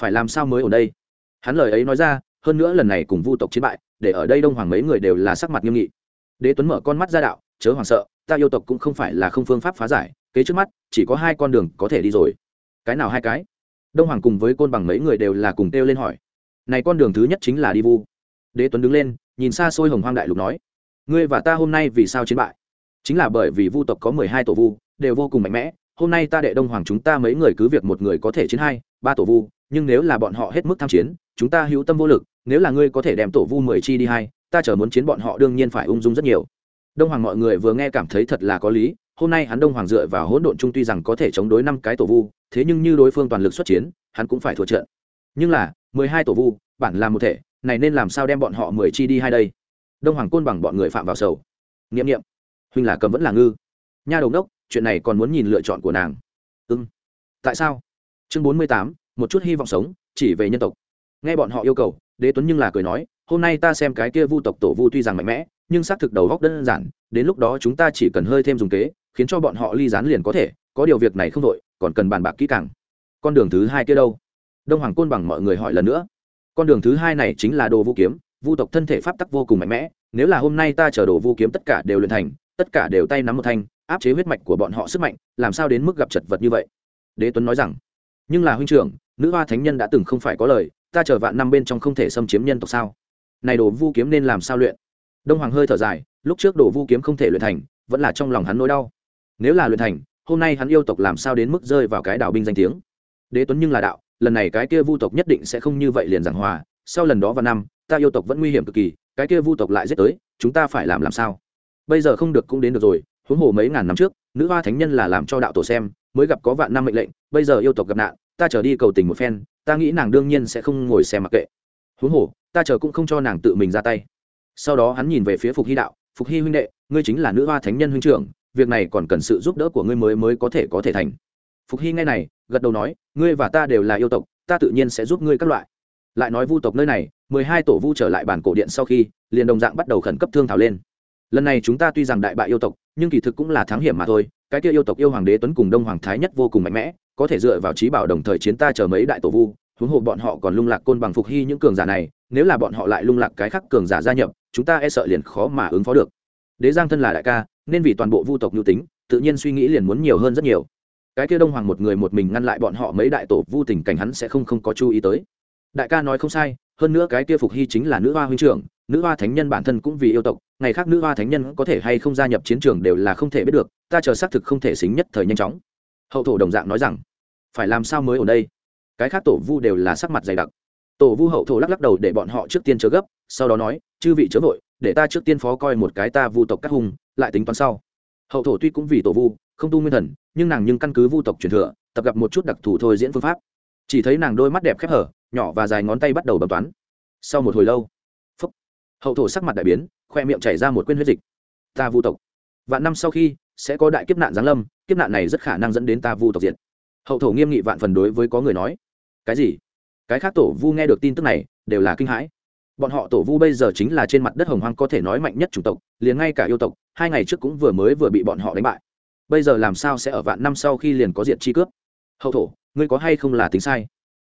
Phải làm sao mới ở đây? Hắn lời ấy nói ra, hơn nữa lần này cùng vu tộc chiến bại, để ở đây đông hoàng mấy người đều là sắc mặt nghiêm nghị. Đế tuấn mở con mắt ra đạo, chớ hoàng sợ, ta yêu tộc cũng không phải là không phương pháp phá giải, kế trước mắt, chỉ có hai con đường có thể đi rồi. Cái nào hai cái? Đông hoàng cùng với côn bằng mấy người đều là cùng kêu lên hỏi này con đường thứ nhất chính là đi vu. Đế tuấn đứng lên, nhìn xa xôi hồng hoang đại lục nói, ngươi và ta hôm nay vì sao chiến bại? Chính là bởi vì vu tộc có mười hai tổ vu, đều vô cùng mạnh mẽ. Hôm nay ta đệ đông hoàng chúng ta mấy người cứ việc một người có thể chiến hai, ba tổ vu, nhưng nếu là bọn họ hết mức tham chiến, chúng ta hữu tâm vô lực. Nếu là ngươi có thể đem tổ vu mười chi đi hai, ta chờ muốn chiến bọn họ đương nhiên phải ung dung rất nhiều. Đông hoàng mọi người vừa nghe cảm thấy thật là có lý, hôm nay hắn đông hoàng dựa vào hỗn độn trung tuy rằng có thể chống đối năm cái tổ vu, thế nhưng như đối phương toàn lực xuất chiến, hắn cũng phải thua trận. Nhưng là mười hai tổ vu, bản làm một thể, này nên làm sao đem bọn họ mười chi đi hai đây? Đông hoàng côn bằng bọn người phạm vào sầu. N i ệ m n i ệ m huynh là cầm vẫn là ngư. Nha đầu đốc chuyện này còn muốn nhìn lựa chọn của nàng. Ưng tại sao? Chương bốn mươi tám, một chút hy vọng sống, chỉ về nhân tộc. Nghe bọn họ yêu cầu, đế tuấn nhưng là cười nói, hôm nay ta xem cái kia vu tộc tổ vu tuy rằng mạnh mẽ, nhưng xác thực đầu góc đơn giản, đến lúc đó chúng ta chỉ cần hơi thêm dùng kế, khiến cho bọn họ ly dán liền có thể, có điều việc này không đội còn cần bàn bạc kỹ càng. Con đường thứ hai kia đâu? Đông hoàng côn bằng mọi người hỏi lần nữa. Con đường thứ hai này chính là đồ vu kiếm, vu tộc thân thể pháp tắc vô cùng mạnh mẽ, nếu là hôm nay ta chở đồ vu kiếm tất cả đều luyện thành, tất cả đều tay nắm một thanh, áp chế huyết mạch của bọn họ sức mạnh, làm sao đến mức gặp chật vật như vậy? Đế tuấn nói rằng, nhưng là huynh trưởng, nữ hoa thánh nhân đã từng không phải có lời, ta chờ vạn năm bên trong không thể xâm chiếm nhân tộc sao? Này đồ vu kiếm nên làm sao luyện? Đông hoàng hơi thở dài, lúc trước đồ vu kiếm không thể luyện thành, vẫn là trong lòng hắn nỗi đau. Nếu là luyện thành, hôm nay hắn yêu tộc làm sao đến mức rơi vào cái đảo binh danh tiếng? Đế tuấn nhưng là đạo lần này cái kia vu tộc nhất định sẽ không như vậy liền giảng hòa, sau lần đó vào năm, ta yêu tộc vẫn nguy hiểm cực kỳ, cái kia vu tộc lại giết tới, chúng ta phải làm làm sao? Bây giờ không được cũng đến được rồi, huống hồ mấy ngàn năm trước, nữ hoa thánh nhân là làm cho đạo tổ xem, mới gặp có vạn năm mệnh lệnh, bây giờ yêu tộc gặp nạn, ta trở đi cầu tình một phen, ta nghĩ nàng đương nhiên sẽ không ngồi xem mặc kệ. Huống hồ, ta chờ cũng không cho nàng tự mình ra tay. Sau đó hắn nhìn về phía phục hy đạo, phục hy huynh đệ, ngươi chính là nữ hoa thánh nhân huynh trưởng, việc này còn cần sự giúp đỡ của ngươi mới mới có thể có thể thành phục hy nghe này, gật đầu nói, ngươi và ta đều là yêu tộc, ta tự nhiên sẽ giúp ngươi các loại. Lại nói vu tộc nơi này, mười hai tổ vu trở lại bản cổ điện sau khi, liền đồng dạng bắt đầu khẩn cấp thương thảo lên. Lần này chúng ta tuy rằng đại bại yêu tộc, nhưng kỳ thực cũng là thắng hiểm mà thôi, cái kia yêu tộc yêu hoàng đế tuấn cùng đông hoàng thái nhất vô cùng mạnh mẽ, có thể dựa vào trí bảo đồng thời chiến ta chờ mấy đại tổ vu, huống hồ bọn họ còn lung lạc côn bằng phục hy những cường giả này, nếu là bọn họ lại lung lạc cái khác cường giả gia nhập, chúng ta e sợ liền khó mà ứng phó được. Đế giang thân là đại ca, nên vì toàn bộ vu tộc nhu tính, tự nhiên suy nghĩ liền muốn nhiều hơn rất nhiều cái kia đông hoàng một người một mình ngăn lại bọn họ mấy đại tổ vu tình cảnh hắn sẽ không không có chú ý tới. Đại ca nói không sai, hơn nữa cái kia phục hy chính là nữ hoa huynh trưởng, nữ hoa thánh nhân bản thân cũng vì yêu tộc, ngày khác nữ hoa thánh nhân có thể hay không gia nhập chiến trường đều là không thể biết được, ta chờ xác thực không thể xính nhất thời nhanh chóng. Hậu thổ đồng dạng nói rằng, phải làm sao mới ở đây? Cái khác tổ vu đều là sắc mặt dày đặc. Tổ vu hậu thổ lắc lắc đầu để bọn họ trước tiên chớ gấp, sau đó nói, chư vị chớ vội, để ta trước tiên phó coi một cái ta vu tộc các hùng lại tính toán sau. Hậu thổ tuy cũng vì tổ vu không tu nguyên thần nhưng nàng nhưng căn cứ vu tộc truyền thừa tập gặp một chút đặc thù thôi diễn phương pháp. Chỉ thấy nàng đôi mắt đẹp khép hở nhỏ và dài ngón tay bắt đầu bấm toán. Sau một hồi lâu phúc, hậu thổ sắc mặt đại biến khoe miệng chảy ra một quyên huyết dịch. Ta vu tộc. Vạn năm sau khi sẽ có đại kiếp nạn giáng lâm kiếp nạn này rất khả năng dẫn đến ta vu tộc diệt. Hậu thổ nghiêm nghị vạn phần đối với có người nói. Cái gì? Cái khác tổ vu nghe được tin tức này đều là kinh hãi. Bọn họ tổ vu bây giờ chính là trên mặt đất hồng hoang có thể nói mạnh nhất chủng tộc liền ngay cả yêu tộc hai ngày trước cũng vừa mới vừa bị bọn họ đánh bại bây giờ làm sao sẽ ở vạn năm sau khi liền có diện chi cướp? Hậu thổ, ngươi có hay không là tính sai?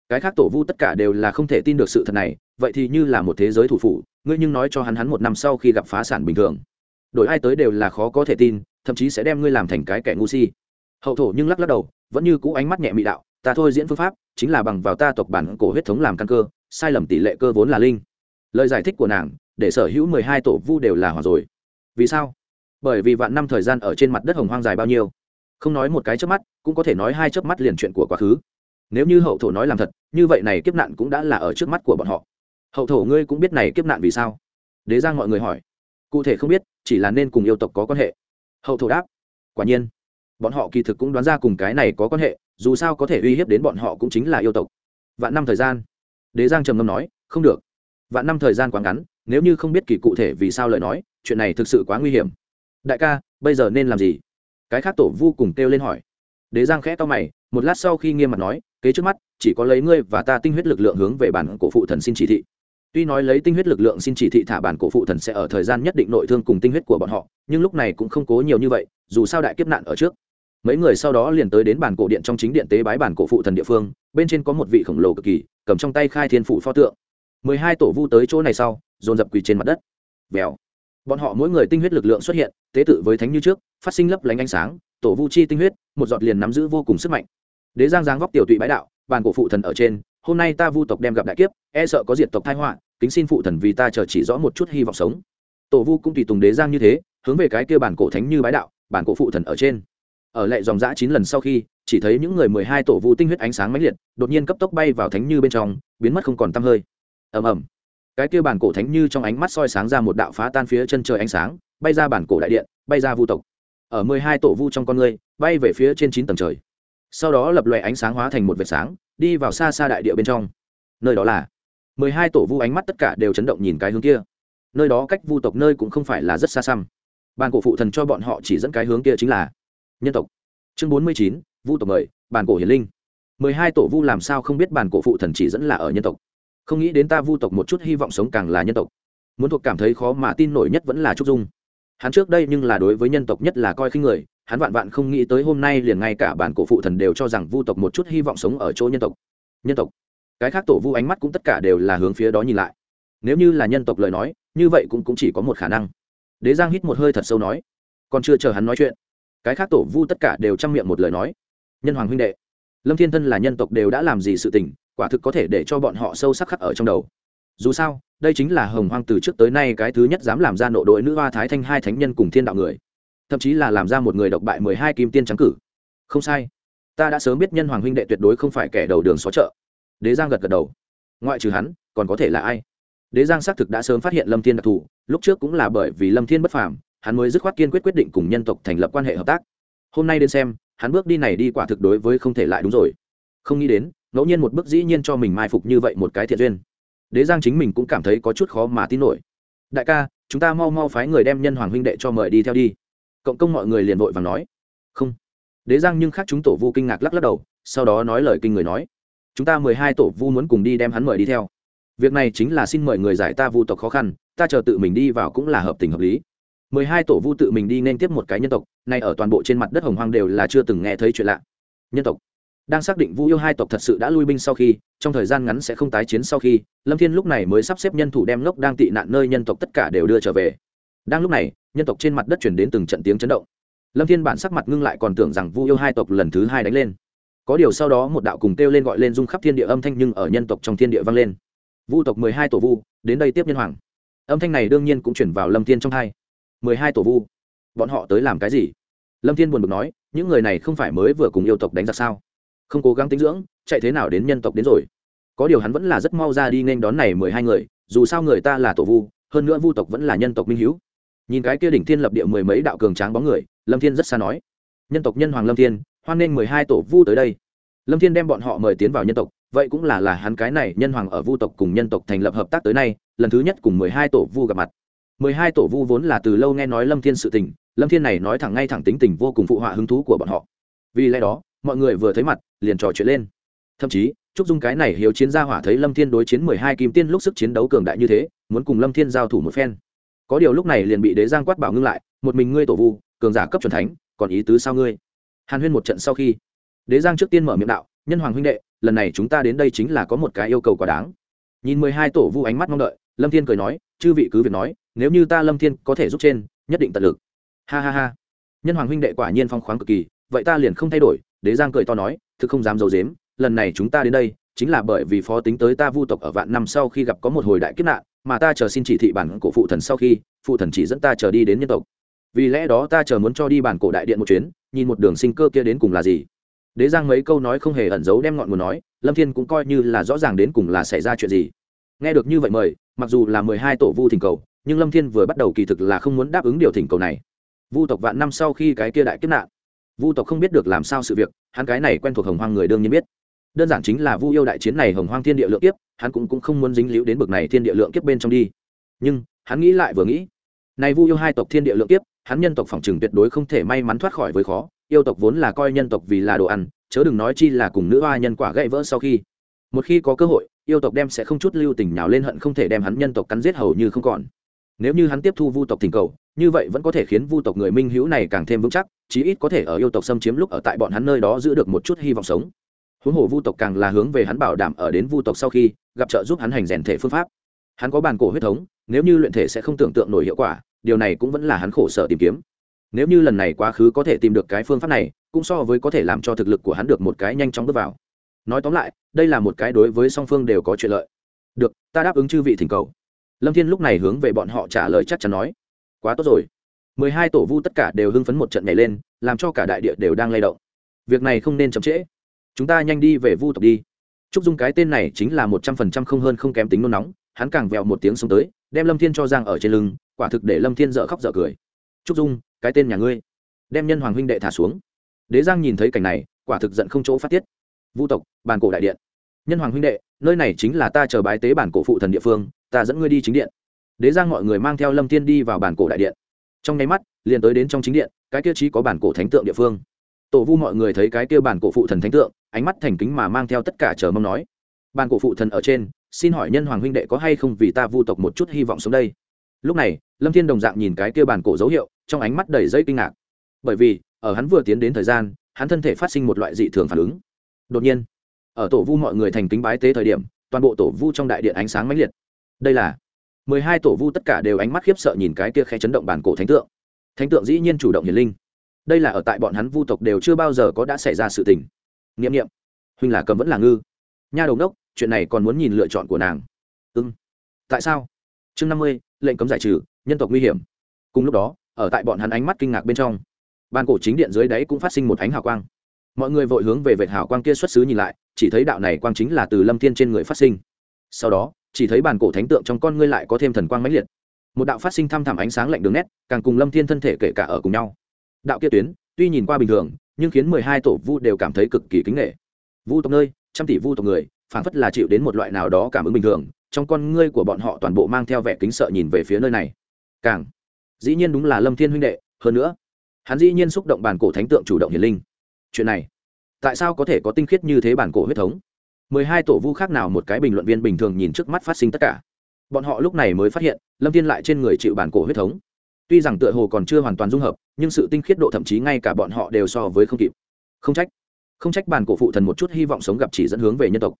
Cái khác tổ vu tất cả đều là không thể tin được sự thật này, vậy thì như là một thế giới thủ phủ, ngươi nhưng nói cho hắn hắn một năm sau khi gặp phá sản bình thường. Đổi ai tới đều là khó có thể tin, thậm chí sẽ đem ngươi làm thành cái kẻ ngu si. Hậu thổ nhưng lắc lắc đầu, vẫn như cũ ánh mắt nhẹ mị đạo, ta thôi diễn phương pháp, chính là bằng vào ta tộc bản cổ huyết thống làm căn cơ, sai lầm tỷ lệ cơ vốn là linh. Lời giải thích của nàng, để sở hữu mười hai tổ vu đều là hòa rồi. Vì sao? Bởi vì vạn năm thời gian ở trên mặt đất hồng hoang dài bao nhiêu. Không nói một cái chớp mắt, cũng có thể nói hai chớp mắt liền chuyện của quá khứ. Nếu như hậu thổ nói làm thật, như vậy này kiếp nạn cũng đã là ở trước mắt của bọn họ. Hậu thổ ngươi cũng biết này kiếp nạn vì sao? Đế giang mọi người hỏi. Cụ thể không biết, chỉ là nên cùng yêu tộc có quan hệ. Hậu thổ đáp. Quả nhiên, bọn họ kỳ thực cũng đoán ra cùng cái này có quan hệ, dù sao có thể uy hiếp đến bọn họ cũng chính là yêu tộc. Vạn năm thời gian. Đế giang trầm ngâm nói, không được. Vạn năm thời gian quá ngắn, nếu như không biết kỳ cụ thể vì sao lời nói, chuyện này thực sự quá nguy hiểm đại ca, bây giờ nên làm gì? Cái khác tổ vu cùng kêu lên hỏi. Đế giang khẽ to mày, một lát sau khi nghiêm mặt nói, kế trước mắt, chỉ có lấy ngươi và ta tinh huyết lực lượng hướng về bản cổ phụ thần xin chỉ thị. Tuy nói lấy tinh huyết lực lượng xin chỉ thị thả bản cổ phụ thần sẽ ở thời gian nhất định nội thương cùng tinh huyết của bọn họ, nhưng lúc này cũng không cố nhiều như vậy, dù sao đại kiếp nạn ở trước. Mấy người sau đó liền tới đến bản cổ điện trong chính điện tế bái bản cổ phụ thần địa phương, bên trên có một vị khổng lồ cực kỳ, cầm trong tay khai thiên phủ pho tượng. Mười hai tổ vu tới chỗ này sau, dồn dập quỳ trên mặt đất. Vèo bọn họ mỗi người tinh huyết lực lượng xuất hiện, tế tự với thánh như trước, phát sinh lấp lánh ánh sáng, tổ vu chi tinh huyết, một giọt liền nắm giữ vô cùng sức mạnh. Đế giang giáng vóc tiểu tụy bái đạo, bàn cổ phụ thần ở trên, hôm nay ta vu tộc đem gặp đại kiếp e sợ có diệt tộc thái họa, kính xin phụ thần vì ta chờ chỉ rõ một chút hy vọng sống. Tổ vu cũng tùy tùng đế giang như thế, hướng về cái kia bản cổ thánh như bái đạo bản cổ phụ thần ở trên. Ở lại dòng dã chín lần sau khi, chỉ thấy những người mười hai tổ vu tinh huyết ánh sáng mãnh liệt, đột nhiên cấp tốc bay vào thánh như bên trong, biến mất không còn tăm hơi. Ầm ầm cái kia bản cổ thánh như trong ánh mắt soi sáng ra một đạo phá tan phía chân trời ánh sáng, bay ra bản cổ đại điện, bay ra vu tộc. Ở mười hai tổ vu trong con người, bay về phía trên chín tầng trời. Sau đó lập lòe ánh sáng hóa thành một vệt sáng, đi vào xa xa đại địa bên trong. Nơi đó là mười hai tổ vu ánh mắt tất cả đều chấn động nhìn cái hướng kia. Nơi đó cách vu tộc nơi cũng không phải là rất xa xăm. Bàn cổ phụ thần cho bọn họ chỉ dẫn cái hướng kia chính là nhân tộc. Chương bốn mươi chín, vu tộc mời bàn cổ hiền linh. mười hai tổ vu làm sao không biết bàn cổ phụ thần chỉ dẫn là ở nhân tộc? Không nghĩ đến ta vu tộc một chút hy vọng sống càng là nhân tộc. Muốn thuộc cảm thấy khó mà tin nổi nhất vẫn là trúc dung. Hắn trước đây nhưng là đối với nhân tộc nhất là coi khinh người hắn vạn vạn không nghĩ tới hôm nay liền ngay cả bản cổ phụ thần đều cho rằng vu tộc một chút hy vọng sống ở chỗ nhân tộc. Nhân tộc. Cái khác tổ vu ánh mắt cũng tất cả đều là hướng phía đó nhìn lại. Nếu như là nhân tộc lời nói như vậy cũng, cũng chỉ có một khả năng. Đế giang hít một hơi thật sâu nói. Còn chưa chờ hắn nói chuyện cái khác tổ vu tất cả đều chăm miệng một lời nói. Nhân hoàng huynh đệ lâm thiên thân là nhân tộc đều đã làm gì sự tình quả thực có thể để cho bọn họ sâu sắc khắc ở trong đầu. Dù sao, đây chính là hồng hoang từ trước tới nay cái thứ nhất dám làm ra nội đội nữ hoa thái thanh hai thánh nhân cùng thiên đạo người. Thậm chí là làm ra một người độc bại mười hai kim tiên trắng cử. Không sai. Ta đã sớm biết nhân hoàng huynh đệ tuyệt đối không phải kẻ đầu đường xó chợ. Đế giang gật gật đầu. Ngoại trừ hắn, còn có thể là ai? Đế giang xác thực đã sớm phát hiện lâm thiên đặc thù, lúc trước cũng là bởi vì lâm thiên bất phàm, hắn mới dứt khoát kiên quyết quyết định cùng nhân tộc thành lập quan hệ hợp tác. Hôm nay đến xem, hắn bước đi này đi quả thực đối với không thể lại đúng rồi. Không nghĩ đến ngẫu nhiên một bước dĩ nhiên cho mình mai phục như vậy một cái thiện duyên. Đế giang chính mình cũng cảm thấy có chút khó mà tin nổi. Đại ca, chúng ta mau mau phái người đem nhân hoàng huynh đệ cho mời đi theo đi. Cộng công mọi người liền vội và nói. Không. Đế giang nhưng khác chúng tổ vu kinh ngạc lắc lắc đầu, sau đó nói lời kinh người nói. Chúng ta mười hai tổ vu muốn cùng đi đem hắn mời đi theo. Việc này chính là xin mời người giải ta vu tộc khó khăn, ta chờ tự mình đi vào cũng là hợp tình hợp lý. Mười hai tổ vu tự mình đi nên tiếp một cái nhân tộc, nay ở toàn bộ trên mặt đất hồng hoang đều là chưa từng nghe thấy chuyện lạ. Nhân tộc đang xác định vu yêu hai tộc thật sự đã lui binh sau khi, trong thời gian ngắn sẽ không tái chiến sau khi, lâm thiên lúc này mới sắp xếp nhân thủ đem ngốc đang tị nạn nơi nhân tộc tất cả đều đưa trở về. Đang lúc này, nhân tộc trên mặt đất chuyển đến từng trận tiếng chấn động. Lâm thiên bản sắc mặt ngưng lại còn tưởng rằng vu yêu hai tộc lần thứ hai đánh lên. Có điều sau đó một đạo cùng kêu lên gọi lên dung khắp thiên địa âm thanh nhưng ở nhân tộc trong thiên địa vang lên. Vu tộc mười hai tổ vu, đến đây tiếp nhân hoàng. Âm thanh này đương nhiên cũng chuyển vào lâm thiên trong hai. Mười hai tổ vu. Bọn họ tới làm cái gì? Lâm thiên buồn bực nói, những người này không phải mới vừa cùng yêu tộc đánh ra sao? Không cố gắng tính dưỡng, chạy thế nào đến nhân tộc đến rồi. Có điều hắn vẫn là rất mau ra đi nên đón này mười hai người, dù sao người ta là tổ vu, hơn nữa vu tộc vẫn là nhân tộc minh hữu nhìn cái kia đỉnh thiên lập địa mười mấy đạo cường tráng bóng người, lâm thiên rất xa nói, nhân tộc nhân hoàng lâm thiên, hoan nghênh mười hai tổ vu tới đây. Lâm thiên đem bọn họ mời tiến vào nhân tộc, vậy cũng là là hắn cái này nhân hoàng ở vu tộc cùng nhân tộc thành lập hợp tác tới nay, lần thứ nhất cùng mười hai tổ vu gặp mặt. Mười hai tổ vu vốn là từ lâu nghe nói lâm thiên sự tình, lâm thiên này nói thẳng ngay thẳng tính tình vô cùng phụ họa hứng thú của bọn họ. Vì lẽ đó, mọi người vừa thấy mặt liền trò chuyện lên. Thậm chí, trúc dung cái này hiếu chiến gia hỏa thấy lâm thiên đối chiến mười hai kim tiên lúc sức chiến đấu cường đại như thế, muốn cùng lâm thiên giao thủ một phen. Có điều lúc này liền bị đế giang quát bảo ngưng lại, một mình ngươi tổ vu, cường giả cấp c thánh, còn ý tứ sao ngươi? Hàn huyên một trận sau khi, đế giang trước tiên mở miệng đạo, nhân hoàng huynh đệ, lần này chúng ta đến đây chính là có một cái yêu cầu quá đáng. Nhìn mười hai tổ vu ánh mắt mong đợi, lâm thiên cười nói, chư vị cứ việc nói, nếu như ta lâm thiên có thể giúp trên, nhất định tận lực. Ha ha ha. Nhân hoàng huynh đệ quả nhiên phong khoáng cực kỳ, vậy ta liền không thay đổi đế giang cười to nói, thực không dám d i ấ u dếm lần này chúng ta đến đây, chính là bởi vì phó tính tới ta vu tộc ở vạn năm sau khi gặp có một hồi đại kiếp nạn, mà ta chờ xin chỉ thị bản cổ phụ thần sau khi, phụ thần chỉ dẫn ta chờ đi đến nhân tộc. Vì lẽ đó ta chờ muốn cho đi bản cổ đại điện một chuyến, nhìn một đường sinh cơ kia đến cùng là gì. Đế giang mấy câu nói không hề ẩn giấu đem ngọn nguồn nói, lâm thiên cũng coi như là rõ ràng đến cùng là xảy ra chuyện gì. Nghe được như vậy mời, mặc dù là mười hai tổ vu thỉnh cầu, nhưng lâm thiên vừa bắt đầu kỳ thực là không muốn đáp ứng điều thỉnh cầu này. Vu tộc vạn năm sau khi cái kia đại kiếp nạn vu tộc không biết được làm sao sự việc hắn cái này quen thuộc hồng hoang người đương nhiên biết. Đơn giản chính là vu yêu đại chiến này hồng hoang thiên địa lượng kiếp hắn cũng, cũng không muốn dính líu đến bực này thiên địa lượng kiếp bên trong đi. Nhưng hắn nghĩ lại vừa nghĩ này vu yêu hai tộc thiên địa lượng kiếp hắn nhân tộc phòng trừng tuyệt đối không thể may mắn thoát khỏi với khó yêu tộc vốn là coi nhân tộc vì là đồ ăn chớ đừng nói chi là cùng nữ hoa nhân quả gãy vỡ sau khi. Một khi có cơ hội yêu tộc đem sẽ không chút lưu tình nhào lên hận không thể đem hắn nhân tộc cắn giết hầu như không còn. Nếu như hắn tiếp thu vu tộc thỉnh cầu như vậy vẫn có thể khiến vu tộc người minh hữu này càng thêm vững chắc, chí ít có thể ở yêu tộc xâm chiếm lúc ở tại bọn hắn nơi đó giữ được một chút hy vọng sống. Huống hồ vu tộc càng là hướng về hắn bảo đảm ở đến vu tộc sau khi gặp trợ giúp hắn hành rèn thể phương pháp. Hắn có bàn cổ huyết thống, nếu như luyện thể sẽ không tưởng tượng nổi hiệu quả, điều này cũng vẫn là hắn khổ sở tìm kiếm. Nếu như lần này quá khứ có thể tìm được cái phương pháp này, cũng so với có thể làm cho thực lực của hắn được một cái nhanh chóng bước vào. Nói tóm lại, đây là một cái đối với song phương đều có chuyện lợi. Được, ta đáp ứng chư vị thỉnh cầu. Lâm thiên lúc này hướng về bọn họ trả lời chắc chắn nói quá tốt rồi. Mười hai tổ vu tất cả đều hưng phấn một trận nhảy lên, làm cho cả đại địa đều đang lay động. Việc này không nên chậm trễ. Chúng ta nhanh đi về vu tộc đi. Trúc dung cái tên này chính là một trăm phần trăm không hơn không kém tính nôn nóng, hắn càng vẹo một tiếng xuống tới, đem lâm thiên cho giang ở trên lưng, quả thực để lâm thiên dợ khóc dợ cười. Trúc dung, cái tên nhà ngươi. Đem nhân hoàng huynh đệ thả xuống. Đế giang nhìn thấy cảnh này, quả thực giận không chỗ phát tiết. Vu tộc, bàn cổ đại điện. Nhân hoàng huynh đệ, nơi này chính là ta chờ bái tế bản cổ phụ thần địa phương, ta dẫn ngươi đi chính điện đế giang mọi người mang theo lâm thiên đi vào bản cổ đại điện trong nháy mắt liền tới đến trong chính điện cái kia trí có bản cổ thánh tượng địa phương tổ vu mọi người thấy cái kia bản cổ phụ thần thánh tượng ánh mắt thành kính mà mang theo tất cả chờ mong nói bản cổ phụ thần ở trên xin hỏi nhân hoàng huynh đệ có hay không vì ta vu tộc một chút hy vọng xuống đây lúc này lâm thiên đồng dạng nhìn cái kia bản cổ dấu hiệu trong ánh mắt đầy dây kinh ngạc bởi vì ở hắn vừa tiến đến thời gian hắn thân thể phát sinh một loại dị thường phản ứng đột nhiên ở tổ vu mọi người thành kính bái tế thời điểm toàn bộ tổ vu trong đại điện ánh sáng mãnh liệt đây là mười hai tổ vu tất cả đều ánh mắt khiếp sợ nhìn cái kia khẽ chấn động bản cổ thánh tượng. Thánh tượng dĩ nhiên chủ động hiển linh. Đây là ở tại bọn hắn vu tộc đều chưa bao giờ có đã xảy ra sự tình. N i ệ m n i ệ m huynh là cầm vẫn là ngư. Nha đầu đốc, chuyện này còn muốn nhìn lựa chọn của nàng. Ưng tại sao? Chương năm mươi, lệnh cấm giải trừ, nhân tộc nguy hiểm. Cùng lúc đó, ở tại bọn hắn ánh mắt kinh ngạc bên trong ban cổ chính điện dưới đáy cũng phát sinh một ánh hào quang. Mọi người vội hướng về vệt hào quang kia xuất xứ nhìn lại, chỉ thấy đạo này quang chính là từ lâm thiên trên người phát sinh. Sau đó chỉ thấy bàn cổ thánh tượng trong con ngươi lại có thêm thần quang mãnh liệt. Một đạo phát sinh thăm thẳm ánh sáng lạnh đường nét, càng cùng lâm thiên thân thể kể cả ở cùng nhau. Đạo kia tuyến, tuy nhìn qua bình thường, nhưng khiến mười hai tổ vu đều cảm thấy cực kỳ kính nghệ. Vu tộc nơi, trăm tỷ vu tộc người phản phất là chịu đến một loại nào đó cảm ứng bình thường, trong con ngươi của bọn họ toàn bộ mang theo vẻ kính sợ nhìn về phía nơi này. Càng, dĩ nhiên đúng là lâm thiên huynh đệ, hơn nữa, hắn dĩ nhiên xúc động bàn cổ thánh tượng chủ động hiền linh. Chuyện này, tại sao có thể có tinh khiết như thế bản cổ huyết thống? Mười hai tổ vu khác nào một cái bình luận viên bình thường nhìn trước mắt phát sinh tất cả. Bọn họ lúc này mới phát hiện, lâm thiên lại trên người chịu bản cổ huyết thống. Tuy rằng tựa hồ còn chưa hoàn toàn dung hợp, nhưng sự tinh khiết độ thậm chí ngay cả bọn họ đều so với không kịp. Không trách không trách bản cổ phụ thần một chút hy vọng sống gặp chỉ dẫn hướng về nhân tộc.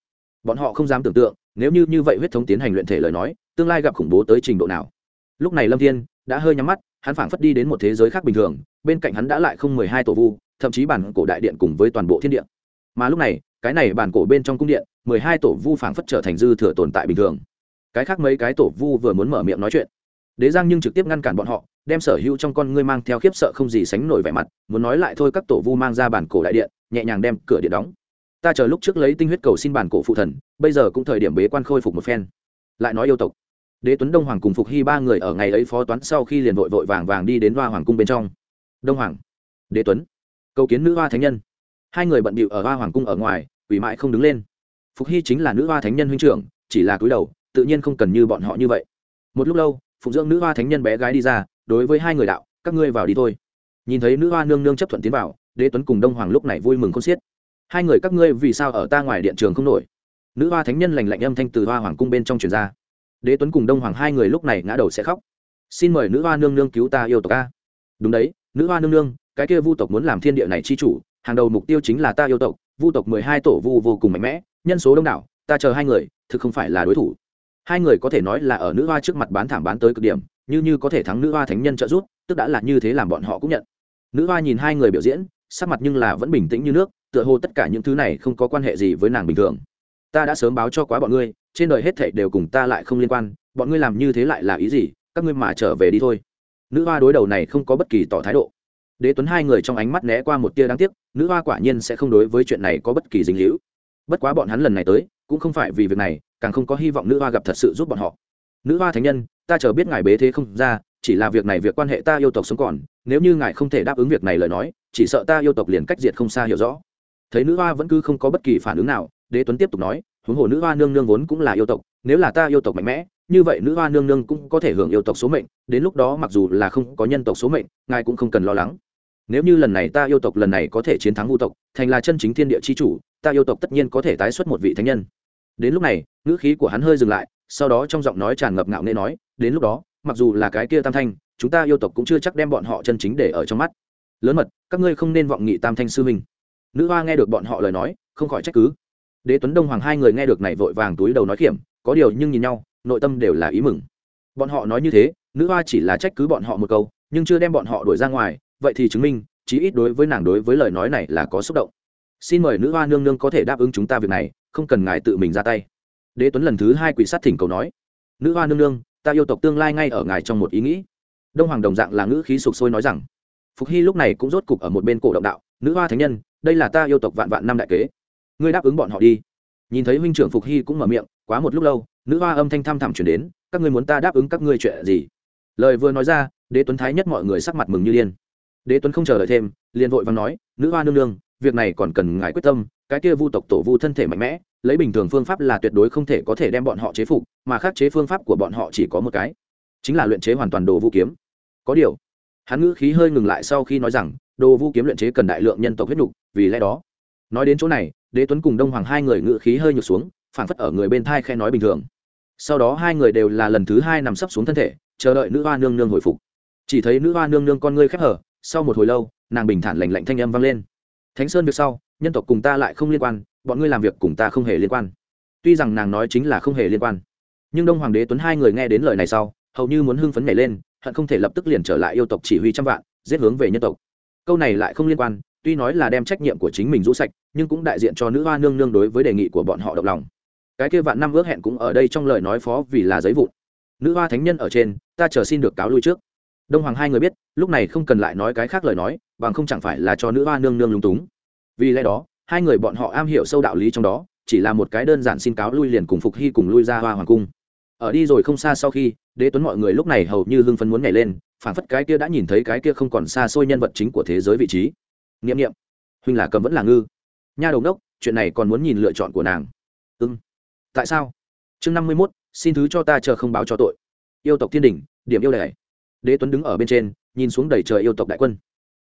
Bọn họ không dám tưởng tượng, nếu như như vậy huyết thống tiến hành luyện thể lời nói, tương lai gặp khủng bố tới trình độ nào. Lúc này lâm thiên đã hơi nhắm mắt, hắn phảng phất đi đến một thế giới khác bình thường, bên cạnh hắn đã lại không mười hai tổ vu, thậm chí bản cổ đại điện cùng với toàn bộ thiên địa mà lúc này, cái này bản cổ bên trong cung điện, mười hai tổ vu phảng phất trở thành dư thừa tồn tại bình thường. Cái khác mấy cái tổ vu vừa muốn mở miệng nói chuyện. Đế giang nhưng trực tiếp ngăn cản bọn họ, đem sở hữu trong con ngươi mang theo khiếp sợ không gì sánh nổi vẻ mặt, muốn nói lại thôi các tổ vu mang ra bản cổ đại điện, nhẹ nhàng đem cửa điện đóng. Ta chờ lúc trước lấy tinh huyết cầu xin bản cổ phụ thần, bây giờ cũng thời điểm bế quan khôi phục một phen. Lại nói yêu tộc. Đế tuấn đông hoàng cùng phục hy ba người ở ngày ấy phó toán sau khi liền vội vội vàng vàng đi đến hoa hoàng cung bên trong. Đông hoàng. Đế tuấn. Cầu kiến nữ hoa thánh nhân hai người bận bịu ở hoa hoàng cung ở ngoài quỷ mãi không đứng lên. Phục hy chính là nữ hoa thánh nhân huynh trưởng, chỉ là cúi đầu, tự nhiên không cần như bọn họ như vậy. Một lúc lâu, phụng dưỡng nữ hoa thánh nhân bé gái đi ra, đối với hai người đạo, các ngươi vào đi thôi. Nhìn thấy nữ hoa nương nương chấp thuận tiến vào, đế tuấn cùng đông hoàng lúc này vui mừng không xiết. Hai người các ngươi vì sao ở ta ngoài điện trường không nổi? Nữ hoa thánh nhân lành lạnh âm thanh từ hoa hoàng cung bên trong truyền ra. Đế tuấn cùng đông hoàng hai người lúc này ngã đầu sẽ khóc. Xin mời nữ hoa nương nương cứu ta yêu tộc ta đúng đấy, nữ hoa nương nương, cái kia vu tộc muốn làm thiên địa này chi chủ hàng đầu mục tiêu chính là ta yêu tộc, vu tộc mười hai tổ vu vô cùng mạnh mẽ, nhân số đông đảo, ta chờ hai người, thực không phải là đối thủ. Hai người có thể nói là ở nữ hoa trước mặt bán thảm bán tới cực điểm, như như có thể thắng nữ hoa thánh nhân trợ giúp, tức đã là như thế làm bọn họ cũng nhận. Nữ hoa nhìn hai người biểu diễn, sắc mặt nhưng là vẫn bình tĩnh như nước, tựa hồ tất cả những thứ này không có quan hệ gì với nàng bình thường. Ta đã sớm báo cho quá bọn ngươi, trên đời hết thảy đều cùng ta lại không liên quan, bọn ngươi làm như thế lại là ý gì, các ngươi mà trở về đi thôi. Nữ hoa đối đầu này không có bất kỳ tỏ thái độ đế tuấn hai người trong ánh mắt né qua một tia đáng tiếc, nữ hoa quả nhiên sẽ không đối với chuyện này có bất kỳ dính hữu bất quá bọn hắn lần này tới, cũng không phải vì việc này, càng không có hy vọng nữ hoa gặp thật sự giúp bọn họ. Nữ hoa thánh nhân, ta chờ biết ngài bế thế không ra, chỉ là việc này việc quan hệ ta yêu tộc sống còn, nếu như ngài không thể đáp ứng việc này lời nói, chỉ sợ ta yêu tộc liền cách diệt không xa hiểu rõ. Thấy nữ hoa vẫn cứ không có bất kỳ phản ứng nào, đế tuấn tiếp tục nói, huống hồ nữ hoa nương nương vốn cũng là yêu tộc, nếu là ta yêu tộc mạnh mẽ, như vậy nữ hoa nương nương cũng có thể hưởng yêu tộc số mệnh, đến lúc đó mặc dù là không có nhân tộc số mệnh, ngài cũng không cần lo lắng nếu như lần này ta yêu tộc lần này có thể chiến thắng vu tộc, thành là chân chính thiên địa chi chủ, ta yêu tộc tất nhiên có thể tái xuất một vị thánh nhân. Đến lúc này, ngữ khí của hắn hơi dừng lại, sau đó trong giọng nói tràn ngập ngạo nghệ nói, đến lúc đó, mặc dù là cái kia tam thanh, chúng ta yêu tộc cũng chưa chắc đem bọn họ chân chính để ở trong mắt. Lớn mật, các ngươi không nên vọng nghị tam thanh sư minh nữ hoa nghe được bọn họ lời nói, không khỏi trách cứ. Đế tuấn đông hoàng hai người nghe được này vội vàng túi đầu nói kiểm có điều nhưng nhìn nhau, nội tâm đều là ý mừng. Bọn họ nói như thế, nữ hoa chỉ là trách cứ bọn họ một câu, nhưng chưa đem bọn họ đuổi ra ngoài vậy thì chứng minh, chí ít đối với nàng đối với lời nói này là có xúc động. Xin mời nữ hoa nương nương có thể đáp ứng chúng ta việc này, không cần ngài tự mình ra tay. Đế tuấn lần thứ hai quỷ sát thỉnh cầu nói. Nữ hoa nương nương, ta yêu tộc tương lai ngay ở ngài trong một ý nghĩ. Đông hoàng đồng dạng là ngữ khí sục sôi nói rằng. Phục hy lúc này cũng rốt cục ở một bên cổ động đạo, nữ hoa thánh nhân, đây là ta yêu tộc vạn vạn năm đại kế. Ngươi đáp ứng bọn họ đi. Nhìn thấy huynh trưởng phục hy cũng mở miệng, quá một lúc lâu, nữ hoa âm thanh thăm thẳm chuyển đến, các ngươi muốn ta đáp ứng các ngươi chuyện gì? Lời vừa nói ra, đế tuấn thái nhất mọi người sắc mặt mừng như điên đế tuấn không chờ đợi thêm, liền vội và nói, nữ hoa nương nương, việc này còn cần ngài quyết tâm, cái kia vu tộc tổ vu thân thể mạnh mẽ, lấy bình thường phương pháp là tuyệt đối không thể có thể đem bọn họ chế phục, mà khắc chế phương pháp của bọn họ chỉ có một cái, chính là luyện chế hoàn toàn đồ vũ kiếm. Có điều, hắn ngữ khí hơi ngừng lại sau khi nói rằng, đồ vũ kiếm luyện chế cần đại lượng nhân tộc huyết nhục, vì lẽ đó, nói đến chỗ này, đế tuấn cùng đông hoàng hai người ngữ khí hơi nhục xuống phản phất ở người bên thai khe nói bình thường. Sau đó hai người đều là lần thứ hai nằm sấp xuống thân thể, chờ đợi nữ hoa nương nương hồi phục. Chỉ thấy nữ hoa nương nương con ngươi khép hở sau một hồi lâu, nàng bình thản lành lạnh thanh âm vang lên. Thánh sơn việc sau, nhân tộc cùng ta lại không liên quan, bọn ngươi làm việc cùng ta không hề liên quan. Tuy rằng nàng nói chính là không hề liên quan, nhưng đông hoàng đế tuấn hai người nghe đến lời này sau, hầu như muốn hưng phấn nhảy lên, hận không thể lập tức liền trở lại yêu tộc chỉ huy trăm vạn, giết hướng về nhân tộc. Câu này lại không liên quan, tuy nói là đem trách nhiệm của chính mình rũ sạch, nhưng cũng đại diện cho nữ hoa nương nương đối với đề nghị của bọn họ động lòng. Cái kia vạn năm ước hẹn cũng ở đây trong lời nói phó vì là giấy vụn. Nữ hoa thánh nhân ở trên, ta chờ xin được cáo lui trước đông hoàng hai người biết, lúc này không cần lại nói cái khác lời nói, bằng không chẳng phải là cho nữ hoa nương nương lúng túng. Vì lẽ đó, hai người bọn họ am hiểu sâu đạo lý trong đó, chỉ là một cái đơn giản xin cáo lui liền cùng phục hy cùng lui ra hoa hoàng cung. Ở đi rồi không xa sau khi, đế tuấn mọi người lúc này hầu như hưng phấn muốn nhảy lên phản phất cái kia đã nhìn thấy cái kia không còn xa xôi nhân vật chính của thế giới vị trí. N i ệ m n i ệ m huynh là cầm vẫn là ngư. Nha đầu đốc chuyện này còn muốn nhìn lựa chọn của nàng. Ưng tại sao? Chương năm mươi mốt, xin thứ cho ta chờ không báo cho tội. Yêu tộc thiên đình điểm yêu đẻ đế tuấn đứng ở bên trên, nhìn xuống đầy trời yêu tộc đại quân.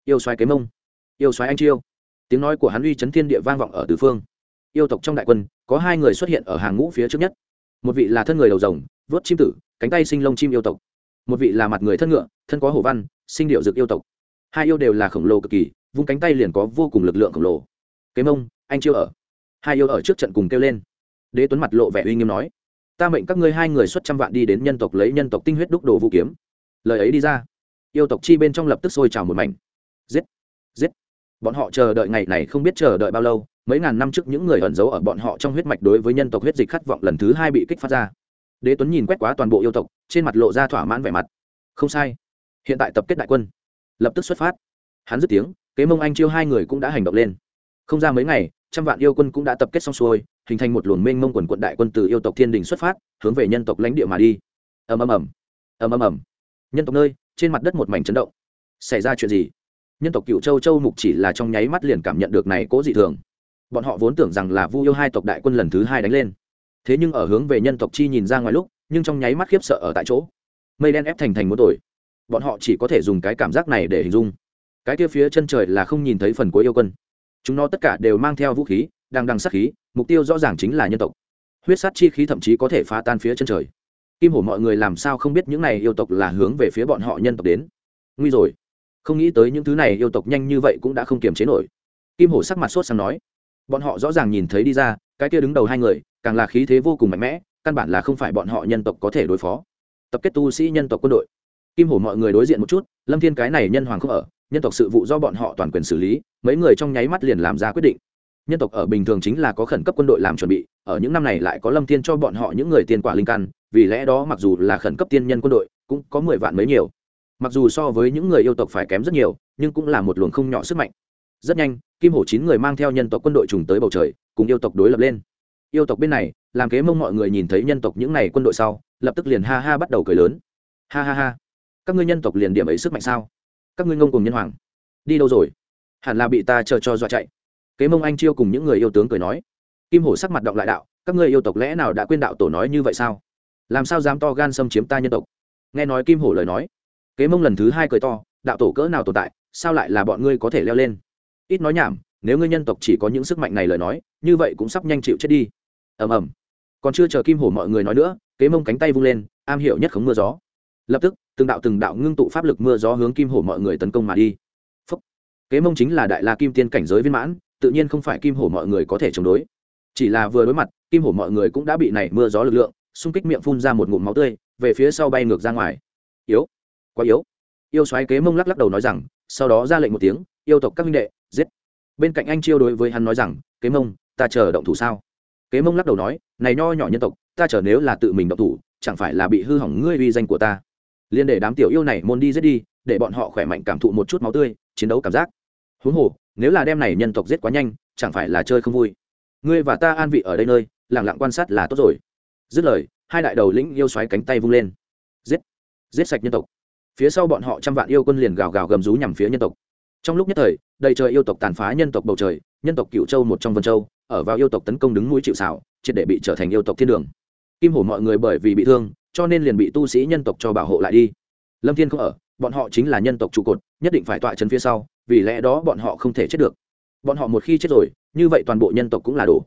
Yêu xoáy kế mông, yêu xoáy anh chiêu. Tiếng nói của hắn uy chấn thiên địa vang vọng ở tứ phương. Yêu tộc trong đại quân, có hai người xuất hiện ở hàng ngũ phía trước nhất. Một vị là thân người đầu rồng vớt chim tử, cánh tay sinh lông chim yêu tộc. Một vị là mặt người thân ngựa, thân có hổ văn, sinh điệu dực yêu tộc. Hai yêu đều là khổng lồ cực kỳ, vung cánh tay liền có vô cùng lực lượng khổng lồ. Kế mông, anh chiêu ở. Hai yêu ở trước trận cùng kêu lên. Đế tuấn mặt lộ vẻ uy nghiêm nói, ta mệnh các ngươi hai người xuất trăm vạn đi đến nhân tộc lấy nhân tộc tinh huyết đúc đồ vũ kiếm lời ấy đi ra. Yêu tộc chi bên trong lập tức sôi trào một mảnh. Giết giết. Bọn họ chờ đợi ngày này không biết chờ đợi bao lâu, mấy ngàn năm trước những người ẩn giấu ở bọn họ trong huyết mạch đối với nhân tộc huyết dịch khát vọng lần thứ hai bị kích phát ra. Đế tuấn nhìn quét quá toàn bộ yêu tộc, trên mặt lộ ra thỏa mãn vẻ mặt. Không sai. Hiện tại tập kết đại quân. Lập tức xuất phát. Hắn dứt tiếng, kế mông anh chiêu hai người cũng đã hành động lên. Không ra mấy ngày, trăm vạn yêu quân cũng đã tập kết xong xuôi, hình thành một luồng mênh mông quần quận đại quân từ yêu tộc thiên đình xuất phát, hướng về nhân tộc lãnh địa mà đi. Ầm ầm ầm. Ầm ầm ầm nhân tộc nơi, trên mặt đất một mảnh chấn động. Xảy ra chuyện gì? Nhân tộc cựu châu châu mục chỉ là trong nháy mắt liền cảm nhận được này cố dị thường. Bọn họ vốn tưởng rằng là vu yêu hai tộc đại quân lần thứ hai đánh lên. Thế nhưng ở hướng về nhân tộc chi nhìn ra ngoài lúc, nhưng trong nháy mắt khiếp sợ ở tại chỗ. Mây đen ép thành thành muốn tuổi. Bọn họ chỉ có thể dùng cái cảm giác này để hình dung. Cái kia phía chân trời là không nhìn thấy phần cuối yêu quân. Chúng nó tất cả đều mang theo vũ khí, đang đằng sát khí, mục tiêu rõ ràng chính là nhân tộc. Huyết sát chi khí thậm chí có thể phá tan phía chân trời kim hổ mọi người làm sao không biết những này yêu tộc là hướng về phía bọn họ nhân tộc đến? Nguy rồi. Không nghĩ tới những thứ này yêu tộc nhanh như vậy cũng đã không kiềm chế nổi. Kim hổ sắc mặt sốt sang nói. Bọn họ rõ ràng nhìn thấy đi ra, cái kia đứng đầu hai người, càng là khí thế vô cùng mạnh mẽ, căn bản là không phải bọn họ nhân tộc có thể đối phó. Tập kết tu sĩ nhân tộc quân đội. Kim hổ mọi người đối diện một chút, lâm thiên cái này nhân hoàng không ở, nhân tộc sự vụ do bọn họ toàn quyền xử lý, mấy người trong nháy mắt liền làm ra quyết định nhân tộc ở bình thường chính là có khẩn cấp quân đội làm chuẩn bị, ở những năm này lại có lâm thiên cho bọn họ những người tiền quả linh căn, vì lẽ đó mặc dù là khẩn cấp tiên nhân quân đội, cũng có mười vạn mấy nhiều. Mặc dù so với những người yêu tộc phải kém rất nhiều, nhưng cũng là một luồng không nhỏ sức mạnh. Rất nhanh, kim hổ chín người mang theo nhân tộc quân đội trùng tới bầu trời, cùng yêu tộc đối lập lên. Yêu tộc bên này, làm kế mông mọi người nhìn thấy nhân tộc những n à y quân đội sau, lập tức liền ha ha bắt đầu cười lớn. Ha ha ha. Các ngươi nhân tộc liền điểm ấy sức mạnh sao? Các ngươi ngông cùng nhân hoàng. Đi đâu rồi? Hẳn là bị ta chờ cho dọa chạy kế mông anh chiêu cùng những người yêu tướng cười nói, kim hổ sắc mặt động lại đạo, các ngươi yêu tộc lẽ nào đã quên đạo tổ nói như vậy sao? Làm sao dám to gan xâm chiếm ta nhân tộc? Nghe nói kim hổ lời nói, kế mông lần thứ hai cười to, đạo tổ cỡ nào tồn tại, sao lại là bọn ngươi có thể leo lên? Ít nói nhảm, nếu ngươi nhân tộc chỉ có những sức mạnh này lời nói, như vậy cũng sắp nhanh chịu chết đi. Ầm ầm. Còn chưa chờ kim hổ mọi người nói nữa, kế mông cánh tay vung lên, am hiểu nhất khống mưa gió. Lập tức, từng đạo từng đạo ngưng tụ pháp lực mưa gió hướng kim hổ mọi người tấn công mà đi. Phúc. kế mông chính là đại la kim tiên cảnh giới viên mãn tự nhiên không phải kim hổ mọi người có thể chống đối. Chỉ là vừa đối mặt, kim hổ mọi người cũng đã bị này mưa gió lực lượng, xung kích miệng phun ra một ngụm máu tươi, về phía sau bay ngược ra ngoài. Yếu. Quá yếu. Yêu xoáy kế mông lắc lắc đầu nói rằng, sau đó ra lệnh một tiếng, yêu tộc các minh đệ, giết. Bên cạnh anh chiêu đối với hắn nói rằng, kế mông, ta chờ động thủ sao? Kế mông lắc đầu nói, này nho nhỏ nhân tộc, ta chờ nếu là tự mình động thủ, chẳng phải là bị hư hỏng ngươi uy danh của ta? Liên để đám tiểu yêu này môn đi giết đi, để bọn họ khỏe mạnh cảm thụ một chút máu tươi, chiến đấu cảm giác. Huống hồ nếu là đem này nhân tộc giết quá nhanh, chẳng phải là chơi không vui. Ngươi và ta an vị ở đây nơi lẳng lặng quan sát là tốt rồi. Dứt lời, hai đại đầu lĩnh yêu xoáy cánh tay vung lên. Giết! Giết sạch nhân tộc. Phía sau bọn họ trăm vạn yêu quân liền gào gào gầm rú nhằm phía nhân tộc. Trong lúc nhất thời, đầy trời yêu tộc tàn phá nhân tộc bầu trời, nhân tộc cựu châu một trong vân châu, ở vào yêu tộc tấn công đứng mũi chịu xảo triệt để bị trở thành yêu tộc thiên đường. Kim hổ mọi người bởi vì bị thương, cho nên liền bị tu sĩ nhân tộc cho bảo hộ lại đi. Lâm thiên không ở, bọn họ chính là nhân tộc trụ cột, nhất định phải tọa chân phía sau vì lẽ đó bọn họ không thể chết được. Bọn họ một khi chết rồi, như vậy toàn bộ nhân tộc cũng là đủ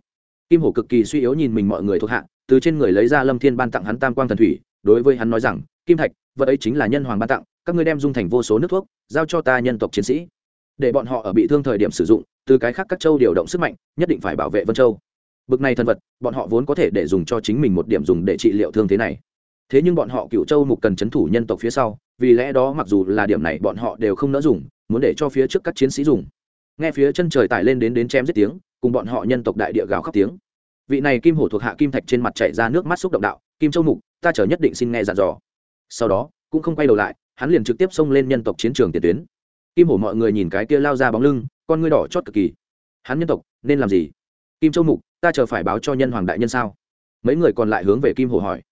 kim hổ cực kỳ suy yếu nhìn mình mọi người thuộc hạ, từ trên người lấy ra lâm thiên ban tặng hắn tam quang thần thủy, đối với hắn nói rằng, kim thạch, vật ấy chính là nhân hoàng ban tặng, các ngươi đem dung thành vô số nước thuốc, giao cho ta nhân tộc chiến sĩ. Để bọn họ ở bị thương thời điểm sử dụng, từ cái khác các châu điều động sức mạnh, nhất định phải bảo vệ vân châu. Bực này thần vật, bọn họ vốn có thể để dùng cho chính mình một điểm dùng để trị liệu thương thế này. Thế nhưng bọn họ cựu châu mục cần c h ấ n thủ nhân tộc phía sau, vì lẽ đó mặc dù là điểm này bọn họ đều không nỡ dùng muốn để cho phía trước các chiến sĩ dùng. Nghe phía chân trời tải lên đến đến chém giết tiếng, cùng bọn họ nhân tộc đại địa gào khóc tiếng. Vị này kim hổ thuộc hạ kim thạch trên mặt chảy ra nước mắt xúc động đạo, kim châu mục, ta chờ nhất định xin nghe dặn dò. Sau đó, cũng không quay đầu lại, hắn liền trực tiếp xông lên nhân tộc chiến trường tiền tuyến. Kim hổ mọi người nhìn cái kia lao ra bóng lưng, con ngươi đỏ chót cực kỳ. Hắn nhân tộc, nên làm gì? Kim châu mục, ta chờ phải báo cho nhân hoàng đại nhân sao? Mấy người còn lại hướng về kim hổ hỏi.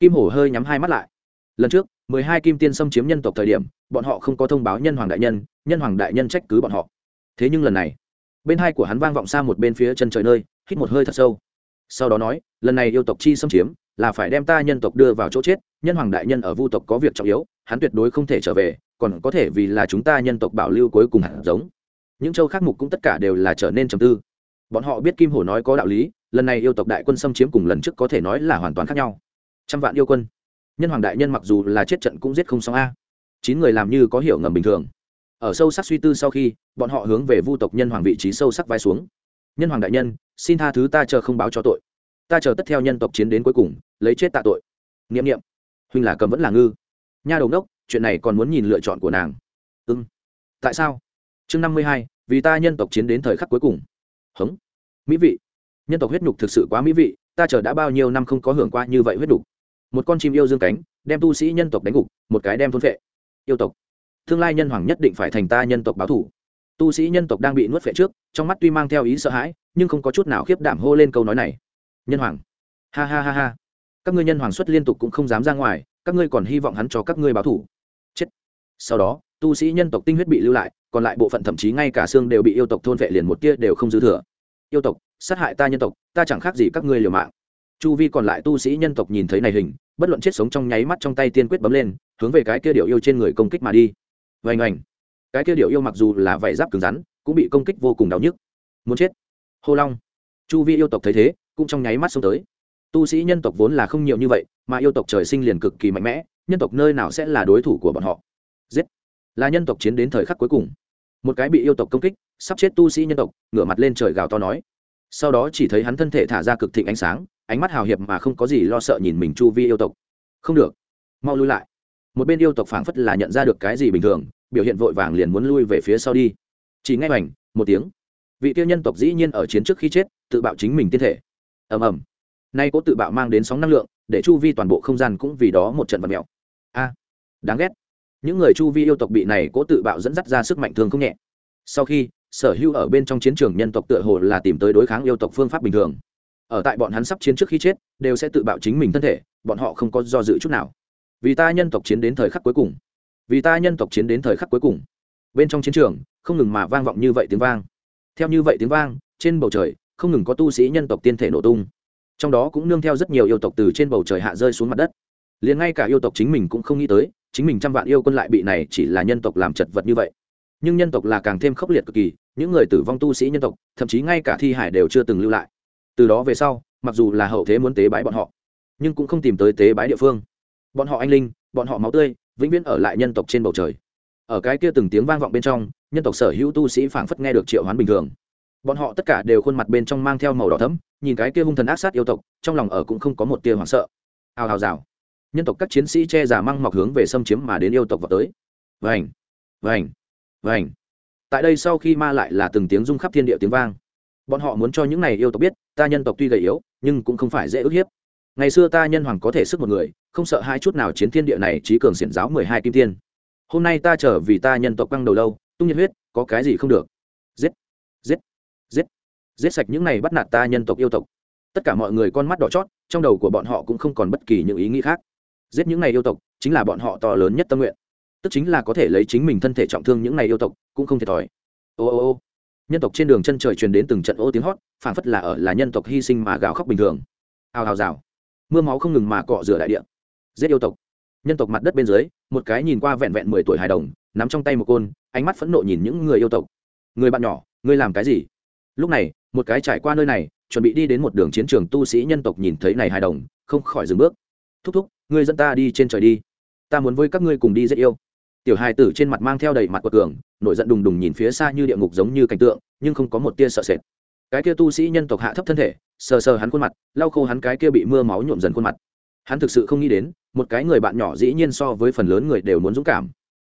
Kim hổ hơi nhắm hai mắt lại. Lần trước mười hai kim tiên xâm chiếm nhân tộc thời điểm, bọn họ không có thông báo nhân hoàng đại nhân nhân hoàng đại nhân trách cứ bọn họ. Thế nhưng lần này, bên hai của hắn vang vọng xa một bên phía chân trời nơi, hít một hơi thật sâu. Sau đó nói, lần này yêu tộc chi xâm chiếm, là phải đem ta nhân tộc đưa vào chỗ chết, nhân hoàng đại nhân ở vu tộc có việc trọng yếu, hắn tuyệt đối không thể trở về, còn có thể vì là chúng ta nhân tộc bảo lưu cuối cùng hạt giống. Những châu khác mục cũng tất cả đều là trở nên trầm tư. Bọn họ biết kim hổ nói có đạo lý, lần này yêu tộc đại quân xâm chiếm cùng lần trước có thể nói là hoàn toàn khác nhau. Trăm vạn yêu quân nhân hoàng đại nhân mặc dù là chết trận cũng giết không xong a. Chín người làm như có hiểu ngầm bình thường. Ở sâu sắc suy tư sau khi, bọn họ hướng về vu tộc nhân hoàng vị trí sâu sắc vai xuống. Nhân hoàng đại nhân, xin tha thứ ta chờ không báo cho tội. Ta chờ tất theo nhân tộc chiến đến cuối cùng, lấy chết tạ tội. N i ệ m n i ệ m huynh là cầm vẫn là ngư. Nha đầu đốc chuyện này còn muốn nhìn lựa chọn của nàng. Ưng tại sao? Chương năm mươi hai, vì ta nhân tộc chiến đến thời khắc cuối cùng. Hống. Mỹ vị. Nhân tộc huyết nhục thực sự quá mỹ vị, ta chờ đã bao nhiêu năm không có hưởng qua như vậy huyết nhục một con chim yêu dương cánh, đem tu sĩ nhân tộc đánh gục, một cái đem thôn vệ yêu tộc. Tương lai nhân hoàng nhất định phải thành ta nhân tộc báo thủ. Tu sĩ nhân tộc đang bị nuốt phệ trước, trong mắt tuy mang theo ý sợ hãi, nhưng không có chút nào khiếp đảm hô lên câu nói này. Nhân hoàng. Ha ha ha ha. Các ngươi nhân hoàng xuất liên tục cũng không dám ra ngoài, các ngươi còn hy vọng hắn cho các ngươi báo thủ. Chết. Sau đó, tu sĩ nhân tộc tinh huyết bị lưu lại, còn lại bộ phận thậm chí ngay cả xương đều bị yêu tộc thôn vệ liền một kia đều không dư thừa. Yêu tộc, sát hại ta nhân tộc, ta chẳng khác gì các ngươi liều mạng chu vi còn lại tu sĩ nhân tộc nhìn thấy này hình, bất luận chết sống trong nháy mắt trong tay tiên quyết bấm lên, hướng về cái kia điệu yêu trên người công kích mà đi. Vành ảnh cái kia điệu yêu mặc dù là vảy giáp cứng rắn, cũng bị công kích vô cùng đau nhức. Muốn chết. Hô long. Chu vi yêu tộc thấy thế, cũng trong nháy mắt xông tới. Tu sĩ nhân tộc vốn là không nhiều như vậy, mà yêu tộc trời sinh liền cực kỳ mạnh mẽ, nhân tộc nơi nào sẽ là đối thủ của bọn họ? Giết. Là nhân tộc chiến đến thời khắc cuối cùng. Một cái bị yêu tộc công kích, sắp chết tu sĩ nhân tộc, ngửa mặt lên trời gào to nói. Sau đó chỉ thấy hắn thân thể thả ra cực thịnh ánh sáng ánh mắt hào hiệp mà không có gì lo sợ nhìn mình chu vi yêu tộc. Không được, mau lui lại. Một bên yêu tộc phảng phất là nhận ra được cái gì bình thường, biểu hiện vội vàng liền muốn lui về phía sau đi. Chỉ ngay hoành, một tiếng. Vị tiêu nhân tộc dĩ nhiên ở chiến trước khi chết, tự bạo chính mình tiên thể. Ầm ầm. Nay có tự bạo mang đến sóng năng lượng, để chu vi toàn bộ không gian cũng vì đó một trận vật mèo a, đáng ghét. Những người chu vi yêu tộc bị này cố tự bạo dẫn dắt ra sức mạnh thường không nhẹ. Sau khi, sở hữu ở bên trong chiến trường nhân tộc tựa hồ là tìm tới đối kháng yêu tộc phương pháp bình thường ở tại bọn hắn sắp chiến trước khi chết, đều sẽ tự bạo chính mình thân thể, bọn họ không có do dự chút nào. Vì ta nhân tộc chiến đến thời khắc cuối cùng. Vì ta nhân tộc chiến đến thời khắc cuối cùng. Bên trong chiến trường, không ngừng mà vang vọng như vậy tiếng vang. Theo như vậy tiếng vang, trên bầu trời, không ngừng có tu sĩ nhân tộc tiên thể nổ tung. Trong đó cũng nương theo rất nhiều yêu tộc từ trên bầu trời hạ rơi xuống mặt đất. Liền ngay cả yêu tộc chính mình cũng không nghĩ tới, chính mình trăm vạn yêu quân lại bị này chỉ là nhân tộc làm chật vật như vậy. Nhưng nhân tộc là càng thêm khốc liệt cực kỳ, những người tử vong tu sĩ nhân tộc, thậm chí ngay cả thi hải đều chưa từng lưu lại từ đó về sau, mặc dù là hậu thế muốn tế bái bọn họ, nhưng cũng không tìm tới tế bái địa phương. Bọn họ anh linh, bọn họ máu tươi, vĩnh viễn ở lại nhân tộc trên bầu trời. Ở cái kia từng tiếng vang vọng bên trong, nhân tộc sở hữu tu sĩ phảng phất nghe được triệu hoán bình thường. Bọn họ tất cả đều khuôn mặt bên trong mang theo màu đỏ thấm nhìn cái kia hung thần ác sát yêu tộc, trong lòng ở cũng không có một tia hoảng sợ. Hào hào rào. Nhân tộc các chiến sĩ che giả măng mọc hướng về xâm chiếm mà đến yêu tộc vào tới. Vành vành vành. Tại đây sau khi ma lại là từng tiếng rung khắp thiên địa tiếng vang bọn họ muốn cho những này yêu tộc biết, ta nhân tộc tuy gầy yếu, nhưng cũng không phải dễ ức hiếp. Ngày xưa ta nhân hoàng có thể sức một người, không sợ hai chút nào chiến thiên địa này trí cường xiển giáo mười hai kim tiên. Hôm nay ta trở vì ta nhân tộc căng đầu lâu, tung nhiệt huyết, có cái gì không được. Giết giết giết giết sạch những này bắt nạt ta nhân tộc yêu tộc. Tất cả mọi người con mắt đỏ chót, trong đầu của bọn họ cũng không còn bất kỳ những ý nghĩ khác. Giết những này yêu tộc, chính là bọn họ to lớn nhất tâm nguyện. Tức chính là có thể lấy chính mình thân thể trọng thương những này yêu tộc, cũng không thiệt thòi. Ô ô ô nhân tộc trên đường chân trời truyền đến từng trận ô tiếng hót phản phất là ở là nhân tộc hy sinh mà gào khóc bình thường. Hào hào rào. Mưa máu không ngừng mà cọ rửa đại địa. Giết yêu tộc. Nhân tộc mặt đất bên dưới, một cái nhìn qua vẹn vẹn mười tuổi hài đồng, nắm trong tay một côn, ánh mắt phẫn nộ nhìn những người yêu tộc. Người bạn nhỏ, ngươi làm cái gì? Lúc này, một cái trải qua nơi này, chuẩn bị đi đến một đường chiến trường tu sĩ nhân tộc nhìn thấy này hài đồng, không khỏi dừng bước. Thúc thúc, ngươi dẫn ta đi trên trời đi. Ta muốn với các ngươi cùng đi giết yêu tiểu hài tử trên mặt mang theo đầy mặt quật cường, nổi giận đùng đùng nhìn phía xa như địa ngục giống như cảnh tượng, nhưng không có một tia sợ sệt. Cái kia tu sĩ nhân tộc hạ thấp thân thể, sờ sờ hắn khuôn mặt, lau khô hắn cái kia bị mưa máu nhuộm dần khuôn mặt. Hắn thực sự không nghĩ đến, một cái người bạn nhỏ dĩ nhiên so với phần lớn người đều muốn dũng cảm.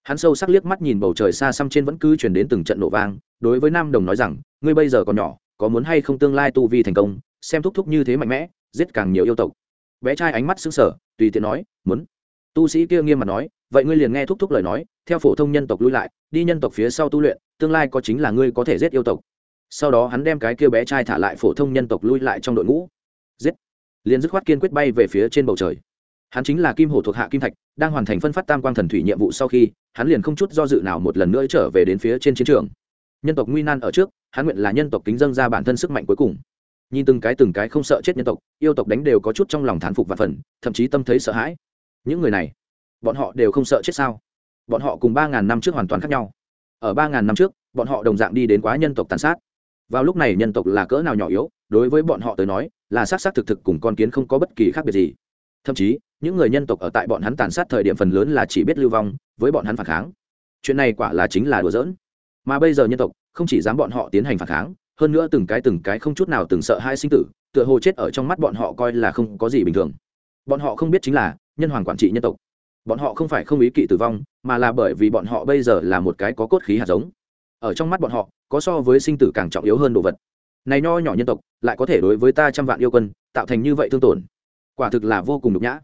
Hắn sâu sắc liếc mắt nhìn bầu trời xa xăm trên vẫn cứ chuyển đến từng trận nổ vang, đối với nam đồng nói rằng, ngươi bây giờ còn nhỏ, có muốn hay không tương lai tu vi thành công, xem thúc thúc như thế mạnh mẽ, giết càng nhiều yêu tộc. Bé trai ánh mắt xứng sở tùy tiện nói, muốn tu sĩ kia nghiêm mặt nói, vậy ngươi liền nghe thúc thúc lời nói, theo phổ thông nhân tộc lui lại, đi nhân tộc phía sau tu luyện, tương lai có chính là ngươi có thể giết yêu tộc. Sau đó hắn đem cái kia bé trai thả lại phổ thông nhân tộc lui lại trong đội ngũ. Giết! Liền dứt khoát kiên quyết bay về phía trên bầu trời. Hắn chính là kim hổ thuộc hạ kim thạch, đang hoàn thành phân phát tam quang thần thủy nhiệm vụ sau khi, hắn liền không chút do dự nào một lần nữa trở về đến phía trên chiến trường. Nhân tộc nguy nan ở trước, hắn nguyện là nhân tộc kính dâng ra bản thân sức mạnh cuối cùng. Nhìn từng cái từng cái không sợ chết nhân tộc, yêu tộc đánh đều có chút trong lòng thán phục và phần, thậm chí tâm thấy sợ hãi những người này, bọn họ đều không sợ chết sao? Bọn họ cùng ba ngàn năm trước hoàn toàn khác nhau. Ở ba ngàn năm trước, bọn họ đồng dạng đi đến quá nhân tộc tàn sát. Vào lúc này nhân tộc là cỡ nào nhỏ yếu, đối với bọn họ tới nói, là s á t s á t thực thực cùng con kiến không có bất kỳ khác biệt gì. Thậm chí, những người nhân tộc ở tại bọn hắn tàn sát thời điểm phần lớn là chỉ biết lưu vong, với bọn hắn phản kháng. Chuyện này quả là chính là đùa giỡn. Mà bây giờ nhân tộc, không chỉ dám bọn họ tiến hành phản kháng, hơn nữa từng cái từng cái không chút nào từng sợ hai sinh tử, tựa hồ chết ở trong mắt bọn họ coi là không có gì bình thường bọn họ không biết chính là nhân hoàng quản trị nhân tộc. Bọn họ không phải không ý kỵ tử vong, mà là bởi vì bọn họ bây giờ là một cái có cốt khí hạt giống. Ở trong mắt bọn họ, có so với sinh tử càng trọng yếu hơn đồ vật. Này nho nhỏ nhân tộc, lại có thể đối với ta trăm vạn yêu quân, tạo thành như vậy thương tổn. Quả thực là vô cùng nhục nhã.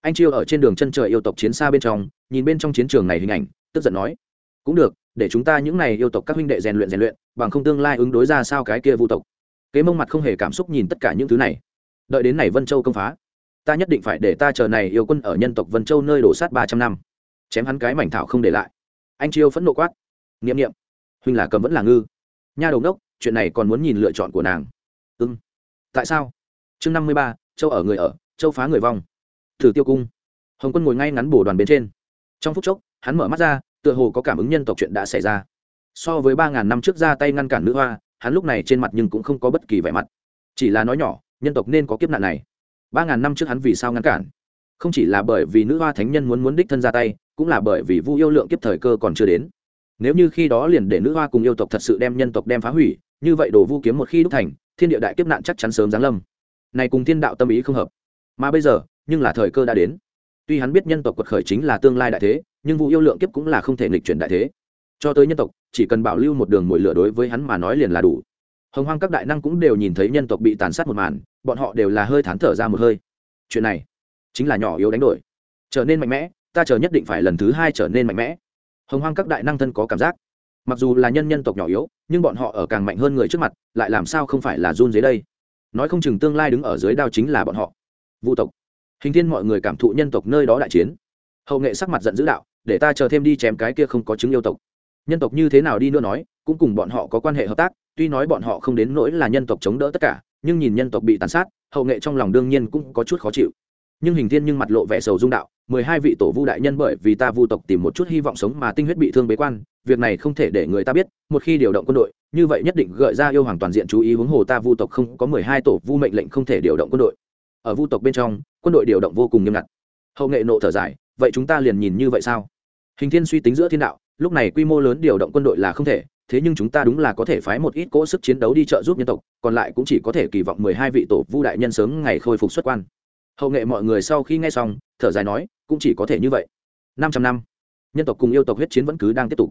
Anh chiêu ở trên đường chân trời yêu tộc chiến xa bên trong, nhìn bên trong chiến trường này hình ảnh, tức giận nói, cũng được, để chúng ta những này yêu tộc các huynh đệ rèn luyện rèn luyện, bằng không tương lai ứng đối ra sao cái kia vu tộc. Kế mông mặt không hề cảm xúc nhìn tất cả những thứ này. Đợi đến này vân châu công phá ta nhất định phải để ta chờ này yêu quân ở nhân tộc vân châu nơi đổ sát ba trăm năm. Chém hắn cái mảnh thảo không để lại. Anh chiêu phẫn nộ quát. N i ệ m n i ệ m huynh là cầm vẫn là ngư. Nha đầu đốc chuyện này còn muốn nhìn lựa chọn của nàng. Ưng ừ. tại sao? Chương năm mươi ba, châu ở người ở, châu phá người vong. Thử tiêu cung. Hồng quân ngồi ngay ngắn bổ đoàn bên trên. Trong phút chốc, hắn mở mắt ra, tựa hồ có cảm ứng nhân tộc chuyện đã xảy ra. So với ba ngàn năm trước ra tay ngăn cản nữ hoa, hắn lúc này trên mặt nhưng cũng không có bất kỳ vẻ mặt. Chỉ là nói nhỏ, nhân tộc nên có kiếp nạn này ba ngàn năm trước hắn vì sao ngăn cản? Không chỉ là bởi vì nữ hoa thánh nhân muốn muốn đích thân ra tay, cũng là bởi vì vu yêu lượng kiếp thời cơ còn chưa đến. Nếu như khi đó liền để nữ hoa cùng yêu tộc thật sự đem nhân tộc đem phá hủy, như vậy đồ vu kiếm một khi đúc thành, thiên địa đại kiếp nạn chắc chắn sớm giáng lâm. Này cùng thiên đạo tâm ý không hợp. Mà bây giờ, nhưng là thời cơ đã đến. Tuy hắn biết nhân tộc quật khởi chính là tương lai đại thế, nhưng vụ yêu lượng kiếp cũng là không thể nghịch chuyển đại thế. Cho tới nhân tộc, chỉ cần bảo lưu một đường mồi lửa đối với hắn mà nói liền là đủ hồng hoang các đại năng cũng đều nhìn thấy nhân tộc bị tàn sát một màn, bọn họ đều là hơi thán thở ra một hơi. Chuyện này chính là nhỏ yếu đánh đổi. Trở nên mạnh mẽ, ta chờ nhất định phải lần thứ hai trở nên mạnh mẽ. Hồng hoang các đại năng thân có cảm giác. Mặc dù là nhân nhân tộc nhỏ yếu, nhưng bọn họ ở càng mạnh hơn người trước mặt, lại làm sao không phải là run dưới đây? Nói không chừng tương lai đứng ở dưới đao chính là bọn họ. Vũ tộc. Hình thiên mọi người cảm thụ nhân tộc nơi đó đại chiến. Hậu nghệ sắc mặt giận dữ đạo, để ta chờ thêm đi chém cái kia không có chứng yêu tộc. Nhân tộc như thế nào đi nữa nói, cũng cùng bọn họ có quan hệ hợp tác tuy nói bọn họ không đến nỗi là nhân tộc chống đỡ tất cả, nhưng nhìn nhân tộc bị tàn sát, hậu nghệ trong lòng đương nhiên cũng có chút khó chịu. Nhưng hình thiên nhưng mặt lộ vẻ sầu dung đạo, mười hai vị tổ vu đại nhân bởi vì ta vu tộc tìm một chút hy vọng sống mà tinh huyết bị thương bế quan, việc này không thể để người ta biết, một khi điều động quân đội, như vậy nhất định gợi ra yêu hoàng toàn diện chú ý huống hồ ta vu tộc không có mười hai tổ vu mệnh lệnh không thể điều động quân đội. Ở vu tộc bên trong, quân đội điều động vô cùng nghiêm ngặt. Hậu nghệ nộ thở dài, vậy chúng ta liền nhìn như vậy sao? Hình thiên suy tính giữa thiên đạo, lúc này quy mô lớn điều động quân đội là không thể thế nhưng chúng ta đúng là có thể phái một ít cỗ sức chiến đấu đi trợ giúp nhân tộc, còn lại cũng chỉ có thể kỳ vọng mười hai vị tổ vu đại nhân sớm ngày khôi phục xuất quan. Hậu nghệ mọi người sau khi nghe xong, thở dài nói, cũng chỉ có thể như vậy. Năm trăm năm, nhân tộc cùng yêu tộc huyết chiến vẫn cứ đang tiếp tục.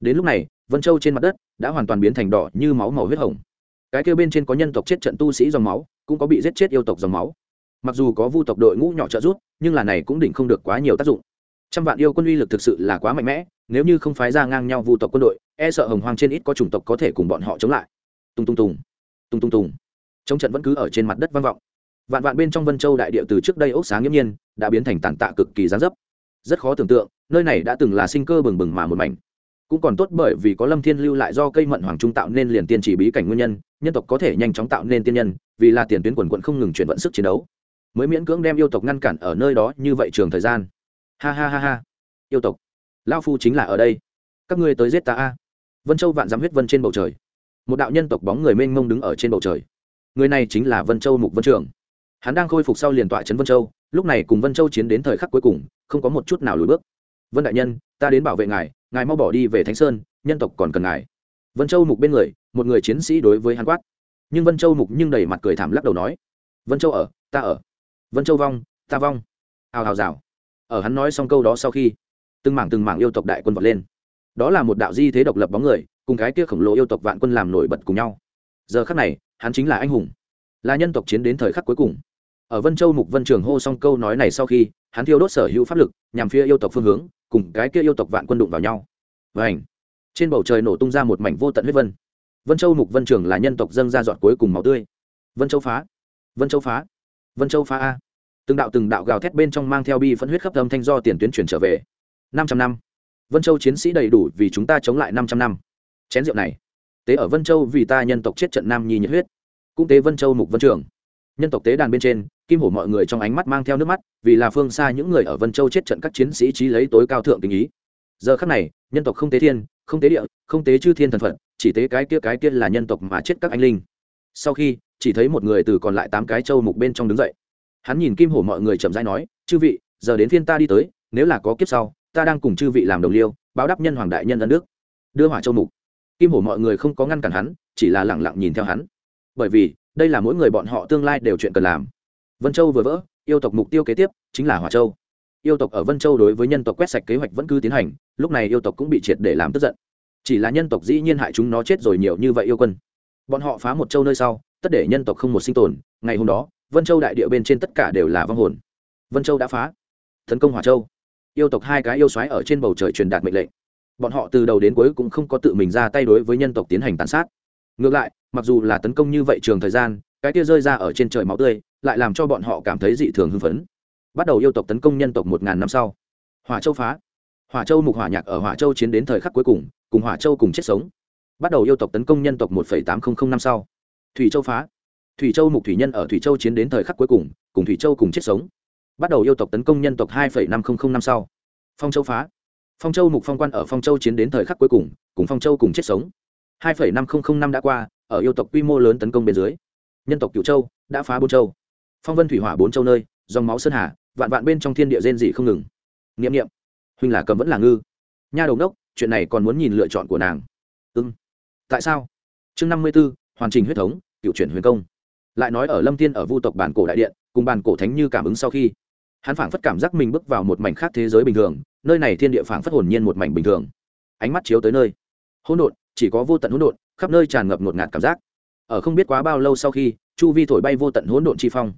Đến lúc này, vân châu trên mặt đất đã hoàn toàn biến thành đỏ như máu màu huyết hồng. Cái kêu bên trên có nhân tộc chết trận tu sĩ dòng máu, cũng có bị giết chết yêu tộc dòng máu. Mặc dù có vu tộc đội ngũ nhỏ trợ giúp, nhưng là này cũng đỉnh không được quá nhiều tác dụng. Trăm vạn yêu quân uy lực thực sự là quá mạnh mẽ, nếu như không phái ra ngang nhau vu tộc quân đội e sợ hồng hoang trên ít có chủng tộc có thể cùng bọn họ chống lại. Tung tung tùng. Tung tung tùng. Chống trận vẫn cứ ở trên mặt đất vang vọng. Vạn vạn bên trong vân châu đại địa từ trước đây ốc sáng nghiễm nhiên, đã biến thành tàn tạ cực kỳ gián dấp. Rất khó tưởng tượng, nơi này đã từng là sinh cơ bừng bừng mà một mảnh. Cũng còn tốt bởi vì có lâm thiên lưu lại do cây mận hoàng trung tạo nên liền tiên chỉ bí cảnh nguyên nhân nhân tộc có thể nhanh chóng tạo nên tiên nhân, vì là tiền tuyến quần quận không ngừng chuyển vận sức chiến đấu. Mới miễn cưỡng đem yêu tộc ngăn cản ở nơi đó như vậy trường thời gian. Ha ha ha ha. Yêu tộc lao phu chính là ở đây. Các ngươi tới giết ta a vân châu vạn dám huyết vân trên bầu trời. Một đạo nhân tộc bóng người mênh mông đứng ở trên bầu trời. Người này chính là vân châu mục vân trường. Hắn đang khôi phục sau liền tọa trấn vân châu, lúc này cùng vân châu chiến đến thời khắc cuối cùng, không có một chút nào lùi bước. Vân đại nhân, ta đến bảo vệ ngài ngài mau bỏ đi về thánh sơn, nhân tộc còn cần ngài. Vân châu mục bên người, một người chiến sĩ đối với hắn quát. Nhưng vân châu mục nhưng đầy mặt cười thảm lắc đầu nói, vân châu ở, ta ở. Vân châu vong, ta vong. Hào hào rào. Ở hắn nói xong câu đó sau khi, từng mảng từng mảng yêu tộc đại quân vọt lên đó là một đạo di thế độc lập bóng người, cùng cái kia khổng lồ yêu tộc vạn quân làm nổi bật cùng nhau. Giờ khắc này, hắn chính là anh hùng. Là nhân tộc chiến đến thời khắc cuối cùng. Ở vân châu mục vân trường hô xong câu nói này sau khi, hắn thiêu đốt sở hữu pháp lực, nhằm phía yêu tộc phương hướng, cùng cái kia yêu tộc vạn quân đụng vào nhau. Và ảnh trên bầu trời nổ tung ra một mảnh vô tận huyết vân. Vân châu mục vân trường là nhân tộc dâng ra dọn cuối cùng máu tươi. Vân châu phá! Vân châu phá! Vân châu phá a! Từng đạo từng đạo gào thét bên trong mang theo bi phân huyết khắp âm thanh do tiền tuyến chuyển trở về. Năm trăm năm vân châu chiến sĩ đầy đủ vì chúng ta chống lại năm trăm năm. Chén rượu này, tế ở vân châu vì ta nhân tộc chết trận nam nhi nhiệt huyết. Cũng tế vân châu mục vân trường. Nhân tộc tế đàn bên trên, kim hổ mọi người trong ánh mắt mang theo nước mắt, vì là phương xa những người ở vân châu chết trận các chiến sĩ trí lấy tối cao thượng tình ý. Giờ khắc này, nhân tộc không tế thiên, không tế địa, không tế chư thiên thần phận chỉ tế cái kia cái kia là nhân tộc mà chết các anh linh. Sau khi, chỉ thấy một người từ còn lại tám cái châu mục bên trong đứng dậy. Hắn nhìn kim hổ mọi người chậm rãi nói, chư vị, giờ đến phiên ta đi tới, nếu là có kiếp sau ta đang cùng chư vị làm đồng liêu, báo đáp nhân hoàng đại nhân ân đức. Đưa hỏa châu mục. Kim hổ mọi người không có ngăn cản hắn, chỉ là lẳng lặng nhìn theo hắn. Bởi vì, đây là mỗi người bọn họ tương lai đều chuyện cần làm. Vân châu vừa vỡ, yêu tộc mục tiêu kế tiếp chính là hỏa châu. Yêu tộc ở vân châu đối với nhân tộc quét sạch kế hoạch vẫn cứ tiến hành, lúc này yêu tộc cũng bị triệt để làm tức giận. Chỉ là nhân tộc dĩ nhiên hại chúng nó chết rồi nhiều như vậy yêu quân. Bọn họ phá một châu nơi sau, tất để nhân tộc không một sinh tồn. Ngày hôm đó, vân châu đại địa bên trên tất cả đều là vong hồn. Vân châu đã phá. Tấn công hỏa châu yêu tộc hai cái yêu xoáy ở trên bầu trời truyền đạt mệnh lệnh. Bọn họ từ đầu đến cuối cũng không có tự mình ra tay đối với nhân tộc tiến hành tàn sát. Ngược lại, mặc dù là tấn công như vậy trường thời gian, cái kia rơi ra ở trên trời máu tươi, lại làm cho bọn họ cảm thấy dị thường hưng phấn. Bắt đầu yêu tộc tấn công nhân tộc một ngàn năm sau. Hỏa châu phá. Hỏa châu mục hỏa nhạc ở hỏa châu chiến đến thời khắc cuối cùng cùng hỏa châu cùng chết sống. Bắt đầu yêu tộc tấn công nhân tộc một tám nghìn năm sau. Thủy châu phá. Thủy châu mục thủy nhân ở thủy châu chiến đến thời khắc cuối cùng cùng thủy châu cùng chết sống bắt đầu yêu tộc tấn công nhân tộc hai năm nghìn năm sau. Phong châu phá. Phong châu mục phong quan ở phong châu chiến đến thời khắc cuối cùng cùng phong châu cùng chết sống. Hai năm nghìn năm đã qua, ở yêu tộc quy mô lớn tấn công bên dưới, nhân tộc cửu châu đã phá bốn châu. Phong vân thủy hỏa bốn châu nơi, dòng máu sơn hà, vạn vạn bên trong thiên địa rên dị không ngừng. Niệm niệm. Huynh là cầm vẫn là ngư. Nha đầu đốc, chuyện này còn muốn nhìn lựa chọn của nàng. Ưng tại sao? Chương năm mươi b ố hoàn chỉnh huyết thống, cựu chuyển huyền công. Lại nói ở lâm tiên ở vu tộc bản cổ đại điện, cùng bản cổ thánh như cảm ứng sau khi hắn phảng phất cảm giác mình bước vào một mảnh khác thế giới bình thường, nơi này thiên địa phảng phất hồn nhiên một mảnh bình thường. Ánh mắt chiếu tới nơi. Hỗn độn, chỉ có vô tận hỗn độn, khắp nơi tràn ngập ngột ngạt cảm giác. Ở không biết quá bao lâu sau khi, chu vi thổi bay vô tận hỗn độn chi phong.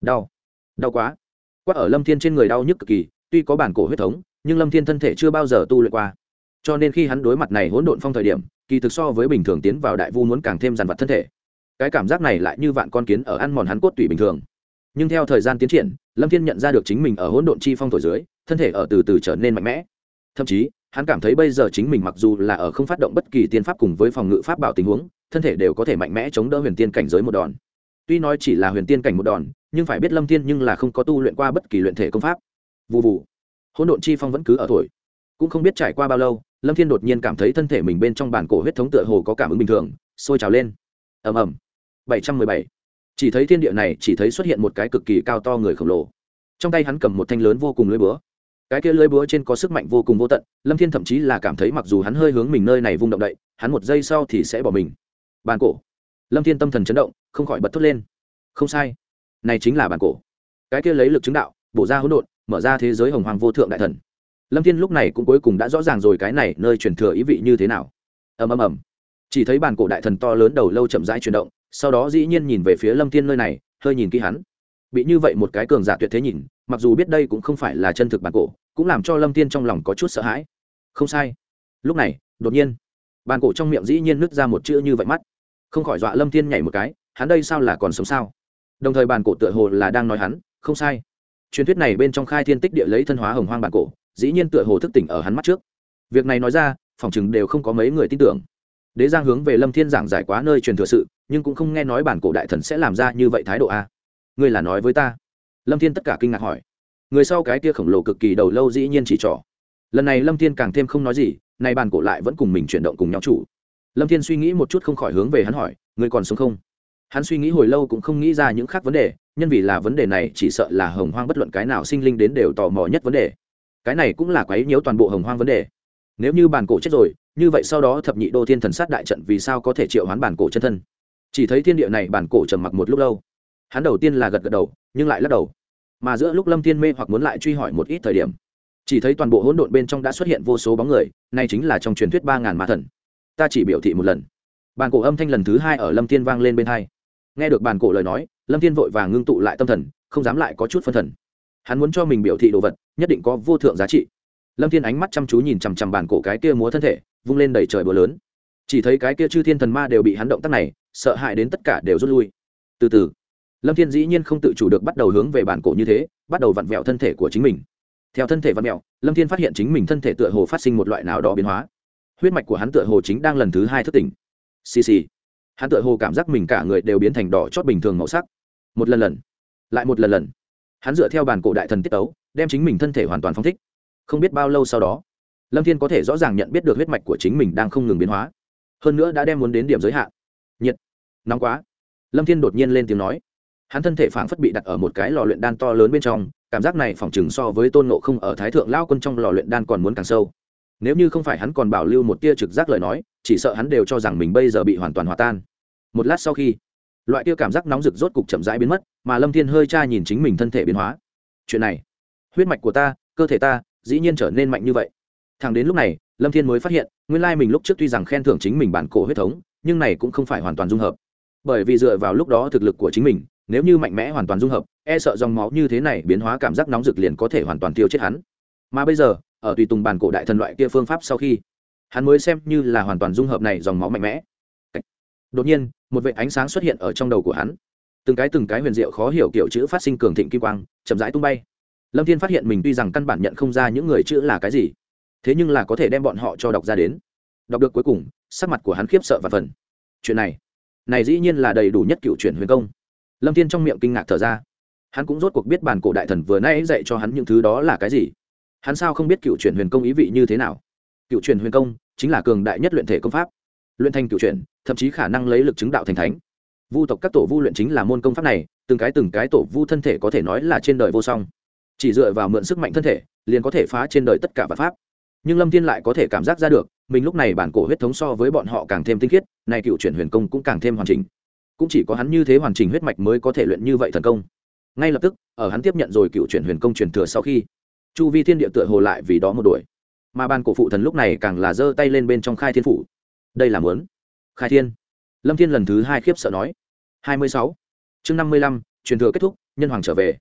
Đau. Đau quá. Quát ở lâm thiên trên người đau nhức cực kỳ, tuy có bản cổ huyết thống, nhưng lâm thiên thân thể chưa bao giờ tu luyện qua. Cho nên khi hắn đối mặt này hỗn độn phong thời điểm, kỳ thực so với bình thường tiến vào đại vu muốn càng thêm dàn vật thân thể. Cái cảm giác này lại như vạn con kiến ở ăn mòn hắn cốt tủy bình thường nhưng theo thời gian tiến triển, lâm thiên nhận ra được chính mình ở hỗn độn chi phong thổi dưới, thân thể ở từ từ trở nên mạnh mẽ. Thậm chí, hắn cảm thấy bây giờ chính mình mặc dù là ở không phát động bất kỳ tiên pháp cùng với phòng ngự pháp bảo tình huống, thân thể đều có thể mạnh mẽ chống đỡ huyền tiên cảnh giới một đòn. Tuy nói chỉ là huyền tiên cảnh một đòn, nhưng phải biết lâm thiên nhưng là không có tu luyện qua bất kỳ luyện thể công pháp. Vụ vụ hỗn độn chi phong vẫn cứ ở thổi. Cũng không biết trải qua bao lâu, lâm thiên đột nhiên cảm thấy thân thể mình bên trong bản cổ huyết thống tựa hồ có cảm ứng bình thường, sôi trào lên. Ầm ầm. Bảy trăm mười bảy chỉ thấy thiên địa này chỉ thấy xuất hiện một cái cực kỳ cao to người khổng lồ. Trong tay hắn cầm một thanh lớn vô cùng lưới búa. Cái kia lưới búa trên có sức mạnh vô cùng vô tận, lâm thiên thậm chí là cảm thấy mặc dù hắn hơi hướng mình nơi này vung động đậy, hắn một giây sau thì sẽ bỏ mình. Bàn cổ. Lâm thiên tâm thần chấn động, không khỏi bật thốt lên. Không sai. Này chính là bàn cổ. Cái kia lấy lực chứng đạo, bổ ra hỗn độn, mở ra thế giới hồng hoàng vô thượng đại thần. Lâm thiên lúc này cũng cuối cùng đã rõ ràng rồi cái này nơi truyền thừa ý vị như thế nào. Ầm ầm ầm. Chỉ thấy bàn cổ đại thần to lớn đầu lâu chậm rãi chuyển động sau đó dĩ nhiên nhìn về phía lâm thiên nơi này, hơi nhìn kỹ hắn. Bị như vậy một cái cường giả tuyệt thế nhìn, mặc dù biết đây cũng không phải là chân thực bản cổ, cũng làm cho lâm thiên trong lòng có chút sợ hãi. Không sai. Lúc này, đột nhiên bàn cổ trong miệng dĩ nhiên nứt ra một chữ như vậy mắt. Không khỏi dọa lâm thiên nhảy một cái, hắn đây sao là còn sống sao? Đồng thời bàn cổ tựa hồ là đang nói hắn, không sai. Truyền thuyết này bên trong khai thiên tích địa lấy thân hóa hồng hoang bản cổ, dĩ nhiên tựa hồ thức tỉnh ở hắn mắt trước. Việc này nói ra, phòng chừng đều không có mấy người tin tưởng đế giang hướng về lâm thiên giảng giải quá nơi truyền thừa sự, nhưng cũng không nghe nói bản cổ đại thần sẽ làm ra như vậy thái độ a. Ngươi là nói với ta? Lâm thiên tất cả kinh ngạc hỏi. Người sau cái tia khổng lồ cực kỳ đầu lâu dĩ nhiên chỉ trỏ. Lần này lâm thiên càng thêm không nói gì, nay bản cổ lại vẫn cùng mình chuyển động cùng nhau chủ. Lâm thiên suy nghĩ một chút không khỏi hướng về hắn hỏi, ngươi còn sống không? Hắn suy nghĩ hồi lâu cũng không nghĩ ra những khác vấn đề, nhân vì là vấn đề này chỉ sợ là hồng hoang bất luận cái nào sinh linh đến đều tò mò nhất vấn đề. Cái này cũng là quấy nhiễu toàn bộ hồng hoang vấn đề. Nếu như bản cổ chết rồi như vậy sau đó thập nhị đô thiên thần sát đại trận vì sao có thể triệu hoán bản cổ chân thân? Chỉ thấy thiên địa này bản cổ trầm mặc một lúc lâu. Hắn đầu tiên là gật gật đầu, nhưng lại lắc đầu. Mà giữa lúc lâm thiên mê hoặc muốn lại truy hỏi một ít thời điểm, chỉ thấy toàn bộ hỗn độn bên trong đã xuất hiện vô số bóng người, nay chính là trong truyền thuyết ba ngàn ma thần. Ta chỉ biểu thị một lần. Bàn cổ âm thanh lần thứ hai ở lâm thiên vang lên bên hai. Nghe được bàn cổ lời nói, lâm thiên vội vàng ngưng tụ lại tâm thần, không dám lại có chút phân thần. Hắn muốn cho mình biểu thị đồ vật, nhất định có vô thượng giá trị lâm thiên ánh mắt chăm chú nhìn chằm chằm bàn cổ cái kia múa thân thể, vung lên đầy trời búa lớn. Chỉ thấy cái kia chư thiên thần ma đều bị hắn động tác này, sợ hãi đến tất cả đều rút lui. Từ từ, lâm thiên dĩ nhiên không tự chủ được bắt đầu hướng về bản cổ như thế, bắt đầu vặn vẹo thân thể của chính mình. Theo thân thể vặn vẹo, lâm thiên phát hiện chính mình thân thể tựa hồ phát sinh một loại nào đó biến hóa. Huyết mạch của hắn tựa hồ chính đang lần thứ hai thức tỉnh. Xì xì, hắn tựa hồ cảm giác mình cả người đều biến thành đỏ chót bình thường màu sắc. Một lần lần, lại một lần lần. Hắn dựa theo bản cổ đại thần tiết tấu, đem chính mình thân thể hoàn toàn phong thích không biết bao lâu sau đó, lâm thiên có thể rõ ràng nhận biết được huyết mạch của chính mình đang không ngừng biến hóa. Hơn nữa đã đem muốn đến điểm giới hạn. Nhiệt. Nóng quá. Lâm thiên đột nhiên lên tiếng nói. Hắn thân thể phảng phất bị đặt ở một cái lò luyện đan to lớn bên trong, cảm giác này phỏng chừng so với tôn nộ không ở thái thượng lao quân trong lò luyện đan còn muốn càng sâu. Nếu như không phải hắn còn bảo lưu một tia trực giác lời nói, chỉ sợ hắn đều cho rằng mình bây giờ bị hoàn toàn hòa tan. Một lát sau khi, loại tia cảm giác nóng rực rốt cục chậm rãi biến mất, mà lâm thiên hơi cha nhìn chính mình thân thể biến hóa. Chuyện này, huyết mạch của ta, cơ thể ta dĩ nhiên trở nên mạnh như vậy. Thằng đến lúc này, lâm thiên mới phát hiện, nguyên lai mình lúc trước tuy rằng khen thưởng chính mình bản cổ huyết thống, nhưng này cũng không phải hoàn toàn dung hợp. Bởi vì dựa vào lúc đó thực lực của chính mình, nếu như mạnh mẽ hoàn toàn dung hợp e sợ dòng máu như thế này biến hóa cảm giác nóng rực liền có thể hoàn toàn tiêu chết hắn. Mà bây giờ, ở tùy tùng bản cổ đại thần loại kia phương pháp sau khi, hắn mới xem như là hoàn toàn dung hợp này dòng máu mạnh mẽ. Đột nhiên, một vệ ánh sáng xuất hiện ở trong đầu của hắn. Từng cái từng cái huyền diệu khó hiểu kiểu chữ phát sinh cường thịnh kim quang, chậm rãi tung bay lâm thiên phát hiện mình tuy rằng căn bản nhận không ra những người chữ là cái gì, thế nhưng là có thể đem bọn họ cho đọc ra đến. Đọc được cuối cùng, sắc mặt của hắn khiếp sợ và phần. Chuyện này này dĩ nhiên là đầy đủ nhất cựu chuyển huyền công. Lâm thiên trong miệng kinh ngạc thở ra. Hắn cũng rốt cuộc biết bản cổ đại thần vừa nay dạy cho hắn những thứ đó là cái gì. Hắn sao không biết cựu chuyển huyền công ý vị như thế nào? Cựu chuyển huyền công chính là cường đại nhất luyện thể công pháp. Luyện thành cựu chuyển thậm chí khả năng lấy lực chứng đạo thành thánh. Vu tộc các tổ vu luyện chính là môn công pháp này, từng cái từng cái tổ vu thân thể có thể nói là trên đời vô song chỉ dựa vào mượn sức mạnh thân thể, liền có thể phá trên đời tất cả vật pháp. Nhưng lâm thiên lại có thể cảm giác ra được, mình lúc này bản cổ huyết thống so với bọn họ càng thêm tinh khiết, này cựu chuyển huyền công cũng càng thêm hoàn chỉnh. Cũng chỉ có hắn như thế hoàn chỉnh huyết mạch mới có thể luyện như vậy thần công. Ngay lập tức, ở hắn tiếp nhận rồi cựu chuyển huyền công truyền thừa sau khi, chu vi thiên địa tựa hồ lại vì đó một đuổi. Mà ban cổ phụ thần lúc này càng là giơ tay lên bên trong khai thiên phủ. Đây là muốn. Khai thiên. Lâm thiên lần thứ hai khiếp sợ nói. Hai mươi sáu. Chương năm mươi lăm, truyền thừa kết thúc, nhân hoàng trở về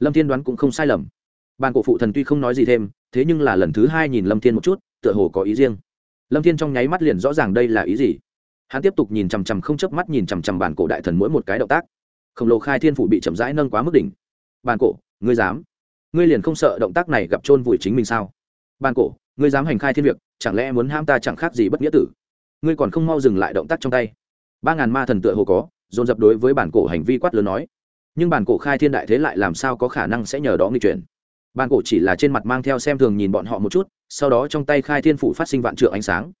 lâm thiên đoán cũng không sai lầm. Bàn cổ phụ thần tuy không nói gì thêm, thế nhưng là lần thứ hai nhìn lâm thiên một chút, tựa hồ có ý riêng. Lâm thiên trong nháy mắt liền rõ ràng đây là ý gì. Hắn tiếp tục nhìn chằm chằm không chớp mắt nhìn chằm chằm bàn cổ đại thần mỗi một cái động tác. Khổng lồ khai thiên phủ bị chậm rãi nâng quá mức đỉnh. Bàn cổ, ngươi dám? Ngươi liền không sợ động tác này gặp chôn vùi chính mình sao? Bàn cổ, ngươi dám hành khai thiên việc, chẳng lẽ muốn ham ta chẳng khác gì bất nghĩa tử? Ngươi còn không mau dừng lại động tác trong tay. Ba ngàn ma thần tựa hồ có, dồn dập đối với bản cổ hành vi quát lớn nói nhưng bản cổ khai thiên đại thế lại làm sao có khả năng sẽ nhờ đó nghịch chuyển? Bản cổ chỉ là trên mặt mang theo xem thường nhìn bọn họ một chút, sau đó trong tay khai thiên phủ phát sinh vạn trượng ánh sáng,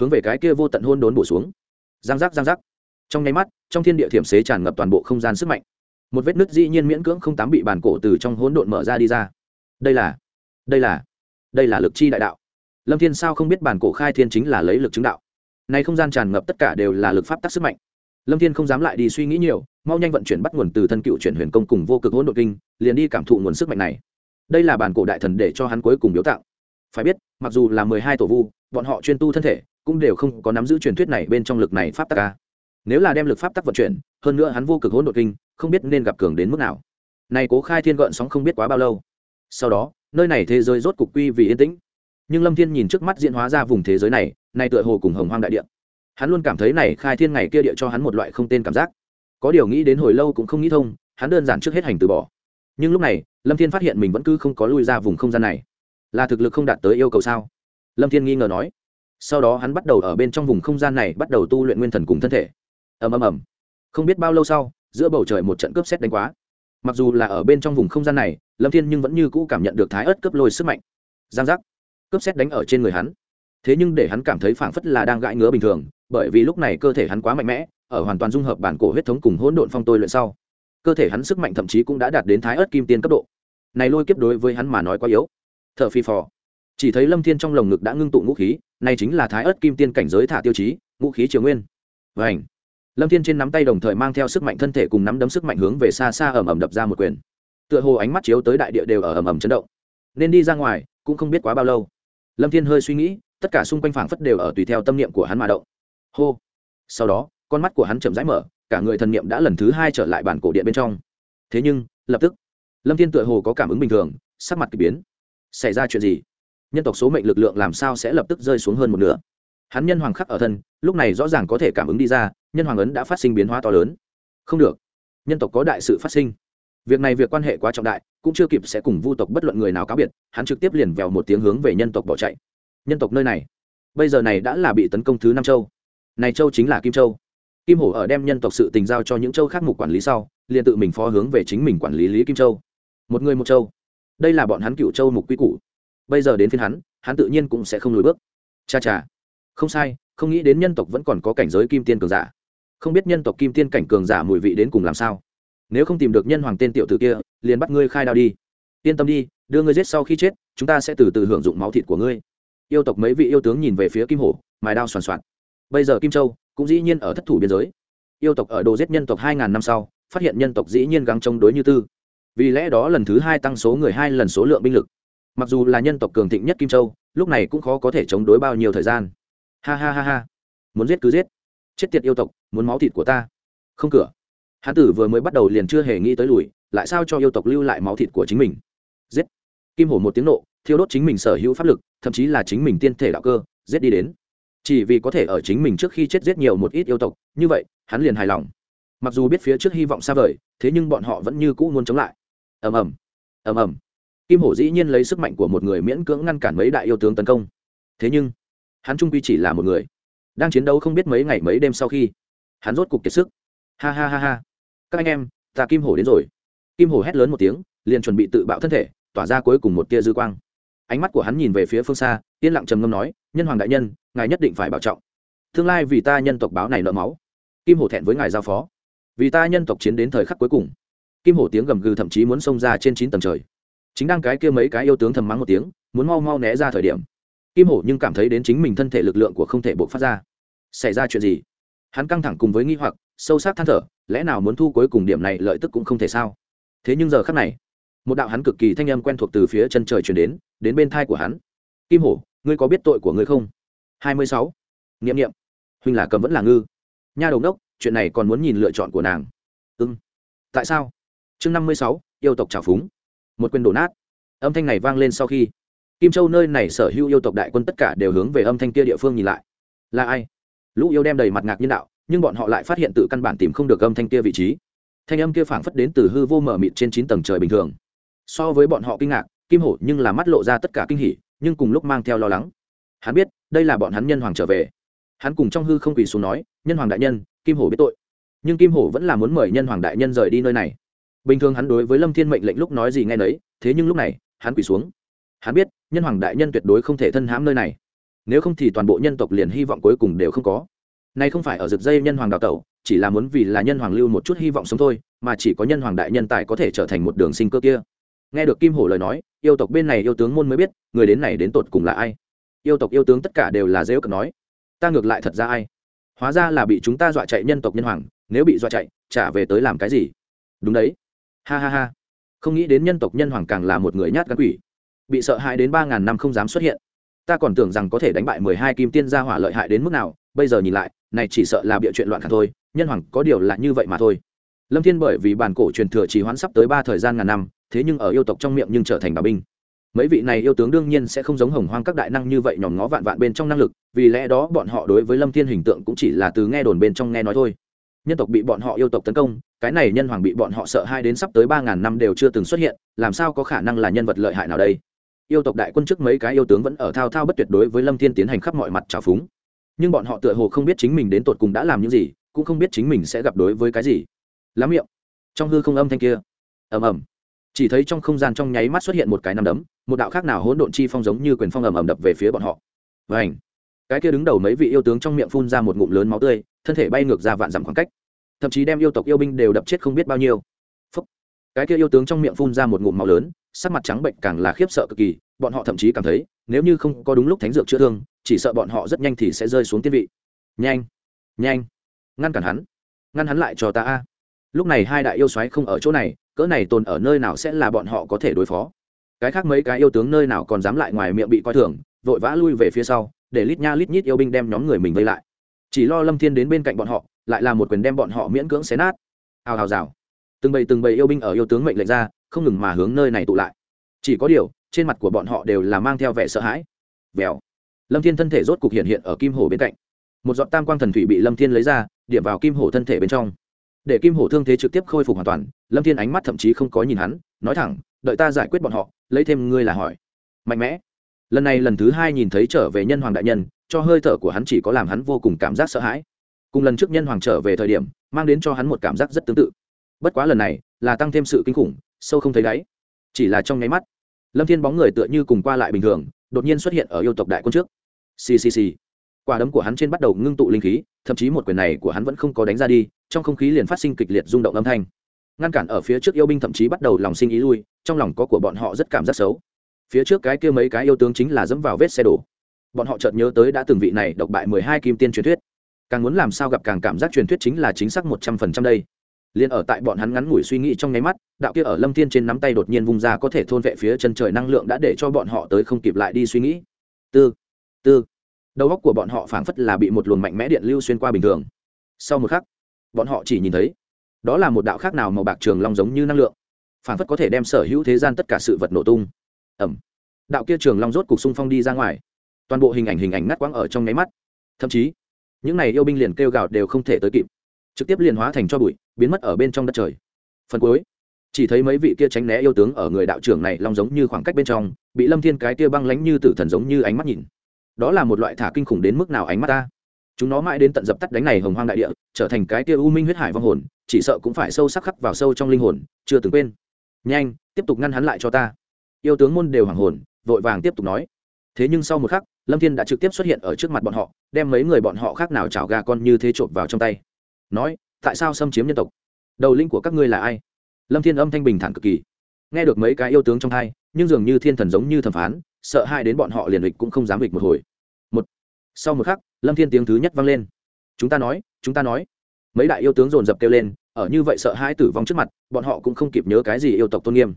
hướng về cái kia vô tận hôn đốn bổ xuống. Giang giác giang giác. Trong nháy mắt, trong thiên địa thiểm xế tràn ngập toàn bộ không gian sức mạnh. Một vết nứt dĩ nhiên miễn cưỡng không tám bị bản cổ từ trong hỗn độn mở ra đi ra. Đây là đây là đây là lực chi đại đạo. Lâm thiên sao không biết bản cổ khai thiên chính là lấy lực chứng đạo. Nay không gian tràn ngập tất cả đều là lực pháp tắc sức mạnh lâm thiên không dám lại đi suy nghĩ nhiều, mau nhanh vận chuyển bắt nguồn từ thân cựu chuyển huyền công cùng vô cực hỗn độn kinh, liền đi cảm thụ nguồn sức mạnh này. Đây là bản cổ đại thần để cho hắn cuối cùng biểu tạo phải biết, mặc dù là mười hai tổ vu, bọn họ chuyên tu thân thể, cũng đều không có nắm giữ truyền thuyết này bên trong lực này pháp tắc ca nếu là đem lực pháp tắc vận chuyển, hơn nữa hắn vô cực hỗn độn kinh, không biết nên gặp cường đến mức nào. Này cố khai thiên gợn sóng không biết quá bao lâu. Sau đó, nơi này thế giới rốt cục quy vì yên tĩnh. Nhưng lâm thiên nhìn trước mắt diễn hóa ra vùng thế giới này này tựa hồ cùng hồng hoang đại địa hắn luôn cảm thấy này khai thiên ngày kia địa cho hắn một loại không tên cảm giác. Có điều nghĩ đến hồi lâu cũng không nghĩ thông, hắn đơn giản trước hết hành từ bỏ. Nhưng lúc này, lâm thiên phát hiện mình vẫn cứ không có lui ra vùng không gian này. Là thực lực không đạt tới yêu cầu sao? Lâm thiên nghi ngờ nói. Sau đó hắn bắt đầu ở bên trong vùng không gian này bắt đầu tu luyện nguyên thần cùng thân thể. Ầm ầm ầm. Không biết bao lâu sau, giữa bầu trời một trận cướp xét đánh quá. Mặc dù là ở bên trong vùng không gian này, lâm thiên nhưng vẫn như cũ cảm nhận được thái ớt cướp lôi sức mạnh. Giang giác. Cướp xét đánh ở trên người hắn. Thế nhưng để hắn cảm thấy phảng phất là đang gãi ngứa bình thường bởi vì lúc này cơ thể hắn quá mạnh mẽ, ở hoàn toàn dung hợp bản cổ huyết thống cùng hỗn độn phong tôi luyện sau, cơ thể hắn sức mạnh thậm chí cũng đã đạt đến thái ớt kim tiên cấp độ. Này lôi kiếp đối với hắn mà nói quá yếu. T h ở phi phò. Chỉ thấy lâm thiên trong lồng ngực đã ngưng tụ ngũ khí, này chính là thái ớt kim tiên cảnh giới thả tiêu chí, ngũ khí triều nguyên. Vảnh lâm thiên trên nắm tay đồng thời mang theo sức mạnh thân thể cùng nắm đấm sức mạnh hướng về xa xa ẩm ẩm đập ra một quyền. Tựa hồ ánh mắt chiếu tới đại địa đều ở ẩm ẩm chấn động. Nên đi ra ngoài, cũng không biết quá bao lâu. Lâm thiên hơi suy nghĩ, tất cả xung quanh phảng phất đều ở tùy theo tâm niệm của hắn mà động hô. Sau đó, con mắt của hắn chậm rãi mở, cả người thần niệm đã lần thứ hai trở lại bản cổ điện bên trong. Thế nhưng, lập tức, lâm thiên tựa hồ có cảm ứng bình thường, sắc mặt k ỳ biến. Xảy ra chuyện gì? Nhân tộc số mệnh lực lượng làm sao sẽ lập tức rơi xuống hơn một nửa? Hắn nhân hoàng khắc ở thân, lúc này rõ ràng có thể cảm ứng đi ra, nhân hoàng ấn đã phát sinh biến hóa to lớn. Không được. Nhân tộc có đại sự phát sinh. Việc này việc quan hệ quá trọng đại, cũng chưa kịp sẽ cùng vu tộc bất luận người nào cáo biệt, hắn trực tiếp liền vèo một tiếng hướng về nhân tộc bỏ chạy. Nhân tộc nơi này, bây giờ này đã là bị tấn công thứ năm châu này châu chính là kim châu. Kim hổ ở đem nhân tộc sự tình giao cho những châu khác mục quản lý sau, liền tự mình phó hướng về chính mình quản lý lý kim châu. Một người một châu. Đây là bọn hắn cựu châu mục quy củ. Bây giờ đến phiên hắn hắn tự nhiên cũng sẽ không lùi bước. Cha cha. Không sai, không nghĩ đến nhân tộc vẫn còn có cảnh giới kim tiên cường giả. Không biết nhân tộc kim tiên cảnh cường giả mùi vị đến cùng làm sao. Nếu không tìm được nhân hoàng tên tiểu tử kia, liền bắt ngươi khai đao đi. Yên tâm đi, đưa ngươi giết sau khi chết, chúng ta sẽ từ từ hưởng dụng máu thịt của ngươi. Yêu tộc mấy vị yêu tướng nhìn về phía kim hổ, mài đao soàn soạt bây giờ kim châu cũng dĩ nhiên ở thất thủ biên giới. Yêu tộc ở đồ giết nhân tộc hai ngàn năm sau, phát hiện nhân tộc dĩ nhiên gắng chống đối như tư. Vì lẽ đó lần thứ hai tăng số người hai lần số lượng binh lực. Mặc dù là nhân tộc cường thịnh nhất kim châu, lúc này cũng khó có thể chống đối bao nhiêu thời gian. Ha ha ha ha. Muốn giết cứ giết. Chết tiệt yêu tộc, muốn máu thịt của ta. Không cửa. Hán tử vừa mới bắt đầu liền chưa hề nghĩ tới lùi, lại sao cho yêu tộc lưu lại máu thịt của chính mình? Giết. Kim hổ một tiếng nộ, thiêu đốt chính mình sở hữu pháp lực, thậm chí là chính mình tiên thể đạo cơ, giết đi đến chỉ vì có thể ở chính mình trước khi chết giết nhiều một ít yêu tộc, như vậy, hắn liền hài lòng. Mặc dù biết phía trước hy vọng xa vời, thế nhưng bọn họ vẫn như cũ muốn chống lại. Ầm ầm ầm ầm. Kim hổ dĩ nhiên lấy sức mạnh của một người miễn cưỡng ngăn cản mấy đại yêu tướng tấn công. Thế nhưng, hắn trung quy chỉ là một người, đang chiến đấu không biết mấy ngày mấy đêm sau khi, hắn rốt cục kiệt sức. Ha ha ha ha. Các anh em, ta kim hổ đến rồi. Kim hổ hét lớn một tiếng, liền chuẩn bị tự bạo thân thể, tỏa ra cuối cùng một tia dư quang. Ánh mắt của hắn nhìn về phía phương xa, yên lặng trầm ngâm nói nhân hoàng đại nhân, ngài nhất định phải bảo trọng. Tương lai vì ta nhân tộc báo này nợ máu. Kim hổ thẹn với ngài giao phó. Vì ta nhân tộc chiến đến thời khắc cuối cùng. Kim hổ tiếng gầm gừ thậm chí muốn xông ra trên chín tầng trời. Chính đang cái kia mấy cái yêu tướng thầm mắng một tiếng, muốn mau mau né ra thời điểm. Kim hổ nhưng cảm thấy đến chính mình thân thể lực lượng của không thể buộc phát ra. Xảy ra chuyện gì? Hắn căng thẳng cùng với nghi hoặc, sâu sắc than thở, lẽ nào muốn thu cuối cùng điểm này lợi tức cũng không thể sao? Thế nhưng giờ khắc này, một đạo hắn cực kỳ thanh âm quen thuộc từ phía chân trời chuyển đến đến bên thai của hắn. Kim hổ ngươi có biết tội của ngươi không? Hai mươi sáu. Nghiệm nghiệm huynh là cầm vẫn là ngư. Nha đầu đốc, chuyện này còn muốn nhìn lựa chọn của nàng. Ưng tại sao? Chương năm mươi sáu, yêu tộc trào phúng. Một quyền đổ nát. Âm thanh này vang lên sau khi. Kim châu nơi này sở hữu yêu tộc đại quân tất cả đều hướng về âm thanh kia địa phương nhìn lại. Là ai? Lũ yêu đem đầy mặt ngạc nhiên đạo, nhưng bọn họ lại phát hiện tự căn bản tìm không được âm thanh kia vị trí. Thanh âm kia phảng phất đến từ hư vô mở mịt trên chín tầng trời bình thường. So với bọn họ kinh ngạc, kim hổ nhưng là mắt lộ ra tất cả kinh hỉ nhưng cùng lúc mang theo lo lắng. Hắn biết, đây là bọn hắn nhân hoàng trở về. Hắn cùng trong hư không quỳ xuống nói, nhân hoàng đại nhân, kim hổ biết tội. Nhưng kim hổ vẫn là muốn mời nhân hoàng đại nhân rời đi nơi này. Bình thường hắn đối với lâm thiên mệnh lệnh lúc nói gì nghe nấy, thế nhưng lúc này, hắn quỳ xuống. Hắn biết, nhân hoàng đại nhân tuyệt đối không thể thân hãm nơi này. Nếu không thì toàn bộ nhân tộc liền hy vọng cuối cùng đều không có. Nay không phải ở rực dây nhân hoàng đào tẩu, chỉ là muốn vì là nhân hoàng lưu một chút hy vọng sống thôi, mà chỉ có nhân hoàng đại nhân tài có thể trở thành một đường sinh cơ kia nghe được kim hổ lời nói, yêu tộc bên này yêu tướng môn mới biết, người đến này đến tột cùng là ai. Yêu tộc yêu tướng tất cả đều là dễ cận nói. Ta ngược lại thật ra ai? Hóa ra là bị chúng ta dọa chạy nhân tộc nhân hoàng, nếu bị dọa chạy trả về tới làm cái gì? Đúng đấy. Ha ha ha. Không nghĩ đến nhân tộc nhân hoàng càng là một người nhát gắn quỷ. Bị sợ hãi đến ba ngàn năm không dám xuất hiện. Ta còn tưởng rằng có thể đánh bại mười hai kim tiên gia hỏa lợi hại đến mức nào, bây giờ nhìn lại, này chỉ sợ là bịa chuyện loạn khả thôi, nhân hoàng có điều là như vậy mà thôi. Lâm thiên bởi vì bản cổ truyền thừa chỉ hoãn sắp tới ba thời gian ngàn năm thế nhưng ở yêu tộc trong miệng nhưng trở thành bà binh. Mấy vị này yêu tướng đương nhiên sẽ không giống hồng hoang các đại năng như vậy nhòm ngó vạn vạn bên trong năng lực, vì lẽ đó bọn họ đối với lâm thiên hình tượng cũng chỉ là từ nghe đồn bên trong nghe nói thôi. Nhân tộc bị bọn họ yêu tộc tấn công, cái này nhân hoàng bị bọn họ sợ hai đến sắp tới ba ngàn năm đều chưa từng xuất hiện, làm sao có khả năng là nhân vật lợi hại nào đây? Yêu tộc đại quân trước mấy cái yêu tướng vẫn ở thao thao bất tuyệt đối với lâm thiên tiến hành khắp mọi mặt trào phúng. Nhưng bọn họ tựa hồ không biết chính mình đến tột cùng đã làm những gì, cũng không biết chính mình sẽ gặp đối với cái gì. Lắm miệng. Trong hư không âm thanh kia. Ầm ầm chỉ thấy trong không gian trong nháy mắt xuất hiện một cái nằm đấm, một đạo khác nào hỗn độn chi phong giống như quyền phong ầm ầm đập về phía bọn họ. Và ảnh cái kia đứng đầu mấy vị yêu tướng trong miệng phun ra một ngụm lớn máu tươi, thân thể bay ngược ra vạn dặm khoảng cách. Thậm chí đem yêu tộc yêu binh đều đập chết không biết bao nhiêu. Phúc. cái kia yêu tướng trong miệng phun ra một ngụm máu lớn, sắc mặt trắng bệnh càng là khiếp sợ cực kỳ, bọn họ thậm chí cảm thấy, nếu như không có đúng lúc thánh dược chữa thương, chỉ sợ bọn họ rất nhanh thì sẽ rơi xuống tiên vị. Nhanh! Nhanh! Ngăn cản hắn! Ngăn hắn lại cho ta a! Lúc này hai đại yêu xoáy không ở chỗ này cỡ này tồn ở nơi nào sẽ là bọn họ có thể đối phó. Cái khác mấy cái yêu tướng nơi nào còn dám lại ngoài miệng bị coi thường, vội vã lui về phía sau, để lít nha lít nhít yêu binh đem nhóm người mình vây lại. Chỉ lo lâm thiên đến bên cạnh bọn họ, lại là một quyền đem bọn họ miễn cưỡng xé nát. Hào hào rào. Từng bầy từng bầy yêu binh ở yêu tướng mệnh lệnh ra, không ngừng mà hướng nơi này tụ lại. Chỉ có điều, trên mặt của bọn họ đều là mang theo vẻ sợ hãi. Vèo. Lâm thiên thân thể rốt cục hiện hiện ở kim hồ bên cạnh. Một giọt tam quang thần thủy bị lâm thiên lấy ra, điểm vào kim hổ thân thể bên trong để kim hổ thương thế trực tiếp khôi phục hoàn toàn, lâm thiên ánh mắt thậm chí không có nhìn hắn, nói thẳng, đợi ta giải quyết bọn họ, lấy thêm ngươi là hỏi. Mạnh mẽ. Lần này lần thứ hai nhìn thấy trở về nhân hoàng đại nhân, cho hơi thở của hắn chỉ có làm hắn vô cùng cảm giác sợ hãi. Cùng lần trước nhân hoàng trở về thời điểm, mang đến cho hắn một cảm giác rất tương tự. Bất quá lần này, là tăng thêm sự kinh khủng, sâu không thấy đáy. Chỉ là trong nháy mắt, lâm thiên bóng người tựa như cùng qua lại bình thường, đột nhiên xuất hiện ở yêu tộc đại quân trước. Ccc quả đấm của hắn trên bắt đầu ngưng tụ linh khí, thậm chí một quyền này của hắn vẫn không có đánh ra đi trong không khí liền phát sinh kịch liệt rung động âm thanh. Ngăn cản ở phía trước yêu binh thậm chí bắt đầu lòng sinh ý lui, trong lòng có của bọn họ rất cảm giác xấu. Phía trước cái kia mấy cái yêu tướng chính là dẫm vào vết xe đổ. Bọn họ chợt nhớ tới đã từng vị này độc bại mười hai kim tiên truyền thuyết. Càng muốn làm sao gặp càng cảm giác truyền thuyết chính là chính xác một trăm phần trăm đây. Liền ở tại bọn hắn ngắn ngủi suy nghĩ trong nháy mắt, đạo kia ở lâm thiên trên nắm tay đột nhiên vung ra có thể thôn vệ phía chân trời năng lượng đã để cho bọn họ tới không kịp lại đi suy nghĩ. Tư tư. Đầu óc của bọn họ phảng phất là bị một luồng mạnh mẽ điện lưu xuyên qua bình thường. Sau một khắc bọn họ chỉ nhìn thấy. Đó là một đạo khác nào màu bạc trường long giống như năng lượng. Phảng phất có thể đem sở hữu thế gian tất cả sự vật nổ tung. Ẩm đạo kia trường long rốt cục xung phong đi ra ngoài. Toàn bộ hình ảnh hình ảnh ngắt quãng ở trong nháy mắt. Thậm chí, những này yêu binh liền kêu gào đều không thể tới kịp. Trực tiếp liền hóa thành cho bụi, biến mất ở bên trong đất trời. Phần cuối, chỉ thấy mấy vị kia tránh né yêu tướng ở người đạo trưởng này long giống như khoảng cách bên trong, bị lâm thiên cái kia băng lánh như tử thần giống như ánh mắt nhìn. Đó là một loại thả kinh khủng đến mức nào ánh mắt ta? Chúng nó mãi đến tận dập tắt đánh này hồng hoang đại địa, trở thành cái kia u minh huyết hải vong hồn, chỉ sợ cũng phải sâu sắc khắc vào sâu trong linh hồn, chưa từng quên. Nhanh, tiếp tục ngăn hắn lại cho ta. Yêu tướng môn đều hoàng hồn, vội vàng tiếp tục nói. Thế nhưng sau một khắc, lâm thiên đã trực tiếp xuất hiện ở trước mặt bọn họ, đem mấy người bọn họ khác nào chảo gà con như thế trộm vào trong tay. Nói, tại sao xâm chiếm nhân tộc? Đầu linh của các ngươi là ai? Lâm thiên âm thanh bình thản cực kỳ. Nghe được mấy cái yêu tướng trong hai, nhưng dường như thiên thần giống như thẩm phán, sợ hai đến bọn họ liền lịch cũng không dám lịch một hồi sau một khắc, lâm thiên tiếng thứ nhất vang lên. Chúng ta nói, chúng ta nói. Mấy đại yêu tướng dồn dập kêu lên, ở như vậy sợ hai tử vong trước mặt, bọn họ cũng không kịp nhớ cái gì yêu tộc tôn nghiêm.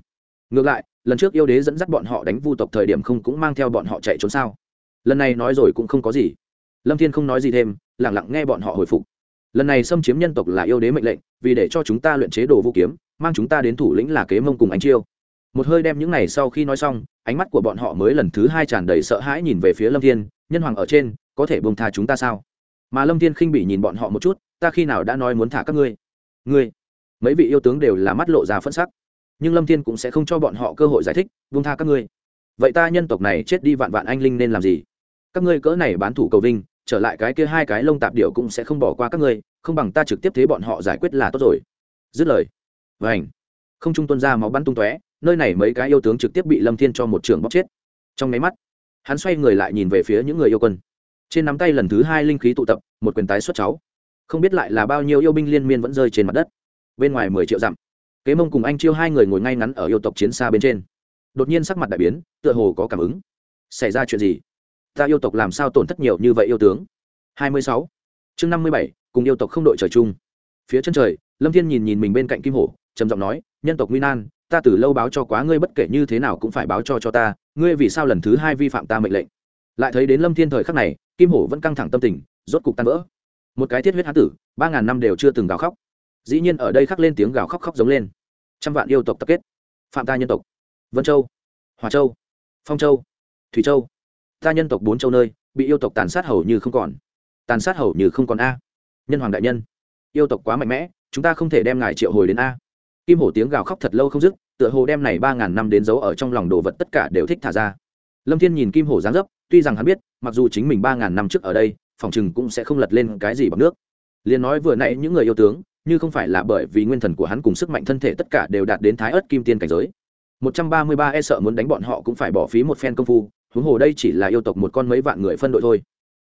Ngược lại, lần trước yêu đế dẫn dắt bọn họ đánh vu tộc thời điểm không cũng mang theo bọn họ chạy trốn sao? Lần này nói rồi cũng không có gì. Lâm thiên không nói gì thêm lẳng lặng nghe bọn họ hồi phục. Lần này xâm chiếm nhân tộc là yêu đế mệnh lệnh, vì để cho chúng ta luyện chế đồ vũ kiếm, mang chúng ta đến thủ lĩnh là kế mông cùng ánh chiêu. Một hơi đem những này sau khi nói xong, ánh mắt của bọn họ mới lần thứ hai tràn đầy sợ hãi nhìn về phía lâm thiên, nhân hoàng ở trên có thể bông tha chúng ta sao? Mà lâm thiên khinh bị nhìn bọn họ một chút, ta khi nào đã nói muốn thả các ngươi? Ngươi, mấy vị yêu tướng đều là mắt lộ ra phẫn sắc. Nhưng lâm thiên cũng sẽ không cho bọn họ cơ hội giải thích bông tha các ngươi. Vậy ta nhân tộc này chết đi vạn vạn anh linh nên làm gì? Các ngươi cỡ này bán thủ cầu vinh, trở lại cái kia hai cái lông tạp điệu cũng sẽ không bỏ qua các ngươi, không bằng ta trực tiếp thế bọn họ giải quyết là tốt rồi. Dứt lời. Vảnh không trung tuân ra máu bắn tung tóe, nơi này mấy cái yêu tướng trực tiếp bị lâm thiên cho một trường bóc chết. Trong nháy mắt, hắn xoay người lại nhìn về phía những người yêu quân trên nắm tay lần thứ hai linh khí tụ tập, một quyền tái xuất cháu. Không biết lại là bao nhiêu yêu binh liên miên vẫn rơi trên mặt đất. Bên ngoài mười triệu dặm, kế mông cùng anh chiêu hai người ngồi ngay ngắn ở yêu tộc chiến xa bên trên. Đột nhiên sắc mặt đại biến, tựa hồ có cảm ứng. Xảy ra chuyện gì? Ta yêu tộc làm sao tổn thất nhiều như vậy yêu tướng? Hai mươi sáu. Chương năm mươi bảy, cùng yêu tộc không đội trời chung. Phía chân trời, lâm thiên nhìn nhìn mình bên cạnh kim hổ, trầm giọng nói, nhân tộc nguy nan, ta từ lâu báo cho quá ngươi bất kể như thế nào cũng phải báo cho cho ta, ngươi vì sao lần thứ hai vi phạm ta mệnh lệnh? Lại thấy đến lâm thiên thời khắc này, kim hổ vẫn căng thẳng tâm tình, rốt cục tan vỡ. Một cái thiết huyết hán tử, ba ngàn năm đều chưa từng gào khóc. Dĩ nhiên ở đây khắc lên tiếng gào khóc khóc giống lên. Trăm vạn yêu tộc tập kết. Phạm ta nhân tộc. Vân châu. Hòa châu. Phong châu. Thủy châu. Ta nhân tộc bốn châu nơi, bị yêu tộc tàn sát hầu như không còn. Tàn sát hầu như không còn a. Nhân hoàng đại nhân. Yêu tộc quá mạnh mẽ, chúng ta không thể đem ngài triệu hồi đến a. Kim hổ tiếng gào khóc thật lâu không dứt, tựa hồ đem này ba ngàn năm đến giấu ở trong lòng đồ vật tất cả đều thích thả ra. Lâm thiên nhìn kim hổ dáng dấp tuy rằng hắn biết, mặc dù chính mình ba ngàn năm trước ở đây, phòng chừng cũng sẽ không lật lên cái gì bằng nước. Liền nói vừa nãy những người yêu tướng, như không phải là bởi vì nguyên thần của hắn cùng sức mạnh thân thể tất cả đều đạt đến thái ớt kim tiên cảnh giới. Một trăm ba mươi ba e sợ muốn đánh bọn họ cũng phải bỏ phí một phen công phu, huống hồ đây chỉ là yêu tộc một con mấy vạn người phân đội thôi.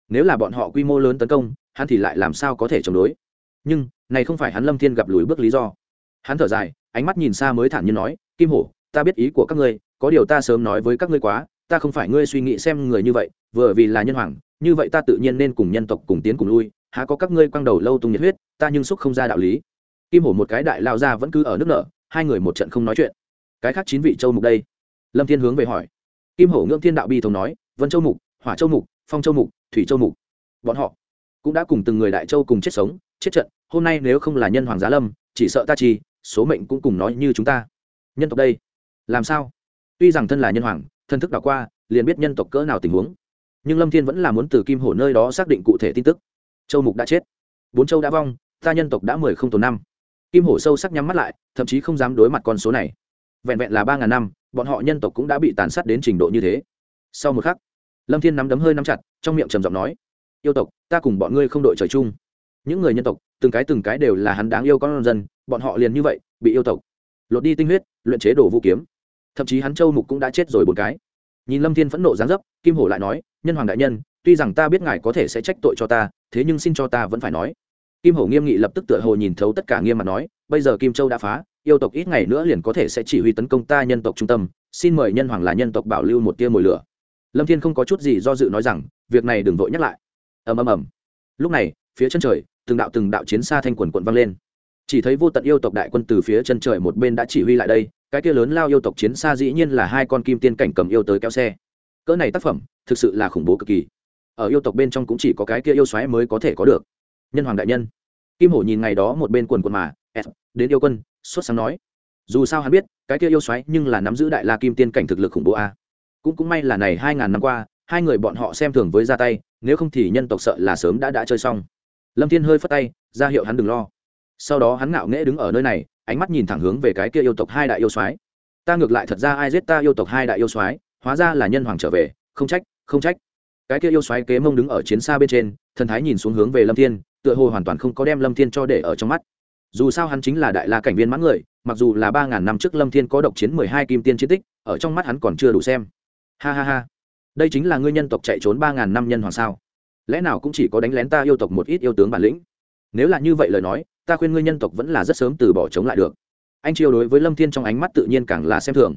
Nếu là bọn họ quy mô lớn tấn công, hắn thì lại làm sao có thể chống đối? Nhưng, này không phải hắn lâm thiên gặp lùi bước lý do. Hắn thở dài, ánh mắt nhìn xa mới thản nhiên nói, kim hổ, ta biết ý của các ngươi, có điều ta sớm nói với các ngươi quá ta không phải ngươi suy nghĩ xem người như vậy, vừa vì là nhân hoàng, như vậy ta tự nhiên nên cùng nhân tộc cùng tiến cùng lui, há có các ngươi quăng đầu lâu tung nhiệt huyết, ta nhưng xúc không ra đạo lý. Kim hổ một cái đại lao ra vẫn cứ ở nước nợ hai người một trận không nói chuyện. Cái khác chín vị châu mục đây? Lâm thiên hướng về hỏi. Kim hổ ngưỡng thiên đạo bi thống nói, vân châu mục, hỏa châu mục, phong châu mục, thủy châu mục. Bọn họ cũng đã cùng từng người đại châu cùng chết sống, chết trận, hôm nay nếu không là nhân hoàng giá lâm, chỉ sợ ta chi, số mệnh cũng cùng nói như chúng ta. Nhân tộc đây, làm sao? Tuy rằng thân là nhân hoàng thân thức đảo qua, liền biết nhân tộc cỡ nào tình huống. Nhưng lâm thiên vẫn là muốn từ kim hổ nơi đó xác định cụ thể tin tức. Châu mục đã chết. Bốn châu đã vong, ta nhân tộc đã mười không tồn năm. Kim hổ sâu sắc nhắm mắt lại, thậm chí không dám đối mặt con số này. Vẹn vẹn là ba ngàn năm, bọn họ nhân tộc cũng đã bị tàn sát đến trình độ như thế. Sau một khắc, lâm thiên nắm đấm hơi nắm chặt, trong miệng trầm giọng nói, yêu tộc, ta cùng bọn ngươi không đội trời chung. Những người nhân tộc, từng cái từng cái đều là hắn đáng yêu con dân, bọn họ liền như vậy, bị yêu tộc lột đi tinh huyết, luyện chế đồ vũ kiếm thậm chí hắn châu mục cũng đã chết rồi bốn cái. Nhìn lâm thiên phẫn nộ giáng dấp, kim hổ lại nói, nhân hoàng đại nhân, tuy rằng ta biết ngài có thể sẽ trách tội cho ta, thế nhưng xin cho ta vẫn phải nói. Kim hổ nghiêm nghị lập tức tựa hồ nhìn thấu tất cả nghiêm mặt nói, bây giờ kim châu đã phá, yêu tộc ít ngày nữa liền có thể sẽ chỉ huy tấn công ta nhân tộc trung tâm, xin mời nhân hoàng là nhân tộc bảo lưu một tia mồi lửa. Lâm thiên không có chút gì do dự nói rằng, việc này đừng vội nhắc lại. Ầm ầm ầm. Lúc này, phía chân trời, từng đạo từng đạo chiến xa thanh quần quận vang lên chỉ thấy vô tận yêu tộc đại quân từ phía chân trời một bên đã chỉ huy lại đây, cái kia lớn lao yêu tộc chiến xa dĩ nhiên là hai con kim tiên cảnh cầm yêu tới kéo xe. Cỡ này tác phẩm, thực sự là khủng bố cực kỳ. Ở yêu tộc bên trong cũng chỉ có cái kia yêu xoáy mới có thể có được. Nhân hoàng đại nhân. Kim hổ nhìn ngày đó một bên quần quần mà đến yêu quân, xuất sáng nói. Dù sao hắn biết, cái kia yêu xoáy nhưng là nắm giữ đại la kim tiên cảnh thực lực khủng bố a. Cũng cũng may là này hai ngàn năm qua, hai người bọn họ xem thường với ra tay, nếu không thì nhân tộc sợ là sớm đã đã chơi xong. Lâm thiên hơi phất tay, ra hiệu hắn đừng lo sau đó hắn ngạo nghễ đứng ở nơi này, ánh mắt nhìn thẳng hướng về cái kia yêu tộc hai đại yêu soái. Ta ngược lại thật ra ai giết ta yêu tộc hai đại yêu soái, hóa ra là nhân hoàng trở về, không trách không trách. Cái kia yêu soái kế mông đứng ở chiến xa bên trên, thần thái nhìn xuống hướng về lâm thiên, tựa hồ hoàn toàn không có đem lâm thiên cho để ở trong mắt. Dù sao hắn chính là đại la cảnh viên mãn người, mặc dù là ba ngàn năm trước lâm thiên có độc chiến mười hai kim tiên chiến tích, ở trong mắt hắn còn chưa đủ xem. Ha ha ha. Đây chính là ngươi nhân tộc chạy trốn ba ngàn năm nhân hoàng sao? Lẽ nào cũng chỉ có đánh lén ta yêu tộc một ít yêu tướng bản lĩnh? Nếu là như vậy lời nói ta khuyên ngươi nhân tộc vẫn là rất sớm từ bỏ chống lại được. Anh chiêu đối với lâm thiên trong ánh mắt tự nhiên càng là xem thường.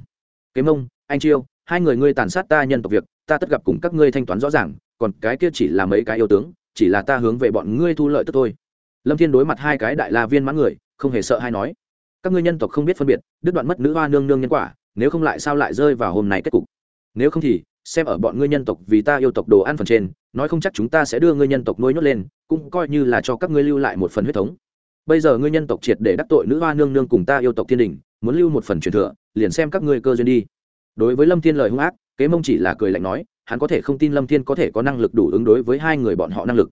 Kế mông anh chiêu, hai người ngươi tàn sát ta nhân tộc việc, ta tất gặp cùng các ngươi thanh toán rõ ràng, còn cái kia chỉ là mấy cái yêu tướng, chỉ là ta hướng về bọn ngươi thu lợi tức thôi. Lâm thiên đối mặt hai cái đại la viên mãn người, không hề sợ hay nói. Các ngươi nhân tộc không biết phân biệt, đứt đoạn mất nữ hoa nương nương nhân quả, nếu không lại sao lại rơi vào hôm nay kết cục? Nếu không thì, xem ở bọn ngươi nhân tộc vì ta yêu tộc đồ ăn phần trên, nói không chắc chúng ta sẽ đưa ngươi nhân tộc nuôi nhốt lên, cũng coi như là cho các ngươi lưu lại một phần huyết thống bây giờ ngươi nhân tộc triệt để đắc tội nữ hoa nương nương cùng ta yêu tộc thiên đình, muốn lưu một phần truyền thừa, liền xem các ngươi cơ duyên đi. Đối với lâm thiên lời hung ác, kế mông chỉ là cười lạnh nói, hắn có thể không tin lâm thiên có thể có năng lực đủ ứng đối với hai người bọn họ năng lực.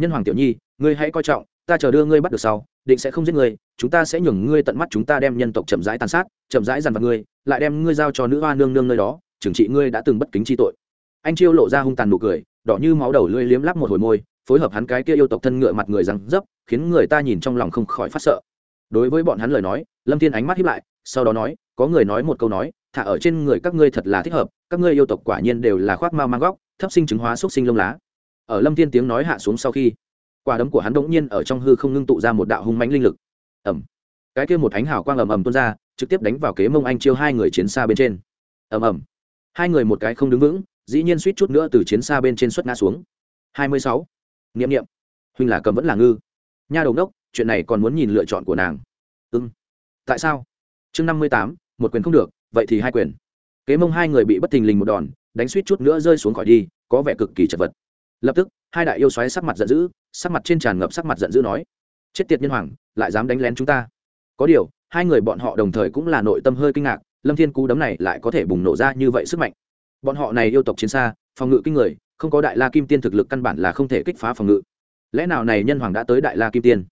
Nhân hoàng tiểu nhi, ngươi hãy coi trọng, ta chờ đưa ngươi bắt được sau, định sẽ không giết ngươi, chúng ta sẽ nhường ngươi tận mắt chúng ta đem nhân tộc chậm rãi tàn sát, chậm rãi dằn vặt ngươi, lại đem ngươi giao cho nữ hoa nương nương nơi đó, trừng trị ngươi đã từng bất kính chi tội. Anh chiêu lộ ra hung tàn nụ cười, đỏ như máu đầu lưỡi liếm lắp một hồi môi phối hợp hắn cái kia yêu tộc thân ngựa mặt người răng dấp, khiến người ta nhìn trong lòng không khỏi phát sợ. Đối với bọn hắn lời nói, lâm thiên ánh mắt hiếp lại, sau đó nói, có người nói một câu nói, thả ở trên người các ngươi thật là thích hợp, các ngươi yêu tộc quả nhiên đều là khoác mau mang góc, thấp sinh chứng hóa xúc sinh lông lá. Ở lâm thiên tiếng nói hạ xuống sau khi, quả đấm của hắn đống nhiên ở trong hư không ngưng tụ ra một đạo hung mãnh linh lực. Ẩm cái kia một ánh hào quang ầm ầm tuôn ra, trực tiếp đánh vào kế mông anh chiêu hai người chiến xa bên trên. Ầm ầm. Hai người một cái không đứng vững, dĩ nhiên suýt chút nữa từ chiến xa bên trên xuất ngã xuống hai mươi nghiệm huynh là cầm vẫn là ngư. Nha đầu đốc chuyện này còn muốn nhìn lựa chọn của nàng. Ư tại sao? Chương năm mươi tám, một quyền không được, vậy thì hai quyền. Kế mông hai người bị bất thình lình một đòn, đánh suýt chút nữa rơi xuống khỏi đi, có vẻ cực kỳ chật vật. Lập tức, hai đại yêu xoáy sắc mặt giận dữ, sắc mặt trên tràn ngập sắc mặt giận dữ nói, chết tiệt nhân hoàng, lại dám đánh lén chúng ta. Có điều, hai người bọn họ đồng thời cũng là nội tâm hơi kinh ngạc, lâm thiên cú đấm này lại có thể bùng nổ ra như vậy sức mạnh. Bọn họ này yêu tộc chiến xa, phòng ngự kinh người không có đại la kim tiên thực lực căn bản là không thể kích phá phòng ngự. Lẽ nào này nhân hoàng đã tới đại la kim tiên?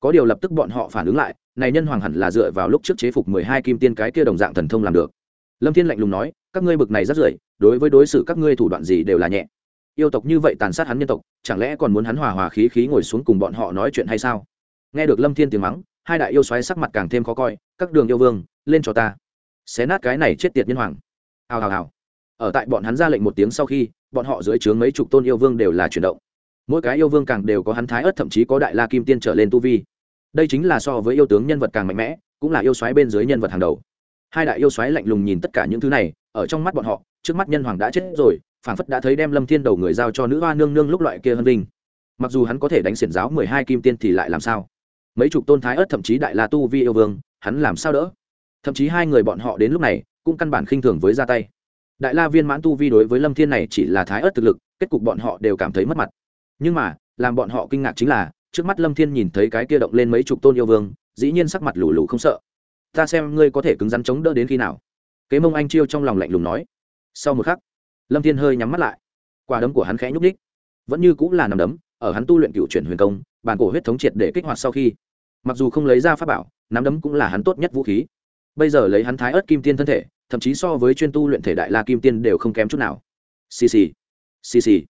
Có điều lập tức bọn họ phản ứng lại, này nhân hoàng hẳn là dựa vào lúc trước chế phục mười hai kim tiên cái kia đồng dạng thần thông làm được. Lâm thiên lạnh lùng nói, các ngươi bực này rất rưởi, đối với đối xử các ngươi thủ đoạn gì đều là nhẹ. Yêu tộc như vậy tàn sát hắn nhân tộc, chẳng lẽ còn muốn hắn hòa hòa khí khí ngồi xuống cùng bọn họ nói chuyện hay sao? Nghe được lâm thiên tiếng mắng, hai đại yêu xoáy sắc mặt càng thêm khó coi, các đường yêu vương, lên cho ta. Xé nát cái này chết tiệt nhân hoàng. Hào hào hào ở tại bọn hắn ra lệnh một tiếng sau khi, bọn họ dưới trướng mấy chục tôn yêu vương đều là chuyển động. Mỗi cái yêu vương càng đều có hắn thái ớt, thậm chí có đại la kim tiên trở lên tu vi. Đây chính là so với yêu tướng nhân vật càng mạnh mẽ, cũng là yêu xoáy bên dưới nhân vật hàng đầu. Hai đại yêu xoáy lạnh lùng nhìn tất cả những thứ này, ở trong mắt bọn họ, trước mắt nhân hoàng đã chết rồi, phảng phất đã thấy đem lâm thiên đầu người giao cho nữ hoa nương nương lúc loại kia hân vinh. Mặc dù hắn có thể đánh xiển giáo mười hai kim tiên thì lại làm sao? Mấy chục tôn thái ớt, thậm chí đại la tu vi yêu vương, hắn làm sao đỡ? Thậm chí hai người bọn họ đến lúc này, cũng căn bản khinh thường với ra tay đại la viên mãn tu vi đối với lâm thiên này chỉ là thái ớt thực lực, kết cục bọn họ đều cảm thấy mất mặt. Nhưng mà, làm bọn họ kinh ngạc chính là, trước mắt lâm thiên nhìn thấy cái kia động lên mấy chục tôn yêu vương, dĩ nhiên sắc mặt lù lù không sợ. Ta xem ngươi có thể cứng rắn chống đỡ đến khi nào? Kế mông anh chiêu trong lòng lạnh lùng nói. Sau một khắc, lâm thiên hơi nhắm mắt lại. Quả đấm của hắn khẽ nhúc ních vẫn như cũng là nằm đấm, ở hắn tu luyện cựu chuyển huyền công, bàn cổ huyết thống triệt để kích hoạt sau khi. Mặc dù không lấy ra pháp bảo, nắm đấm cũng là hắn tốt nhất vũ khí. Bây giờ lấy hắn thái ớt kim tiên thân thể thậm chí so với chuyên tu luyện thể đại la kim tiên đều không kém chút nào. Xì xì xì xì.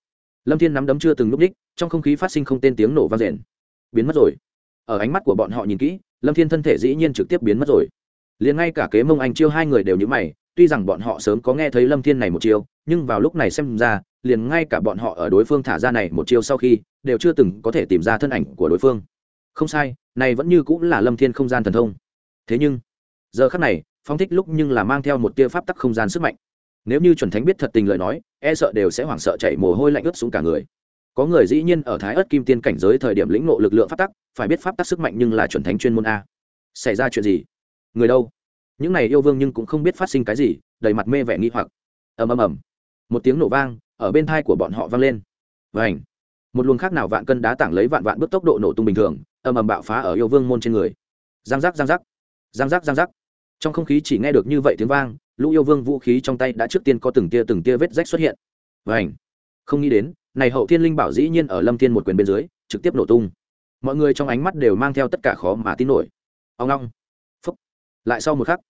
Lâm thiên nắm đấm chưa từng núp ních, trong không khí phát sinh không tên tiếng nổ vang rền biến mất rồi. Ở ánh mắt của bọn họ nhìn kỹ, lâm thiên thân thể dĩ nhiên trực tiếp biến mất rồi. Liền ngay cả kế mông anh chiêu hai người đều nhíu mày, tuy rằng bọn họ sớm có nghe thấy lâm thiên này một chiêu, nhưng vào lúc này xem ra, liền ngay cả bọn họ ở đối phương thả ra này một chiêu sau khi, đều chưa từng có thể tìm ra thân ảnh của đối phương. Không sai, này vẫn như cũng là lâm thiên không gian thần thông. Thế nhưng, giờ khắc này phong thích lúc nhưng là mang theo một tia pháp tắc không gian sức mạnh. Nếu như chuẩn thánh biết thật tình lời nói e sợ đều sẽ hoảng sợ chạy mồ hôi lạnh ướt xuống cả người. Có người dĩ nhiên ở thái ớt kim tiên cảnh giới thời điểm lĩnh ngộ lực lượng pháp tắc, phải biết pháp tắc sức mạnh nhưng là chuẩn thánh chuyên môn a. Xảy ra chuyện gì? Người đâu? Những này yêu vương nhưng cũng không biết phát sinh cái gì, đầy mặt mê vẻ nghi hoặc. Ầm ầm ầm. Một tiếng nổ vang, ở bên thai của bọn họ vang lên. Vảnh một luồng khác nào vạn cân đá tảng lấy vạn vạn bước tốc độ nổ tung bình thường, ầm ầm bạo phá ở yêu vương môn trên người. Giang giác giang giác. Giang giác giang giác trong không khí chỉ nghe được như vậy tiếng vang, lũ yêu vương vũ khí trong tay đã trước tiên có từng tia từng tia vết rách xuất hiện. Vảnh không nghĩ đến, này hậu thiên linh bảo dĩ nhiên ở lâm thiên một quyền bên dưới, trực tiếp nổ tung. Mọi người trong ánh mắt đều mang theo tất cả khó mà tin nổi. Ông long phúc! Lại sau một khắc,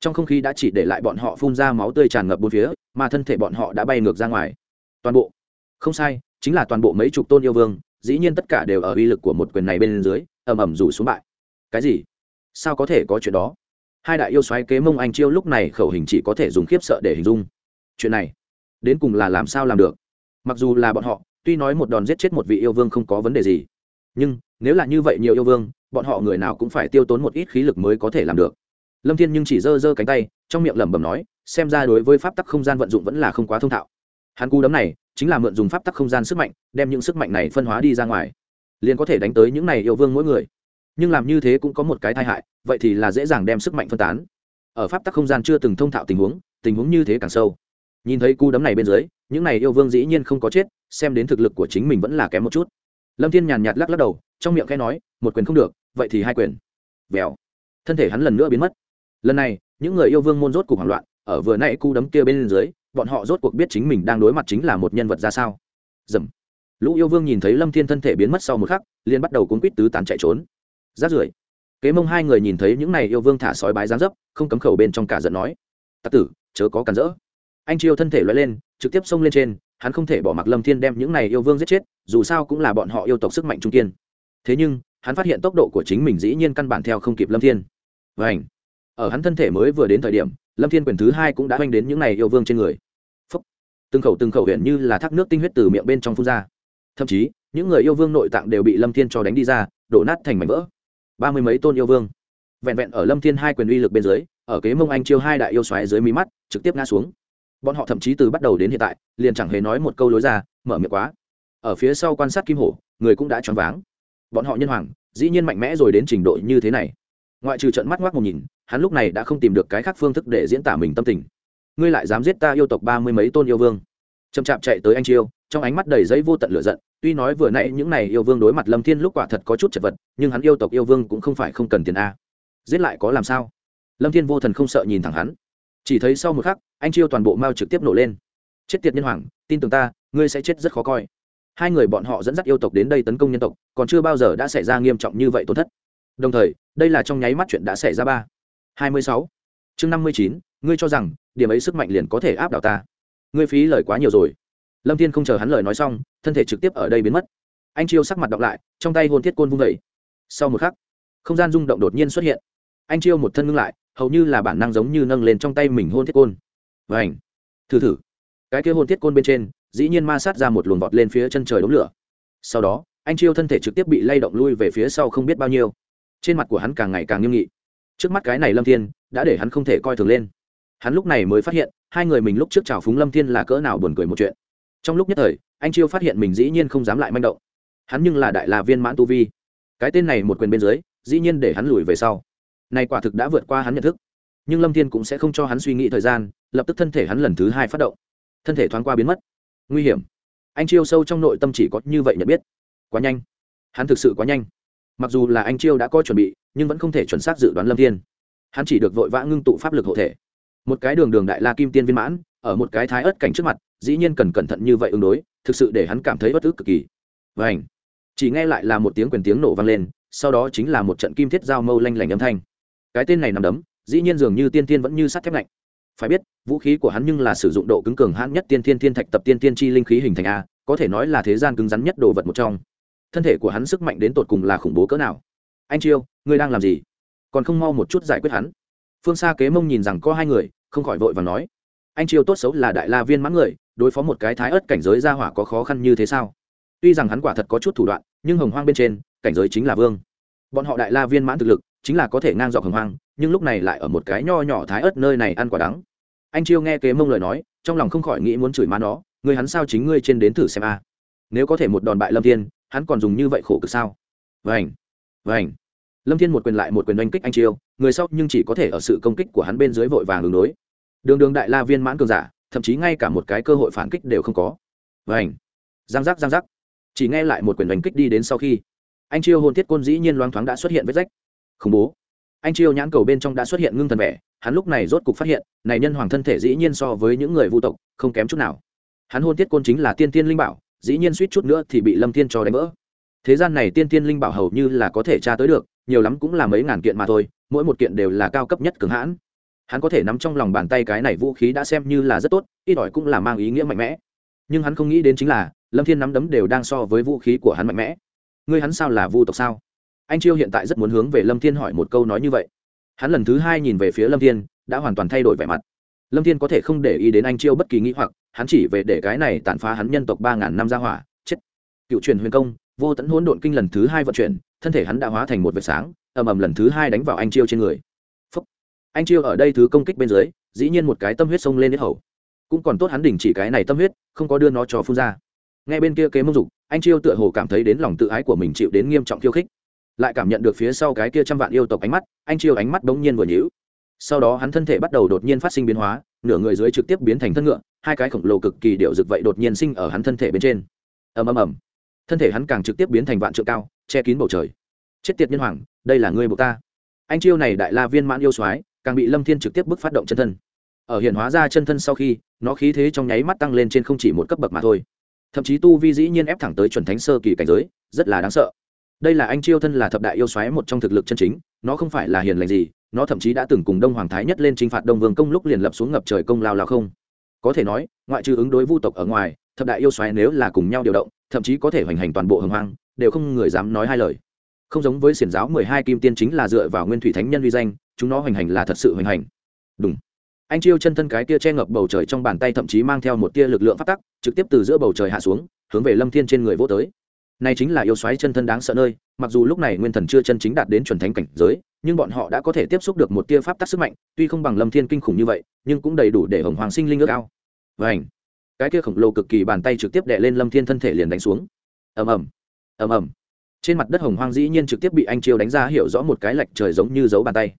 trong không khí đã chỉ để lại bọn họ phun ra máu tươi tràn ngập bốn phía, mà thân thể bọn họ đã bay ngược ra ngoài. Toàn bộ! Không sai, chính là toàn bộ mấy chục tôn yêu vương, dĩ nhiên tất cả đều ở uy lực của một quyền này bên dưới, ầm ầm rủ xuống bại. Cái gì? Sao có thể có chuyện đó? Hai đại yêu xoáy kế mông anh chiêu lúc này khẩu hình chỉ có thể dùng khiếp sợ để hình dung. Chuyện này, đến cùng là làm sao làm được? Mặc dù là bọn họ, tuy nói một đòn giết chết một vị yêu vương không có vấn đề gì, nhưng nếu là như vậy nhiều yêu vương, bọn họ người nào cũng phải tiêu tốn một ít khí lực mới có thể làm được. Lâm thiên nhưng chỉ giơ giơ cánh tay, trong miệng lẩm bẩm nói, xem ra đối với pháp tắc không gian vận dụng vẫn là không quá thông thạo. Hắn cú đấm này, chính là mượn dùng pháp tắc không gian sức mạnh, đem những sức mạnh này phân hóa đi ra ngoài, liền có thể đánh tới những này yêu vương mỗi người nhưng làm như thế cũng có một cái tai hại, vậy thì là dễ dàng đem sức mạnh phân tán. Ở pháp tắc không gian chưa từng thông thạo tình huống tình huống như thế càng sâu. Nhìn thấy cú đấm này bên dưới, những này yêu vương dĩ nhiên không có chết, xem đến thực lực của chính mình vẫn là kém một chút. Lâm thiên nhàn nhạt lắc lắc đầu, trong miệng khẽ nói, một quyền không được, vậy thì hai quyền. Vèo. Thân thể hắn lần nữa biến mất. Lần này, những người yêu vương môn rốt cuộc hoảng loạn, ở vừa nãy cú đấm kia bên dưới, bọn họ rốt cuộc biết chính mình đang đối mặt chính là một nhân vật ra sao. Dầm. Lũ yêu vương nhìn thấy lâm thiên thân thể biến mất sau một khắc, liền bắt đầu cuốn quýt tứ tán chạy trốn rát rưởi. Kế mông hai người nhìn thấy những này yêu vương thả sói bái giáng dấp, không cấm khẩu bên trong cả giận nói, tặc tử, chớ có cản rỡ. Anh chiêu thân thể loay lên, trực tiếp xông lên trên, hắn không thể bỏ mặc lâm thiên đem những này yêu vương giết chết, dù sao cũng là bọn họ yêu tộc sức mạnh trung kiên. Thế nhưng, hắn phát hiện tốc độ của chính mình dĩ nhiên căn bản theo không kịp lâm thiên. Và ảnh ở hắn thân thể mới vừa đến thời điểm, lâm thiên quyền thứ hai cũng đã oanh đến những này yêu vương trên người. Phúc. từng khẩu từng khẩu huyện như là thác nước tinh huyết từ miệng bên trong phun ra. Thậm chí, những người yêu vương nội tạng đều bị lâm thiên cho đánh đi ra, đổ nát thành mảnh vỡ ba mươi mấy tôn yêu vương. Vẹn vẹn ở lâm thiên hai quyền uy lực bên dưới, ở kế mông anh chiêu hai đại yêu xoáy dưới mí mắt, trực tiếp ngã xuống. Bọn họ thậm chí từ bắt đầu đến hiện tại, liền chẳng hề nói một câu lối ra, mở miệng quá. Ở phía sau quan sát kim hổ, người cũng đã choáng váng. Bọn họ nhân hoàng, dĩ nhiên mạnh mẽ rồi đến trình độ như thế này. Ngoại trừ trận mắt ngoác một nhìn, hắn lúc này đã không tìm được cái khác phương thức để diễn tả mình tâm tình. Ngươi lại dám giết ta yêu tộc ba mươi mấy tôn yêu vương. Chậm chạp chạy tới anh chiêu, trong ánh mắt đầy giấy vô tận lửa giận tuy nói vừa nãy những này yêu vương đối mặt lâm thiên lúc quả thật có chút chật vật, nhưng hắn yêu tộc yêu vương cũng không phải không cần tiền a. Giết lại có làm sao? Lâm thiên vô thần không sợ nhìn thẳng hắn. Chỉ thấy sau một khắc, anh chiêu toàn bộ mao trực tiếp nổ lên. Chết tiệt nhân hoàng, tin tưởng ta, ngươi sẽ chết rất khó coi. Hai người bọn họ dẫn dắt yêu tộc đến đây tấn công nhân tộc, còn chưa bao giờ đã xảy ra nghiêm trọng như vậy tổn thất. Đồng thời, đây là trong nháy mắt chuyện đã xảy ra ba. Hai mươi sáu. Chương năm mươi chín, ngươi cho rằng, điểm ấy sức mạnh liền có thể áp đảo ta. Ngươi phí lời quá nhiều rồi lâm thiên không chờ hắn lời nói xong, thân thể trực tiếp ở đây biến mất. Anh chiêu sắc mặt đọc lại, trong tay hôn thiết côn vung vẩy sau một khắc, không gian rung động đột nhiên xuất hiện. Anh chiêu một thân ngưng lại, hầu như là bản năng giống như nâng lên trong tay mình hôn thiết côn. Và ảnh thử thử. Cái kia hôn thiết côn bên trên, dĩ nhiên ma sát ra một luồng vọt lên phía chân trời đống lửa. Sau đó, anh chiêu thân thể trực tiếp bị lay động lui về phía sau không biết bao nhiêu. Trên mặt của hắn càng ngày càng nghiêm nghị. Trước mắt cái này lâm thiên, đã để hắn không thể coi thường lên. Hắn lúc này mới phát hiện, hai người mình lúc trước chào phúng lâm thiên là cỡ nào buồn cười một chuyện trong lúc nhất thời, anh chiêu phát hiện mình dĩ nhiên không dám lại manh động. Hắn nhưng là đại la viên mãn tu vi. Cái tên này một quyền bên dưới, dĩ nhiên để hắn lùi về sau. Này quả thực đã vượt qua hắn nhận thức. Nhưng lâm thiên cũng sẽ không cho hắn suy nghĩ thời gian, lập tức thân thể hắn lần thứ hai phát động. Thân thể thoáng qua biến mất. Nguy hiểm. Anh chiêu sâu trong nội tâm chỉ có như vậy nhận biết. Quá nhanh. Hắn thực sự quá nhanh. Mặc dù là anh chiêu đã có chuẩn bị, nhưng vẫn không thể chuẩn xác dự đoán lâm thiên. Hắn chỉ được vội vã ngưng tụ pháp lực hộ thể. Một cái đường đường đại la kim tiên viên mãn, ở một cái thái ớt cảnh trước mặt dĩ nhiên cần cẩn thận như vậy ứng đối, thực sự để hắn cảm thấy bất ức cực kỳ. Và ảnh chỉ nghe lại là một tiếng quyền tiếng nổ vang lên, sau đó chính là một trận kim thiết giao mâu lanh lảnh âm thanh. Cái tên này nằm đấm, dĩ nhiên dường như tiên tiên vẫn như sắt thép lạnh. Phải biết, vũ khí của hắn nhưng là sử dụng độ cứng cường hãn nhất tiên tiên thiên thạch tập tiên tiên chi linh khí hình thành a, có thể nói là thế gian cứng rắn nhất đồ vật một trong. Thân thể của hắn sức mạnh đến tột cùng là khủng bố cỡ nào? Anh chiêu, ngươi đang làm gì? Còn không mau một chút giải quyết hắn. Phương xa kế mông nhìn rằng có hai người, không khỏi vội và nói. Anh chiêu tốt xấu là đại la viên mãn người đối phó một cái thái ớt cảnh giới ra hỏa có khó khăn như thế sao? Tuy rằng hắn quả thật có chút thủ đoạn, nhưng hồng hoang bên trên, cảnh giới chính là vương. Bọn họ đại la viên mãn thực lực, chính là có thể ngang dọc hồng hoang, nhưng lúc này lại ở một cái nho nhỏ thái ớt nơi này ăn quả đắng. Anh chiêu nghe kế mông lời nói, trong lòng không khỏi nghĩ muốn chửi má nó người hắn sao chính ngươi trên đến thử xem a? Nếu có thể một đòn bại lâm thiên, hắn còn dùng như vậy khổ cực sao? Vảnh vảnh lâm thiên một quyền lại một quyền oanh kích anh chiêu, người sau nhưng chỉ có thể ở sự công kích của hắn bên dưới vội vàng đường đối. Đường đường đại la viên mãn cường giả thậm chí ngay cả một cái cơ hội phản kích đều không có. Và ảnh giang giác giang giác. Chỉ nghe lại một quyền đánh kích đi đến sau khi, anh chiêu hôn thiết côn dĩ nhiên loáng thoáng đã xuất hiện vết rách. Khủng bố. Anh chiêu nhãn cầu bên trong đã xuất hiện ngưng thần vẻ, hắn lúc này rốt cục phát hiện, này nhân hoàng thân thể dĩ nhiên so với những người vu tộc, không kém chút nào. Hắn hôn thiết côn chính là tiên tiên linh bảo, dĩ nhiên suýt chút nữa thì bị lâm thiên cho đánh vỡ. Thế gian này tiên tiên linh bảo hầu như là có thể tra tới được, nhiều lắm cũng là mấy ngàn kiện mà thôi, mỗi một kiện đều là cao cấp nhất cường hãn hắn có thể nắm trong lòng bàn tay cái này vũ khí đã xem như là rất tốt, ít ỏi cũng là mang ý nghĩa mạnh mẽ. Nhưng hắn không nghĩ đến chính là, lâm thiên nắm đấm đều đang so với vũ khí của hắn mạnh mẽ. Ngươi hắn sao là vu tộc sao? Anh chiêu hiện tại rất muốn hướng về lâm thiên hỏi một câu nói như vậy. Hắn lần thứ hai nhìn về phía lâm thiên, đã hoàn toàn thay đổi vẻ mặt. Lâm thiên có thể không để ý đến anh chiêu bất kỳ nghĩ hoặc, hắn chỉ về để cái này tàn phá hắn nhân tộc ba ngàn năm ra hỏa, chết. Cựu truyền huyền công, vô tẫn hỗn độn kinh lần thứ hai vận chuyển, thân thể hắn đã hóa thành một vệt sáng, ầm ầm lần thứ hai đánh vào anh chiêu trên người anh chiêu ở đây thứ công kích bên dưới, dĩ nhiên một cái tâm huyết xông lên hết hầu. Cũng còn tốt hắn đình chỉ cái này tâm huyết, không có đưa nó cho phun ra. Ngay bên kia kế mông dục, anh chiêu tựa hồ cảm thấy đến lòng tự ái của mình chịu đến nghiêm trọng khiêu khích. Lại cảm nhận được phía sau cái kia trăm vạn yêu tộc ánh mắt, anh chiêu ánh mắt bỗng nhiên vừa nhíu. Sau đó hắn thân thể bắt đầu đột nhiên phát sinh biến hóa, nửa người dưới trực tiếp biến thành thân ngựa, hai cái khổng lồ cực kỳ điệu dực vậy đột nhiên sinh ở hắn thân thể bên trên. Ầm ầm ầm. Thân thể hắn càng trực tiếp biến thành vạn trượng cao, che kín bầu trời. Chết tiệt nhân hoàng, đây là ngươi buộc ta. Anh chiêu này đại la viên mãn yêu soái càng bị lâm thiên trực tiếp bức phát động chân thân ở hiện hóa ra chân thân sau khi nó khí thế trong nháy mắt tăng lên trên không chỉ một cấp bậc mà thôi thậm chí tu vi dĩ nhiên ép thẳng tới chuẩn thánh sơ kỳ cảnh giới rất là đáng sợ đây là anh chiêu thân là thập đại yêu xoáy một trong thực lực chân chính nó không phải là hiền lành gì nó thậm chí đã từng cùng đông hoàng thái nhất lên t r i n h phạt đông vương công lúc liền lập xuống ngập trời công lao lao không có thể nói ngoại trừ ứng đối vu tộc ở ngoài thập đại yêu xoáy nếu là cùng nhau điều động thậm chí có thể hoành hành toàn bộ hồng hoang đều không người dám nói hai lời không giống với xiển giáo mười hai kim tiên chính là dựa vào nguyên thủy thánh nhân vi danh, chúng nó hoành hành là thật sự hoành hành. Đúng anh chiêu chân thân cái tia che ngập bầu trời trong bàn tay thậm chí mang theo một tia lực lượng phát tắc, trực tiếp từ giữa bầu trời hạ xuống, hướng về lâm thiên trên người vô tới. Này chính là yêu xoáy chân thân đáng sợ nơi, mặc dù lúc này nguyên thần chưa chân chính đạt đến chuẩn thánh cảnh giới, nhưng bọn họ đã có thể tiếp xúc được một tia pháp tắc sức mạnh, tuy không bằng lâm thiên kinh khủng như vậy, nhưng cũng đầy đủ để hồng hoàng sinh linh ước ao. Vảnh cái kia khổng lồ cực kỳ bàn tay trực tiếp đè lên lâm thiên thân thể liền đánh xuống. Ầm ầm. Ầm ầm trên mặt đất hồng hoang dĩ nhiên trực tiếp bị anh chiêu đánh ra hiểu rõ một cái lệch trời giống như dấu bàn tay.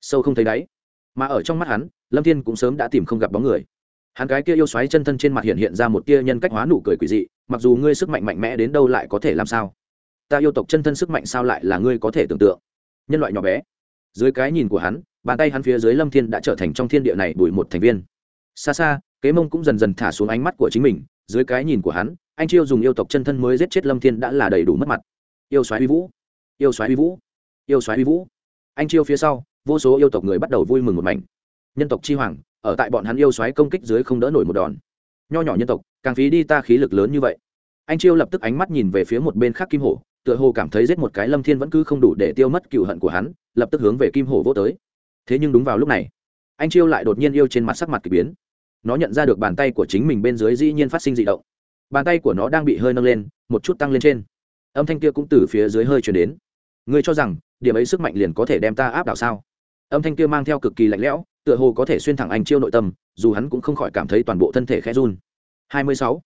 Sâu không thấy đáy. Mà ở trong mắt hắn, lâm thiên cũng sớm đã tìm không gặp bóng người. Hắn cái kia yêu xoáy chân thân trên mặt hiện hiện ra một tia nhân cách hóa nụ cười quỷ dị, mặc dù ngươi sức mạnh mạnh mẽ đến đâu lại có thể làm sao? Ta yêu tộc chân thân sức mạnh sao lại là ngươi có thể tưởng tượng? Nhân loại nhỏ bé. Dưới cái nhìn của hắn, bàn tay hắn phía dưới lâm thiên đã trở thành trong thiên địa này bùi một thành viên. Xa xa, kế mông cũng dần dần thả xuống ánh mắt của chính mình, dưới cái nhìn của hắn, anh chiêu dùng yêu tộc chân thân mới giết chết lâm thiên đã là đầy đủ mất mặt yêu xoáy uy vũ. Yêu xoáy uy vũ. Yêu xoáy uy vũ. Anh chiêu phía sau, vô số yêu tộc người bắt đầu vui mừng một mảnh. Nhân tộc chi hoàng, ở tại bọn hắn yêu xoáy công kích dưới không đỡ nổi một đòn. Nho nhỏ nhân tộc, càng phí đi ta khí lực lớn như vậy. Anh chiêu lập tức ánh mắt nhìn về phía một bên khác kim hổ, tựa hồ cảm thấy giết một cái lâm thiên vẫn cứ không đủ để tiêu mất cựu hận của hắn, lập tức hướng về kim hổ vô tới. Thế nhưng đúng vào lúc này, anh chiêu lại đột nhiên yêu trên mặt sắc mặt k ỳ biến. Nó nhận ra được bàn tay của chính mình bên dưới dĩ nhiên phát sinh d ị động. Bàn tay của nó đang bị hơi nâng lên, một chút tăng lên trên âm thanh kia cũng từ phía dưới hơi chuyển đến. Ngươi cho rằng, điểm ấy sức mạnh liền có thể đem ta áp đảo sao? Âm thanh kia mang theo cực kỳ lạnh lẽo, tựa hồ có thể xuyên thẳng anh chiêu nội tâm, dù hắn cũng không khỏi cảm thấy toàn bộ thân thể khẽ run. 26.